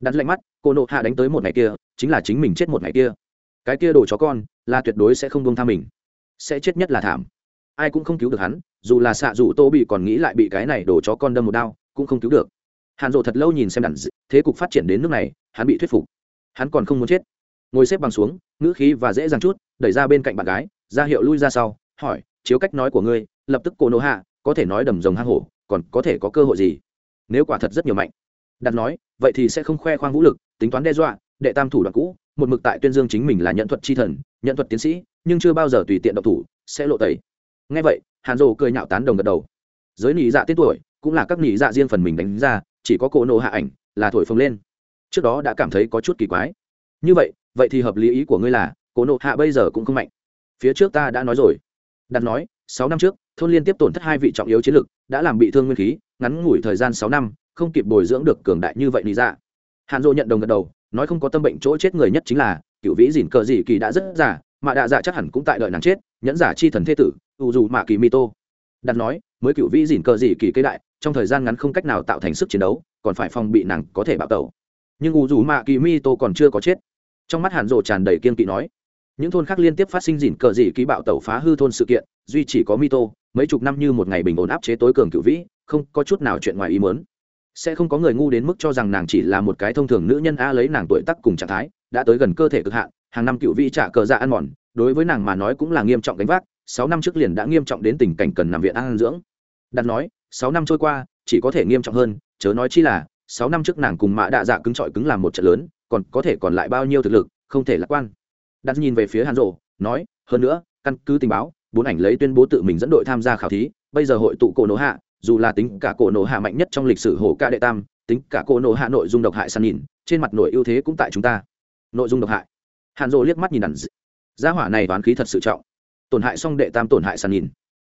Đặt lạnh mắt, cổ nộ hạ đánh tới một ngày kia, chính là chính mình chết một ngày kia. Cái kia đồ chó con, là tuyệt đối sẽ không buông tha mình. Sẽ chết nhất là thảm. Ai cũng không cứu được hắn, dù là xạ dù tô bị còn nghĩ lại bị cái này đổ chó con đâm một đao, cũng không cứu được. Hàn rộ thật lâu nhìn xem đàn thế cục phát triển đến nước này, hắn bị thuyết phục. Hắn còn không muốn chết. Ngồi xếp bằng xuống ngữ khí và dễ dàng chút, đẩy ra bên cạnh bạn gái, ra hiệu lui ra sau, hỏi, chiếu cách nói của ngươi, lập tức cô nô hạ, có thể nói đầm rồng hang hổ, còn có thể có cơ hội gì? Nếu quả thật rất nhiều mạnh. Đặt nói, vậy thì sẽ không khoe khoang vũ lực, tính toán đe dọa, đệ tam thủ đoạn cũ, một mực tại tuyên dương chính mình là nhận thuật chi thần, nhận thuật tiến sĩ, nhưng chưa bao giờ tùy tiện độc thủ, sẽ lộ tẩy. Ngay vậy, hàn rồ cười nhạo tán đồng gật đầu. Giới nỉ dạ tên tuổi, cũng là các nỉ dạ riêng phần mình đánh ra, chỉ có cổ nộ hạ ảnh là thổi phồng lên. Trước đó đã cảm thấy có chút kỳ quái. Như vậy vậy thì hợp lý ý của ngươi là cổ nộ hạ bây giờ cũng không mạnh. Phía trước ta đã nói rồi. Đặt nói, sáu năm trước, thôn liên tiếp tổn thất hai vị trọng yếu chiến lược đã làm bị thương nguyên khí, ngắn ngủi thời gian sáu năm, không kịp bồi dưỡng được cường đại như vậy lý ra. Hàn dô nhận đồng gật đầu, nói không có tâm bệnh chỗ chết người nhất chính là, cựu vĩ dìn cờ dị kỳ đã rất giả mà đạ dạ chắc hẳn cũng tại đợi nàng chết, nhẫn giả chi thần thế tử ưu dù mạ kỳ mi tô. Đặt nói, mới cựu vĩ dìn cờ dị kỳ kế đại, trong thời gian ngắn không cách nào tạo thành sức chiến đấu, còn phải phòng bị nàng có thể bạo tẩu. Nhưng ưu dù mạ kỳ mi tô còn chưa có chết trong mắt hàn rộ tràn đầy kiên kỵ nói, những thôn khác liên tiếp phát sinh dìn cờ dị ký bạo tẩu phá hư thôn sự kiện, duy chỉ có mito, mấy chục năm như một ngày bình ổn áp chế tối cường cựu vĩ, không có chút nào chuyện ngoài ý mớn sẽ không có người ngu đến mức cho rằng nàng chỉ là một cái thông thường nữ nhân a lấy nàng tuổi tắc cùng trạng thái, đã tới gần cơ thể cực hạn, hàng năm cựu vĩ trả cờ dạ ăn mòn, đối với nàng mà nói cũng là nghiêm trọng gánh vác, sáu năm trước liền đã nghiêm trọng đến tình cảnh cần nằm viện ăn dưỡng. Đặt nói, sáu năm trôi qua, chỉ có thể nghiêm trọng hơn, chớ nói chi là, sáu năm trước nàng cùng mã đạ dạ cứng trọi cứng làm một trận lớn còn có thể còn lại bao nhiêu thực lực, không thể lạc quan. Đặt nhìn về phía hàn rộ nói, hơn nữa, căn cứ tình báo, bốn ảnh lấy tuyên bố tự mình dẫn đội tham gia khảo thí, bây giờ hội tụ cổ nổ hạ, dù là tính cả cổ nổ hạ mạnh nhất trong lịch sử hồ ca đệ tam, tính cả cổ nổ hạ nội dung độc hại săn nhìn, trên mặt nội ưu thế cũng tại chúng ta. Nội dung độc hại. Hàn rộ liếc mắt nhìn đàn gia hỏa này toán khí thật sự trọng. Tổn hại xong đệ tam tổn hại săn nhìn.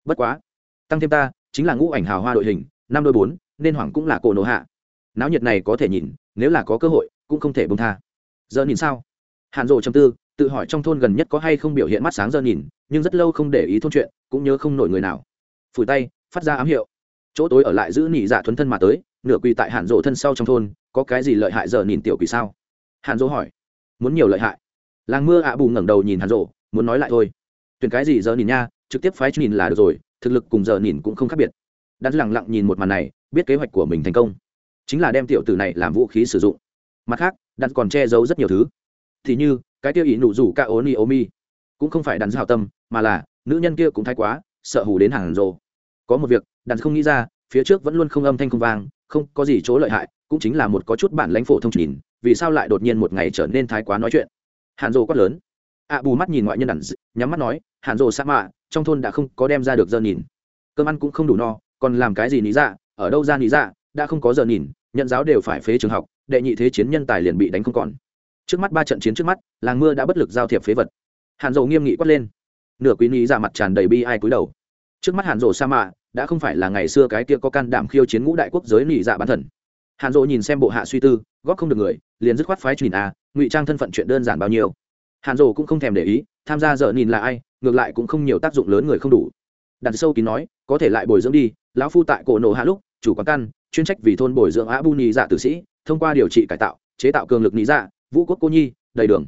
Bất quá, tăng thêm ta, chính là ngũ ảnh hào hoa đội hình, năm đôi bốn, nên hoảng cũng là cổ nổ hạ. Náo nhiệt này có thể nhìn, nếu là có cơ hội cũng không thể bông tha. Giờ nhìn sao? Hàn rộ chầm tư, tự hỏi trong thôn gần nhất có hay không biểu hiện mắt sáng giờ nhìn, nhưng rất lâu không để ý thôn chuyện, cũng nhớ không nổi người nào. Phủi tay, phát ra ám hiệu. Chỗ tối ở lại giữ nỉ dạ thuấn thân mà tới, nửa quỳ tại hàn rộ thân sau trong thôn, có cái gì lợi hại giờ nhìn tiểu quỷ sao? Hàn rộ hỏi. Muốn nhiều lợi hại. Làng mưa ạ bù ngẩng đầu nhìn hàn rộ muốn nói lại thôi. Tuyển cái gì giờ nhìn nha, trực tiếp phái nhìn là được rồi, thực lực cùng giờ nhìn cũng không khác biệt. Đắn lẳng lặng nhìn một màn này, biết kế hoạch của mình thành công. Chính là đem tiểu tử này làm vũ khí sử dụng mặt khác đắn còn che giấu rất nhiều thứ. Thì như, cái tiêu ý nụ rủ ca ố ni ô mi cũng không phải đắn hào tâm, mà là, nữ nhân kia cũng thái quá, sợ hù đến hàng rồ có một việc đàn không nghĩ ra, phía trước vẫn luôn không âm thanh không vang, không có gì chỗ lợi hại, cũng chính là một có chút bản lãnh phổ thông nhìn, vì sao lại đột nhiên một ngày trở nên thái quá nói chuyện. Hàn rồ quát lớn. Ạ bù mắt nhìn ngoại nhân đàn nhắm mắt nói, hàn rồ sa mạ trong thôn đã không có đem ra được giờ nhìn. Cơm ăn cũng không đủ no, còn làm cái gì lý dạ ở đâu ra lý dạ đã không có giờ nhìn nhận giáo đều phải phế trường học, đệ nhị thế chiến nhân tài liền bị đánh không còn. Trước mắt ba trận chiến trước mắt, làng mưa đã bất lực giao thiệp phế vật. Hàn dầu nghiêm nghị quát lên. Nửa quý nghĩ ra mặt tràn đầy bi ai cúi đầu. Trước mắt hàn dầu sa mạ, đã không phải là ngày xưa cái kia có can đảm khiêu chiến ngũ đại quốc giới nỉ dạ bán thần. Hàn dỗ nhìn xem bộ hạ suy tư, góp không được người, liền dứt khoát phái nhìn a, ngụy trang thân phận chuyện đơn giản bao nhiêu. Hàn dỗ cũng không thèm để ý, tham gia giờ nhìn là ai, ngược lại cũng không nhiều tác dụng lớn người không đủ. Đặt sâu kín nói, có thể lại bồi dưỡng đi, lão phu tại cổ nổ hạ lúc, chủ quán căn chuyên trách vì thôn bồi dưỡng abu bu dạ tử sĩ, thông qua điều trị cải tạo, chế tạo cường lực nhị dạ vũ quốc cô nhi, đầy đường.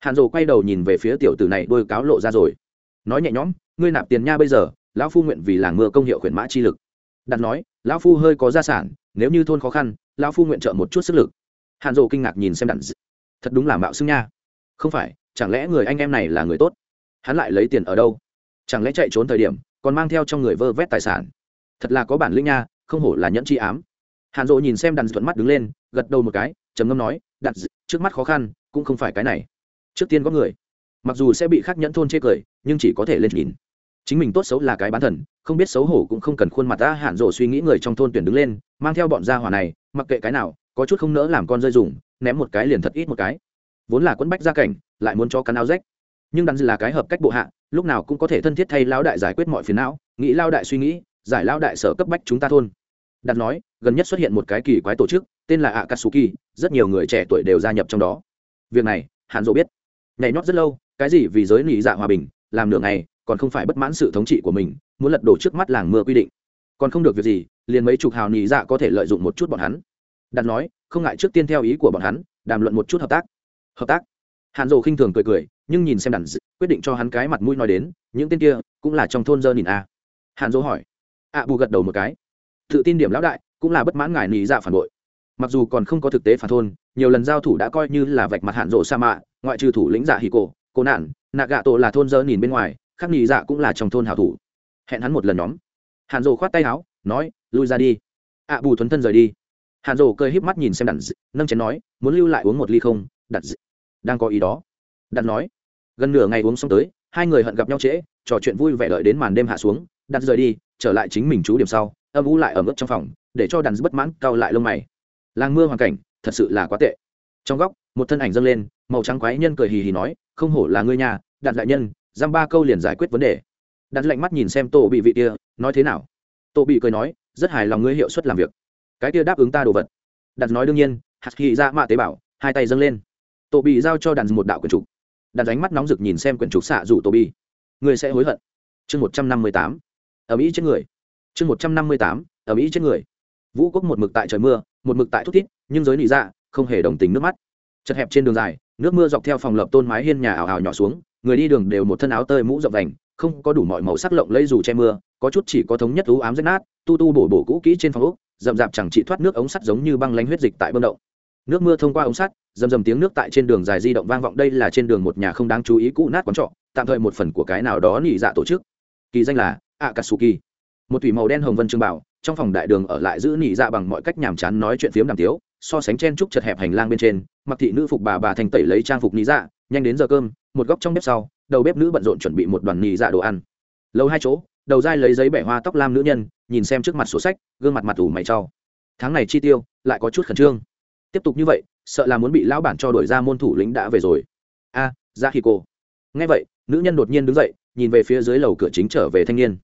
Hàn dồ quay đầu nhìn về phía tiểu tử này đôi cáo lộ ra rồi. Nói nhẹ nhõm, ngươi nạp tiền nha bây giờ, lão phu nguyện vì làng mưa công hiệu khuyển mã chi lực. Đặt nói, lão phu hơi có gia sản, nếu như thôn khó khăn, lão phu nguyện trợ một chút sức lực. Hàn dồ kinh ngạc nhìn xem đặn thật đúng là mạo xưng nha. Không phải, chẳng lẽ người anh em này là người tốt? Hắn lại lấy tiền ở đâu? Chẳng lẽ chạy trốn thời điểm, còn mang theo trong người vơ vét tài sản? Thật là có bản lĩnh nha không hổ là nhẫn chi ám. Hàn dỗ nhìn xem đàn thuận mắt đứng lên, gật đầu một cái, trầm ngâm nói đặt trước mắt khó khăn, cũng không phải cái này. Trước tiên có người. Mặc dù sẽ bị khắc nhẫn thôn chê cười, nhưng chỉ có thể lên nhìn. Chính mình tốt xấu là cái bán thần, không biết xấu hổ cũng không cần khuôn mặt ta. Hạn rộ suy nghĩ người trong thôn tuyển đứng lên, mang theo bọn gia hỏa này, mặc kệ cái nào, có chút không nỡ làm con rơi dùng, ném một cái liền thật ít một cái. Vốn là quẫn bách gia cảnh, lại muốn cho cắn áo rách. Nhưng đắn là cái hợp cách bộ hạ, lúc nào cũng có thể thân thiết thay lao đại giải quyết mọi phiền não, nghĩ lao đại suy nghĩ, giải lao đại sở cấp bách chúng ta thôn đặt nói, gần nhất xuất hiện một cái kỳ quái tổ chức, tên là akatsuki, rất nhiều người trẻ tuổi đều gia nhập trong đó. Việc này, hàn dỗ biết. Nhảy nhót rất lâu, cái gì vì giới nỉ dạ hòa bình, làm nửa ngày, còn không phải bất mãn sự thống trị của mình, muốn lật đổ trước mắt làng mưa quy định. Còn không được việc gì, liền mấy chục hào nỉ dạ có thể lợi dụng một chút bọn hắn. Đặt nói, không ngại trước tiên theo ý của bọn hắn, đàm luận một chút hợp tác. Hợp tác. Hàn dỗ khinh thường cười cười, nhưng nhìn xem đàn quyết định cho hắn cái mặt mũi nói đến, những tên kia, cũng là trong thôn dơ nhìn a. À. hàn dỗ hỏi. Ạ bù gật đầu một cái tự tin điểm lão đại, cũng là bất mãn ngài nỉ dạ phản bội. Mặc dù còn không có thực tế phản thôn, nhiều lần giao thủ đã coi như là vạch mặt hạn rộ sa mạ, ngoại trừ thủ lĩnh dạ hì cổ, cô nạn nạ gạ tổ là thôn dơ nhìn bên ngoài khắc nỉ dạ cũng là trong thôn hảo thủ. Hẹn hắn một lần nhóm. Hạn rộ khoát tay áo, nói, lui ra đi. Ạ bù thuấn thân rời đi. Hạn rộ cười híp mắt nhìn xem đặt nâng chén nói, muốn lưu lại uống một ly không đặt đang có ý đó. Đặt nói, gần nửa ngày uống xong tới, hai người hận gặp nhau trễ, trò chuyện vui vẻ đợi đến màn đêm hạ xuống đặt rời đi, trở lại chính mình chú điểm sau âm u lại ở mức trong phòng, để cho đàn bất mãn cau lại lông mày. Làng mưa hoàn cảnh, thật sự là quá tệ. Trong góc, một thân ảnh dâng lên, màu trắng quái nhân cười hì hì nói, không hổ là ngươi nhà đặt lại nhân, giam ba câu liền giải quyết vấn đề. Đặt lạnh mắt nhìn xem tổ bị vị kia, nói thế nào? Tổ bị cười nói, rất hài lòng ngươi hiệu suất làm việc. Cái kia đáp ứng ta đồ vật. Đặt nói đương nhiên, hạt khi ra mạ tế bảo hai tay dâng lên. Tổ bị giao cho đàn một đạo quyển trục. Đặt ánh mắt nóng rực nhìn xem quyển trục xạ rủ tổ bị. Ngươi sẽ hối hận. Chương một trăm năm mươi tám. Ở mỹ chết người chương một trăm năm mươi tám ở mỹ chết người. Vũ quốc một mực tại trời mưa, một mực tại thút thít, nhưng giới nị dạ không hề đồng tình nước mắt. Chật hẹp trên đường dài, nước mưa dọc theo phòng lập tôn mái hiên nhà ảo ảo nhỏ xuống, người đi đường đều một thân áo tơi mũ rộng vành, không có đủ mọi màu sắc lộng lấy dù che mưa, có chút chỉ có thống nhất ú ám rách nát, tu tu bổ bổ cũ kỹ trên phòng úc rậm rạp chẳng chỉ thoát nước ống sắt giống như băng lánh huyết dịch tại bơm động. Nước mưa thông qua ống sắt, rầm rầm tiếng nước tại trên đường dài di động vang vọng đây là trên đường một nhà không đáng chú ý cũ nát quán trọ, tạm thời một phần của cái nào đó nhị dạ tổ chức. Kỳ danh là akatsuki một thủy màu đen hồng vân trường bảo trong phòng đại đường ở lại giữ nỉ dạ bằng mọi cách nhàm chán nói chuyện phiếm đàm tiếu so sánh chen trúc chật hẹp hành lang bên trên mặc thị nữ phục bà bà thành tẩy lấy trang phục nỉ dạ nhanh đến giờ cơm một góc trong bếp sau đầu bếp nữ bận rộn chuẩn bị một đoàn nỉ dạ đồ ăn. Lâu hai chỗ đầu dai lấy giấy bẻ hoa tóc lam nữ nhân nhìn xem trước mặt sổ sách gương mặt mặt ủ mày trau tháng này chi tiêu lại có chút khẩn trương. Tiếp tục như vậy sợ là muốn bị lão bản cho đổi ra môn thủ lĩnh đã về rồi. A à, ra khi cô nghe vậy nữ nhân đột nhiên đứng dậy nhìn về phía dưới lầu cửa chính trở về thanh niên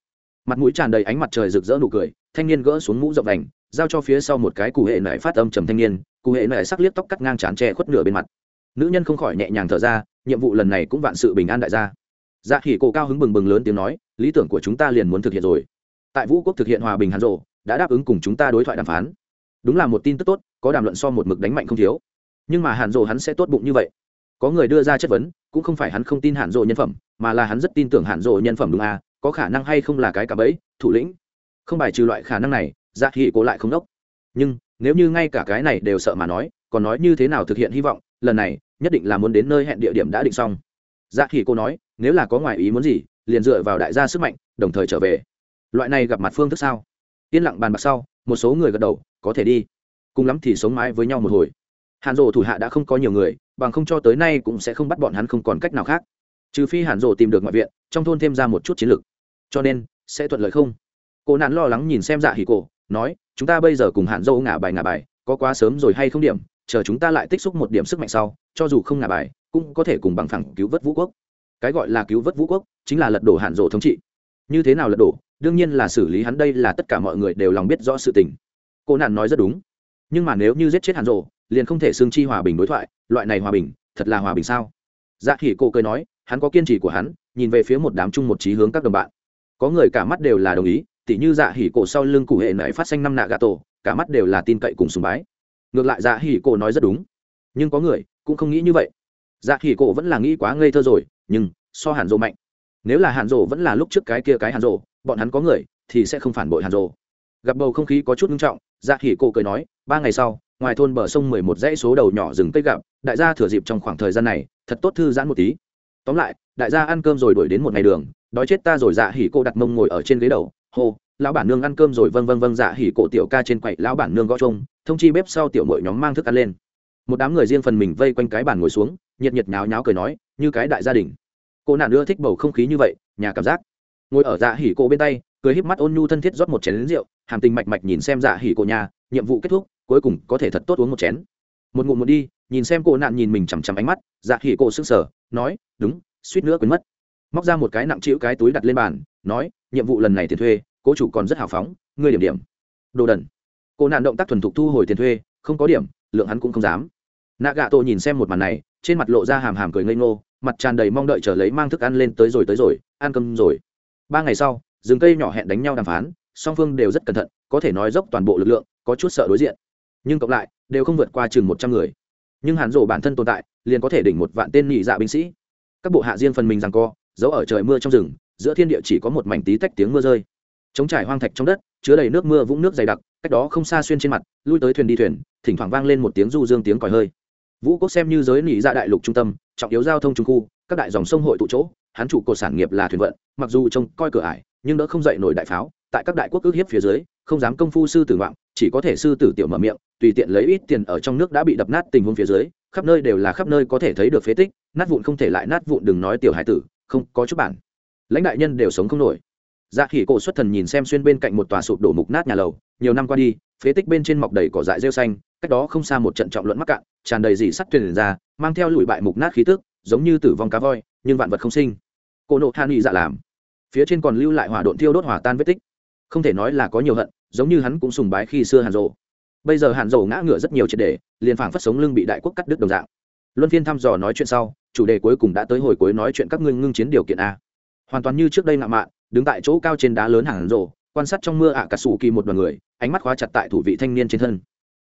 mặt mũi tràn đầy ánh mặt trời rực rỡ nụ cười, thanh niên gỡ xuống mũ rộng đành, giao cho phía sau một cái cụ hệ nại phát âm trầm thanh niên cụ hệ nại sắc liếc tóc cắt ngang trán tre khuất nửa bên mặt. Nữ nhân không khỏi nhẹ nhàng thở ra, nhiệm vụ lần này cũng vạn sự bình an đại gia. Dạ khỉ cổ cao hứng bừng bừng lớn tiếng nói, lý tưởng của chúng ta liền muốn thực hiện rồi. Tại vũ quốc thực hiện hòa bình hàn rộ, đã đáp ứng cùng chúng ta đối thoại đàm phán. Đúng là một tin tức tốt, có đàm luận so một mực đánh mạnh không thiếu. Nhưng mà hàn rộ hắn sẽ tốt bụng như vậy. Có người đưa ra chất vấn, cũng không phải hắn không tin hàn rộ nhân phẩm, mà là hắn rất tin tưởng hàn rộ nhân phẩm đúng à có khả năng hay không là cái cả bẫy, thủ lĩnh. Không bài trừ loại khả năng này dạ thị cố lại không đốc. Nhưng, nếu như ngay cả cái này đều sợ mà nói, còn nói như thế nào thực hiện hy vọng, lần này, nhất định là muốn đến nơi hẹn địa điểm đã định xong. Dạ thị cô nói, nếu là có ngoài ý muốn gì, liền dựa vào đại gia sức mạnh, đồng thời trở về. Loại này gặp mặt phương thức sao? Yên lặng bàn bạc sau, một số người gật đầu, có thể đi. Cùng lắm thì sống mãi với nhau một hồi. Hàn rộ thủ hạ đã không có nhiều người, bằng không cho tới nay cũng sẽ không bắt bọn hắn không còn cách nào khác. Trừ phi hàn rộ tìm được ngoại viện, trong thôn thêm ra một chút chiến lược cho nên, sẽ thuận lợi không? Cô nạn lo lắng nhìn xem dạ hỉ cổ, nói, chúng ta bây giờ cùng hạn dâu ngả bài ngả bài, có quá sớm rồi hay không điểm, chờ chúng ta lại tích xúc một điểm sức mạnh sau, cho dù không ngả bài, cũng có thể cùng bằng phẳng cứu vớt vũ quốc. Cái gọi là cứu vớt vũ quốc chính là lật đổ hạn rộ thống trị. Như thế nào lật đổ? Đương nhiên là xử lý hắn đây là tất cả mọi người đều lòng biết rõ sự tình. Cô nạn nói rất đúng. Nhưng mà nếu như giết chết hạn rộ liền không thể xương chi hòa bình đối thoại, loại này hòa bình, thật là hòa bình sao? Dạ khỉ cô cười nói, hắn có kiên trì của hắn, nhìn về phía một đám chung một trí hướng các đồng bạn có người cả mắt đều là đồng ý, tỉ như dạ hỉ cổ sau lưng cụ hệ nảy phát xanh năm nạ gà tổ cả mắt đều là tin cậy cùng sùng bái. Ngược lại dạ hỉ cổ nói rất đúng. Nhưng có người cũng không nghĩ như vậy. Dạ hỉ cổ vẫn là nghĩ quá ngây thơ rồi, nhưng so hàn rộ mạnh. Nếu là hàn rộ vẫn là lúc trước cái kia cái hàn rộ bọn hắn có người thì sẽ không phản bội hàn rộ gặp bầu không khí có chút nghiêm trọng dạ hỉ cổ cười nói, ba ngày sau, ngoài thôn bờ sông mười một dãy số đầu nhỏ rừng cây gặp, đại gia thừa dịp trong khoảng thời gian này, thật tốt thư giãn một tí tóm lại, đại gia ăn cơm rồi đuổi đến một ngày đường, đói chết ta rồi dạ hỉ cô đặt mông ngồi ở trên ghế đầu, hô, lão bản nương ăn cơm rồi vâng vâng vâng dạ hỉ cổ tiểu ca trên quậy, lão bản nương gõ trông thông chi bếp sau tiểu mội nhóm mang thức ăn lên. Một đám người riêng phần mình vây quanh cái bàn ngồi xuống, nhiệt nhiệt nháo nháo cười nói, như cái đại gia đình. Cô nạn ưa thích bầu không khí như vậy, nhà cảm giác. Ngồi ở dạ hỉ cổ bên tay, cười híp mắt ôn nhu thân thiết rót một chén lính rượu, hàm tình mạch mạch nhìn xem dạ hỉ cổ nhà, nhiệm vụ kết thúc, cuối cùng có thể thật tốt uống một chén. Một ngụm một đi, nhìn xem cô nạn nhìn mình chằm chằm ánh mắt dạ hỉ cổ sững sờ nói, đúng, suýt nữa quên mất. Móc ra một cái nặng chịu cái túi đặt lên bàn, nói, nhiệm vụ lần này tiền thuê, cố chủ còn rất hào phóng, ngươi điểm điểm. Đồ đần. Cô nạn động tác thuần thục thu hồi tiền thuê, không có điểm, lượng hắn cũng không dám. Nạ gạ tổ nhìn xem một màn này, trên mặt lộ ra hàm hàm cười ngây ngô, mặt tràn đầy mong đợi chờ lấy mang thức ăn lên tới rồi tới rồi, ăn cơm rồi. Ba ngày sau, rừng cây nhỏ hẹn đánh nhau đàm phán, song phương đều rất cẩn thận, có thể nói dốc toàn bộ lực lượng, có chút sợ đối diện. Nhưng cộng lại, đều không vượt qua chừng một trăm người nhưng hàn rộ bản thân tồn tại, liền có thể đỉnh một vạn tên nhị dạ binh sĩ. Các bộ hạ riêng phần mình rằng co, giấu ở trời mưa trong rừng, giữa thiên địa chỉ có một mảnh tí tách tiếng mưa rơi. Chống trải hoang thạch trong đất, chứa đầy nước mưa vũng nước dày đặc, cách đó không xa xuyên trên mặt, lui tới thuyền đi thuyền, thỉnh thoảng vang lên một tiếng du dương tiếng còi hơi. Vũ quốc xem như giới nỉ dạ đại lục trung tâm, trọng yếu giao thông trung khu, các đại dòng sông hội tụ chỗ hán chủ cột sản nghiệp là thuyền vận, mặc dù trông coi cửa ải, nhưng đỡ không dậy nổi đại pháo, tại các đại quốc ước hiếp phía dưới, không dám công phu sư tử ngoạn, chỉ có thể sư tử tiểu mở miệng tùy tiện lấy ít tiền ở trong nước đã bị đập nát tình huống phía dưới, khắp nơi đều là khắp nơi có thể thấy được phế tích, nát vụn không thể lại nát vụn đừng nói tiểu hải tử, không, có chút bản. Lãnh đại nhân đều sống không nổi. Dạ khỉ cổ xuất thần nhìn xem xuyên bên cạnh một tòa sụp đổ mục nát nhà lầu, nhiều năm qua đi, phế tích bên trên mọc đầy cỏ dại rêu xanh, cách đó không xa một trận trọng luận mắc cạn, tràn đầy dỉ sắt thuyền ra, mang theo lụi bại mục nát khí tức, giống như tử vong cá voi, nhưng vạn vật không sinh. Cô nộ han nghị dạ làm. Phía trên còn lưu lại hỏa độn thiêu đốt hỏa tan vết tích. Không thể nói là có nhiều hận, giống như hắn cũng sùng bái khi xưa hàn rộ bây giờ hàn Dầu ngã ngựa rất nhiều triệt đề liền phảng phất sống lưng bị đại quốc cắt đứt đồng dạng. Luân phiên thăm dò nói chuyện sau, chủ đề cuối cùng đã tới hồi cuối nói chuyện các ngươi ngưng chiến điều kiện a. Hoàn toàn như trước đây ngạo mạn, đứng tại chỗ cao trên đá lớn hàn rộ quan sát trong mưa ạ cả sủ kỳ một đoàn người, ánh mắt khóa chặt tại thủ vị thanh niên trên thân.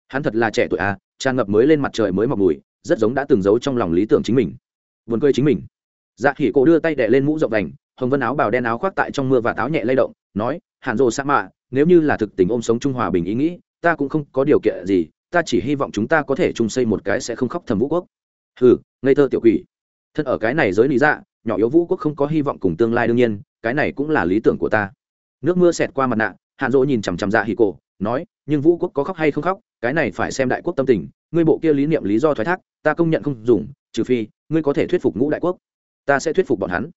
Hắn thật là trẻ tuổi a, tràn ngập mới lên mặt trời mới mọc mùi, rất giống đã từng giấu trong lòng lý tưởng chính mình. Vườn cười chính mình. Dạ khỉ cổ đưa tay đẻ lên mũ rộng đành, hồng vân áo bào đen áo khoác tại trong mưa và táo nhẹ lay động, nói, hàn rồ sa mạ, nếu như là thực tình ôm sống trung hòa bình ý nghĩ ta cũng không có điều kiện gì, ta chỉ hy vọng chúng ta có thể chung xây một cái sẽ không khóc thầm vũ quốc. Hừ, ngây thơ tiểu quỷ. Thân ở cái này giới lý dạ nhỏ yếu vũ quốc không có hy vọng cùng tương lai đương nhiên, cái này cũng là lý tưởng của ta. Nước mưa xẹt qua mặt nạ, hàn dỗ nhìn chằm chằm dạ hì cổ, nói, nhưng vũ quốc có khóc hay không khóc, cái này phải xem đại quốc tâm tình, ngươi bộ kia lý niệm lý do thoái thác, ta công nhận không dùng, trừ phi, ngươi có thể thuyết phục ngũ đại quốc. Ta sẽ thuyết phục bọn hắn.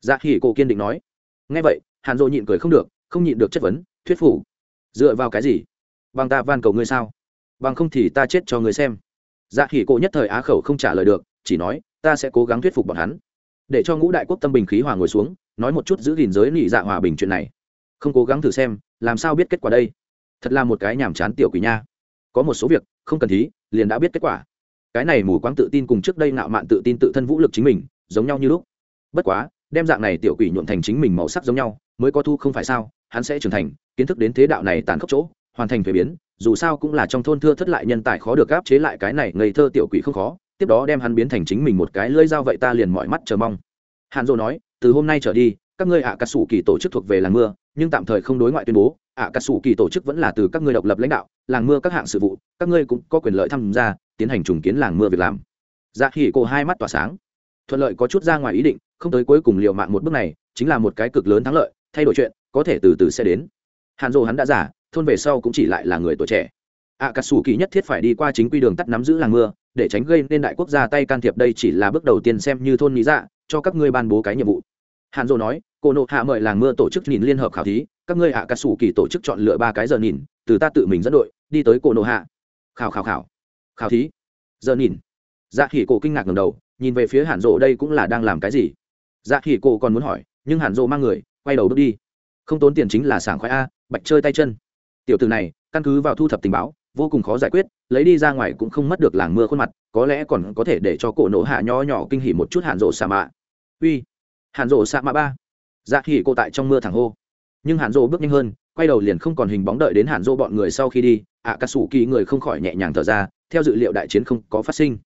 Dạ hì cổ kiên định nói. Ngay vậy, hàn dỗ nhịn cười không được, không nhịn được chất vấn, thuyết phục. Dựa vào cái gì? Bằng ta van cầu ngươi sao? Bằng không thì ta chết cho ngươi xem. Dạ hỉ cổ nhất thời á khẩu không trả lời được, chỉ nói, ta sẽ cố gắng thuyết phục bọn hắn. Để cho ngũ đại quốc tâm bình khí hòa ngồi xuống, nói một chút giữ gìn giới nị dạ hòa bình chuyện này. Không cố gắng thử xem, làm sao biết kết quả đây? Thật là một cái nhàm chán tiểu quỷ nha. Có một số việc, không cần thí, liền đã biết kết quả. Cái này mù quáng tự tin cùng trước đây nạo mạn tự tin tự thân vũ lực chính mình, giống nhau như lúc. Bất quá, đem dạng này tiểu quỷ nhuộm thành chính mình màu sắc giống nhau, mới có thu không phải sao, hắn sẽ trưởng thành, kiến thức đến thế đạo này tàn khốc chỗ hoàn thành thuế biến, dù sao cũng là trong thôn thưa thất lại nhân tài khó được áp chế lại cái này ngây thơ tiểu quỷ không khó, tiếp đó đem hắn biến thành chính mình một cái lưỡi dao vậy ta liền mọi mắt chờ mong. Hàn dô nói, từ hôm nay trở đi, các ngươi ạ à cà sủ kỳ tổ chức thuộc về làng mưa, nhưng tạm thời không đối ngoại tuyên bố ạ à cà sủ kỳ tổ chức vẫn là từ các ngươi độc lập lãnh đạo, làng mưa các hạng sự vụ, các ngươi cũng có quyền lợi tham gia, tiến hành trùng kiến làng mưa việc làm. Dạ khỉ cô hai mắt tỏa sáng. Thuận lợi có chút ra ngoài ý định, không tới cuối cùng liệu mạng một bước này, chính là một cái cực lớn thắng lợi, thay đổi chuyện, có thể từ từ sẽ đến. Hàn Dô hắn đã giả thôn về sau cũng chỉ lại là người tuổi trẻ. Ạ cà sủ kỳ nhất thiết phải đi qua chính quy đường tắt nắm giữ làng mưa, để tránh gây nên đại quốc gia tay can thiệp đây chỉ là bước đầu tiên xem như thôn lý dạ cho các ngươi ban bố cái nhiệm vụ. Hàn dô nói, cô nộ hạ mời làng mưa tổ chức nhìn liên hợp khảo thí, các ngươi ạ cà sủ kỳ tổ chức chọn lựa ba cái giờ nhìn, từ ta tự mình dẫn đội, đi tới cô nộ hạ. Khảo khảo khảo. Khảo thí. Giờ nhìn. Dạ khỉ cổ kinh ngạc ngầm đầu, nhìn về phía hàn dô đây cũng là đang làm cái gì? Dạ khỉ cổ còn muốn hỏi, nhưng hàn dô mang người, quay đầu bước đi. Không tốn tiền chính là sảng khoái a, bạch chơi tay chân tiểu từ này căn cứ vào thu thập tình báo vô cùng khó giải quyết lấy đi ra ngoài cũng không mất được làng mưa khuôn mặt có lẽ còn có thể để cho cổ nổ hạ nho nhỏ kinh hỉ một chút hạn rộ sa mạ. Uy hạn rộ sa mạ ba. Dạ hỉ cô tại trong mưa thẳng hô. Nhưng hạn rộ bước nhanh hơn quay đầu liền không còn hình bóng đợi đến hạn rộ bọn người sau khi đi ạ à, cà sủ kỳ người không khỏi nhẹ nhàng thở ra theo dự liệu đại chiến không có phát sinh.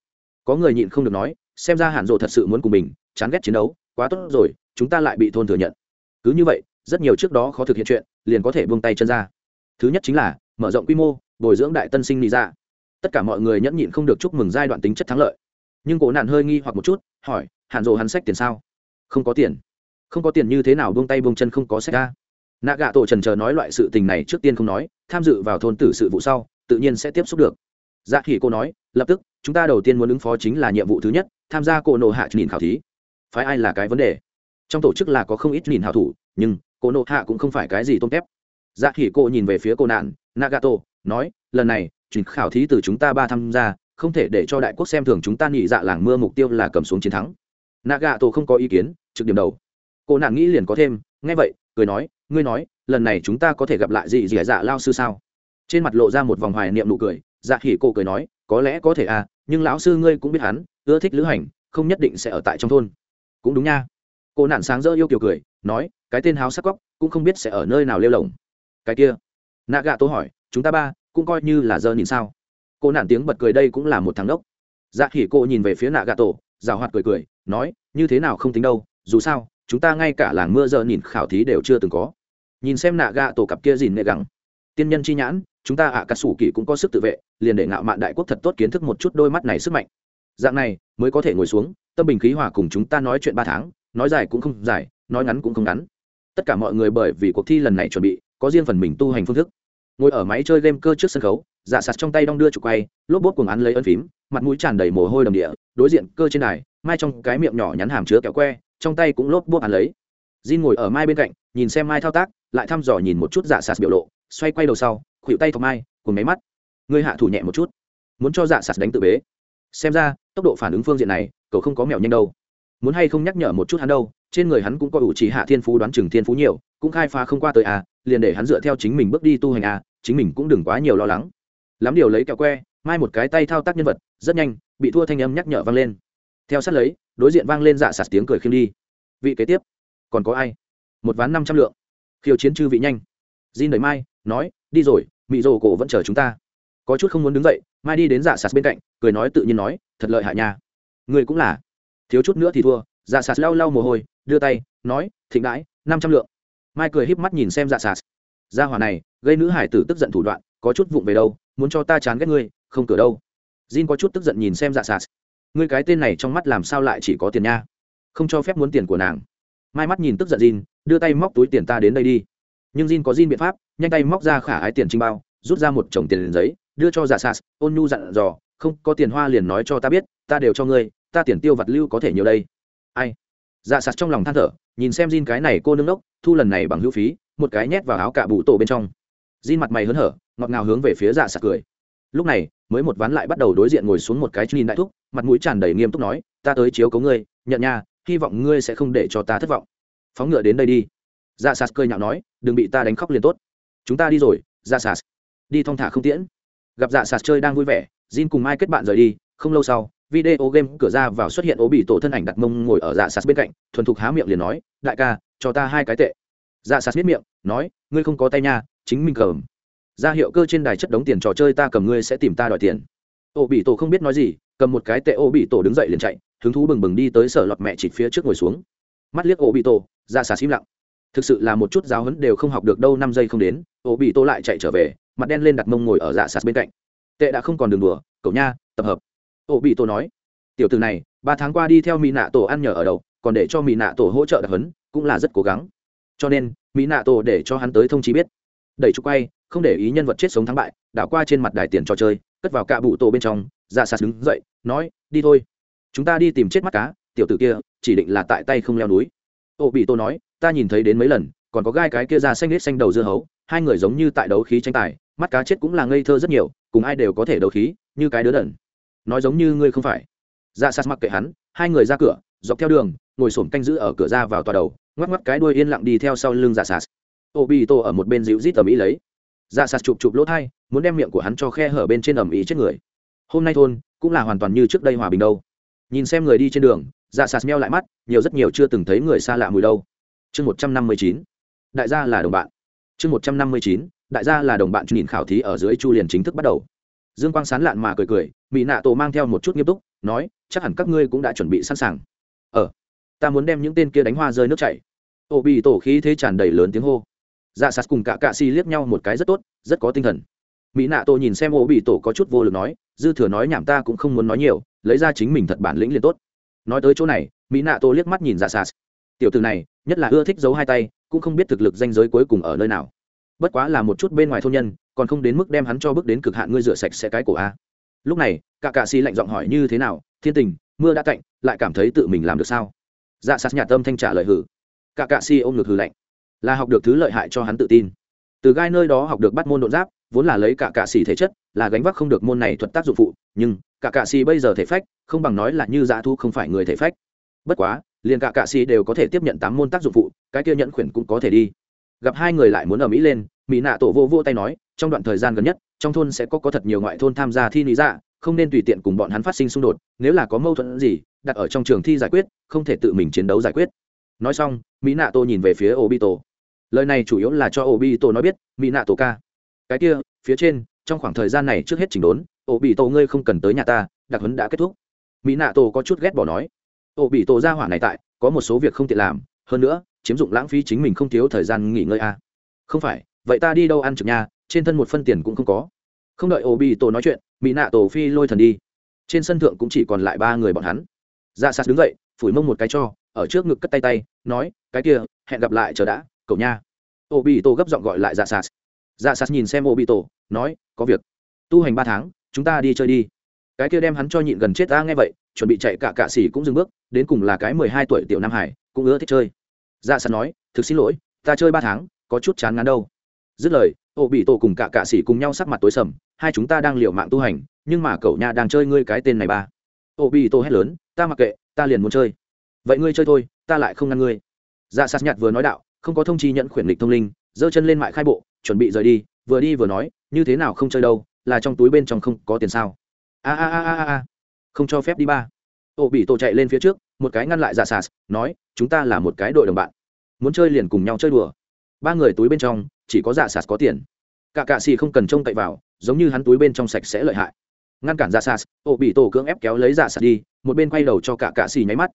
Có người nhịn không được nói xem ra hạn rộ thật sự muốn cùng mình chán ghét chiến đấu quá tốt rồi chúng ta lại bị thôn thừa nhận. Cứ như vậy rất nhiều trước đó khó thực hiện chuyện liền có thể buông tay chân ra thứ nhất chính là, mở rộng quy mô, bồi dưỡng đại tân sinh lý ra dạ. tất cả mọi người nhẫn nhịn không được chúc mừng giai đoạn tính chất thắng lợi. Nhưng cổ nạn hơi nghi hoặc một chút, hỏi hạn rồ hắn sách tiền sao? Không có tiền. Không có tiền như thế nào buông tay buông chân không có sách ra? Nạ gạ tổ trần chờ nói loại sự tình này trước tiên không nói, tham dự vào thôn tử sự vụ sau, tự nhiên sẽ tiếp xúc được. Dạ khỉ cô nói, lập tức, chúng ta đầu tiên muốn ứng phó chính là nhiệm vụ thứ nhất, tham gia cổ nộ hạ nhìn khảo thí. Phái ai là cái vấn đề? Trong tổ chức là có không ít nhìn hảo thủ, nhưng cổ nộ hạ cũng không phải cái gì tôm tép dạ khỉ cô nhìn về phía cô nạn, nagato, nói, lần này trình khảo thí từ chúng ta ba tham gia, không thể để cho đại quốc xem thường chúng ta nghỉ dạ làng mưa mục tiêu là cầm xuống chiến thắng. Nagato không có ý kiến, trực điểm đầu. Cô nạn nghĩ liền có thêm, nghe vậy, cười nói, ngươi nói, lần này chúng ta có thể gặp lại gì dì dạ lao sư sao? Trên mặt lộ ra một vòng hoài niệm nụ cười dạ khỉ cô cười nói, có lẽ có thể à nhưng lão sư ngươi cũng biết hắn, ưa thích lữ hành, không nhất định sẽ ở tại trong thôn. Cũng đúng nha. Cô nạn sáng rỡ yêu kiều cười, nói, cái tên háo sắc góc, cũng không biết sẽ ở nơi nào lêu lồng cái kia. Nạ gạ tô hỏi, chúng ta ba, cũng coi như là giờ nhìn sao? Cô nản tiếng bật cười đây cũng là một thằng đốc dạ khỉ cô nhìn về phía nạ gạ tổ rào hoạt cười cười, nói, như thế nào không tính đâu, dù sao, chúng ta ngay cả làng mưa giờ nhìn khảo thí đều chưa từng có. Nhìn xem nạ gạ tổ cặp kia dìn nệ gẳng. Tiên nhân chi nhãn, chúng ta ạ à cà sủ kỳ cũng có sức tự vệ, liền để ngạo mạn đại quốc thật tốt kiến thức một chút đôi mắt này sức mạnh. Dạng này, mới có thể ngồi xuống, tâm bình khí hòa cùng chúng ta nói chuyện ba tháng, nói dài cũng không dài, nói ngắn cũng không ngắn. Tất cả mọi người bởi vì cuộc thi lần này chuẩn bị có riêng phần mình tu hành phương thức. Ngồi ở máy chơi game cơ trước sân khấu dạ sạt trong tay đong đưa trục quay, lốp bốt cùng ăn lấy ân phím, mặt mũi tràn đầy mồ hôi đầm địa, đối diện cơ trên đài, mai trong cái miệng nhỏ nhắn hàm chứa kẹo que, trong tay cũng lốp bốt ăn lấy. Jin ngồi ở mai bên cạnh, nhìn xem mai thao tác, lại thăm dò nhìn một chút dạ sạt biểu lộ, xoay quay đầu sau khuỵu tay thọc mai cùng máy mắt. Ngươi hạ thủ nhẹ một chút. Muốn cho dạ sạt đánh tự bế. Xem ra, tốc độ phản ứng phương diện này, cậu không có mèo nhanh đâu. Muốn hay không nhắc nhở một chút hắn đâu, trên người hắn cũng có ủ chỉ hạ thiên phú đoán chừng thiên phú nhiều, cũng khai phá không qua tới à liền để hắn dựa theo chính mình bước đi tu hành à chính mình cũng đừng quá nhiều lo lắng. Lắm điều lấy kẹo que, mai một cái tay thao tác nhân vật, rất nhanh, bị thua thanh âm nhắc nhở vang lên. Theo sát lấy, đối diện vang lên dạ sạt tiếng cười khiêm đi. Vị kế tiếp, còn có ai? Một ván năm trăm lượng. Khiêu chiến chư vị nhanh. Jin đẩy mai, nói, đi rồi, mị rồ cổ vẫn chờ chúng ta. Có chút không muốn đứng dậy, mai đi đến dạ sạt bên cạnh, cười nói tự nhiên nói, thật lợi hại nha. Người cũng là. Thiếu chút nữa thì thua. Dạ sạt lau lau mồ hôi, đưa tay, nói, thịnh đãi, năm trăm lượng mai cười híp mắt nhìn xem dạ sạt. Gia hỏa này, gây nữ hải tử tức giận thủ đoạn, có chút vụng về đâu, muốn cho ta chán ghét ngươi, không cửa đâu. Jin có chút tức giận nhìn xem dạ sạt. Ngươi cái tên này trong mắt làm sao lại chỉ có tiền nha? Không cho phép muốn tiền của nàng. Mai mắt nhìn tức giận jin, đưa tay móc túi tiền ta đến đây đi. Nhưng jin có jin biện pháp, nhanh tay móc ra khả ái tiền trinh bao, rút ra một chồng tiền giấy, đưa cho dạ sạt, ôn nhu dặn dò, không có tiền hoa liền nói cho ta biết, ta đều cho ngươi, ta tiền tiêu vặt lưu có thể nhiều đây. Ai? Dạ sạt trong lòng than thở, nhìn xem Jin cái này cô nương đốc, thu lần này bằng hữu phí, một cái nhét vào áo cạ bụ tổ bên trong. Jin mặt mày hớn hở, ngọt ngào hướng về phía dạ sạt cười. Lúc này, mới một ván lại bắt đầu đối diện ngồi xuống một cái nhìn đại thúc, mặt mũi tràn đầy nghiêm túc nói, ta tới chiếu cấu ngươi, nhận nha, hy vọng ngươi sẽ không để cho ta thất vọng. Phóng ngựa đến đây đi. Dạ sạt cười nhạo nói, đừng bị ta đánh khóc liền tốt. Chúng ta đi rồi dạ sạt. Đi thong thả không tiễn. Gặp dạ sạt chơi đang vui vẻ, Jin cùng ai kết bạn rời đi, không lâu sau video game cửa ra vào xuất hiện ố bị tổ thân ảnh đặt mông ngồi ở dạ sạt bên cạnh, thuần thục há miệng liền nói, đại ca, cho ta hai cái tệ. Dạ sạt biết miệng, nói, ngươi không có tay nha, chính mình cầm. Ra hiệu cơ trên đài chất đống tiền trò chơi ta cầm ngươi sẽ tìm ta đòi tiền. Ổ bị tổ không biết nói gì, cầm một cái tệ ổ bị tổ đứng dậy liền chạy, hứng thú bừng bừng đi tới sở lọt mẹ chịt phía trước ngồi xuống. Mắt liếc ổ bị tổ ra xà xím lặng. Thực sự là một chút giáo huấn đều không học được đâu, năm giây không đến ổ bị tổ lại chạy trở về, mặt đen lên đặt mông ngồi ở dạ sạt bên cạnh. Tệ đã không còn đường đùa, cậu nha, tập hợp ổ bị tổ nói, tiểu từ này, ba tháng qua đi theo mỹ nạ tổ ăn nhờ ở đầu còn để cho mỹ nạ tổ hỗ trợ đặc hấn cũng là rất cố gắng. Cho nên mỹ nạ tổ để cho hắn tới thông chí biết. Đẩy trục quay, không để ý nhân vật chết sống thắng bại, đảo qua trên mặt đài tiền trò chơi, cất vào cạ bụ tổ bên trong dạ sạt đứng dậy, nói, đi thôi. Chúng ta đi tìm chết mắt cá, tiểu tử kia, chỉ định là tại tay không leo núi. Ô bị tô nói, ta nhìn thấy đến mấy lần, còn có gai cái kia ra xanh nết xanh đầu dưa hấu, hai người giống như tại đấu khí tranh tài, mắt cá chết cũng là ngây thơ rất nhiều, cùng ai đều có thể đấu khí, như cái đứa đần nói giống như ngươi không phải. Dạ sạt mặc kệ hắn, hai người ra cửa, dọc theo đường, ngồi xổm canh giữ ở cửa ra vào tòa đầu, ngoắc ngoắc cái đuôi yên lặng đi theo sau lưng dạ sạt. Ô bị tô ở một bên dịu rít ầm ĩ lấy. Dạ sạt chụp chụp lỗ thai, muốn đem miệng của hắn cho khe hở bên trên ầm ĩ chết người. Hôm nay thôn, cũng là hoàn toàn như trước đây hòa bình đâu. Nhìn xem người đi trên đường dạ sạt meo lại mắt, nhiều rất nhiều chưa từng thấy người xa lạ mùi đâu. Chương một trăm năm mươi chín, đại gia là đồng bạn. Chương một trăm năm mươi chín, đại gia là đồng bạn nhìn khảo thí ở dưới chu liền chính thức bắt đầu dương quang sán lạn mà cười cười mỹ nạ tổ mang theo một chút nghiêm túc, nói, chắc hẳn các ngươi cũng đã chuẩn bị sẵn sàng. Ờ ta muốn đem những tên kia đánh hoa rơi nước chảy. Ô bị tổ khí thế tràn đầy lớn tiếng hô. Dạ sạt cùng cả cạ si liếc nhau một cái rất tốt, rất có tinh thần. Mỹ nạ tổ nhìn xem ô bị tổ có chút vô lực nói, dư thừa nói nhảm ta cũng không muốn nói nhiều, lấy ra chính mình thật bản lĩnh liền tốt. Nói tới chỗ này mỹ nạ tổ liếc mắt nhìn dạ sạt. Tiểu từ này, nhất là ưa thích giấu hai tay, cũng không biết thực lực danh giới cuối cùng ở nơi nào. Bất quá là một chút bên ngoài thôn nhân còn không đến mức đem hắn cho bước đến cực hạn ngươi rửa sạch sẽ cái cổ a. Lúc này, cả cạ xì lạnh giọng hỏi như thế nào, thiên tình, mưa đã cạnh lại cảm thấy tự mình làm được sao? Dạ sạt nhà tâm thanh trả lời hử cả cạ xì ôm ngực hử lạnh. Là học được thứ lợi hại cho hắn tự tin. Từ gai nơi đó học được bắt môn đột giáp, vốn là lấy cả cạ xì thể chất, là gánh vác không được môn này thuật tác dụng phụ, nhưng cả cạ xì bây giờ thể phách, không bằng nói là như dạ thu không phải người thể phách. Bất quá, liền cả cạ xì đều có thể tiếp nhận tám môn tác dụng phụ, cái kia nhẫn khuyển cũng có thể đi. Gặp hai người lại muốn ở mỹ lên mỹ nạ tổ vô vô tay nói, trong đoạn thời gian gần nhất, trong thôn sẽ có có thật nhiều ngoại thôn tham gia thi lý dạ không nên tùy tiện cùng bọn hắn phát sinh xung đột, nếu là có mâu thuẫn gì, đặt ở trong trường thi giải quyết, không thể tự mình chiến đấu giải quyết. Nói xong mỹ nạ tô nhìn về phía obito. Lời này chủ yếu là cho obito nói biết mỹ nạ tổ ca. Cái kia, phía trên, trong khoảng thời gian này trước hết chỉnh đốn, obito ngươi không cần tới nhà ta, đặc huấn đã kết thúc. Mỹ nạ tổ có chút ghét bỏ nói. Obito ra hỏa này tại, có một số việc không tiện làm, hơn nữa, chiếm dụng lãng phí chính mình không thiếu thời gian nghỉ ngơi a à. không phải vậy ta đi đâu ăn trực nhà trên thân một phân tiền cũng không có. Không đợi Obito nói chuyện, mỹ nạ tổ phi lôi thần đi. Trên sân thượng cũng chỉ còn lại ba người bọn hắn. Ra dạ sạt đứng dậy, phủi mông một cái cho, ở trước ngực cất tay tay, nói, cái kia, hẹn gặp lại chờ đã, cậu nha. Obito gấp giọng gọi lại dạ sạt. Dạ sạt nhìn xem Obito nói, có việc. Tu hành ba tháng, chúng ta đi chơi đi. Cái kia đem hắn cho nhịn gần chết ta nghe vậy, chuẩn bị chạy cả cạ xỉ cũng dừng bước, đến cùng là cái mười hai tuổi tiểu nam hải, cũng ưa thích chơi. Dạ sạt nói, thực xin lỗi, ta chơi ba tháng, có chút chán ngán đâu dứt lời ô bị tổ cùng cả cạ xỉ cùng nhau sắc mặt tối sầm, hai chúng ta đang liệu mạng tu hành, nhưng mà cậu nhà đang chơi ngươi cái tên này ba. Ô bị tổ hét lớn, ta mặc kệ, ta liền muốn chơi. Vậy ngươi chơi thôi, ta lại không ngăn ngươi. Dạ sạt nhạt vừa nói đạo, không có thông chi nhận khuyển lịch thông linh, giơ chân lên mại khai bộ, chuẩn bị rời đi, vừa đi vừa nói, như thế nào không chơi đâu, là trong túi bên trong không có tiền sao? A a a a a không cho phép đi ba. Ô bị tổ chạy lên phía trước, một cái ngăn lại dạ sạt nói, chúng ta là một cái đội đồng bạn, muốn chơi liền cùng nhau chơi đùa. Ba người túi bên trong chỉ có dạ sạt có tiền. Cả cạ xì không cần trông cậy vào, giống như hắn túi bên trong sạch sẽ lợi hại. Ngăn cản dạ sạt ổ bị tổ cưỡng ép kéo lấy dạ sạt đi, một bên quay đầu cho cả cạ xì nháy mắt.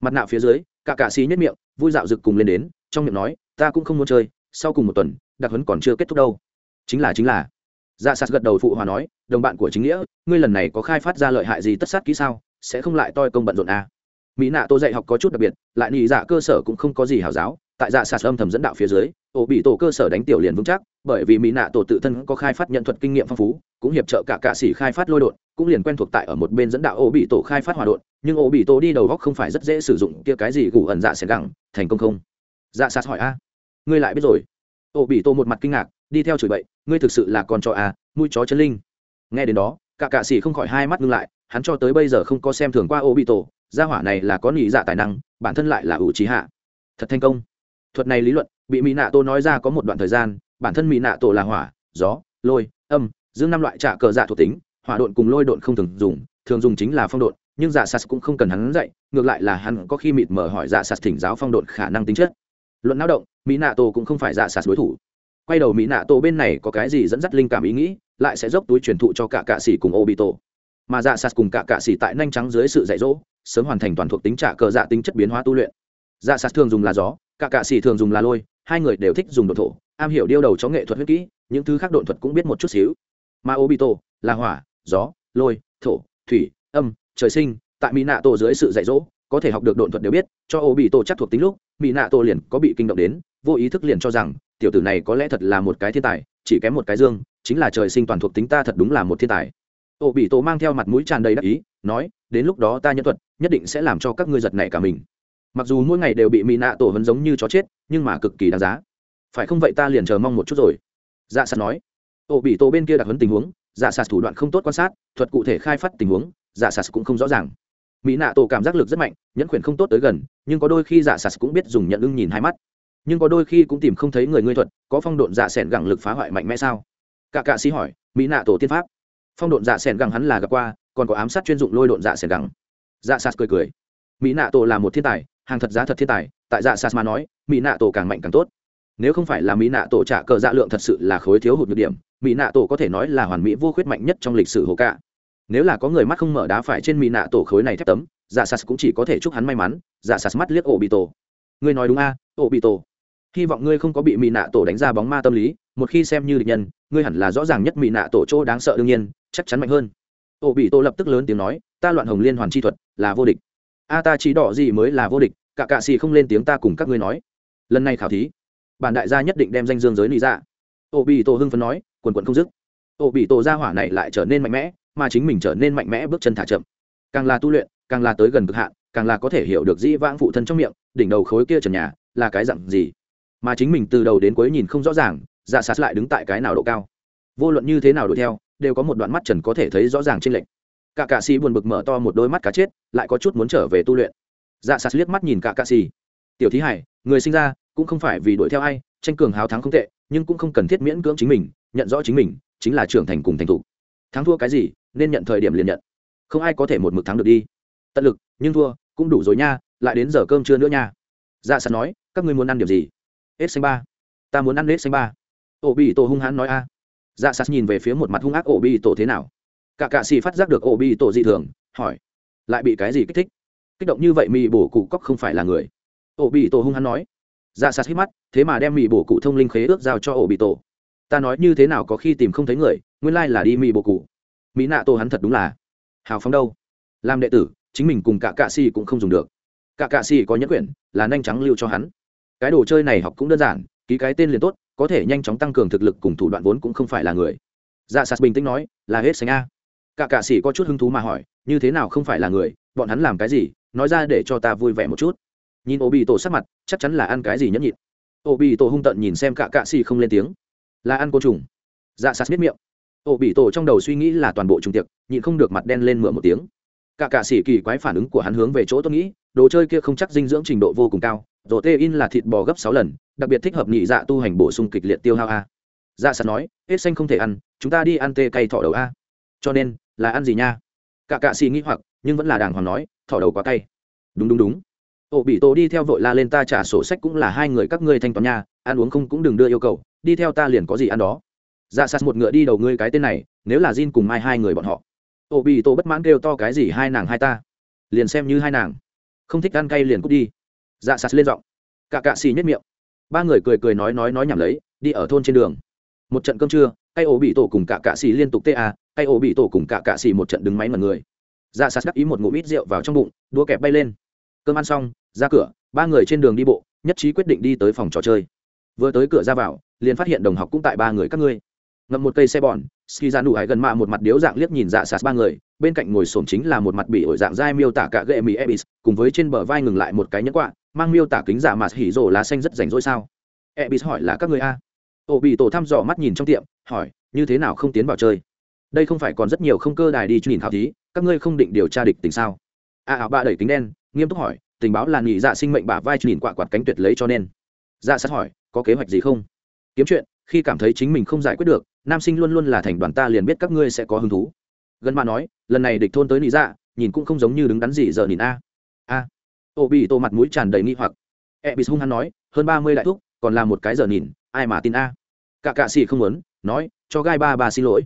Mặt nạ phía dưới, cả cạ xì nhất miệng, vui dạo rực cùng lên đến, trong miệng nói, ta cũng không muốn chơi, sau cùng một tuần, đặc huấn còn chưa kết thúc đâu. Chính là chính là. Dạ sạt gật đầu phụ hòa nói, đồng bạn của chính nghĩa, ngươi lần này có khai phát ra lợi hại gì tất sát kỹ sao, sẽ không lại toi công bận rộn à. mỹ nạ tô dạy học có chút đặc biệt, lại nhị dạ cơ sở cũng không có gì hảo giáo tại dạ sạt âm thầm dẫn đạo phía dưới, ổ bị tổ cơ sở đánh tiểu liền vững chắc, bởi vì mỹ nạ tổ tự thân có khai phát nhận thuật kinh nghiệm phong phú, cũng hiệp trợ cả cạ sĩ khai phát lôi đột cũng liền quen thuộc tại ở một bên dẫn đạo ổ bị tổ khai phát hòa đột nhưng ổ bị tổ đi đầu góc không phải rất dễ sử dụng, kia cái gì gù ẩn dạ sẽ gẳng, thành công không? Dạ sạt hỏi a. Ngươi lại biết rồi. Ổ bị tổ một mặt kinh ngạc, đi theo chửi bậy, ngươi thực sự là con chó a mũi chó chân linh. Nghe đến đó, cả cạ sĩ không khỏi hai mắt ngưng lại, hắn cho tới bây giờ không có xem thường qua ổ bị tổ, gia hỏa này là có nghĩ dạ tài năng, bản thân lại là ủ trí hạ. Thật thành công thuật này lý luận, bị mỹ nạ tô nói ra có một đoạn thời gian, bản thân mỹ nạ tổ là hỏa, gió, lôi, âm, dương năm loại trả cờ dạ thuộc tính, hỏa độn cùng lôi độn không thường dùng thường dùng chính là phong độn, nhưng dạ sas cũng không cần hắn dạy, ngược lại là hắn có khi mịt mở hỏi dạ sas thỉnh giáo phong độn khả năng tính chất. Luận lao động mỹ nạ tổ cũng không phải dạ sas đối thủ. Quay đầu mỹ nạ tổ bên này có cái gì dẫn dắt linh cảm ý nghĩ, lại sẽ dốc túi truyền thụ cho cả cạ sĩ cùng ô bị tổ mà dạ sas cùng cả cạ sĩ tại nhanh trắng dưới sự dạy dỗ, sớm hoàn thành toàn thuộc tính trả cờ dạ tính chất biến hóa tu luyện. Dạ sas thường dùng là gió cả cạ sĩ thường dùng là lôi, hai người đều thích dùng đột thổ, am hiểu điêu đầu chó nghệ thuật huyết kỹ, những thứ khác đột thuật cũng biết một chút xíu. Mà obito là hỏa, gió, lôi, thổ, thủy, âm, trời sinh, tại mỹ nạ tổ dưới sự dạy dỗ, có thể học được đột thuật đều biết, cho obito chắc thuộc tính lúc mỹ nạ tổ liền có bị kinh động đến, vô ý thức liền cho rằng, tiểu tử này có lẽ thật là một cái thiên tài, chỉ kém một cái dương, chính là trời sinh toàn thuộc tính ta thật đúng là một thiên tài. Ô bị tổ mang theo mặt mũi tràn đầy đắc ý, nói, đến lúc đó ta nhân thuật, nhất định sẽ làm cho các ngươi giật nảy cả mình mặc dù mỗi ngày đều bị mỹ nạ tổ hấn giống như chó chết, nhưng mà cực kỳ đáng giá. Phải không vậy ta liền chờ mong một chút rồi? Dạ sạt nói. Ổ bị tổ bên kia đặc hấn tình huống dạ sạt thủ đoạn không tốt quan sát, thuật cụ thể khai phát tình huống dạ sạt cũng không rõ ràng. Mỹ nạ tổ cảm giác lực rất mạnh, nhẫn quyền không tốt tới gần, nhưng có đôi khi dạ sạt cũng biết dùng nhận ưng nhìn hai mắt. Nhưng có đôi khi cũng tìm không thấy người ngươi thuật, có phong độn dạ sẻn gẳng lực phá hoại mạnh mẽ sao? Cả cạ sĩ hỏi mỹ nạ tổ tiên pháp. Phong độn dạ sẻn gẳng hắn là gặp qua, còn có ám sát chuyên dụng lôi độn dạ sẻn gẳng. Dạ sạt cười cười mỹ nạ tổ là một thiên tài, hàng thật giá thật thiên tài, tại dạ sạt mà nói, mỹ nạ tổ càng mạnh càng tốt. Nếu không phải là mỹ nạ tổ trả cờ dạ lượng thật sự là khối thiếu hụt nhược điểm, mỹ nạ tổ có thể nói là hoàn mỹ vô khuyết mạnh nhất trong lịch sử hồ cạ. Nếu là có người mắt không mở đá phải trên mỹ nạ tổ khối này thép tấm dạ sas cũng chỉ có thể chúc hắn may mắn dạ sas mắt liếc ổ bị tổ ngươi nói đúng a ổ bị tổ hy vọng ngươi không có bị mỹ nạ tổ đánh ra bóng ma tâm lý, một khi xem như địch nhân, ngươi hẳn là rõ ràng nhất mỹ nạ tổ chỗ đáng sợ đương nhiên, chắc chắn mạnh hơn. Ổ bị tổ lập tức lớn tiếng nói, ta loạn hồng liên hoàn chi thuật, là vô địch a ta chỉ đỏ gì mới là vô địch, cả cạ xì không lên tiếng ta cùng các ngươi nói. Lần này khảo thí, bản đại gia nhất định đem danh dương giới lý ra dạ. Ô bị tổ hưng phấn nói, quần quần không dứt. Ô bị tổ gia hỏa này lại trở nên mạnh mẽ, mà chính mình trở nên mạnh mẽ bước chân thả chậm. Càng là tu luyện, càng là tới gần cực hạn, càng là có thể hiểu được dĩ vãng phụ thân trong miệng, đỉnh đầu khối kia trần nhà, là cái dặn gì? Mà chính mình từ đầu đến cuối nhìn không rõ ràng dạ sát lại đứng tại cái nào độ cao? Vô luận như thế nào đuổi theo, đều có một đoạn mắt trần có thể thấy rõ ràng trên lệnh cả cạ xì buồn bực mở to một đôi mắt cá chết, lại có chút muốn trở về tu luyện. Dạ sạt liếc mắt nhìn cả cạ xì tiểu thí hải, người sinh ra cũng không phải vì đuổi theo ai, tranh cường hào thắng không tệ, nhưng cũng không cần thiết miễn cưỡng chính mình, nhận rõ chính mình, chính là trưởng thành cùng thành thủ thắng thua cái gì, nên nhận thời điểm liền nhận. Không ai có thể một mực thắng được đi. Tận lực, nhưng thua cũng đủ rồi nha, lại đến giờ cơm trưa nữa nha. Dạ sạt nói, các ngươi muốn ăn điểm gì? Hết xanh ba. Ta muốn ăn hết xanh ba. Ổ bị tổ hung hãn nói a. Dạ sạt nhìn về phía một mặt hung ác ổ bị tổ thế nào? Cả cạ xì phát giác được ổ bị tổ dị thường, hỏi, lại bị cái gì kích thích? Kích động như vậy mì bổ cụ cóc không phải là người. Ổ bị tổ hung hắn nói ra sạt hít mắt, thế mà đem mì bổ cụ thông linh khế ước giao cho ổ bị tổ. Ta nói như thế nào có khi tìm không thấy người, nguyên lai là đi mì bổ cụ. Mỹ nạ tổ hắn thật đúng là hào phóng đâu. Làm đệ tử, chính mình cùng cả cạ xì cũng không dùng được. Cả cạ xì có nhẫn quyển, là nhanh trắng lưu cho hắn. Cái đồ chơi này học cũng đơn giản, ký cái tên liền tốt, có thể nhanh chóng tăng cường thực lực cùng thủ đoạn vốn cũng không phải là người. Dạ sạt bình tĩnh nói, là hết sánh a cả cạ sĩ có chút hứng thú mà hỏi, như thế nào không phải là người? Bọn hắn làm cái gì? Nói ra để cho ta vui vẻ một chút. Nhìn ô bị tổ sắc mặt, chắc chắn là ăn cái gì nhẫn nhịn. Ô bị tổ hung tận nhìn xem cả cạ sĩ không lên tiếng. Là ăn côn trùng. Dạ sạt biết miệng. Ô bị tổ trong đầu suy nghĩ là toàn bộ trùng tiệc, nhịn không được mặt đen lên mửa một tiếng. Cả cạ sĩ kỳ quái phản ứng của hắn hướng về chỗ tôi nghĩ, đồ chơi kia không chắc dinh dưỡng trình độ vô cùng cao rổ tê in là thịt bò gấp sáu lần, đặc biệt thích hợp nhị dạ tu hành bổ sung kịch liệt tiêu hao a. Dạ sạt nói, hết xanh không thể ăn, chúng ta đi ăn tê cay thỏ đầu a. Cho nên là ăn gì nha? Cả cạ xì nghĩ hoặc, nhưng vẫn là đàng hoàng nói, thỏ đầu quá cay. Đúng đúng đúng. Ổ bị tổ đi theo vội la lên ta trả sổ sách cũng là hai người các ngươi thanh toán nha, ăn uống không cũng đừng đưa yêu cầu, đi theo ta liền có gì ăn đó. Dạ sạt một ngựa đi đầu ngươi cái tên này, nếu là Jin cùng mai hai người bọn họ. Ổ bị tổ bất mãn kêu to cái gì hai nàng hai ta? Liền xem như hai nàng. Không thích ăn cay liền cút đi. Dạ sạt lên giọng. Cả cạ xì nhất miệng. Ba người cười cười nói nói nói nhảm lấy, đi ở thôn trên đường. Một trận cơm trưa cây ổ bị tổ cùng cả cạ xì liên tục ta à, ổ bị tổ cùng cả cạ xì một trận đứng máy mật người. Dạ sạt đắc ý một ngụm ít rượu vào trong bụng đua kẹp bay lên. Cơm ăn xong ra cửa ba người trên đường đi bộ nhất trí quyết định đi tới phòng trò chơi. Vừa tới cửa ra vào liền phát hiện đồng học cũng tại ba người các ngươi. Ngậm một cây xe bòn ski ra nụ hải gần mạ một mặt điếu dạng liếc nhìn dạ sạt ba người bên cạnh ngồi sổm chính là một mặt bị ổi dạng dai miêu tả cả gậy mỹ ebis cùng với trên bờ vai ngừng lại một cái nhẫn quạ mang miêu tả kính giả mà hỉ rồ lá xanh rất rảnh rỗi sao? Ebis hỏi là các người a? Ổ bị tổ thăm dò mắt nhìn trong tiệm hỏi như thế nào không tiến vào chơi? Đây không phải còn rất nhiều không cơ đài đi nhìn khảo thí, các ngươi không định điều tra địch tình sao? A ảo ba đẩy kính đen, nghiêm túc hỏi, tình báo là nghỉ dạ sinh mệnh bả vai nhìn quạ quạt cánh tuyệt lấy cho nên. Dạ sát hỏi, có kế hoạch gì không? Kiếm chuyện, khi cảm thấy chính mình không giải quyết được, nam sinh luôn luôn là thành đoàn ta liền biết các ngươi sẽ có hứng thú. Gần mà nói, lần này địch thôn tới nị dạ nhìn cũng không giống như đứng đắn gì giờ nhìn a. A. Ô bị tô mặt mũi tràn đầy nghi hoặc. E bị hung hắn nói, hơn ba mươi đại thúc, còn là một cái giờ nhìn, ai mà tin a? Cả cạ xì không muốn, nói, cho gai ba ba xin lỗi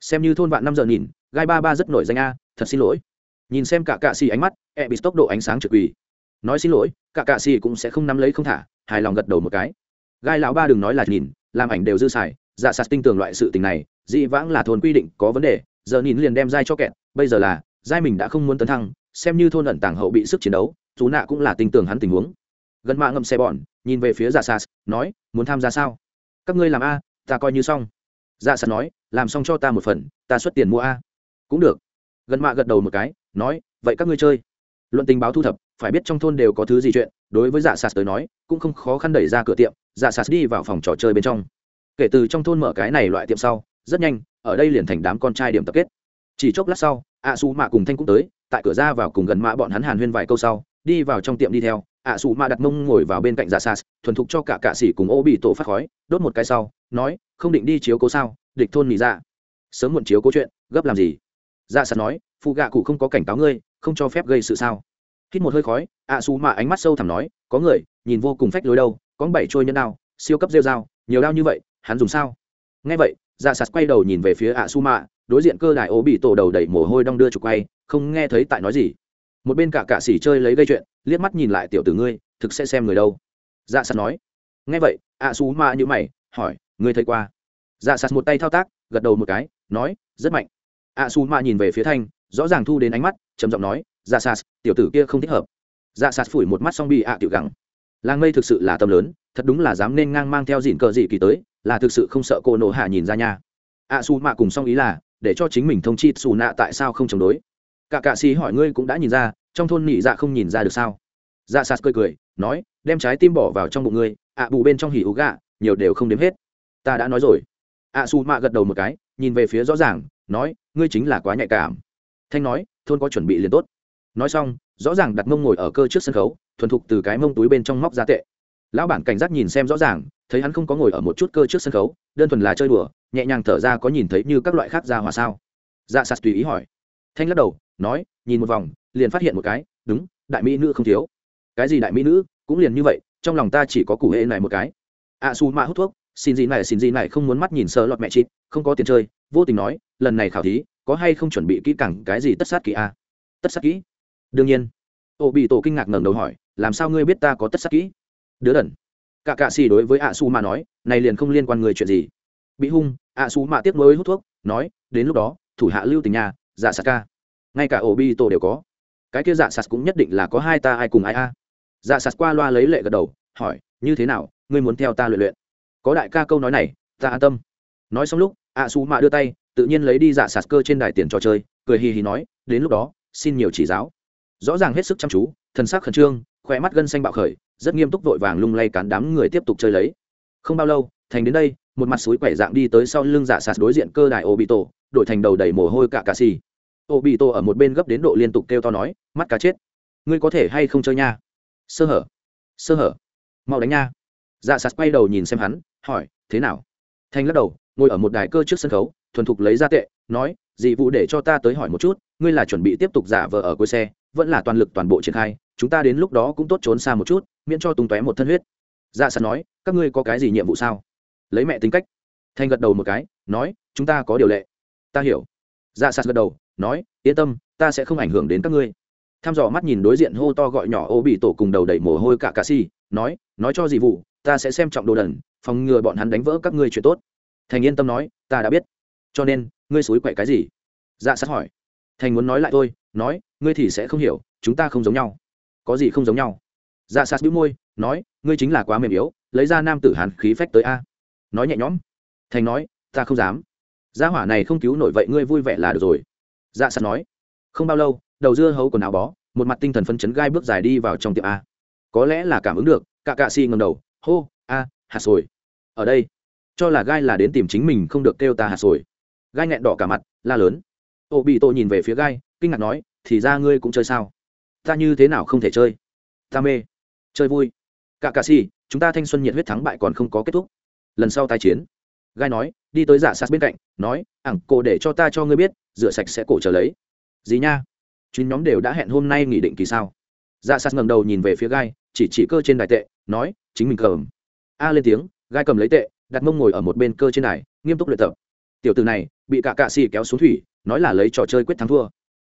xem như thôn vạn năm giờ nhìn, gai ba ba rất nổi danh a, thật xin lỗi. Nhìn xem cả cạ xì ánh mắt e bị tốc độ ánh sáng trực quỳ. Nói xin lỗi, cả cạ xì cũng sẽ không nắm lấy không thả, hài lòng gật đầu một cái. Gai lão ba đừng nói là nhìn, làm ảnh đều dư xài dạ sạt tinh tường loại sự tình này, dị vãng là thôn quy định, có vấn đề, giờ nhìn liền đem dai cho kẹt, bây giờ là dai mình đã không muốn tấn thăng, xem như thôn ẩn tàng hậu bị sức chiến đấu chú nạ cũng là tinh tường hắn tình huống. Gần mạ ngậm xe bọn, nhìn về phía dạ sạt, nói, muốn tham gia sao? Các ngươi làm a, ta coi như xong dạ sạt nói làm xong cho ta một phần ta xuất tiền mua a. Cũng được. Gần mạ gật đầu một cái nói vậy các ngươi chơi. Luận tình báo thu thập phải biết trong thôn đều có thứ gì chuyện đối với dạ sạt tới nói cũng không khó khăn đẩy ra cửa tiệm dạ sạt đi vào phòng trò chơi bên trong. Kể từ trong thôn mở cái này loại tiệm sau rất nhanh ở đây liền thành đám con trai điểm tập kết. Chỉ chốc lát sau ạ xù mạ cùng thanh cũng tới tại cửa ra vào cùng gần mạ bọn hắn hàn huyên vài câu sau đi vào trong tiệm đi theo ạ xù mạ đặt mông ngồi vào bên cạnh dạ sạt, thuần thục cho cả cạ s cùng ô bị tổ phát khói đốt một cái sau nói không định đi chiếu cố sao? Địch thôn nghỉ ra dạ. sớm muộn chiếu cố chuyện, gấp làm gì? Dạ sạt nói, phụ gạ cụ không có cảnh cáo ngươi, không cho phép gây sự sao? Hít một hơi khói, ạ xù mạ ánh mắt sâu thẳm nói, có người, nhìn vô cùng phách lối đâu, có bảy trôi nhân đao, siêu cấp rêu dao, nhiều đao như vậy, hắn dùng sao? Nghe vậy dạ sạt quay đầu nhìn về phía ạ xù mạ, đối diện cơ đại ố bị tổ đầu đẩy mồ hôi đong đưa trục quay, không nghe thấy tại nói gì. Một bên cả cạ xỉ chơi lấy gây chuyện, liếc mắt nhìn lại tiểu tử ngươi, thực sẽ xem người đâu. Dạ sạt nói. Nghe vậy, ạ xù mạ như mày, hỏi ngươi thấy qua? Dạ sạt một tay thao tác, gật đầu một cái, nói, rất mạnh. A su mạ nhìn về phía thanh, rõ ràng thu đến ánh mắt, trầm giọng nói dạ sạt, tiểu tử kia không thích hợp. Dạ sạt phủi một mắt xong bị ạ tiểu gẳng. Làng mây thực sự là tâm lớn, thật đúng là dám nên ngang mang theo dịn cờ dị kỳ tới, là thực sự không sợ cô nổ hạ nhìn ra nha. A su mạ cùng xong ý là, để cho chính mình thông chi xù nạ tại sao không chống đối. Cả cạ xì hỏi ngươi cũng đã nhìn ra, trong thôn nị dạ không nhìn ra được sao? Dạ sạt cười cười, nói, đem trái tim bỏ vào trong bụng ngươi, ạ bù bên trong hỉ ú gạ, nhiều đều không đếm hết ta đã nói rồi. Ạ su mạ gật đầu một cái, nhìn về phía rõ ràng, nói, ngươi chính là quá nhạy cảm. Thanh nói, thôn có chuẩn bị liền tốt. Nói xong, rõ ràng đặt mông ngồi ở cơ trước sân khấu, thuần thục từ cái mông túi bên trong móc ra tệ. Lão bản cảnh giác nhìn xem rõ ràng, thấy hắn không có ngồi ở một chút cơ trước sân khấu, đơn thuần là chơi đùa, nhẹ nhàng thở ra có nhìn thấy như các loại khác ra hòa sao. Dạ sạt tùy ý hỏi. Thanh lắc đầu, nói, nhìn một vòng, liền phát hiện một cái, đúng, đại mỹ nữ không thiếu. Cái gì đại mỹ nữ, cũng liền như vậy, trong lòng ta chỉ có củ hệ này một cái. A su ma hút thuốc xin gì này, xin gì này, không muốn mắt nhìn sơ lọt mẹ chị, không có tiền chơi. Vô tình nói, lần này khảo thí, có hay không chuẩn bị kỹ càng cái gì tất sát kỹ a? Tất sát kỹ? Đương nhiên. Ô bị tổ kinh ngạc ngẩng đầu hỏi, làm sao ngươi biết ta có tất sát kỹ? Đứa đần. Cả cạ xì đối với ạ su mà nói, này liền không liên quan người chuyện gì. Bị hung, ạ su mà tiếp nối hút thuốc, nói, đến lúc đó, thủ hạ lưu tình nhà dạ sạt ca. Ngay cả ổ bi tổ đều có. Cái kia dạ sạt cũng nhất định là có hai ta, ai cùng ai a. Dạ sạt qua loa lấy lệ gật đầu, hỏi, như thế nào, ngươi muốn theo ta luyện luyện? Có đại ca câu nói này, ta an tâm. Nói xong lúc ạ xù mạ đưa tay, tự nhiên lấy đi dạ sạt cơ trên đài tiền trò chơi, cười hì hì nói, đến lúc đó, xin nhiều chỉ giáo. Rõ ràng hết sức chăm chú, thần sắc khẩn trương khỏe mắt gân xanh bạo khởi, rất nghiêm túc vội vàng lung lay cán đám người tiếp tục chơi lấy. Không bao lâu, thành đến đây, một mặt suối quẻ dạng đi tới sau lưng giả sạt đối diện cơ đài ô bị tổ đổi thành đầu đầy mồ hôi cả cà xì. Ô bị tổ ở một bên gấp đến độ liên tục kêu to nói, mắt cá chết. Ngươi có thể hay không chơi nha? Sơ hở. Sơ hở. Mau đánh nha dạ sạt quay đầu nhìn xem hắn, hỏi, thế nào? Thanh lắc đầu, ngồi ở một đài cơ trước sân khấu, thuần thục lấy ra tệ, nói, dị vụ để cho ta tới hỏi một chút, ngươi là chuẩn bị tiếp tục giả vờ ở cuối xe, vẫn là toàn lực toàn bộ triển khai, chúng ta đến lúc đó cũng tốt trốn xa một chút, miễn cho tung tóe một thân huyết. Dạ sạt nói, các ngươi có cái gì nhiệm vụ sao? Lấy mẹ tính cách. Thanh gật đầu một cái, nói, chúng ta có điều lệ. Ta hiểu. Dạ sạt gật đầu, nói, yên tâm, ta sẽ không ảnh hưởng đến các ngươi. Tham dò mắt nhìn đối diện hô to gọi nhỏ ô bị tổ cùng đầu đẩy mồ hôi cả cà si, nói nói cho gì vụ ta sẽ xem trọng đồ đần, phòng ngừa bọn hắn đánh vỡ các ngươi chuyện tốt. Thành yên tâm nói, ta đã biết. Cho nên, ngươi xúi quậy cái gì? Dạ sát hỏi. Thành muốn nói lại thôi, nói, ngươi thì sẽ không hiểu, chúng ta không giống nhau. Có gì không giống nhau? Dạ sát bĩu môi, nói, ngươi chính là quá mềm yếu, lấy ra nam tử hàn khí phách tới a. Nói nhẹ nhõm. Thành nói, ta không dám. Gia hỏa này không cứu nổi vậy ngươi vui vẻ là được rồi. Dạ sát nói. Không bao lâu, đầu dưa hấu quần áo bó, một mặt tinh thần phân chấn gai bước dài đi vào trong tiệm a. Có lẽ là cảm ứng được cả cạ si ngầm đầu hô, a, hạt sồi. Ở đây, cho là gai là đến tìm chính mình không được kêu ta hạt sồi. Gai nghẹn đỏ cả mặt, la lớn. Ô, bị tôi nhìn về phía gai, kinh ngạc nói, thì ra ngươi cũng chơi sao? Ta như thế nào không thể chơi? Ta mê. Chơi vui. Cả cà si chúng ta thanh xuân nhiệt huyết thắng bại còn không có kết thúc. Lần sau tái chiến. Gai nói, đi tới giả sát bên cạnh, nói, ảng cổ để cho ta cho ngươi biết, rửa sạch sẽ cổ trở lấy. Gì nha? Chuyến nhóm đều đã hẹn hôm nay nghỉ định kỳ sao? Dạ sát ngẩng đầu nhìn về phía gai, chỉ chỉ cơ trên đài tệ, nói chính mình cầm. A lên tiếng, gai cầm lấy tệ, đặt mông ngồi ở một bên cơ trên này nghiêm túc luyện tập. Tiểu từ này, bị cả cạ xì kéo xuống thủy, nói là lấy trò chơi quyết thắng thua.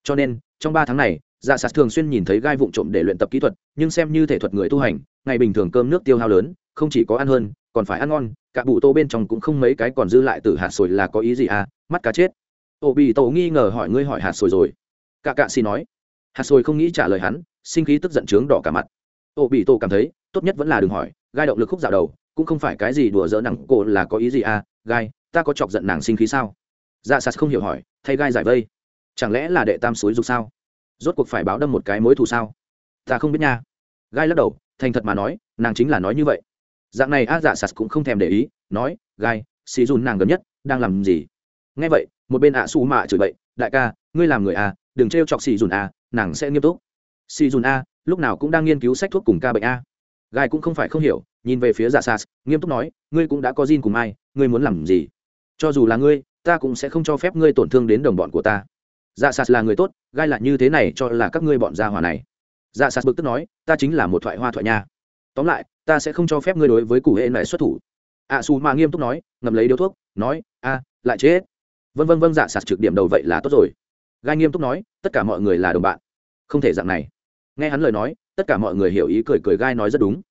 Cho nên, trong ba tháng này dạ sạt thường xuyên nhìn thấy gai vụn trộm để luyện tập kỹ thuật, nhưng xem như thể thuật người tu hành, ngày bình thường cơm nước tiêu hao lớn, không chỉ có ăn hơn, còn phải ăn ngon, cả bụ tô bên trong cũng không mấy cái còn dư lại từ hạt sồi là có ý gì à mắt cá chết. Ô bị tổ nghi ngờ hỏi ngươi hỏi hạt sồi rồi. Cả cạ xì nói. Hạt sồi không nghĩ trả lời hắn, sinh khí tức giận trướng đỏ cả mặt. Ô bị tổ cảm thấy tốt nhất vẫn là đừng hỏi, gai động lực khúc dạo đầu, cũng không phải cái gì đùa dỡ nặng cổ là có ý gì à gai, ta có chọc giận nàng sinh khí sao? Dạ sạt không hiểu hỏi, thay gai giải vây. Chẳng lẽ là đệ tam suối dục sao? Rốt cuộc phải báo đâm một cái mối thù sao? Ta không biết nha. Gai lắc đầu, thành thật mà nói, nàng chính là nói như vậy. Dạng này a dạ sạt cũng không thèm để ý, nói, gai, xì dùn nàng gần nhất, đang làm gì? Nghe vậy, một bên ạ à su mạ chửi bậy, đại ca, ngươi làm người a đừng t chọc xì dùn a nàng sẽ nghiêm túc. Xì dùn a lúc nào cũng đang nghiên cứu sách thuốc cùng ca bệnh a gai cũng không phải không hiểu nhìn về phía dạ sas nghiêm túc nói ngươi cũng đã có gin cùng ai ngươi muốn làm gì? Cho dù là ngươi ta cũng sẽ không cho phép ngươi tổn thương đến đồng bọn của ta. Dạ sas là người tốt gai lại như thế này cho là các ngươi bọn gia hòa này. Dạ sas bực tức nói ta chính là một thoại hoa thoại nha. Tóm lại ta sẽ không cho phép ngươi đối với cụ hệ này xuất thủ. Ạ à, xù mà nghiêm túc nói ngầm lấy điếu thuốc nói a lại chết. Vân vân vân dạ sạt trực điểm đầu vậy là tốt rồi. Gai nghiêm túc nói tất cả mọi người là đồng bạn. Không thể dạng này. Nghe hắn lời nói tất cả mọi người hiểu ý cười cười gai nói rất đúng.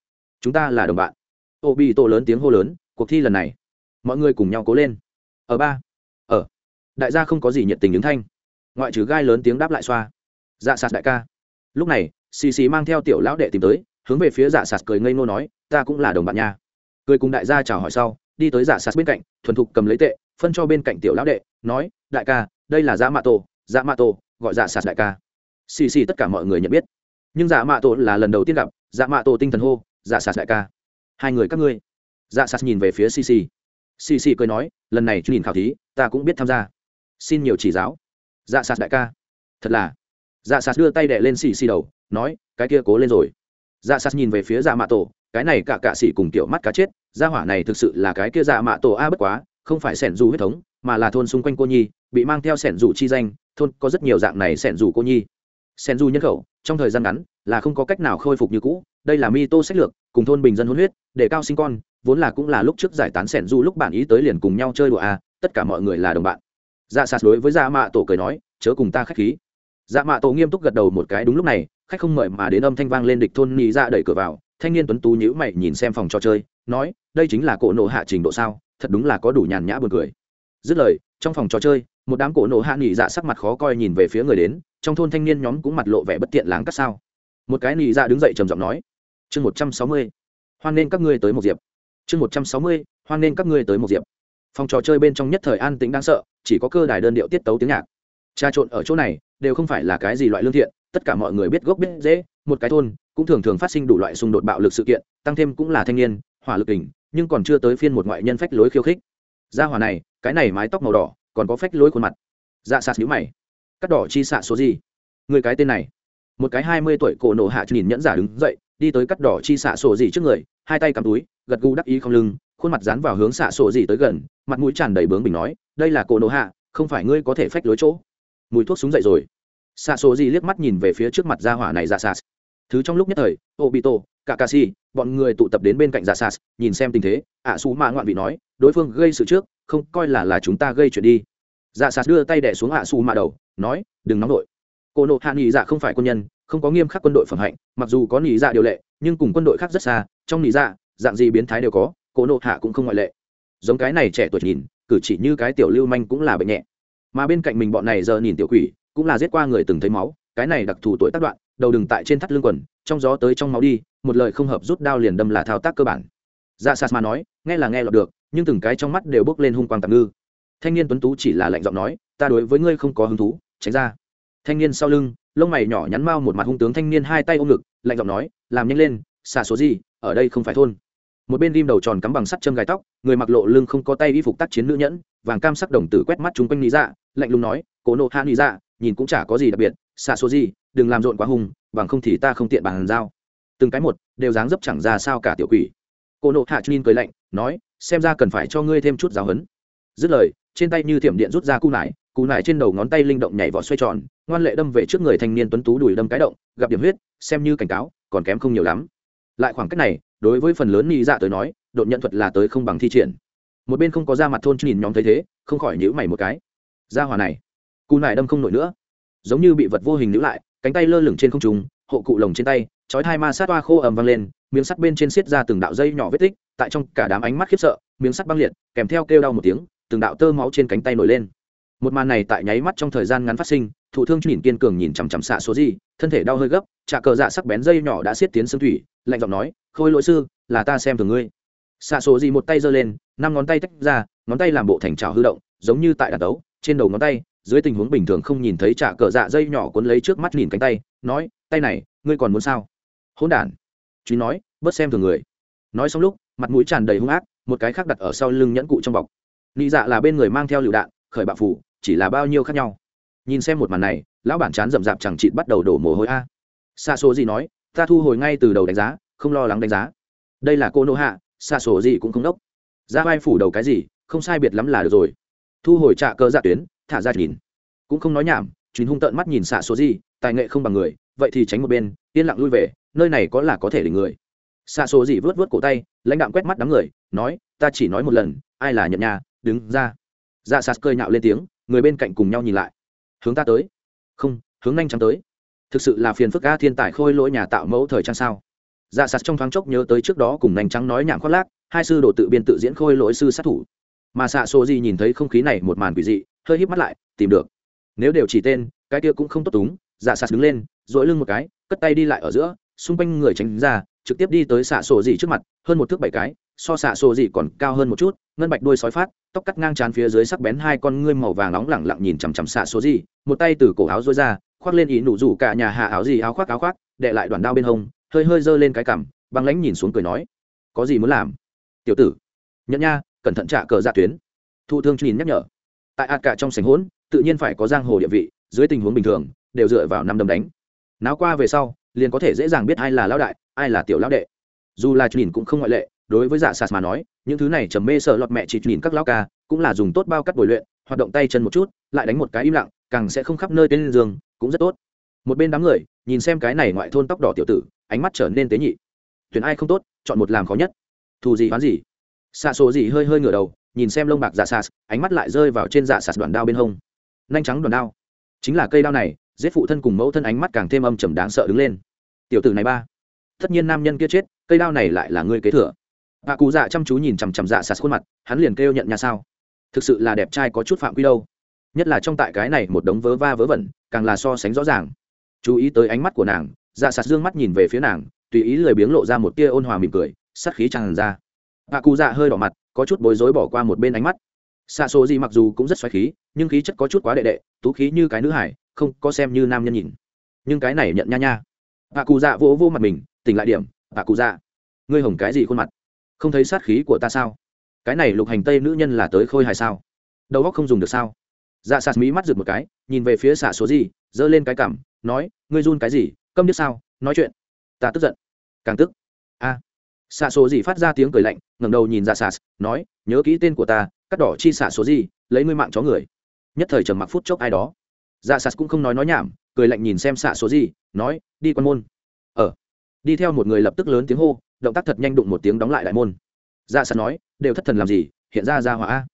Chúng ta là đồng bạn. Ô bị tổ lớn tiếng hô lớn, cuộc thi lần này. Mọi người cùng nhau cố lên. Ở ba. Ở. Đại gia không có gì nhiệt tình ứng thanh. Ngoại trừ gai lớn tiếng đáp lại xoa. Dạ sạt đại ca. Lúc này, xì xì mang theo tiểu lão đệ tìm tới, hướng về phía dạ sạt cười ngây ngô nói, ta cũng là đồng bạn nha. Cười cùng đại gia chào hỏi sau, đi tới dạ sạt bên cạnh, thuần thục cầm lấy tệ, phân cho bên cạnh tiểu lão đệ, nói, đại ca, đây là dạ mạ tổ dạ mạ tổ, gọi dạ sạt đại ca. Xì xì tất cả mọi người nhận biết nhưng dạ mạ tổ là lần đầu tiên gặp dạ mạ tổ tinh thần hô dạ sạt đại ca. Hai người các ngươi. Dạ sạt nhìn về phía xì sì sì sì cười nói, lần này nhìn khảo thí, ta cũng biết tham gia. Xin nhiều chỉ giáo. Dạ sạt đại ca. Thật là. Dạ sạt đưa tay đệ lên sì sì đầu, nói, cái kia cố lên rồi. Dạ sạt nhìn về phía dạ mạ tổ, cái này cả cạ xỉ cùng tiểu mắt cá chết, gia hỏa này thực sự là cái kia dạ mạ tổ a bất quá, không phải sẻn dù huyết thống, mà là thôn xung quanh cô nhi, bị mang theo sẻn dù chi danh, thôn có rất nhiều dạng này sẻn dù cô nhi sen du nhân khẩu, trong thời gian ngắn, là không có cách nào khôi phục như cũ, đây là mi tô sách lược, cùng thôn bình dân hôn huyết, để cao sinh con, vốn là cũng là lúc trước giải tán sẻn du lúc bản ý tới liền cùng nhau chơi đùa à tất cả mọi người là đồng bạn. Dạ sạt đối với dạ mạ tổ cười nói, chớ cùng ta khách khí. Dạ mạ tổ nghiêm túc gật đầu một cái, đúng lúc này, khách không mời mà đến âm thanh vang lên địch thôn nhị ra dạ đẩy cửa vào, thanh niên tuấn tú nhữ mày nhìn xem phòng trò chơi, nói, đây chính là cổ nộ hạ trình độ sao, thật đúng là có đủ nhàn nhã buồn cười. Dứt lời, trong phòng trò chơi, một đám cổ nộ hạ nhị dạ sắc mặt khó coi nhìn về phía người đến trong thôn thanh niên nhóm cũng mặt lộ vẻ bất tiện láng cắt sao. Một cái nị dạ đứng dậy trầm giọng nói, chương một trăm sáu mươi, hoan nên các ngươi tới một diệp. Chương một trăm sáu mươi, hoan nên các ngươi tới một diệp. Phòng trò chơi bên trong nhất thời an tĩnh đáng sợ, chỉ có cơ đài đơn điệu tiết tấu tiếng nhạc. Trà trộn ở chỗ này, đều không phải là cái gì loại lương thiện, tất cả mọi người biết gốc biết dễ một cái thôn, cũng thường thường phát sinh đủ loại xung đột bạo lực sự kiện, tăng thêm cũng là thanh niên, hỏa lực đỉnh nhưng còn chưa tới phiên một ngoại nhân phách lối khiêu khích. Gia hỏa này, cái này mái tóc màu đỏ, còn có phách lối khuôn mặt. Dạ sạt nhíu mày cắt đỏ chi xạ số gì? Người cái tên này. Một cái hai mươi tuổi cổ nổ hạ nhìn nhẫn giả đứng dậy, đi tới cắt đỏ chi xạ sổ gì trước người, hai tay cầm túi, gật gù đắc ý không lưng, khuôn mặt dán vào hướng xạ sổ gì tới gần, mặt mũi tràn đầy bướng bình nói, đây là cổ nổ hạ, không phải ngươi có thể phách lối chỗ. Mùi thuốc súng dậy rồi. Xạ sổ gì liếc mắt nhìn về phía trước mặt gia hỏa này ra sạt thứ trong lúc nhất thời, obito, kakashi, bọn người tụ tập đến bên cạnh giả sas nhìn xem tình thế, ạ xú mạ ngoạn vị nói, đối phương gây sự trước, không coi là là chúng ta gây chuyện đi. Giả sas đưa tay đẻ xuống ạ xú mạ đầu nói, đừng nóng đội cô nộ hạ nghỉ dạ không phải quân nhân, không có nghiêm khắc quân đội phẩm hạnh, mặc dù có nghỉ dạ điều lệ, nhưng cùng quân đội khác rất xa, trong nghỉ dạ dạng gì biến thái đều có, cô nộ hạ cũng không ngoại lệ. Giống cái này trẻ tuổi nhìn, cử chỉ như cái tiểu lưu manh cũng là bệnh nhẹ. Mà bên cạnh mình bọn này giờ nhìn tiểu quỷ, cũng là giết qua người từng thấy máu, cái này đặc thù tuổi tác đoạn, đầu đừng tại trên thắt lưng quần, trong gió tới trong máu đi, một lời không hợp rút đao liền đâm là thao tác cơ bản. Dạ sas mà nói, nghe là nghe lọt được, nhưng từng cái trong mắt đều bước lên hung quang tạm ngư. Thanh niên tuấn tú chỉ là lạnh giọng nói ta đối với ngươi không có hứng thú, tránh ra. Thanh niên sau lưng, lông mày nhỏ nhắn mau một mặt hung tướng thanh niên hai tay ôm ngực, lạnh giọng nói, làm nhanh lên, xả số gì, ở đây không phải thôn. Một bên rim đầu tròn cắm bằng sắt châm gai tóc, người mặc lộ lưng không có tay y phục tác chiến nữ nhẫn, vàng cam sắc đồng tử quét mắt chung quanh lý dạ lạnh lùng nói, cố nộ hạ lý dạ nhìn cũng chả có gì đặc biệt, xả số gì, đừng làm rộn quá hung, bằng không thì ta không tiện bàn giao. Từng cái một, đều dáng dấp chẳng ra sao cả tiểu quỷ. Cô nộ hạ chunin cười lạnh, nói, xem ra cần phải cho ngươi thêm chút giáo hấn dứt lời, trên tay như thiểm điện rút ra cu nải Cú nải trên đầu ngón tay linh động nhảy vọt xoay tròn, ngoan lệ đâm về trước người thanh niên tuấn tú đùi đâm cái động, gặp điểm huyết, xem như cảnh cáo, còn kém không nhiều lắm. Lại khoảng cách này, đối với phần lớn nghĩ dạ tới nói độn nhận thuật là tới không bằng thi triển. Một bên không có ra mặt thôn nhìn nhóm thấy thế, không khỏi nhữ mày một cái. Ra hòa này cù nải đâm không nổi nữa. Giống như bị vật vô hình nữ lại, cánh tay lơ lửng trên không trung, hộ cụ lồng trên tay, chói hai ma sát toa khô ầm vang lên, miếng sắt bên trên xiết ra từng đạo dây nhỏ vết tích, tại trong cả đám ánh mắt khiếp sợ, miếng sắt băng liệt, kèm theo kêu đau một tiếng, từng đạo tơ máu trên cánh tay nổi lên một màn này tại nháy mắt trong thời gian ngắn phát sinh thủ thương nhìn kiên cường nhìn chằm chằm xạ số gì, thân thể đau hơi gấp, trà cờ dạ sắc bén dây nhỏ đã xiết tiến xương thủy, lạnh giọng nói, khôi lỗi sư, là ta xem thường ngươi. Xạ số gì một tay giơ lên, năm ngón tay tách ra, ngón tay làm bộ thành trào hư động, giống như tại đàn tấu trên đầu ngón tay, dưới tình huống bình thường không nhìn thấy trà cờ dạ dây nhỏ cuốn lấy trước mắt nhìn cánh tay, nói, tay này, ngươi còn muốn sao? Hỗn đản. Chú nói, bớt xem thường người. Nói xong lúc, mặt mũi tràn đầy hung ác, một cái khác đặt ở sau lưng nhẫn cụ trong bọc. Nị dạ là bên người mang theo lựu đạn, khởi bạo phủ chỉ là bao nhiêu khác nhau. Nhìn xem một màn này, lão bản chán rậm rạp chẳng chịt bắt đầu đổ mồ hôi a. Xa số gì nói, ta thu hồi ngay từ đầu đánh giá, không lo lắng đánh giá. Đây là cô nô hạ xa số gì cũng không đốc. Ra vai phủ đầu cái gì, không sai biệt lắm là được rồi. Thu hồi trạ cơ dạ tuyến, thả ra nhìn. Cũng không nói nhảm, chuyến hung tợn mắt nhìn xạ số gì tài nghệ không bằng người, vậy thì tránh một bên, yên lặng lui về, nơi này có là có thể để người. Xạ số gì vớt vớt cổ tay, lãnh đạm quét mắt đám người, nói, ta chỉ nói một lần, ai là nhận nhà, đứng ra dạ sạt cơi nhạo lên tiếng, người bên cạnh cùng nhau nhìn lại. Hướng ta tới. Không, hướng nhanh chóng tới. Thực sự là phiền phức a thiên tài khôi lỗi nhà tạo mẫu thời trang sao? Dạ sạt trong thoáng chốc nhớ tới trước đó cùng nhanh trắng nói nhảm khoác lác, hai sư đồ tự biên tự diễn khôi lỗi sư sát thủ. Mà xạ xô gì nhìn thấy không khí này một màn quỷ dị, hơi híp mắt lại, tìm được. Nếu đều chỉ tên, cái kia cũng không tốt túng dạ sạt đứng lên dội lưng một cái, cất tay đi lại ở giữa, xung quanh người tránh ra, trực tiếp đi tới xạ sổ gì trước mặt, hơn một thước bảy cái so xạ sổ gì còn cao hơn một chút, ngân bạch đuôi sói phát, tóc cắt ngang trán phía dưới sắc bén hai con ngươi màu vàng nóng lẳng lặng nhìn chằm chằm xạ sổ gì, một tay từ cổ áo rối ra, khoác lên ý nụ rủ cả nhà hạ áo gì áo khoác áo khoác đệ lại đoàn đao bên hông, hơi hơi giơ lên cái cằm, băng lãnh nhìn xuống cười nói, có gì muốn làm? Tiểu tử. Nhận nha, cẩn thận trả cờ dạ tuyến. Thụ thương nhìn nhắc nhở. Tại ạt cả trong sảnh hỗn, tự nhiên phải có giang hồ địa vị, dưới tình huống bình thường, đều dựa vào năm đấm đánh. Náo qua về sau, liền có thể dễ dàng biết ai là lão đại, ai là tiểu lão đệ. Dù là nhìn cũng không ngoại lệ đối với dạ sạt mà nói, những thứ này trầm mê sợ lọt mẹ chỉ nhìn các lao ca, cũng là dùng tốt bao cắt bồi luyện, hoạt động tay chân một chút, lại đánh một cái im lặng, càng sẽ không khắp nơi tên giường, cũng rất tốt. Một bên đám người, nhìn xem cái này ngoại thôn tóc đỏ tiểu tử, ánh mắt trở nên tế nhị. Tuyển ai không tốt, chọn một làm khó nhất. Thù gì hoán gì? Xạ số gì hơi hơi ngửa đầu, nhìn xem lông bạc dạ sạt, ánh mắt lại rơi vào trên dạ sạt đoạn đao bên hông. Nhanh trắng đoạn đao. Chính là cây đao này, giết phụ thân cùng mẫu thân ánh mắt càng thêm âm trầm đáng sợ đứng lên. Tiểu tử này ba. Tất nhiên nam nhân kia chết, cây đao này lại là ngươi kế thừa bà cụ dạ chăm chú nhìn chằm chằm dạ sạt khuôn mặt, hắn liền kêu nhận nhà sao. Thực sự là đẹp trai có chút phạm quy đâu. Nhất là trong tại cái này một đống vớ va vớ vẩn, càng là so sánh rõ ràng. Chú ý tới ánh mắt của nàng dạ sạt dương mắt nhìn về phía nàng, tùy ý lười biếng lộ ra một tia ôn hòa mỉm cười, sát khí tràn ra. Bà cụ dạ hơi đỏ mặt, có chút bối rối bỏ qua một bên ánh mắt. Xa số gì mặc dù cũng rất xoáy khí, nhưng khí chất có chút quá đệ đệ, tú khí như cái nữ hải, không có xem như nam nhân nhìn. Nhưng cái này nhận nha nha. Bà cụ dạ vỗ vô mặt mình, tỉnh lại điểm. Bà cụ dạ ngươi hồng cái gì khuôn mặt? Không thấy sát khí của ta sao? Cái này lục hành tây nữ nhân là tới khôi hài sao? Đầu óc không dùng được sao? Dạ sạt mỹ mắt rực một cái nhìn về phía xạ số gì giơ lên cái cảm nói ngươi run cái gì? Câm điếc sao? Nói chuyện. Ta tức giận. Càng tức. A. Xạ số gì phát ra tiếng cười lạnh ngẩng đầu nhìn dạ sạt, nói nhớ kỹ tên của ta cắt đỏ chi xạ số gì lấy ngươi mạng chó người. Nhất thời trầm mặc phút chốc ai đó. Dạ sạt cũng không nói nói nhảm cười lạnh nhìn xem xạ số gì nói đi quan môn. Ở đi theo một người lập tức lớn tiếng hô động tác thật nhanh đụng một tiếng đóng lại đại môn. Dạ sạt nói, đều thất thần làm gì? Hiện ra ra hỏa. A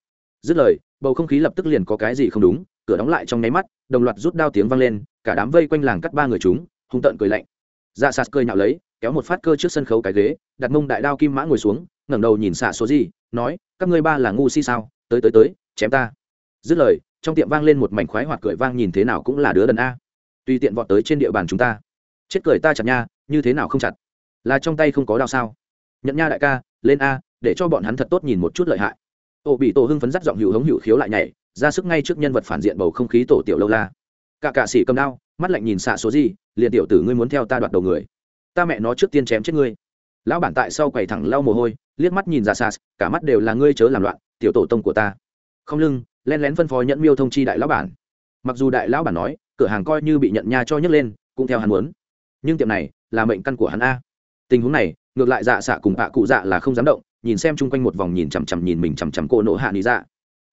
dứt lời, bầu không khí lập tức liền có cái gì không đúng, cửa đóng lại trong nháy mắt, đồng loạt rút đao tiếng vang lên, cả đám vây quanh làng cắt ba người chúng, hung tợn cười lạnh. Dạ sạt cười nhạo lấy, kéo một phát cơ trước sân khấu cái ghế, đặt mông đại đao kim mã ngồi xuống, ngẩng đầu nhìn xạ số gì, nói, các ngươi ba là ngu si sao? Tới tới tới, chém ta. Dứt lời, trong tiệm vang lên một mảnh khoái hoạt cười vang nhìn thế nào cũng là đứa đần a. Tùy tiện vọt tới trên địa bàn chúng ta. Chết cười ta chặt nha, như thế nào không chặt? Là trong tay không có đao sao? Nhận nha đại ca, lên a, để cho bọn hắn thật tốt nhìn một chút lợi hại. Ô bị tổ hưng phấn dắt giọng hữu hống hữu khiếu lại nhảy, ra sức ngay trước nhân vật phản diện bầu không khí tổ tiểu lâu la. Cả cạ sĩ cầm đao, mắt lạnh nhìn xạ số gì, liền tiểu tử ngươi muốn theo ta đoạt đầu người. Ta mẹ nó trước tiên chém chết ngươi. Lão bản tại sau quầy thẳng lau mồ hôi, liếc mắt nhìn ra xa, cả mắt đều là ngươi chớ làm loạn, tiểu tổ tông của ta. Không lưng len lén phân phó nhận miêu thông chi đại lão bản. Mặc dù đại lão bản nói, cửa hàng coi như bị nhận nha cho nhấc lên, cũng theo hắn muốn. Nhưng tiệm này là mệnh căn của hắn a tình huống này, ngược lại dạ xạ cùng bạ cụ dạ là không dám động, nhìn xem chung quanh một vòng nhìn chằm chằm nhìn mình chằm chằm cô nộ hạ lý dạ.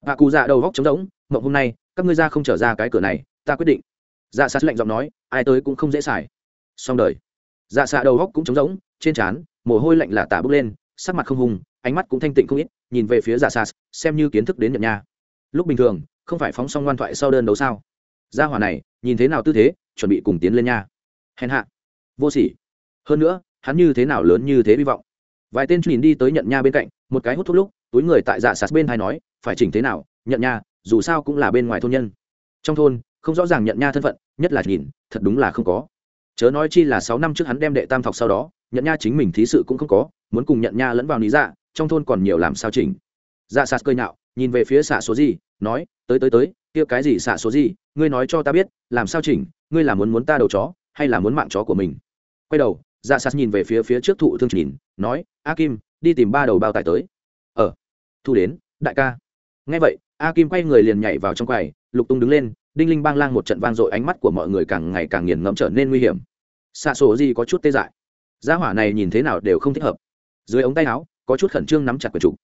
Bạ cụ dạ đầu góc trống rỗng, mộng, hôm nay, các ngươi ra không trở ra cái cửa này, ta quyết định. Dạ xạ lạnh giọng nói, ai tới cũng không dễ xài. Xong đời. Dạ xạ đầu góc cũng trống rỗng, trên trán, mồ hôi lạnh là tả bước lên, sắc mặt không hùng, ánh mắt cũng thanh tịnh không ít, nhìn về phía dạ xạ, xem như kiến thức đến nhận nha. Lúc bình thường, không phải phóng xong ngoan thoại sau đơn đấu sao? Gia hỏa này, nhìn thế nào tư thế, chuẩn bị cùng tiến lên nha. Hèn hạ. Vô sỉ. Hơn nữa hắn như thế nào lớn như thế hy vọng. Vài tên nhìn đi tới nhận nha bên cạnh, một cái hút thuốc lúc, túi người tại dạ sạt bên hai nói, phải chỉnh thế nào, nhận nha, dù sao cũng là bên ngoài thôn nhân. Trong thôn, không rõ ràng nhận nha thân phận, nhất là nhìn, thật đúng là không có. Chớ nói chi là sáu năm trước hắn đem đệ tam thọc sau đó, nhận nha chính mình thí sự cũng không có, muốn cùng nhận nha lẫn vào lý dạ trong thôn còn nhiều làm sao chỉnh. Dạ sạt cơi nhạo, nhìn về phía xạ số gì, nói, tới tới tới, kia cái gì xạ số gì, ngươi nói cho ta biết, làm sao chỉnh, ngươi là muốn muốn ta đầu chó, hay là muốn mạng chó của mình? Quay đầu dạ sạt nhìn về phía phía trước thụ thương nhìn nói a kim đi tìm ba đầu bao tải tới. Ờ, thu đến đại ca. Nghe vậy a kim quay người liền nhảy vào trong quầy lục tung đứng lên đinh linh bang lang một trận vang dội ánh mắt của mọi người càng ngày càng nghiền ngẫm trở nên nguy hiểm. Xạ sổ gì có chút tê dại. Gia hỏa này nhìn thế nào đều không thích hợp. Dưới ống tay áo có chút khẩn trương nắm chặt quyển trục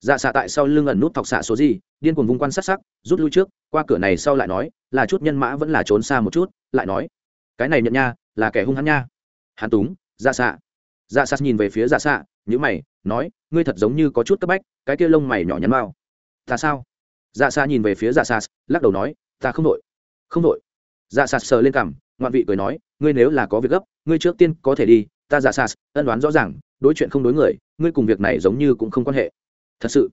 dạ xạ tại sau lưng ẩn nút thọc xạ số gì điên cuồng vung quan sát sắc rút lui trước qua cửa này sau lại nói là chút nhân mã vẫn là trốn xa một chút. Lại nói cái này nhận nha là kẻ hung hắn nha. Hắn túng dạ xạ dạ xạ nhìn về phía dạ xạ nhữ mày, nói, ngươi thật giống như có chút cấp bách, cái kia lông mày nhỏ nhắn mao. ta sao? Dạ xạ nhìn về phía dạ xạ lắc đầu nói, ta không đội. Không đội? Dạ xạ sờ lên cằm, ngoạn vị cười nói, ngươi nếu là có việc gấp, ngươi trước tiên có thể đi, ta dạ xạ ân đoán rõ ràng, đối chuyện không đối người, ngươi cùng việc này giống như cũng không quan hệ. Thật sự?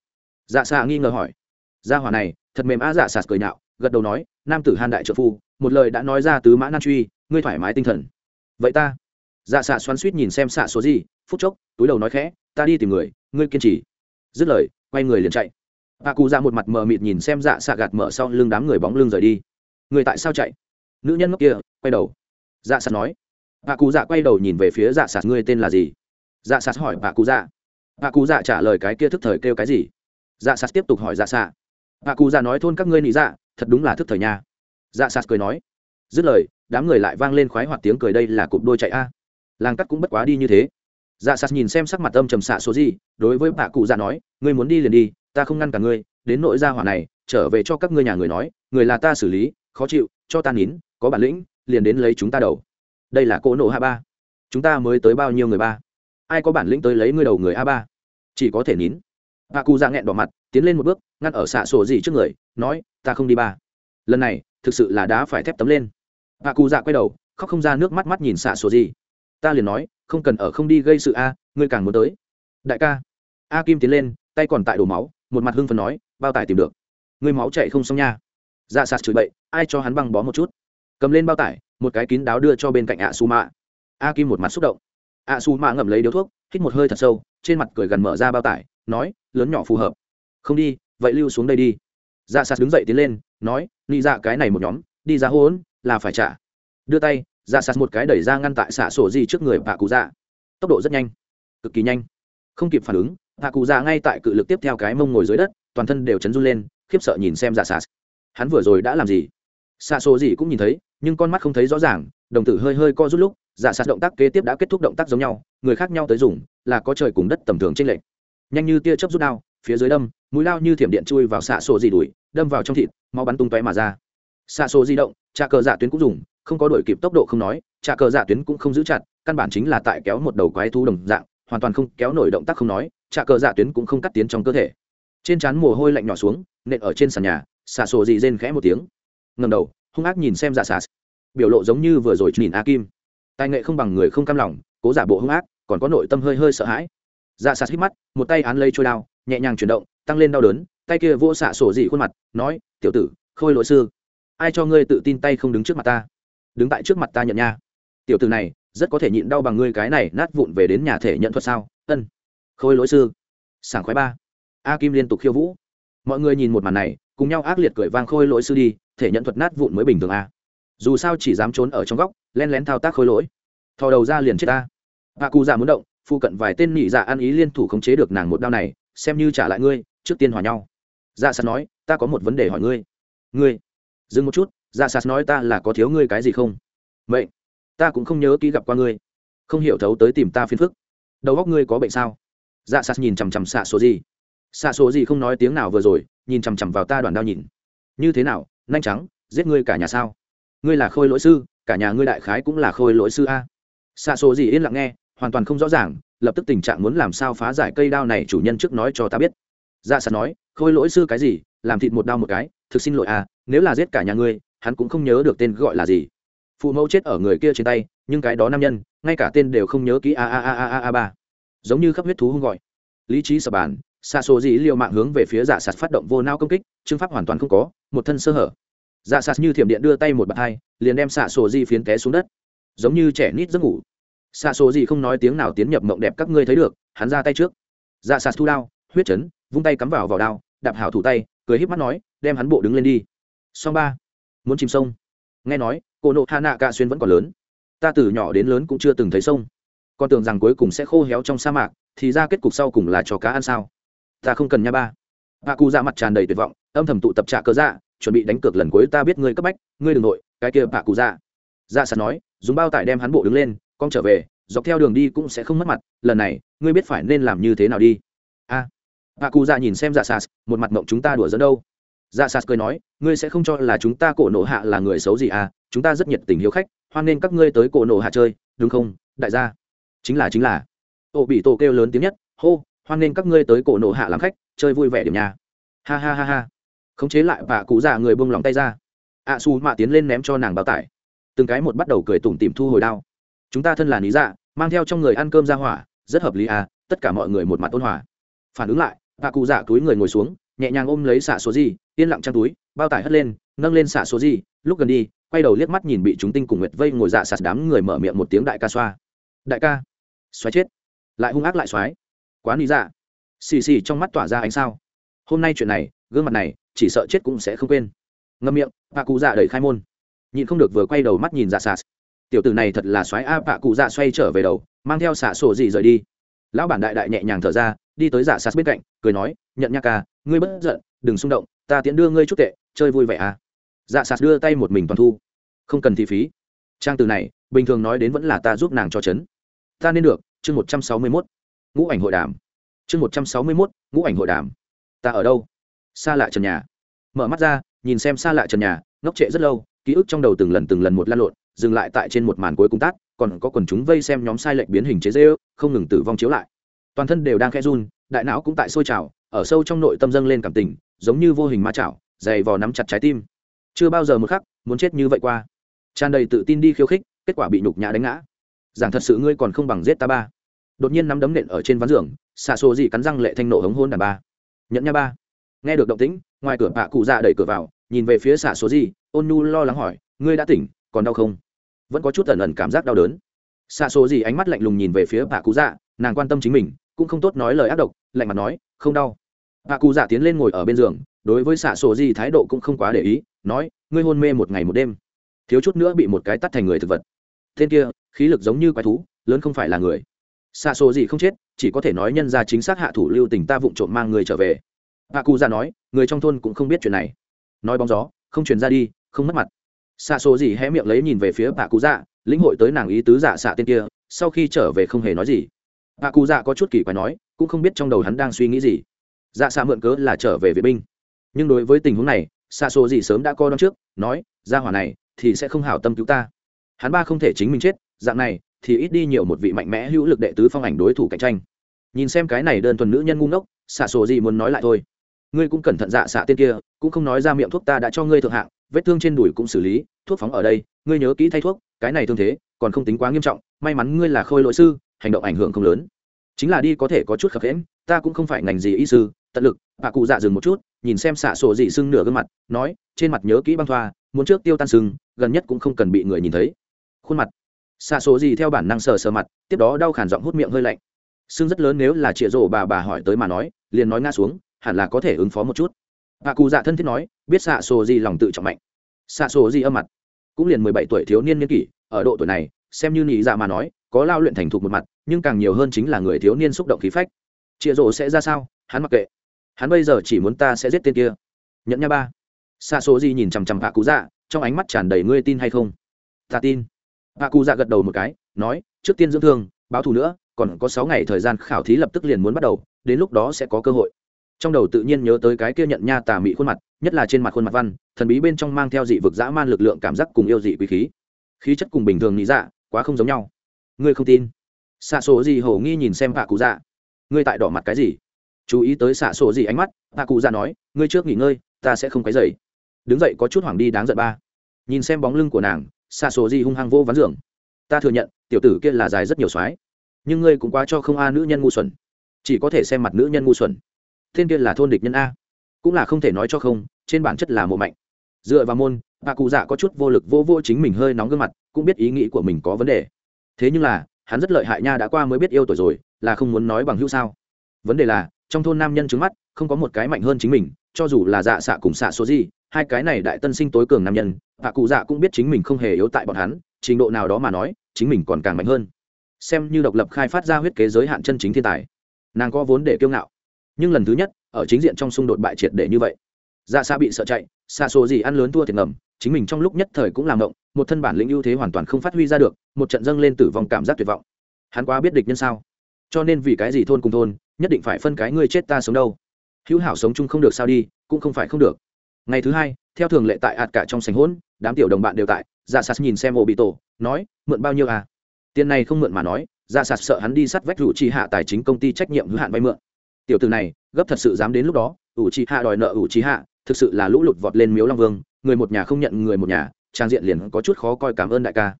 Dạ xạ nghi ngờ hỏi. Gia hỏa này, thật mềm á dạ xạ cười nhạo, gật đầu nói, nam tử han đại trợ phu, một lời đã nói ra tứ mã nan truy, ngươi thoải mái tinh thần. Vậy ta dạ xạ xoắn suýt nhìn xem xạ số gì, phút chốc, túi đầu nói khẽ, ta đi tìm người, ngươi kiên trì. Dứt lời, quay người liền chạy. Bà cụ ra một mặt mờ mịt nhìn xem dạ xạ gạt mở sau lưng đám người bóng lưng rời đi. Người tại sao chạy? Nữ nhân ngốc kia, quay đầu. Dạ xạ nói. Bà cụ dạ quay đầu nhìn về phía dạ xạ, ngươi tên là gì? Dạ xạ hỏi bà cụ dạ bà cụ dạ trả lời cái kia thức thời kêu cái gì? Dạ xạ tiếp tục hỏi dạ xạ. Bà cụ dạ nói, thôn các ngươi nị dạ thật đúng là thức thời nha. Dạ xạ cười nói. Dứt lời, đám người lại vang lên khoái hoạt tiếng cười, đây là cụp đôi chạy a làng cắt cũng bất quá đi như thế. Dạ sạt nhìn xem sắc mặt âm trầm xạ số gì, đối với bà cụ dạ nói, ngươi muốn đi liền đi, ta không ngăn cả ngươi, đến nội gia hỏa này, trở về cho các ngươi nhà người nói, người là ta xử lý, khó chịu, cho ta nín, có bản lĩnh, liền đến lấy chúng ta đầu. Đây là cỗ nổ hạ ba. Chúng ta mới tới bao nhiêu người ba? Ai có bản lĩnh tới lấy ngươi đầu người a ba? Chỉ có thể nín. Bà cụ dạ nghẹn đỏ mặt, tiến lên một bước, ngăn ở xạ sổ gì trước người, nói, ta không đi ba. Lần này, thực sự là đá phải thép tấm lên. Bà cụ dạ quay đầu, khóc không ra nước mắt mắt nhìn xạ sổ gì ta liền nói, không cần ở không đi gây sự a, ngươi càng muốn tới. Đại ca. A kim tiến lên, tay còn tại đổ máu, một mặt hưng phần nói, bao tải tìm được. Ngươi máu chạy không xong nha. Dạ sạt chửi bậy, ai cho hắn băng bó một chút? Cầm lên bao tải, một cái kín đáo đưa cho bên cạnh ạ su mạ a kim một mặt xúc động. Ạ su mạ ngậm lấy điếu thuốc, hít một hơi thật sâu, trên mặt cười gần mở ra bao tải, nói, lớn nhỏ phù hợp. Không đi, vậy lưu xuống đây đi. Dạ sạt đứng dậy tiến lên, nói ni dạ cái này một nhóm, đi ra hôn, là phải trả. Đưa tay dạ sạt một cái đẩy ra ngăn tại xạ sổ gì trước người bà cụ dạ. Tốc độ rất nhanh. Cực kỳ nhanh. Không kịp phản ứng bà cụ dạ ngay tại cự lực tiếp theo cái mông ngồi dưới đất, toàn thân đều chấn run lên, khiếp sợ nhìn xem dạ sạt hắn vừa rồi đã làm gì? Xạ sổ gì cũng nhìn thấy, nhưng con mắt không thấy rõ ràng, đồng tử hơi hơi co rút lúc dạ sạt động tác kế tiếp đã kết thúc động tác giống nhau, người khác nhau tới dùng, là có trời cùng đất tầm thường trên lệnh nhanh như tia chớp rút đao, phía dưới đâm, mũi lao như thiểm điện chui vào xạ sổ gì đuổi đâm vào trong thịt mau bắn tung tóe mà ra. Xạ sổ di động trà cờ dạ tuyến cũng dùng không có đổi kịp tốc độ không nói trà cờ dạ tuyến cũng không giữ chặt, căn bản chính là tại kéo một đầu quái thú đồng dạng, hoàn toàn không kéo nổi động tác không nói trà cờ dạ tuyến cũng không cắt tiến trong cơ thể. Trên trán mồ hôi lạnh nhỏ xuống, nện ở trên sàn nhà xà sổ gì rên khẽ một tiếng. Ngầm đầu, hung ác nhìn xem dạ xà. Biểu lộ giống như vừa rồi nhìn a kim. Tài nghệ không bằng người không cam lòng, cố giả bộ hung ác, còn có nội tâm hơi hơi sợ hãi. Dạ xà hít mắt, một tay án lấy trôi đao, nhẹ nhàng chuyển động, tăng lên đau đớn, tay kia vô xạ sổ dị khuôn mặt, nói, tiểu tử, khôi lỗi sư. Ai cho ngươi tự tin tay không đứng trước mặt ta? Đứng tại trước mặt ta nhận nha. Tiểu tử này, rất có thể nhịn đau bằng ngươi cái này nát vụn về đến nhà thể nhận thuật sao? Ân. Khôi lỗi sư. Sảng khoái ba. A kim liên tục khiêu vũ. Mọi người nhìn một màn này, cùng nhau ác liệt cười vang khôi lỗi sư đi, thể nhận thuật nát vụn mới bình thường a dù sao chỉ dám trốn ở trong góc len lén thao tác khôi lỗi. Thò đầu ra liền chết ta. A cụ già muốn động phụ cận vài tên nhị dạ ăn ý liên thủ khống chế được nàng một đao này, xem như trả lại ngươi, trước tiên hòa nhau. Dạ sạt nói, ta có một vấn đề hỏi ngươi. Ngươi, dừng một chút dạ sạt nói ta là có thiếu ngươi cái gì không? Vậy ta cũng không nhớ kỹ gặp qua ngươi. Không hiểu thấu tới tìm ta phiền phức. Đầu góc ngươi có bệnh sao? Dạ sạt nhìn chằm chằm xạ số gì xạ số gì không nói tiếng nào vừa rồi, nhìn chằm chằm vào ta đoàn đao nhìn. Như thế nào, nhanh trắng giết ngươi cả nhà sao? Ngươi là khôi lỗi sư, cả nhà ngươi đại khái cũng là khôi lỗi sư a. Xạ số gì yên lặng nghe, hoàn toàn không rõ ràng, lập tức tình trạng muốn làm sao phá giải cây đao này chủ nhân trước nói cho ta biết. Dạ sạt nói, khôi lỗi sư cái gì? Làm thịt một đao một cái, thực xin lỗi à nếu là giết cả nhà ngươi hắn cũng không nhớ được tên gọi là gì. Phụ mẫu chết ở người kia trên tay, nhưng cái đó nam nhân, ngay cả tên đều không nhớ kỹ, a a a a a a, ba. Giống như khắp huyết thú hung gọi. Lý trí sập bàn, xa số dĩ liệu mạng hướng về phía giả sạt phát động vô nao công kích, chương pháp hoàn toàn không có, một thân sơ hở. Giả sạt như thiểm điện đưa tay một bàn hai, liền đem xạ sổ di phiến té xuống đất. Giống như trẻ nít giấc ngủ. Xạ số dĩ không nói tiếng nào tiến nhập mộng đẹp các ngươi thấy được, hắn ra tay trước. Giả sạt thu đao, huyết chấn, vung tay cắm vào vào đao, đạp hảo thủ tay, cười híp mắt nói, đem hắn bộ đứng lên đi. Song ba muốn chìm sông. Nghe nói, cô nộ hạ nạ cạ xuyên vẫn còn lớn. Ta từ nhỏ đến lớn cũng chưa từng thấy sông. Con tưởng rằng cuối cùng sẽ khô héo trong sa mạc, thì ra kết cục sau cùng là cho cá ăn sao? Ta không cần nha ba. Hạ cụ ra mặt tràn đầy tuyệt vọng, âm thầm tụ tập trạ cơ dạ chuẩn bị đánh cược lần cuối ta biết ngươi cấp bách, ngươi đ ừ n g nội, cái kia hạ cụ dạ dạ sạt nói, dùng bao tải đem hắn bộ đứng lên, con trở về, dọc theo đường đi cũng sẽ không mất mặt, lần này, ngươi biết phải nên làm như thế nào đi. A. Hạ cụ dạ nhìn xem dạ sạt một mặt mộng chúng ta đùa dẫn đâu dạ sạt cười nói ngươi sẽ không cho là chúng ta cổ nộ hạ là người xấu gì à? Chúng ta rất nhiệt tình hiếu khách hoan nên các ngươi tới cổ nộ hạ chơi đúng không đại gia? Chính là chính là. Ô bị tổ kêu lớn tiếng nhất hô hoan nên các ngươi tới cổ nộ hạ làm khách chơi vui vẻ điểm nhà ha ha ha ha. Khống chế lại và cụ già người buông lòng tay ra. Ạ à, xù mạ tiến lên ném cho nàng bao tải. Từng cái một bắt đầu cười tủm tìm thu hồi đao. Chúng ta thân là lý dạ mang theo trong người ăn cơm ra hỏa rất hợp lý à tất cả mọi người một mặt ôn hòa. Phản ứng lại bà cụ dạ túi người ngồi xuống nhẹ nhàng ôm lấy xạ số gì yên lặng trang túi, bao tải hất lên, nâng lên xạ số gì, lúc gần đi, quay đầu liếc mắt nhìn bị chúng tinh cùng nguyệt vây ngồi dạ sạt đám người mở miệng một tiếng đại ca xoa. Đại ca, xoáy chết. Lại hung ác lại xoáy. Quá lý dạ. Xì xì trong mắt tỏa ra ánh sao. Hôm nay chuyện này, gương mặt này, chỉ sợ chết cũng sẽ không quên. Ngâm miệng bà cụ dạ đẩy khai môn. Nhịn không được vừa quay đầu mắt nhìn dạ sạt. Tiểu tử này thật là xoáy a bà cụ dạ xoay trở về đầu, mang theo xạ sổ gì rời đi. Lão bản đại đại nhẹ nhàng thở ra đi tới giả sạt bên cạnh, cười nói, nhận nha ca, ngươi bất giận, đừng xung động, ta tiễn đưa ngươi chút tệ, chơi vui vẻ à? Dạ sạt đưa tay một mình toàn thu. Không cần thị phí. Trang từ này, bình thường nói đến vẫn là ta giúp nàng cho chấn. Ta nên được, chương một trăm sáu mươi mốt, ngũ ảnh hội đàm. Chương một trăm sáu mươi mốt, ngũ ảnh hội đàm. Ta ở đâu? Xa lạ trần nhà. Mở mắt ra, nhìn xem xa lạ trần nhà, ngốc trệ rất lâu, ký ức trong đầu từng lần từng lần một lan lộn, dừng lại tại trên một màn cuối công tác còn có quần chúng vây xem nhóm sai lệch biến hình chế dê ư không ngừng tử vong chiếu lại toàn thân đều đang khe run, đại não cũng tại sôi trào, ở sâu trong nội tâm dâng lên cảm tình, giống như vô hình ma chảo, dày vò nắm chặt trái tim. Chưa bao giờ một khắc muốn chết như vậy qua. Tràn đầy tự tin đi khiêu khích, kết quả bị nhục nhã đánh ngã. Giảng thật sự ngươi còn không bằng giết ta ba. Đột nhiên nắm đấm nện ở trên ván giường, xạ xô gì cắn răng lệ thanh nộ hống hôn đàn ba. Nhận nha ba. Nghe được động tĩnh, ngoài cửa bạ cụ dạ đẩy cửa vào, nhìn về phía xạ số gì ôn nu lo lắng hỏi, ngươi đã tỉnh, còn đau không? Vẫn có chút ẩn ẩn cảm giác đau đớn. Xạ số gì ánh mắt lạnh lùng nhìn về phía bạ cụ dạ nàng quan tâm chính mình cũng không tốt nói lời ác độc, lạnh mặt nói, không đau. Bạ cụ dạ tiến lên ngồi ở bên giường, đối với xạ sổ gì thái độ cũng không quá để ý, nói, ngươi hôn mê một ngày một đêm, thiếu chút nữa bị một cái tắt thành người thực vật. Tên kia, khí lực giống như quái thú, lớn không phải là người. Xạ sổ gì không chết, chỉ có thể nói nhân ra chính xác hạ thủ lưu tình ta vụng trộm mang người trở về. Bà cụ dạ nói, người trong thôn cũng không biết chuyện này. Nói bóng gió, không truyền ra đi, không mất mặt. Xạ sổ gì hé miệng lấy nhìn về phía bà cụ dạ lĩnh hội tới nàng ý tứ giả xạ tên kia, sau khi trở về không hề nói gì bà cụ dạ có chút kỳ quái nói, cũng không biết trong đầu hắn đang suy nghĩ gì. Dạ xạ mượn cớ là trở về vệ binh. Nhưng đối với tình huống này xạ số gì sớm đã coi đón trước, nói ra hỏa này thì sẽ không hảo tâm cứu ta. Hắn ba không thể chính mình chết, dạng này thì ít đi nhiều một vị mạnh mẽ hữu lực đệ tứ phong ảnh đối thủ cạnh tranh. Nhìn xem cái này đơn thuần nữ nhân ngu ngốc xạ sổ gì muốn nói lại thôi. Ngươi cũng cẩn thận dạ xạ tên kia, cũng không nói ra miệng thuốc ta đã cho ngươi thượng hạng, vết thương trên đùi cũng xử lý, thuốc phóng ở đây, ngươi nhớ kỹ thay thuốc, cái này thương thế còn không tính quá nghiêm trọng, may mắn ngươi là khôi lỗi sư hành động ảnh hưởng không lớn. Chính là đi có thể có chút khập khẽm ta cũng không phải ngành gì y sư, tận lực, bà cụ dạ dừng một chút, nhìn xem xạ sổ dị sưng nửa gương mặt, nói, trên mặt nhớ kỹ băng thoa, muốn trước tiêu tan sưng, gần nhất cũng không cần bị người nhìn thấy. Khuôn mặt. Xạ sổ dị theo bản năng sờ sờ mặt, tiếp đó đau khản giọng hút miệng hơi lạnh. Sưng rất lớn nếu là chịa rổ bà bà hỏi tới mà nói, liền nói ngã xuống, hẳn là có thể ứng phó một chút. Bà cụ dạ thân thiết nói, biết xạ sổ gì lòng tự trọng mạnh. Xạ sổ gì âm mặt. Cũng liền mười bảy tuổi thiếu niên niên kỷ, ở độ tuổi này, xem như nhị dạ mà nói có lao luyện thành thục một mặt, nhưng càng nhiều hơn chính là người thiếu niên xúc động khí phách. Chịa rổ sẽ ra sao? Hắn mặc kệ. Hắn bây giờ chỉ muốn ta sẽ giết tên kia. Nhận nha ba. Xa số gì nhìn chằm chằm hạ cụ dạ trong ánh mắt tràn đầy ngươi tin hay không? Ta tin. Hạ cụ dạ gật đầu một cái, nói, trước tiên dưỡng thương, báo thù nữa, còn có sáu ngày thời gian khảo thí lập tức liền muốn bắt đầu, đến lúc đó sẽ có cơ hội. Trong đầu tự nhiên nhớ tới cái kia nhận nha tà mị khuôn mặt, nhất là trên mặt khuôn mặt văn, thần bí bên trong mang theo dị vực dã man lực lượng cảm giác cùng yêu dị quý khí. Khí chất cùng bình thường nghĩ dạ quá không giống nhau ngươi không tin. Xạ sổ gì hổ nghi nhìn xem bà cụ dạ. Ngươi tại đỏ mặt cái gì? Chú ý tới xạ sổ gì ánh mắt bà cụ dạ nói, ngươi trước nghỉ ngơi, ta sẽ không cái dậy đứng dậy có chút hoảng đi đáng giận ba. Nhìn xem bóng lưng của nàng, xạ sổ gì hung hăng vô ván giường. Ta thừa nhận, tiểu tử kia là dài rất nhiều soái. Nhưng ngươi cũng quá cho không a nữ nhân ngu xuẩn. Chỉ có thể xem mặt nữ nhân ngu xuẩn. Thiên kia là thôn địch nhân a. Cũng là không thể nói cho không, trên bản chất là mộ mạnh. Dựa vào môn bà cụ dạ có chút vô lực vô vô chính mình hơi nóng gương mặt, cũng biết ý nghĩ của mình có vấn đề thế nhưng là, hắn rất lợi hại nha, đã qua mới biết yêu tuổi rồi, là không muốn nói bằng hữu sao? Vấn đề là, trong thôn nam nhân trứng mắt, không có một cái mạnh hơn chính mình, cho dù là dạ xạ cùng xạ số gì, hai cái này đại tân sinh tối cường nam nhân hạ cụ dạ cũng biết chính mình không hề yếu tại bọn hắn, trình độ nào đó mà nói, chính mình còn càng mạnh hơn. Xem như độc lập khai phát ra huyết kế giới hạn chân chính thiên tài. Nàng có vốn để kiêu ngạo. Nhưng lần thứ nhất, ở chính diện trong xung đột bại triệt để như vậy. Dạ xa bị sợ chạy xa số gì ăn lớn thua thiệt ngầm chính mình trong lúc nhất thời cũng làm động, một thân bản lĩnh ưu thế hoàn toàn không phát huy ra được, một trận dâng lên tử vong cảm giác tuyệt vọng. Hắn quá biết địch nhân sao? Cho nên vì cái gì thôn cùng thôn, nhất định phải phân cái ngươi chết ta sống đâu? Hữu hảo sống chung không được sao đi, cũng không phải không được. Ngày thứ hai, theo thường lệ tại ạt cả trong sành hỗn, đám tiểu đồng bạn đều tại dạ sạt nhìn xem ô bị tổ nói, mượn bao nhiêu à? Tiền này không mượn mà nói dạ sạt sợ hắn đi sắt vách rủ chi hạ tài chính công ty trách nhiệm hữu hạn vay mượn. Tiểu từ này, gấp thật sự dám đến lúc đó ủ trì hạ đòi nợ ủ trì hạ thực sự là lũ lụt vọt lên miếu long vương, người một nhà không nhận người một nhà, trang diện liền có chút khó coi cảm ơn đại ca.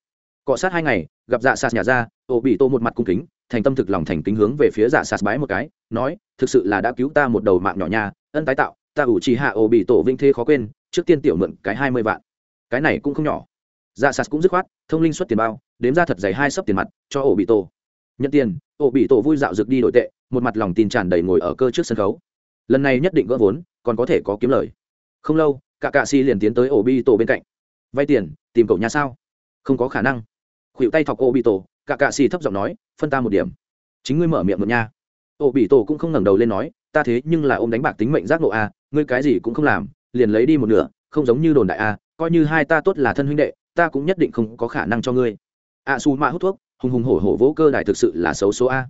Cọ sát hai ngày, gặp dạ sạt nhà ra ô bị tô một mặt cung kính, thành tâm thực lòng thành kính hướng về phía dạ sạt bái một cái, nói, thực sự là đã cứu ta một đầu mạng nhỏ nha, ân tái tạo, ta ủ trì hạ ô bị tổ vinh thế khó quên, trước tiên tiểu mượn cái hai mươi vạn. Cái này cũng không nhỏ. Dạ sạt cũng dứt khoát, thông linh xuất tiền bao, đếm ra thật dày hai sấp tiền mặt, cho ổ bị tổ. Nhận tiền, ổ bị tổ vui dạo rực đi đổi tệ, một mặt lòng tin tràn đầy ngồi ở cơ trước sân khấu. Lần này nhất định gỡ vốn còn có thể có kiếm lời. Không lâu, cả cạ xì liền tiến tới ổ bi tổ bên cạnh. Vay tiền, tìm cậu nhà sao? Không có khả năng. Khuỵu tay thọc ổ bị tổ cả cạ xì thấp giọng nói, phân ta một điểm. Chính ngươi mở miệng một nha. Ổ bị tổ cũng không ngẩng đầu lên nói, ta thế nhưng là ôm đánh bạc tính mệnh giác ngộ a, ngươi cái gì cũng không làm, liền lấy đi một nửa, không giống như đồn đại a, coi như hai ta tốt là thân huynh đệ, ta cũng nhất định không có khả năng cho ngươi. A su mạ hút thuốc, hùng hùng hổ hổ vỗ cơ đài thực sự là xấu số a.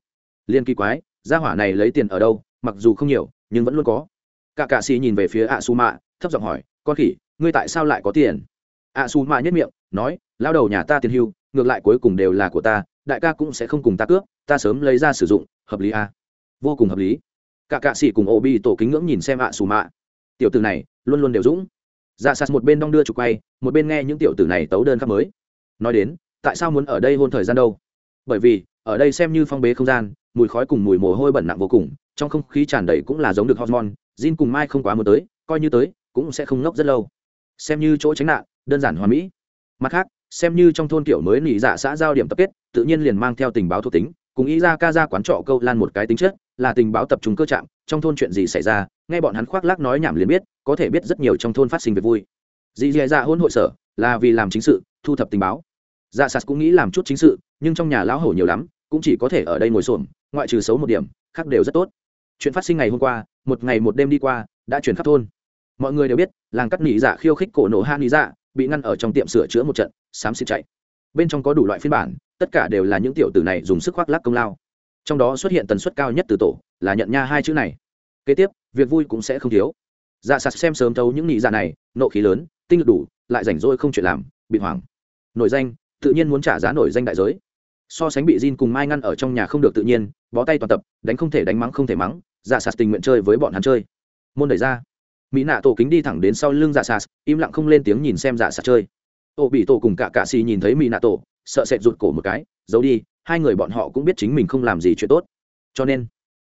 Liên kỳ quái, gia hỏa này lấy tiền ở đâu, mặc dù không nhiều, nhưng vẫn luôn có cả cạ xì nhìn về phía ạ su mạ thấp giọng hỏi, con khỉ, ngươi tại sao lại có tiền? Ạ su mạ nhất miệng, nói, lao đầu nhà ta tiền hưu, ngược lại cuối cùng đều là của ta, đại ca cũng sẽ không cùng ta cướp, ta sớm lấy ra sử dụng, hợp lý à? vô cùng hợp lý. Cả cạ sĩ cùng ô bi tổ kính ngưỡng nhìn xem ạ su mạ tiểu tử này, luôn luôn đều dũng. Dạ sạt một bên đong đưa trục quay, một bên nghe những tiểu tử này tấu đơn khắp mới. Nói đến, tại sao muốn ở đây hôn thời gian đâu? Bởi vì, ở đây xem như phong bế không gian, mùi khói cùng mùi mồ hôi bẩn nặng vô cùng, trong không khí tràn đầy cũng là giống được hormone Jin cùng mai không quá muốn tới, coi như tới, cũng sẽ không ngốc rất lâu. Xem như chỗ tránh nạn, đơn giản hoàn mỹ. Mặt khác, xem như trong thôn kiểu mới nỉ dạ xã giao điểm tập kết, tự nhiên liền mang theo tình báo thuộc tính, cùng ý ra ca ra quán trọ câu lan một cái tính chất, là tình báo tập trung cơ trạm, trong thôn chuyện gì xảy ra, nghe bọn hắn khoác lác nói nhảm liền biết, có thể biết rất nhiều trong thôn phát sinh việc vui. Dì dì dạ hôn hội sở, là vì làm chính sự, thu thập tình báo. Dạ sạt cũng nghĩ làm chút chính sự, nhưng trong nhà lão hổ nhiều lắm, cũng chỉ có thể ở đây ngồi xổm, ngoại trừ xấu một điểm, khác đều rất tốt. Chuyện phát sinh ngày hôm qua một ngày một đêm đi qua đã chuyển khắp thôn. Mọi người đều biết làng cắt nỉ dạ khiêu khích cổ nổ han nỉ dạ bị ngăn ở trong tiệm sửa chữa một trận xám xịt chạy. Bên trong có đủ loại phiên bản tất cả đều là những tiểu tử này dùng sức khoác lác công lao. Trong đó xuất hiện tần suất cao nhất từ tổ là nhận nha hai chữ này. Kế tiếp việc vui cũng sẽ không thiếu. Dạ sạt xem sớm thấu những nghị dạ này nộ khí lớn tinh lực đủ lại rảnh rỗi không chuyện làm bị hoảng. Nổi danh tự nhiên muốn trả giá nổi danh đại giới. So sánh bị Jin cùng Mai ngăn ở trong nhà không được tự nhiên, bó tay toàn tập, đánh không thể đánh mắng không thể mắng, Dạ Sạt tình nguyện chơi với bọn hắn chơi. Môn đẩy ra, Mỹ nạ tổ kính đi thẳng đến sau lưng Dạ Sạt, im lặng không lên tiếng nhìn xem Dạ Sạt chơi. Ô bị tổ cùng cả cạ xì nhìn thấy Mỹ nạ tổ, sợ sệt rụt cổ một cái, giấu đi, hai người bọn họ cũng biết chính mình không làm gì chuyện tốt. Cho nên,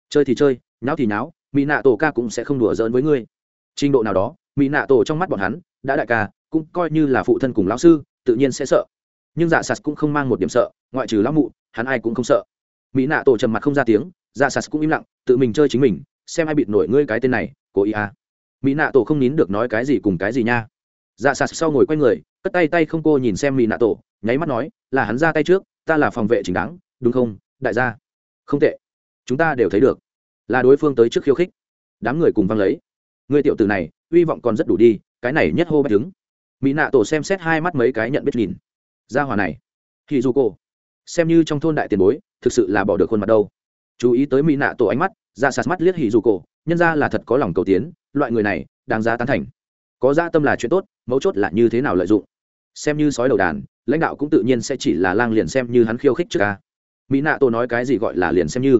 chơi thì chơi, nháo thì nháo, Mỹ nạ tổ ca cũng sẽ không đùa giỡn với ngươi. Trình độ nào đó, Mỹ nạ tổ trong mắt bọn hắn, đã đại ca, cũng coi như là phụ thân cùng lão sư, tự nhiên sẽ sợ nhưng dạ sạt cũng không mang một điểm sợ ngoại trừ lão mụ hắn ai cũng không sợ mỹ nạ tổ trầm mặt không ra tiếng ra sạt cũng im lặng, tự mình chơi chính mình, xem ai bịt nổi ngươi cái tên này, cố ý à. mỹ nạ tổ không nín được nói cái gì cùng cái gì nha. Ra sạt sau ngồi quay người, cất tay tay không cô nhìn xem mỹ nạ tổ, nháy mắt nói, là hắn ra tay trước, ta là phòng vệ chính đáng, đúng không, đại gia? Không tệ, chúng ta đều thấy được. Là đối phương tới trước khiêu khích. Đám người cùng văng lấy. Người tiểu tử này, hy vọng còn rất đủ đi, cái này nhất hô bách đứng. Mỹ nạ tổ xem xét hai mắt mấy cái nhận biết nhìn. Gia hòa này thì dù cô xem như trong thôn đại tiền bối, thực sự là bỏ được khuôn mặt đâu. Chú ý tới mỹ nạ tổ ánh mắt, ra sạt mắt liếc hì dù cô nhân ra là thật có lòng cầu tiến, loại người này, đáng giá tán thành. Có gia tâm là chuyện tốt, mấu chốt là như thế nào lợi dụng. Xem như sói đầu đàn, lãnh đạo cũng tự nhiên sẽ chỉ là lang liền xem như hắn khiêu khích trước ca. Mỹ nạ tổ nói cái gì gọi là liền xem như.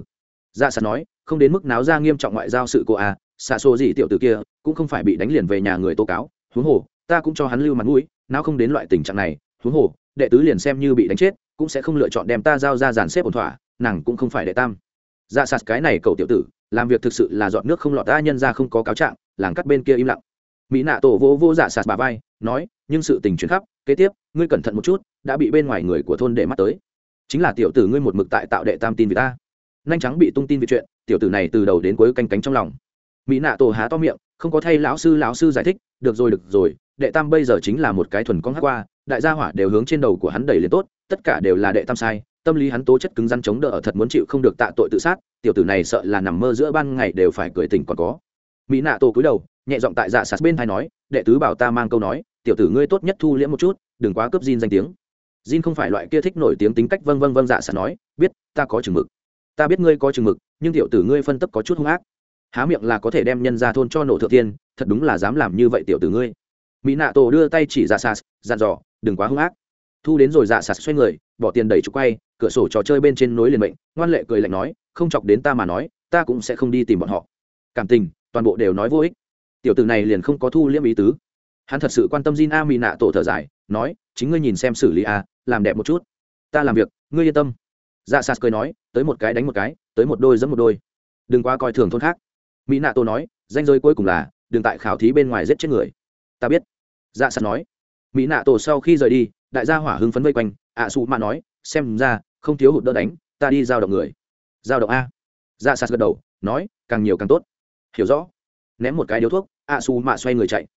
Ra sạt nói, không đến mức náo ra nghiêm trọng ngoại giao sự cô à xạ xô gì tiểu t ử kia, cũng không phải bị đánh liền về nhà người tố cáo. Huống hồ, ta cũng cho hắn lưu mặt mũi, nào không đến loại tình trạng này. Huống hồ, đệ tứ liền xem như bị đánh chết cũng sẽ không lựa chọn đem ta giao ra dàn xếp ổn thỏa, nàng cũng không phải đệ tam. Ra sạt cái này cậu tiểu tử, làm việc thực sự là dọn nước không lọt, ta nhân ra không có cáo trạng, làng cắt bên kia im lặng. Mỹ nạ tổ vô vô dạ sạt bà vai, nói, nhưng sự tình chuyển khắp, kế tiếp, ngươi cẩn thận một chút, đã bị bên ngoài người của thôn để mắt tới. Chính là tiểu tử ngươi một mực tại tạo đệ tam tin vì ta. Nhanh trắng bị tung tin về chuyện, tiểu tử này từ đầu đến cuối canh cánh trong lòng. Mỹ nạ tổ há to miệng, không có thay lão sư lão sư giải thích, được rồi được rồi, đệ tam bây giờ chính là một cái thuần con hát qua, đại gia hỏa đều hướng trên đầu của hắn đẩy lên tốt tất cả đều là đệ tam sai, tâm lý hắn tố chất cứng rắn chống đỡ thật muốn chịu không được tạ tội tự sát, tiểu tử này sợ là nằm mơ giữa ban ngày đều phải cười tỉnh còn có. Mỹ nạ tổ cúi đầu, nhẹ giọng tại dạ sạt bên thai nói, đệ tứ bảo ta mang câu nói, tiểu tử ngươi tốt nhất thu liễm một chút, đừng quá cướp Jin danh tiếng. Jin không phải loại kia thích nổi tiếng tính cách vâng vâng vâng dạ sạt nói, biết, ta có chừng mực. Ta biết ngươi có chừng mực, nhưng tiểu tử ngươi phân tấp có chút hung ác. Há miệng là có thể đem nhân ra thôn cho nổ thượng tiên thật đúng là dám làm như vậy tiểu tử ngươi. Mỹ nạ tổ đưa tay chỉ dạ sạt, dặn dò, đừng quá hung ác thu đến rồi dạ sạt xoay người bỏ tiền đẩy trục quay cửa sổ trò chơi bên trên nối liền mệnh ngoan lệ cười lạnh nói không chọc đến ta mà nói ta cũng sẽ không đi tìm bọn họ cảm tình toàn bộ đều nói vô ích tiểu tử này liền không có thu liễm ý tứ hắn thật sự quan tâm Jin A Mỹ nạ tổ thở dài, nói, chính ngươi nhìn xem xử lý a, làm đẹp một chút. Ta làm việc, ngươi yên tâm. Dạ Sas cười nói, tới một cái đánh một cái, tới một đôi giẫm một đôi. Đừng quá coi thường thôn khác. Mỹ nạ tổ nói, danh giới cuối cùng là, đừng tại khảo thí bên ngoài giết chết người. Ta biết. Dạ Sas nói. Mỹ nạ tổ sau khi rời đi, đại gia hỏa hưng phấn vây quanh, ạ à, mạ nói, xem ra không thiếu hụt đỡ đánh, ta đi giao động người. Giao động a. ra sạt gật đầu, nói, càng nhiều càng tốt. Hiểu rõ. Ném một cái điếu thuốc, ạ xù mạ xoay người chạy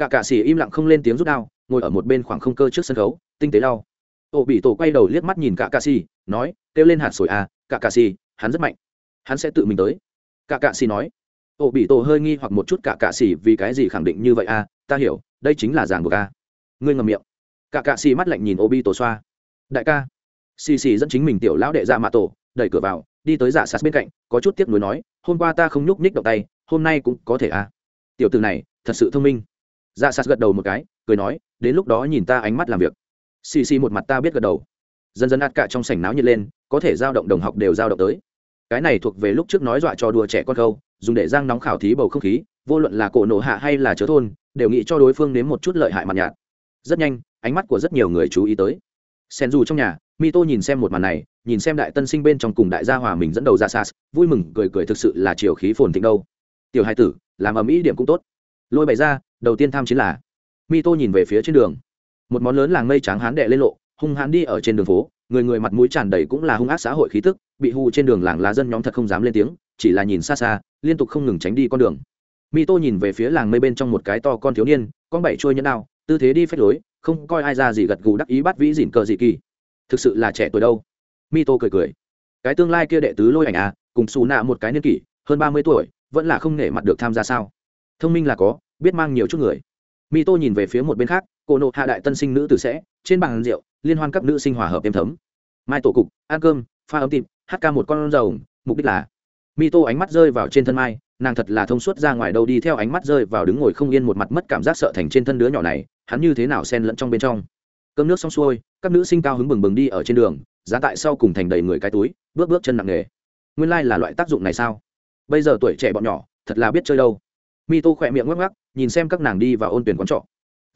cả cạ xỉ im lặng không lên tiếng rút đao ngồi ở một bên khoảng không cơ trước sân khấu tinh tế đau ổ bị tổ quay đầu liếc mắt nhìn cả cạ xỉ nói kêu lên hạt sổi a, cả cạ xỉ hắn rất mạnh hắn sẽ tự mình tới cả cạ xỉ nói ổ bị tổ hơi nghi hoặc một chút cả cạ xỉ vì cái gì khẳng định như vậy à ta hiểu đây chính là giảng buộc a. ngươi ngầm miệng cả cạ xì mắt lạnh nhìn Obi bị tổ xoa. Đại ca. Xì xì dẫn chính mình tiểu lão đệ ra mạ tổ, đẩy cửa vào, đi tới giả sạt bên cạnh, có chút tiếc nuối nói, hôm qua ta không nhúc nhích động tay, hôm nay cũng có thể à? Tiểu từ này, thật sự thông minh. Dạ sạt gật đầu một cái, cười nói, đến lúc đó nhìn ta ánh mắt làm việc. Xì xì một mặt ta biết gật đầu. Dần dần ạt cả trong sảnh náo nhiệt lên, có thể giao động đồng học đều giao động tới. Cái này thuộc về lúc trước nói dọa cho đùa trẻ con câu, dùng để giang nóng khảo thí bầu không khí, vô luận là cổ nổ hạ hay là chớ thôn, đều nghĩ cho đối phương nếm một chút lợi hại mặt nhạt. Rất nhanh ánh mắt của rất nhiều người chú ý tới. Sen dù trong nhà mi tô nhìn xem một màn này, nhìn xem đại tân sinh bên trong cùng đại gia hòa mình dẫn đầu ra sas vui mừng, cười cười thực sự là chiều khí phồn thịnh đâu. Tiểu hai tử, làm ở mỹ điểm cũng tốt. Lôi bày ra, đầu tiên tham chiến là mi tô nhìn về phía trên đường. Một món lớn làng mây trắng hán đệ lên lộ, hung hãn đi ở trên đường phố, người người mặt mũi tràn đầy cũng là hung ác xã hội khí tức, bị hù trên đường làng lá dân nhóm thật không dám lên tiếng, chỉ là nhìn xa xa, liên tục không ngừng tránh đi con đường. Mi tô nhìn về phía làng mây bên trong một cái to con thiếu niên, con bảy trôi nhẫn đao tư thế đi phép lối, không coi ai ra gì gật gù đắc ý bắt vĩ dỉn cờ dị kỳ. Thực sự là trẻ tuổi đâu? Mi tô cười cười. Cái tương lai kia đệ tứ lôi ảnh à cùng xù nạ một cái niên kỷ, hơn ba mươi tuổi, vẫn là không nể mặt được tham gia sao? Thông minh là có, biết mang nhiều chút người. Mi tô nhìn về phía một bên khác, cô nộ hạ đại tân sinh nữ tử sẽ, trên bàn rượu, liên hoan các nữ sinh hòa hợp êm thấm. Mai tổ cục, ăn cơm, pha ấm tim hát ca một con rồng, mục đích là. Mi tô ánh mắt rơi vào trên thân mai nàng thật là thông suốt ra ngoài đâu đi theo ánh mắt rơi vào đứng ngồi không yên một mặt mất cảm giác sợ thành trên thân đứa nhỏ này, hắn như thế nào xen lẫn trong bên trong? Cơm nước xong xuôi, các nữ sinh cao hứng bừng bừng đi ở trên đường, giá tại sau cùng thành đầy người cái túi, bước bước chân nặng nề. Nguyên lai là loại tác dụng này sao? Bây giờ tuổi trẻ bọn nhỏ, thật là biết chơi đâu. Mi tô khỏe miệng ngắc ngắc nhìn xem các nàng đi vào ôn tuyển quán trọ.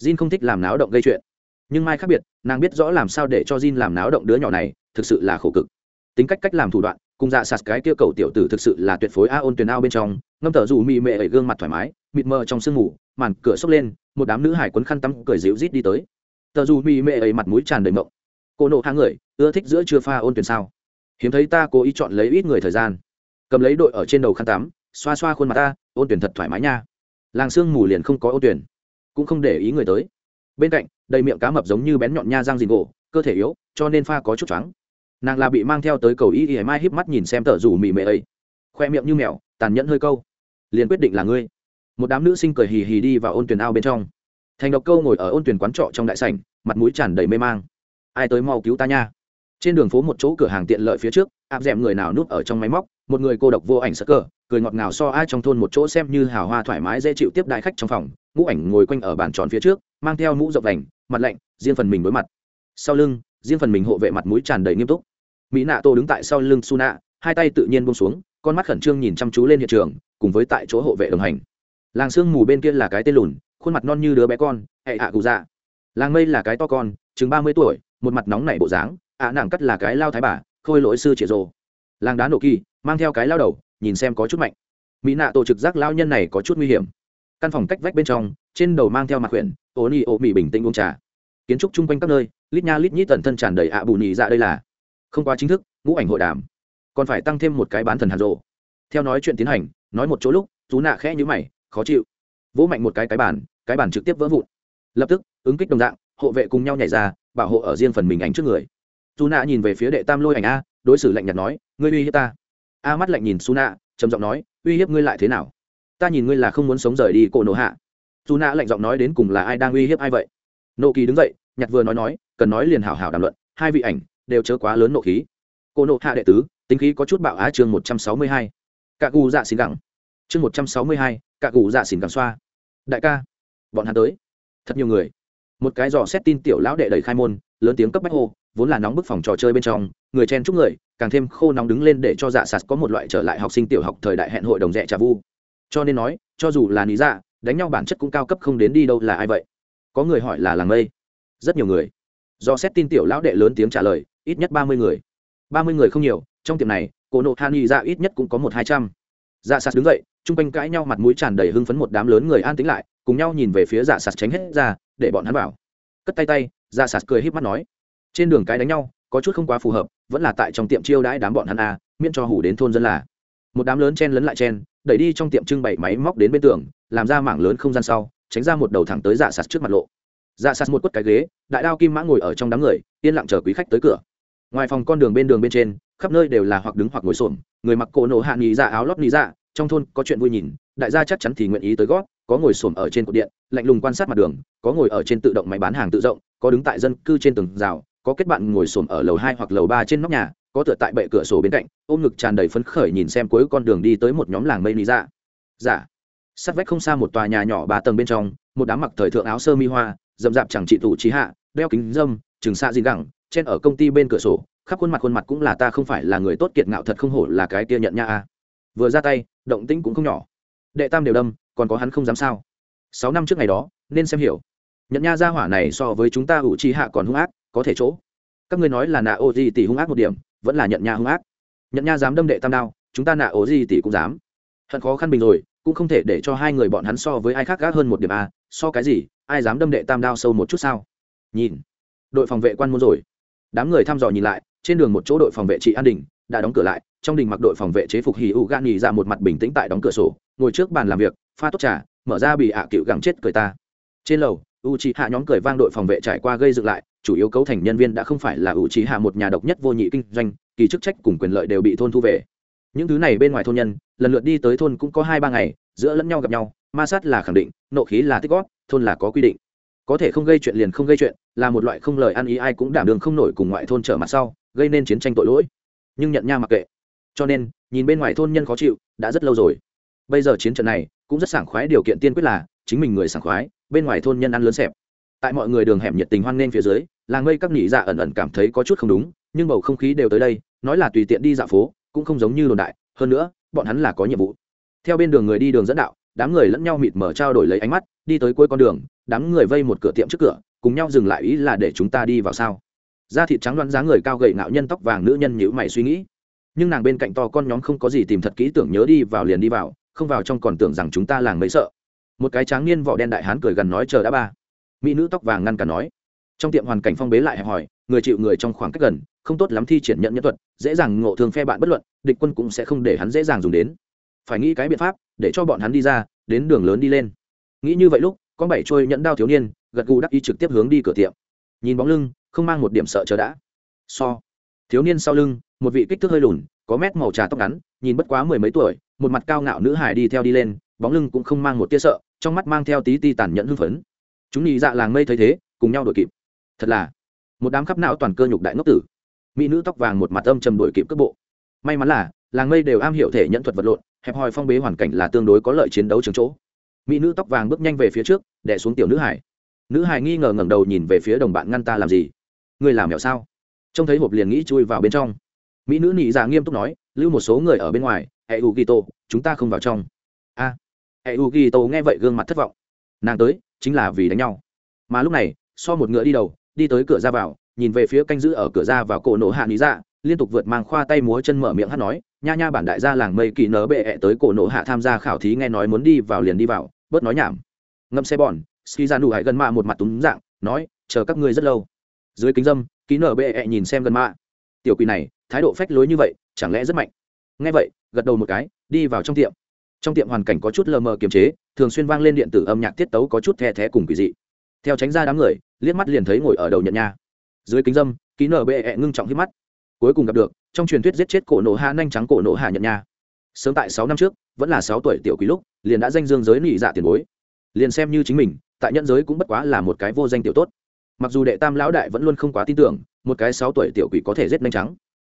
Jin không thích làm náo động gây chuyện. Nhưng mai khác biệt, nàng biết rõ làm sao để cho jin làm náo động đứa nhỏ này, thực sự là khổ cực. Tính cách cách làm thủ đoạn cùng dạ sạt cái kia cầu tiểu tử thực sự là tuyệt phối a ôn tuyển ao bên trong, ngâm tờ dù mị mệ ẩy gương mặt thoải mái, mịt mờ trong sương ngủ màn cửa xốc lên, một đám nữ hải quấn khăn tắm cười dịu rít đi tới. Tờ dù mị mệ ấy mặt mũi tràn đầy mộng. Cô nộ hai người, ưa thích giữa chưa pha ôn tuyển sao? Hiếm thấy ta cố ý chọn lấy ít người thời gian. Cầm lấy đội ở trên đầu khăn tắm, xoa xoa khuôn mặt ta, ôn tuyển thật thoải mái nha. Làng sương mù liền không có ôn tuyển cũng không để ý người tới. Bên cạnh, đầy miệng cá mập giống như bén nhọn nha răng dìn gỗ, cơ thể yếu, cho nên pha có chút trắng nàng là bị mang theo tới cầu y y mai híp mắt nhìn xem tờ rủ mị mệ ấy. Khoe miệng như mèo, tàn nhẫn hơi câu. Liền quyết định là ngươi. Một đám nữ sinh cười hì hì đi vào ôn tuyển ao bên trong. Thành độc câu ngồi ở ôn tuyển quán trọ trong đại sảnh, mặt mũi tràn đầy mê mang. Ai tới mau cứu ta nha. Trên đường phố một chỗ cửa hàng tiện lợi phía trước áp d người nào núp ở trong máy móc, một người cô độc vô ảnh sắc cờ, cười ngọt ngào so ai trong thôn một chỗ xem như hào hoa thoải mái dễ chịu tiếp đại khách trong phòng. Ngũ ảnh ngồi quanh ở bàn tròn phía trước, mang theo mũ rộng đành mặt lạnh, riêng phần mình đối mặt. Sau lưng, riêng phần mình hộ vệ mặt mũi tràn đầy nghiêm túc mỹ nạ tô đứng tại sau lưng su nạ hai tay tự nhiên buông xuống, con mắt khẩn trương nhìn chăm chú lên hiện trường, cùng với tại chỗ hộ vệ đồng hành. Làng sương mù bên kia là cái tên lùn, khuôn mặt non như đứa bé con, hệ hạ cụ dạ. Làng mây là cái to con, chừng ba mươi tuổi, một mặt nóng nảy bộ dáng, ạ nàng cắt là cái lao thái bà, khôi lỗi sư triệt rồ. Làng đá nổ kỳ, mang theo cái lao đầu, nhìn xem có chút mạnh. Mỹ nạ tổ trực giác lao nhân này có chút nguy hiểm. Căn phòng cách vách bên trong, trên đầu mang theo mặt quyển, ô ni ô mỹ bình tĩnh uống trà. Kiến trúc chung quanh các nơi, lít nha lít nhít tần thân tràn đầy ạ bù nhì dạ đây là không quá chính thức, ngũ ảnh hội đàm. Còn phải tăng thêm một cái bán thần hàn rộ theo nói chuyện tiến hành, nói một chỗ lúc rú nạ khẽ nhữ mày, khó chịu. Vỗ mạnh một cái cái bàn cái bàn trực tiếp vỡ vụn. Lập tức, ứng kích đồng dạng, hộ vệ cùng nhau nhảy ra, bảo hộ ở riêng phần mình ảnh trước người. Chú nạ nhìn về phía đệ tam lôi ảnh a, đối xử lạnh nhạt nói, ngươi uy hiếp ta. A mắt lạnh nhìn su nạ, trầm giọng nói, uy hiếp ngươi lại thế nào? Ta nhìn ngươi là không muốn sống rời đi cổ nổ hạ. Dù nạ lạnh giọng nói đến cùng là ai đang uy hiếp ai vậy? Nộ kỳ đứng dậy, nhặt vừa nói nói, cần nói liền hảo hảo đàm luận, hai vị ảnh đều chớ quá lớn nộ khí. Cô nộ hạ đệ tứ, tính khí có chút bạo á chương một trăm sáu mươi hai. Cạ gù dạ xỉn gẳng. Chương một trăm sáu mươi hai cạ gù dạ xỉn gẳng xoa. Đại ca, bọn hắn tới. Thật nhiều người. Một cái dò xét tin tiểu lão đệ đầy khai môn, lớn tiếng cấp bách hô, vốn là nóng bức phòng trò chơi bên trong, người chen chúc người, càng thêm khô nóng đứng lên để cho dạ sạt có một loại trở lại học sinh tiểu học thời đại hẹn hội đồng rẻ trà vu. Cho nên nói, cho dù là lý dạ đánh nhau bản chất cũng cao cấp không đến đi đâu là ai vậy? Có người hỏi là làng mây. Rất nhiều người. Do xét tin tiểu lão đệ lớn tiếng trả lời ít nhất ba mươi người. Ba mươi người không nhiều trong tiệm này cổ nộ han nghị ra ít nhất cũng có một hai trăm. Dạ sạt đứng dậy chung quanh cãi nhau mặt mũi tràn đầy hưng phấn một đám lớn người an tính lại cùng nhau nhìn về phía dạ sạt tránh hết ra để bọn hắn vào cất tay tay dạ sạt cười híp mắt nói trên đường cái đánh nhau có chút không quá phù hợp vẫn là tại trong tiệm chiêu đãi đám bọn hắn a à, miễn cho hủ đến thôn dân là. Một đám lớn chen lấn lại chen đẩy đi trong tiệm trưng bày máy móc đến bên tường làm ra mảng lớn không gian sau tránh ra một đầu thẳng tới dạ sạt trước mặt lộ. Dạ sạt một quất cái ghế đại đao kim mã ngồi ở trong đám người yên lặng chờ quý khách tới cửa ngoài phòng con đường bên đường bên trên, khắp nơi đều là hoặc đứng hoặc ngồi xổm, người mặc cổ nổ hạ nghỉ dạ áo lót nghỉ dạ trong thôn có chuyện vui nhìn, đại gia chắc chắn thì nguyện ý tới gót, có ngồi xổm ở trên cột điện, lạnh lùng quan sát mặt đường, có ngồi ở trên tự động máy bán hàng tự rộng, có đứng tại dân cư trên tường rào, có kết bạn ngồi xổm ở lầu hai hoặc lầu ba trên nóc nhà, có tựa tại bệ cửa sổ bên cạnh, ôm ngực tràn đầy phấn khởi nhìn xem cuối con đường đi tới một nhóm làng mây lý dạ. Dạ. Sát vách không xa một tòa nhà nhỏ ba tầng bên trong, một đám mặc thời thượng áo sơ mi hoa dầm rạp chẳng trị tủ trí hạ, đeo kính dâm trừng xạ gì gẳng chen ở công ty bên cửa sổ, khắp khuôn mặt khuôn mặt cũng là ta không phải là người tốt kiệt ngạo thật không hổ là cái kia nhận nha a. Vừa ra tay, động tĩnh cũng không nhỏ. Đệ tam đều đâm, còn có hắn không dám sao? Sáu năm trước ngày đó, nên xem hiểu. Nhận nha gia hỏa này so với chúng ta ủ trí hạ còn hung ác, có thể chỗ. Các ngươi nói là nạ ô gì tỷ hung ác một điểm, vẫn là nhận nha hung ác. Nhận nha dám đâm đệ tam đao, chúng ta nạ ô gì tỷ cũng dám. Hận khó khăn bình rồi, cũng không thể để cho hai người bọn hắn so với ai khác gác hơn một điểm a. So cái gì, ai dám đâm đệ tam đao sâu một chút sao? Nhìn. Đội phòng vệ quan môn rồi đám người thăm dò nhìn lại, trên đường một chỗ đội phòng vệ trị an đình, đã đóng cửa lại, trong đình mặc đội phòng vệ chế phục hì ụ gan nghỉ ra một mặt bình tĩnh tại đóng cửa sổ, ngồi trước bàn làm việc, pha tốt trà, mở ra bị ạ cựu gẳng chết cười ta. Trên lầu u c hạ nhóm cười vang đội phòng vệ trải qua gây dựng lại, chủ yếu cấu thành nhân viên đã không phải là u c hạ một nhà độc nhất vô nhị kinh doanh, kỳ chức trách cùng quyền lợi đều bị thôn thu về. Những thứ này bên ngoài thôn nhân, lần lượt đi tới thôn cũng có hai ba ngày, giữa lẫn nhau gặp nhau, ma sát là khẳng định, nộ khí là tích gót thôn là có quy định có thể không gây chuyện liền không gây chuyện, là một loại không lời ăn ý, ai cũng đảm đường không nổi cùng ngoại thôn trở mặt sau, gây nên chiến tranh tội lỗi. Nhưng nhận nha mặc kệ. Cho nên, nhìn bên ngoài thôn nhân khó chịu, đã rất lâu rồi. Bây giờ chiến trận này, cũng rất sảng khoái, điều kiện tiên quyết là, chính mình người sảng khoái, bên ngoài thôn nhân ăn lớn xẹp. Tại mọi người đường hẻm nhiệt tình hoan nghênh phía dưới, làng ngây các nhị dạ ẩn ẩn cảm thấy có chút không đúng, nhưng bầu không khí đều tới đây, nói là tùy tiện đi dạo phố, cũng không giống như đồn đại, hơn nữa, bọn hắn là có nhiệm vụ. Theo bên đường người đi đường dẫn đạo, đám người lẫn nhau mịt mở trao đổi lấy ánh mắt đi tới cuối con đường, đám người vây một cửa tiệm trước cửa, cùng nhau dừng lại ý là để chúng ta đi vào sao. Da thịt trắng đoán dáng người cao gầy ngạo nhân tóc vàng nữ nhân nhữ mày suy nghĩ. Nhưng nàng bên cạnh to con nhóm không có gì tìm thật kỹ tưởng nhớ đi vào liền đi vào, không vào trong còn tưởng rằng chúng ta làng mấy sợ. Một cái tráng niên vỏ đen đại hán cười gần nói chờ đã ba. Mỹ nữ tóc vàng ngăn cả nói. Trong tiệm hoàn cảnh phong bế lại hẹp hòi, người chịu người trong khoảng cách gần, không tốt lắm thi triển nhận nhân thuật, dễ dàng ngộ thường phe bạn bất luận, địch quân cũng sẽ không để hắn dễ dàng dùng đến. Phải nghĩ cái biện pháp, để cho bọn hắn đi ra, đến đường lớn đi lên nghĩ như vậy lúc có bảy trôi nhẫn đao thiếu niên, gật gù đắc ý trực tiếp hướng đi cửa tiệm. Nhìn bóng lưng, không mang một điểm sợ chờ đã. So, thiếu niên sau lưng, một vị kích thước hơi lùn, có mét màu trà tóc ngắn, nhìn bất quá mười mấy tuổi, một mặt cao ngạo nữ hải đi theo đi lên, bóng lưng cũng không mang một tia sợ, trong mắt mang theo tí ti tàn nhẫn hưng phấn. Chúng nhị dạ làng mây thấy thế, cùng nhau đổi kịp. Thật là, một đám khắp não toàn cơ nhục đại ngốc tử. Mỹ nữ tóc vàng một mặt âm trầm đổi kịp cước bộ. May mắn là, làng mây đều am hiểu thể nhận thuật vật lộn, hẹp hòi phong bế hoàn cảnh là tương đối có lợi chiến đấu trường chỗ mỹ nữ tóc vàng bước nhanh về phía trước đẻ xuống tiểu nữ hải. Nữ hải nghi ngờ ngẩng đầu nhìn về phía đồng bạn ngăn ta làm gì? Người làm mẹo sao? Trông thấy hộp liền nghĩ chui vào bên trong. Mỹ nữ nị già nghiêm túc nói, lưu một số người ở bên ngoài hệ u ghi tô, chúng ta không vào trong. A. Hệ u ghi tô nghe vậy gương mặt thất vọng. Nàng tới, chính là vì đánh nhau. Mà lúc này, so một ngựa đi đầu, đi tới cửa ra vào, nhìn về phía canh giữ ở cửa ra vào cổ nổ hạ lý dạ liên tục vượt mang khoa tay múa chân mở miệng hát nói nha nha bản đại gia làng mây kỳ nở bệ ẹ tới cổ nổ hạ tham gia khảo thí nghe nói muốn đi vào liền đi vào, bớt nói nhảm. Ngâm xe bòn, ski ra nụ hải gần mạ một mặt túng dạng, nói, chờ các ngươi rất lâu. Dưới kính dâm, ký nở bệ ẹ nhìn xem gần mạ. Tiểu quỷ này, thái độ phách lối như vậy, chẳng lẽ rất mạnh? Nghe vậy, gật đầu một cái, đi vào trong tiệm. Trong tiệm hoàn cảnh có chút lờ mờ kiềm chế, thường xuyên vang lên điện tử âm nhạc tiết tấu có chút the thé cùng quỷ dị. Theo tránh ra đám người, liếc mắt liền thấy ngồi ở đầu nhận nha. Dưới kính dâm, ký nở bệ -E ngưng trọng hít mắt cuối cùng gặp được, trong truyền thuyết giết chết cổ nổ hạ nhanh trắng cổ nổ hạ nhận nha. Sớm tại sáu năm trước, vẫn là sáu tuổi tiểu quý lúc, liền đã danh dương giới nị dạ tiền bối. Liền xem như chính mình, tại nhân giới cũng bất quá là một cái vô danh tiểu tốt. Mặc dù đệ tam lão đại vẫn luôn không quá tin tưởng, một cái sáu tuổi tiểu quỷ có thể giết nhanh trắng.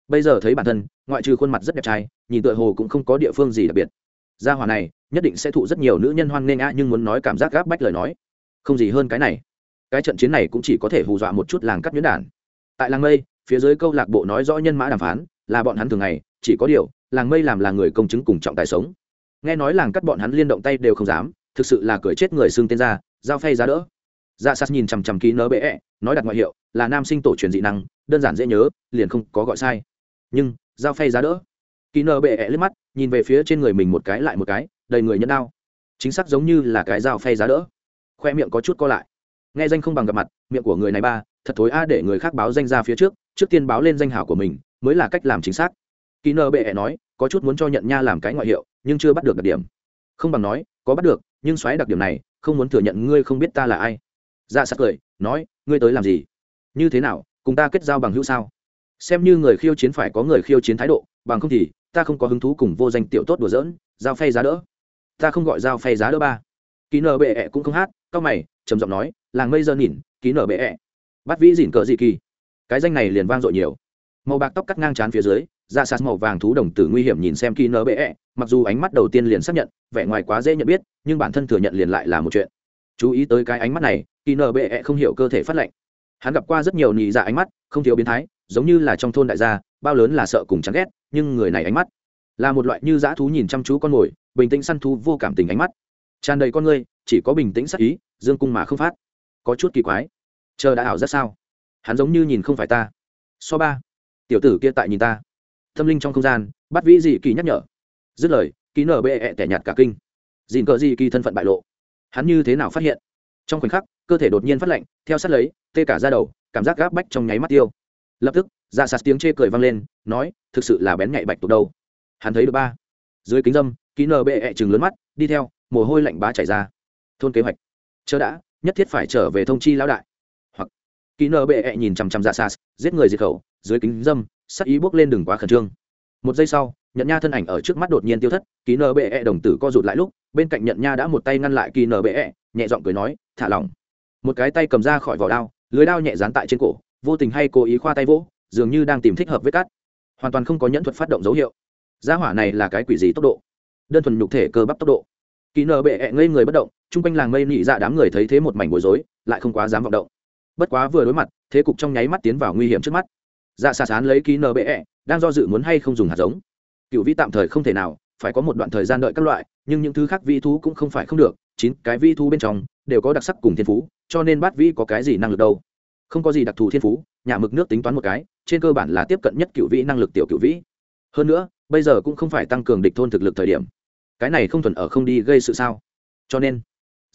Bây giờ thấy bản thân, ngoại trừ khuôn mặt rất đẹp trai, nhìn tựa hồ cũng không có địa phương gì đặc biệt. Gia hòa này, nhất định sẽ thụ rất nhiều nữ nhân hoan nghênh ạ nhưng muốn nói cảm giác gáp bách lời nói, không gì hơn cái này. Cái trận chiến này cũng chỉ có thể hù dọa một chút làng cắt nhuyễn đản tại làng mây phía dưới câu lạc bộ nói rõ nhân mã đàm phán là bọn hắn thường ngày chỉ có điều làng mây làm là người công chứng cùng trọng tài sống. Nghe nói làng cắt bọn hắn liên động tay đều không dám thực sự là cười chết người xương tên ra giao phay giá đỡ. Dạ sas nhìn chằm chằm ký nớ bệ -E, nói đặt ngoại hiệu là nam sinh tổ truyền dị năng đơn giản dễ nhớ liền không có gọi sai. Nhưng giao phay giá đỡ. Ký nơ bệ -E liếc mắt nhìn về phía trên người mình một cái lại một cái đầy người nhẫn đau chính xác giống như là cái dao phay giá đỡ. Khoe miệng có chút co lại. Nghe danh không bằng gặp mặt miệng của người này ba thật thối a để người khác báo danh ra phía trước trước tiên báo lên danh hảo của mình, mới là cách làm chính xác. Kỹ nơ bệ nói, có chút muốn cho nhận nha làm cái ngoại hiệu, nhưng chưa bắt được đặc điểm. Không bằng nói, có bắt được, nhưng xoáy đặc điểm này, không muốn thừa nhận ngươi không biết ta là ai. Dạ Ra sắc cười, nói, ngươi tới làm gì? Như thế nào, cùng ta kết giao bằng hữu sao? Xem như người khiêu chiến phải có người khiêu chiến thái độ, bằng không thì, ta không có hứng thú cùng vô danh tiểu tốt đùa giỡn, giao phay giá đỡ. Ta không gọi giao phay giá đỡ ba. Ký nở bệ ẹ cũng không hát cao mày, trầm giọng nói, làng mây giờ nhìn, ký nở bệ. Ẹ bắt vĩ dỉn cờ dị kỳ? Cái danh này liền vang dội nhiều. Màu bạc tóc cắt ngang trán phía dưới, da sạt màu vàng thú đồng tử nguy hiểm nhìn xem ký nở bệ e, mặc dù ánh mắt đầu tiên liền xác nhận, vẻ ngoài quá dễ nhận biết, nhưng bản thân thừa nhận liền lại là một chuyện. Chú ý tới cái ánh mắt này kỳ nở bệ e không hiểu cơ thể phát lệnh hắn gặp qua rất nhiều nhị dạ ánh mắt, không thiếu biến thái, giống như là trong thôn đại gia, bao lớn là sợ cùng chán ghét, nhưng người này ánh mắt là một loại như dã thú nhìn chăm chú con mồi, bình tĩnh săn thú vô cảm tình ánh mắt. Tràn đầy con ngươi chỉ có bình tĩnh sắc ý, dương cung mà không phát. Có chút kỳ quái. Chờ đã ảo rất sao? Hắn giống như nhìn không phải ta. So ba, tiểu tử kia tại nhìn ta. Tâm linh trong không gian, bắt vĩ dị kỳ nhắc nhở. Dứt lời, ký nở bệ ẹ tẻ nhạt cả kinh. Dìn cờ dị kỳ thân phận bại lộ. Hắn như thế nào phát hiện? Trong khoảnh khắc, cơ thể đột nhiên phát lạnh, theo sát lấy, tê cả ra đầu, cảm giác gáp bách trong nháy mắt tiêu. Lập tức dạ sạt tiếng chê cười vang lên, nói, thực sự là bén nhạy bạch tục đâu. Hắn thấy được ba. Dưới kính dâm, ký nở bệ ẹ chừng lớn mắt, đi theo, mồ hôi lạnh bá chảy ra. Thôn kế hoạch. Chớ đã, nhất thiết phải trở về thông chi lão đại kỹ nợ bệ e nhìn chằm chằm dạ sas, giết người diệt khẩu dưới kính dâm sắc ý bước lên đừng quá khẩn trương. Một giây sau nhận nha thân ảnh ở trước mắt đột nhiên tiêu thất kỹ nợ bệ e đồng tử co rụt lại lúc bên cạnh nhận nha đã một tay ngăn lại kỹ nợ bệ e, nhẹ giọng cười nói thả lỏng. Một cái tay cầm ra khỏi vỏ đao lưới đao nhẹ dán tại trên cổ vô tình hay cố ý khoa tay vỗ dường như đang tìm thích hợp với cắt. Hoàn toàn không có nhẫn thuật phát động dấu hiệu. Gia hỏa này là cái quỷ gì tốc độ? Đơn thuần nhục thể cơ bắp tốc độ. Kỳ nợ bệ e ngây người bất động chung quanh làng mây nị dạ đám người thấy thế một mảnh bối rối lại không quá dám vọng động bất quá vừa đối mặt, thế cục trong nháy mắt tiến vào nguy hiểm trước mắt. Dạ xà sán lấy ký nbe đang do dự muốn hay không dùng hạt giống. Cựu vĩ tạm thời không thể nào, phải có một đoạn thời gian đợi các loại, nhưng những thứ khác vi thú cũng không phải không được, chín cái vi thú bên trong đều có đặc sắc cùng thiên phú, cho nên bát vĩ có cái gì năng lực đâu? Không có gì đặc thù thiên phú, nhà mực nước tính toán một cái, trên cơ bản là tiếp cận nhất cựu vĩ năng lực tiểu cựu vĩ. Hơn nữa, bây giờ cũng không phải tăng cường địch thôn thực lực thời điểm. Cái này không thuần ở không đi gây sự sao? Cho nên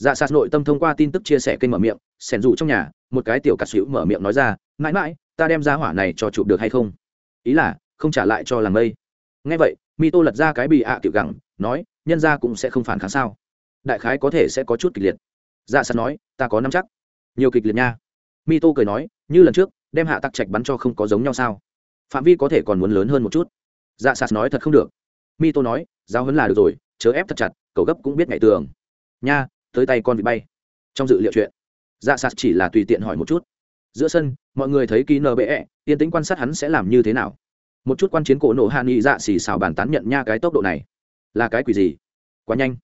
dạ sạt nội tâm thông qua tin tức chia sẻ kênh mở miệng, sẻn rủ trong nhà, một cái tiểu cà xỉu mở miệng nói ra, mãi mãi, ta đem ra hỏa này cho chụp được hay không? Ý là, không trả lại cho làng mây. Ngay vậy mi tô lật ra cái bị ạ à tiểu gẳng, nói, nhân ra cũng sẽ không phản kháng sao? Đại khái có thể sẽ có chút kịch liệt. Dạ sạt nói, ta có năm chắc. Nhiều kịch liệt nha. Mi tô cười nói, như lần trước, đem hạ tặc trạch bắn cho không có giống nhau sao? Phạm vi có thể còn muốn lớn hơn một chút. Dạ sạt nói, thật không được. Mi tô nói, giáo hấn là được rồi, chớ ép thật chặt, cậu gấp cũng biết ngày tường. Nha tới tay con vịt bay. Trong dự liệu chuyện dạ sạt chỉ là tùy tiện hỏi một chút. Giữa sân, mọi người thấy ký nbe yên tĩnh quan sát hắn sẽ làm như thế nào. Một chút quan chiến cổ nổ hạ nghị dạ xì xào bàn tán nhận nha cái tốc độ này. Là cái quỷ gì? Quá nhanh.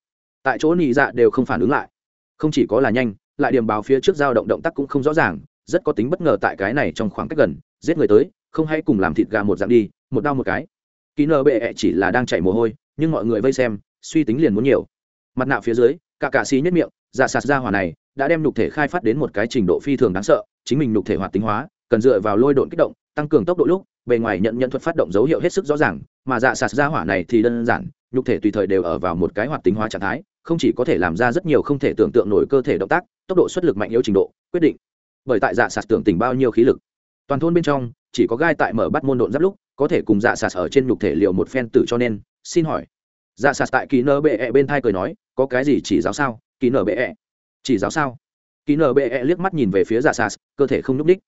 Tại chỗ nghị dạ đều không phản ứng lại. Không chỉ có là nhanh, lại điểm báo phía trước dao động động tác cũng không rõ ràng, rất có tính bất ngờ tại cái này trong khoảng cách gần, giết người tới, không hay cùng làm thịt gà một dạng đi, một đau một cái. Ký nơ chỉ là đang chạy mồ hôi, nhưng mọi người vây xem, suy tính liền muốn nhiều. Mặt nạ phía dưới cả cạ xí nhất miệng dạ sạt ra hỏa này đã đem nhục thể khai phát đến một cái trình độ phi thường đáng sợ, chính mình nhục thể hoạt tính hóa, cần dựa vào lôi độn kích động, tăng cường tốc độ lúc, bề ngoài nhận nhận thuật phát động dấu hiệu hết sức rõ ràng, mà dạ sạt ra hỏa này thì đơn giản, nhục thể tùy thời đều ở vào một cái hoạt tính hóa trạng thái, không chỉ có thể làm ra rất nhiều không thể tưởng tượng nổi cơ thể động tác, tốc độ xuất lực mạnh yếu trình độ, quyết định. Bởi tại dạ sạt tưởng tỉnh bao nhiêu khí lực. Toàn thôn bên trong, chỉ có gai tại mở bắt môn độn giáp lúc, có thể cùng dạ sạt ở trên nhục thể liệu một phen tử cho nên, xin hỏi. Dạ sạt tại kỳ nơ bệ -E bên thai cười nói có cái gì chỉ giáo sao? Kỳ nở bệ -E. chỉ giáo sao? Kỳ nở bệ -E liếc mắt nhìn về phía dạ sas cơ thể không nhúc ních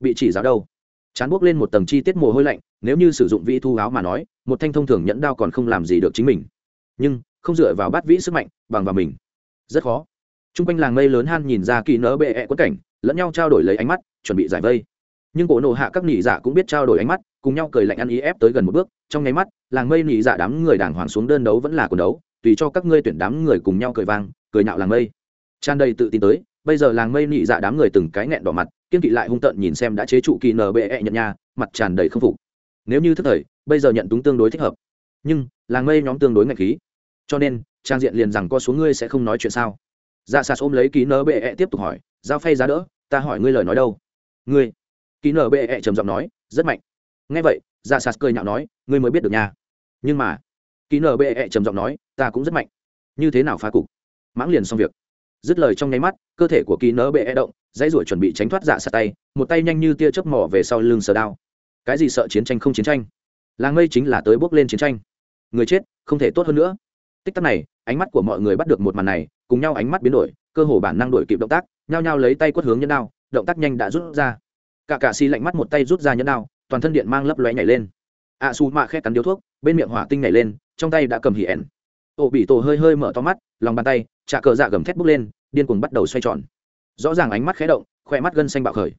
bị chỉ giáo đâu? Chán buốc lên một tầng chi tiết mồ hôi lạnh, nếu như sử dụng vị thu áo mà nói, một thanh thông thường nhẫn đao còn không làm gì được chính mình. Nhưng, không dựa vào bát vĩ sức mạnh, bằng vào mình. Rất khó. T r u n g quanh làng mây lớn han nhìn ra kỳ nở bệ ẹ quất cảnh, lẫn nhau trao đổi lấy ánh mắt, chuẩn bị giải vây. Nhưng cổ nộ hạ các nỉ dạ cũng biết trao đổi ánh mắt, cùng nhau cười lạnh ăn ý ép tới gần một bước, trong nháy mắt, làng mây nỉ dạ đám người đàng hoàng xuống đơn đấu vẫn là quần đấu tùy cho các ngươi tuyển đám người cùng nhau cười vang, cười nạo làng mây. Tràn đầy tự tin tới, bây giờ làng mây nị dạ đám người từng cái nghẹn đỏ mặt, kiên kỵ lại hung tợn nhìn xem đã chế trụ kỳ nở ẹ nhận nha mặt tràn đầy không phục. Nếu như thức thời, bây giờ nhận túng tương đối thích hợp. Nhưng, làng mây nhóm tương đối ngạch khí. Cho nên, trang diện liền rằng co xuống ngươi sẽ không nói chuyện sao? Dạ sạt ôm lấy ký nở bệ ẹ tiếp tục hỏi, giao phay giá đỡ, ta hỏi ngươi lời nói đâu? Ngươi? Ký nở bệ ẹ trầm giọng nói, rất mạnh. Ngay vậy dạ sạt cười nhạo nói, ngươi mới biết được nha. Nhưng mà ký nở bệ ẹ trầm giọng nói, ta cũng rất mạnh. Như thế nào phá cục? Mãng liền xong việc. Dứt lời trong nháy mắt, cơ thể của ký nở bệ động, dãy ruổi chuẩn bị tránh thoát dạ sạt tay, một tay nhanh như tia chớp mỏ về sau lưng sờ đao. Cái gì sợ chiến tranh không chiến tranh? Làng mây chính là tới bước lên chiến tranh. Người chết, không thể tốt hơn nữa. Tích tắc này, ánh mắt của mọi người bắt được một màn này, cùng nhau ánh mắt biến đổi, cơ hồ bản năng đổi kịp động tác, nhao nhao lấy tay quất hướng nhẫn đao, động tác nhanh đã rút ra. Cả cạ xì lạnh mắt một tay rút ra nhẫn đao, toàn thân điện mang lấp lóe nhảy lên. Ạ xù mạ khét cắn điếu thuốc, bên miệng hỏa tinh nhảy lên trong tay đã cầm hỉ ẻn ổ bị tổ hơi hơi mở to mắt, lòng bàn tay, trà cờ dạ gầm thét bốc lên, điên cuồng bắt đầu xoay tròn. Rõ ràng ánh mắt khé động khoe mắt gân xanh bạo khởi.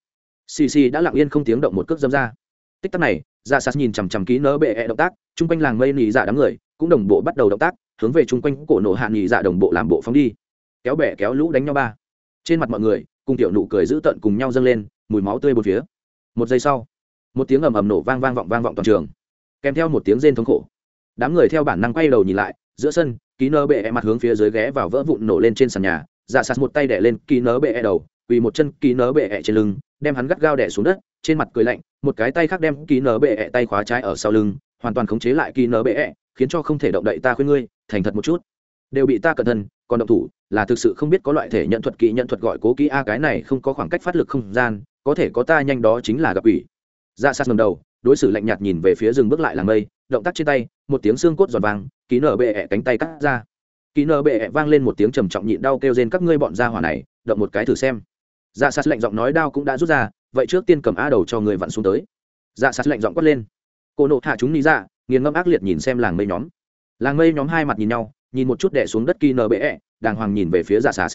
Xì xì đã lặng yên không tiếng động một cước dâm ra. Tích tắc này dạ sạt nhìn chằm chằm ký nỡ bệ -e động tác, chung quanh làng mây nỉ dạ đám người, cũng đồng bộ bắt đầu động tác, hướng về chung quanh cổ nổ hạ nỉ dạ đồng bộ làm bộ phóng đi. Kéo bẻ kéo lũ đánh nhau ba. Trên mặt mọi người, cùng tiểu nụ cười giữ tận cùng nhau dâng lên, mùi máu tươi một phía. Một giây sau, một tiếng ầm ầm nổ vang vang vọng vang vọng toàn trường. Kèm theo một tiếng rên thống khổ đám người theo bản năng quay đầu nhìn lại giữa sân ký nơ bệ -e mặt hướng phía dưới ghé vào vỡ vụn nổ lên trên sàn nhà dạ sạt một tay đẻ lên ký nơ bệ -e đầu quỳ một chân ký nơ bệ -e trên lưng đem hắn gắt gao đẻ xuống đất trên mặt cười lạnh một cái tay khác đem ký nở bệ -E tay khóa trái ở sau lưng hoàn toàn khống chế lại ký nở bệ -E, khiến cho không thể động đậy ta khuyên ngươi thành thật một chút. Đều bị ta cẩn thân còn động thủ là thực sự không biết có loại thể nhận thuật kỹ nhận thuật gọi cố kỹ a cái này không có khoảng cách phát lực không gian có thể có ta nhanh đó chính là gặp ủy. Dạ Ra sát ngầm đầu đối xử lạnh nhạt nhìn về phía rừng bước lại làng mây động tác trên tay, một tiếng xương cốt giòn vàng, ký nở bệ ẹ cánh tay cắt ra. Ký nở bệ ẹ vang lên một tiếng trầm trọng nhịn đau kêu rên các ngươi bọn ra hỏa này, động một cái thử xem. Dạ sát lạnh giọng nói đau cũng đã rút ra, vậy trước tiên cầm a đầu cho người vặn xuống tới. Dạ sát lạnh giọng quát lên. Cô nộ hạ chúng lý ra, nghiền ngâm ác liệt nhìn xem làng mây nhóm. Làng mây nhóm hai mặt nhìn nhau, nhìn một chút đẻ xuống đất kỳ nở bệ ẹ. đàng hoàng nhìn về phía dạ sát.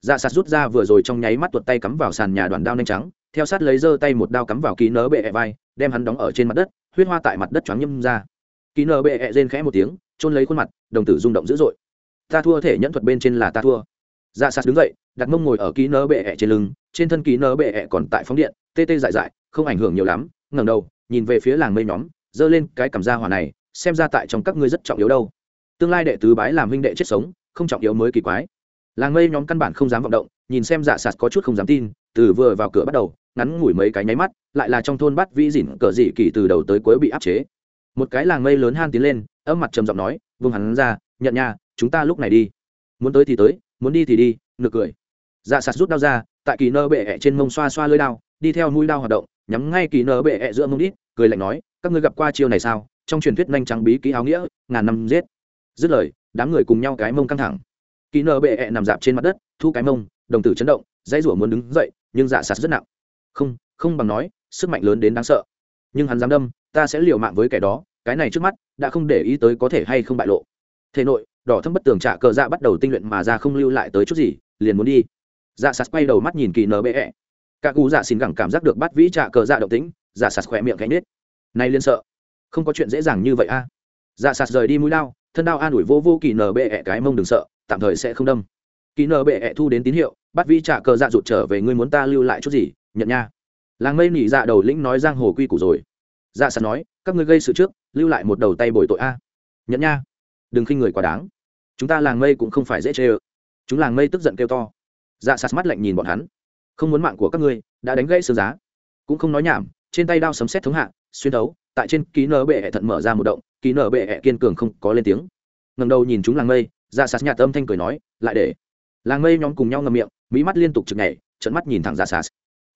Dạ sát rút ra vừa rồi trong nháy mắt tuột tay cắm vào sàn nhà đoàn đao nhanh trắng, theo sát lấy giơ tay một đao cắm vào ký nở bệ ẹ vai, đem hắn đóng ở trên mặt đất, huyết hoa tại mặt đất choáng nhâm ra. Ký nở bệ ẹ rên khẽ một tiếng trôn lấy khuôn mặt, đồng tử rung động dữ dội. Ta thua thể nhẫn thuật bên trên là ta thua. Dạ sát đứng dậy, đặt mông ngồi ở ký nơ bệ ẹ trên lưng, trên thân ký nơ bệ ẹ còn tại phóng điện, tê tê dại dại, không ảnh hưởng nhiều lắm, ngẩng đầu, nhìn về phía làng mây nhóm, giơ lên cái cảm gia hỏa này, xem ra tại trong các ngươi rất trọng yếu đâu. Tương lai đệ tứ bái làm huynh đệ chết sống, không trọng yếu mới kỳ quái. Làng mây nhóm căn bản không dám vọng động, nhìn xem dạ sạt có chút không dám tin, từ vừa vào cửa bắt đầu, ngắn ngủi mấy cái nháy mắt, lại là trong thôn bắt vĩ dỉn cờ dị kỳ từ đầu tới cuối bị áp chế một cái làng mây lớn han tiến lên, âm mặt trầm giọng nói, vương hắn ra, nhận nha, chúng ta lúc này đi. Muốn tới thì tới, muốn đi thì đi, nực cười. Dạ sạt rút đao ra, tại kỳ nơ bệ ẹ trên mông xoa xoa lơi đao, đi theo mũi đao hoạt động, nhắm ngay kỳ nơ bệ ẹ giữa mông đít, cười lạnh nói, các ngươi gặp qua chiêu này sao? Trong truyền thuyết nhanh trắng bí ký áo nghĩa, ngàn năm giết. Dứt lời, đám người cùng nhau cái mông căng thẳng. Kỳ nơ bệ ẹ nằm dạp trên mặt đất, thu cái mông, đồng tử chấn động, dãy rủa muốn đứng dậy, nhưng dạ sạt rất nặng. Không không bằng nói, sức mạnh lớn đến đáng sợ nhưng hắn dám đâm, ta sẽ liều mạng với kẻ đó, cái này trước mắt, đã không để ý tới có thể hay không bại lộ. Thế nội, đỏ thâm bất tường trả cờ dạ bắt đầu tinh luyện mà ra không lưu lại tới chút gì, liền muốn đi. Dạ sạt quay đầu mắt nhìn kỳ nở bệ ẹ. Cả cụ dạ xin gẳng cảm giác được bắt vĩ trả cờ dạ động tĩnh dạ sạt khỏe miệng gánh nết. Nay liên sợ. Không có chuyện dễ dàng như vậy a. Dạ sạt rời đi mũi lao, thân đao an ủi vô vô kỳ nở bệ cái mông đừng sợ, tạm thời sẽ không đâm. Kỳ nở bệ thu đến tín hiệu, bắt vĩ trả cờ dạ rụt trở về, ngươi muốn ta lưu lại chút gì, nhận nha làng mây nỉ dạ đầu lĩnh nói giang hồ quy củ rồi. Dạ sạt nói, các ngươi gây sự trước, lưu lại một đầu tay bồi tội a. Nhẫn nha. Đừng khinh người quá đáng. Chúng ta làng mây cũng không phải dễ chê ơ. Chúng làng mây tức giận kêu to. Dạ sạt mắt lạnh nhìn bọn hắn. Không muốn mạng của các ngươi, đã đánh gãy sương giá. Cũng không nói nhảm, trên tay đao sấm xét thống hạ, xuyên thấu, tại trên ký nở bệ hệ thận mở ra một động, ký nở bệ hệ kiên cường không có lên tiếng. Ngầm đầu nhìn chúng làng mây dạ sạt nhạt âm thanh cười nói, lại để. Làng mây nhóm cùng nhau ngầm miệng, mỹ mắt liên tục chực nhảy trận mắt nhìn thẳng dạ sạt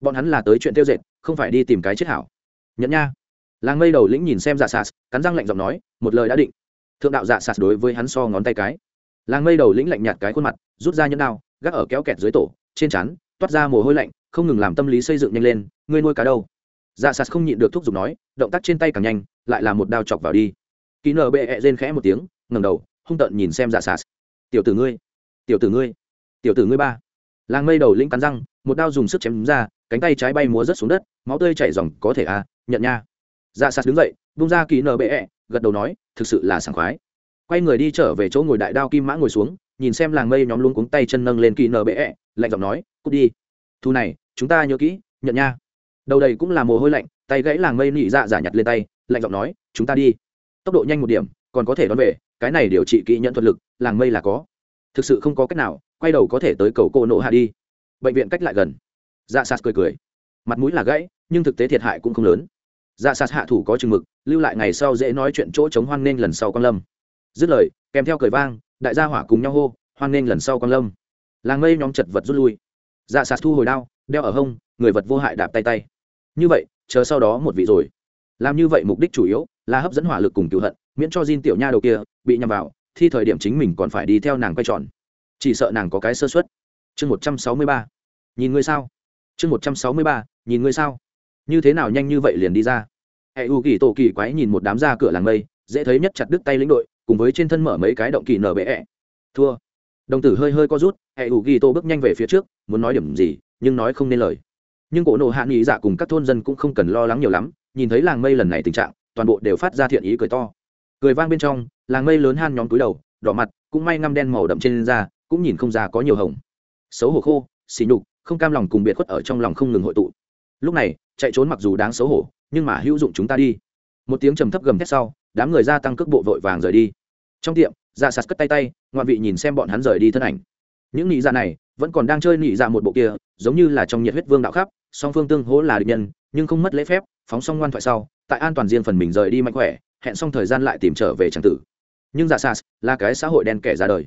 bọn hắn là tới chuyện tiêu dệt, không phải đi tìm cái chết hảo. Nhẫn nha. Làng mây đầu lĩnh nhìn xem dạ sạt, cắn răng lạnh giọng nói, một lời đã định. Thượng đạo dạ sạt đối với hắn so ngón tay cái. Làng mây đầu lĩnh lạnh nhạt cái khuôn mặt, rút ra nhẫn đao, gác ở kéo kẹt dưới tổ, trên chắn toát ra mồ hôi lạnh, không ngừng làm tâm lý xây dựng nhanh lên, ngươi nuôi cá đâu? Dạ sạt không nhịn được thúc giục nói, động tác trên tay càng nhanh, lại là một đao chọc vào đi. Ký nở bệ ẹ rên khẽ một tiếng ngầm đầu, hung tợn nhìn xem dạ sạt. Tiểu tử ngươi, tiểu tử ngươi, tiểu tử ngươi ba. Làng mây đầu lĩnh cắn răng, một đao dùng sức chém ra cánh tay trái bay múa rớt xuống đất, máu tươi chảy dòng, có thể à nhận nha. Dạ sạt đứng dậy, bung ra kỳ nở bệ ẹ, gật đầu nói, thực sự là sảng khoái. Quay người đi trở về chỗ ngồi đại đao kim mã ngồi xuống, nhìn xem làng mây nhóm luôn cuống tay chân nâng lên kỳ nở bệ ẹ, lạnh giọng nói, cút đi. Thu này, chúng ta nhớ kỹ, nhận nha. Đầu đầy cũng là mồ hôi lạnh, tay gãy làng mây nị dạ giả nhặt lên tay, lạnh giọng nói, chúng ta đi. Tốc độ nhanh một điểm, còn có thể đón về, cái này điều trị kỹ nhận thuật lực, làng mây là có. Thực sự không có cách nào, quay đầu có thể tới cầu cô nộ hạ đi. Bệnh viện cách lại gần dạ sạt cười cười. Mặt mũi là gãy, nhưng thực tế thiệt hại cũng không lớn. Dạ sạt hạ thủ có chừng mực, lưu lại ngày sau dễ nói chuyện chỗ chống hoan nghênh lần sau con lâm. Dứt lời, kèm theo cười vang, đại gia hỏa cùng nhau hô, hoan nghênh lần sau con lâm. Làng mây nhóm chật vật rút lui. Dạ sạt thu hồi đao, đeo ở hông, người vật vô hại đạp tay tay. Như vậy, chờ sau đó một vị rồi. Làm như vậy mục đích chủ yếu là hấp dẫn hỏa lực cùng cựu hận, miễn cho Jin tiểu nha đầu kia bị nhầm vào, thi thời điểm chính mình còn phải đi theo nàng quay tròn. Chỉ sợ nàng có cái sơ xuất chương một trăm sáu mươi ba. Nhìn ngươi sao? Chương một trăm sáu mươi ba, nhìn ngươi sao? Như thế nào nhanh như vậy liền đi ra? Hệ u kỳ tổ kỳ quái nhìn một đám ra cửa làng mây, dễ thấy nhất chặt đứt tay lĩnh đội, cùng với trên thân mở mấy cái động kỳ nở bệ ẹ. Thua. Đồng tử hơi hơi co rút hệ u kỳ tổ bước nhanh về phía trước, muốn nói điểm gì, nhưng nói không nên lời. Nhưng cổ nộ hạ nghĩ dạ cùng các thôn dân cũng không cần lo lắng nhiều lắm, nhìn thấy làng mây lần này tình trạng, toàn bộ đều phát ra thiện ý cười to. Cười vang bên trong, làng mây lớn han nhóm túi đầu, đỏ mặt, cũng may ngăm đen màu đậm trên da, cũng nhìn không ra có nhiều hồng. Xấu hổ khô, xỉ nhục không cam lòng cùng biệt khuất ở trong lòng không ngừng hội tụ. Lúc này, chạy trốn mặc dù đáng xấu hổ, nhưng mà hữu dụng chúng ta đi. Một tiếng trầm thấp gầm thét sau, đám người gia tăng cước bộ vội vàng rời đi. Trong tiệm dạ sạt cất tay tay, ngoạn vị nhìn xem bọn hắn rời đi thân ảnh. Những nị dạ này vẫn còn đang chơi nị dạ một bộ kia, giống như là trong nhiệt huyết vương đạo khắp, song phương tương hỗ là địch nhân, nhưng không mất lễ phép, phóng xong ngoan thoại sau, tại an toàn riêng phần mình rời đi mạnh khỏe, hẹn xong thời gian lại tìm trở về tràng tử. Nhưng dạ sạt là cái xã hội đen kẻ ra đời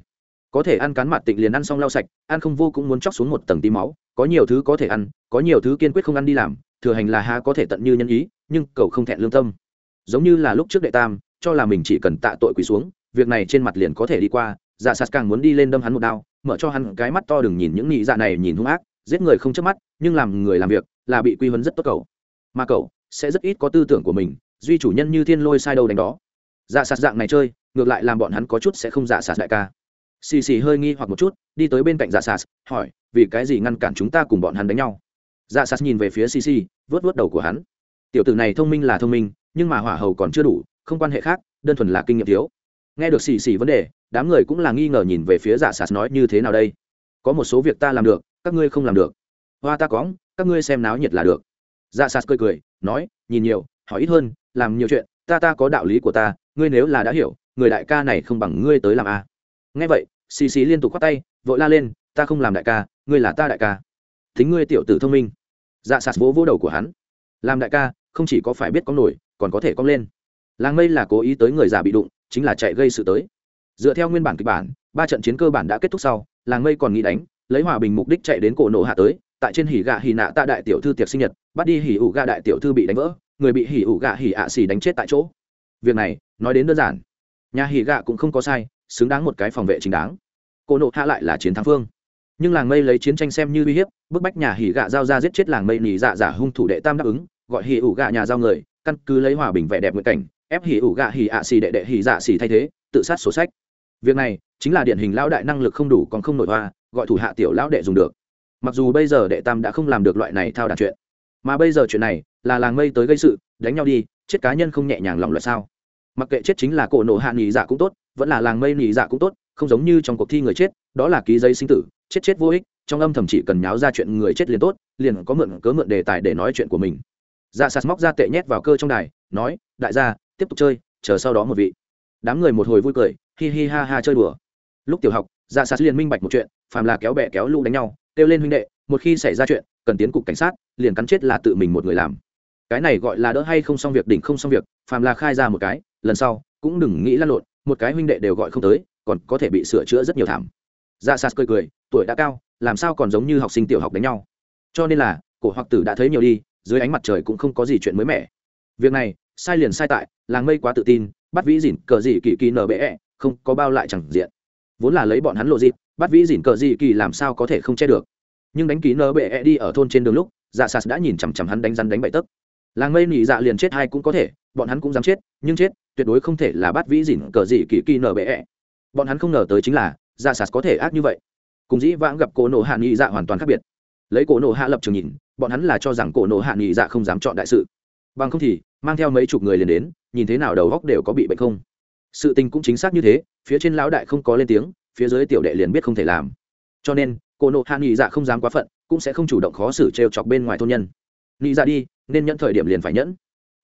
có thể ăn cán mặt tịnh liền ăn xong lau sạch, ăn không vô cũng muốn chóc xuống một tầng tí máu, có nhiều thứ có thể ăn, có nhiều thứ kiên quyết không ăn đi làm, thừa hành là há có thể tận như nhân ý, nhưng cầu không thẹn lương tâm. Giống như là lúc trước đệ tam, cho là mình chỉ cần tạ tội quỳ xuống, việc này trên mặt liền có thể đi qua dạ sạt càng muốn đi lên đâm hắn một đao, mở cho hắn cái mắt to đừng nhìn những nhị dạ này nhìn hung ác, giết người không chớp mắt, nhưng làm người làm việc là bị quy huấn rất tốt cậu. Mà cậu sẽ rất ít có tư tưởng của mình, duy chủ nhân như thiên lôi sai đâu đánh đó. Dạ sạt dạng này chơi, ngược lại làm bọn hắn có chút sẽ không dạ sạt đại ca xì xì hơi nghi hoặc một chút, đi tới bên cạnh dạ sas, hỏi, vì cái gì ngăn cản chúng ta cùng bọn hắn đánh nhau? Dạ sas nhìn về phía xì xì vớt vớt đầu của hắn. Tiểu tử này thông minh là thông minh, nhưng mà hỏa hầu còn chưa đủ, không quan hệ khác, đơn thuần là kinh nghiệm thiếu. Nghe được xì xì vấn đề, đám người cũng là nghi ngờ nhìn về phía dạ sạt nói như thế nào đây? Có một số việc ta làm được, các ngươi không làm được. Hoa ta cóng các ngươi xem náo nhiệt là được. Dạ sạt cười cười, nói, nhìn nhiều, hỏi ít hơn, làm nhiều chuyện, ta ta có đạo lý của ta, ngươi nếu là đã hiểu, người đại ca này không bằng ngươi tới làm a à. nghe vậy xì xì liên tục khoát tay, vội la lên, ta không làm đại ca, ngươi là ta đại ca. Thính ngươi tiểu tử thông minh. Dạ sạt vỗ vỗ đầu của hắn. Làm đại ca, không chỉ có phải biết có nổi, còn có thể cong lên. Làng mây là cố ý tới người già bị đụng, chính là chạy gây sự tới. Dựa theo nguyên bản kịch bản, ba trận chiến cơ bản đã kết thúc sau, làng mây còn nghĩ đánh, lấy hòa bình mục đích chạy đến cổ nổ hạ tới, tại trên hỉ gạ hỉ nạ tạ đại tiểu thư tiệc sinh nhật, bắt đi hỉ ủ gạ đại tiểu thư bị đánh vỡ, người bị hỉ ủ gạ hỉ ạ xì đánh chết tại chỗ. Việc này, nói đến đơn giản. Nhà hỉ gạ cũng không có sai, xứng đáng một cái phòng vệ chính đáng cô nộ hạ lại là chiến thắng phương. Nhưng làng mây lấy chiến tranh xem như uy hiếp, bức bách nhà hỉ gạ giao ra giết chết làng mây nỉ dạ giả hung thủ đệ tam đáp ứng, gọi hỉ ủ gạ nhà giao người, căn cứ lấy hòa bình vẻ đẹp nguyện cảnh, ép hỉ ủ gạ hỉ ạ xì đệ đệ hỉ dạ xì thay thế, tự sát sổ sách. Việc này chính là điển hình lão đại năng lực không đủ còn không nổi hoa, gọi thủ hạ tiểu lão đệ dùng được. Mặc dù bây giờ đệ tam đã không làm được loại này thao đàn chuyện, mà bây giờ chuyện này là làng mây tới gây sự, đánh nhau đi, chết cá nhân không nhẹ nhàng lòng loại sao? Mặc kệ chết chính là cổ nộ hạ nghỉ dạ cũng tốt, vẫn là làng mây nghỉ dạ cũng tốt không giống như trong cuộc thi người chết, đó là ký giấy sinh tử, chết chết vô ích, trong âm thầm chỉ cần nháo ra chuyện người chết liền tốt, liền có mượn cớ mượn đề tài để nói chuyện của mình. Dạ sạt móc ra tệ nhét vào cơ trong đài, nói, đại gia, tiếp tục chơi, chờ sau đó một vị. Đám người một hồi vui cười, hi hi ha ha chơi đùa. Lúc tiểu học dạ sạt liền minh bạch một chuyện, phàm là kéo bè kéo lũ đánh nhau, kêu lên huynh đệ, một khi xảy ra chuyện, cần tiến cục cảnh sát, liền cắn chết là tự mình một người làm. Cái này gọi là đỡ hay không xong việc đỉnh không xong việc, phàm là khai ra một cái, lần sau, cũng đừng nghĩ lăn lộn, một cái huynh đệ đều gọi không tới còn có thể bị sửa chữa rất nhiều thảm. Dạ sas cười cười, tuổi đã cao, làm sao còn giống như học sinh tiểu học đánh nhau. Cho nên là, cổ hoặc tử đã thấy nhiều đi, dưới ánh mặt trời cũng không có gì chuyện mới mẻ. Việc này, sai liền sai tại, làng mây quá tự tin, bắt vĩ dỉn cờ gì kỳ kỳ nở bệ không có bao lại chẳng diện. Vốn là lấy bọn hắn lộ dịp, bắt vĩ dỉn cờ gì kỳ làm sao có thể không che được. Nhưng đánh ký nở bệ đi ở thôn trên đường lúc dạ sas đã nhìn chằm chằm hắn đánh rắn đánh bậy tấc. Làng mây nỉ dạ liền chết hay cũng có thể, bọn hắn cũng dám chết, nhưng chết, tuyệt đối không thể là bắt vĩ dỉn cờ gì kỳ kỳ nở bệ bọn hắn không ngờ tới chính là dạ sạt có thể ác như vậy. Cùng dĩ vãng gặp cổ Nộ hạ nghị dạ hoàn toàn khác biệt. Lấy cổ Nộ hạ lập trường nhìn, bọn hắn là cho rằng cổ Nộ hạ nghị dạ không dám chọn đại sự. Bằng không thì, mang theo mấy chục người liền đến, nhìn thế nào đầu góc đều có bị bệnh không. Sự tình cũng chính xác như thế, phía trên lão đại không có lên tiếng, phía dưới tiểu đệ liền biết không thể làm. Cho nên, cổ nộ hạ nghị dạ không dám quá phận, cũng sẽ không chủ động khó xử t chọc bên ngoài thôn nhân. Nghị dạ đi, nên nhận thời điểm liền phải nhẫn.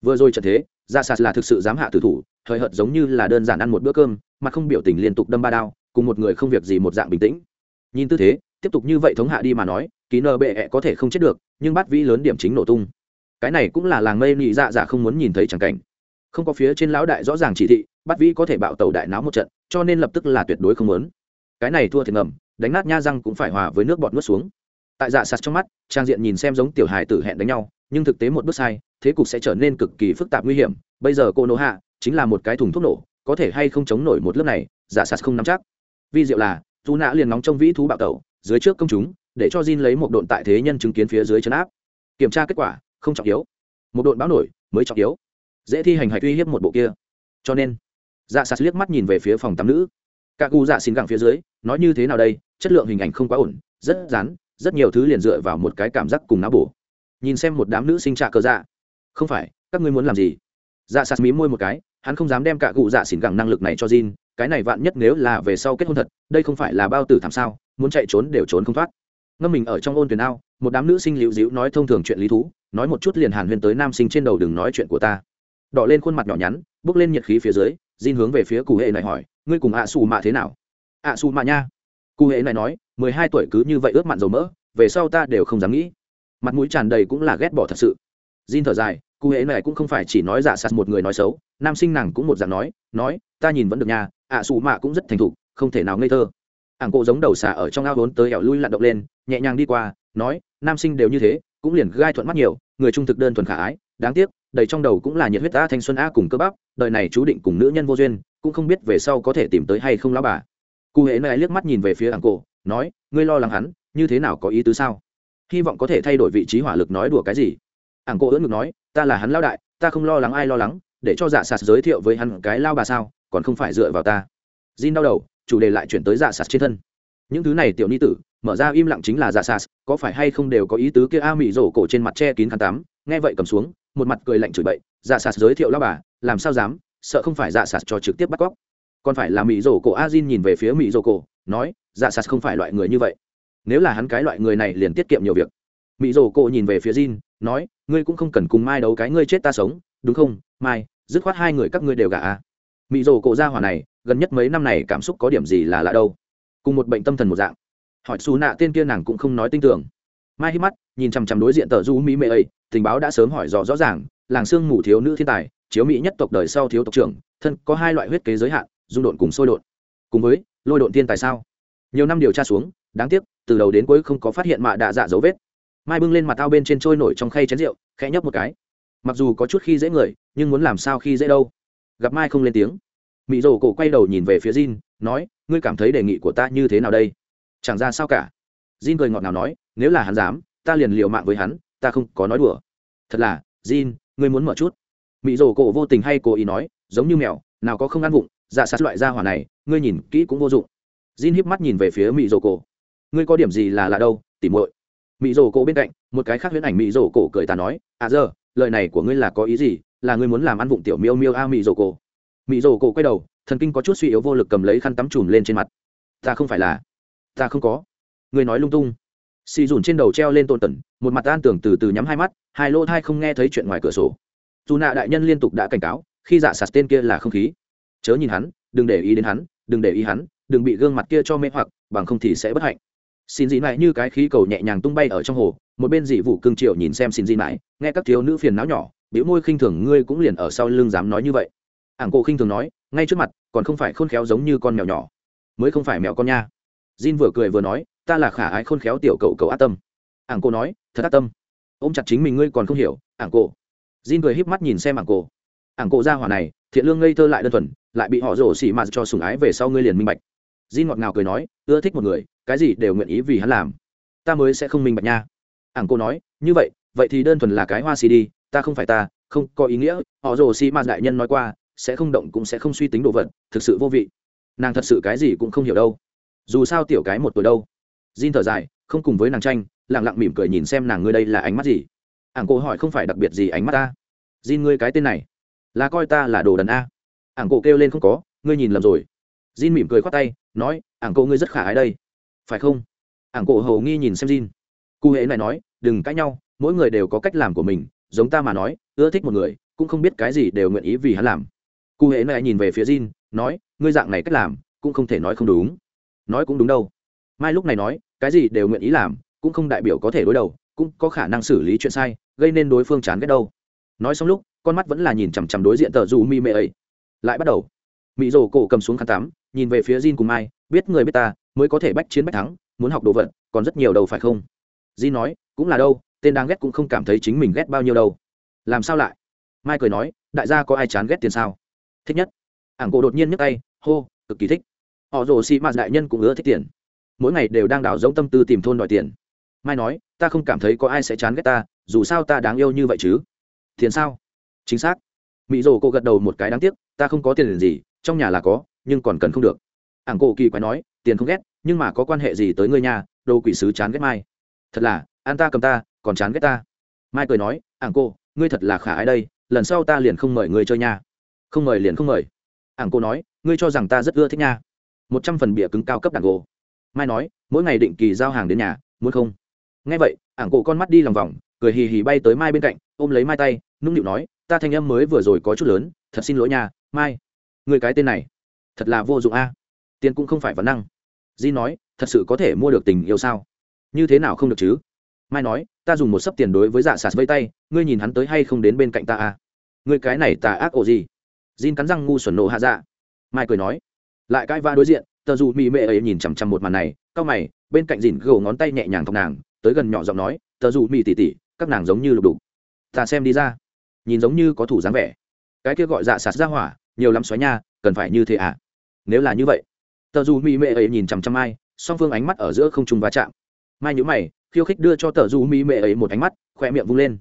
Vừa rồi trận thế ra sạt là thực sự dám hạ tử thủ thời hợt giống như là đơn giản ăn một bữa cơm mà không biểu tình liên tục đâm ba đao, cùng một người không việc gì một dạng bình tĩnh. Nhìn tư thế, tiếp tục như vậy thống hạ đi mà nói, ký nờ bệ có thể không chết được, nhưng bát vĩ lớn điểm chính nổ tung. Cái này cũng là làng mây nhị dạ dạ không muốn nhìn thấy chẳng cảnh. Không có phía trên lão đại rõ ràng chỉ thị, bát vĩ có thể bạo tàu đại náo một trận, cho nên lập tức là tuyệt đối không muốn. Cái này thua thiệt ngầm, đánh nát nha răng cũng phải hòa với nước bọt nuốt xuống. Tại dạ sạt trong mắt, trang diện nhìn xem giống tiểu hài tử hẹn đánh nhau, nhưng thực tế một bước sai, thế cục sẽ trở nên cực kỳ phức tạp nguy hiểm. Bây giờ cô nô hạ chính là một cái thùng thuốc nổ có thể hay không chống nổi một lớp này, giả sạt không nắm chắc. Vi diệu là, dù nã liền nóng trong vĩ thú bạo tẩu, dưới trước công chúng, để cho Jin lấy một độn tại thế nhân chứng kiến phía dưới chấn áp. Kiểm tra kết quả, không trọng yếu. Một độn báo nổi, mới trọng yếu. Dễ thi hành hạch uy hiếp một bộ kia. Cho nên dạ sạt liếc mắt nhìn về phía phòng tắm nữ. Cả gu dạ xin gặng phía dưới, nói như thế nào đây, chất lượng hình ảnh không quá ổn, rất rán rất nhiều thứ liền dựa vào một cái cảm giác cùng não bổ. Nhìn xem một đám nữ sinh trạ cờ dạ. Không phải, các ngươi muốn làm gì? Dạ sạt mí môi một cái hắn không dám đem cả cụ dạ xỉn gẳng năng lực này cho Jin, cái này vạn nhất nếu là về sau kết hôn thật, đây không phải là bao tử thảm sao, muốn chạy trốn đều trốn không thoát. Ngâm mình ở trong ôn tuyển ao, một đám nữ sinh liễu díu nói thông thường chuyện lý thú, nói một chút liền hàn huyên tới nam sinh trên đầu đừng nói chuyện của ta. Đỏ lên khuôn mặt nhỏ nhắn, bước lên nhiệt khí phía dưới, Jin hướng về phía cụ hệ này hỏi, ngươi cùng ạ xù mạ thế nào? ạ xù mạ nha. Cụ hệ này nói, mười hai tuổi cứ như vậy ướt mặn dầu mỡ, về sau ta đều không dám nghĩ. Mặt mũi tràn đầy cũng là ghét bỏ thật sự. Jin thở dài, cụ hệ này cũng không phải chỉ nói giả sạt một người nói xấu, nam sinh nàng cũng một dạng nói nói, ta nhìn vẫn được nha, ạ xù mạ cũng rất thành thục, không thể nào ngây thơ. Ảng cộ giống đầu xả ở trong ao vốn tới ẻo lui lặn động lên, nhẹ nhàng đi qua, nói, nam sinh đều như thế, cũng liền gai thuận mắt nhiều, người trung thực đơn thuần khả ái, đáng tiếc, đầy trong đầu cũng là nhiệt huyết ta thanh xuân a cùng cơ bắp, đời này chú định cùng nữ nhân vô duyên, cũng không biết về sau có thể tìm tới hay không lão bà. Cụ hệ này liếc mắt nhìn về phía ảng cổ, nói, ngươi lo lắng hắn, như thế nào có ý tứ sao? Hy vọng có thể thay đổi vị trí hỏa lực nói đùa cái gì? Ảng cô ưỡn ngực nói, ta là hắn lao đại, ta không lo lắng ai lo lắng, để cho dạ sạt giới thiệu với hắn cái lao bà sao, còn không phải dựa vào ta. Jin đau đầu, chủ đề lại chuyển tới dạ sạt trên thân. Những thứ này tiểu ni tử, mở ra im lặng chính là dạ sạt, có phải hay không đều có ý tứ kia a mị rổ cổ trên mặt che kín khăn tắm, nghe vậy cầm xuống, một mặt cười lạnh chửi bậy dạ sạt giới thiệu lao bà, làm sao dám, sợ không phải dạ sạt cho trực tiếp bắt cóc. Còn phải là mị rổ cổ a Jin nhìn về phía mị rổ cổ, nói dạ sạt không phải loại người như vậy. Nếu là hắn cái loại người này liền tiết kiệm nhiều việc. Mị rổ cổ nhìn về phía Jin nói, ngươi cũng không cần cùng mai đấu cái ngươi chết ta sống, đúng không? Mai, dứt khoát hai người các ngươi đều gả à? Mị rồ cổ ra hỏa này, gần nhất mấy năm này cảm xúc có điểm gì là lạ đâu. Cùng một bệnh tâm thần một dạng. Hỏi xù nạ tên kia nàng cũng không nói tin tưởng. Mai hít mắt, nhìn chằm chằm đối diện tờ du mỹ mê ấy, tình báo đã sớm hỏi rõ rõ ràng, làng sương mù thiếu nữ thiên tài, chiếu mỹ nhất tộc đời sau thiếu tộc trưởng, thân có hai loại huyết kế giới hạn, dung độn cùng sôi độn. Cùng với, lôi độn thiên tài sao? Nhiều năm điều tra xuống, đáng tiếc, từ đầu đến cuối không có phát hiện mạ đạ dạ dấu vết mai bưng lên mặt tao bên trên trôi nổi trong khay chén rượu khẽ nhấp một cái. Mặc dù có chút khi dễ người nhưng muốn làm sao khi dễ đâu. Gặp mai không lên tiếng. Mỹ rổ cổ quay đầu nhìn về phía Jin, nói ngươi cảm thấy đề nghị của ta như thế nào đây? Chẳng ra sao cả. Jin cười ngọt nào nói nếu là hắn dám ta liền liều mạng với hắn ta không có nói đùa. Thật là Jin, ngươi muốn mở chút. Mỹ rổ cổ vô tình hay cố ý nói giống như mèo nào có không ăn vụng dạ sát loại ra hỏa này ngươi nhìn kỹ cũng vô dụng. Jin híp mắt nhìn về phía mỹ rổ cổ. Ngươi có điểm gì là lạ đâu tỉ muội mỹ rổ cổ bên cạnh, một cái khác huyễn ảnh mỹ rổ cổ cười ta nói à giờ lời này của ngươi là có ý gì? Là ngươi muốn làm ăn vụng tiểu miêu miêu a mỹ rổ cổ? Mỹ rổ cổ quay đầu, thần kinh có chút suy yếu vô lực cầm lấy khăn tắm chùm lên trên mặt. Ta không phải là, ta không có. Ngươi nói lung tung. Xì dùn trên đầu treo lên tôn tần một mặt an tưởng từ từ nhắm hai mắt, hai lỗ thai không nghe thấy chuyện ngoài cửa sổ. Dù nạ đại nhân liên tục đã cảnh cáo, khi dạ sạt tên kia là không khí. Chớ nhìn hắn, đừng để ý đến hắn, đừng để ý hắn, đừng bị gương mặt kia cho mê hoặc, bằng không thì sẽ bất hạnh xin dị mãi như cái khí cầu nhẹ nhàng tung bay ở trong hồ, một bên dị vụ cương triệu nhìn xem xin dị mãi nghe các thiếu nữ phiền não nhỏ, biểu môi khinh thường, ngươi cũng liền ở sau lưng dám nói như vậy. Ảng cổ khinh thường nói, ngay trước mặt, còn không phải khôn khéo giống như con mèo nhỏ. Mới không phải mèo con nha. Jin vừa cười vừa nói, ta là khả ái khôn khéo tiểu cậu cậu ác tâm. Ảng cổ nói, thật ác tâm. Ôm chặt chính mình ngươi còn không hiểu, ảng cổ. Jin cười híp mắt nhìn xem ảng cổ. Ảng cổ ra hỏa này, thiện lương ngây thơ lại đơn thuần, lại bị họ rổ xỉ mạt cho sùng ái về sau ngươi liền minh bạch jin ngọt ngào cười nói, ưa thích một người, cái gì đều nguyện ý vì hắn làm. Ta mới sẽ không minh bạch nha. Ảng cô nói, như vậy vậy thì đơn thuần là cái hoa xì đi, ta không phải ta, không có ý nghĩa. Họ rồ xi mạt đại nhân nói qua, sẽ không động cũng sẽ không suy tính đồ vật, thực sự vô vị. Nàng thật sự cái gì cũng không hiểu đâu. Dù sao tiểu cái một tuổi đâu. Jin thở dài, không cùng với nàng tranh, lặng lặng mỉm cười nhìn xem nàng ngươi đây là ánh mắt gì. Ảng cô hỏi không phải đặc biệt gì ánh mắt ta. Jin ngươi cái tên này, là coi ta là đồ đần a. Ảng cô kêu lên không có, ngươi nhìn lầm rồi. Jin mỉm cười khoát tay nói, ảng cô ngươi rất khả ái đây. Phải không? Ảng cô hầu nghi nhìn xem Jin. Cụ hễ này nói, đừng cãi nhau, mỗi người đều có cách làm của mình, giống ta mà nói, ưa thích một người, cũng không biết cái gì đều nguyện ý vì hắn làm. Cụ hễ này nhìn về phía Jin, nói, ngươi dạng này cách làm, cũng không thể nói không đúng. Nói cũng đúng đâu. Mai lúc này nói, cái gì đều nguyện ý làm, cũng không đại biểu có thể đối đầu, cũng có khả năng xử lý chuyện sai, gây nên đối phương chán ghét đâu. Nói xong lúc, con mắt vẫn là nhìn chằm chằm đối diện tờ dù mi mệ ấy. Lại bắt đầu. Mỹ rồ cổ cầm xuống khăn tắm nhìn về phía Jin cùng mai, biết người biết ta, mới có thể bách chiến bách thắng, muốn học đồ vật, còn rất nhiều đầu phải không? Jin nói, cũng là đâu, tên đang ghét cũng không cảm thấy chính mình ghét bao nhiêu đâu. Làm sao lại? Mai cười nói, đại gia có ai chán ghét tiền sao? Thích nhất. Ảng cổ đột nhiên nhấc tay, hô, cực kỳ thích. Họ rồ xì mạt đại nhân cũng ưa thích tiền. Mỗi ngày đều đang đảo giống tâm tư tìm thôn đòi tiền. Mai nói, ta không cảm thấy có ai sẽ chán ghét ta, dù sao ta đáng yêu như vậy chứ. Tiền sao? Chính xác. Mỹ rồ cô gật đầu một cái đáng tiếc, ta không có tiền gì, trong nhà là có nhưng còn cần không được. Ảng cổ kỳ quái nói, tiền không ghét, nhưng mà có quan hệ gì tới ngươi nhà đồ quỷ sứ chán ghét mai. Thật là an ta cầm ta, còn chán ghét ta. Mai cười nói, ảng cô ngươi thật là khả ái đây, lần sau ta liền không mời ngươi chơi nha. Không mời liền không mời. Ảng cô nói, ngươi cho rằng ta rất ưa thích nha. Một trăm phần bìa cứng cao cấp đàn gỗ. Mai nói, mỗi ngày định kỳ giao hàng đến nhà, muốn không? Nghe vậy, ảng cổ con mắt đi lòng vòng, cười hì hì bay tới mai bên cạnh, ôm lấy mai tay, nũng nịu nói, ta thanh âm mới vừa rồi có chút lớn, thật xin lỗi nha, mai. Người cái tên này thật là vô dụng a. Tiền cũng không phải vấn năng. Di nói, thật sự có thể mua được tình yêu sao? Như thế nào không được chứ? Mai nói, ta dùng một sấp tiền đối với dạ sạt vây tay, ngươi nhìn hắn tới hay không đến bên cạnh ta à ngươi cái này tà ác ổ gì? Jin cắn răng ngu xuẩn nổ hạ dạ. Mai cười nói, lại cãi va đối diện, tờ dù mỹ mệ ấy nhìn chằm chằm một màn này cau mày, bên cạnh dìn gầu ngón tay nhẹ nhàng thọc nàng, tới gần nhỏ giọng nói, tờ dù mỹ tỉ tỉ, các nàng giống như lục đục. Ta xem đi ra. Nhìn giống như có thủ dáng vẻ. Cái kia gọi dạ sạt ra hỏa, nhiều lắm xoáy nha, cần phải như thế à? Nếu là như vậy, tờ dù mỹ mệ ấy nhìn chằm chằm mai, song phương ánh mắt ở giữa không trùng va chạm. Mai nhữ mày, khiêu khích đưa cho tờ dù mỹ mệ ấy một ánh mắt, khoe miệng vung lên.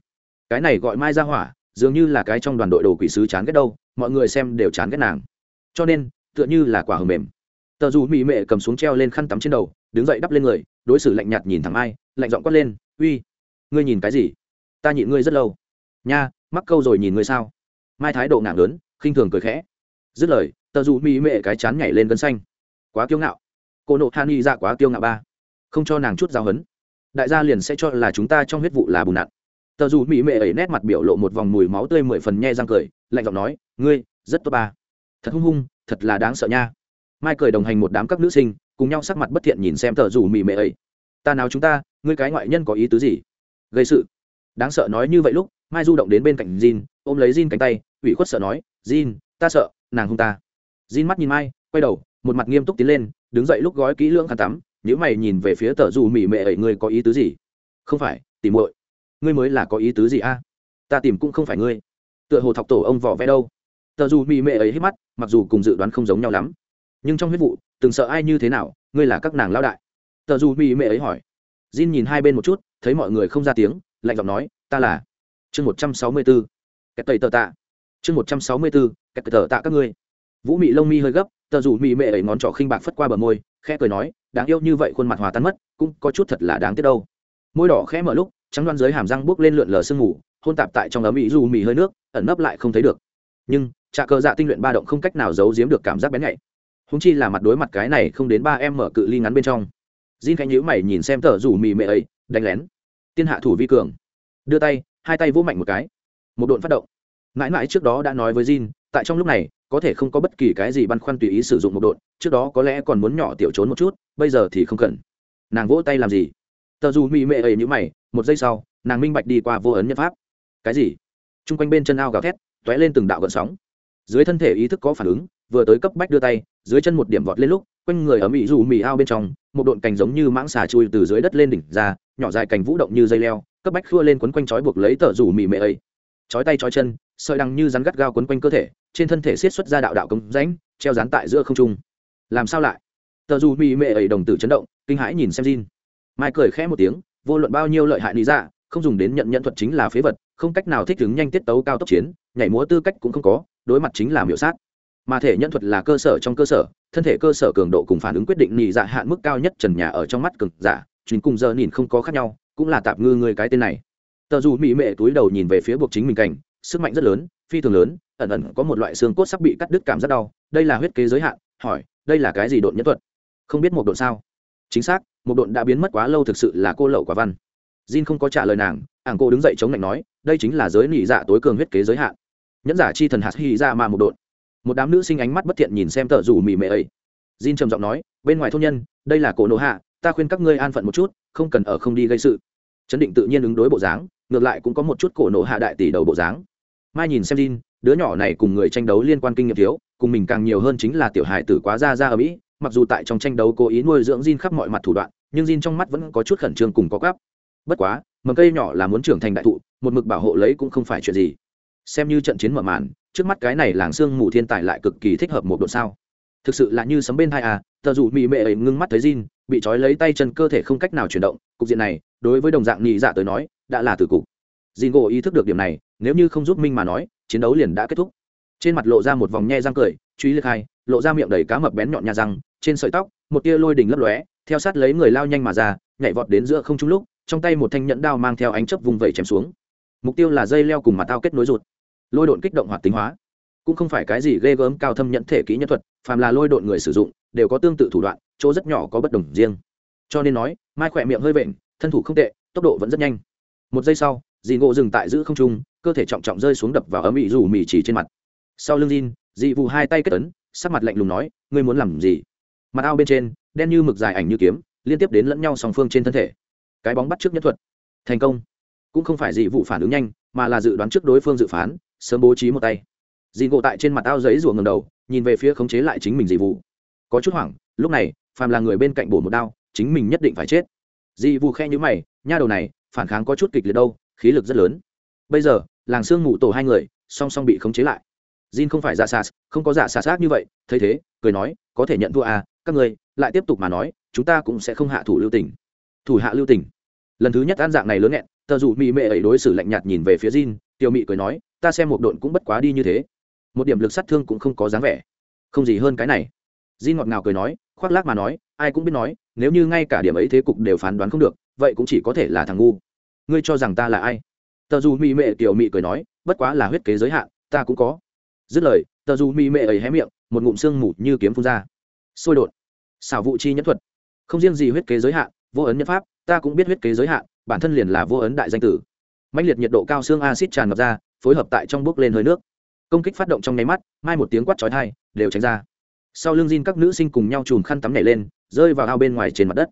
Cái này gọi mai ra hỏa, dường như là cái trong đoàn đội đồ quỷ sứ chán ghét đâu, mọi người xem đều chán ghét nàng. Cho nên, tựa như là quả hờ mềm. Tờ dù mỹ mệ cầm xuống treo lên khăn tắm trên đầu, đứng dậy đắp lên người, đối xử lạnh nhạt nhìn thẳng ai lạnh giọng quát lên, uy, ngươi nhìn cái gì? Ta nhịn ngươi rất lâu. Nha, mắc câu rồi nhìn ngươi sao? Mai thái độ ngạc lớn, khinh thường cười khẽ. Dứt lời tờ dù mỹ mệ cái chán nhảy lên gân xanh. Quá kiêu ngạo. Cô nộ han y ra quá kiêu ngạo ba. Không cho nàng chút giáo hấn. Đại gia liền sẽ cho là chúng ta trong huyết vụ là bùn nặn tờ dù mỹ mệ ấy nét mặt biểu lộ một vòng mùi máu tươi mười phần nhe răng cười lạnh giọng nói ngươi rất tốt ba. Thật hung hung thật là đáng sợ nha. Mai cười đồng hành một đám các nữ sinh cùng nhau sắc mặt bất thiện nhìn xem tờ dù mỹ mệ ấy. Ta nào chúng ta ngươi cái ngoại nhân có ý tứ gì? Gây sự. Đáng sợ nói như vậy lúc mai du động đến bên cạnh Jin, ôm lấy Jin cánh tay ủy khuất sợ nói Jin, ta sợ nàng hung ta. Jin mắt nhìn mai, quay đầu, một mặt nghiêm túc tiến lên, đứng dậy lúc gói kỹ lưỡng khăn tắm nếu mày nhìn về phía tờ dù Mị mệ ấy người có ý tứ gì? Không phải tìm muội. Ngươi mới là có ý tứ gì a? Ta tìm cũng không phải ngươi. Tựa hồ thọc tổ ông vỏ vẽ đâu. Tờ dù Mị mệ ấy hít mắt, mặc dù cùng dự đoán không giống nhau lắm, nhưng trong huyết vụ, từng sợ ai như thế nào, ngươi là các nàng lao đại. Tờ dù Mị mệ ấy hỏi. Jin nhìn hai bên một chút, thấy mọi người không ra tiếng, lạnh giọng nói, ta là chương một trăm sáu mươi kẹt tẩy tờ tạ. Chương một trăm sáu mươi kẹt tờ tạ các ngươi vũ mị lông mi hơi gấp, tờ dù mị mệ ấy ngón trỏ khinh bạc phất qua bờ môi, khẽ cười nói, đáng yêu như vậy khuôn mặt hòa tan mất, cũng có chút thật là đáng tiếc đâu. Môi đỏ khẽ mở lúc, trắng đoan dưới hàm răng bước lên lượn lờ sương mù, hôn tạp tại trong ấm ý dù Mị hơi nước, ẩn nấp lại không thấy được. Nhưng, trà cờ dạ tinh luyện ba động không cách nào giấu giếm được cảm giác bén nhạy. Húng chi là mặt đối mặt cái này không đến ba em mở cự ly ngắn bên trong. Jin khánh nhữ mày nhìn xem tờ rủ mì mệ ấy, đánh lén. Tiên hạ thủ vi cường. Đưa tay, hai tay vỗ mạnh một cái. Một độn phát động. Mãi mãi trước đó đã nói với Jin tại trong lúc này, có thể không có bất kỳ cái gì băn khoăn tùy ý sử dụng một độn, trước đó có lẽ còn muốn nhỏ tiểu trốn một chút, bây giờ thì không cần. Nàng vỗ tay làm gì? Tờ dù mỹ mệ ấy như mày, một giây sau, nàng minh bạch đi qua vô ấn nhân pháp. Cái gì? T r u n g quanh bên chân ao gào thét t ó é lên từng đạo gợn sóng. Dưới thân thể ý thức có phản ứng, vừa tới cấp bách đưa tay, dưới chân một điểm vọt lên lúc, quanh người ở mỹ dù mỹ ao bên trong, một độn cành giống như mãng xà chui từ dưới đất lên đỉnh ra, nhỏ dài cành vũ động như dây leo, cấp bách khua lên quấn quanh trói buộc lấy tờ rủ mỹ mệ ấy. Chói tay chói chân sợi đằng như rắn gắt gao quấn quanh cơ thể trên thân thể xiết xuất ra đạo đạo cống ránh, treo rán tại giữa không trung. Làm sao lại? Tờ dù mỹ mệ ấy đồng tử chấn động kinh hãi nhìn xem Jin. mai cười khẽ một tiếng vô luận bao nhiêu lợi hại lý dạ không dùng đến nhận nhận thuật chính là phế vật không cách nào thích ứng nhanh tiết tấu cao tốc chiến nhảy múa tư cách cũng không có đối mặt chính là miểu sát. Mà thể nhận thuật là cơ sở trong cơ sở thân thể cơ sở cường độ cùng phản ứng quyết định nhị dạ hạn mức cao nhất trần nhà ở trong mắt cực giả chính cùng giờ nhìn không có khác nhau cũng là tạp ngư người cái tên này. Tờ dù mỹ mệ túi đầu nhìn về phía buộc chính mình cảnh sức mạnh rất lớn, phi thường lớn, ẩn ẩn có một loại xương cốt sắp bị cắt đứt cảm rất đau. Đây là huyết kế giới hạn, hỏi, đây là cái gì độn nhất thuật? Không biết một độn sao? Chính xác, một độn đã biến mất quá lâu thực sự là cô lậu quả văn. Jin không có trả lời nàng, ảng cô đứng dậy chống lạnh nói, đây chính là giới nỉ dạ tối cường huyết kế giới hạn. Nhẫn giả chi thần hạt hy ra mà một độn. Một đám nữ sinh ánh mắt bất thiện nhìn xem tờ rủ mì mệ ấy. Jin trầm giọng nói, bên ngoài thôn nhân, đây là cổ nổ hạ, ta khuyên các ngươi an phận một chút, không cần ở không đi gây sự. Chấn định tự nhiên ứng đối bộ dáng, ngược lại cũng có một chút cổ nổ hạ đại tỷ đầu bộ dáng mai nhìn xem Jin, đứa nhỏ này cùng người tranh đấu liên quan kinh nghiệm thiếu, cùng mình càng nhiều hơn chính là tiểu hài tử quá ra ra ở mỹ, mặc dù tại trong tranh đấu cố ý nuôi dưỡng Jin khắp mọi mặt thủ đoạn, nhưng Jin trong mắt vẫn có chút khẩn trương cùng có gấp. Bất quá, mầm cây nhỏ là muốn trưởng thành đại thụ, một mực bảo hộ lấy cũng không phải chuyện gì. Xem như trận chiến mở màn, trước mắt cái này làng xương mù thiên tài lại cực kỳ thích hợp một độ sao. Thực sự là như sấm bên hai à tờ dù mị mệ ấy ngưng mắt thấy Jin, bị trói lấy tay chân cơ thể không cách nào chuyển động, cục diện này, đối với đồng dạng nhị dạ tới nói, đã là tử cục. Jin gỗ ý thức được điểm này, nếu như không giúp minh mà nói, chiến đấu liền đã kết thúc. Trên mặt lộ ra một vòng nhe răng cười truy liệt hai, lộ ra miệng đầy cá mập bén nhọn nha răng, trên sợi tóc, một tia lôi đỉnh lấp lóe, theo sát lấy người lao nhanh mà ra, nhảy vọt đến giữa không trung lúc, trong tay một thanh nhẫn đao mang theo ánh chớp vùng vẩy chém xuống. Mục tiêu là dây leo cùng mặt tao kết nối ruột lôi độn kích động hoạt tính hóa. Cũng không phải cái gì ghê gớm cao thâm nhẫn thể kỹ nhân thuật, phàm là lôi độn người sử dụng, đều có tương tự thủ đoạn, chỗ rất nhỏ có bất đồng riêng. Cho nên nói, mai khỏe miệng hơi vện, thân thủ không tệ, tốc độ vẫn rất nhanh. Một giây sau dì ngộ dừng tại giữ không trung cơ thể trọng trọng rơi xuống đập vào ấm ỉ dù mì chỉ trên mặt. Sau lưng Jin, dị vụ hai tay kết ấn sắc mặt lạnh lùng nói ngươi muốn làm gì? Mặt ao bên trên đen như mực dài ảnh như kiếm liên tiếp đến lẫn nhau song phương trên thân thể. Cái bóng bắt trước nhất thuật. Thành công. Cũng không phải dị vụ phản ứng nhanh mà là dự đoán trước đối phương dự phán sớm bố trí một tay. Dị ngộ tại trên mặt ao giấy rùa ngầm đầu nhìn về phía khống chế lại chính mình dị vụ có chút hoảng lúc này phàm là người bên cạnh bổ một đao chính mình nhất định phải chết. Dị vụ khe nhữ mày nha đầu này phản kháng có chút kịch liệt đâu khí lực rất lớn bây giờ làng sương mù tổ hai người song song bị khống chế lại Jin không phải giả sas, không có giả sas như vậy, thấy thế, cười nói, có thể nhận thua à, các ngươi, lại tiếp tục mà nói, chúng ta cũng sẽ không hạ thủ lưu tình. Thủ hạ lưu tình. Lần thứ nhất ăn dạng này lớn nghẹn, tờ dù mị mệ ấy đối xử lạnh nhạt nhìn về phía Jin, tiểu mị cười nói, ta xem một độn cũng bất quá đi như thế, một điểm lực sát thương cũng không có dáng vẻ, không gì hơn cái này. Jin ngọt ngào cười nói, khoác lác mà nói, ai cũng biết nói, nếu như ngay cả điểm ấy thế cục đều phán đoán không được, vậy cũng chỉ có thể là thằng ngu. Ngươi cho rằng ta là ai? Tờ dù mị mệ tiểu mị cười nói, bất quá là huyết kế giới hạn, ta cũng có. Dứt lời tờ dù mị mệ ấy hé miệng một ngụm xương mủ như kiếm phun ra. Sôi đột. Xảo vụ chi nhất thuật. Không riêng gì huyết kế giới hạn vô ấn nhất pháp ta cũng biết huyết kế giới hạn bản thân liền là vô ấn đại danh tử. Mạnh liệt nhiệt độ cao xương acid tràn ngập ra phối hợp tại trong bước lên hơi nước. Công kích phát động trong nháy mắt mai một tiếng quát chói thai đều tránh ra. Sau lưng Jin các nữ sinh cùng nhau chùm khăn tắm nhảy lên rơi vào ao bên ngoài trên mặt đất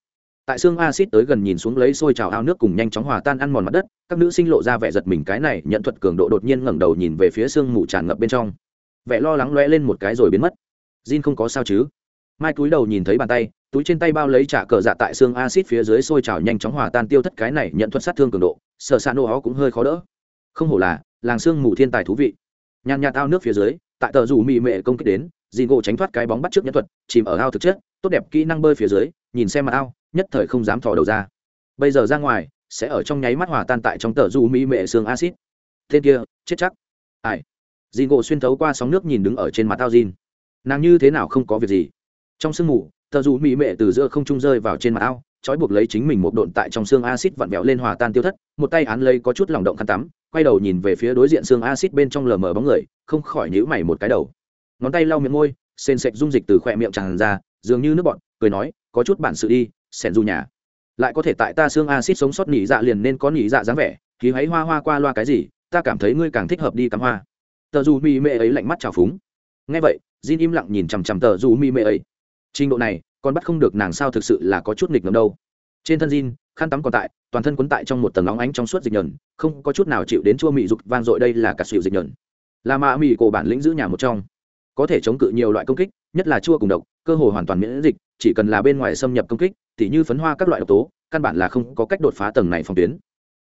tại xương acid tới gần nhìn xuống lấy xôi trào ao nước cùng nhanh chóng hòa tan ăn mòn mặt đất, các nữ sinh lộ ra vẻ giật mình cái này, nhận thuật cường độ đột nhiên ngẩng đầu nhìn về phía xương mù tràn ngập bên trong. Vẻ lo lắng lóe lên một cái rồi biến mất. Jin không có sao chứ? Mai túi đầu nhìn thấy bàn tay, túi trên tay bao lấy trả cờ dạ tại xương acid phía dưới sôi trào nhanh chóng hòa tan tiêu thất cái này nhận thuật sát thương cường độ, sợ xa nô ó cũng hơi khó đỡ. Không hổ là, làng xương mù thiên tài thú vị. Nhàn nhạt ao nước phía dưới, tại tờ rủ mị mệ công kích đến dì ngộ tránh thoát cái bóng bắt trước nhân thuật, chìm ở ao thực chất, tốt đẹp kỹ năng bơi phía dưới, nhìn xem mặt ao nhất thời không dám thò đầu ra. Bây giờ ra ngoài, sẽ ở trong nháy mắt hòa tan tại trong tờ du mỹ mệ xương acid tên kia, chết chắc. Ai? Dì ngộ xuyên thấu qua sóng nước nhìn đứng ở trên mặt tao dìn nàng như thế nào không có việc gì? Trong sương mù, tờ du mỹ mệ từ giữa không trung rơi vào trên mặt ao, trói buộc lấy chính mình một độn tại trong xương acid vặn vẹo lên hòa tan tiêu thất, một tay án lấy có chút lòng động khăn tắm, quay đầu nhìn về phía đối diện xương acid bên trong lờ mờ bóng người, không khỏi nhíu mày một cái đầu. Ngón tay lau miệng môi, sền sệt dung dịch từ khỏe miệng tràn ra, dường như nước bọn cười nói, có chút bản sự đi sẻn dù nhà. Lại có thể tại ta xương acid sống sót nỉ dạ liền nên có nỉ dạ dáng vẻ khí háy hoa hoa qua loa cái gì, ta cảm thấy ngươi càng thích hợp đi cắm hoa. Tờ dù mi mệ ấy lạnh mắt trào phúng. Ngay vậy, Jin im lặng nhìn chằm chằm tờ dù mi mệ ấy. Trình độ này còn bắt không được nàng sao thực sự là có chút nghịch ngầm đâu. Trên thân Jin, khăn tắm còn tại, toàn thân quấn tại trong một tầng nóng ánh trong suốt dịch nhờn, không có chút nào chịu đến chua mị dục vang dội đây là cả xịu dịch nhờn. Là mạ mị cổ bản lĩnh giữ nhà một trong. Có thể chống cự nhiều loại công kích, nhất là chua cùng độc, cơ hồ hoàn toàn miễn dịch chỉ cần là bên ngoài xâm nhập công kích, tỉ như phấn hoa các loại độc tố, căn bản là không có cách đột phá tầng này phòng tuyến.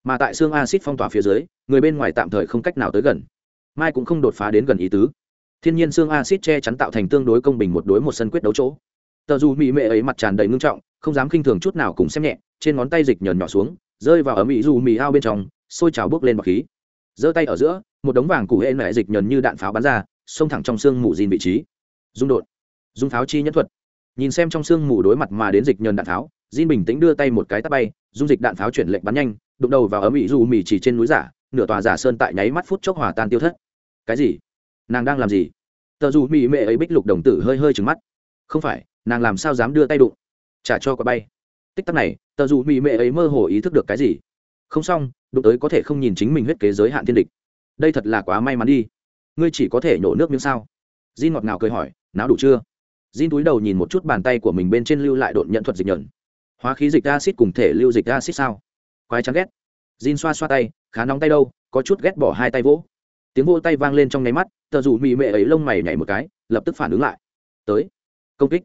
Mà tại xương acid phong tỏa phía dưới, người bên ngoài tạm thời không cách nào tới gần. Mai cũng không đột phá đến gần ý tứ. Thiên nhiên xương acid che chắn tạo thành tương đối công bình một đối một sân quyết đấu chỗ. Tờ dù mỹ mệ ấy mặt tràn đầy ngưng trọng, không dám khinh thường chút nào cùng xem nhẹ, trên ngón tay dịch nhờn nhỏ xuống, rơi vào ở mỹ dù mì ao bên trong, sôi trào bước lên bọc khí. Giơ tay ở giữa, một đống vàng củ hệ mẹ dịch nhờn như đạn pháo bắn ra, xông thẳng trong xương mù dìn vị trí. Dung đột. Dung pháo chi nhất thuật nhìn xem trong xương mù đối mặt mà đến dịch nhờn đạn pháo Jin bình tĩnh đưa tay một cái tắt bay, dung dịch đạn pháo chuyển lệnh bắn nhanh, đụng đầu vào ấm ỉ dù mì chỉ trên núi giả, nửa tòa giả sơn tại nháy mắt phút chốc hòa tan tiêu thất. Cái gì? Nàng đang làm gì? Tờ dù mì mẹ ấy bích lục đồng tử hơi hơi trừng mắt. Không phải, nàng làm sao dám đưa tay đụng? Trả cho quả bay. Tích tắc này, tờ dù mì mẹ ấy mơ hồ ý thức được cái gì? Không xong, đụng tới có thể không nhìn chính mình huyết kế giới hạn thiên địch. Đây thật là quá may mắn đi. Ngươi chỉ có thể nhổ nước miếng sao? Jin ngọt ngào cười hỏi, náo đủ chưa? Jin túi đầu nhìn một chút bàn tay của mình bên trên lưu lại độn nhận thuật dịch nhận hóa khí dịch acid cùng thể lưu dịch acid sao? Quái chán ghét. Jin xoa xoa tay khá nóng tay đâu có chút ghét bỏ hai tay vỗ. Tiếng vỗ tay vang lên trong ngáy mắt tờ dù mị mệ ấy lông mày nhảy một cái lập tức phản ứng lại. Tới. Công kích.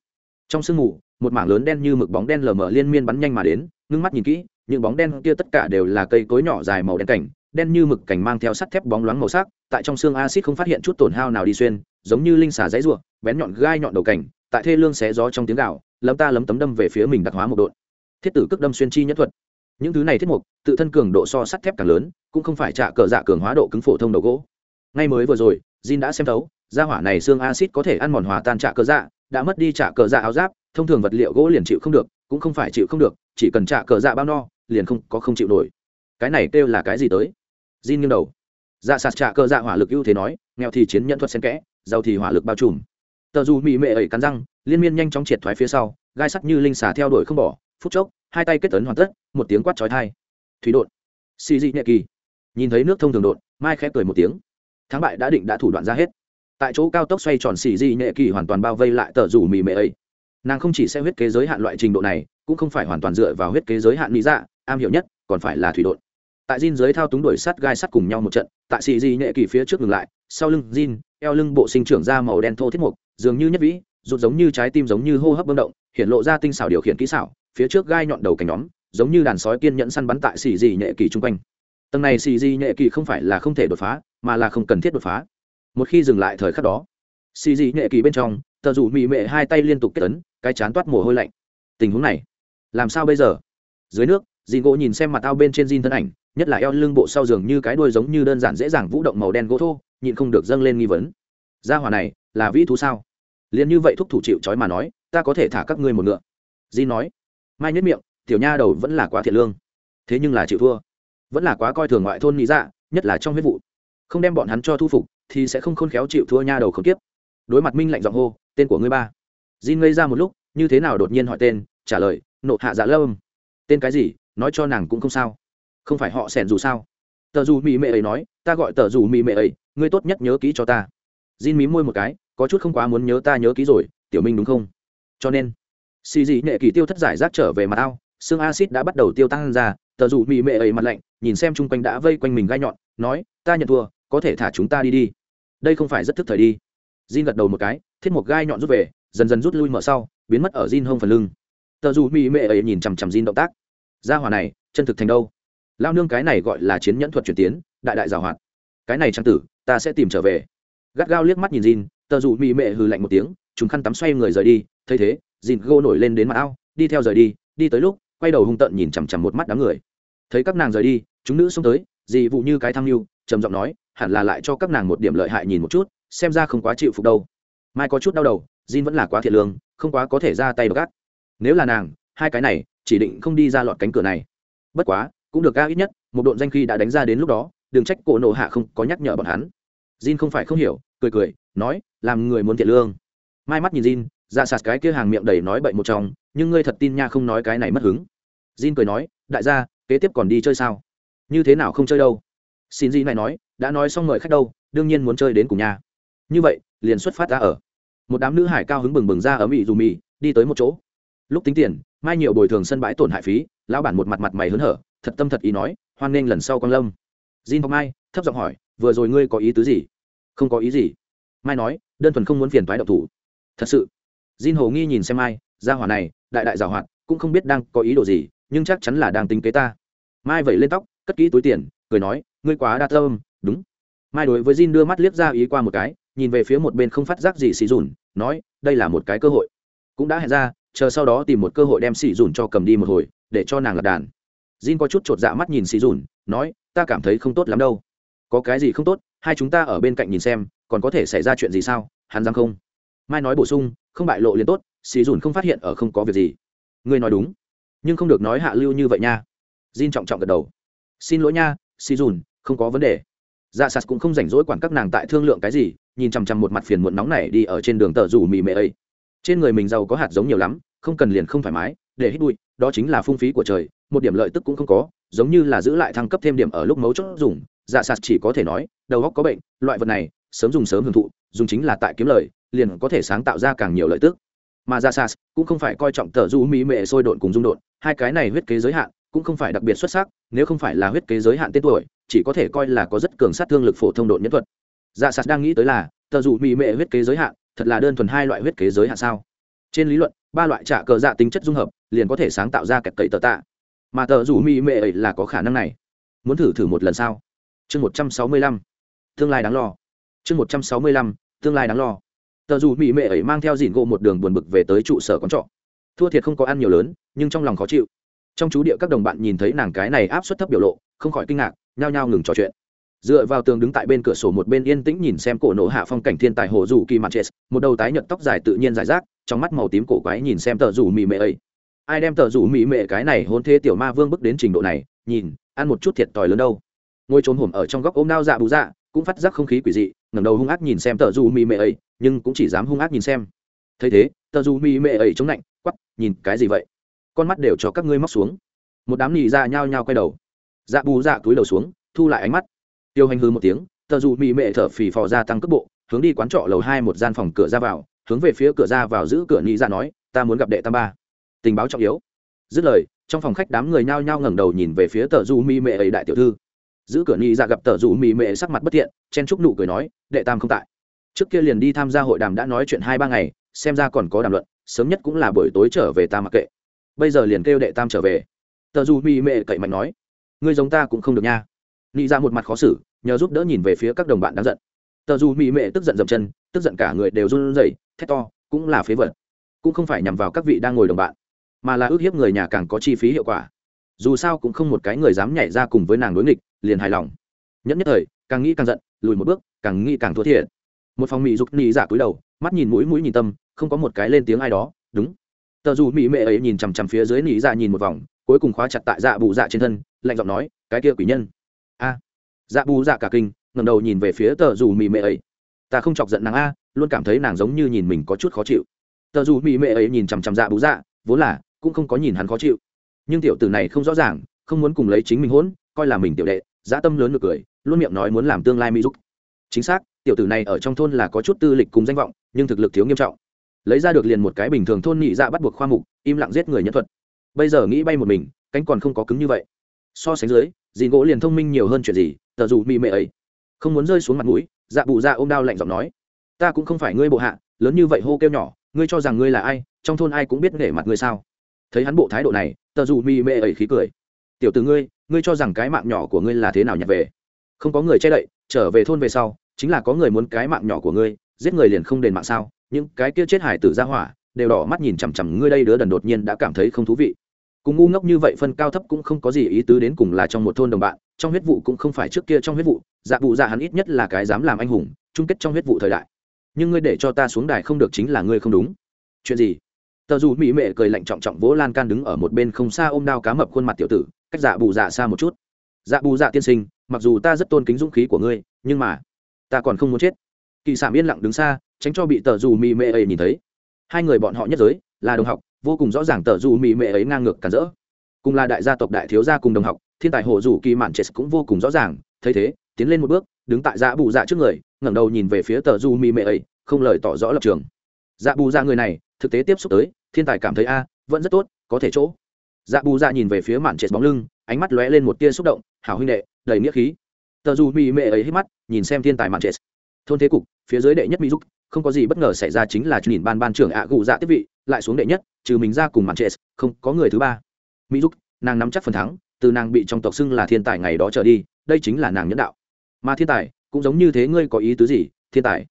Trong sương mù một mảng lớn đen như mực bóng đen lờ mờ liên miên bắn nhanh mà đến ngưng mắt nhìn kỹ những bóng đen kia tất cả đều là cây cối nhỏ dài màu đen cảnh đen như mực cảnh mang theo sắt thép bóng loáng màu sắc tại trong xương acid không phát hiện chút tổn hao nào đi xuyên giống như linh xà dãy rùa, bén nhọn gai nhọn đầu cảnh tại thê lương xé gió trong tiếng gạo, lấm ta lấm tấm đâm về phía mình đặc hóa một độn thiết tử cước đâm xuyên chi nhất thuật. Những thứ này thiết mục, tự thân cường độ so sắt thép càng lớn, cũng không phải trả cờ dạ cường hóa độ cứng phổ thông đầu gỗ. Ngay mới vừa rồi, Jin đã xem thấu, gia hỏa này xương acid có thể ăn mòn hòa tan trả cờ dạ đã mất đi trả cờ dạ áo giáp, thông thường vật liệu gỗ liền chịu không được, cũng không phải chịu không được, chỉ cần trả cờ dạ bao no, liền không có không chịu nổi. Cái này kêu là cái gì tới? Jin nghiêng đầu. Dạ sạt trả cờ dạ hỏa lực ưu thế nói, nghèo thì chiến nhân thuật xen kẽ, giàu thì hỏa lực bao trùm tờ dù mị mệ ẩy cắn răng liên miên nhanh chóng triệt thoái phía sau gai sắt như linh xà theo đuổi không bỏ phút chốc hai tay kết tấn hoàn tất một tiếng quát trói thai. Thủy đột xì dị nhẹ kỳ. Nhìn thấy nước thông thường đột mai khẽ cười một tiếng. Thắng bại đã định đã thủ đoạn ra hết. Tại chỗ cao tốc xoay tròn xì dị nhẹ kỳ hoàn toàn bao vây lại tờ rủ mì mệ ấy. Nàng không chỉ sẽ huyết kế giới hạn loại trình độ này cũng không phải hoàn toàn dựa vào huyết kế giới hạn lý dạ am hiểu nhất còn phải là thủy đột tại Jin giới thao túng đuổi sắt gai sắt cùng nhau một trận, tại xì dị nhẹ kỳ phía trước ngừng lại, sau lưng Jin, eo lưng bộ sinh trưởng ra màu đen thô thiết mục, dường như nhất vĩ, rụt giống như trái tim giống như hô hấp bơm động, hiện lộ ra tinh xảo điều khiển kỹ xảo, phía trước gai nhọn đầu cánh nhóm giống như đàn sói kiên nhẫn săn bắn tại xì dị nhẹ kỳ chung quanh. Tầng này xì dị nhẹ kỳ không phải là không thể đột phá mà là không cần thiết đột phá. Một khi dừng lại thời khắc đó xì dị nhẹ kỳ bên trong tờ rủ mị mệ hai tay liên tục kết tấn cái chán toát mồ hôi lạnh. Tình huống này làm sao bây giờ? Dưới nước dì gỗ nhìn xem mặt ao bên trên jean thân ảnh nhất là eo lưng bộ sau giường như cái đuôi giống như đơn giản dễ dàng vũ động màu đen gỗ thô nhịn không được dâng lên nghi vấn. Gia hỏa này là vĩ thú sao? Liền như vậy thúc thủ chịu trói mà nói, ta có thể thả các ngươi một ngựa. Di nói, mai nhất miệng, tiểu nha đầu vẫn là quá thiệt lương. Thế nhưng là chịu thua. Vẫn là quá coi thường ngoại thôn nghĩ dạ nhất là trong huyết vụ. Không đem bọn hắn cho thu phục, thì sẽ không khôn khéo chịu thua nha đầu không tiếp đối mặt minh lạnh giọng hô, tên của ngươi ba. Di ngây ra một lúc, như thế nào đột nhiên hỏi tên, trả lời, nộ hạ dạ lâm. Tên cái gì, nói cho nàng cũng không sao. Không phải họ sẻn dù sao. Tờ dù mỹ mệ ấy nói, ta gọi tờ dù mỹ mệ ấy, ngươi tốt nhất nhớ kỹ cho ta. Jin mí môi một cái có chút không quá muốn nhớ ta nhớ kỹ rồi, tiểu minh đúng không? Cho nên, xì dị nghệ kỳ tiêu thất giải rác trở về mặt ao, xương acid đã bắt đầu tiêu tăng ra, tờ dù mị mệ ấy mặt lạnh, nhìn xem chung quanh đã vây quanh mình gai nhọn, nói, ta nhận thua, có thể thả chúng ta đi đi. Đây không phải rất thức thời đi. Jin gật đầu một cái, thiết một gai nhọn rút về, dần dần rút lui mở sau, biến mất ở Jin hông phần lưng. Tờ dù mị mệ ấy nhìn chằm chằm Jin động tác. Ra hỏa này, chân thực thành đâu? Lao nương cái này gọi là chiến nhẫn thuật chuyển tiến, đại đại giảo hoạt. Cái này trang tử, ta sẽ tìm trở về. Gắt gao liếc mắt nhìn Jin tờ dù mỹ mệ hừ lạnh một tiếng chúng khăn tắm xoay người rời đi thấy thế dìn gô nổi lên đến mặt ao đi theo rời đi đi tới lúc quay đầu hung tợn nhìn chằm chằm một mắt đám người. Thấy các nàng rời đi chúng nữ xông tới dì vụ như cái tham mưu trầm giọng nói hẳn là lại cho các nàng một điểm lợi hại nhìn một chút xem ra không quá chịu phục đâu. Mai có chút đau đầu dìn vẫn là quá thiệt lương không quá có thể ra tay gắt nếu là nàng hai cái này chỉ định không đi ra lọt cánh cửa này. Bất quá cũng được ga ít nhất một độn danh khi đã đánh ra đến lúc đó đừng trách cổ nộ hạ không có nhắc nhở bọn hắn. Jin không phải không hiểu, cười cười, nói, làm người muốn thiệt lương. Mai mắt nhìn Jin, ra sạt cái kia hàng miệng đầy nói bậy một chồng nhưng ngươi thật tin nha không nói cái này mất hứng. Jin cười nói đại gia kế tiếp còn đi chơi sao? Như thế nào không chơi đâu? Xin gì này nói đã nói xong mời khách đâu đương nhiên muốn chơi đến cùng nhà như vậy liền xuất phát ra ở. Một đám nữ hải cao hứng bừng bừng ra ở mỹ dù mỹ đi tới một chỗ. Lúc tính tiền mai nhiều bồi thường sân bãi tổn hại phí lão bản một mặt mặt mày hớn hở thật tâm thật ý nói hoan nghênh lần sau con lâm. Jin phong mai thấp giọng hỏi vừa rồi ngươi có ý tứ gì? Không có ý gì mai nói đơn thuần không muốn phiền thoái độc thủ. Thật sự. Jin hồ nghi nhìn xem Mai, gia hỏa này, đại đại giảo hoạt, cũng không biết đang có ý đồ gì, nhưng chắc chắn là đang tính kế ta. Mai vẩy lên tóc, cất kỹ túi tiền cười nói ngươi quá đa tâm đúng. Mai đối với jin đưa mắt liếc ra ý qua một cái nhìn về phía một bên không phát giác gì xì dùn nói đây là một cái cơ hội. Cũng đã hẹn ra chờ sau đó tìm một cơ hội đem xì dùn cho cầm đi một hồi để cho nàng lật đàn. Jin có chút chột dạ mắt nhìn xì dùn nói ta cảm thấy không tốt lắm đâu. Có cái gì không tốt hai chúng ta ở bên cạnh nhìn xem còn có thể xảy ra chuyện gì sao? Hắn dám không? Mai nói bổ sung, không bại lộ liền tốt xì dùn không phát hiện ở không có việc gì. Ngươi nói đúng, nhưng không được nói hạ lưu như vậy nha. Jin trọng trọng gật đầu. Xin lỗi nha xì dùn, không có vấn đề. Dạ sạt cũng không rảnh rỗi quản các nàng tại thương lượng cái gì, nhìn chằm chằm một mặt phiền muộn nóng này đi ở trên đường tờ rủ mì mệ ấy. Trên người mình giàu có hạt giống nhiều lắm, không cần liền không thoải mái, để hít bụi, đó chính là phung phí của trời, một điểm lợi tức cũng không có, giống như là giữ lại thăng cấp thêm điểm ở lúc mấu chốt dùng. Dạ sạt chỉ có thể nói, đầu óc có bệnh, loại vật này sớm dùng sớm hưởng thụ, dùng chính là tại kiếm lời, liền có thể sáng tạo ra càng nhiều lợi tức. Mà dạ sạt cũng không phải coi trọng tờ du mỹ mệ sôi độn cùng dung độn, hai cái này huyết kế giới hạn cũng không phải đặc biệt xuất sắc, nếu không phải là huyết kế giới hạn tên tuổi, chỉ có thể coi là có rất cường sát thương lực phổ thông độn nhân thuật. Dạ sạt đang nghĩ tới là, tờ du mỹ mệ huyết kế giới hạn thật là đơn thuần hai loại huyết kế giới hạn sao? Trên lý luận, ba loại trả cờ dạ tính chất dung hợp liền có thể sáng tạo ra kẹp cậy tờ tạ. Mà tờ dù mỹ mệ ấy là có khả năng này. Muốn thử thử một lần sao? Chương một trăm sáu mươi lăm. Tương lai đáng lo chương một trăm sáu mươi lăm, tương lai đáng lo. Tờ dù mỹ mệ ấy mang theo dìn gỗ một đường buồn bực về tới trụ sở quán trọ. Thua thiệt không có ăn nhiều lớn, nhưng trong lòng khó chịu. Trong chú địa các đồng bạn nhìn thấy nàng cái này áp suất thấp biểu lộ, không khỏi kinh ngạc, nhao nhao ngừng trò chuyện. Dựa vào tường đứng tại bên cửa sổ một bên yên tĩnh nhìn xem cổ nổ hạ phong cảnh thiên tài hồ dù kỳ mặt chết một đầu tái nhợt tóc dài tự nhiên giải rác, trong mắt màu tím cổ quái nhìn xem tờ rủ mỹ mệ ấy. Ai đem tờ rủ mỹ mệ cái này hôn thế tiểu ma vương bước đến trình độ này, nhìn, ăn một chút thiệt tòi lớn đâu. Ngồi trốn hổm ở trong góc ôm đao dạ bù dạ cũng phát giác không khí quỷ dị ngẩng đầu hung ác nhìn xem tờ du mì mệ ấy, nhưng cũng chỉ dám hung ác nhìn xem. Thấy thế, tờ du mì mệ ấy chống lạnh quắp nhìn cái gì vậy? Con mắt đều cho các ngươi móc xuống. Một đám nị ra dạ nhao nhao quay đầu. Dạ bù dạ túi đầu xuống, thu lại ánh mắt. Tiêu hành hư một tiếng, tờ dù Mị mệ thở phì phò ra tăng cấp bộ, hướng đi quán trọ lầu hai một gian phòng cửa ra vào, hướng về phía cửa ra vào giữ cửa nị ra dạ nói, ta muốn gặp đệ tam ba. Tình báo trọng yếu. Dứt lời, trong phòng khách đám người nhao nhao ngẩng đầu nhìn về phía tờ du mi mệ ấy đại tiểu thư giữ cửa nhị ra dạ gặp tờ du mỹ mệ sắc mặt bất thiện, chen chúc nụ cười nói, đệ tam không tại. Trước kia liền đi tham gia hội đàm đã nói chuyện hai ba ngày, xem ra còn có đàm luận, sớm nhất cũng là buổi tối trở về ta mặc kệ. Bây giờ liền kêu đệ tam trở về. Tờ rủ mỹ mệ cậy mạnh nói, ngươi giống ta cũng không được nha. Nhị ra dạ một mặt khó xử, nhờ giúp đỡ nhìn về phía các đồng bạn đang giận. Tờ rủ mỹ mệ tức giận dậm chân, tức giận cả người đều run rẩy, thét to, cũng là phế vật. Cũng không phải nhằm vào các vị đang ngồi đồng bạn, mà là ước hiếp người nhà càng có chi phí hiệu quả dù sao cũng không một cái người dám nhảy ra cùng với nàng đối nghịch, liền hài lòng. Nhẫn nhất thời, càng nghĩ càng giận, lùi một bước, càng nghĩ càng thua thiệt. Một phòng mỹ dục nị giả cúi đầu, mắt nhìn mũi mũi nhìn tâm, không có một cái lên tiếng ai đó, đúng. Tờ dù mỹ mệ ấy nhìn chằm chằm phía dưới nị dạ nhìn một vòng, cuối cùng khóa chặt tại dạ bù dạ trên thân, lạnh giọng nói, cái kia quỷ nhân. A. Dạ bù dạ cả kinh ngầm đầu nhìn về phía tờ dù mỹ mệ ấy. Ta không chọc giận nàng a, luôn cảm thấy nàng giống như nhìn mình có chút khó chịu. Tờ dù mỹ mệ ấy nhìn chằm chằm dạ bù dạ vốn là cũng không có nhìn hắn khó chịu nhưng tiểu tử này không rõ ràng, không muốn cùng lấy chính mình hỗn, coi là mình tiểu đệ, dã tâm lớn được cười, luôn miệng nói muốn làm tương lai mỹ giúp chính xác, tiểu tử này ở trong thôn là có chút tư lịch cùng danh vọng, nhưng thực lực thiếu nghiêm trọng. Lấy ra được liền một cái bình thường thôn nhị dạ bắt buộc khoa mục, im lặng giết người nhân thuật. Bây giờ nghĩ bay một mình, cánh còn không có cứng như vậy. So sánh dưới, dì gỗ liền thông minh nhiều hơn chuyện gì, tờ dù mị mệ ấy. Không muốn rơi xuống mặt mũi dạ bụ dạ ôm đao lạnh giọng nói. Ta cũng không phải ngươi bộ hạ, lớn như vậy hô kêu nhỏ, ngươi cho rằng ngươi là ai, trong thôn ai cũng biết nể mặt ngươi sao? Thấy hắn bộ thái độ này, tờ dù mi mê ấy khí cười. Tiểu từ ngươi ngươi cho rằng cái mạng nhỏ của ngươi là thế nào nhặt về? Không có người che đậy, trở về thôn về sau, chính là có người muốn cái mạng nhỏ của ngươi, giết người liền không đền mạng sao? Những cái kia chết hải tử ra hỏa, đều đỏ mắt nhìn chằm chằm ngươi đây đứa đần đột nhiên đã cảm thấy không thú vị. Cùng ngu ngốc như vậy phân cao thấp cũng không có gì ý tứ đến cùng là trong một thôn đồng bạn, trong huyết vụ cũng không phải trước kia trong huyết vụ dạ vụ dạ hắn ít nhất là cái dám làm anh hùng, chung kết trong huyết vụ thời đại. Nhưng ngươi để cho ta xuống đài không được chính là ngươi không đúng. Chuyện gì? Tờ dù mỹ mệ cười lạnh trọng trọng vỗ lan can đứng ở một bên không xa ôm đao cá mập khuôn mặt tiểu tử, cách dạ bù dạ xa một chút. Dạ bù dạ tiên sinh, mặc dù ta rất tôn kính dũng khí của ngươi, nhưng mà ta còn không muốn chết. Kỳ sảm yên lặng đứng xa, tránh cho bị tờ dù mỹ mệ ấy nhìn thấy. Hai người bọn họ nhất giới, là đồng học, vô cùng rõ ràng tờ dù mỹ mệ ấy ngang ngược cản rỡ. Cùng là đại gia tộc đại thiếu gia cùng đồng học, thiên tài hồ dù kỳ mạn chết cũng vô cùng rõ ràng, thấy thế, tiến lên một bước, đứng tại dạ bù dạ trước người, ngẩng đầu nhìn về phía tờ dù mỹ mệ ấy, không lời tỏ rõ lập trường dạ bù dạ người này thực tế tiếp xúc tới thiên tài cảm thấy a vẫn rất tốt có thể chỗ. Dạ bù dạ nhìn về phía mạn Trệt bóng lưng ánh mắt lóe lên một tia xúc động hảo huynh đệ đầy nghĩa khí. Tờ dù mỹ mệ ấy hít mắt nhìn xem thiên tài mạn Trệt. thôn thế cục phía dưới đệ nhất mỹ giúp không có gì bất ngờ xảy ra chính là nhìn ban ban trưởng ạ gù dạ tiếp vị lại xuống đệ nhất trừ mình ra cùng mạn Trệt, không có người thứ ba. Mỹ giúp nàng nắm chắc phần thắng từ nàng bị trong tộc xưng là thiên tài ngày đó trở đi đây chính là nàng nhân đạo. Mà thiên tài cũng giống như thế ngươi có ý tứ gì thiên tài?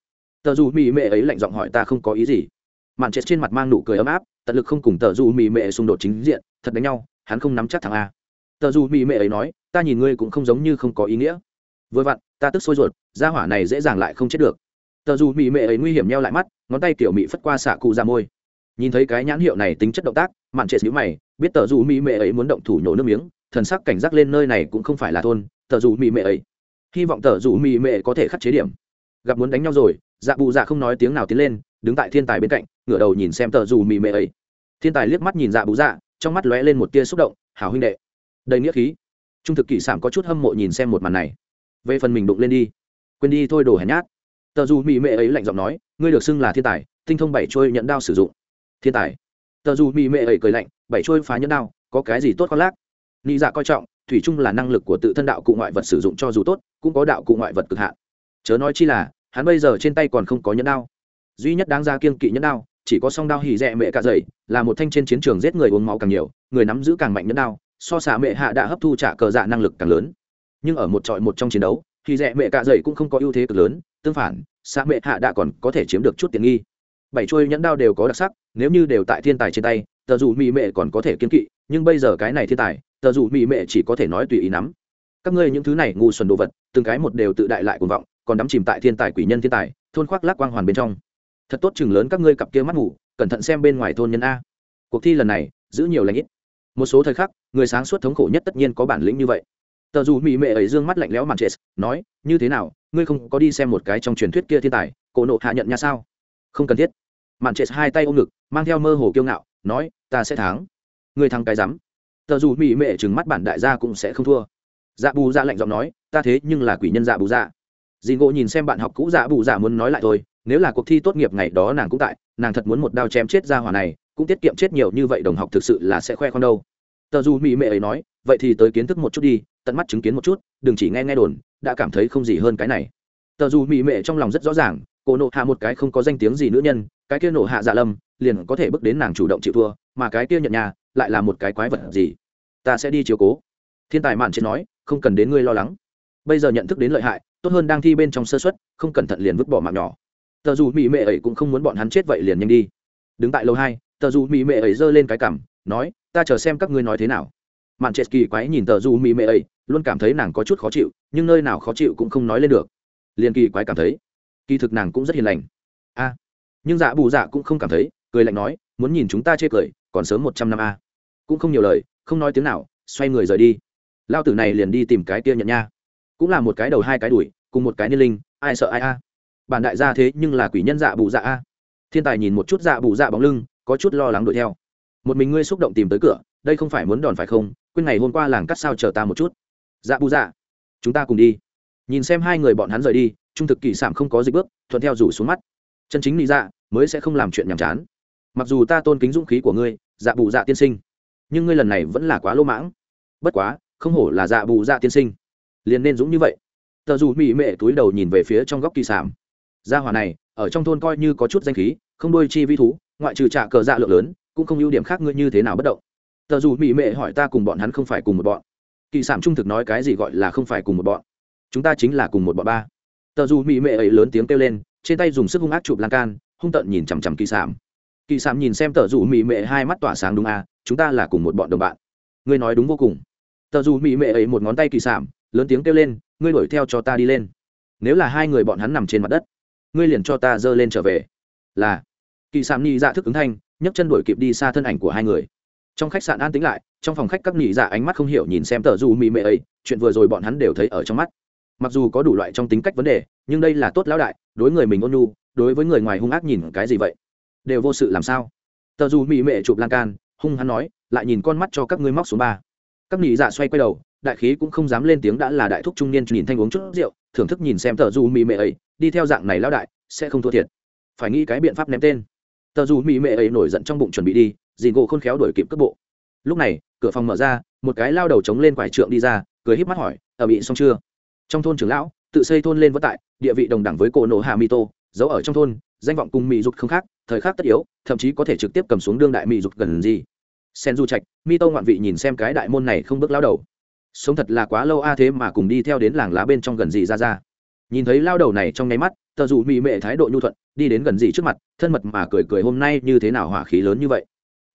Tờ dù mỹ mệ ấy lạnh giọng hỏi ta không có ý gì. Mạn chết trên mặt mang nụ cười ấm áp, tận lực không cùng tờ dù mỹ mệ xung đột chính diện, thật đánh nhau, hắn không nắm chắc thằng a. Tờ dù mỹ mệ ấy nói, ta nhìn ngươi cũng không giống như không có ý nghĩa. Vừa vặn, ta tức sôi ruột ra hỏa này dễ dàng lại không chết được. Tờ dù mỹ mệ ấy nguy hiểm nhau lại mắt, ngón tay kiểu mỹ phất qua xạ cụ ra môi. Nhìn thấy cái nhãn hiệu này tính chất động tác, mạn trệ nhữ mày, biết tờ dù mỹ mệ ấy muốn động thủ nhổ nước miếng, thần sắc cảnh giác lên nơi này cũng không phải là thôn, tờ dù mỹ mệ ấy. Hy vọng tờ dù mỹ mệ có thể khắc chế điểm. Gặp muốn đánh nhau rồi dạ Bụ dạ không nói tiếng nào tiến lên, đứng tại thiên tài bên cạnh, ngửa đầu nhìn xem tờ dù mì mệ ấy. Thiên tài liếc mắt nhìn dạ Bụ dạ trong mắt lóe lên một tia xúc động hào huynh đệ, đầy nghĩa khí. Trung thực kỷ sản có chút hâm mộ nhìn xem một màn này. Về phần mình đụng lên đi, quên đi thôi đồ hèn nhát. Tờ dù mì mệ ấy lạnh giọng nói, ngươi được xưng là thiên tài, tinh thông bảy trôi nhận đao sử dụng. Thiên tài? Tờ dù mì mệ ấy cười lạnh, bảy trôi phá nhẫn đao, có cái gì tốt con lác? Nghĩ dạ coi trọng, thủy chung là năng lực của tự thân đạo cụ ngoại vật sử dụng cho dù tốt, cũng có đạo cụ ngoại vật cực hạn. Chớ nói chi là hắn bây giờ trên tay còn không có nhẫn đao. Duy nhất đáng ra kiên kỵ nhẫn đao, chỉ có song đao hỉ rẽ mẹ cả dày là một thanh trên chiến trường giết người uống máu càng nhiều, người nắm giữ càng mạnh nhẫn đao, so xạ mẹ hạ đã hấp thu trả cờ dạ năng lực càng lớn. Nhưng ở một trọi một trong chiến đấu thì rẽ mẹ cả dày cũng không có ưu thế cực lớn, tương phản xạ mẹ hạ đã còn có thể chiếm được chút tiện nghi. Bảy trôi nhẫn đao đều có đặc sắc, nếu như đều tại thiên tài trên tay, tờ dù mỹ mệ còn có thể kiên kỵ, nhưng bây giờ cái này thiên tài, tờ dù mỹ mệ chỉ có thể nói tùy ý nắm. Các ngươi những thứ này ngu xuẩn đồ vật, từng cái một đều tự đại lại cuồng vọng còn đắm chìm tại thiên tài quỷ nhân thiên tài, thôn khoác lác quang hoàn bên trong. Thật tốt chừng lớn các ngươi cặp kia mắt ngủ, cẩn thận xem bên ngoài thôn nhân a. Cuộc thi lần này, giữ nhiều lãnh ít. Một số thời khắc, người sáng suốt thống khổ nhất tất nhiên có bản lĩnh như vậy. Tờ dù mỹ mệ ấy dương mắt lạnh lẽo màn trệ nói, như thế nào, ngươi không có đi xem một cái trong truyền thuyết kia thiên tài, cổ nộ hạ nhận nha sao? Không cần thiết. Màn trệ hai tay ôm ngực, mang theo mơ hồ kiêu ngạo, nói, ta sẽ thắng. Ngươi thắng cái rắm. Tờ dù mỹ mệ chừng mắt bản đại gia cũng sẽ không thua. Dạ bù dạ lạnh giọng nói, ta thế nhưng là quỷ nhân dạ bù dạ dì ngộ nhìn xem bạn học cũ dạ bù dạ muốn nói lại thôi, nếu là cuộc thi tốt nghiệp ngày đó nàng cũng tại, nàng thật muốn một đao chém chết ra hỏa này, cũng tiết kiệm chết nhiều như vậy đồng học thực sự là sẽ khoe con đâu. Tờ dù mỹ mệ ấy nói, vậy thì tới kiến thức một chút đi, tận mắt chứng kiến một chút, đừng chỉ nghe nghe đồn, đã cảm thấy không gì hơn cái này. Tờ dù mỹ mệ trong lòng rất rõ ràng, cô nộ hạ một cái không có danh tiếng gì nữ nhân, cái kia nộ hạ dạ lâm, liền có thể bước đến nàng chủ động chịu thua, mà cái kia nhận nhà, lại là một cái quái vật gì? Ta sẽ đi chiếu cố. Thiên tài mạn trên nói, không cần đến ngươi lo lắng. Bây giờ nhận thức đến lợi hại tốt hơn đang thi bên trong sơ suất, không cẩn thận liền vứt bỏ mạng nhỏ. Tờ dù mỹ mệ ấy cũng không muốn bọn hắn chết vậy liền nhanh đi. Đứng tại lầu hai tờ dù mỹ mệ ấy giơ lên cái cằm nói ta chờ xem các ngươi nói thế nào. Mạn chết kỳ quái nhìn tờ dù mỹ mệ ấy luôn cảm thấy nàng có chút khó chịu nhưng nơi nào khó chịu cũng không nói lên được. Liền kỳ quái cảm thấy kỳ thực nàng cũng rất hiền lành. A. Nhưng dạ bù dạ cũng không cảm thấy cười lạnh nói muốn nhìn chúng ta chê cười còn sớm một trăm năm a. Cũng không nhiều lời không nói tiếng nào xoay người rời đi. Lao tử này liền đi tìm cái kia nhận nha. Cũng là một cái đầu hai cái đuổi cùng một cái niên linh, ai sợ ai a? Bản đại gia thế nhưng là quỷ nhân dạ bù dạ a. Thiên tài nhìn một chút dạ bù dạ bóng lưng, có chút lo lắng đuổi theo. Một mình ngươi xúc động tìm tới cửa, đây không phải muốn đòn phải không? Quên ngày hôm qua làng cắt sao chờ ta một chút. Dạ bù dạ chúng ta cùng đi. Nhìn xem hai người bọn hắn rời đi, trung thực kỳ sản không có dịch bước, thuận theo rủ xuống mắt. Chân chính lý dạ mới sẽ không làm chuyện nhàm chán. Mặc dù ta tôn kính dũng khí của ngươi dạ bù dạ tiên sinh, nhưng ngươi lần này vẫn là quá lô mãng. Bất quá, không hổ là dạ bù dạ tiên sinh. Liền nên dũng như vậy tờ dù mỹ mệ túi đầu nhìn về phía trong góc kỳ sản gia hỏa này, ở trong thôn coi như có chút danh khí, không đôi chi vi thú, ngoại trừ trả cờ dạ lượng lớn, cũng không ưu điểm khác ngươi như thế nào bất động. Tờ dù mỹ mệ hỏi ta cùng bọn hắn không phải cùng một bọn. Kỳ sản trung thực nói cái gì gọi là không phải cùng một bọn? Chúng ta chính là cùng một bọn ba. Tờ dù mỹ mệ ấy lớn tiếng kêu lên, trên tay dùng sức hung ác chụp lan can, hung tợn nhìn chằm chằm kỳ sản kỳ sản nhìn xem tờ dù mỹ mệ hai mắt tỏa sáng đúng à chúng ta là cùng một bọn đồng bạn. Ngươi nói đúng vô cùng. Tờ dù mỹ mệ ấy một ngón tay kỳ sản lớn tiếng kêu lên ngươi đuổi theo cho ta đi lên. Nếu là hai người bọn hắn nằm trên mặt đất, ngươi liền cho ta dơ lên trở về. Là. Kỳ sạm ni dạ thức ứng thanh, nhấc chân đuổi kịp đi xa thân ảnh của hai người. Trong khách sạn an tĩnh lại, trong phòng khách các nhị dạ ánh mắt không hiểu nhìn xem tờ du mỹ mệ ấy, chuyện vừa rồi bọn hắn đều thấy ở trong mắt. Mặc dù có đủ loại trong tính cách vấn đề, nhưng đây là tốt lão đại, đối người mình ôn nhu, đối với người ngoài hung ác nhìn cái gì vậy? Đều vô sự làm sao? Tờ du mỹ mệ chụp lan can, hung hắn nói, lại nhìn con mắt cho các ngươi móc xuống ba. Các nhị dạ xoay quay đầu đại khí cũng không dám lên tiếng đã là đại thúc trung niên nhìn thanh uống chút rượu, thưởng thức nhìn xem tờ du mỹ mệ ấy, đi theo dạng này lão đại, sẽ không thua thiệt. Phải nghĩ cái biện pháp ném tên. Tờ dù mỹ mệ ấy nổi giận trong bụng chuẩn bị đi, dì ngộ khôn khéo đổi kịp cước bộ. Lúc này, cửa phòng mở ra, một cái lao đầu trống lên quải trượng đi ra, cười híp mắt hỏi ở bị xong chưa? Trong thôn trưởng lão, tự xây thôn lên vất tại, địa vị đồng đẳng với cổ nổ hà mi tô, giấu ở trong thôn, danh vọng cùng mỹ dục không khác, thời khắc tất yếu, thậm chí có thể trực tiếp cầm xuống đương đại mỹ dục gần gì. Sen du trạch, mi tô ngoạn vị nhìn xem cái đại môn này không bước lao đầu sống thật là quá lâu a, thế mà cùng đi theo đến làng lá bên trong gần gì ra ra. Nhìn thấy lao đầu này trong nháy mắt, tờ dù mỹ mệ thái độ nhu thuận, đi đến gần gì trước mặt, thân mật mà cười cười hôm nay như thế nào hỏa khí lớn như vậy.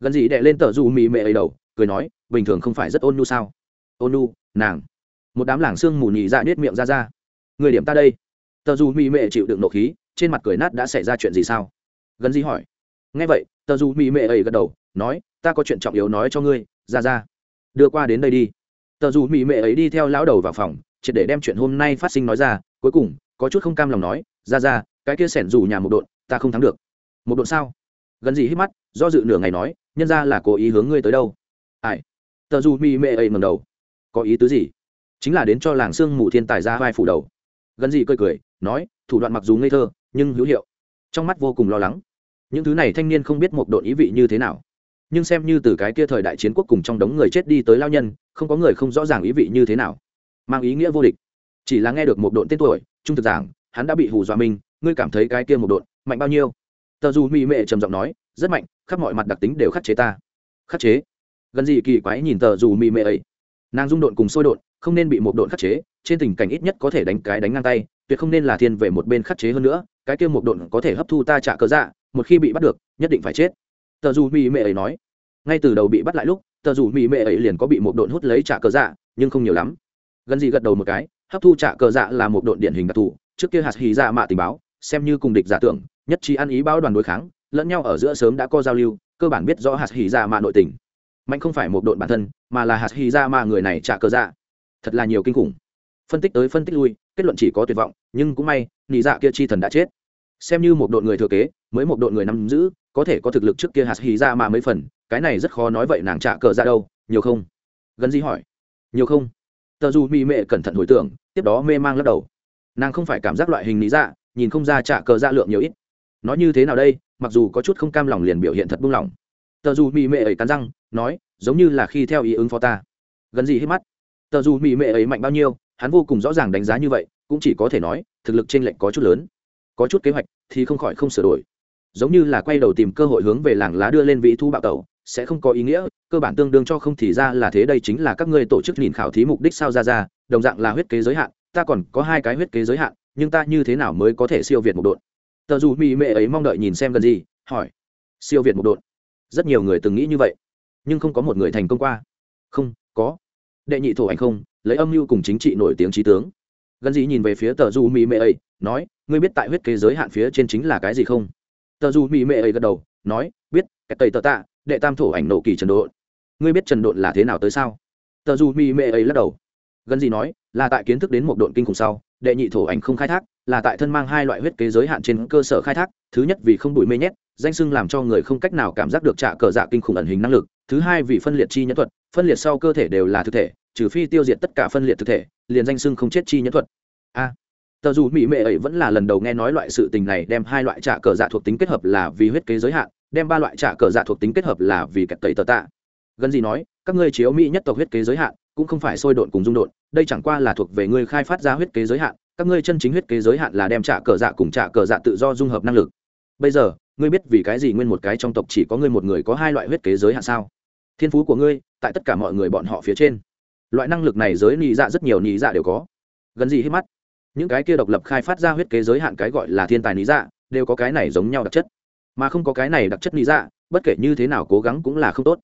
Gần gì đệ lên tờ dù mỹ mệ ấy đầu, cười nói, bình thường không phải rất ôn nhu sao? Ôn nhu, nàng. Một đám làng xương mù nhị dạ nết miệng ra ra. Người điểm ta đây. Tờ dù mỹ mệ chịu đựng nộ khí, trên mặt cười nát đã xảy ra chuyện gì sao? Gần gì hỏi. Nghe vậy, tờ dù mỹ mệ ấy gật đầu, nói, ta có chuyện trọng yếu nói cho ngươi, ra ra. Đưa qua đến đây đi tờ dù mỹ mệ ấy đi theo lão đầu vào phòng, triệt để đem chuyện hôm nay phát sinh nói ra, cuối cùng, có chút không cam lòng nói, ra ra, cái kia sẻn dù nhà một đội ta không thắng được. Một đội sao? Gần gì hít mắt, do dự nửa ngày nói, nhân ra là cố ý hướng ngươi tới đâu? Ai? Tờ dù mỹ mệ ấy ngầm đầu. Có ý tứ gì? Chính là đến cho làng sương mù thiên tài ra vai phủ đầu. Gần gì cười cười, nói, thủ đoạn mặc dù ngây thơ, nhưng hữu hiệu. Trong mắt vô cùng lo lắng. Những thứ này thanh niên không biết một đội ý vị như thế nào nhưng xem như từ cái kia thời đại chiến quốc cùng trong đống người chết đi tới lao nhân, không có người không rõ ràng ý vị như thế nào. Mang ý nghĩa vô địch. Chỉ là nghe được một độn tên tuổi, trung thực giảng, hắn đã bị hù dọa mình, ngươi cảm thấy cái kia một độn mạnh bao nhiêu? Tờ dù mỹ mệ trầm giọng nói, rất mạnh, khắp mọi mặt đặc tính đều khắc chế ta. Khắc chế? Gần gì kỳ quái nhìn tờ dù mỹ mệ ấy. Nàng dung độn cùng sôi độn, không nên bị một độn khắc chế, trên tình cảnh ít nhất có thể đánh cái đánh ngang tay, tuyệt không nên là thiên về một bên khắc chế hơn nữa, cái kia một độn có thể hấp thu ta trả cớ dạ một khi bị bắt được, nhất định phải chết tờ dù mỹ mệ ấy nói. Ngay từ đầu bị bắt lại lúc, tờ dù mỹ mệ ấy liền có bị một độn hút lấy trả cờ dạ nhưng không nhiều lắm. Gần gì gật đầu một cái, hấp thu trả cờ dạ là một độn điển hình đặc thù. Trước kia hạt hì dạ mạ tình báo, xem như cùng địch giả tưởng, nhất trí ăn ý báo đoàn đối kháng, lẫn nhau ở giữa sớm đã có giao lưu, cơ bản biết rõ hạt hì dạ mạ nội tình. Mạnh không phải một độn bản thân, mà là hạt hì dạ mạ người này trả cờ dạ. Thật là nhiều kinh khủng. Phân tích tới phân tích lui, kết luận chỉ có tuyệt vọng, nhưng cũng may nị dạ kia chi thần đã chết xem như một đội người thừa kế, mới một đội người nắm giữ, có thể có thực lực trước kia hạt hì ra dạ mà mấy phần, cái này rất khó nói vậy nàng trả cờ ra đâu, nhiều không? Gần gì hỏi. Nhiều không? Tờ dù mỹ mệ cẩn thận hồi tưởng, tiếp đó mê mang lắc đầu. Nàng không phải cảm giác loại hình lý dạ nhìn không ra trả cờ ra lượng nhiều ít. Nói như thế nào đây, mặc dù có chút không cam lòng liền biểu hiện thật buông lỏng. Tờ dù mỹ mệ ấy cắn răng, nói, giống như là khi theo ý ứng phó ta. Gần gì hết mắt? Tờ dù mỹ mệ ấy mạnh bao nhiêu, hắn vô cùng rõ ràng đánh giá như vậy, cũng chỉ có thể nói, thực lực trên lệnh có chút lớn có chút kế hoạch thì không khỏi không sửa đổi. Giống như là quay đầu tìm cơ hội hướng về làng lá đưa lên vị thu bạo tẩu, sẽ không có ý nghĩa, cơ bản tương đương cho không thì ra là thế đây chính là các ngươi tổ chức nhìn khảo thí mục đích sao ra ra, đồng dạng là huyết kế giới hạn, ta còn có hai cái huyết kế giới hạn, nhưng ta như thế nào mới có thể siêu việt một độn? Tờ dù mỹ mệ ấy mong đợi nhìn xem gần gì, hỏi. Siêu việt một độn. Rất nhiều người từng nghĩ như vậy, nhưng không có một người thành công qua. Không, có. Đệ nhị thổ ảnh không, lấy âm mưu cùng chính trị nổi tiếng trí tướng. Gần gì nhìn về phía tờ du mỹ mệ ấy nói ngươi biết tại huyết kế giới hạn phía trên chính là cái gì không? Tờ dù mỹ mệ ấy gật đầu nói biết cái tây tờ tạ đệ tam thổ ảnh nổ kỳ trần độn. Ngươi biết trần độn là thế nào tới sao? Tờ dù mỹ mệ ấy lắc đầu. Gần gì nói là tại kiến thức đến một độn kinh khủng sau đệ nhị thổ ảnh không khai thác là tại thân mang hai loại huyết kế giới hạn trên cơ sở khai thác thứ nhất vì không bụi mê nhét danh sưng làm cho người không cách nào cảm giác được trả cờ dạ kinh khủng ẩn hình năng lực thứ hai vì phân liệt chi nhẫn thuật phân liệt sau cơ thể đều là thực thể trừ phi tiêu diệt tất cả phân liệt thực thể liền danh sưng không chết chi nhẫn thuật. A. à, tờ dù mỹ mệ ấy vẫn là lần đầu nghe nói loại sự tình này đem hai loại trả cờ dạ thuộc tính kết hợp là vì huyết kế giới hạn, đem ba loại trả cờ dạ thuộc tính kết hợp là vì kẹt tẩy tờ tạ. Gần gì nói, các ngươi chiếu mỹ nhất tộc huyết kế giới hạn, cũng không phải sôi độn cùng dung độn, đây chẳng qua là thuộc về ngươi khai phát ra huyết kế giới hạn, các ngươi chân chính huyết kế giới hạn là đem trả cờ dạ cùng trả cờ dạ tự do dung hợp năng lực. Bây giờ, ngươi biết vì cái gì nguyên một cái trong tộc chỉ có ngươi một người có hai loại huyết kế giới hạn sao? Thiên phú của ngươi, tại tất cả mọi người bọn họ phía trên. Loại năng lực này giới nhị dạ rất nhiều nhị dạ đều có. Gần gì hết mắt những cái kia độc lập khai phát ra huyết kế giới hạn cái gọi là thiên tài lý dạ đều có cái này giống nhau đặc chất. Mà không có cái này đặc chất lý dạ bất kể như thế nào cố gắng cũng là không tốt.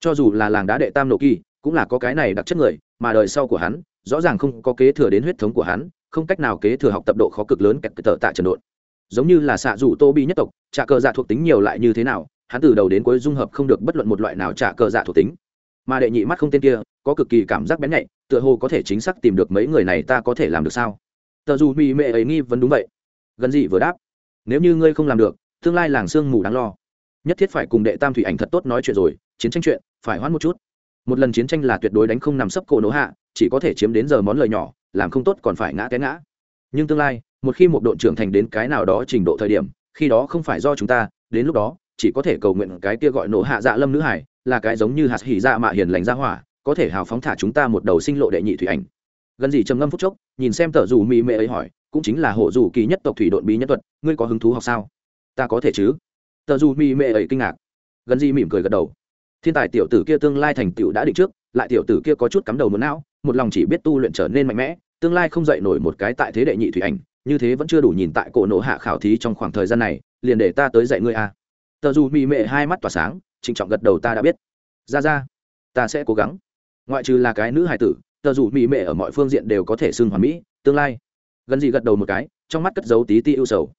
Cho dù là làng đá đệ tam nộ kỳ, cũng là có cái này đặc chất người, mà đời sau của hắn, rõ ràng không có kế thừa đến huyết thống của hắn, không cách nào kế thừa học tập độ khó cực lớn kẹt tờ tạ trần độn. Giống như là xạ rủ tô bi nhất tộc trả cờ dạ thuộc tính nhiều lại như thế nào, hắn từ đầu đến cuối dung hợp không được bất luận một loại nào trả cờ dạ thuộc tính. Mà đệ nhị mắt không tên kia, có cực kỳ cảm giác bén nhạy, tựa hồ có thể chính xác tìm được mấy người này ta có thể làm được sao? Tờ dù mỹ mệ ấy nghi vấn đúng vậy. Gần gì vừa đáp, nếu như ngươi không làm được, tương lai làng sương mù đáng lo. Nhất thiết phải cùng đệ tam thủy ảnh thật tốt nói chuyện rồi, chiến tranh chuyện, phải hoãn một chút. Một lần chiến tranh là tuyệt đối đánh không nằm sấp cổ nổ hạ, chỉ có thể chiếm đến giờ món lời nhỏ, làm không tốt còn phải ngã té ngã. Nhưng tương lai, một khi một đội trưởng thành đến cái nào đó trình độ thời điểm, khi đó không phải do chúng ta, đến lúc đó, chỉ có thể cầu nguyện cái kia gọi nổ hạ dạ lâm nữ hải, là cái giống như hạt hỉ dạ mạ hiền lành ra hỏa, có thể hào phóng thả chúng ta một đầu sinh lộ đệ nhị thủy ảnh gần gì trầm ngâm phút chốc, nhìn xem tờ dù mỹ mệ ấy hỏi, cũng chính là hộ dù kỳ nhất tộc thủy độn bí nhất thuật, ngươi có hứng thú học sao? Ta có thể chứ. Tờ dù mỹ mệ ấy kinh ngạc. Gần gì mỉm cười gật đầu. Thiên tài tiểu tử kia tương lai thành tựu đã định trước, lại tiểu tử kia có chút cắm đầu muốn não, một lòng chỉ biết tu luyện trở nên mạnh mẽ, tương lai không dậy nổi một cái tại thế đệ nhị thủy ảnh, như thế vẫn chưa đủ nhìn tại cổ nộ hạ khảo thí trong khoảng thời gian này, liền để ta tới dạy ngươi a à. tờ dù mỹ mệ hai mắt tỏa sáng, trịnh trọng gật đầu ta đã biết. Ra ra, ta sẽ cố gắng. Ngoại trừ là cái nữ hài tử tờ dù mỹ mệ ở mọi phương diện đều có thể xưng hoàn mỹ, tương lai. Gần gì gật đầu một cái, trong mắt cất dấu tí ti ưu sầu.